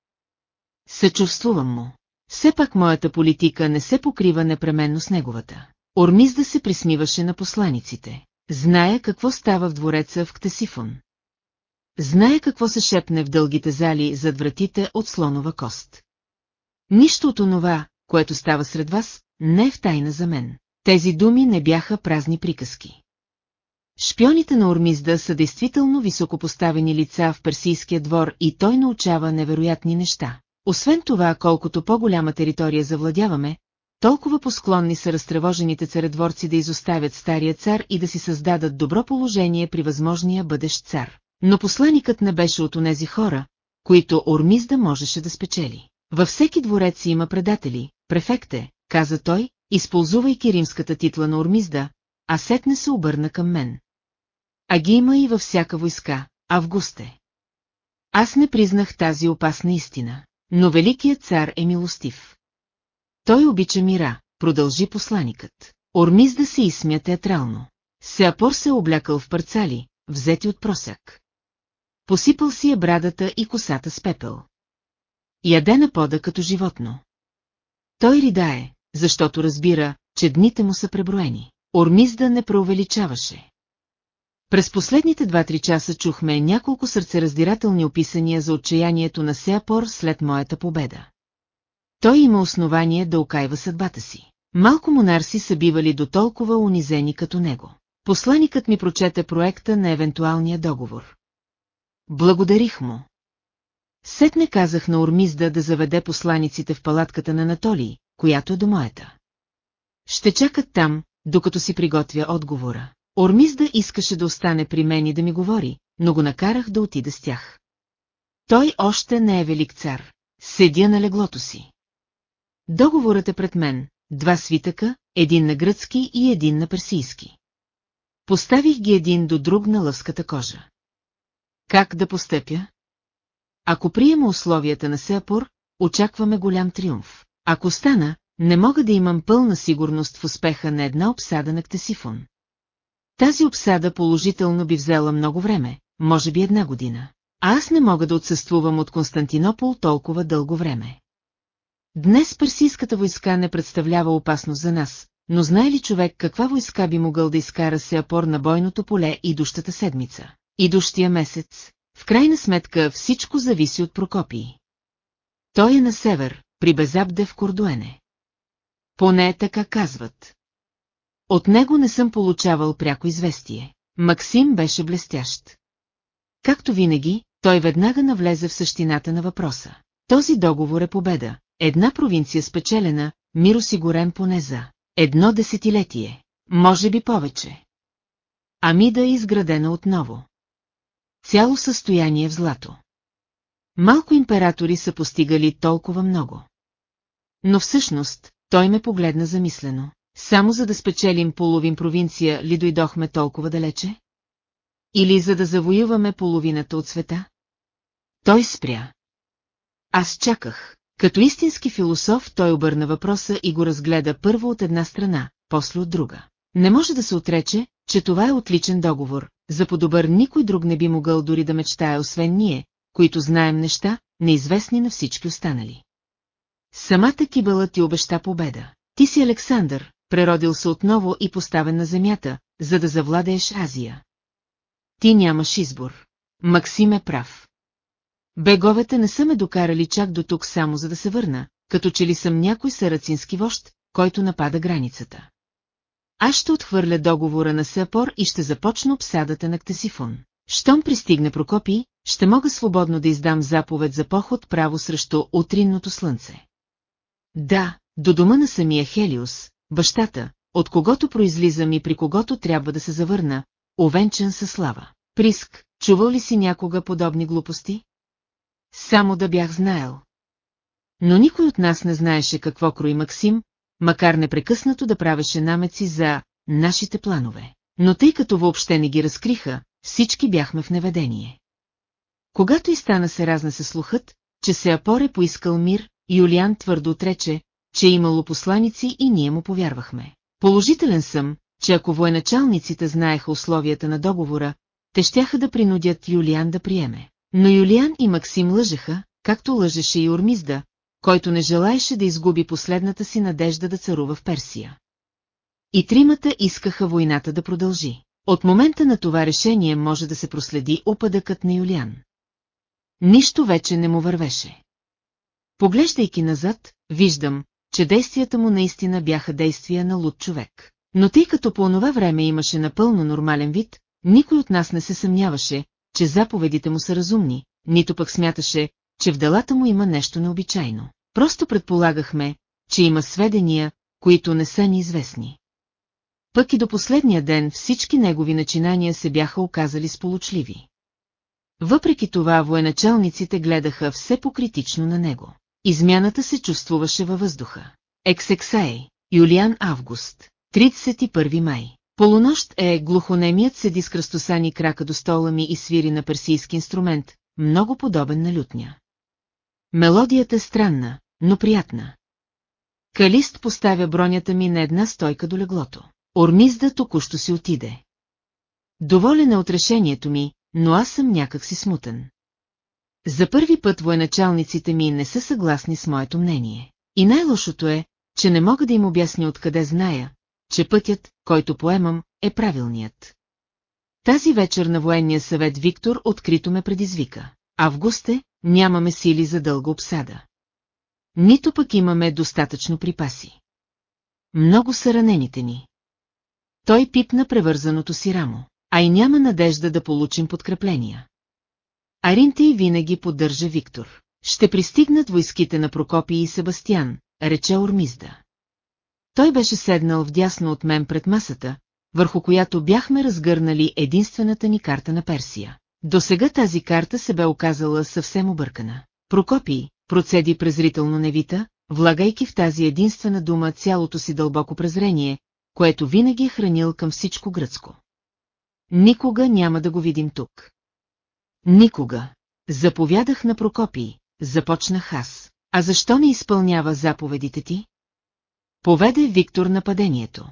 Съчувствувам му. Все пак моята политика не се покрива непременно с неговата. Ормизда се присмиваше на посланиците. Зная какво става в двореца в Ктесифон. Зная какво се шепне в дългите зали зад вратите от слонова кост. Нищо от онова, което става сред вас, не е в тайна за мен. Тези думи не бяха празни приказки. Шпионите на Ормизда са действително високопоставени лица в персийския двор и той научава невероятни неща. Освен това, колкото по-голяма територия завладяваме, толкова посклонни са разтревожените царедворци да изоставят стария цар и да си създадат добро положение при възможния бъдещ цар. Но посланикът не беше от онези хора, които Ормизда можеше да спечели. Във всеки дворец има предатели, префекте, каза той, използвайки римската титла на Ормизда, а сетне се обърна към мен. А ги има и във всяка войска, Августе. Аз не признах тази опасна истина, но Великият цар е милостив. Той обича мира, продължи посланикът. Ормизда се изсмя театрално. Сеапор се е облякал в парцали, взети от просяк. Посипал си е брадата и косата с пепел. Яде на пода като животно. Той ридае, защото разбира, че дните му са преброени. Ормизда не преувеличаваше. През последните два-три часа чухме няколко сърцераздирателни описания за отчаянието на Сеапор след моята победа. Той има основание да окайва съдбата си. Малко монарси са бивали до толкова унизени като него. Посланикът ми прочете проекта на евентуалния договор. Благодарих му. Сетне казах на Ормизда да заведе посланиците в палатката на Анатолий, която е до моята. Ще чакат там, докато си приготвя отговора. Ормизда искаше да остане при мен и да ми говори, но го накарах да отида с тях. Той още не е велик цар. Седя на леглото си. Договорът е пред мен, два свитъка, един на гръцки и един на персийски. Поставих ги един до друг на лъвската кожа. Как да постъпя? Ако приема условията на Сеапор, очакваме голям триумф. Ако стана, не мога да имам пълна сигурност в успеха на една обсада на Ктесифон. Тази обсада положително би взела много време, може би една година. А аз не мога да отсъствувам от Константинопол толкова дълго време. Днес персийската войска не представлява опасност за нас, но знае ли човек каква войска би могъл да изкара Сеапор на бойното поле и дущата седмица? И дущия месец? В крайна сметка всичко зависи от Прокопий. Той е на север, при Безабде в Кордуене. Поне така казват. От него не съм получавал пряко известие. Максим беше блестящ. Както винаги, той веднага навлезе в същината на въпроса. Този договор е победа. Една провинция спечелена, мир осигурен поне за едно десетилетие. Може би повече. Амида е изградена отново. Цяло състояние в злато. Малко императори са постигали толкова много. Но всъщност, той ме погледна замислено. Само за да спечелим половин провинция ли дойдохме толкова далече? Или за да завоюваме половината от света? Той спря. Аз чаках. Като истински философ той обърна въпроса и го разгледа първо от една страна, после от друга. Не може да се отрече, че това е отличен договор, за подобър никой друг не би могъл дори да мечтае освен ние, които знаем неща, неизвестни на всички останали. Самата кибела ти обеща победа. Ти си Александър, преродил се отново и поставен на земята, за да завладееш Азия. Ти нямаш избор. Максим е прав. Беговете не са ме докарали чак до тук само за да се върна, като че ли съм някой сарацински вожд, който напада границата. Аз ще отхвърля договора на Сапор и ще започна обсадата на Ктесифон. Щом пристигне Прокопи, ще мога свободно да издам заповед за поход право срещу утринното слънце. Да, до дома на самия Хелиус, бащата, от когото произлизам и при когото трябва да се завърна, овенчан със слава. Приск, чувал ли си някога подобни глупости? Само да бях знаел. Но никой от нас не знаеше какво крои Максим, макар непрекъснато да правеше намеци за нашите планове. Но тъй като въобще не ги разкриха, всички бяхме в неведение. Когато и стана се разнесе слухът, че Сеапор е поискал мир, Юлиан твърдо отрече, че е имало посланици и ние му повярвахме. Положителен съм, че ако военачалниците знаеха условията на договора, те щяха да принудят Юлиан да приеме. Но Юлиан и Максим лъжеха, както лъжеше и Ормизда, който не желаеше да изгуби последната си надежда да царува в Персия. И тримата искаха войната да продължи. От момента на това решение може да се проследи опадъкът на Юлиан. Нищо вече не му вървеше. Поглеждайки назад, виждам, че действията му наистина бяха действия на луд човек. Но тъй като по онова време имаше напълно нормален вид, никой от нас не се съмняваше, че заповедите му са разумни, нито пък смяташе, че в делата му има нещо необичайно. Просто предполагахме, че има сведения, които не са ни известни. Пък и до последния ден всички негови начинания се бяха оказали сполучливи. Въпреки това военачалниците гледаха все покритично на него. Измяната се чувствуваше във въздуха. Ексексай, Юлиан Август, 31 май. Полунощ е глухонемият седи с кръстосани крака до стола ми и свири на персийски инструмент, много подобен на лютня. Мелодията е странна, но приятна. Калист поставя бронята ми на една стойка до леглото. Ормизда току-що си отиде. Доволен е от решението ми, но аз съм някак си смутен. За първи път военачалниците ми не са съгласни с моето мнение. И най-лошото е, че не мога да им обясня откъде зная, че пътят, който поемам, е правилният. Тази вечер на военния съвет Виктор открито ме предизвика. Августе, нямаме сили за дълга обсада. Нито пък имаме достатъчно припаси. Много са ранените ни. Той пипна превързаното си рамо, а и няма надежда да получим подкрепления. Аринтей винаги поддържа Виктор. Ще пристигнат войските на Прокопий и Себастиян, рече Ормизда. Той беше седнал вдясно от мен пред масата, върху която бяхме разгърнали единствената ни карта на Персия. До сега тази карта се бе оказала съвсем объркана. Прокопий, процеди презрително Невита, влагайки в тази единствена дума цялото си дълбоко презрение, което винаги е хранил към всичко гръцко. Никога няма да го видим тук. Никога. Заповядах на Прокопий, започнах аз. А защо не изпълнява заповедите ти? Поведе Виктор нападението.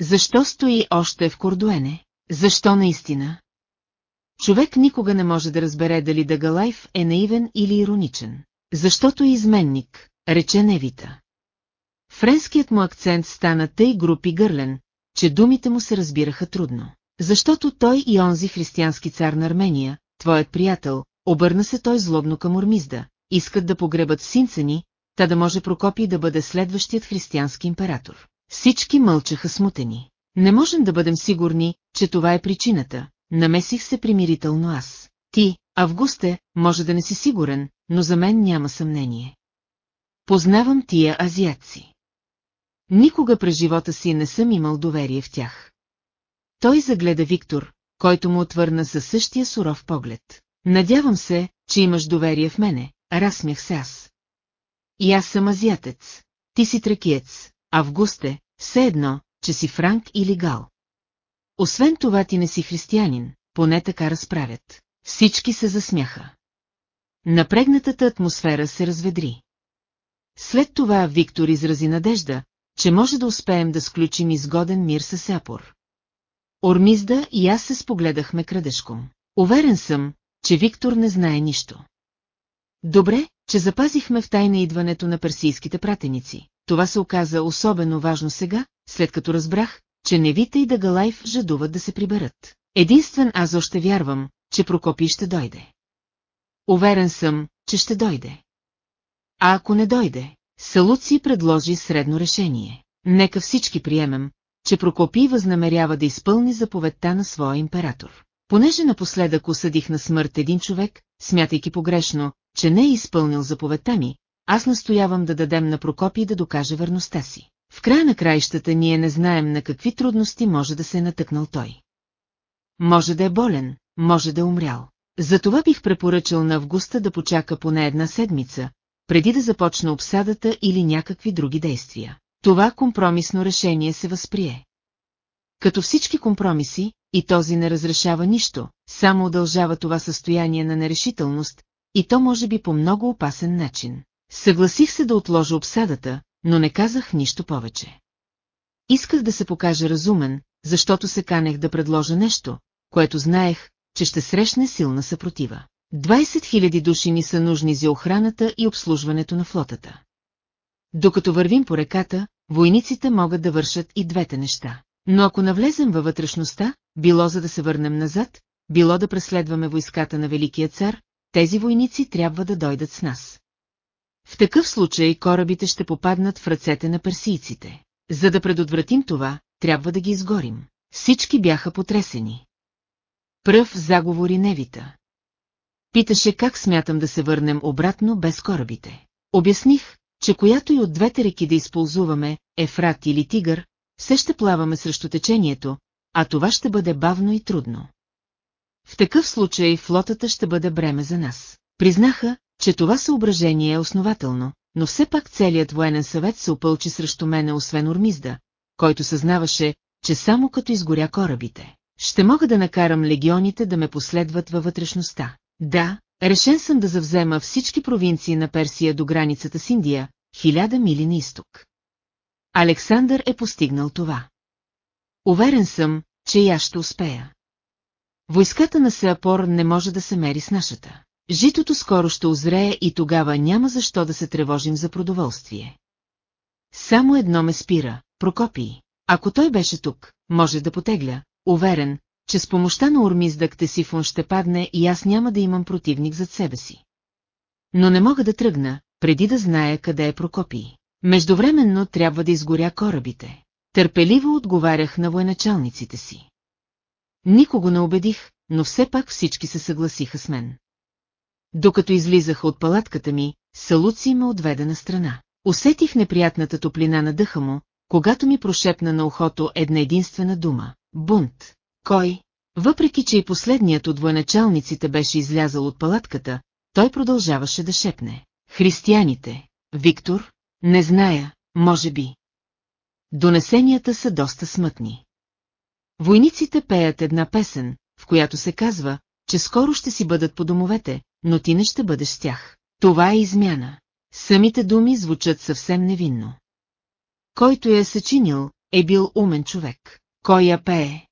Защо стои още в Кордуене? Защо наистина? Човек никога не може да разбере дали Дагалайф е наивен или ироничен. Защото е изменник, рече Невита. Френският му акцент стана тъй груп и гърлен, че думите му се разбираха трудно. Защото той и онзи християнски цар на Армения, твоят приятел, обърна се той злобно към Ормизда, искат да погребат синца ни, та да може Прокопий да бъде следващият християнски император. Всички мълчаха смутени. Не можем да бъдем сигурни, че това е причината. Намесих се примирително аз. Ти, Августе, може да не си сигурен, но за мен няма съмнение. Познавам тия азиатци. Никога през живота си не съм имал доверие в тях. Той загледа Виктор, който му отвърна със същия суров поглед. Надявам се, че имаш доверие в мене, разсмях се аз. И аз съм азиатец. Ти си тракиец, Августе, все едно, че си Франк или Гал. Освен това ти не си християнин, поне така разправят. Всички се засмяха. Напрегнатата атмосфера се разведри. След това Виктор изрази надежда, че може да успеем да сключим изгоден мир с Сяпор. Ормизда и аз се спогледахме крадешком. Уверен съм, че Виктор не знае нищо. Добре, че запазихме в тайна идването на персийските пратеници. Това се оказа особено важно сега, след като разбрах, че Невита и Дагалайф жадуват да се приберат. Единствен аз още вярвам, че Прокопий ще дойде. Уверен съм, че ще дойде. А ако не дойде, Салуци предложи средно решение. Нека всички приемем, че Прокопий възнамерява да изпълни заповедта на своя император. Понеже напоследък осъдих на смърт един човек, смятайки погрешно, че не е изпълнил заповедта ми, аз настоявам да дадем на Прокопий да докаже верността си. В края на краищата ние не знаем на какви трудности може да се е натъкнал той. Може да е болен, може да е умрял. Затова бих препоръчал на Августа да почака поне една седмица, преди да започне обсадата или някакви други действия. Това компромисно решение се възприе. Като всички компромиси, и този не разрешава нищо, само удължава това състояние на нерешителност, и то може би по много опасен начин. Съгласих се да отложа обсадата, но не казах нищо повече. Исках да се покажа разумен, защото се канех да предложа нещо, което знаех, че ще срещне силна съпротива. 20 000 души ни са нужни за охраната и обслужването на флотата. Докато вървим по реката, войниците могат да вършат и двете неща. Но ако навлезем във вътрешността, било за да се върнем назад, било да преследваме войската на Великия цар, тези войници трябва да дойдат с нас. В такъв случай корабите ще попаднат в ръцете на персийците. За да предотвратим това, трябва да ги изгорим. Всички бяха потресени. Пръв заговори Невита. Питаше как смятам да се върнем обратно без корабите. Обясних, че която и от двете реки да използваме, Ефрат или Тигър, все ще плаваме срещу течението, а това ще бъде бавно и трудно. В такъв случай флотата ще бъде бреме за нас. Признаха, че това съображение е основателно, но все пак целият военен съвет се опълчи срещу мене освен Ормизда, който съзнаваше, че само като изгоря корабите, ще мога да накарам легионите да ме последват във вътрешността. Да, решен съм да завзема всички провинции на Персия до границата с Индия, хиляда мили на изток. Александър е постигнал това. Уверен съм, че аз ще успея. Войската на Сеапор не може да се мери с нашата. Житото скоро ще озрее и тогава няма защо да се тревожим за продоволствие. Само едно ме спира, Прокопий. Ако той беше тук, може да потегля, уверен, че с помощта на Ормиздък Тесифон ще падне и аз няма да имам противник зад себе си. Но не мога да тръгна, преди да зная къде е Прокопий. Междувременно трябва да изгоря корабите. Търпеливо отговарях на военачалниците си. Никого не убедих, но все пак всички се съгласиха с мен. Докато излизаха от палатката ми, Салуци ме отведе на страна. Усетих неприятната топлина на дъха му, когато ми прошепна на ухото една единствена дума – бунт. Кой? Въпреки, че и последният от военачалниците беше излязал от палатката, той продължаваше да шепне. Християните, Виктор? Не зная, може би. Донесенията са доста смътни. Войниците пеят една песен, в която се казва, че скоро ще си бъдат по домовете, но ти не ще бъдеш с тях. Това е измяна. Самите думи звучат съвсем невинно. Който я е съчинил, е бил умен човек. Кой я пее?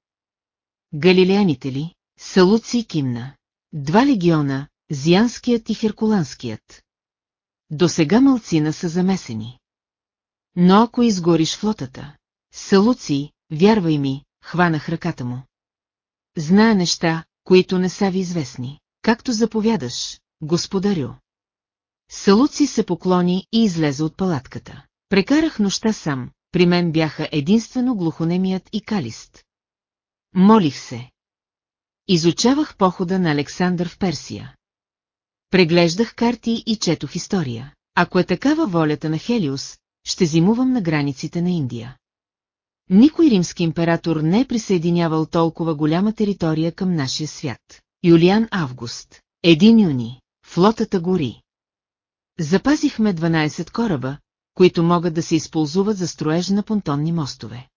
Галилеяните ли? Салуци кимна. Два легиона, Зианският и Херкуланският. До сега мълцина са замесени. Но ако изгориш флотата, Салуци, вярвай ми, хванах ръката му. Зная неща, които не са ви известни. Както заповядаш, господарю. Салуци се поклони и излезе от палатката. Прекарах нощта сам, при мен бяха единствено глухонемият и калист. Молих се. Изучавах похода на Александър в Персия. Преглеждах карти и четох история. Ако е такава волята на Хелиус, ще зимувам на границите на Индия. Никой римски император не е присъединявал толкова голяма територия към нашия свят. Юлиан Август. Един юни. Флотата гори. Запазихме 12 кораба, които могат да се използват за строеж на понтонни мостове.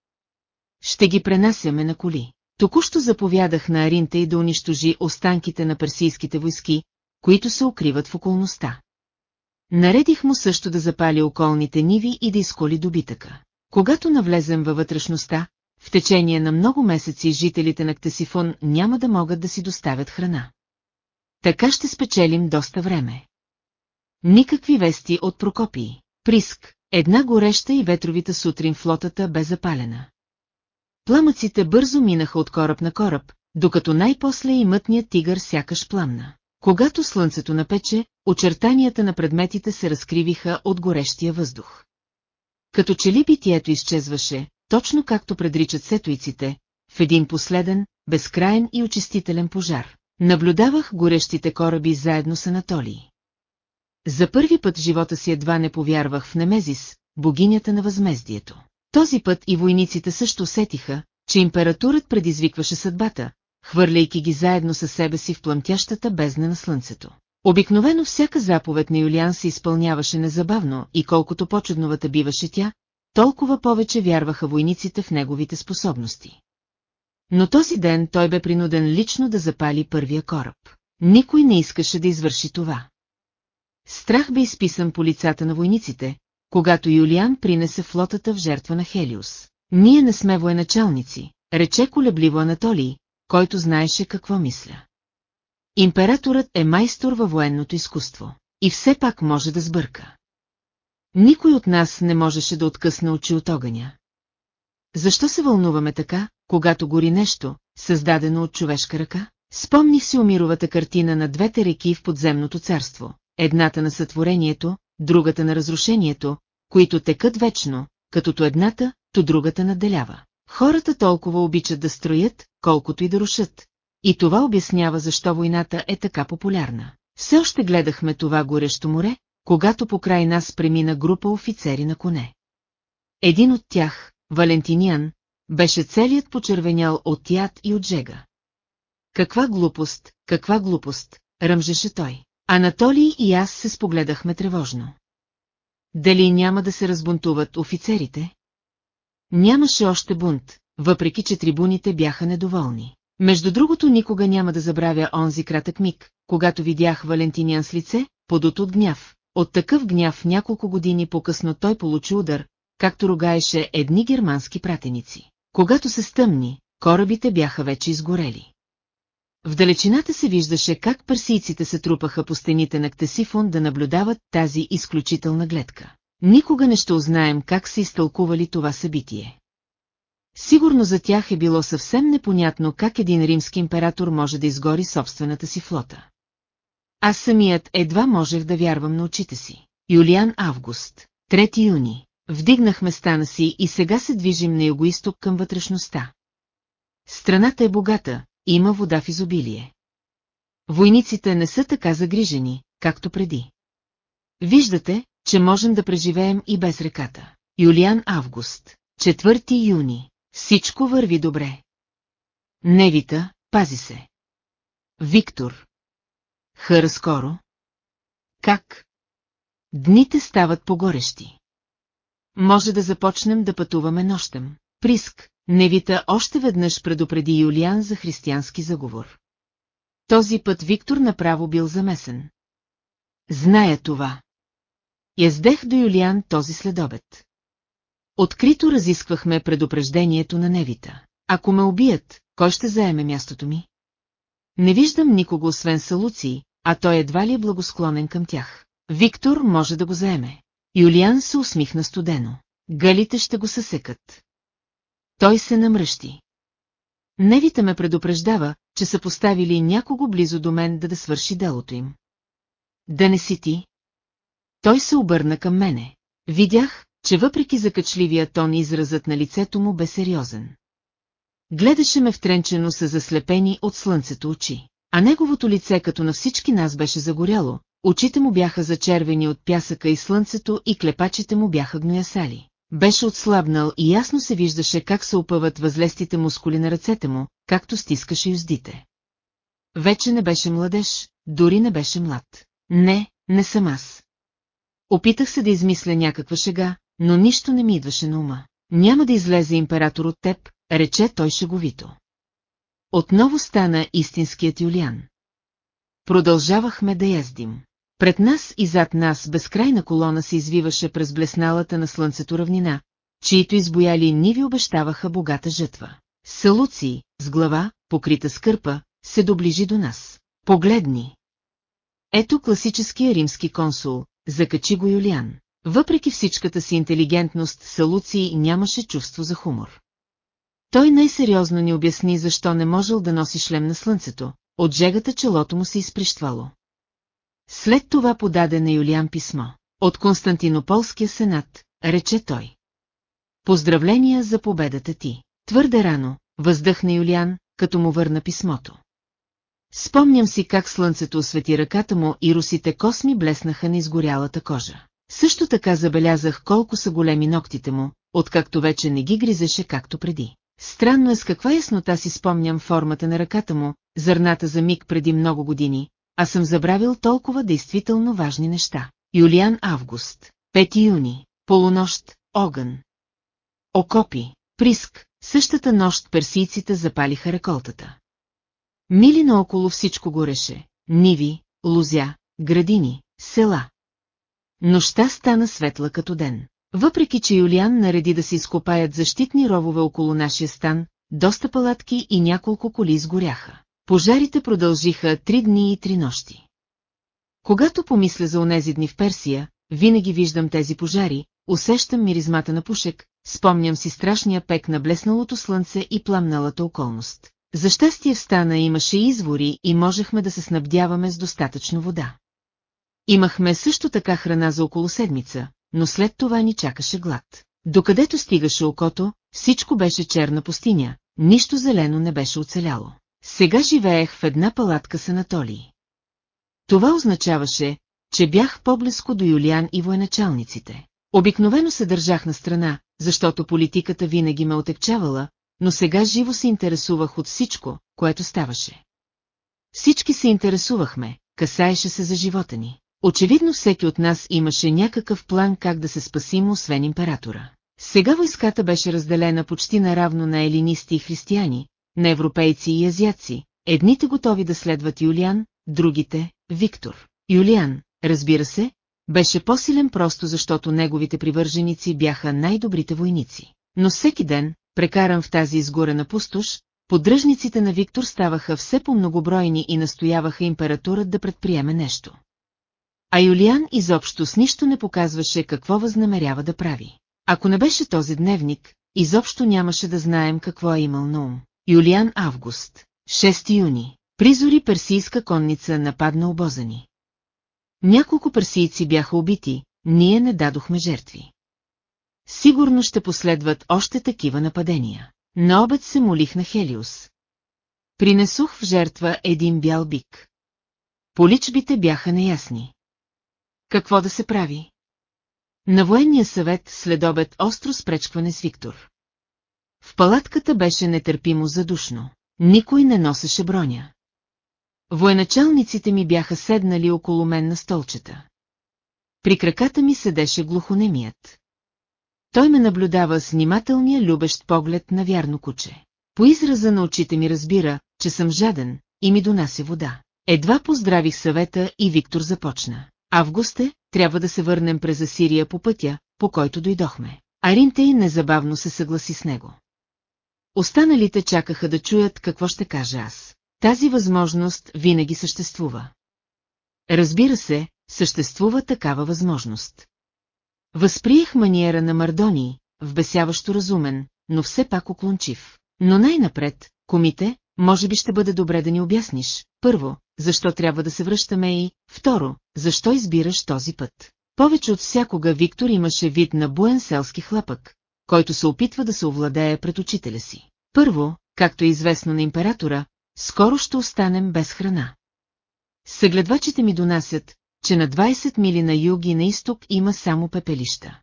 Ще ги пренасяме на коли. Току-що заповядах на Аринта и да унищожи останките на персийските войски, които се укриват в околността. Наредих му също да запали околните ниви и да изколи добитъка. Когато навлезем във вътрешността, в течение на много месеци жителите на Ктесифон няма да могат да си доставят храна. Така ще спечелим доста време. Никакви вести от Прокопии. Приск, една гореща и ветровита сутрин флотата бе запалена. Пламъците бързо минаха от кораб на кораб, докато най-после и мътният тигър сякаш пламна. Когато слънцето напече, очертанията на предметите се разкривиха от горещия въздух. Като че ли битието изчезваше, точно както предричат сетуиците, в един последен, безкраен и очистителен пожар. Наблюдавах горещите кораби заедно с Анатолий. За първи път в живота си едва не повярвах в Немезис, богинята на възмездието. Този път и войниците също усетиха, че импературът предизвикваше съдбата, хвърляйки ги заедно със себе си в плъмтящата бездна на слънцето. Обикновено всяка заповед на Юлиан се изпълняваше незабавно и колкото по-чудновата биваше тя, толкова повече вярваха войниците в неговите способности. Но този ден той бе принуден лично да запали първия кораб. Никой не искаше да извърши това. Страх бе изписан по лицата на войниците, когато Юлиан принесе флотата в жертва на Хелиус. Ние не сме военачалници, рече колебливо Анатолий, който знаеше какво мисля. Императорът е майстор във военното изкуство. И все пак може да сбърка. Никой от нас не можеше да откъсне очи от огъня. Защо се вълнуваме така, когато гори нещо, създадено от човешка ръка? Спомних си умировата картина на двете реки в подземното царство, едната на сътворението, другата на разрушението, които текат вечно, като едната, то другата наделява. Хората толкова обичат да строят, колкото и да рушат. И това обяснява защо войната е така популярна. Все още гледахме това горещо море, когато покрай нас премина група офицери на коне. Един от тях, Валентиниан, беше целият почервенял от яд и от жега. Каква глупост, каква глупост, ръмжеше той. Анатолий и аз се спогледахме тревожно. Дали няма да се разбунтуват офицерите? Нямаше още бунт, въпреки че трибуните бяха недоволни. Между другото никога няма да забравя онзи кратък миг, когато видях Валентиниан с лице, подот от гняв. От такъв гняв няколко години по-късно той получи удар, както ругаеше едни германски пратеници. Когато се стъмни, корабите бяха вече изгорели. В далечината се виждаше как парсийците се трупаха по стените на Ктесифон да наблюдават тази изключителна гледка. Никога не ще узнаем как са изтълкували това събитие. Сигурно за тях е било съвсем непонятно как един римски император може да изгори собствената си флота. Аз самият едва можех да вярвам на очите си. Юлиан Август, 3 юни. Вдигнахме стана си и сега се движим на югоисток към вътрешността. Страната е богата, има вода в изобилие. Войниците не са така загрижени, както преди. Виждате, че можем да преживеем и без реката. Юлиан Август, 4 юни. Всичко върви добре. Невита, пази се. Виктор. Хъра скоро. Как? Дните стават погорещи. Може да започнем да пътуваме нощем. Приск, Невита още веднъж предупреди Юлиан за християнски заговор. Този път Виктор направо бил замесен. Зная това. Яздех до Юлиан този следобед. Открито разисквахме предупреждението на Невита. Ако ме убият, кой ще заеме мястото ми? Не виждам никого освен Салуци, а той едва ли е благосклонен към тях. Виктор може да го заеме. Юлиан се усмихна студено. Галите ще го съсекат. Той се намръщи. Невита ме предупреждава, че са поставили някого близо до мен да да свърши делото им. Да не си ти? Той се обърна към мене. Видях, че въпреки закачливия тон изразът на лицето му бе сериозен. Гледаше ме втренчено с заслепени от слънцето очи, а неговото лице като на всички нас беше загоряло, очите му бяха зачервени от пясъка и слънцето и клепачите му бяха гноясали. Беше отслабнал и ясно се виждаше как се опъват възлестите мускули на ръцете му, както стискаше юздите. Вече не беше младеж, дори не беше млад. Не, не съм аз. Опитах се да измисля някаква шега, но нищо не ми идваше на ума. Няма да излезе император от теб, рече той шеговито. Отново стана истинският Юлиан. Продължавахме да ездим. Пред нас и зад нас безкрайна колона се извиваше през блесналата на слънцето равнина, чието избояли ниви обещаваха богата жътва. Салуци, с глава, покрита с кърпа, се доближи до нас. Погледни. Ето класическия римски консул, закачи го Юлиан. Въпреки всичката си интелигентност, Салуци нямаше чувство за хумор. Той най-сериозно ни обясни защо не можел да носи шлем на слънцето, от жегата челото му се изприщвало. След това подаде на Юлиан писмо. От Константинополския сенат, рече той. Поздравления за победата ти. Твърде рано, въздъхна Юлиан, като му върна писмото. Спомням си как слънцето освети ръката му и русите косми блеснаха на изгорялата кожа. Също така забелязах колко са големи ногтите му, откакто вече не ги гризеше както преди. Странно е с каква яснота си спомням формата на ръката му, зърната за миг преди много години, а съм забравил толкова действително важни неща. Юлиан Август, 5 юни, полунощ, огън. Окопи, приск, същата нощ персийците запалиха реколтата. Мили наоколо всичко гореше, ниви, лузя, градини, села. Нощта стана светла като ден. Въпреки, че Юлиан нареди да се изкопаят защитни ровове около нашия стан, доста палатки и няколко коли изгоряха. Пожарите продължиха три дни и три нощи. Когато помисля за онези дни в Персия, винаги виждам тези пожари, усещам миризмата на пушек, спомням си страшния пек на блесналото слънце и пламналата околност. За щастие в стана имаше извори и можехме да се снабдяваме с достатъчно вода. Имахме също така храна за около седмица, но след това ни чакаше глад. Докъдето стигаше окото, всичко беше черна пустиня, нищо зелено не беше оцеляло. Сега живеех в една палатка с Анатолий. Това означаваше, че бях по-близко до Юлиан и военачалниците. Обикновено се държах на страна, защото политиката винаги ме отекчавала, но сега живо се интересувах от всичко, което ставаше. Всички се интересувахме, касаеше се за живота ни. Очевидно всеки от нас имаше някакъв план как да се спасим освен императора. Сега войската беше разделена почти наравно на елинисти и християни, на европейци и азиаци, едните готови да следват Юлиан, другите – Виктор. Юлиан, разбира се, беше по-силен просто защото неговите привърженици бяха най-добрите войници. Но всеки ден, прекаран в тази изгорена пустош, поддръжниците на Виктор ставаха все по-многобройни и настояваха импературът да предприеме нещо. А Юлиан изобщо с нищо не показваше какво възнамерява да прави. Ако не беше този дневник, изобщо нямаше да знаем какво е имал на ум. Юлиан Август, 6 юни. Призори персийска конница нападна обоза ни. Няколко персийци бяха убити, ние не дадохме жертви. Сигурно ще последват още такива нападения. На обед се молих на Хелиус. Принесох в жертва един бял бик. Поличбите бяха неясни. Какво да се прави? На военния съвет след обед остро спречкване с Виктор. В палатката беше нетърпимо задушно. Никой не носеше броня. Военачалниците ми бяха седнали около мен на столчета. при краката ми седеше глухонемият. Той ме наблюдава с внимателния любещ поглед на вярно куче. По израза на очите ми разбира, че съм жаден, и ми донася вода. Едва поздравих съвета и Виктор започна. Августе, трябва да се върнем през Асирия по пътя, по който дойдохме. Аринтей незабавно се съгласи с него. Останалите чакаха да чуят какво ще кажа аз. Тази възможност винаги съществува. Разбира се, съществува такава възможност. Възприех маниера на Мардони, вбесяващо разумен, но все пак оклончив. Но най-напред, комите, може би ще бъде добре да ни обясниш. Първо, защо трябва да се връщаме и, второ, защо избираш този път. Повече от всякога Виктор имаше вид на буен селски хлапък, който се опитва да се овладее пред учителя си. Първо, както е известно на императора, скоро ще останем без храна. Съгледвачите ми донасят, че на 20 мили на юг и на изток има само пепелища.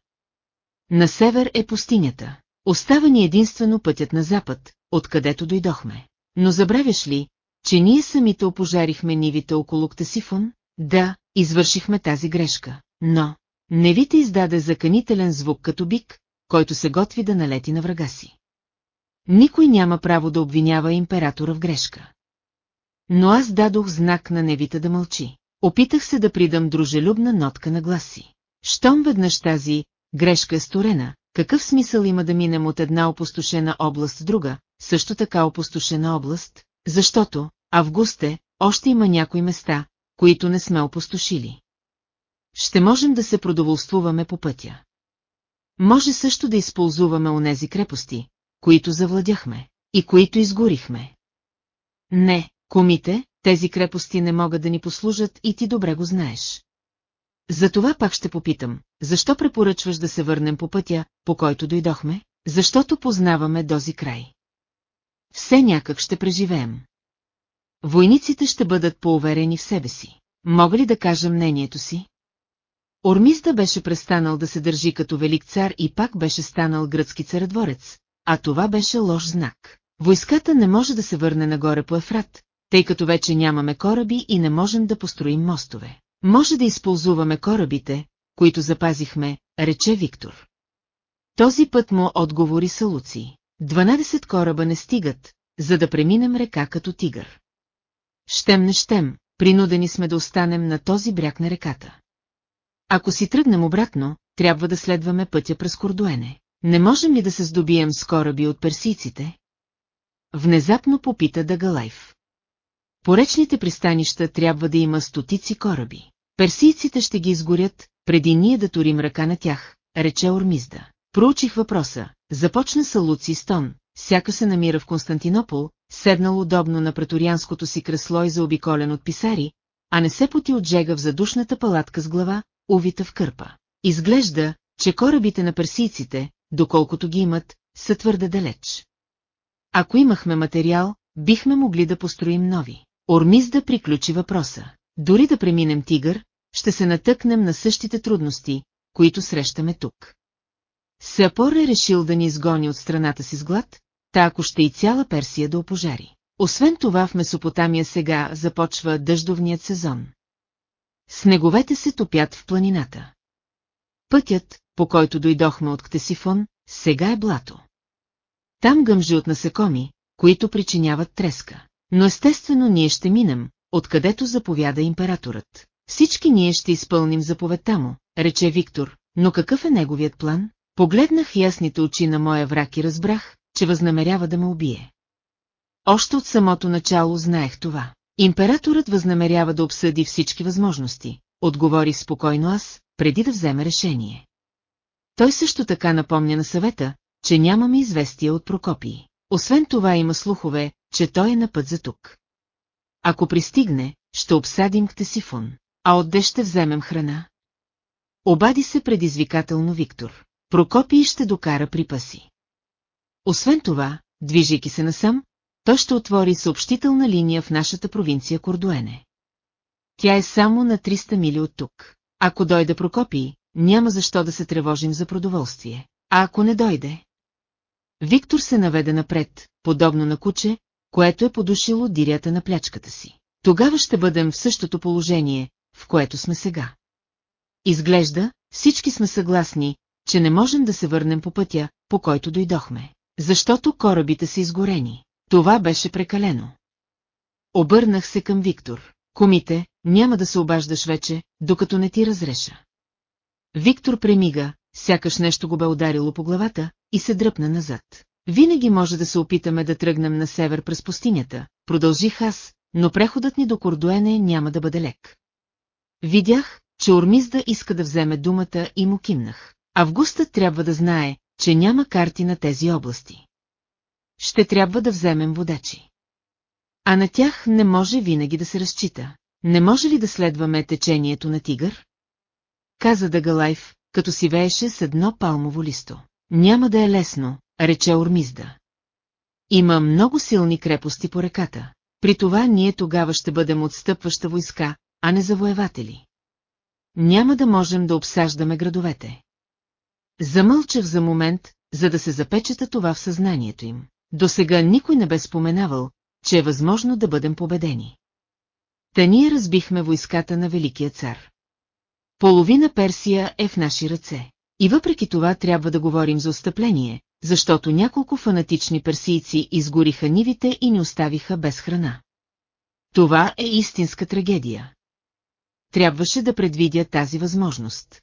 На север е пустинята. Остава ни единствено пътят на запад, откъдето дойдохме. Но забравяш ли, че ние самите опожарихме нивите около Ктасифон? Да, извършихме тази грешка, но... Невите издаде заканителен звук като бик, който се готви да налети на врага си. Никой няма право да обвинява императора в грешка. Но аз дадох знак на Невита да мълчи. Опитах се да придам дружелюбна нотка на гласи. Щом веднъж тази грешка е сторена, какъв смисъл има да минем от една опустошена област в друга, също така опустошена област, защото, августе, още има някои места, които не сме опустошили. Ще можем да се продоволствуваме по пътя. Може също да използваме онези крепости, които завладяхме и които изгорихме. Не, комите, тези крепости не могат да ни послужат и ти добре го знаеш. Затова пак ще попитам, защо препоръчваш да се върнем по пътя, по който дойдохме? Защото познаваме този край. Все някак ще преживеем. Войниците ще бъдат поуверени в себе си. Мога ли да кажа мнението си? Ормизда беше престанал да се държи като велик цар и пак беше станал гръцки царедворец, а това беше лош знак. Войската не може да се върне нагоре по Ефрат, тъй като вече нямаме кораби и не можем да построим мостове. Може да използваме корабите, които запазихме, рече Виктор. Този път му отговори Салуци. 12 кораба не стигат, за да преминем река като тигър. Щем не щем, принудени сме да останем на този бряг на реката. Ако си тръгнем обратно, трябва да следваме пътя през Кордуене. Не можем ли да се здобием с кораби от персийците? Внезапно попита Дагалайф. Поречните пристанища трябва да има стотици кораби. Персийците ще ги изгорят, преди ние да турим ръка на тях, рече Ормизда. Проучих въпроса. Започна са Луци Стон, сяка се намира в Константинопол, седнал удобно на преторианското си кресло и заобиколен от писари, а не се поти от жега в задушната палатка с глава, увита в кърпа. Изглежда, че корабите на персийците, доколкото ги имат, са твърде далеч. Ако имахме материал, бихме могли да построим нови. Ормиз да приключи въпроса. Дори да преминем тигър, ще се натъкнем на същите трудности, които срещаме тук. Сапор е решил да ни изгони от страната си с глад, та ако ще и цяла Персия да опожари. Освен това в Месопотамия сега започва дъждовният сезон. Снеговете се топят в планината. Пътят, по който дойдохме от Ктесифон, сега е блато. Там гъмжи от насекоми, които причиняват треска. Но естествено ние ще минем, откъдето заповяда императорът. Всички ние ще изпълним заповедта му, рече Виктор, но какъв е неговият план? Погледнах ясните очи на моя враг и разбрах, че възнамерява да ме убие. Още от самото начало знаех това. Императорът възнамерява да обсъди всички възможности, отговори спокойно аз, преди да вземе решение. Той също така напомня на съвета, че нямаме известия от Прокопии. Освен това има слухове, че той е на път за тук. Ако пристигне, ще обсадим Ктесифон. А отде ще вземем храна? Обади се предизвикателно Виктор. Прокопий ще докара припаси. Освен това, движейки се насам, той ще отвори съобщителна линия в нашата провинция Кордуене. Тя е само на 300 мили от тук. Ако дойде Прокопий, няма защо да се тревожим за продоволствие. А ако не дойде? Виктор се наведе напред, подобно на куче, което е подушило дирята на плячката си. Тогава ще бъдем в същото положение, в което сме сега. Изглежда, всички сме съгласни, че не можем да се върнем по пътя, по който дойдохме. Защото корабите са изгорени. Това беше прекалено. Обърнах се към Виктор. Комите, няма да се обаждаш вече, докато не ти разреша. Виктор премига, сякаш нещо го бе ударило по главата, и се дръпна назад. Винаги може да се опитаме да тръгнем на север през пустинята, продължих аз, но преходът ни до Кордуене няма да бъде лек. Видях, че Ормизда иска да вземе думата и му кимнах. Августът трябва да знае, че няма карти на тези области. Ще трябва да вземем водачи. А на тях не може винаги да се разчита. Не може ли да следваме течението на тигър? Каза Дагалайф, като си вееше с едно палмово листо. Няма да е лесно, рече Ормизда. Има много силни крепости по реката. При това ние тогава ще бъдем отстъпваща войска, а не завоеватели. Няма да можем да обсаждаме градовете. Замълчах за момент, за да се запечета това в съзнанието им. До сега никой не бе споменавал, че е възможно да бъдем победени. Та ние разбихме войската на Великия цар. Половина Персия е в наши ръце. И въпреки това трябва да говорим за отстъпление, защото няколко фанатични персийци изгориха нивите и ни оставиха без храна. Това е истинска трагедия. Трябваше да предвидя тази възможност.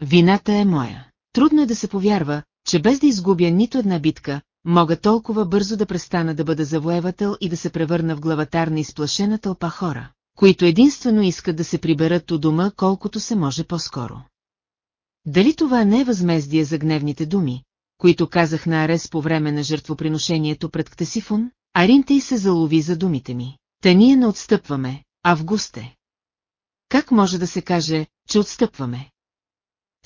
Вината е моя. Трудно е да се повярва, че без да изгубя нито една битка, мога толкова бързо да престана да бъда завоевател и да се превърна в главатар на изплашена тълпа хора, които единствено искат да се приберат у дома колкото се може по-скоро. Дали това не е възмездие за гневните думи, които казах на Арес по време на жертвоприношението пред Ктесифон? Аринтей се залови за думите ми. Та ние не отстъпваме, Августе. Как може да се каже, че отстъпваме?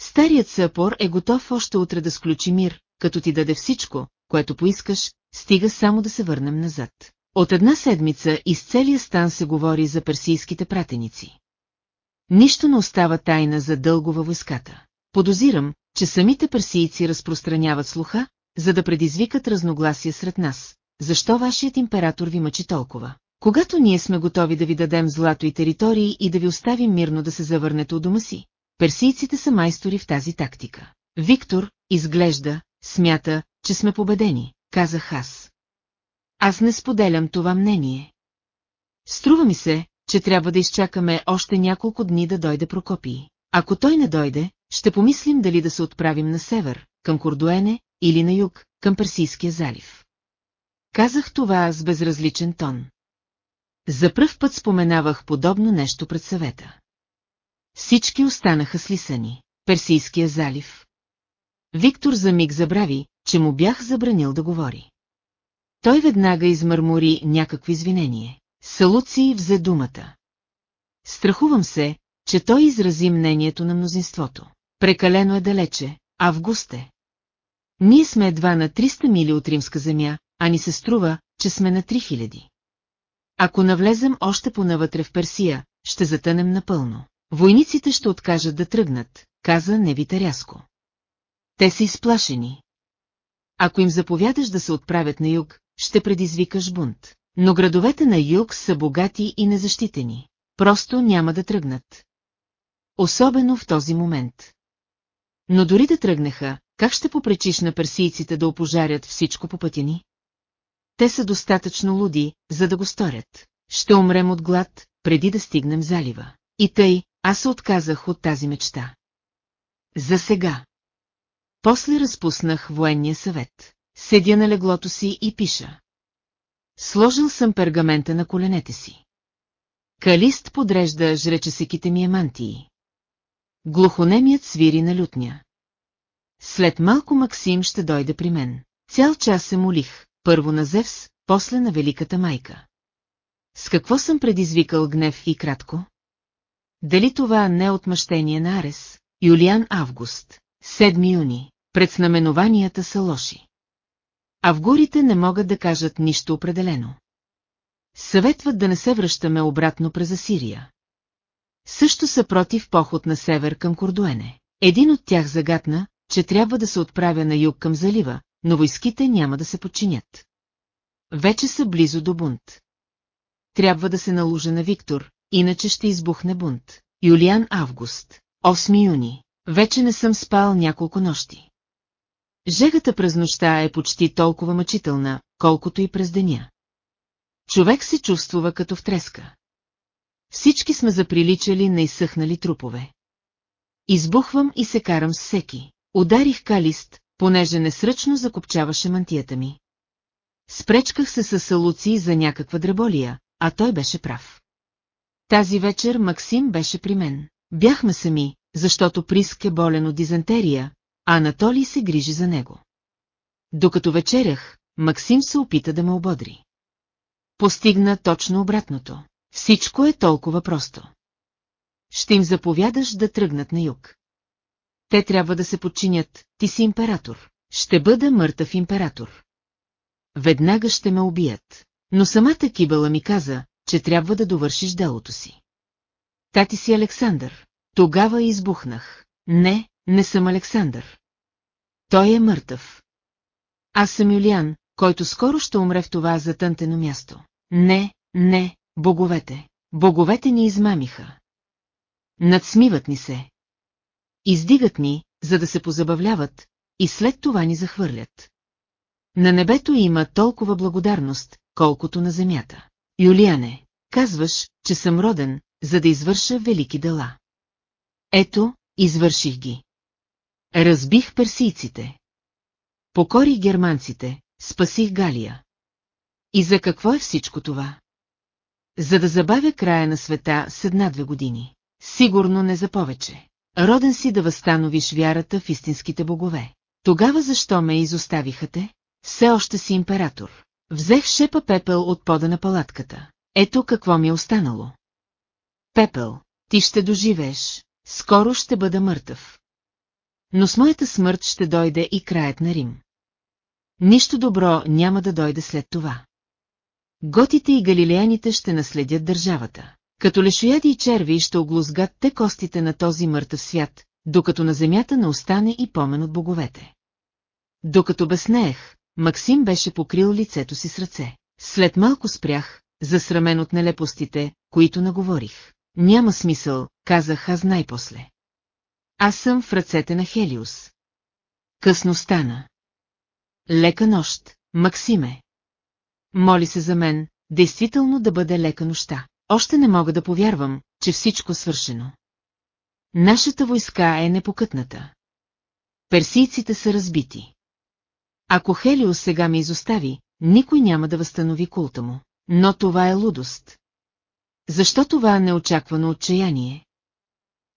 Старият съпор е готов още утре да сключи мир, като ти даде всичко, което поискаш, стига само да се върнем назад. От една седмица из целия стан се говори за персийските пратеници. Нищо не остава тайна за дълго във войската. Подозирам, че самите персийци разпространяват слуха, за да предизвикат разногласия сред нас. Защо вашият император ви мъчи толкова? Когато ние сме готови да ви дадем злато и територии и да ви оставим мирно да се завърнете у дома си, персийците са майстори в тази тактика. Виктор, изглежда, смята, че сме победени, казах аз. Аз не споделям това мнение. Струва ми се, че трябва да изчакаме още няколко дни да дойде Прокопий. Ако той не дойде, ще помислим дали да се отправим на север, към Кордуене, или на юг, към Персийския залив. Казах това с безразличен тон. За пръв път споменавах подобно нещо пред съвета. Всички останаха слисани. Персийския залив. Виктор за миг забрави, че му бях забранил да говори. Той веднага измърмори някакво извинение. Салуци взе думата. Страхувам се, че той изрази мнението на мнозинството. Прекалено е далече, Августе. Ние сме едва на 300 мили от римска земя, а ни се струва, че сме на 3000. Ако навлезем още понавътре в Персия, ще затънем напълно. Войниците ще откажат да тръгнат, каза Невита рязко. Те са изплашени. Ако им заповядаш да се отправят на юг, ще предизвикаш бунт. Но градовете на юг са богати и незащитени. Просто няма да тръгнат. Особено в този момент. Но дори да тръгнеха, как ще попречиш на персийците да опожарят всичко по пътя ни? Те са достатъчно луди, за да го сторят. Ще умрем от глад, преди да стигнем залива. И тъй, аз се отказах от тази мечта. За сега. После разпуснах военния съвет. Седя на леглото си и пиша. Сложил съм пергамента на коленете си. Калист подрежда жречесеките ми емантии. Глухонемият свири на лютня. След малко Максим ще дойде при мен. Цял час се молих, първо на Зевс, после на Великата майка. С какво съм предизвикал гнев и кратко? Дали това не е отмъщение на Арес? Юлиан Август, 7 юни. Предзнаменованията са лоши. Авгурите не могат да кажат нищо определено. Съветват да не се връщаме обратно през Асирия. Също са против поход на север към Кордуене. Един от тях загатна, че трябва да се отправя на юг към залива, но войските няма да се подчинят. Вече са близо до бунт. Трябва да се наложа на Виктор, иначе ще избухне бунт. Юлиан Август. 8 юни. Вече не съм спал няколко нощи. Жегата през нощта е почти толкова мъчителна, колкото и през деня. Човек се чувствува като в треска. Всички сме заприличали на изсъхнали трупове. Избухвам и се карам с всеки. Ударих калист, понеже несръчно закопчаваше мантията ми. Спречках се с салуци за някаква дреболия, а той беше прав. Тази вечер Максим беше при мен. Бяхме сами, защото Приск е болен от дизентерия, а Анатолий се грижи за него. Докато вечерях, Максим се опита да ме ободри. Постигна точно обратното. Всичко е толкова просто. Ще им заповядаш да тръгнат на юг. Те трябва да се подчинят, ти си император. Ще бъда мъртъв император. Веднага ще ме убият. Но самата кибела ми каза, че трябва да довършиш делото си. Тати си Александър. Тогава избухнах. Не, не съм Александър. Той е мъртъв. Аз съм Юлиан, който скоро ще умре в това затънтено място. Не, не, боговете. Боговете ни измамиха. Надсмиват ни се. Издигат ни, за да се позабавляват, и след това ни захвърлят. На небето има толкова благодарност, колкото на земята. Юлиане, казваш, че съм роден, за да извърша велики дела. Ето, извърших ги. Разбих персийците. Покорих германците, спасих Галия. И за какво е всичко това? За да забавя края на света с една-две години. Сигурно не за повече. Роден си да възстановиш вярата в истинските богове. Тогава защо ме изоставиха те? Все още си император. Взех шепа пепел от пода на палатката. Ето какво ми е останало. Пепел, ти ще доживееш. Скоро ще бъда мъртъв. Но с моята смърт ще дойде и краят на Рим. Нищо добро няма да дойде след това. Готите и галилеяните ще наследят държавата. Като лешояди и черви ще оглузгат те костите на този мъртъв свят, докато на земята не остане и помен от боговете. Докато безнеех, Максим беше покрил лицето си с ръце. След малко спрях, засрамен от нелепостите, които наговорих. Няма смисъл, казах аз най-после. Аз съм в ръцете на Хелиус. Късно стана. Лека нощ, Максиме. Моли се за мен, действително да бъде лека нощта. Още не мога да повярвам, че всичко свършено. Нашата войска е непокътната. Персийците са разбити. Ако Хелиус сега ме изостави, никой няма да възстанови култа му. Но това е лудост. Защо това неочаквано отчаяние?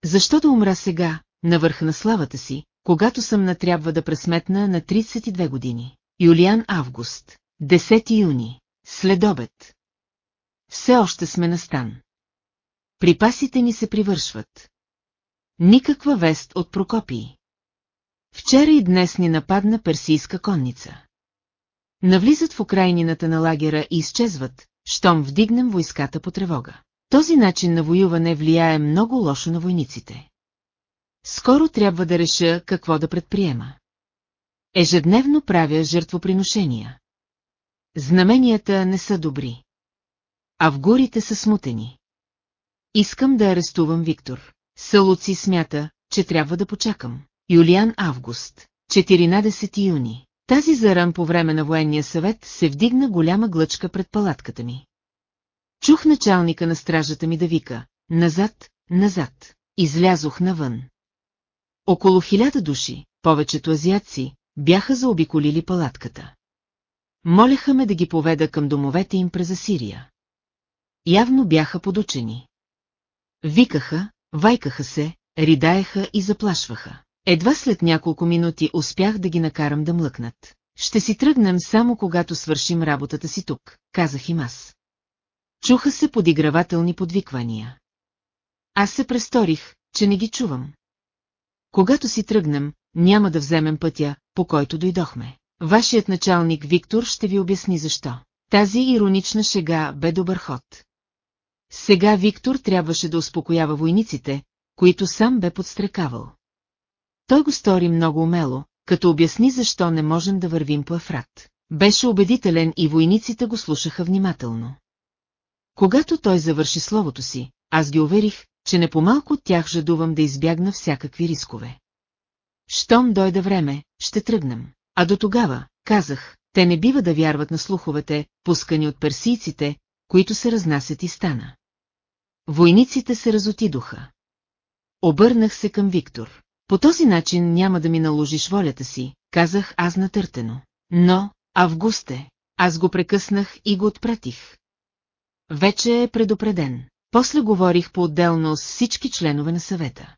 Защо да умра сега, на върха на славата си, когато съм натрябва да пресметна на 32 години? Юлиан Август, 10 юни, след обед. Все още сме на стан. Припасите ни се привършват. Никаква вест от Прокопии. Вчера и днес ни нападна персийска конница. Навлизат в окрайнината на лагера и изчезват, щом вдигнем войската по тревога. Този начин на воюване влияе много лошо на войниците. Скоро трябва да реша какво да предприема. Ежедневно правя жертвоприношения. Знаменията не са добри. А в горите са смутени. Искам да арестувам Виктор. Салуци смята, че трябва да почакам. Юлиан Август, 14 юни. Тази заран по време на военния съвет се вдигна голяма глъчка пред палатката ми. Чух началника на стражата ми да вика «Назад, назад!» Излязох навън. Около хиляда души, повечето азиатци, бяха заобиколили палатката. Молеха ме да ги поведа към домовете им през Асирия. Явно бяха подучени. Викаха, вайкаха се, ридаеха и заплашваха. Едва след няколко минути успях да ги накарам да млъкнат. Ще си тръгнем само когато свършим работата си тук, казах им аз. Чуха се подигравателни подвиквания. Аз се престорих, че не ги чувам. Когато си тръгнем, няма да вземем пътя, по който дойдохме. Вашият началник Виктор ще ви обясни защо. Тази иронична шега бе добър ход. Сега Виктор трябваше да успокоява войниците, които сам бе подстрекавал. Той го стори много умело, като обясни защо не можем да вървим по Ефрат. Беше убедителен и войниците го слушаха внимателно. Когато той завърши словото си, аз ги уверих, че не по-малко от тях жадувам да избягна всякакви рискове. Щом дойде време, ще тръгнем. А до тогава, казах, те не бива да вярват на слуховете, пускани от персийците, които се разнасят и стана. Войниците се разотидоха. Обърнах се към Виктор. По този начин няма да ми наложиш волята си, казах аз натъртено. Но, Августе, аз го прекъснах и го отпратих. Вече е предупреден. После говорих по-отделно с всички членове на съвета.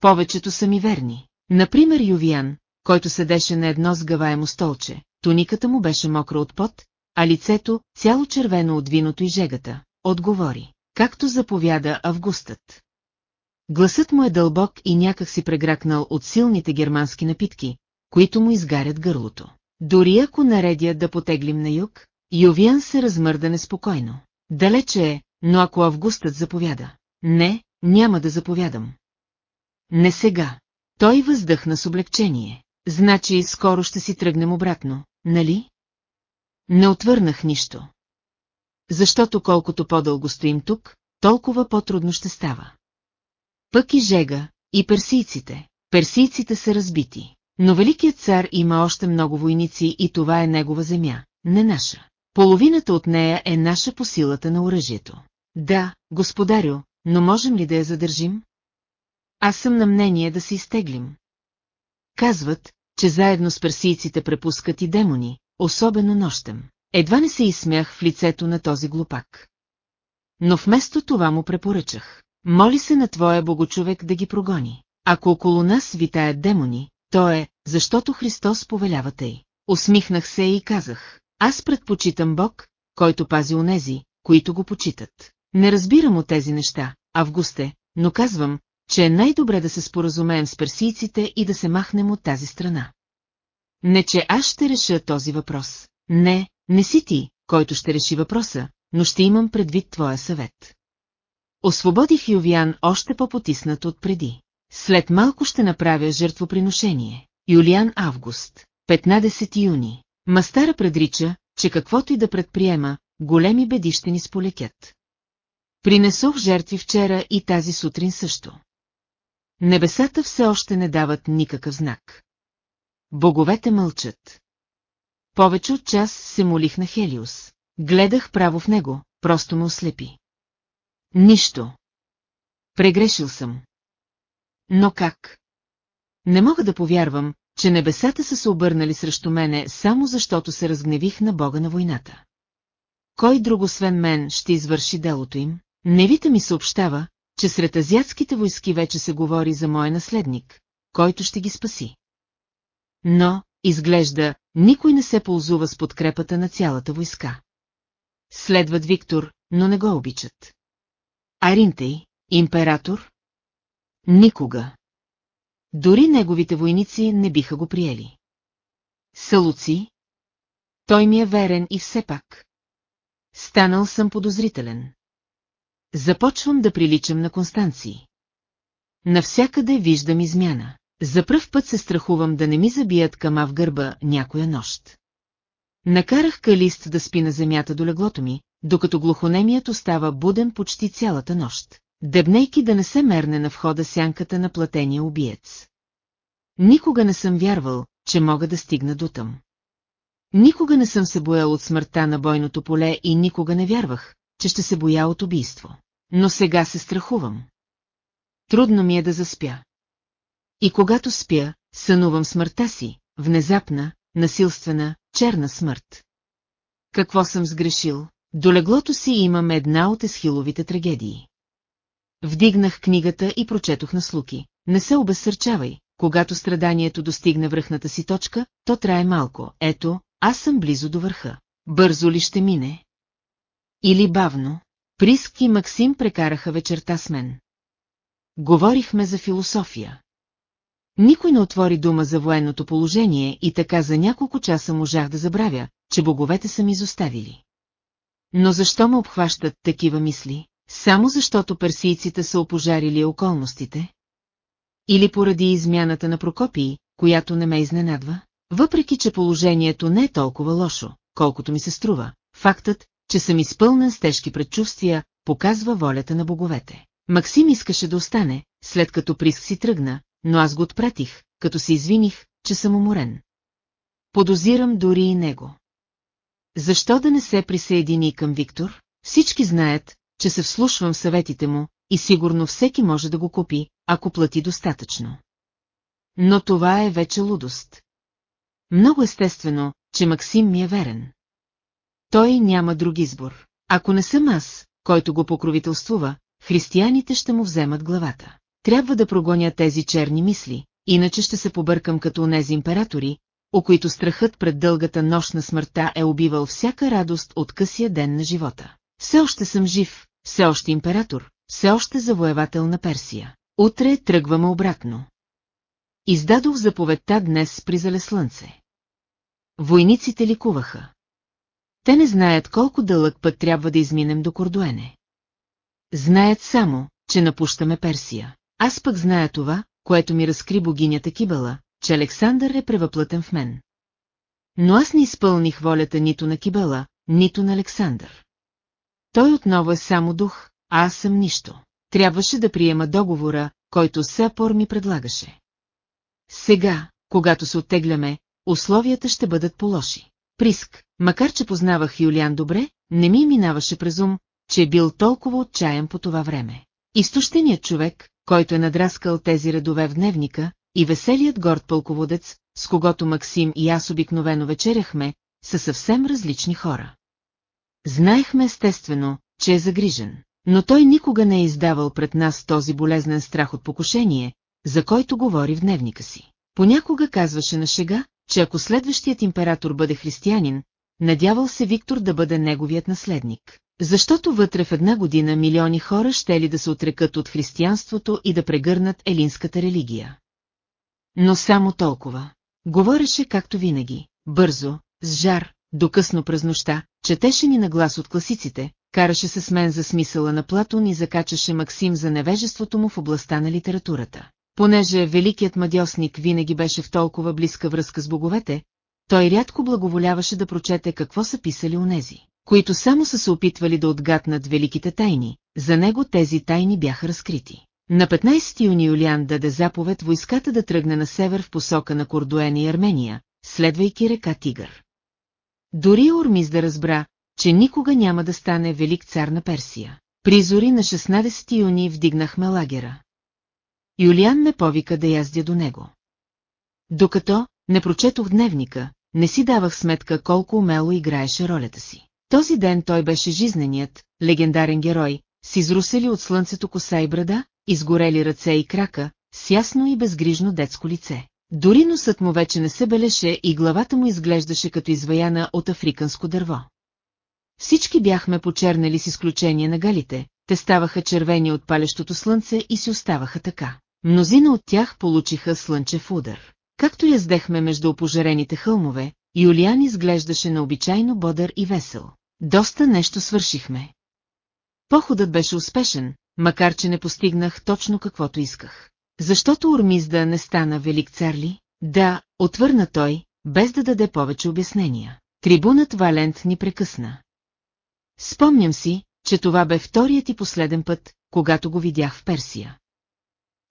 Повечето са ми верни. Например Ювиан, който седеше на едно сгъваемо столче, туниката му беше мокра от пот, а лицето, цяло червено от виното и жегата, отговори, както заповяда Августът. Гласът му е дълбок и някак си прегракнал от силните германски напитки, които му изгарят гърлото. Дори ако наредя да потеглим на юг, Ювиан се размърда неспокойно. Далече е, но ако Августът заповяда. Не, няма да заповядам. Не сега. Той въздъхна с облегчение. Значи скоро ще си тръгнем обратно, нали? Не отвърнах нищо. Защото колкото по-дълго стоим тук, толкова по-трудно ще става. Пък и Жега, и персийците. Персийците са разбити. Но Великият цар има още много войници и това е негова земя, не наша. Половината от нея е наша по силата на оръжието. Да, господарю, но можем ли да я задържим? Аз съм на мнение да се изтеглим. Казват, че заедно с персийците препускат и демони, особено нощем. Едва не се изсмях в лицето на този глупак. Но вместо това му препоръчах. Моли се на твоя богочовек да ги прогони. Ако около нас витаят демони, то е, защото Христос повелява тъй. Усмихнах се и казах, аз предпочитам Бог, който пази онези, които го почитат. Не разбирам от тези неща, Августе, но казвам, че е най-добре да се споразумеем с персийците и да се махнем от тази страна. Не, че аз ще реша този въпрос. Не, не си ти, който ще реши въпроса, но ще имам предвид твоя съвет. Освободих Ювиан още по-потиснат от преди. След малко ще направя жертвоприношение. Юлиан Август, 15 юни. Мастара предрича, че каквото и да предприема, големи беди ще ни сполетят. Принесох жертви вчера и тази сутрин също. Небесата все още не дават никакъв знак. Боговете мълчат. Повече от час се молих на Хелиус. Гледах право в него, просто ме ослепи. Нищо. Прегрешил съм. Но как? Не мога да повярвам, че небесата са се обърнали срещу мене само защото се разгневих на бога на войната. Кой друг освен мен ще извърши делото им? Невита ми съобщава, че сред азиатските войски вече се говори за моя наследник, който ще ги спаси. Но, изглежда, никой не се ползува с подкрепата на цялата войска. Следват Виктор, но не го обичат. Аринтей, император? Никога. Дори неговите войници не биха го приели. Салуци? Той ми е верен и все пак. Станал съм подозрителен. Започвам да приличам на Констанции. Навсякъде виждам измяна. За пръв път се страхувам да не ми забият кама в гърба някоя нощ. Накарах Калист да спи на земята до леглото ми, докато глухонемият остава буден почти цялата нощ, дебнейки да не се мерне на входа сянката на платения убиец. Никога не съм вярвал, че мога да стигна до там. Никога не съм се боял от смъртта на бойното поле и никога не вярвах, че ще се боя от убийство. Но сега се страхувам. Трудно ми е да заспя. И когато спя, сънувам смъртта си, внезапна, насилствена, черна смърт. Какво съм сгрешил? До леглото си имам една от есхиловите трагедии. Вдигнах книгата и прочетох на слуки. Не се обезсърчавай, когато страданието достигне връхната си точка, то трае малко. Ето, аз съм близо до върха. Бързо ли ще мине? Или бавно? Приск и Максим прекараха вечерта с мен. Говорихме за философия. Никой не отвори дума за военното положение и така за няколко часа можах да забравя, че боговете са ми изоставили. Но защо ме обхващат такива мисли? Само защото персийците са опожарили околностите? Или поради измяната на Прокопий, която не ме изненадва? Въпреки, че положението не е толкова лошо, колкото ми се струва, фактът, че съм изпълнен с тежки предчувствия, показва волята на боговете. Максим искаше да остане, след като Приск си тръгна, но аз го отпратих, като се извиних, че съм уморен. Подозирам дори и него. Защо да не се присъедини към Виктор? Всички знаят, че се вслушвам съветите му и сигурно всеки може да го купи, ако плати достатъчно. Но това е вече лудост. Много естествено, че Максим ми е верен. Той няма друг избор. Ако не съм аз, който го покровителствува, християните ще му вземат главата. Трябва да прогоня тези черни мисли, иначе ще се побъркам като онези императори, о които страхът пред дългата нощ на смъртта е убивал всяка радост от късия ден на живота. Все още съм жив, все още император, все още завоевател на Персия. Утре тръгваме обратно. Издадох заповедта днес при зале слънце. Войниците ликуваха. Те не знаят колко дълъг път трябва да изминем до Кордуене. Знаят само, че напущаме Персия. Аз пък зная това, което ми разкри богинята Кибела, че Александър е превъплътен в мен. Но аз не изпълних волята нито на Кибела, нито на Александър. Той отново е само дух, а аз съм нищо. Трябваше да приема договора, който Сапор ми предлагаше. Сега, когато се оттегляме, условията ще бъдат по-лоши. Приск, макар че познавах Юлиан добре, не ми минаваше през ум, че е бил толкова отчаян по това време. Изтощеният човек, който е надраскал тези редове в дневника, и веселият горд пълководец, с когото Максим и аз обикновено вечеряхме, са съвсем различни хора. Знаехме естествено, че е загрижен, но той никога не е издавал пред нас този болезнен страх от покушение, за който говори в дневника си. Понякога казваше на шега, че ако следващият император бъде християнин, надявал се Виктор да бъде неговият наследник. Защото вътре в една година милиони хора ще ли да се отрекат от християнството и да прегърнат елинската религия. Но само толкова. Говореше както винаги, бързо, с жар, докъсно през нощта, четеше ни на глас от класиците, караше се с мен за смисъла на Платон и закачаше Максим за невежеството му в областта на литературата. Понеже великият мадьосник винаги беше в толкова близка връзка с боговете, той рядко благоволяваше да прочете какво са писали онези, които само са се опитвали да отгатнат великите тайни, за него тези тайни бяха разкрити. На 15 юни Юлиан даде заповед войската да тръгне на север в посока на Кордуен и Армения, следвайки река Тигър. Дори Ормиз да разбра, че никога няма да стане велик цар на Персия. При зори на 16 юни вдигнахме лагера. Юлиан ме повика да яздя до него. Докато не прочетох дневника, не си давах сметка колко умело играеше ролята си. Този ден той беше жизненият, легендарен герой, с изрусели от слънцето коса и брада, изгорели ръце и крака, с ясно и безгрижно детско лице. Дори носът му вече не се белеше и главата му изглеждаше като изваяна от африканско дърво. Всички бяхме почернали с изключение на галите, те ставаха червени от палещото слънце и си оставаха така. Мнозина от тях получиха слънчев удар. Както яздехме между опожарените хълмове, Юлиан изглеждаше необичайно бодър и весел. Доста нещо свършихме. Походът беше успешен, макар че не постигнах точно каквото исках. Защото Ормизда не стана велик цар ли? Да, отвърна той, без да даде повече обяснения. Трибунът Валент ни прекъсна. Спомням си, че това бе вторият и последен път, когато го видях в Персия.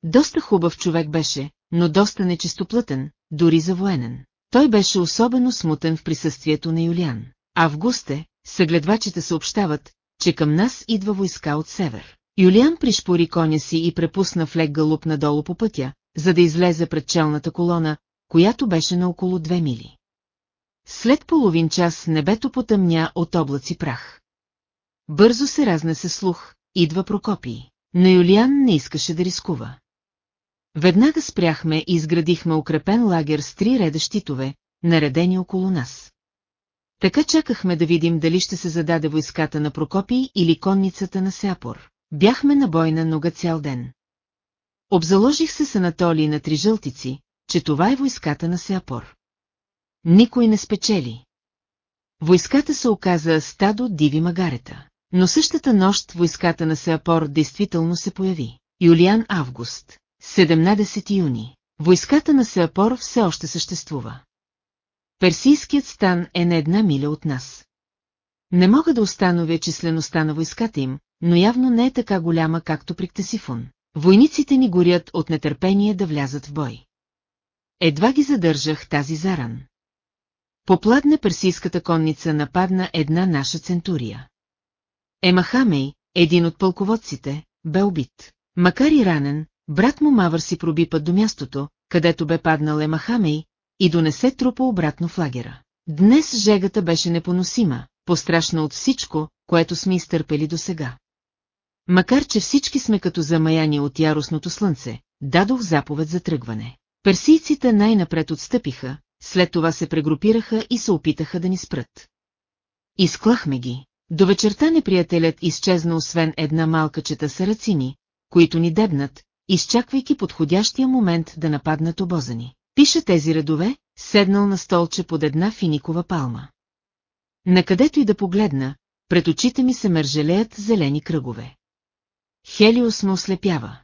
Доста хубав човек беше, но доста нечистоплътен, дори завоенен. Той беше особено смутен в присъствието на Юлиан. Августе, съгледвачите съобщават, че към нас идва войска от север. Юлиан пришпори коня си и препусна в лек галуп надолу по пътя, за да излезе пред челната колона, която беше на около две мили. След половин час небето потъмня от облаци прах. Бързо се разнесе слух, идва Прокопий, но Юлиан не искаше да рискува. Веднага спряхме и изградихме укрепен лагер с три реда щитове, наредени около нас. Така чакахме да видим дали ще се зададе войската на Прокопий или конницата на Сеапор. Бяхме на бойна нога цял ден. Обзаложих се с Анатолий на три жълтици, че това е войската на Сеапор. Никой не спечели. Войската се оказа стадо диви магарета. Но същата нощ войската на Сеапор действително се появи. Юлиан Август. 17 юни. Войската на Сеапор все още съществува. Персийският стан е на една миля от нас. Не мога да установя числеността на войската им, но явно не е така голяма както при Ктесифон. Войниците ни горят от нетърпение да влязат в бой. Едва ги задържах тази заран. Попладне персийската конница нападна една наша центурия. Емахамей, един от пълководците, бе убит. Макар и ранен, брат му Мавър си проби път до мястото, където бе паднал Емахамей, и донесе трупа обратно в лагера. Днес жегата беше непоносима, пострашна от всичко, което сме изтърпели досега. Макар че всички сме като замаяни от яростното слънце, дадох заповед за тръгване. Персийците най-напред отстъпиха, след това се прегрупираха и се опитаха да ни спрат. Изклахме ги. До вечерта неприятелят изчезна освен една малка чета сарацини, които ни дебнат, изчаквайки подходящия момент да нападнат обоза ни. Пиша тези редове, седнал на столче под една финикова палма. Накъдето и да погледна, пред очите ми се мържелеят зелени кръгове. Хелиос ме ослепява.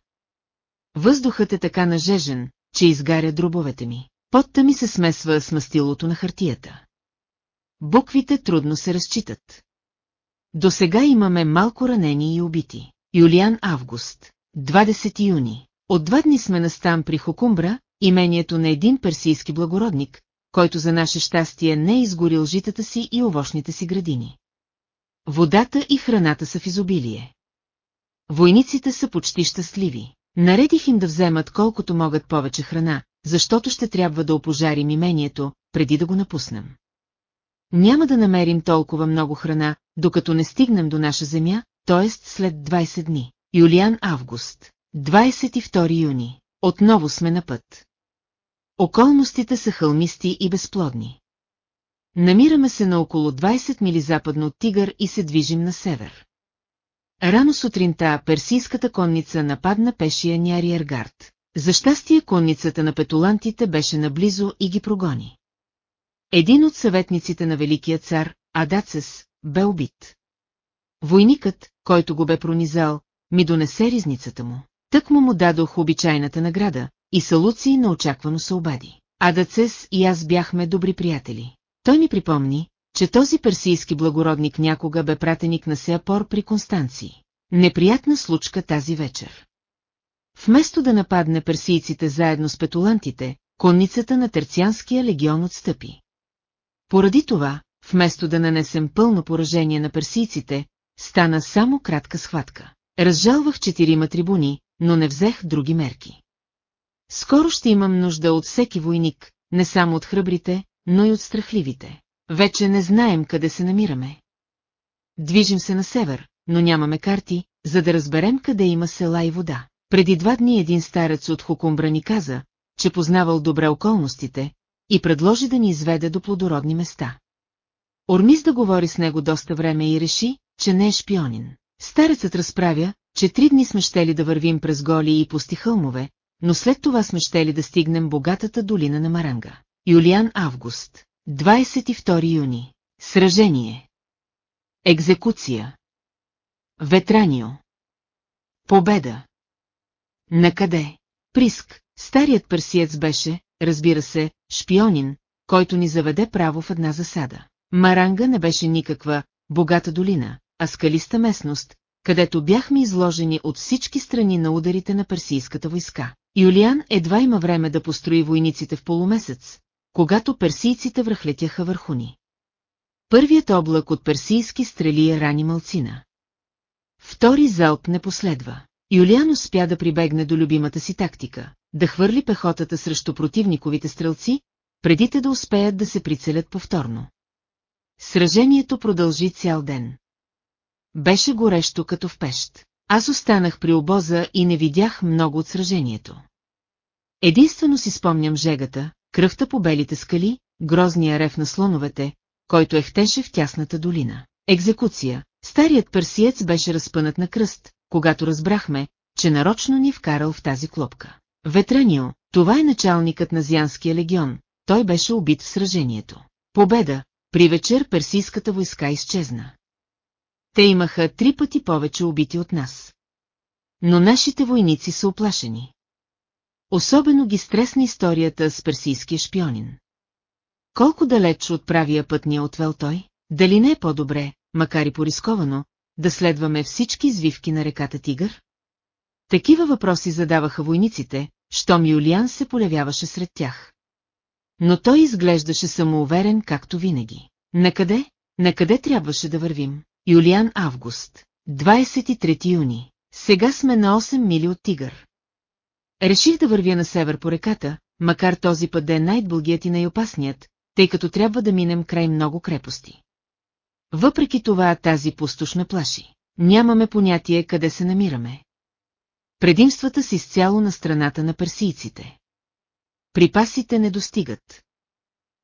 Въздухът е така нажежен, че изгаря дробовете ми. Потта ми се смесва с мастилото на хартията. Буквите трудно се разчитат. До сега имаме малко ранени и убити. Юлиан Август. 20 юни. От два дни сме настам при Хокумбра, имението на един персийски благородник, който за наше щастие не е изгорил житата си и овощните си градини. Водата и храната са в изобилие. Войниците са почти щастливи. Наредих им да вземат колкото могат повече храна, защото ще трябва да опожарим имението, преди да го напуснем. Няма да намерим толкова много храна, докато не стигнем до наша земя, т.е. след 20 дни. Юлиан Август. 22 юни. Отново сме на път. Околностите са хълмисти и безплодни. Намираме се на около 20 мили западно от Тигър и се движим на север. Рано сутринта персийската конница нападна пешия ни Ариергард. За щастие конницата на петулантите беше наблизо и ги прогони. Един от съветниците на Великия цар, Адацес, бе убит. Войникът, който го бе пронизал, ми донесе ризницата му. Тък му му дадох обичайната награда, и Салуци неочаквано се обади. Адацес и аз бяхме добри приятели. Той ми припомни, че този персийски благородник някога бе пратеник на Сеапор при Констанции. Неприятна случка тази вечер. Вместо да нападне персийците заедно с петулантите, конницата на Терцианския легион отстъпи. Поради това, вместо да нанесем пълно поражение на персийците, стана само кратка схватка. Разжалвах четирима трибуни, но не взех други мерки. Скоро ще имам нужда от всеки войник, не само от храбрите, но и от страхливите. Вече не знаем къде се намираме. Движим се на север, но нямаме карти, за да разберем къде има села и вода. Преди два дни един старец от Хокумбра ни каза, че познавал добре околностите и предложи да ни изведе до плодородни места. Ормиз да говори с него доста време и реши, че не е шпионин. Старецът разправя, че три дни сме щели да вървим през голи и пусти хълмове, но след това сме щели да стигнем богатата долина на Маранга. Юлиан Август. 22 юни. Сражение. Екзекуция. Ветранио. Победа. Накъде? Приск, старият персиец беше, разбира се, шпионин, който ни заведе право в една засада. Маранга не беше никаква богата долина, а скалиста местност, където бяхме изложени от всички страни на ударите на персийската войска. Юлиан едва има време да построи войниците в полумесец, когато персийците връхлетяха върху ни. Първият облак от персийски стрели е рани малцина. Втори залп не последва. Юлиан успя да прибегне до любимата си тактика – да хвърли пехотата срещу противниковите стрелци, преди те да успеят да се прицелят повторно. Сражението продължи цял ден. Беше горещо като в пещ. Аз останах при обоза и не видях много от сражението. Единствено си спомням жегата, кръвта по белите скали, грозния рев на слоновете, който ехтеше в тясната долина. Екзекуция. Старият персиец беше разпънат на кръст, когато разбрахме, че нарочно ни вкарал в тази клопка. Ветранио, това е началникът на Зянския легион, той беше убит в сражението. Победа, при вечер персийската войска изчезна. Те имаха три пъти повече убити от нас. Но нашите войници са оплашени. Особено ги стресна историята с персийския шпионин. Колко далеч от правия път ни е отвел той? Дали не е по-добре, макар и порисковано, да следваме всички извивки на реката Тигър? Такива въпроси задаваха войниците, щом Юлиан се полявяваше сред тях. Но той изглеждаше самоуверен, както винаги. Накъде? Накъде трябваше да вървим? Юлиан Август. 23 юни. Сега сме на 8 мили от Тигър. Реших да вървя на север по реката, макар този път да е най-дългият и най-опасният, тъй като трябва да минем край много крепости. Въпреки това тази пустош ме плаши. Нямаме понятие къде се намираме. Предимствата си изцяло на страната на персийците. Припасите не достигат.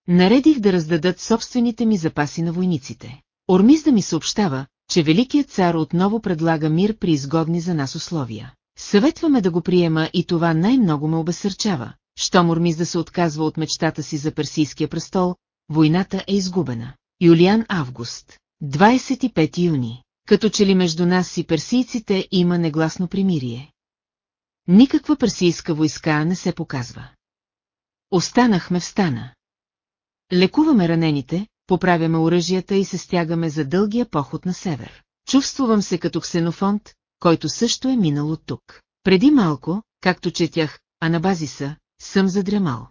Наредих да раздадат собствените ми запаси на войниците. Ормиз да ми съобщава, че Великият цар отново предлага мир при изгодни за нас условия. Съветваме да го приема и това най-много ме обесърчава. Щом Ормиз да се отказва от мечтата си за Персийския престол, войната е изгубена. Юлиан Август. 25 юни. Като че ли между нас и персийците има негласно примирие. Никаква персийска войска не се показва. Останахме в стана. Лекуваме ранените, поправяме оръжията и се стягаме за дългия поход на север. Чувствувам се като ксенофонт, който също е минал от тук. Преди малко, както четях, а на базиса, съм задрямал.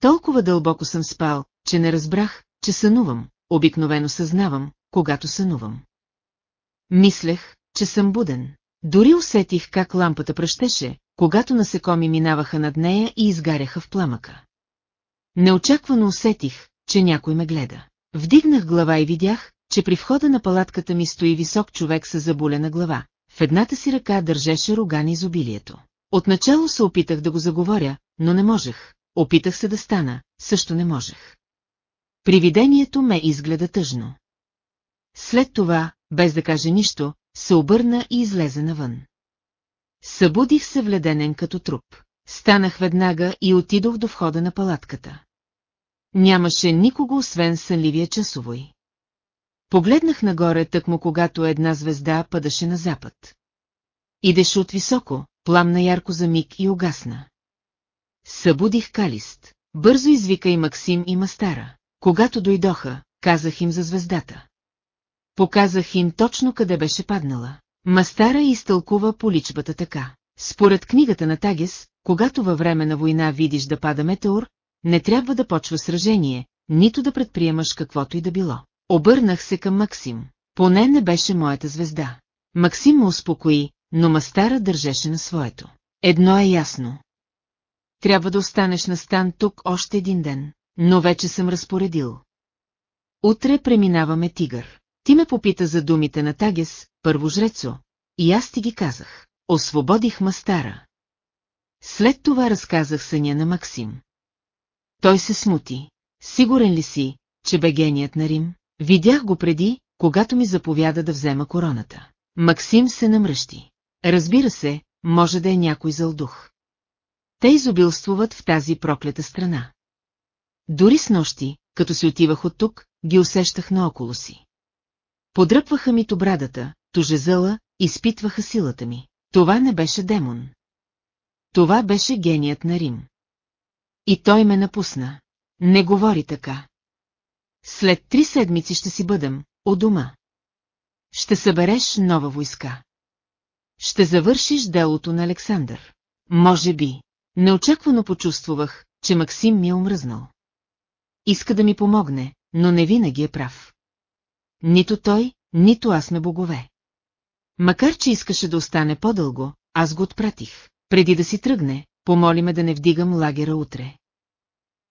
Толкова дълбоко съм спал, че не разбрах, че сънувам, обикновено съзнавам, когато сънувам. Мислех, че съм буден. Дори усетих как лампата пръщеше, когато насекоми минаваха над нея и изгаряха в пламъка. Неочаквано усетих, че някой ме гледа. Вдигнах глава и видях, че при входа на палатката ми стои висок човек с заболена глава. В едната си ръка държеше рога на изобилието. Отначало се опитах да го заговоря, но не можех. Опитах се да стана, също не можех. Привидението ме изгледа тъжно. След това, без да каже нищо, се обърна и излезе навън. Събудих се вледенен като труп. Станах веднага и отидох до входа на палатката. Нямаше никого освен сънливия часовой. Погледнах нагоре тъкмо когато една звезда падаше на запад. Идеше от високо, пламна ярко за миг и угасна. Събудих Калист. Бързо извика и Максим и Мастара. Когато дойдоха, казах им за звездата. Показах им точно къде беше паднала. Мастара изтълкува поличбата така. Според книгата на Тагес, когато във време на война видиш да пада метеор, не трябва да почва сражение, нито да предприемаш каквото и да било. Обърнах се към Максим. Поне не беше моята звезда. Максим му успокои, но Мастара държеше на своето. Едно е ясно. Трябва да останеш на стан тук още един ден, но вече съм разпоредил. Утре преминаваме тигър. Ти ме попита за думите на Тагес, първожрецо, и аз ти ги казах. Освободих Мастара. След това разказах съня на Максим. Той се смути. Сигурен ли си, че бе геният на Рим? Видях го преди, когато ми заповяда да взема короната. Максим се намръщи. Разбира се, може да е някой зъл дух. Те изобилствуват в тази проклята страна. Дори с нощи, като си отивах от тук, ги усещах наоколо си. Подръпваха ми то брадата, то жезъла, изпитваха силата ми. Това не беше демон. Това беше геният на Рим. И той ме напусна. Не говори така. След три седмици ще си бъдем, у дома. Ще събереш нова войска. Ще завършиш делото на Александър. Може би. Неочаквано почувствах, че Максим ми е омръзнал. Иска да ми помогне, но не винаги е прав. Нито той, нито аз сме богове. Макар, че искаше да остане по-дълго, аз го отпратих. Преди да си тръгне, помоли ме да не вдигам лагера утре.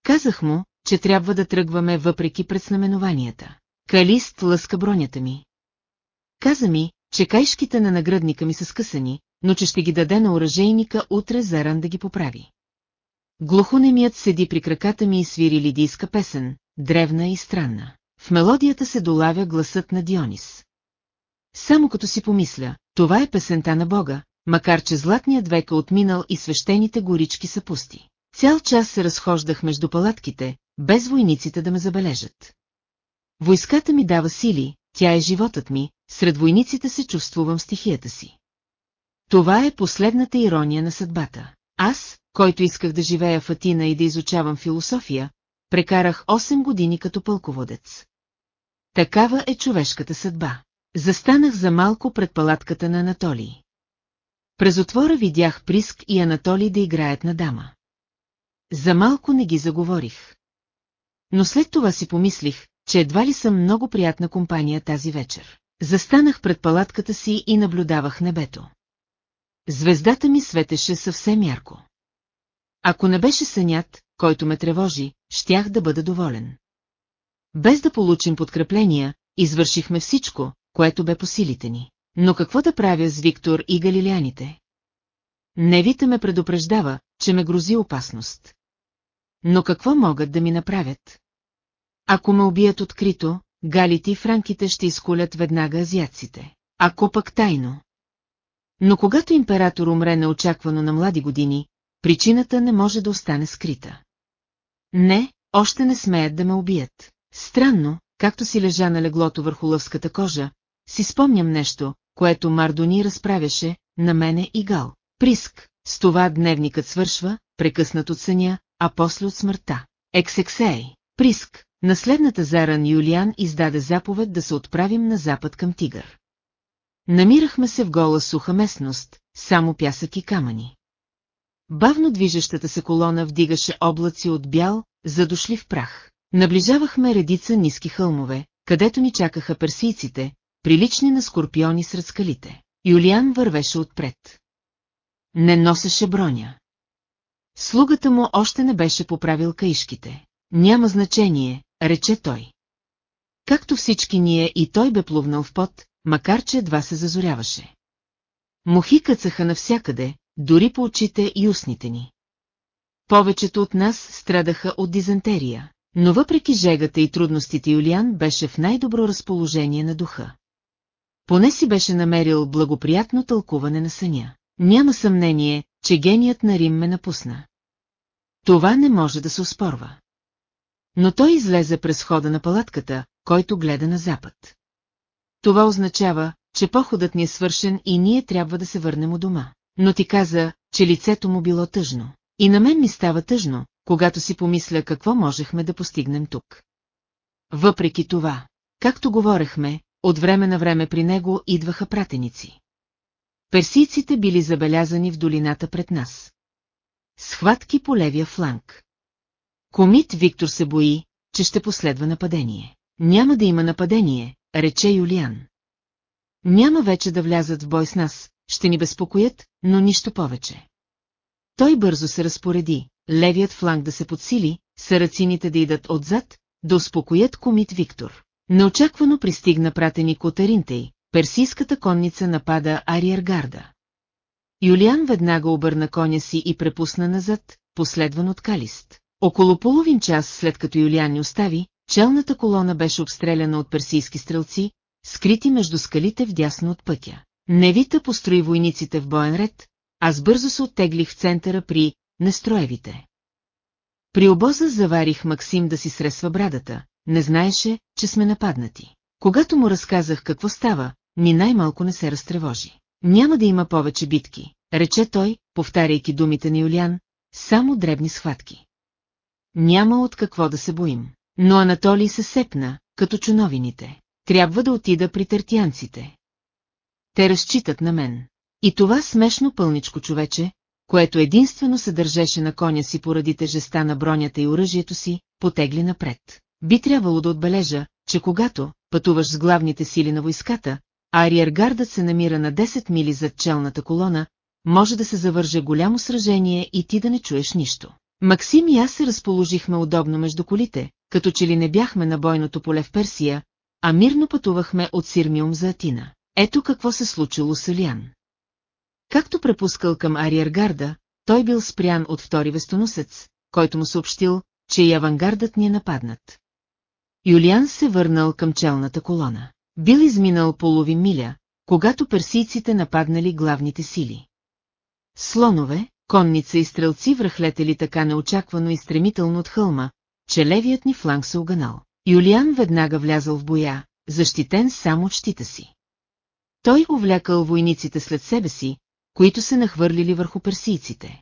Казах му, че трябва да тръгваме въпреки предзнаменованията. Калист лъска бронята ми. Каза ми, че кайшките на наградника ми са скъсани, но че ще ги даде на оръжейника утре заран да ги поправи. Глухонемият седи при краката ми и свири лидийска песен, древна и странна. В мелодията се долавя гласът на Дионис. Само като си помисля, това е песента на Бога, макар че златният век е отминал и свещените горички са пусти. Цял час се разхождах между палатките, без войниците да ме забележат. Войската ми дава сили, тя е животът ми, сред войниците се чувствувам стихията си. Това е последната ирония на съдбата. Аз, който исках да живея в Атина и да изучавам философия, прекарах 8 години като пълководец. Такава е човешката съдба. Застанах за малко пред палатката на Анатолий. През отвора видях Приск и Анатолий да играят на дама. За малко не ги заговорих. Но след това си помислих, че едва ли съм много приятна компания тази вечер. Застанах пред палатката си и наблюдавах небето. Звездата ми светеше съвсем ярко. Ако не беше сънят, който ме тревожи, щях да бъда доволен. Без да получим подкрепления, извършихме всичко, което бе по силите ни. Но какво да правя с Виктор и галилеяните? Невита ме предупреждава, че ме грози опасност. Но какво могат да ми направят? Ако ме убият открито, галите и франките ще изколят веднага азиатците. Ако пък тайно. Но когато император умре неочаквано на млади години, причината не може да остане скрита. Не, още не смеят да ме убият. Странно, както си лежа на леглото върху лъвската кожа, си спомням нещо, което Мардони разправяше, на мене и Гал. Приск, с това дневникът свършва, прекъснат от съня, а после от смъртта. Ексексей, Приск, наследната заран Юлиан издаде заповед да се отправим на запад към Тигър. Намирахме се в гола суха местност, само пясък и камъни. Бавно движещата се колона вдигаше облаци от бял, задошли в прах. Наближавахме редица ниски хълмове, където ни чакаха персийците, прилични на скорпиони сред скалите. Юлиан вървеше отпред. Не носеше броня. Слугата му още не беше поправил каишките. Няма значение, рече той. Както всички ние и той бе плувнал в пот, макар че едва се зазоряваше. Мухи къцаха навсякъде, дори по очите и устните ни. Повечето от нас страдаха от дизентерия, но въпреки жегата и трудностите Юлиан беше в най-добро разположение на духа. Поне си беше намерил благоприятно тълкуване на съня. Няма съмнение, че геният на Рим ме напусна. Това не може да се оспорва. Но той излезе през хода на палатката, който гледа на запад. Това означава, че походът ни е свършен и ние трябва да се върнем у дома. Но ти каза, че лицето му било тъжно. И на мен ми става тъжно, когато си помисля какво можехме да постигнем тук. Въпреки това, както говорехме, от време на време при него идваха пратеници. Персийците били забелязани в долината пред нас. Схватки по левия фланг. Комит Виктор се бои, че ще последва нападение. Няма да има нападение, рече Юлиан. Няма вече да влязат в бой с нас, ще ни безпокоят, но нищо повече. Той бързо се разпореди, левият фланг да се подсили, сарацините да идат отзад, да успокоят комит Виктор. Неочаквано пристигна пратеник от Аринтей, персийската конница напада Ариергарда. Юлиан веднага обърна коня си и препусна назад, последван от Калист. Около половин час след като Юлиан ни остави, челната колона беше обстреляна от персийски стрелци, скрити между скалите вдясно от пътя. Невита построи войниците в боен ред, аз бързо се оттеглих в центъра при Нестроевите. При обоза заварих Максим да си сресва брадата, не знаеше, че сме нападнати. Когато му разказах какво става, ни най-малко не се разтревожи. Няма да има повече битки, рече той, повтаряйки думите на Юлян, само дребни схватки. Няма от какво да се боим. Но Анатолий се сепна, като чуновините. Трябва да отида при тертианците. Те разчитат на мен. И това смешно пълничко човече, което единствено се държеше на коня си поради тежеста на бронята и оръжието си, потегли напред. Би трябвало да отбележа, че когато пътуваш с главните сили на войската, ариергардът се намира на 10 мили зад челната колона, може да се завърже голямо сражение и ти да не чуеш нищо. Максим и аз се разположихме удобно между колите, като че ли не бяхме на бойното поле в Персия, а мирно пътувахме от Сирмиум за Атина. Ето какво се случило с Алиан. Както препускал към ариергарда, той бил спрян от втори вестоносец, който му съобщил, че и авангардът ни е нападнат. Юлиан се върнал към челната колона. Бил изминал половин миля, когато персийците нападнали главните сили. Слонове, конница и стрелци връхлетели така неочаквано и стремително от хълма, че левият ни фланг се оганал. Юлиан веднага влязъл в боя, защитен само от щита си. Той увлякал войниците след себе си, които се нахвърлили върху персийците.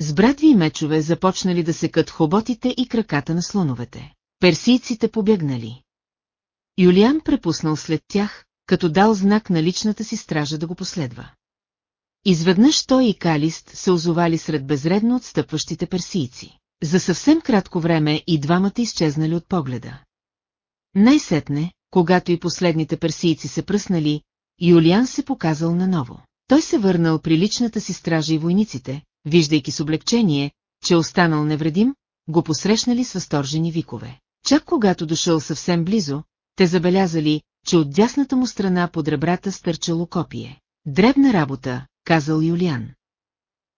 С братви и мечове започнали да се кът хоботите и краката на слоновете. Персийците побегнали. Юлиан препуснал след тях, като дал знак на личната си стража да го последва. Изведнъж той и Калист се озовали сред безредно отстъпващите персийци. За съвсем кратко време и двамата изчезнали от погледа. Най-сетне, когато и последните персийци се пръснали, Юлиан се показал наново. Той се върнал при личната си стража и войниците, виждайки с облегчение, че останал невредим, го посрещнали с възторжени викове. Чак когато дошъл съвсем близо, те забелязали, че от дясната му страна под ребрата стърчало копие. Дребна работа, казал Юлиан.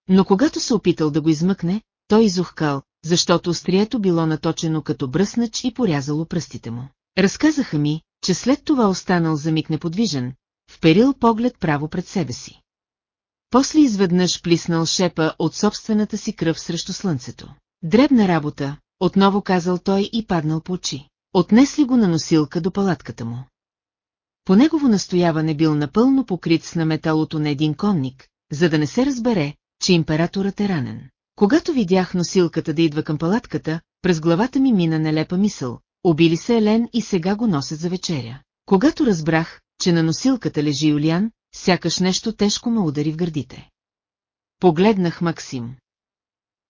Но когато се опитал да го измъкне, той изухкал, защото острието било наточено като бръснач и порязало пръстите му. Разказаха ми, че след това останал за миг неподвижен, вперил поглед право пред себе си. После изведнъж плиснал шепа от собствената си кръв срещу слънцето. Дребна работа, отново казал той и паднал по очи. Отнесли го на носилка до палатката му. По негово настояване бил напълно покрит с наметалото на един конник, за да не се разбере, че императорът е ранен. Когато видях носилката да идва към палатката, през главата ми мина нелепа мисъл. Убили се Елен и сега го носят за вечеря. Когато разбрах, че на носилката лежи Юлиан, сякаш нещо тежко ме удари в гърдите. Погледнах Максим.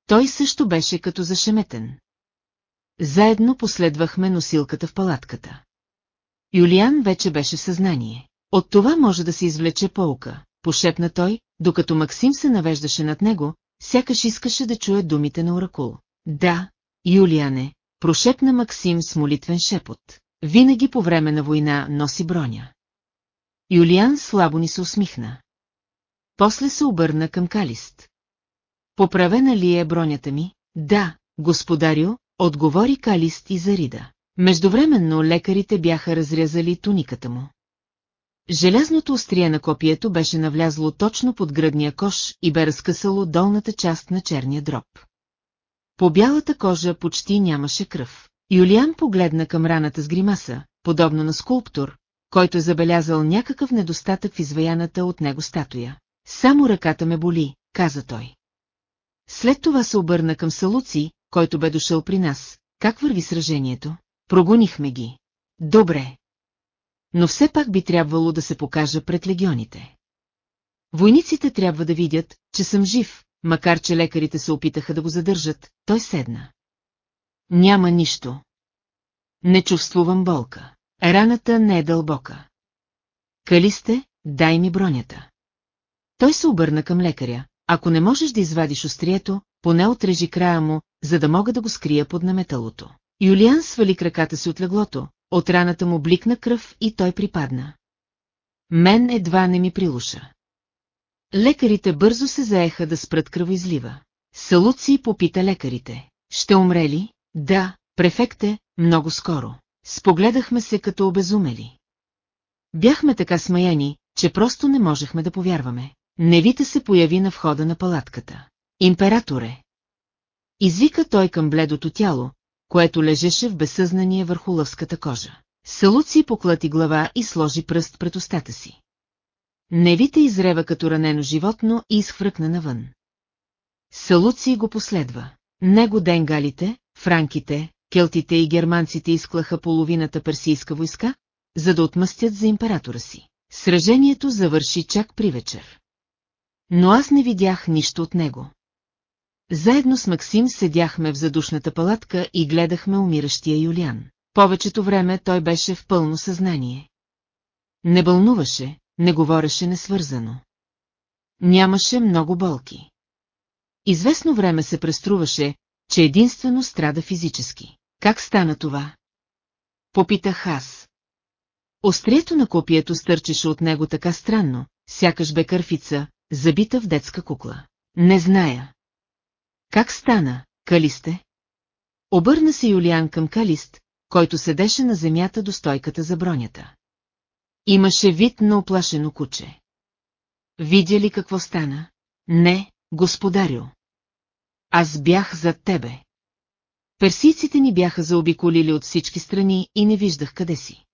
Той също беше като зашеметен. Заедно последвахме носилката в палатката. Юлиан вече беше съзнание. От това може да се извлече полка, пошепна той, докато Максим се навеждаше над него, сякаш искаше да чуе думите на Оракул. Да, Юлиане, прошепна Максим с молитвен шепот. Винаги по време на война носи броня. Юлиан слабо ни се усмихна. После се обърна към Калист. Поправена ли е бронята ми? Да, господарю, отговори Калист и зарида. Междувременно лекарите бяха разрязали туниката му. Желязното острие на копието беше навлязло точно под гръдния кош и бе разкъсало долната част на черния дроб. По бялата кожа почти нямаше кръв. Юлиан погледна към раната с гримаса, подобно на скулптор, който е забелязал някакъв недостатък в изваяната от него статуя. Само ръката ме боли, каза той. След това се обърна към Салуци, който бе дошъл при нас. Как върви сражението? Прогонихме ги. Добре. Но все пак би трябвало да се покажа пред легионите. Войниците трябва да видят, че съм жив, макар че лекарите се опитаха да го задържат, той седна. Няма нищо. Не чувствувам болка. Раната не е дълбока. Калисте, дай ми бронята. Той се обърна към лекаря. Ако не можеш да извадиш острието, поне отрежи края му, за да мога да го скрия под наметалото. Юлиан свали краката си от леглото, от раната му бликна кръв и той припадна. Мен едва не ми прилуша. Лекарите бързо се заеха да спрат кръвоизлива. Салуци попита лекарите. Ще умре ли? Да, префекте, много скоро. Спогледахме се като обезумели. Бяхме така смаяни, че просто не можехме да повярваме. Невита се появи на входа на палатката. Императоре! Извика той към бледото тяло, което лежеше в безсъзнание върху лъвската кожа. Салуци поклати глава и сложи пръст пред устата си. Невите изрева като ранено животно и изхвъркна навън. Салуци го последва. Него денгалите, франките, келтите и германците изклаха половината персийска войска, за да отмъстят за императора си. Сражението завърши чак при вечер. Но аз не видях нищо от него. Заедно с Максим седяхме в задушната палатка и гледахме умиращия Юлиан. Повечето време той беше в пълно съзнание. Не бълнуваше, не говореше несвързано. Нямаше много болки. Известно време се преструваше, че единствено страда физически. Как стана това? Попитах аз. Острието на копието стърчеше от него така странно, сякаш бе кърфица, забита в детска кукла. Не зная. Как стана, Калисте? Обърна се Юлиан към Калист, който седеше на земята до стойката за бронята. Имаше вид на оплашено куче. Видя ли какво стана? Не, господарю. Аз бях зад тебе. Персийците ни бяха заобиколили от всички страни и не виждах къде си.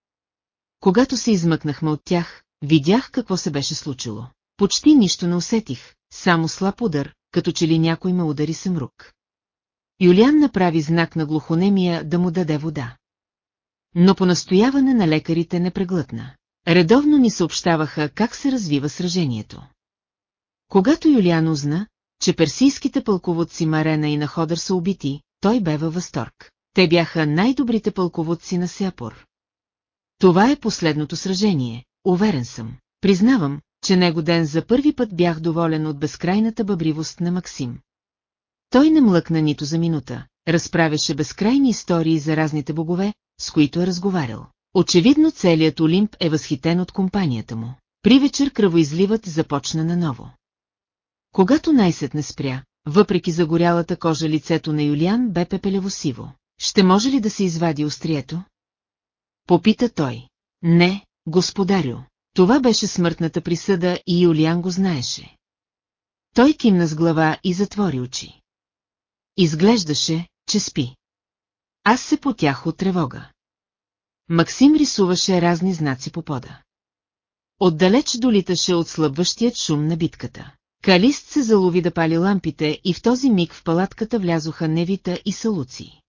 Когато се измъкнахме от тях, видях какво се беше случило. Почти нищо не усетих, само слаб удар, като че ли някой ме удари съмрук. Юлиан направи знак на глухонемия да му даде вода. Но по настояване на лекарите не преглътна. редовно ни съобщаваха как се развива сражението. Когато Юлиан узна, че персийските пълководци Марена и Находър са убити, той бе във възторг. Те бяха най-добрите пълководци на Сеапор. Това е последното сражение, уверен съм. Признавам, че него ден за първи път бях доволен от безкрайната бъбривост на Максим. Той не млъкна нито за минута, разправяше безкрайни истории за разните богове, с които е разговарял. Очевидно целият Олимп е възхитен от компанията му. При вечер кръвоизливът започна наново. Когато най-сетне спря, въпреки загорялата кожа лицето на Юлиан бе пепелево сиво. Ще може ли да се извади острието? Попита той. Не, господарю. Това беше смъртната присъда и Юлиан го знаеше. Той кимна с глава и затвори очи. Изглеждаше, че спи. Аз се потях от тревога. Максим рисуваше разни знаци по пода. Отдалеч долиташе от слабващият шум на битката. Калист се залови да пали лампите и в този миг в палатката влязоха Невита и Салуци.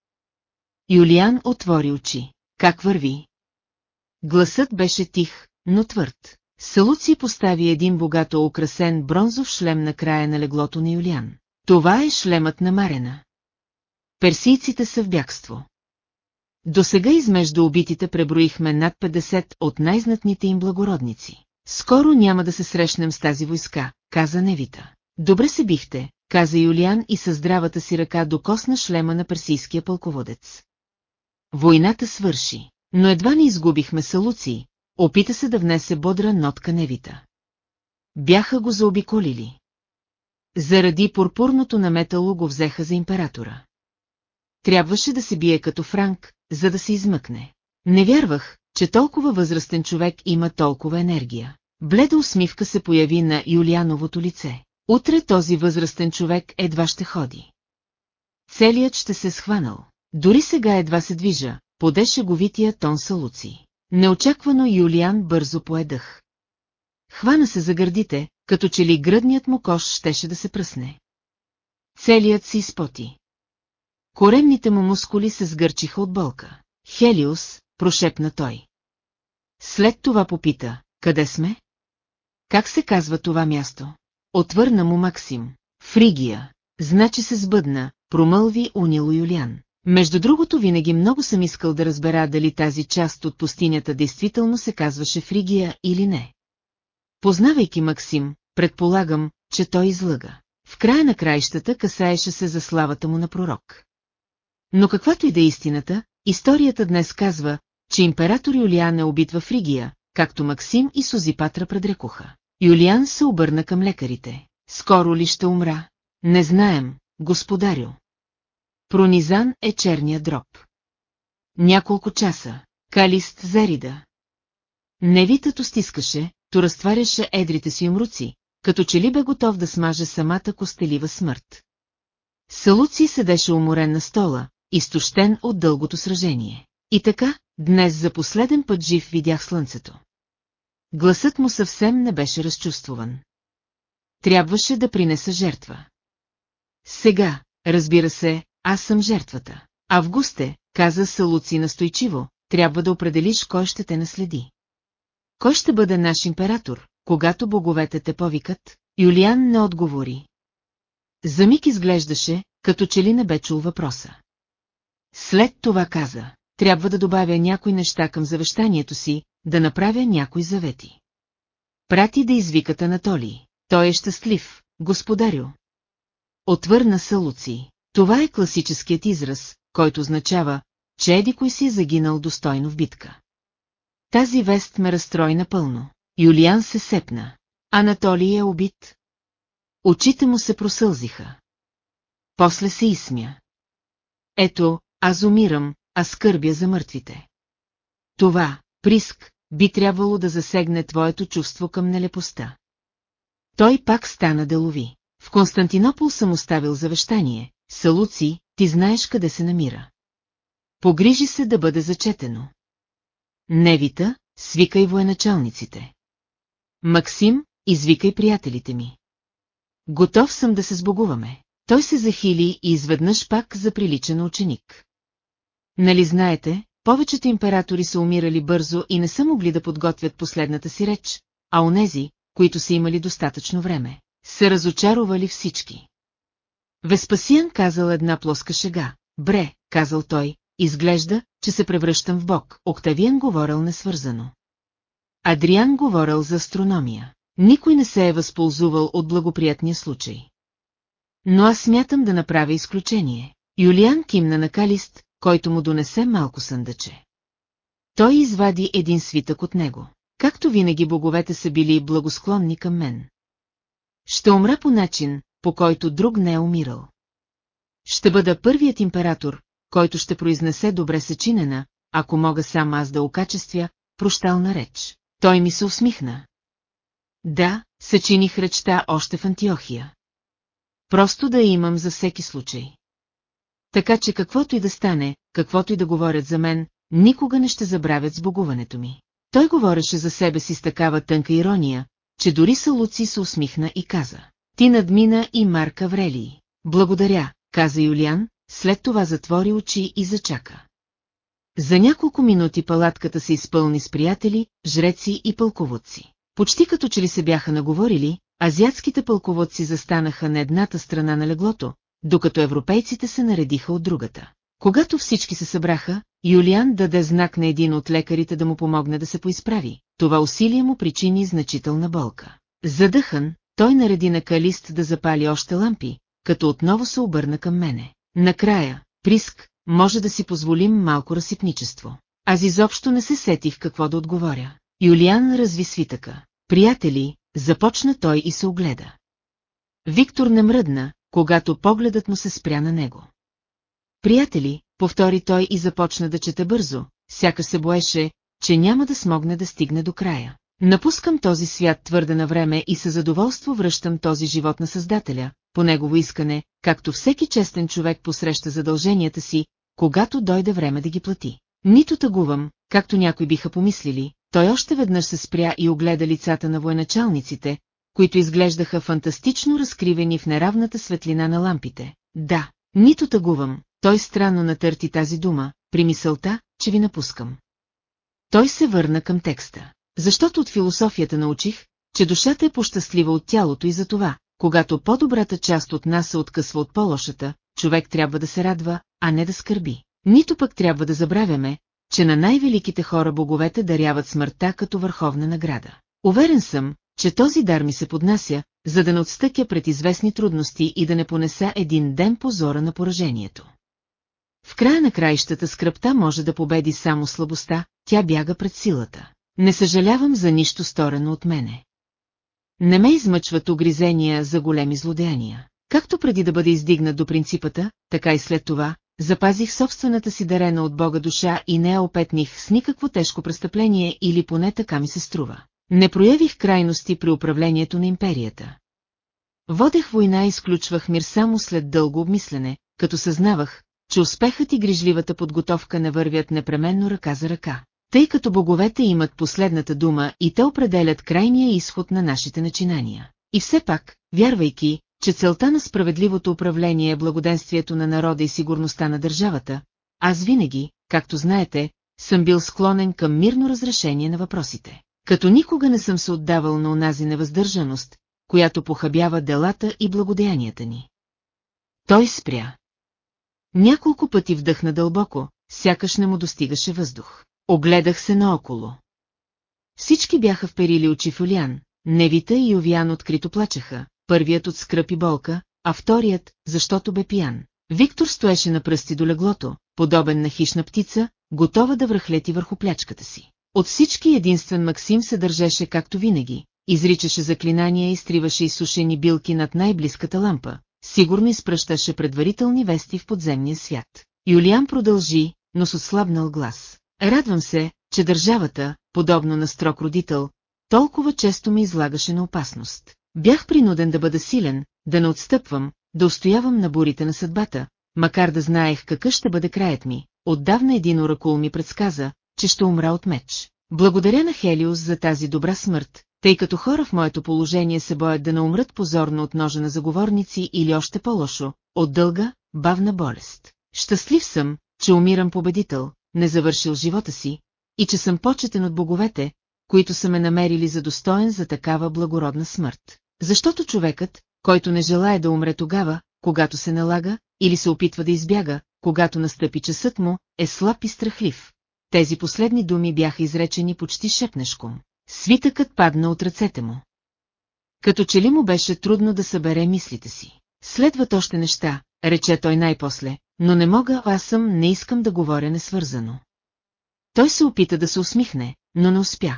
Юлиан отвори очи. Как върви? Гласът беше тих, но твърд. Салуци постави един богато украсен бронзов шлем на края на леглото на Юлиан. Това е шлемът на Марена. Персийците са в бягство. До сега измежду убитите преброихме над 50 от най-знатните им благородници. Скоро няма да се срещнем с тази войска, каза Невита. Добре се бихте, каза Юлиан и със здравата си ръка докосна шлема на персийския пълководец. Войната свърши, но едва не изгубихме салуци, опита се да внесе бодра нотка Невита. Бяха го заобиколили. Заради пурпурното наметало го взеха за императора. Трябваше да се бие като Франк, за да се измъкне. Не вярвах, че толкова възрастен човек има толкова енергия. Бледа усмивка се появи на Юлиановото лице. Утре този възрастен човек едва ще ходи. Целият ще се схванал. Дори сега едва се движа, подеше говития тон салуци. Неочаквано Юлиан бързо поедах. Хвана се за гърдите, като че ли гръдният му кош щеше да се пръсне. Целият си изпоти. Коремните му мускули се сгърчиха от болка. Хелиус, прошепна той. След това попита, къде сме? Как се казва това място? Отвърна му Максим. Фригия. Значи се сбъдна, промълви унило Юлиан. Между другото винаги много съм искал да разбера дали тази част от пустинята действително се казваше Фригия или не. Познавайки Максим, предполагам, че той излъга. В края на краищата касаеше се за славата му на пророк. Но каквато и да е истината, историята днес казва, че император Юлиан е убит в Фригия, както Максим и Созипатра предрекоха. Юлиан се обърна към лекарите. Скоро ли ще умра? Не знаем, господарю. Пронизан е черния дроб. Няколко часа. Калист зарида. Невитато стискаше, то разтваряше едрите си умруци, като че ли бе готов да смаже самата костелива смърт. Салуци седеше уморен на стола, изтощен от дългото сражение. И така, днес за последен път жив видях слънцето. Гласът му съвсем не беше разчувствуван. Трябваше да принеса жертва. Сега, разбира се, аз съм жертвата. Августе, каза Салуци настойчиво, трябва да определиш кой ще те наследи. Кой ще бъде наш император, когато боговете те повикат? Юлиан не отговори. За миг изглеждаше, като че ли не бе чул въпроса. След това каза, трябва да добавя някои неща към завещанието си, да направя някои завети. Прати да извикат Анатолий. Той е щастлив, господарю. Отвърна Салуци. Това е класическият израз, който означава, че еди кой си е загинал достойно в битка. Тази вест ме разстрои напълно. Юлиан се сепна. Анатолий е убит. Очите му се просълзиха. После се изсмя. Ето, аз умирам, а скърбя за мъртвите. Това, Приск, би трябвало да засегне твоето чувство към нелепостта. Той пак стана да лови. В Константинопол съм оставил завещание, Салуци, ти знаеш къде се намира. Погрижи се да бъде зачетено. Невита, свикай военачалниците. Максим, извикай приятелите ми. Готов съм да се сбогуваме. Той се захили и изведнъж пак заприлича на ученик. Нали знаете, повечето императори са умирали бързо и не са могли да подготвят последната си реч, а онези, които са имали достатъчно време, се разочаровали всички. Веспасиан казал една плоска шега. Бре, казал той, изглежда, че се превръщам в бог. Октавиан говорил несвързано. Адриан говорил за астрономия. Никой не се е възползвал от благоприятния случай. Но аз смятам да направя изключение. Юлиан кимна на Калист, който му донесе малко съндъче. Той извади един свитък от него. Както винаги боговете са били благосклонни към мен. Ще умра по начин, по който друг не е умирал. Ще бъда първият император, който ще произнесе добре сечинена, ако мога сам аз да окачествя, прощална реч. Той ми се усмихна. Да, съчиних речта още в Антиохия. Просто да имам за всеки случай. Така че каквото и да стане, каквото и да говорят за мен, никога не ще забравят сбогуването ми. Той говореше за себе си с такава тънка ирония, че дори Салуци се усмихна и каза. Ти надмина и Марка Врелии. Благодаря, каза Юлиан, след това затвори очи и зачака. За няколко минути палатката се изпълни с приятели, жреци и пълководци. Почти като че ли се бяха наговорили, азиатските пълководци застанаха на едната страна на леглото, докато европейците се наредиха от другата. Когато всички се събраха, Юлиан даде знак на един от лекарите да му помогне да се поизправи. Това усилие му причини значителна болка. Задъхан, той нареди на Калист да запали още лампи, като отново се обърна към мене. Накрая, Приск, може да си позволим малко разсипничество. Аз изобщо не се сетих какво да отговоря. Юлиан разви свитъка. Приятели, започна той и се огледа. Виктор не мръдна, когато погледът му се спря на него. Приятели, повтори той и започна да чете бързо, сякаш се боеше, че няма да смогне да стигне до края. Напускам този свят твърде на време и със задоволство връщам този живот на Създателя, по негово искане, както всеки честен човек посреща задълженията си, когато дойде време да ги плати. Нито тъгувам, както някои биха помислили, той още веднъж се спря и огледа лицата на военачалниците, които изглеждаха фантастично разкривени в неравната светлина на лампите. Да, нито тъгувам, той странно натърти тази дума, при мисълта, че ви напускам. Той се върна към текста. Защото от философията научих, че душата е пощастлива от тялото и за това, когато по-добрата част от нас се откъсва от по-лошата, човек трябва да се радва, а не да скърби. Нито пък трябва да забравяме, че на най-великите хора боговете даряват смъртта като върховна награда. Уверен съм, че този дар ми се поднася, за да не отстъкя пред известни трудности и да не понеса един ден позора на поражението. В края на краищата скръпта може да победи само слабостта, тя бяга пред силата. Не съжалявам за нищо сторено от мене. Не ме измъчват огризения за големи злодеяния. Както преди да бъде издигнат до принципата, така и след това, запазих собствената си дарена от Бога душа и не опетних с никакво тежко престъпление или поне така ми се струва. Не проявих крайности при управлението на империята. Водех война и изключвах мир само след дълго обмислене, като съзнавах, че успехът и грижливата подготовка не вървят непременно ръка за ръка, тъй като боговете имат последната дума и те определят крайния изход на нашите начинания. И все пак, вярвайки, че целта на справедливото управление е благоденствието на народа и сигурността на държавата, аз винаги, както знаете, съм бил склонен към мирно разрешение на въпросите. Като никога не съм се отдавал на онази невъздържаност, която похабява делата и благодеянията ни. Той спря. Няколко пъти вдъхна дълбоко, сякаш не му достигаше въздух. Огледах се наоколо. Всички бяха вперили очи в Юлиан, Невита и Овиан открито плачеха, първият от скръп и болка, а вторият, защото бе пиян. Виктор стоеше на пръсти до леглото, подобен на хищна птица, готова да връхлети върху плячката си. От всички единствен Максим се държеше както винаги, изричаше заклинания и стриваше изсушени билки над най-близката лампа, сигурно изпръщаше предварителни вести в подземния свят. Юлиан продължи, но с отслабнал глас. Радвам се, че държавата, подобно на строг родител, толкова често ме излагаше на опасност. Бях принуден да бъда силен, да не отстъпвам, да устоявам на бурите на съдбата, макар да знаех какъв ще бъде краят ми. Отдавна един оракул ми предсказа, че ще умра от меч. Благодаря на Хелиус за тази добра смърт, тъй като хора в моето положение се боят да не умрат позорно от ножа на заговорници или още по-лошо, от дълга, бавна болест. Щастлив съм, че умирам победител, не завършил живота си, и че съм почетен от боговете, които са ме намерили за достоен за такава благородна смърт. Защото човекът, който не желая да умре тогава, когато се налага, или се опитва да избяга, когато настъпи часът му, е слаб и страхлив. Тези последни думи бяха изречени почти шепнешком. Свитъкът падна от ръцете му. Като че ли му беше трудно да събере мислите си. Следват още неща, рече той най-после, но не мога, аз съм, не искам да говоря несвързано. Той се опита да се усмихне, но не успя.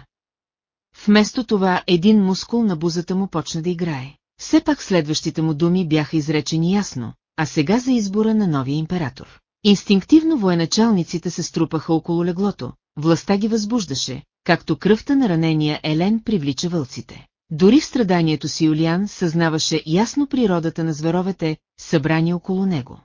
Вместо това един мускул на бузата му почна да играе. Все пак следващите му думи бяха изречени ясно, а сега за избора на новия император. Инстинктивно военачалниците се струпаха около леглото, властта ги възбуждаше, както кръвта на ранения Елен привлича вълците. Дори в страданието си Юлиан съзнаваше ясно природата на зверовете, събрани около него.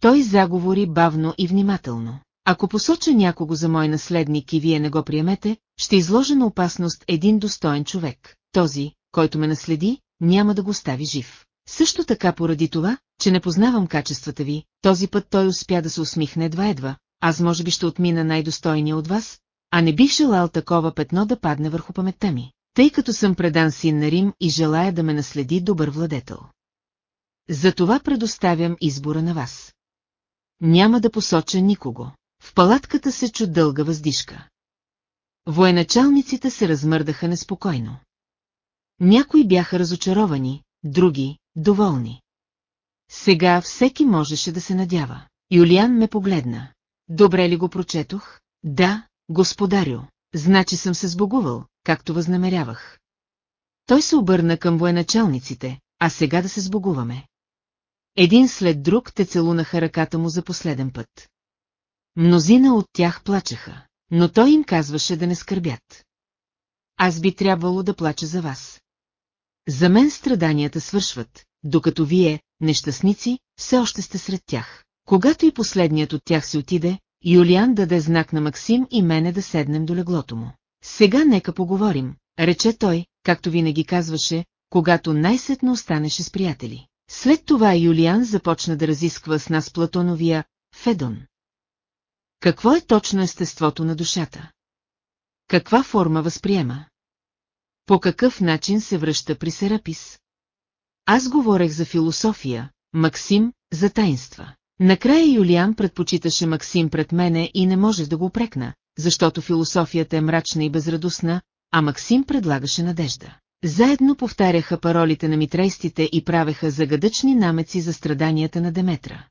Той заговори бавно и внимателно. Ако посоча някого за мой наследник и вие не го приемете, ще изложа на опасност един достоен човек. Този, който ме наследи, няма да го стави жив. Също така поради това, че не познавам качествата ви, този път той успя да се усмихне едва-едва, аз може би ще отмина най-достойния от вас, а не бих желал такова петно да падне върху паметта ми, тъй като съм предан син на Рим и желая да ме наследи добър владетел. Затова предоставям избора на вас. Няма да посоча никого. В палатката се чу дълга въздишка. Военачалниците се размърдаха неспокойно. Някои бяха разочаровани, други – доволни. Сега всеки можеше да се надява. Юлиан ме погледна. Добре ли го прочетох? Да, господарю. Значи съм се сбогувал, както възнамерявах. Той се обърна към военачалниците, а сега да се сбогуваме. Един след друг те целунаха ръката му за последен път. Мнозина от тях плачеха, но той им казваше да не скърбят. Аз би трябвало да плача за вас. За мен страданията свършват, докато вие, нещастници, все още сте сред тях. Когато и последният от тях се отиде, Юлиан даде знак на Максим и мене да седнем до леглото му. Сега нека поговорим, рече той, както винаги казваше, когато най-сетно останеше с приятели. След това Юлиан започна да разисква с нас Платоновия Федон. Какво е точно естеството на душата? Каква форма възприема? По какъв начин се връща при Серапис? Аз говорех за философия, Максим – за таинства. Накрая Юлиан предпочиташе Максим пред мене и не можех да го прекна, защото философията е мрачна и безрадостна, а Максим предлагаше надежда. Заедно повтаряха паролите на митрейстите и правеха загадъчни намеци за страданията на Деметра.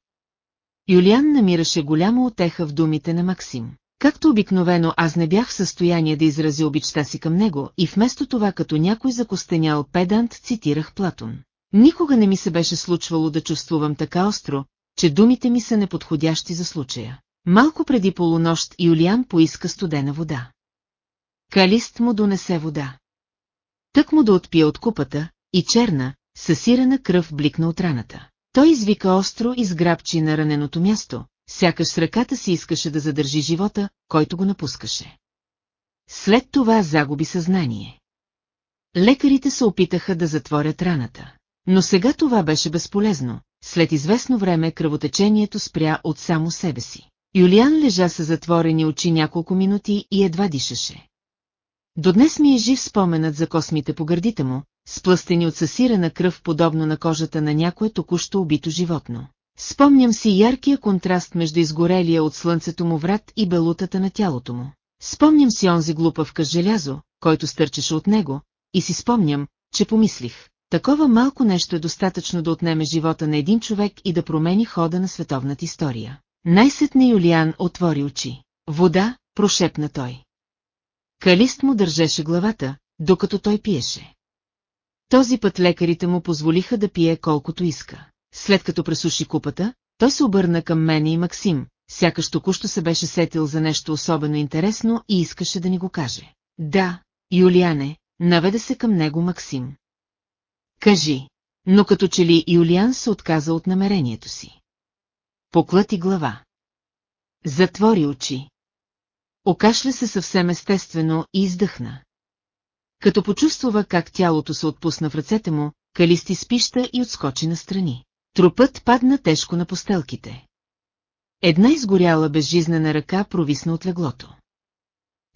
Юлиан намираше голяма отеха в думите на Максим. Както обикновено аз не бях в състояние да изразя обичта си към него и вместо това като някой закостенял педант цитирах Платон. Никога не ми се беше случвало да чувствувам така остро, че думите ми са неподходящи за случая. Малко преди полунощ Юлиан поиска студена вода. Калист му донесе вода. Тък му да отпие от купата, и черна, съсирена кръв бликна от раната. Той извика остро и сграбчи на раненото място, сякаш с ръката си искаше да задържи живота, който го напускаше. След това загуби съзнание. Лекарите се опитаха да затворят раната. Но сега това беше безполезно, след известно време кръвотечението спря от само себе си. Юлиан лежа с затворени очи няколко минути и едва дишаше. До днес ми е жив споменът за космите по гърдите му, сплъстени от съсирана кръв подобно на кожата на някое току-що убито животно. Спомням си яркия контраст между изгорелия от слънцето му врат и белутата на тялото му. Спомням си онзи глупав къс желязо, който стърчеше от него, и си спомням, че помислих. Такова малко нещо е достатъчно да отнеме живота на един човек и да промени хода на световната история. Най-сетне Юлиан отвори очи. Вода, прошепна той. Калист му държеше главата, докато той пиеше. Този път лекарите му позволиха да пие колкото иска. След като пресуши купата, той се обърна към мене и Максим, сякаш току-що се беше сетил за нещо особено интересно и искаше да ни го каже. Да, Юлиане, наведе се към него Максим. Кажи, но като че ли Юлиан се отказа от намерението си. Поклати глава. Затвори очи. Окашля се съвсем естествено и издъхна. Като почувствува как тялото се отпусна в ръцете му, Калисти спища и отскочи настрани. Трупът падна тежко на постелките. Една изгоряла безжизнена ръка провисна от леглото.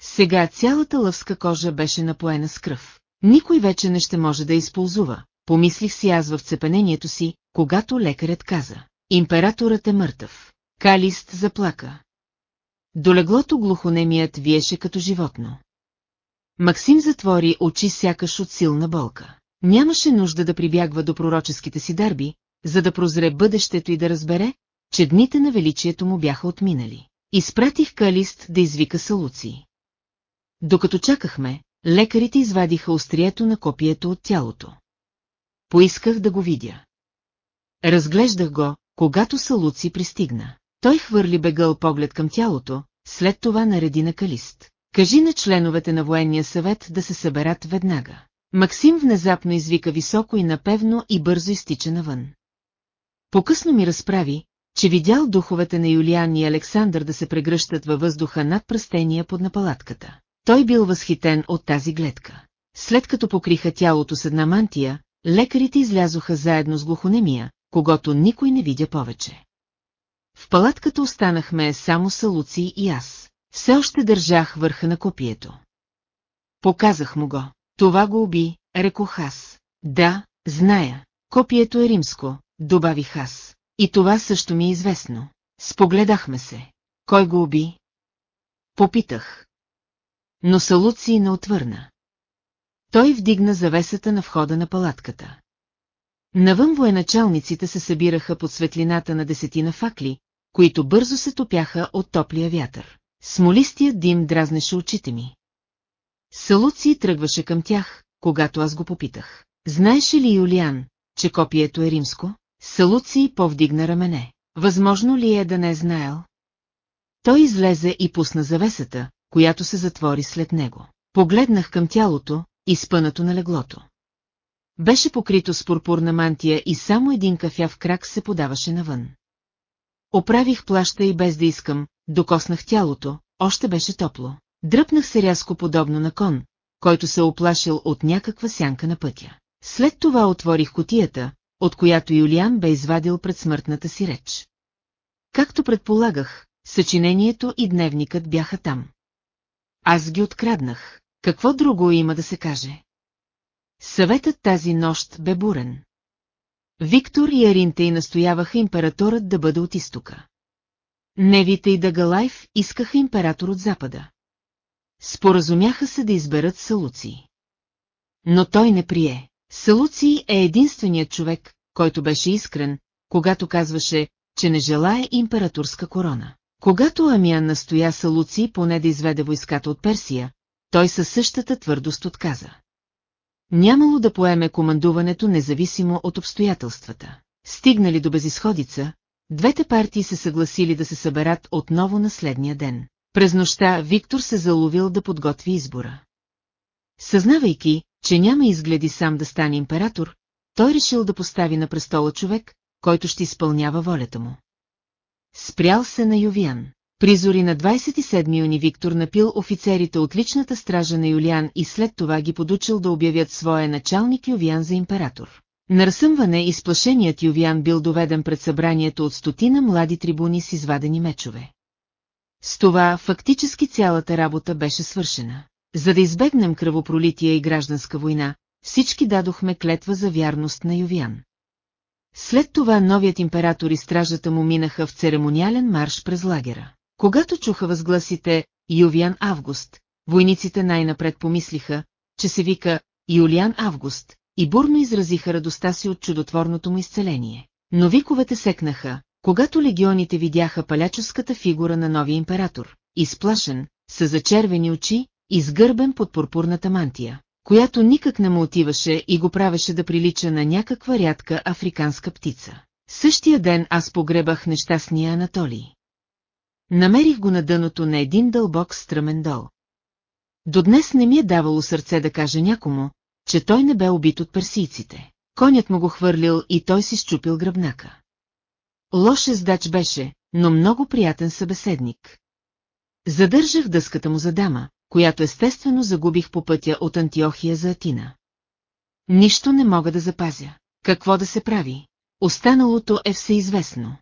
Сега цялата лъвска кожа беше напоена с кръв. Никой вече не ще може да използва, помислих си аз в цепенението си, когато лекарят каза. Императорът е мъртъв. Калист заплака. До леглото глухонемият виеше като животно. Максим затвори очи сякаш от силна болка. Нямаше нужда да прибягва до пророческите си дарби, за да прозре бъдещето и да разбере, че дните на величието му бяха отминали. Изпратих Калист да извика Салуци. Докато чакахме, лекарите извадиха острието на копието от тялото. Поисках да го видя. Разглеждах го, когато Салуци пристигна. Той хвърли бегъл поглед към тялото, след това нареди на Калист. Кажи на членовете на военния съвет да се съберат веднага. Максим внезапно извика високо и напевно и бързо изтича навън. Покъсно ми разправи, че видял духовете на Юлиан и Александър да се прегръщат във въздуха над пръстения под напалатката. Той бил възхитен от тази гледка. След като покриха тялото с една мантия, лекарите излязоха заедно с глухонемия, когато никой не видя повече. В палатката останахме само Салуци и аз. Все още държах върха на копието. Показах му го. Това го уби, рекох аз. Да, зная. Копието е римско, добавих аз. И това също ми е известно. Спогледахме се. Кой го уби? Попитах. Но Салуци не отвърна. Той вдигна завесата на входа на палатката. Навън военачалниците се събираха под светлината на десетина факли, които бързо се топяха от топлия вятър. Смолистият дим дразнеше очите ми. Салуци тръгваше към тях, когато аз го попитах. Знаеше ли Юлиан, че копието е римско? Салуци повдигна рамене. Възможно ли е да не е знаел? Той излезе и пусна завесата, която се затвори след него. Погледнах към тялото, изпънато на леглото. Беше покрито с пурпурна мантия и само един кафяв крак се подаваше навън. Оправих плаща и без да искам, докоснах тялото, още беше топло. Дръпнах се рязко подобно на кон, който се оплашил от някаква сянка на пътя. След това отворих котията, от която Юлиан бе извадил пред смъртната си реч. Както предполагах, съчинението и дневникът бяха там. Аз ги откраднах. Какво друго има да се каже? Съветът тази нощ бе бурен. Виктор и Аринтей настояваха императорът да бъде от изтока. Невите и Дагалайф искаха император от запада. Споразумяха се да изберат Салуци. Но той не прие. Салуци е единственият човек, който беше искрен, когато казваше, че не желая императорска корона. Когато Амиан настоя Салуци поне да изведе войската от Персия, той със същата твърдост отказа. Нямало да поеме командуването независимо от обстоятелствата. Стигнали до безисходица, двете партии се съгласили да се съберат отново на следния ден. През нощта Виктор се заловил да подготви избора. Съзнавайки, че няма изгледи сам да стане император, той решил да постави на престола човек, който ще изпълнява волята му. Спрял се на Ювиан. Призори на 27 юни Виктор напил офицерите от личната стража на Юлиан и след това ги подучил да обявят своя началник Ювиан за император. На разсъмване изплашеният Ювиан бил доведен пред събранието от стотина млади трибуни с извадени мечове. С това фактически цялата работа беше свършена. За да избегнем кръвопролития и гражданска война, всички дадохме клетва за вярност на Ювиан. След това новият император и стражата му минаха в церемониален марш през лагера. Когато чуха възгласите Ювиан Август, войниците най-напред помислиха, че се вика Юлиан Август, и бурно изразиха радостта си от чудотворното му изцеление. Но виковете секнаха, когато легионите видяха паляческата фигура на новия император, изплашен, с зачервени очи, изгърбен под пурпурната мантия, която никак не му отиваше и го правеше да прилича на някаква рядка африканска птица. Същия ден аз погребах нещастния Анатолий. Намерих го на дъното на един дълбок стръмен дол. До днес не ми е давало сърце да каже някому, че той не бе убит от персийците. Конят му го хвърлил и той си щупил гръбнака. Лош ездач беше, но много приятен събеседник. Задържах дъската му за дама, която естествено загубих по пътя от Антиохия за Атина. Нищо не мога да запазя. Какво да се прави? Останалото е всеизвестно.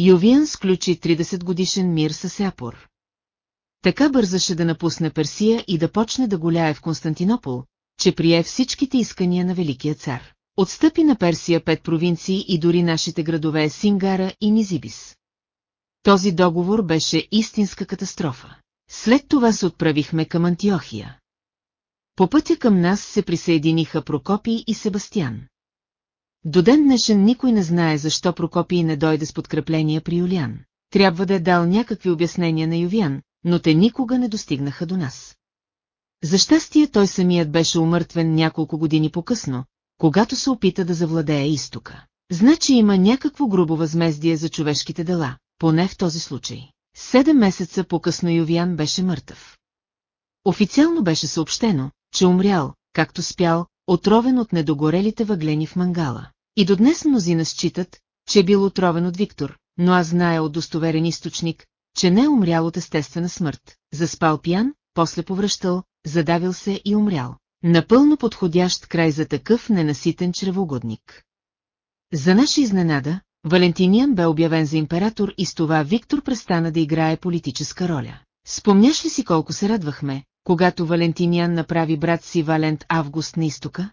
Ювиан сключи 30 годишен мир с Сеапор. Така бързаше да напусне Персия и да почне да голяе в Константинопол, че прие всичките искания на Великия цар. Отстъпи на Персия пет провинции и дори нашите градове Сингара и Низибис. Този договор беше истинска катастрофа. След това се отправихме към Антиохия. По пътя към нас се присъединиха Прокопий и Себастиян. До ден днешен никой не знае защо Прокопий не дойде с подкрепление при Юлиан. Трябва да е дал някакви обяснения на Ювиан, но те никога не достигнаха до нас. За щастие той самият беше умъртвен няколко години по-късно, когато се опита да завладее изтока. Значи има някакво грубо възмездие за човешките дела, поне в този случай. Седем месеца по-късно Ювиан беше мъртъв. Официално беше съобщено, че умрял, както спял, отровен от недогорелите въглени в мангала. И до днес мнозина считат, че е бил отровен от Виктор, но аз зная от достоверен източник, че не е умрял от естествена смърт, заспал пиян, после повръщал, задавил се и умрял. Напълно подходящ край за такъв ненаситен чревогодник. За наша изненада, Валентиниан бе обявен за император и с това Виктор престана да играе политическа роля. Спомняш ли си колко се радвахме, когато Валентиниан направи брат си Валент Август на изтока?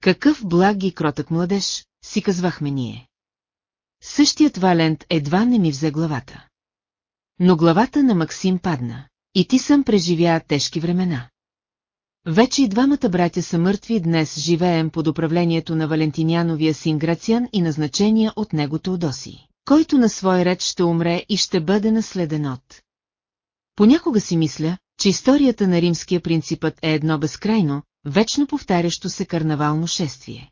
Какъв благ и кротък младеж, си казвахме ние. Същият Валент едва не ми взе главата. Но главата на Максим падна. И ти съм преживя тежки времена. Вече и двамата братя са мъртви днес живеем под управлението на Валентиняновия син Грациан и назначения от него Теодоси, който на свой ред ще умре и ще бъде наследен от. Понякога си мисля, че историята на римския принципът е едно безкрайно, вечно повтарящо се карнавално шествие.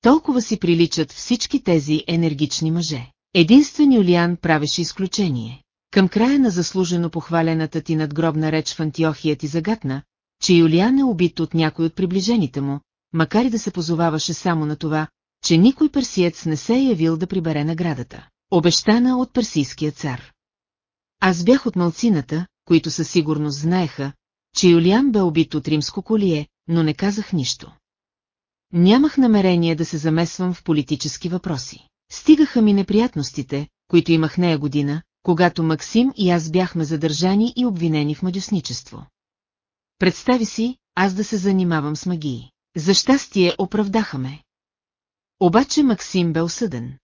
Толкова си приличат всички тези енергични мъже. Единствен Юлиан правеше изключение. Към края на заслужено похвалената ти надгробна реч в Антиохия ти загатна, че Юлиан е убит от някой от приближените му, макар и да се позоваваше само на това, че никой персиец не се е явил да прибере наградата, обещана от персийския цар. Аз бях от малцината, които със сигурност знаеха, че Юлиан бе убит от римско колие, но не казах нищо. Нямах намерение да се замесвам в политически въпроси. Стигаха ми неприятностите, които имах нея година, когато Максим и аз бяхме задържани и обвинени в мадюсничество. Представи си, аз да се занимавам с магии. За щастие оправдаха ме. Обаче Максим бе осъден.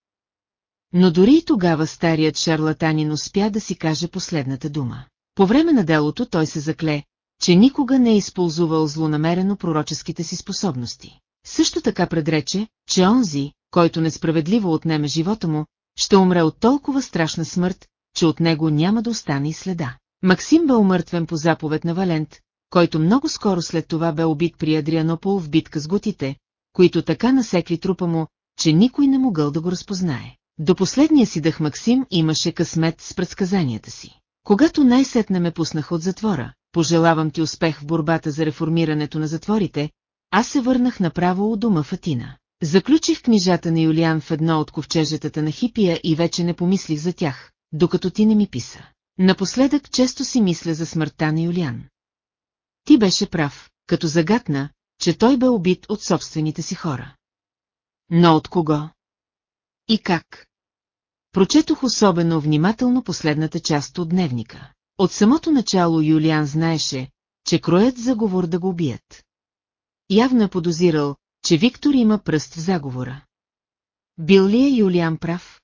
Но дори и тогава старият шарлатанин успя да си каже последната дума. По време на делото той се закле, че никога не е използвал злонамерено пророческите си способности. Също така предрече, че онзи, който несправедливо отнеме живота му, ще умре от толкова страшна смърт, че от него няма да остане и следа. Максим бе умъртвен по заповед на Валент, който много скоро след това бе убит при Адрианопол в битка с готите, които така насекли трупа му, че никой не могъл да го разпознае. До последния си дъх Максим имаше късмет с предсказанията си. Когато най-сетне ме пуснаха от затвора, пожелавам ти успех в борбата за реформирането на затворите, аз се върнах направо у дома в Атина. Заключих книжата на Юлиан в едно от ковчежетата на Хипия и вече не помислих за тях, докато ти не ми писа. Напоследък често си мисля за смъртта на Юлиан. Ти беше прав, като загатна, че той бе убит от собствените си хора. Но от кого? И как? Прочетох особено внимателно последната част от дневника. От самото начало Юлиан знаеше, че кроят заговор да го убият. Явно е подозирал, че Виктор има пръст в заговора. Бил ли е Юлиан прав?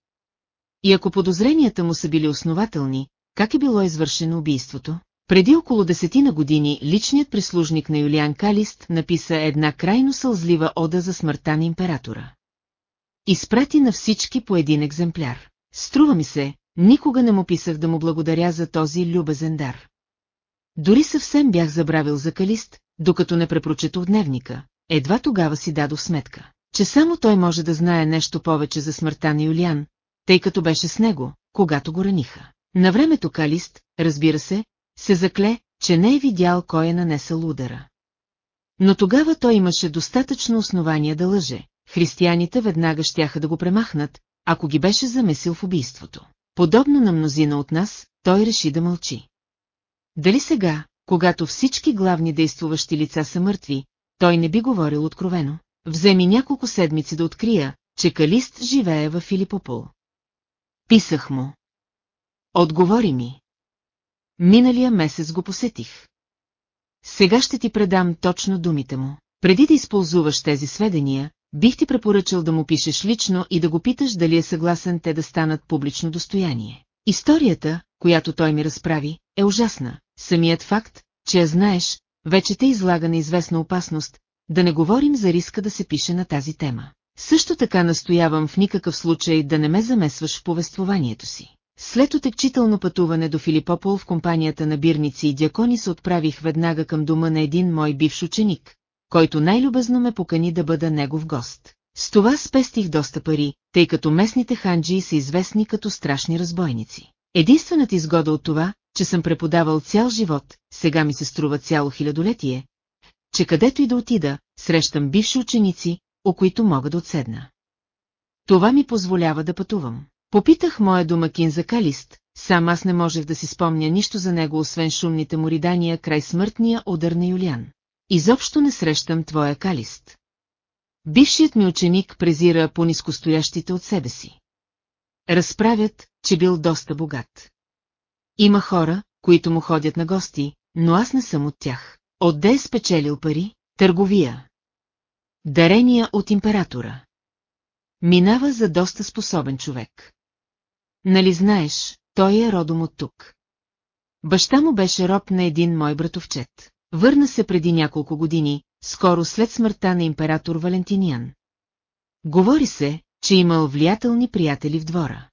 И ако подозренията му са били основателни, как е било извършено убийството? Преди около десетина години личният прислужник на Юлиан Калист написа една крайно сълзлива ода за смъртта на императора. Изпрати на всички по един екземпляр. Струва ми се, никога не му писах да му благодаря за този любезен дар. Дори съвсем бях забравил за Калист, докато не препрочетох дневника. Едва тогава си дадох сметка, че само той може да знае нещо повече за смъртта на Юлиан, тъй като беше с него, когато го раниха. На времето Калист, разбира се, се закле, че не е видял кой е нанесъл удара. Но тогава той имаше достатъчно основания да лъже. Християните веднага щяха да го премахнат, ако ги беше замесил в убийството. Подобно на мнозина от нас, той реши да мълчи. Дали сега, когато всички главни действуващи лица са мъртви, той не би говорил откровено? Вземи няколко седмици да открия, че Калист живее в Филипопол. Писах му. Отговори ми. Миналия месец го посетих. Сега ще ти предам точно думите му. Преди да използваш тези сведения, бих ти препоръчал да му пишеш лично и да го питаш дали е съгласен те да станат публично достояние. Историята, която той ми разправи, е ужасна. Самият факт, че я знаеш, вече те излага на известна опасност, да не говорим за риска да се пише на тази тема. Също така настоявам в никакъв случай да не ме замесваш в повествованието си. След отекчително пътуване до Филипопол в компанията на бирници и дякони се отправих веднага към дома на един мой бивш ученик, който най-любезно ме покани да бъда негов гост. С това спестих доста пари, тъй като местните ханджии са известни като страшни разбойници. Единствената изгода от това, че съм преподавал цял живот, сега ми се струва цяло хилядолетие, че където и да отида, срещам бивши ученици, о които мога да отседна. Това ми позволява да пътувам. Попитах моя домакин за Калист, сам аз не можех да си спомня нищо за него, освен шумните му ридания край смъртния удар на Юлиан. Изобщо не срещам твоя Калист. Бившият ми ученик презира по нискостоящите от себе си. Разправят, че бил доста богат. Има хора, които му ходят на гости, но аз не съм от тях. Отде е спечелил пари? Търговия. Дарения от императора. Минава за доста способен човек. Нали знаеш, той е родом от тук. Баща му беше роб на един мой братовчет. Върна се преди няколко години, скоро след смъртта на император Валентиниан. Говори се, че имал влиятелни приятели в двора.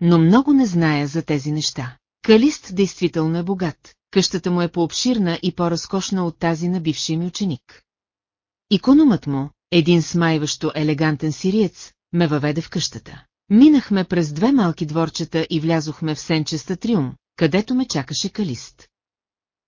Но много не зная за тези неща. Калист действително е богат, къщата му е по-обширна и по-разкошна от тази на бившия ми ученик. Икономът му, един смайващо елегантен сириец, ме въведе в къщата. Минахме през две малки дворчета и влязохме в сенчеста триум, където ме чакаше Калист.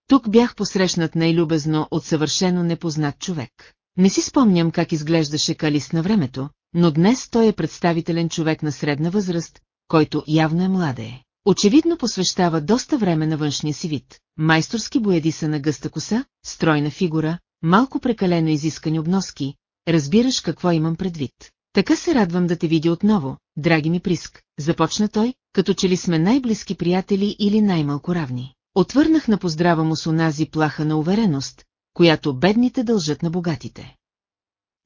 Тук бях посрещнат най-любезно от съвършено непознат човек. Не си спомням как изглеждаше Калист на времето, но днес той е представителен човек на средна възраст, който явно е младе. Очевидно посвещава доста време на външния си вид. Майсторски бояди са на гъста коса, стройна фигура, малко прекалено изискани обноски, разбираш какво имам предвид. Така се радвам да те видя отново, драги ми Приск, започна той, като че ли сме най-близки приятели или най-малко равни. Отвърнах на поздрава му с онази плаха на увереност, която бедните дължат на богатите.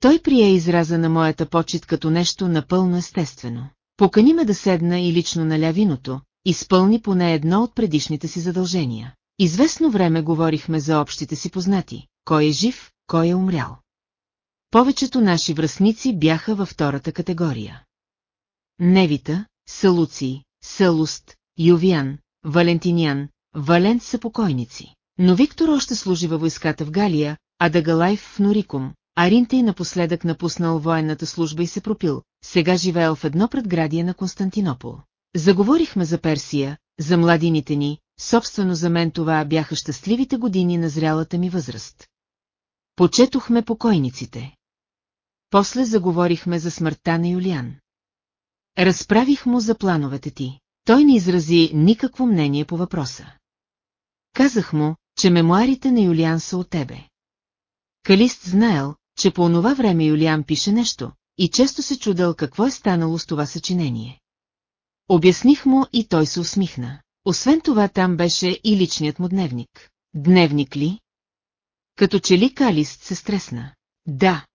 Той прие израза на моята почет като нещо напълно естествено. Покани ме да седна и лично наля виното, изпълни поне едно от предишните си задължения. Известно време говорихме за общите си познати, кой е жив, кой е умрял. Повечето наши връзници бяха във втората категория. Невита, Салуци, Салуст, Ювиан, Валентинян, Валент са покойници. Но Виктор още служи във войската в Галия, а Дагалайф в Норикум, а Ринтей напоследък напуснал военната служба и се пропил, сега живеел в едно предградие на Константинопол. Заговорихме за Персия, за младините ни, собствено за мен това бяха щастливите години на зрялата ми възраст. Почетохме покойниците. После заговорихме за смъртта на Юлиан. Разправих му за плановете ти. Той не изрази никакво мнение по въпроса. Казах му, че мемуарите на Юлиан са от тебе. Калист знаел, че по онова време Юлиан пише нещо, и често се чудел какво е станало с това съчинение. Обясних му и той се усмихна. Освен това там беше и личният му дневник. Дневник ли? Като че ли Калист се стресна. Да.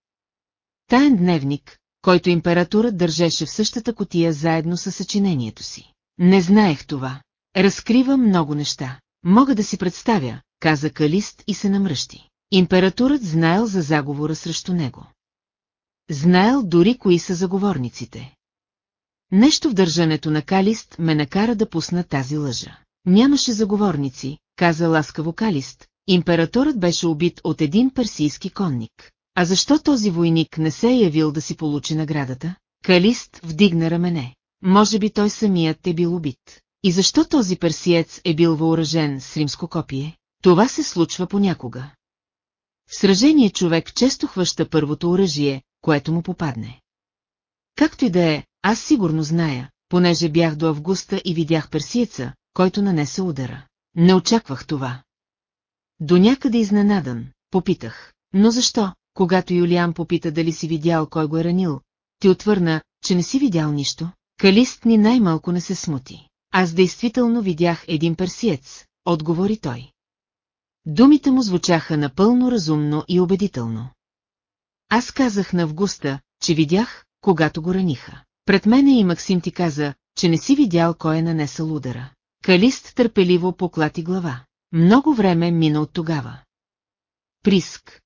Таен дневник, който императорът държеше в същата котия заедно с съчинението си. Не знаех това. Разкрива много неща. Мога да си представя, каза Калист и се намръщи. Императорът знаел за заговора срещу него. Знаел дори кои са заговорниците. Нещо в държането на Калист ме накара да пусна тази лъжа. Нямаше заговорници, каза ласкаво Калист, императорът беше убит от един персийски конник. А защо този войник не се е явил да си получи наградата? Калист вдигна рамене. Може би той самият е бил убит. И защо този персиец е бил въоръжен с римско копие? Това се случва понякога. В сражение човек често хваща първото оръжие, което му попадне. Както и да е, аз сигурно зная, понеже бях до августа и видях персиеца, който нанесе удара. Не очаквах това. До някъде изненадан, попитах. Но защо, когато Юлиан попита дали си видял кой го е ранил, ти отвърна, че не си видял нищо? Калист ни най-малко не се смути. Аз действително видях един персиец, отговори той. Думите му звучаха напълно разумно и убедително. Аз казах на Августа, че видях, когато го раниха. Пред мене и Максим ти каза, че не си видял кой е нанесъл удара. Калист търпеливо поклати глава. Много време мина от тогава. Приск.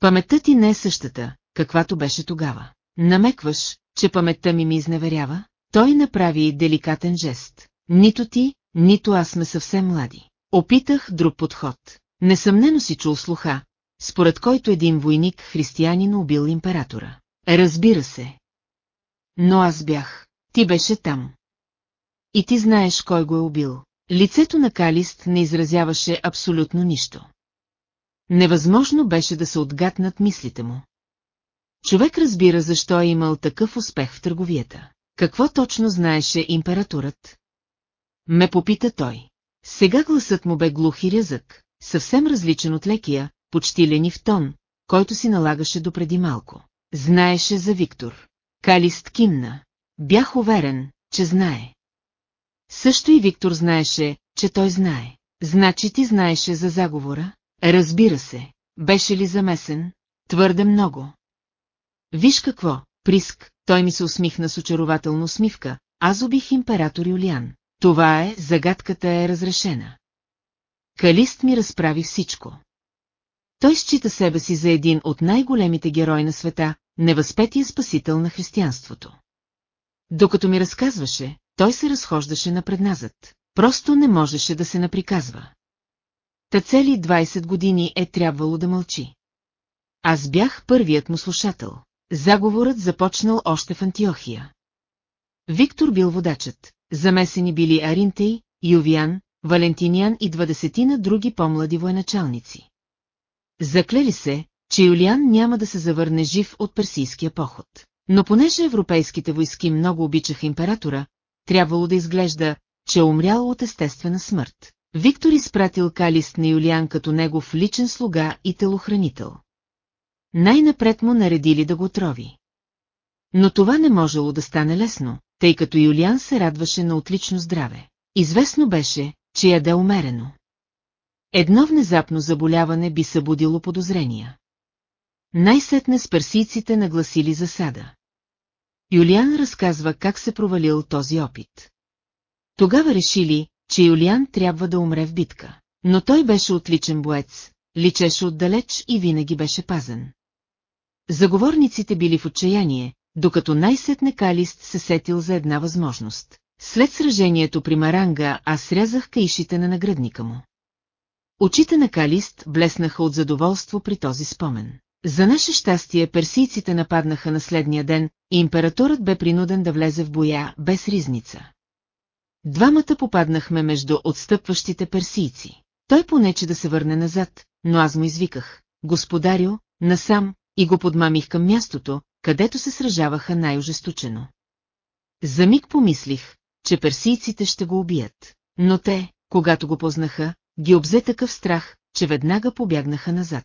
Паметта ти не е същата, каквато беше тогава. Намекваш, че паметта ми ми изневерява? Той направи деликатен жест. Нито ти, нито аз сме съвсем млади. Опитах друг подход. Несъмнено си чул слуха, според който един войник християнин убил императора. Разбира се. Но аз бях. Ти беше там. И ти знаеш кой го е убил. Лицето на Калист не изразяваше абсолютно нищо. Невъзможно беше да се отгатнат мислите му. Човек разбира защо е имал такъв успех в търговията. Какво точно знаеше императорът? Ме попита той. Сега гласът му бе глух и рязък, съвсем различен от лекия, почти ленив тон, който си налагаше допреди малко. Знаеше за Виктор. Калист кимна. Бях уверен, че знае. Също и Виктор знаеше, че той знае. Значи ти знаеше за заговора? Разбира се. Беше ли замесен? Твърде много. Виж какво, Приск, той ми се усмихна с очарователна усмивка, аз убих император Юлиан. Това е, загадката е разрешена. Калист ми разправи всичко. Той счита себе си за един от най-големите герои на света, невъзпетия спасител на християнството. Докато ми разказваше, той се разхождаше напредназът. Просто не можеше да се наприказва. Та цели 20 години е трябвало да мълчи. Аз бях първият му слушател. Заговорът започнал още в Антиохия. Виктор бил водачът, замесени били Аринтей, Ювиан, Валентиниан и двадесетина други по-млади военачалници. Заклели се, че Юлиан няма да се завърне жив от персийския поход. Но понеже европейските войски много обичаха императора, трябвало да изглежда, че е умрял от естествена смърт. Виктор изпратил Калист на Юлиан като негов личен слуга и телохранител. Най-напред му наредили да го трови. Но това не можело да стане лесно, тъй като Юлиан се радваше на отлично здраве. Известно беше, че яде умерено. Едно внезапно заболяване би събудило подозрения. Най-сетне с персийците нагласили засада. Юлиан разказва как се провалил този опит. Тогава решили, че Юлиан трябва да умре в битка. Но той беше отличен боец, личеше отдалеч и винаги беше пазен. Заговорниците били в отчаяние, докато най-сетне Калист се сетил за една възможност. След сражението при Маранга аз срязах каишите на наградника му. Очите на Калист блеснаха от задоволство при този спомен. За наше щастие персийците нападнаха на следния ден и императорът бе принуден да влезе в боя без ризница. Двамата попаднахме между отстъпващите персийци. Той понече да се върне назад, но аз му извиках. Господарю, насам, и го подмамих към мястото, където се сражаваха най-ожесточено. За миг помислих, че персийците ще го убият, но те, когато го познаха, ги обзе такъв страх, че веднага побягнаха назад.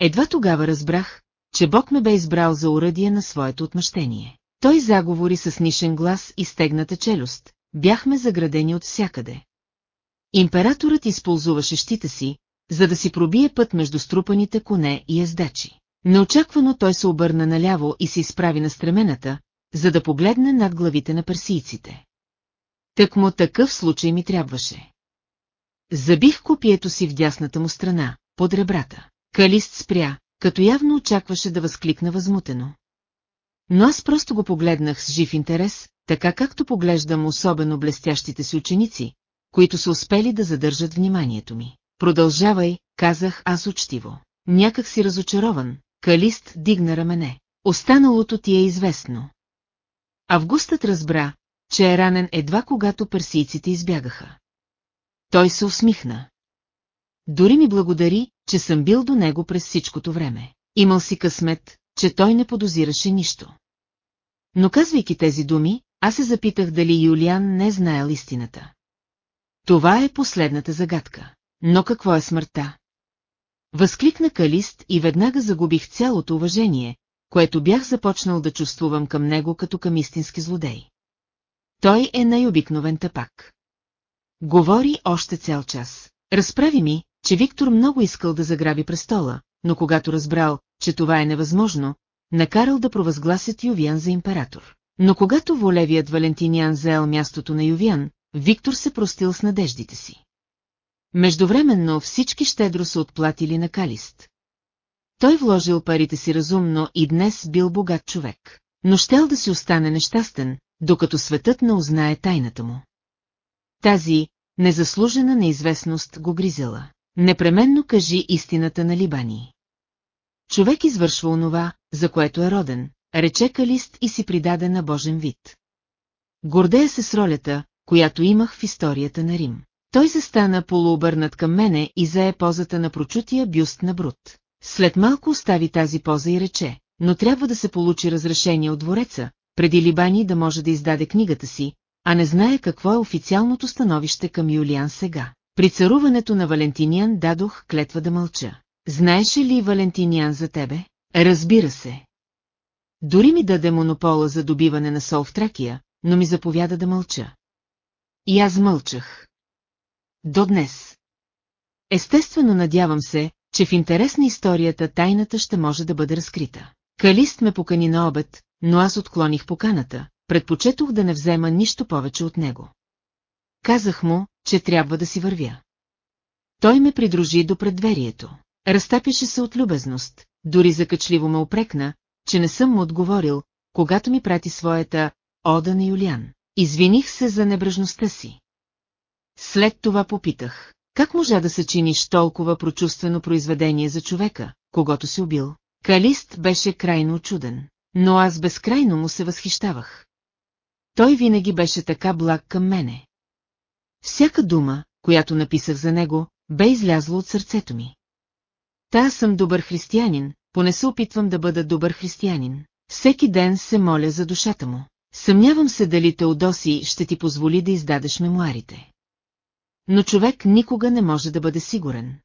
Едва тогава разбрах, че Бог ме бе избрал за уръдие на своето отмъщение. Той заговори с нишен глас и стегната челюст, бяхме заградени от всякъде. Императорът използваше щита си, за да си пробие път между струпаните коне и ездачи. Неочаквано той се обърна наляво и се изправи на стремената, за да погледне над главите на персийците. Так му такъв случай ми трябваше. Забих копието си в дясната му страна, под ребрата. Калист спря, като явно очакваше да възкликна възмутено. Но аз просто го погледнах с жив интерес, така както поглеждам особено блестящите си ученици, които са успели да задържат вниманието ми. Продължавай, казах аз учтиво. Някак си разочарован, Калист дигна рамене. Останалото ти е известно. Августът разбра, че е ранен едва когато персийците избягаха. Той се усмихна. Дори ми благодари, че съм бил до него през всичкото време. Имал си късмет, че той не подозираше нищо. Но казвайки тези думи, аз се запитах дали Юлиан не знаел истината. Това е последната загадка. Но какво е смъртта? Възкликна Калист и веднага загубих цялото уважение, което бях започнал да чувствувам към него като към истински злодей. Той е най-обикновен тъпак. Говори още цял час. Разправи ми, че Виктор много искал да заграби престола, но когато разбрал, че това е невъзможно, накарал да провъзгласят Ювиан за император. Но когато волевият Валентиниан заел мястото на Ювиан, Виктор се простил с надеждите си. Междувременно всички щедро са отплатили на Калист. Той вложил парите си разумно и днес бил богат човек, но щел да си остане нещастен, докато светът не узнае тайната му. Тази незаслужена неизвестност го гризела. Непременно кажи истината на Либани. Човек извършва онова, за което е роден, рече Калист и си придаде на божен вид. Гордея се с ролята, която имах в историята на Рим. Той се стана полуобърнат към мене и зае позата на прочутия бюст на Брут. След малко остави тази поза и рече, но трябва да се получи разрешение от двореца, преди Либани да може да издаде книгата си, а не знае какво е официалното становище към Юлиан сега. При царуването на Валентиниан дадох клетва да мълча. Знаеше ли Валентиниан за тебе? Разбира се. Дори ми даде монопола за добиване на сол в Тракия, но ми заповяда да мълча. И аз мълчах. До днес. Естествено надявам се, че в интерес на историята тайната ще може да бъде разкрита. Калист ме покани на обед, но аз отклоних поканата, предпочетох да не взема нищо повече от него. Казах му, че трябва да си вървя. Той ме придружи до предверието. Разтапяше се от любезност, дори закачливо ме опрекна, че не съм му отговорил, когато ми прати своята «Ода на Юлиан». Извиних се за небрежността си. След това попитах, как можа да съчиниш толкова прочувствено произведение за човека, когато си убил? Калист беше крайно очуден, но аз безкрайно му се възхищавах. Той винаги беше така благ към мене. Всяка дума, която написах за него, бе излязла от сърцето ми. Та съм добър християнин, поне се опитвам да бъда добър християнин. Всеки ден се моля за душата му. Съмнявам се дали Теодоси ще ти позволи да издадеш мемуарите. Но човек никога не може да бъде сигурен.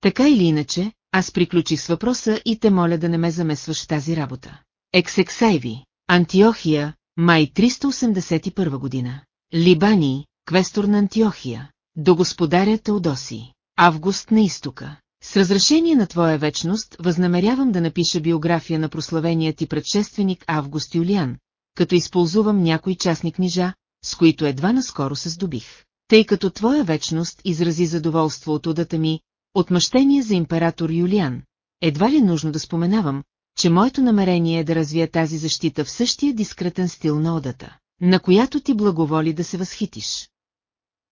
Така или иначе, аз приключих с въпроса и те моля да не ме замесваш в тази работа. Ексексайви, Антиохия, май 381 година. Либани, квестор на Антиохия, до господаря Теодоси, август на изтока. С разрешение на Твоя вечност възнамерявам да напиша биография на прославения ти предшественик Август Юлиан, като използвам някои частни книжа, с които едва наскоро се здобих. Тъй като Твоя вечност изрази задоволство от удата ми, отмъщение за император Юлиан, едва ли нужно да споменавам, че моето намерение е да развия тази защита в същия дискретен стил на одата, на която ти благоволи да се възхитиш.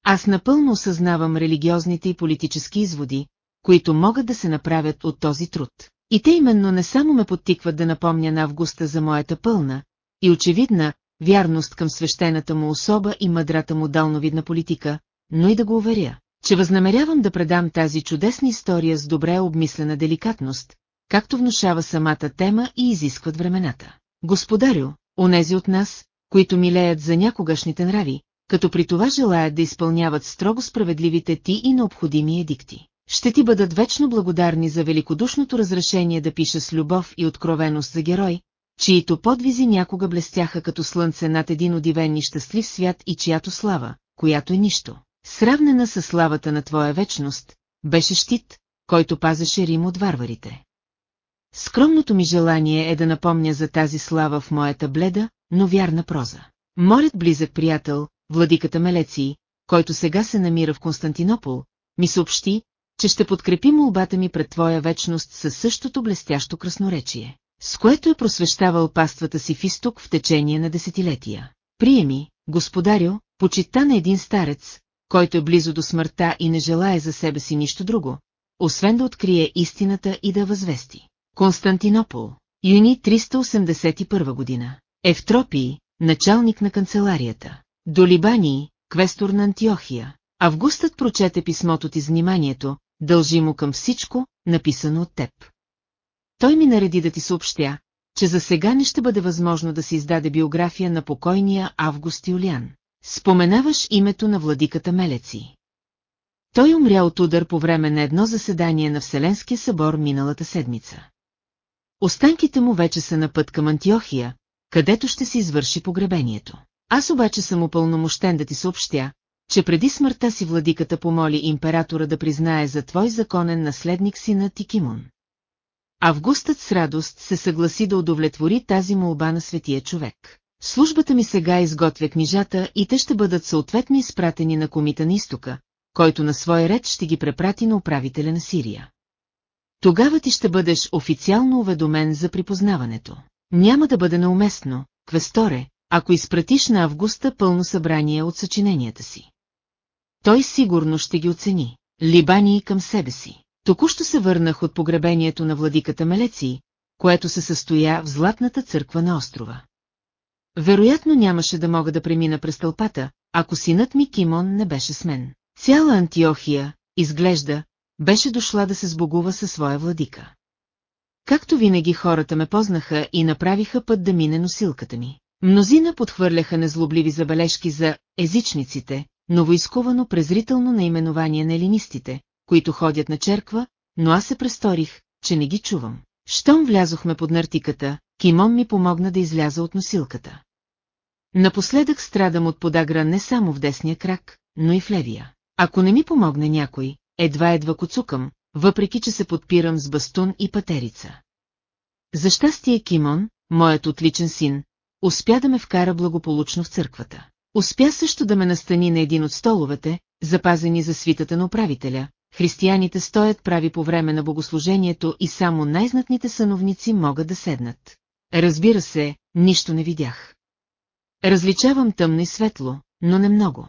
Аз напълно осъзнавам религиозните и политически изводи, които могат да се направят от този труд. И те именно не само ме подтикват да напомня на Августа за моята пълна и очевидна вярност към свещената му особа и мъдрата му дълновидна политика, но и да го уверя, че възнамерявам да предам тази чудесна история с добре обмислена деликатност, както внушава самата тема и изискват времената. Господарю, онези от нас, които милеят за някогашните нрави, като при това желаят да изпълняват строго справедливите ти и необходими едикти. Ще ти бъдат вечно благодарни за великодушното разрешение да пиша с любов и откровеност за герой, чието подвизи някога блестяха като слънце над един удивен и щастлив свят и чиято слава, която е нищо, сравнена с славата на твоя вечност, беше щит, който пазеше Рим от варварите. Скромното ми желание е да напомня за тази слава в моята бледа, но вярна проза. Морят близък приятел, владиката Мелеций, който сега се намира в Константинопол, ми съобщи, че ще подкрепи молбата ми пред Твоя вечност със същото блестящо красноречие, с което е просвещавал паствата си в изток в течение на десетилетия. Приеми, господарю, почита на един старец, който е близо до смъртта и не желая за себе си нищо друго, освен да открие истината и да възвести. Константинопол, юни 381 година. Евтропий, началник на канцеларията. До Либании, квестор на Антиохия. Августът прочете писмото ти с вниманието, дължи му към всичко, написано от теб. Той ми нареди да ти съобщя, че за сега не ще бъде възможно да се издаде биография на покойния Август Юлиан. Споменаваш името на владиката Мелеци. Той умря от удар по време на едно заседание на Вселенския събор миналата седмица. Останките му вече са на път към Антиохия, където ще се извърши погребението. Аз обаче съм упълномощен да ти съобщя, че преди смъртта си владиката помоли императора да признае за твой законен наследник сина Тикимон. Августът с радост се съгласи да удовлетвори тази молба на светия човек. Службата ми сега изготвя книжата и те ще бъдат съответно изпратени на комита на изтока, който на свой ред ще ги препрати на управителя на Сирия. Тогава ти ще бъдеш официално уведомен за припознаването. Няма да бъде неуместно, квесторе, ако изпратиш на Августа пълно събрание от съчиненията си. Той сигурно ще ги оцени. Либани към себе си. Току-що се върнах от погребението на владиката Мелеци, което се състоя в Златната църква на острова. Вероятно нямаше да мога да премина през тълпата, ако синът ми Кимон не беше с мен. Цяла Антиохия, изглежда, беше дошла да се сбогува със своя владика. Както винаги хората ме познаха и направиха път да мине носилката ми. Мнозина подхвърляха незлобливи забележки за езичниците, новоизкувано презрително наименование на елинистите, които ходят на черква, но аз се престорих, че не ги чувам. Щом влязохме под нартиката, Кимон ми помогна да изляза от носилката. Напоследък страдам от подагра не само в десния крак, но и в левия. Ако не ми помогне някой, едва-едва коцукам, въпреки че се подпирам с бастун и патерица. За щастие Кимон, моят отличен син, успя да ме вкара благополучно в църквата. Успя също да ме настани на един от столовете, запазени за свитата на управителя. Християните стоят прави по време на богослужението и само най-знатните съновници могат да седнат. Разбира се, нищо не видях. Различавам тъмно и светло, но не много.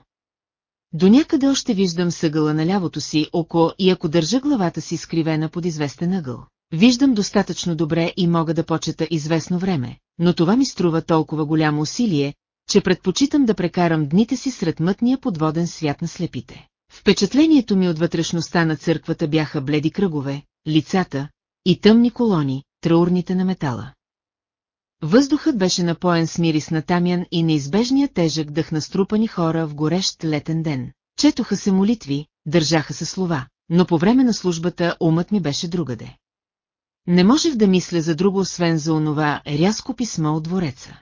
До някъде още виждам съгъла на лявото си око и ако държа главата си скривена под известен ъгъл. Виждам достатъчно добре и мога да почета известно време, но това ми струва толкова голямо усилие, че предпочитам да прекарам дните си сред мътния подводен свят на слепите. Впечатлението ми от вътрешността на църквата бяха бледи кръгове, лицата и тъмни колони, траурните на метала. Въздухът беше напоен с мирис на тамян и неизбежният тежък дъх на струпани хора в горещ летен ден. Четоха се молитви, държаха се слова, но по време на службата умът ми беше другаде. Не можех да мисля за друго, освен за онова рязко писмо от двореца.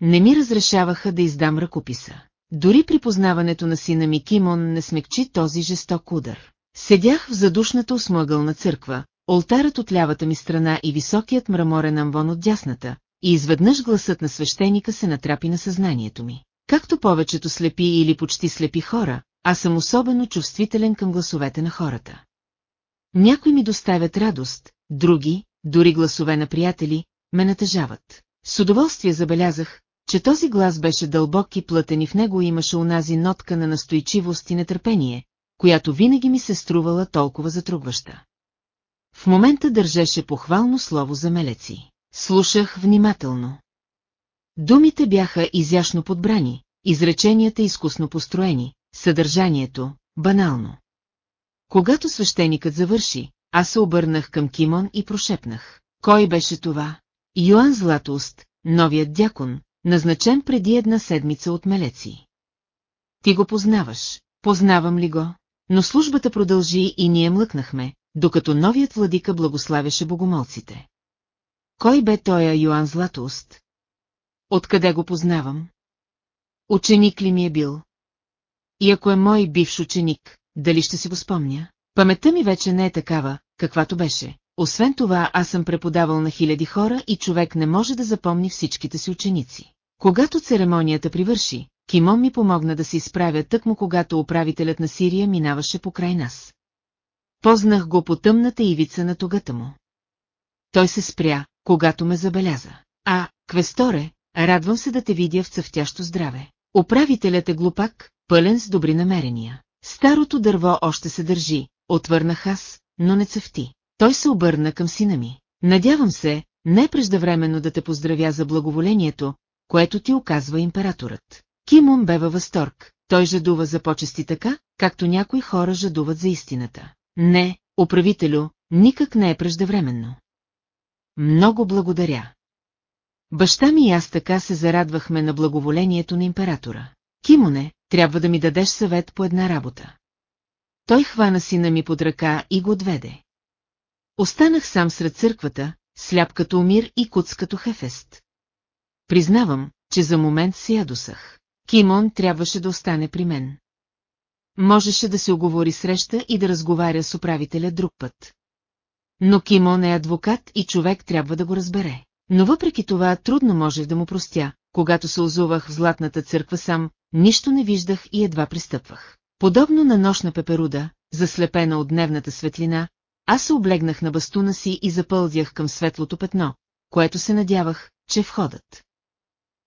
Не ми разрешаваха да издам ръкописа. Дори при познаването на сина ми Кимон не смекчи този жесток удар. Седях в задушната осмъгълна църква, олтарът от лявата ми страна и високият мраморен амвон от дясната, и изведнъж гласът на свещеника се натрапи на съзнанието ми. Както повечето слепи или почти слепи хора, аз съм особено чувствителен към гласовете на хората. Някои ми доставят радост, други, дори гласове на приятели, ме натъжават. С удоволствие забелязах, че този глас беше дълбок и плътен и в него имаше унази нотка на настойчивост и нетърпение, която винаги ми се струвала толкова затрудваща. В момента държеше похвално слово за мелеци. Слушах внимателно. Думите бяха изящно подбрани, изреченията изкусно построени, съдържанието – банално. Когато свещеникът завърши, аз се обърнах към Кимон и прошепнах. Кой беше това? Йоан Златост, новият дякон, назначен преди една седмица от Мелеци. Ти го познаваш, познавам ли го? Но службата продължи и ние млъкнахме, докато новият владика благославяше богомолците. Кой бе тоя Йоан Златост? Откъде го познавам? Ученик ли ми е бил? И ако е мой бивш ученик, дали ще си го спомня? Паметта ми вече не е такава, каквато беше. Освен това, аз съм преподавал на хиляди хора и човек не може да запомни всичките си ученици. Когато церемонията привърши, Кимон ми помогна да се изправя тъкмо когато управителят на Сирия минаваше покрай нас. Познах го по тъмната ивица на тогата му. Той се спря, когато ме забеляза. А, квесторе, радвам се да те видя в цъфтящо здраве. Управителят е глупак, пълен с добри намерения. Старото дърво още се държи, отвърнах аз, но не цъфти. Той се обърна към сина ми. Надявам се, не е преждевременно да те поздравя за благоволението, което ти оказва императорът. Кимон бе във възторг. Той жадува за почести така, както някои хора жадуват за истината. Не, управителю, никак не е преждевременно. Много благодаря. Баща ми и аз така се зарадвахме на благоволението на императора. Кимоне, трябва да ми дадеш съвет по една работа. Той хвана сина ми под ръка и го отведе. Останах сам сред църквата, сляп като Умир и куц като Хефест. Признавам, че за момент се ядосах. Кимон трябваше да остане при мен. Можеше да се оговори среща и да разговаря с управителя друг път. Но Кимон е адвокат и човек трябва да го разбере. Но въпреки това трудно можех да му простя, когато се озувах в златната църква сам, нищо не виждах и едва пристъпвах. Подобно на нощна пеперуда, заслепена от дневната светлина, аз се облегнах на бастуна си и запълзях към светлото петно, което се надявах, че входът.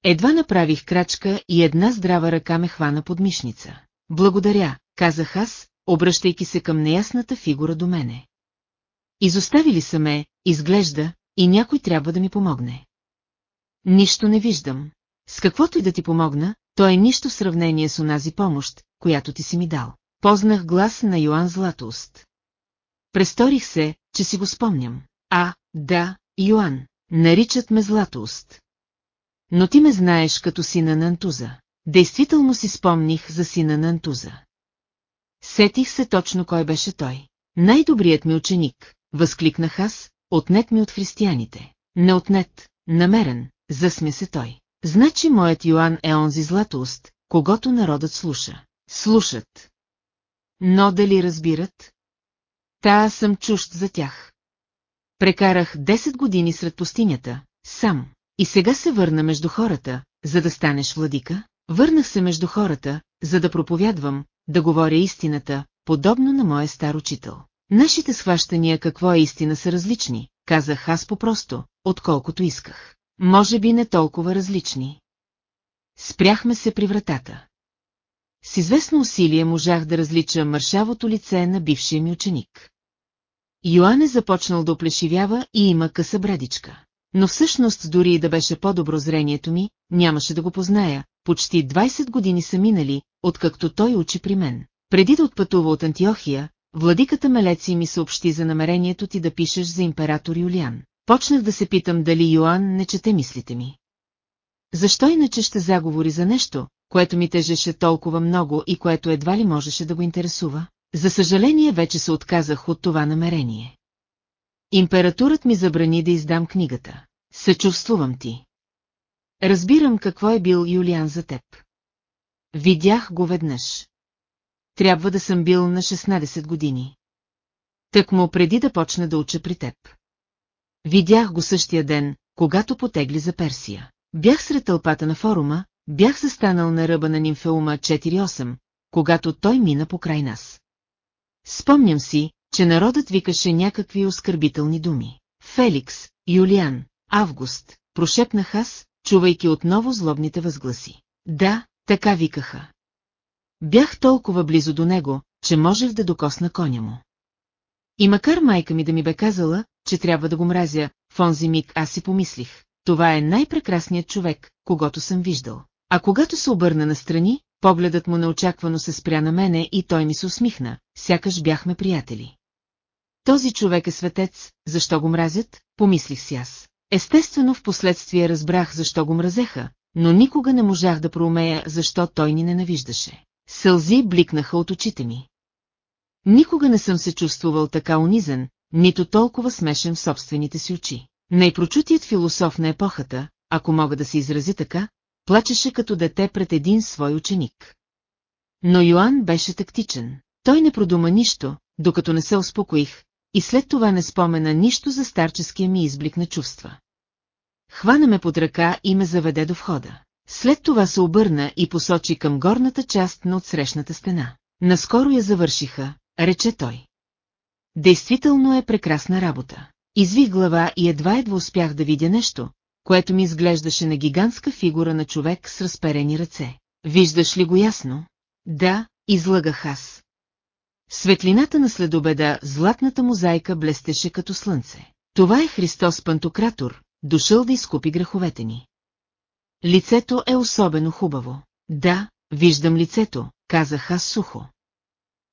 Едва направих крачка и една здрава ръка ме хвана под мишница. Благодаря, казах аз, обръщайки се към неясната фигура до мене. Изоставили са ме, изглежда, и някой трябва да ми помогне. Нищо не виждам. С каквото и да ти помогна, то е нищо в сравнение с онази помощ, която ти си ми дал. Познах глас на Йоан Златоуст. Престорих се, че си го спомням. А, да, Йоан, наричат ме Златоуст. Но ти ме знаеш като сина на Антуза. Действително си спомних за сина на Антуза. Сетих се точно кой беше той. Най-добрият ми ученик, възкликнах аз, отнет ми от християните. Не отнет, намерен, засмя се той. Значи моят Йоан е онзи златоуст, когато народът слуша. Слушат. Но дали разбират? Та аз съм чужд за тях. Прекарах 10 години сред пустинята, сам, и сега се върна между хората, за да станеш владика. Върнах се между хората, за да проповядвам, да говоря истината, подобно на моя стар учител. Нашите схващания какво е истина са различни, казах аз по-просто, отколкото исках. Може би не толкова различни. Спряхме се при вратата. С известно усилие можах да различа мършавото лице на бившия ми ученик. Йоан е започнал да оплешивява и има къса брадичка. Но всъщност дори и да беше по-добро зрението ми, нямаше да го позная, почти 20 години са минали, откакто той учи при мен. Преди да отпътува от Антиохия, владиката Мелеци ми съобщи за намерението ти да пишеш за император Юлиан. Почнах да се питам дали Йоан не чете мислите ми. Защо иначе ще заговори за нещо, което ми тежеше толкова много и което едва ли можеше да го интересува? За съжаление вече се отказах от това намерение. Импературът ми забрани да издам книгата. Съчувствувам ти. Разбирам какво е бил Юлиан за теб. Видях го веднъж. Трябва да съм бил на 16 години. Так му преди да почна да уча при теб. Видях го същия ден, когато потегли за Персия. Бях сред тълпата на форума, бях застанал на ръба на нимфеума 4-8, когато той мина покрай нас. Спомням си, че народът викаше някакви оскърбителни думи. Феликс, Юлиан, Август, прошепнах аз, чувайки отново злобните възгласи. Да, така викаха. Бях толкова близо до него, че можех да докосна коня му. И макар майка ми да ми бе казала, че трябва да го мразя, в онзи миг аз си помислих. Това е най-прекрасният човек, когато съм виждал. А когато се обърна настрани, погледът му неочаквано се спря на мене и той ми се усмихна, сякаш бяхме приятели. Този човек е светец, защо го мразят, помислих си аз. Естествено в последствие разбрах защо го мразеха, но никога не можах да проумея защо той ни ненавиждаше. Сълзи бликнаха от очите ми. Никога не съм се чувствувал така унизен, нито толкова смешен в собствените си очи. Най-прочутият философ на епохата, ако мога да се изрази така, плачеше като дете пред един свой ученик. Но Йоан беше тактичен. Той не продума нищо, докато не се успокоих, и след това не спомена нищо за старческия ми изблик на чувства. Хвана ме под ръка и ме заведе до входа. След това се обърна и посочи към горната част на отсрещната стена. Наскоро я завършиха, рече той. Действително е прекрасна работа. Извих глава и едва едва успях да видя нещо, което ми изглеждаше на гигантска фигура на човек с разперени ръце. Виждаш ли го ясно? Да, излъгах аз. Светлината на следобеда, златната мозайка блестеше като слънце. Това е Христос Пантократор, дошъл да изкупи греховете ни. Лицето е особено хубаво. Да, виждам лицето, казах аз сухо.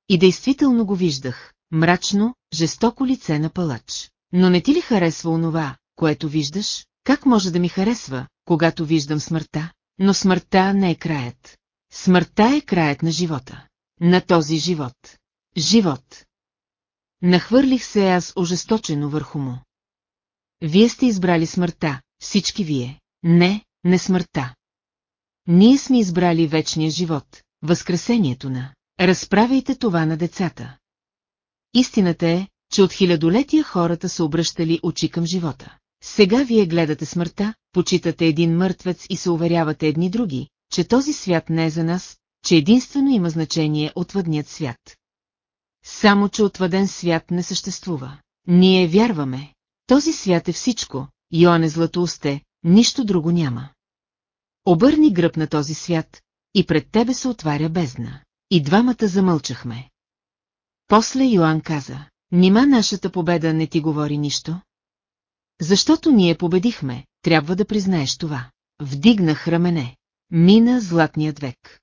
И действително го виждах, мрачно, жестоко лице на палач. Но не ти ли харесва онова, което виждаш? Как може да ми харесва, когато виждам смъртта? Но смъртта не е краят. Смъртта е краят на живота. На този живот. Живот. Нахвърлих се аз ожесточено върху му. Вие сте избрали смъртта, всички вие. Не, не смъртта. Ние сме избрали вечния живот, възкресението на. Разправяйте това на децата. Истината е, че от хилядолетия хората са обръщали очи към живота. Сега вие гледате смъртта, почитате един мъртвец и се уверявате едни други, че този свят не е за нас, че единствено има значение отвъдният свят. Само, че отвъден свят не съществува. Ние вярваме. Този свят е всичко, Йоанне Златоусте, нищо друго няма. Обърни гръб на този свят, и пред тебе се отваря бездна. И двамата замълчахме. После Йоан каза, нима нашата победа не ти говори нищо? Защото ние победихме, трябва да признаеш това. Вдигнах рамене. Мина златният век.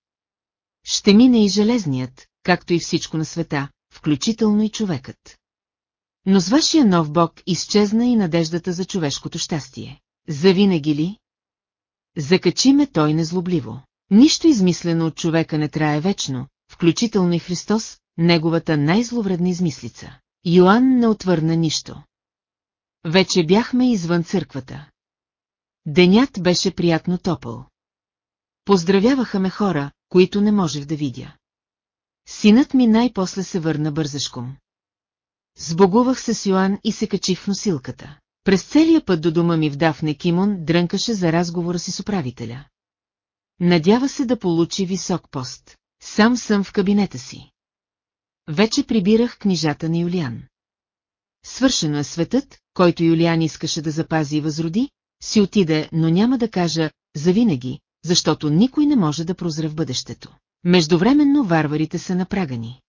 Ще мине и железният, както и всичко на света, включително и човекът. Но с вашия нов бог изчезна и надеждата за човешкото щастие. Завинаги ли? Закачи ме той незлобливо. Нищо измислено от човека не трае вечно, включително и Христос, неговата най-зловредна измислица. Йоанн не отвърна нищо. Вече бяхме извън църквата. Денят беше приятно топъл. Поздравяваха ме хора, които не можех да видя. Синът ми най-после се върна бързашком. Сбогувах се с Йоан и се качих в носилката. През целия път до дома ми в Дафне Кимон дрънкаше за разговора си с управителя. Надява се да получи висок пост. Сам съм в кабинета си. Вече прибирах книжата на Юлиан. Свършено е светът, който Юлиан искаше да запази и възроди, си отиде, но няма да кажа завинаги, защото никой не може да прозре в бъдещето. Междувременно варварите са напрагани.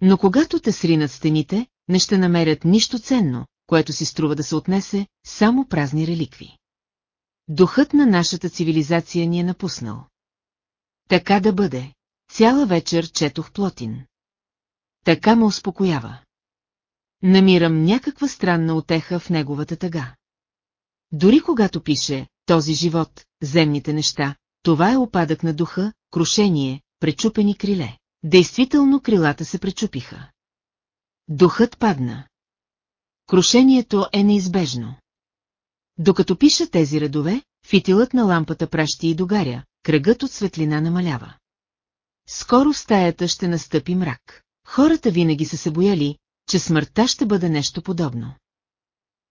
Но когато те сринат стените, не ще намерят нищо ценно, което си струва да се отнесе, само празни реликви. Духът на нашата цивилизация ни е напуснал. Така да бъде. Цяла вечер четох Плотин. Така ме успокоява. Намирам някаква странна отеха в неговата тъга. Дори когато пише «Този живот, земните неща», това е опадък на духа, крушение, пречупени криле. Действително крилата се пречупиха. Духът падна. Крушението е неизбежно. Докато пиша тези редове, фитилът на лампата пращи и догаря, кръгът от светлина намалява. Скоро в стаята ще настъпи мрак. Хората винаги са се бояли, че смъртта ще бъде нещо подобно.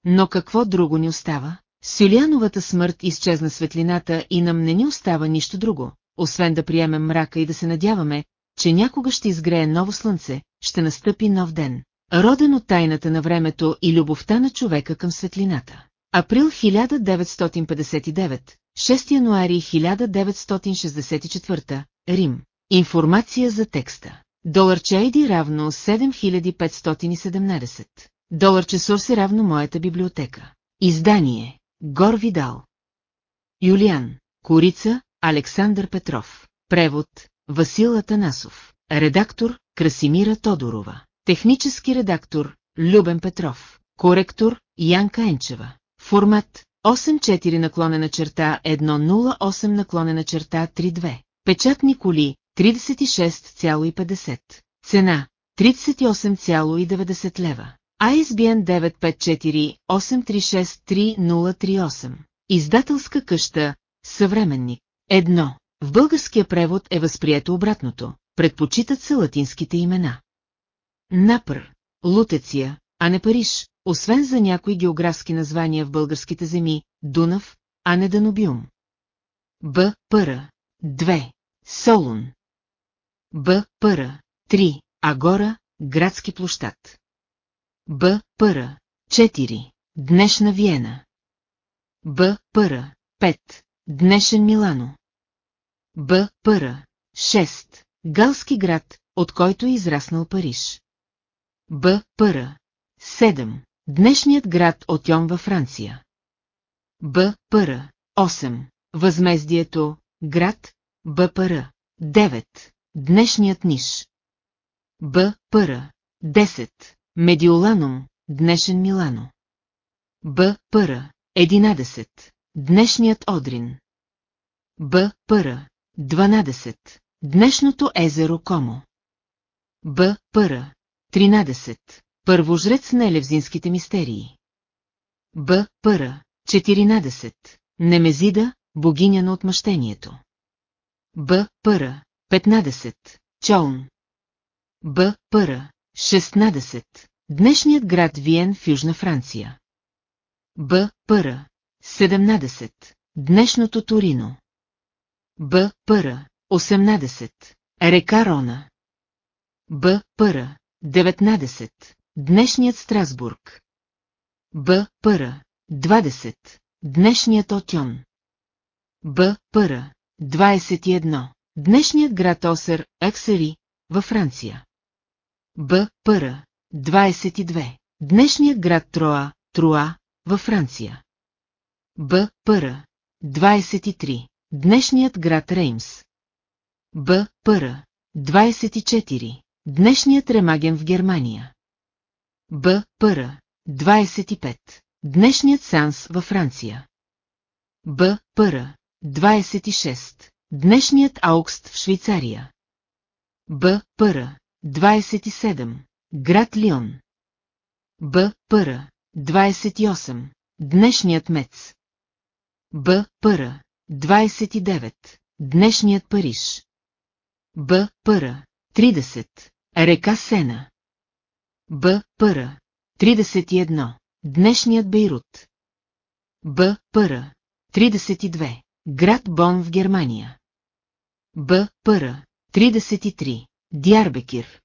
Но какво друго ни остава? С смърт изчезна светлината и нам не ни остава нищо друго, освен да приемем мрака и да се надяваме, че някога ще изгрее ново слънце, ще настъпи нов ден, роден от тайната на времето и любовта на човека към светлината. Април 1959, 6 януари 1964, Рим. Информация за текста. Доларче ID равно 7517. Доларче Сурс е равно моята библиотека. Издание. Гор Видал. Юлиан. Корица. Александър Петров. Превод. Васил Атанасов. Редактор. Красимира Тодорова. Технически редактор. Любен Петров. Коректор. Янка Енчева. Формат. 84 наклонена черта 108 наклонена черта 32. Печатни коли 36,50. Цена 38,90 лева. ISBN 954-836-3038. Издателска къща Съвременник. Едно. В българския превод е възприето обратното. Предпочитат се латинските имена. Напър. Лутеция, а не Париж, освен за някои географски названия в българските земи, Дунав, а не Данубиум. Б. Пъра. 2. Солун. Б. Пъра. 3. Агора, градски площад. Б. Пъра. 4. Днешна Виена. Б. Пъра. 5. Днешен Милано. Б. Пъра. 6. Галски град, от който е израснал Париж. Б. Пъра. 7. Днешният град от Йон във Франция. Б. Пъра. 8. Възмездието, град, Б. Пъра. 9. Днешният ниш. Б. Пъра. 10. Медиоланум, днешен Милано. Б. Пъра. 11. Днешният Одрин. Б. Пъра. 12. Днешното езеро Комо. Б. Пъра. 13. Първожрец на елевзинските мистерии. Б. Пъра. 14. Немезида, богиня на отмъщението. Б. Пъра. 15. Чолн. Б. Пъра. 16. Днешният град Виен в Южна Франция. Б. Пъра. 17. Днешното Торино. Б. Пъра. 18. Река Рона. Б. Пъра. 19. Днешният Страсбург. Б. Пъра. 20. Днешният Отьон. Б. Пъра. 21. Днешният град Осър, Ексери, във Франция. Б. Пъра. 22. Днешният град Троа, Труа, във Франция. Б. Пъра. 23. Днешният град Реймс. Б. Пъра. 24. Днешният Ремаген в Германия. Б. Пъра. 25. Днешният Санс във Франция. Б. Пъра. 26. Днешният Аукст в Швейцария. Б. Пъра. 27. Град Лион. Б. Пъра. 28. Днешният Мец. Б. Пъра. 29. Днешният Париж. Б. Пъра. 30. Река Сена. Б. Пъра. 31. Днешният Бейрут. Б. Пъра. 32. Град Бон в Германия. Б. Пъра. 33. Дярбекир.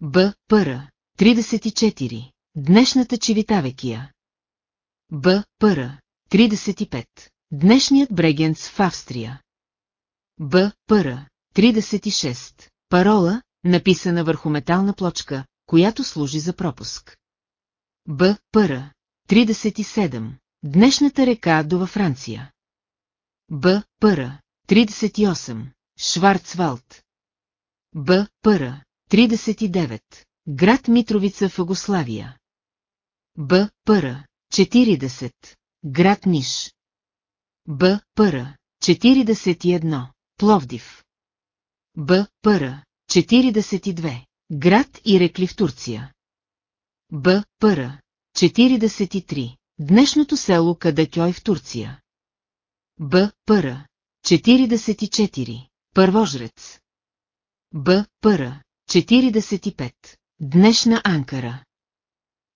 Б. Пъра. 34. Днешната Чивитавекия. Б. Пъра. 35. Днешният Брегенц в Австрия. Б. Пъра. 36. Парола, написана върху метална плочка, която служи за пропуск. Б. Пъра. 37. Днешната река до във Франция. Б. Пъра. 38. Шварцвалд. Б. Пъра. 39. Град Митровица в Агославия. Б. Пъра. 40. Град Ниш. Б. Пъра. 41. Пловдив. Б. Пъра. 42. Град Ирекли в Турция. Б. Пъра. 43. Днешното село Кадакьой в Турция. Б. Пъра. 44. Първожрец. Б. Пъра. 45. Днешна Анкара.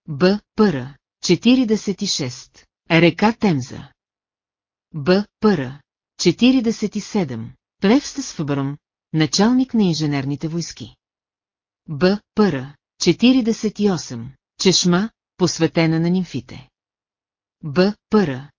Б. Пъра. 46. Река Темза. Б. Пъра. 47. Плевста с Фъбърм, началник на инженерните войски. Б. Пъра. 48. Чешма, посветена на нимфите. Б. Пъра.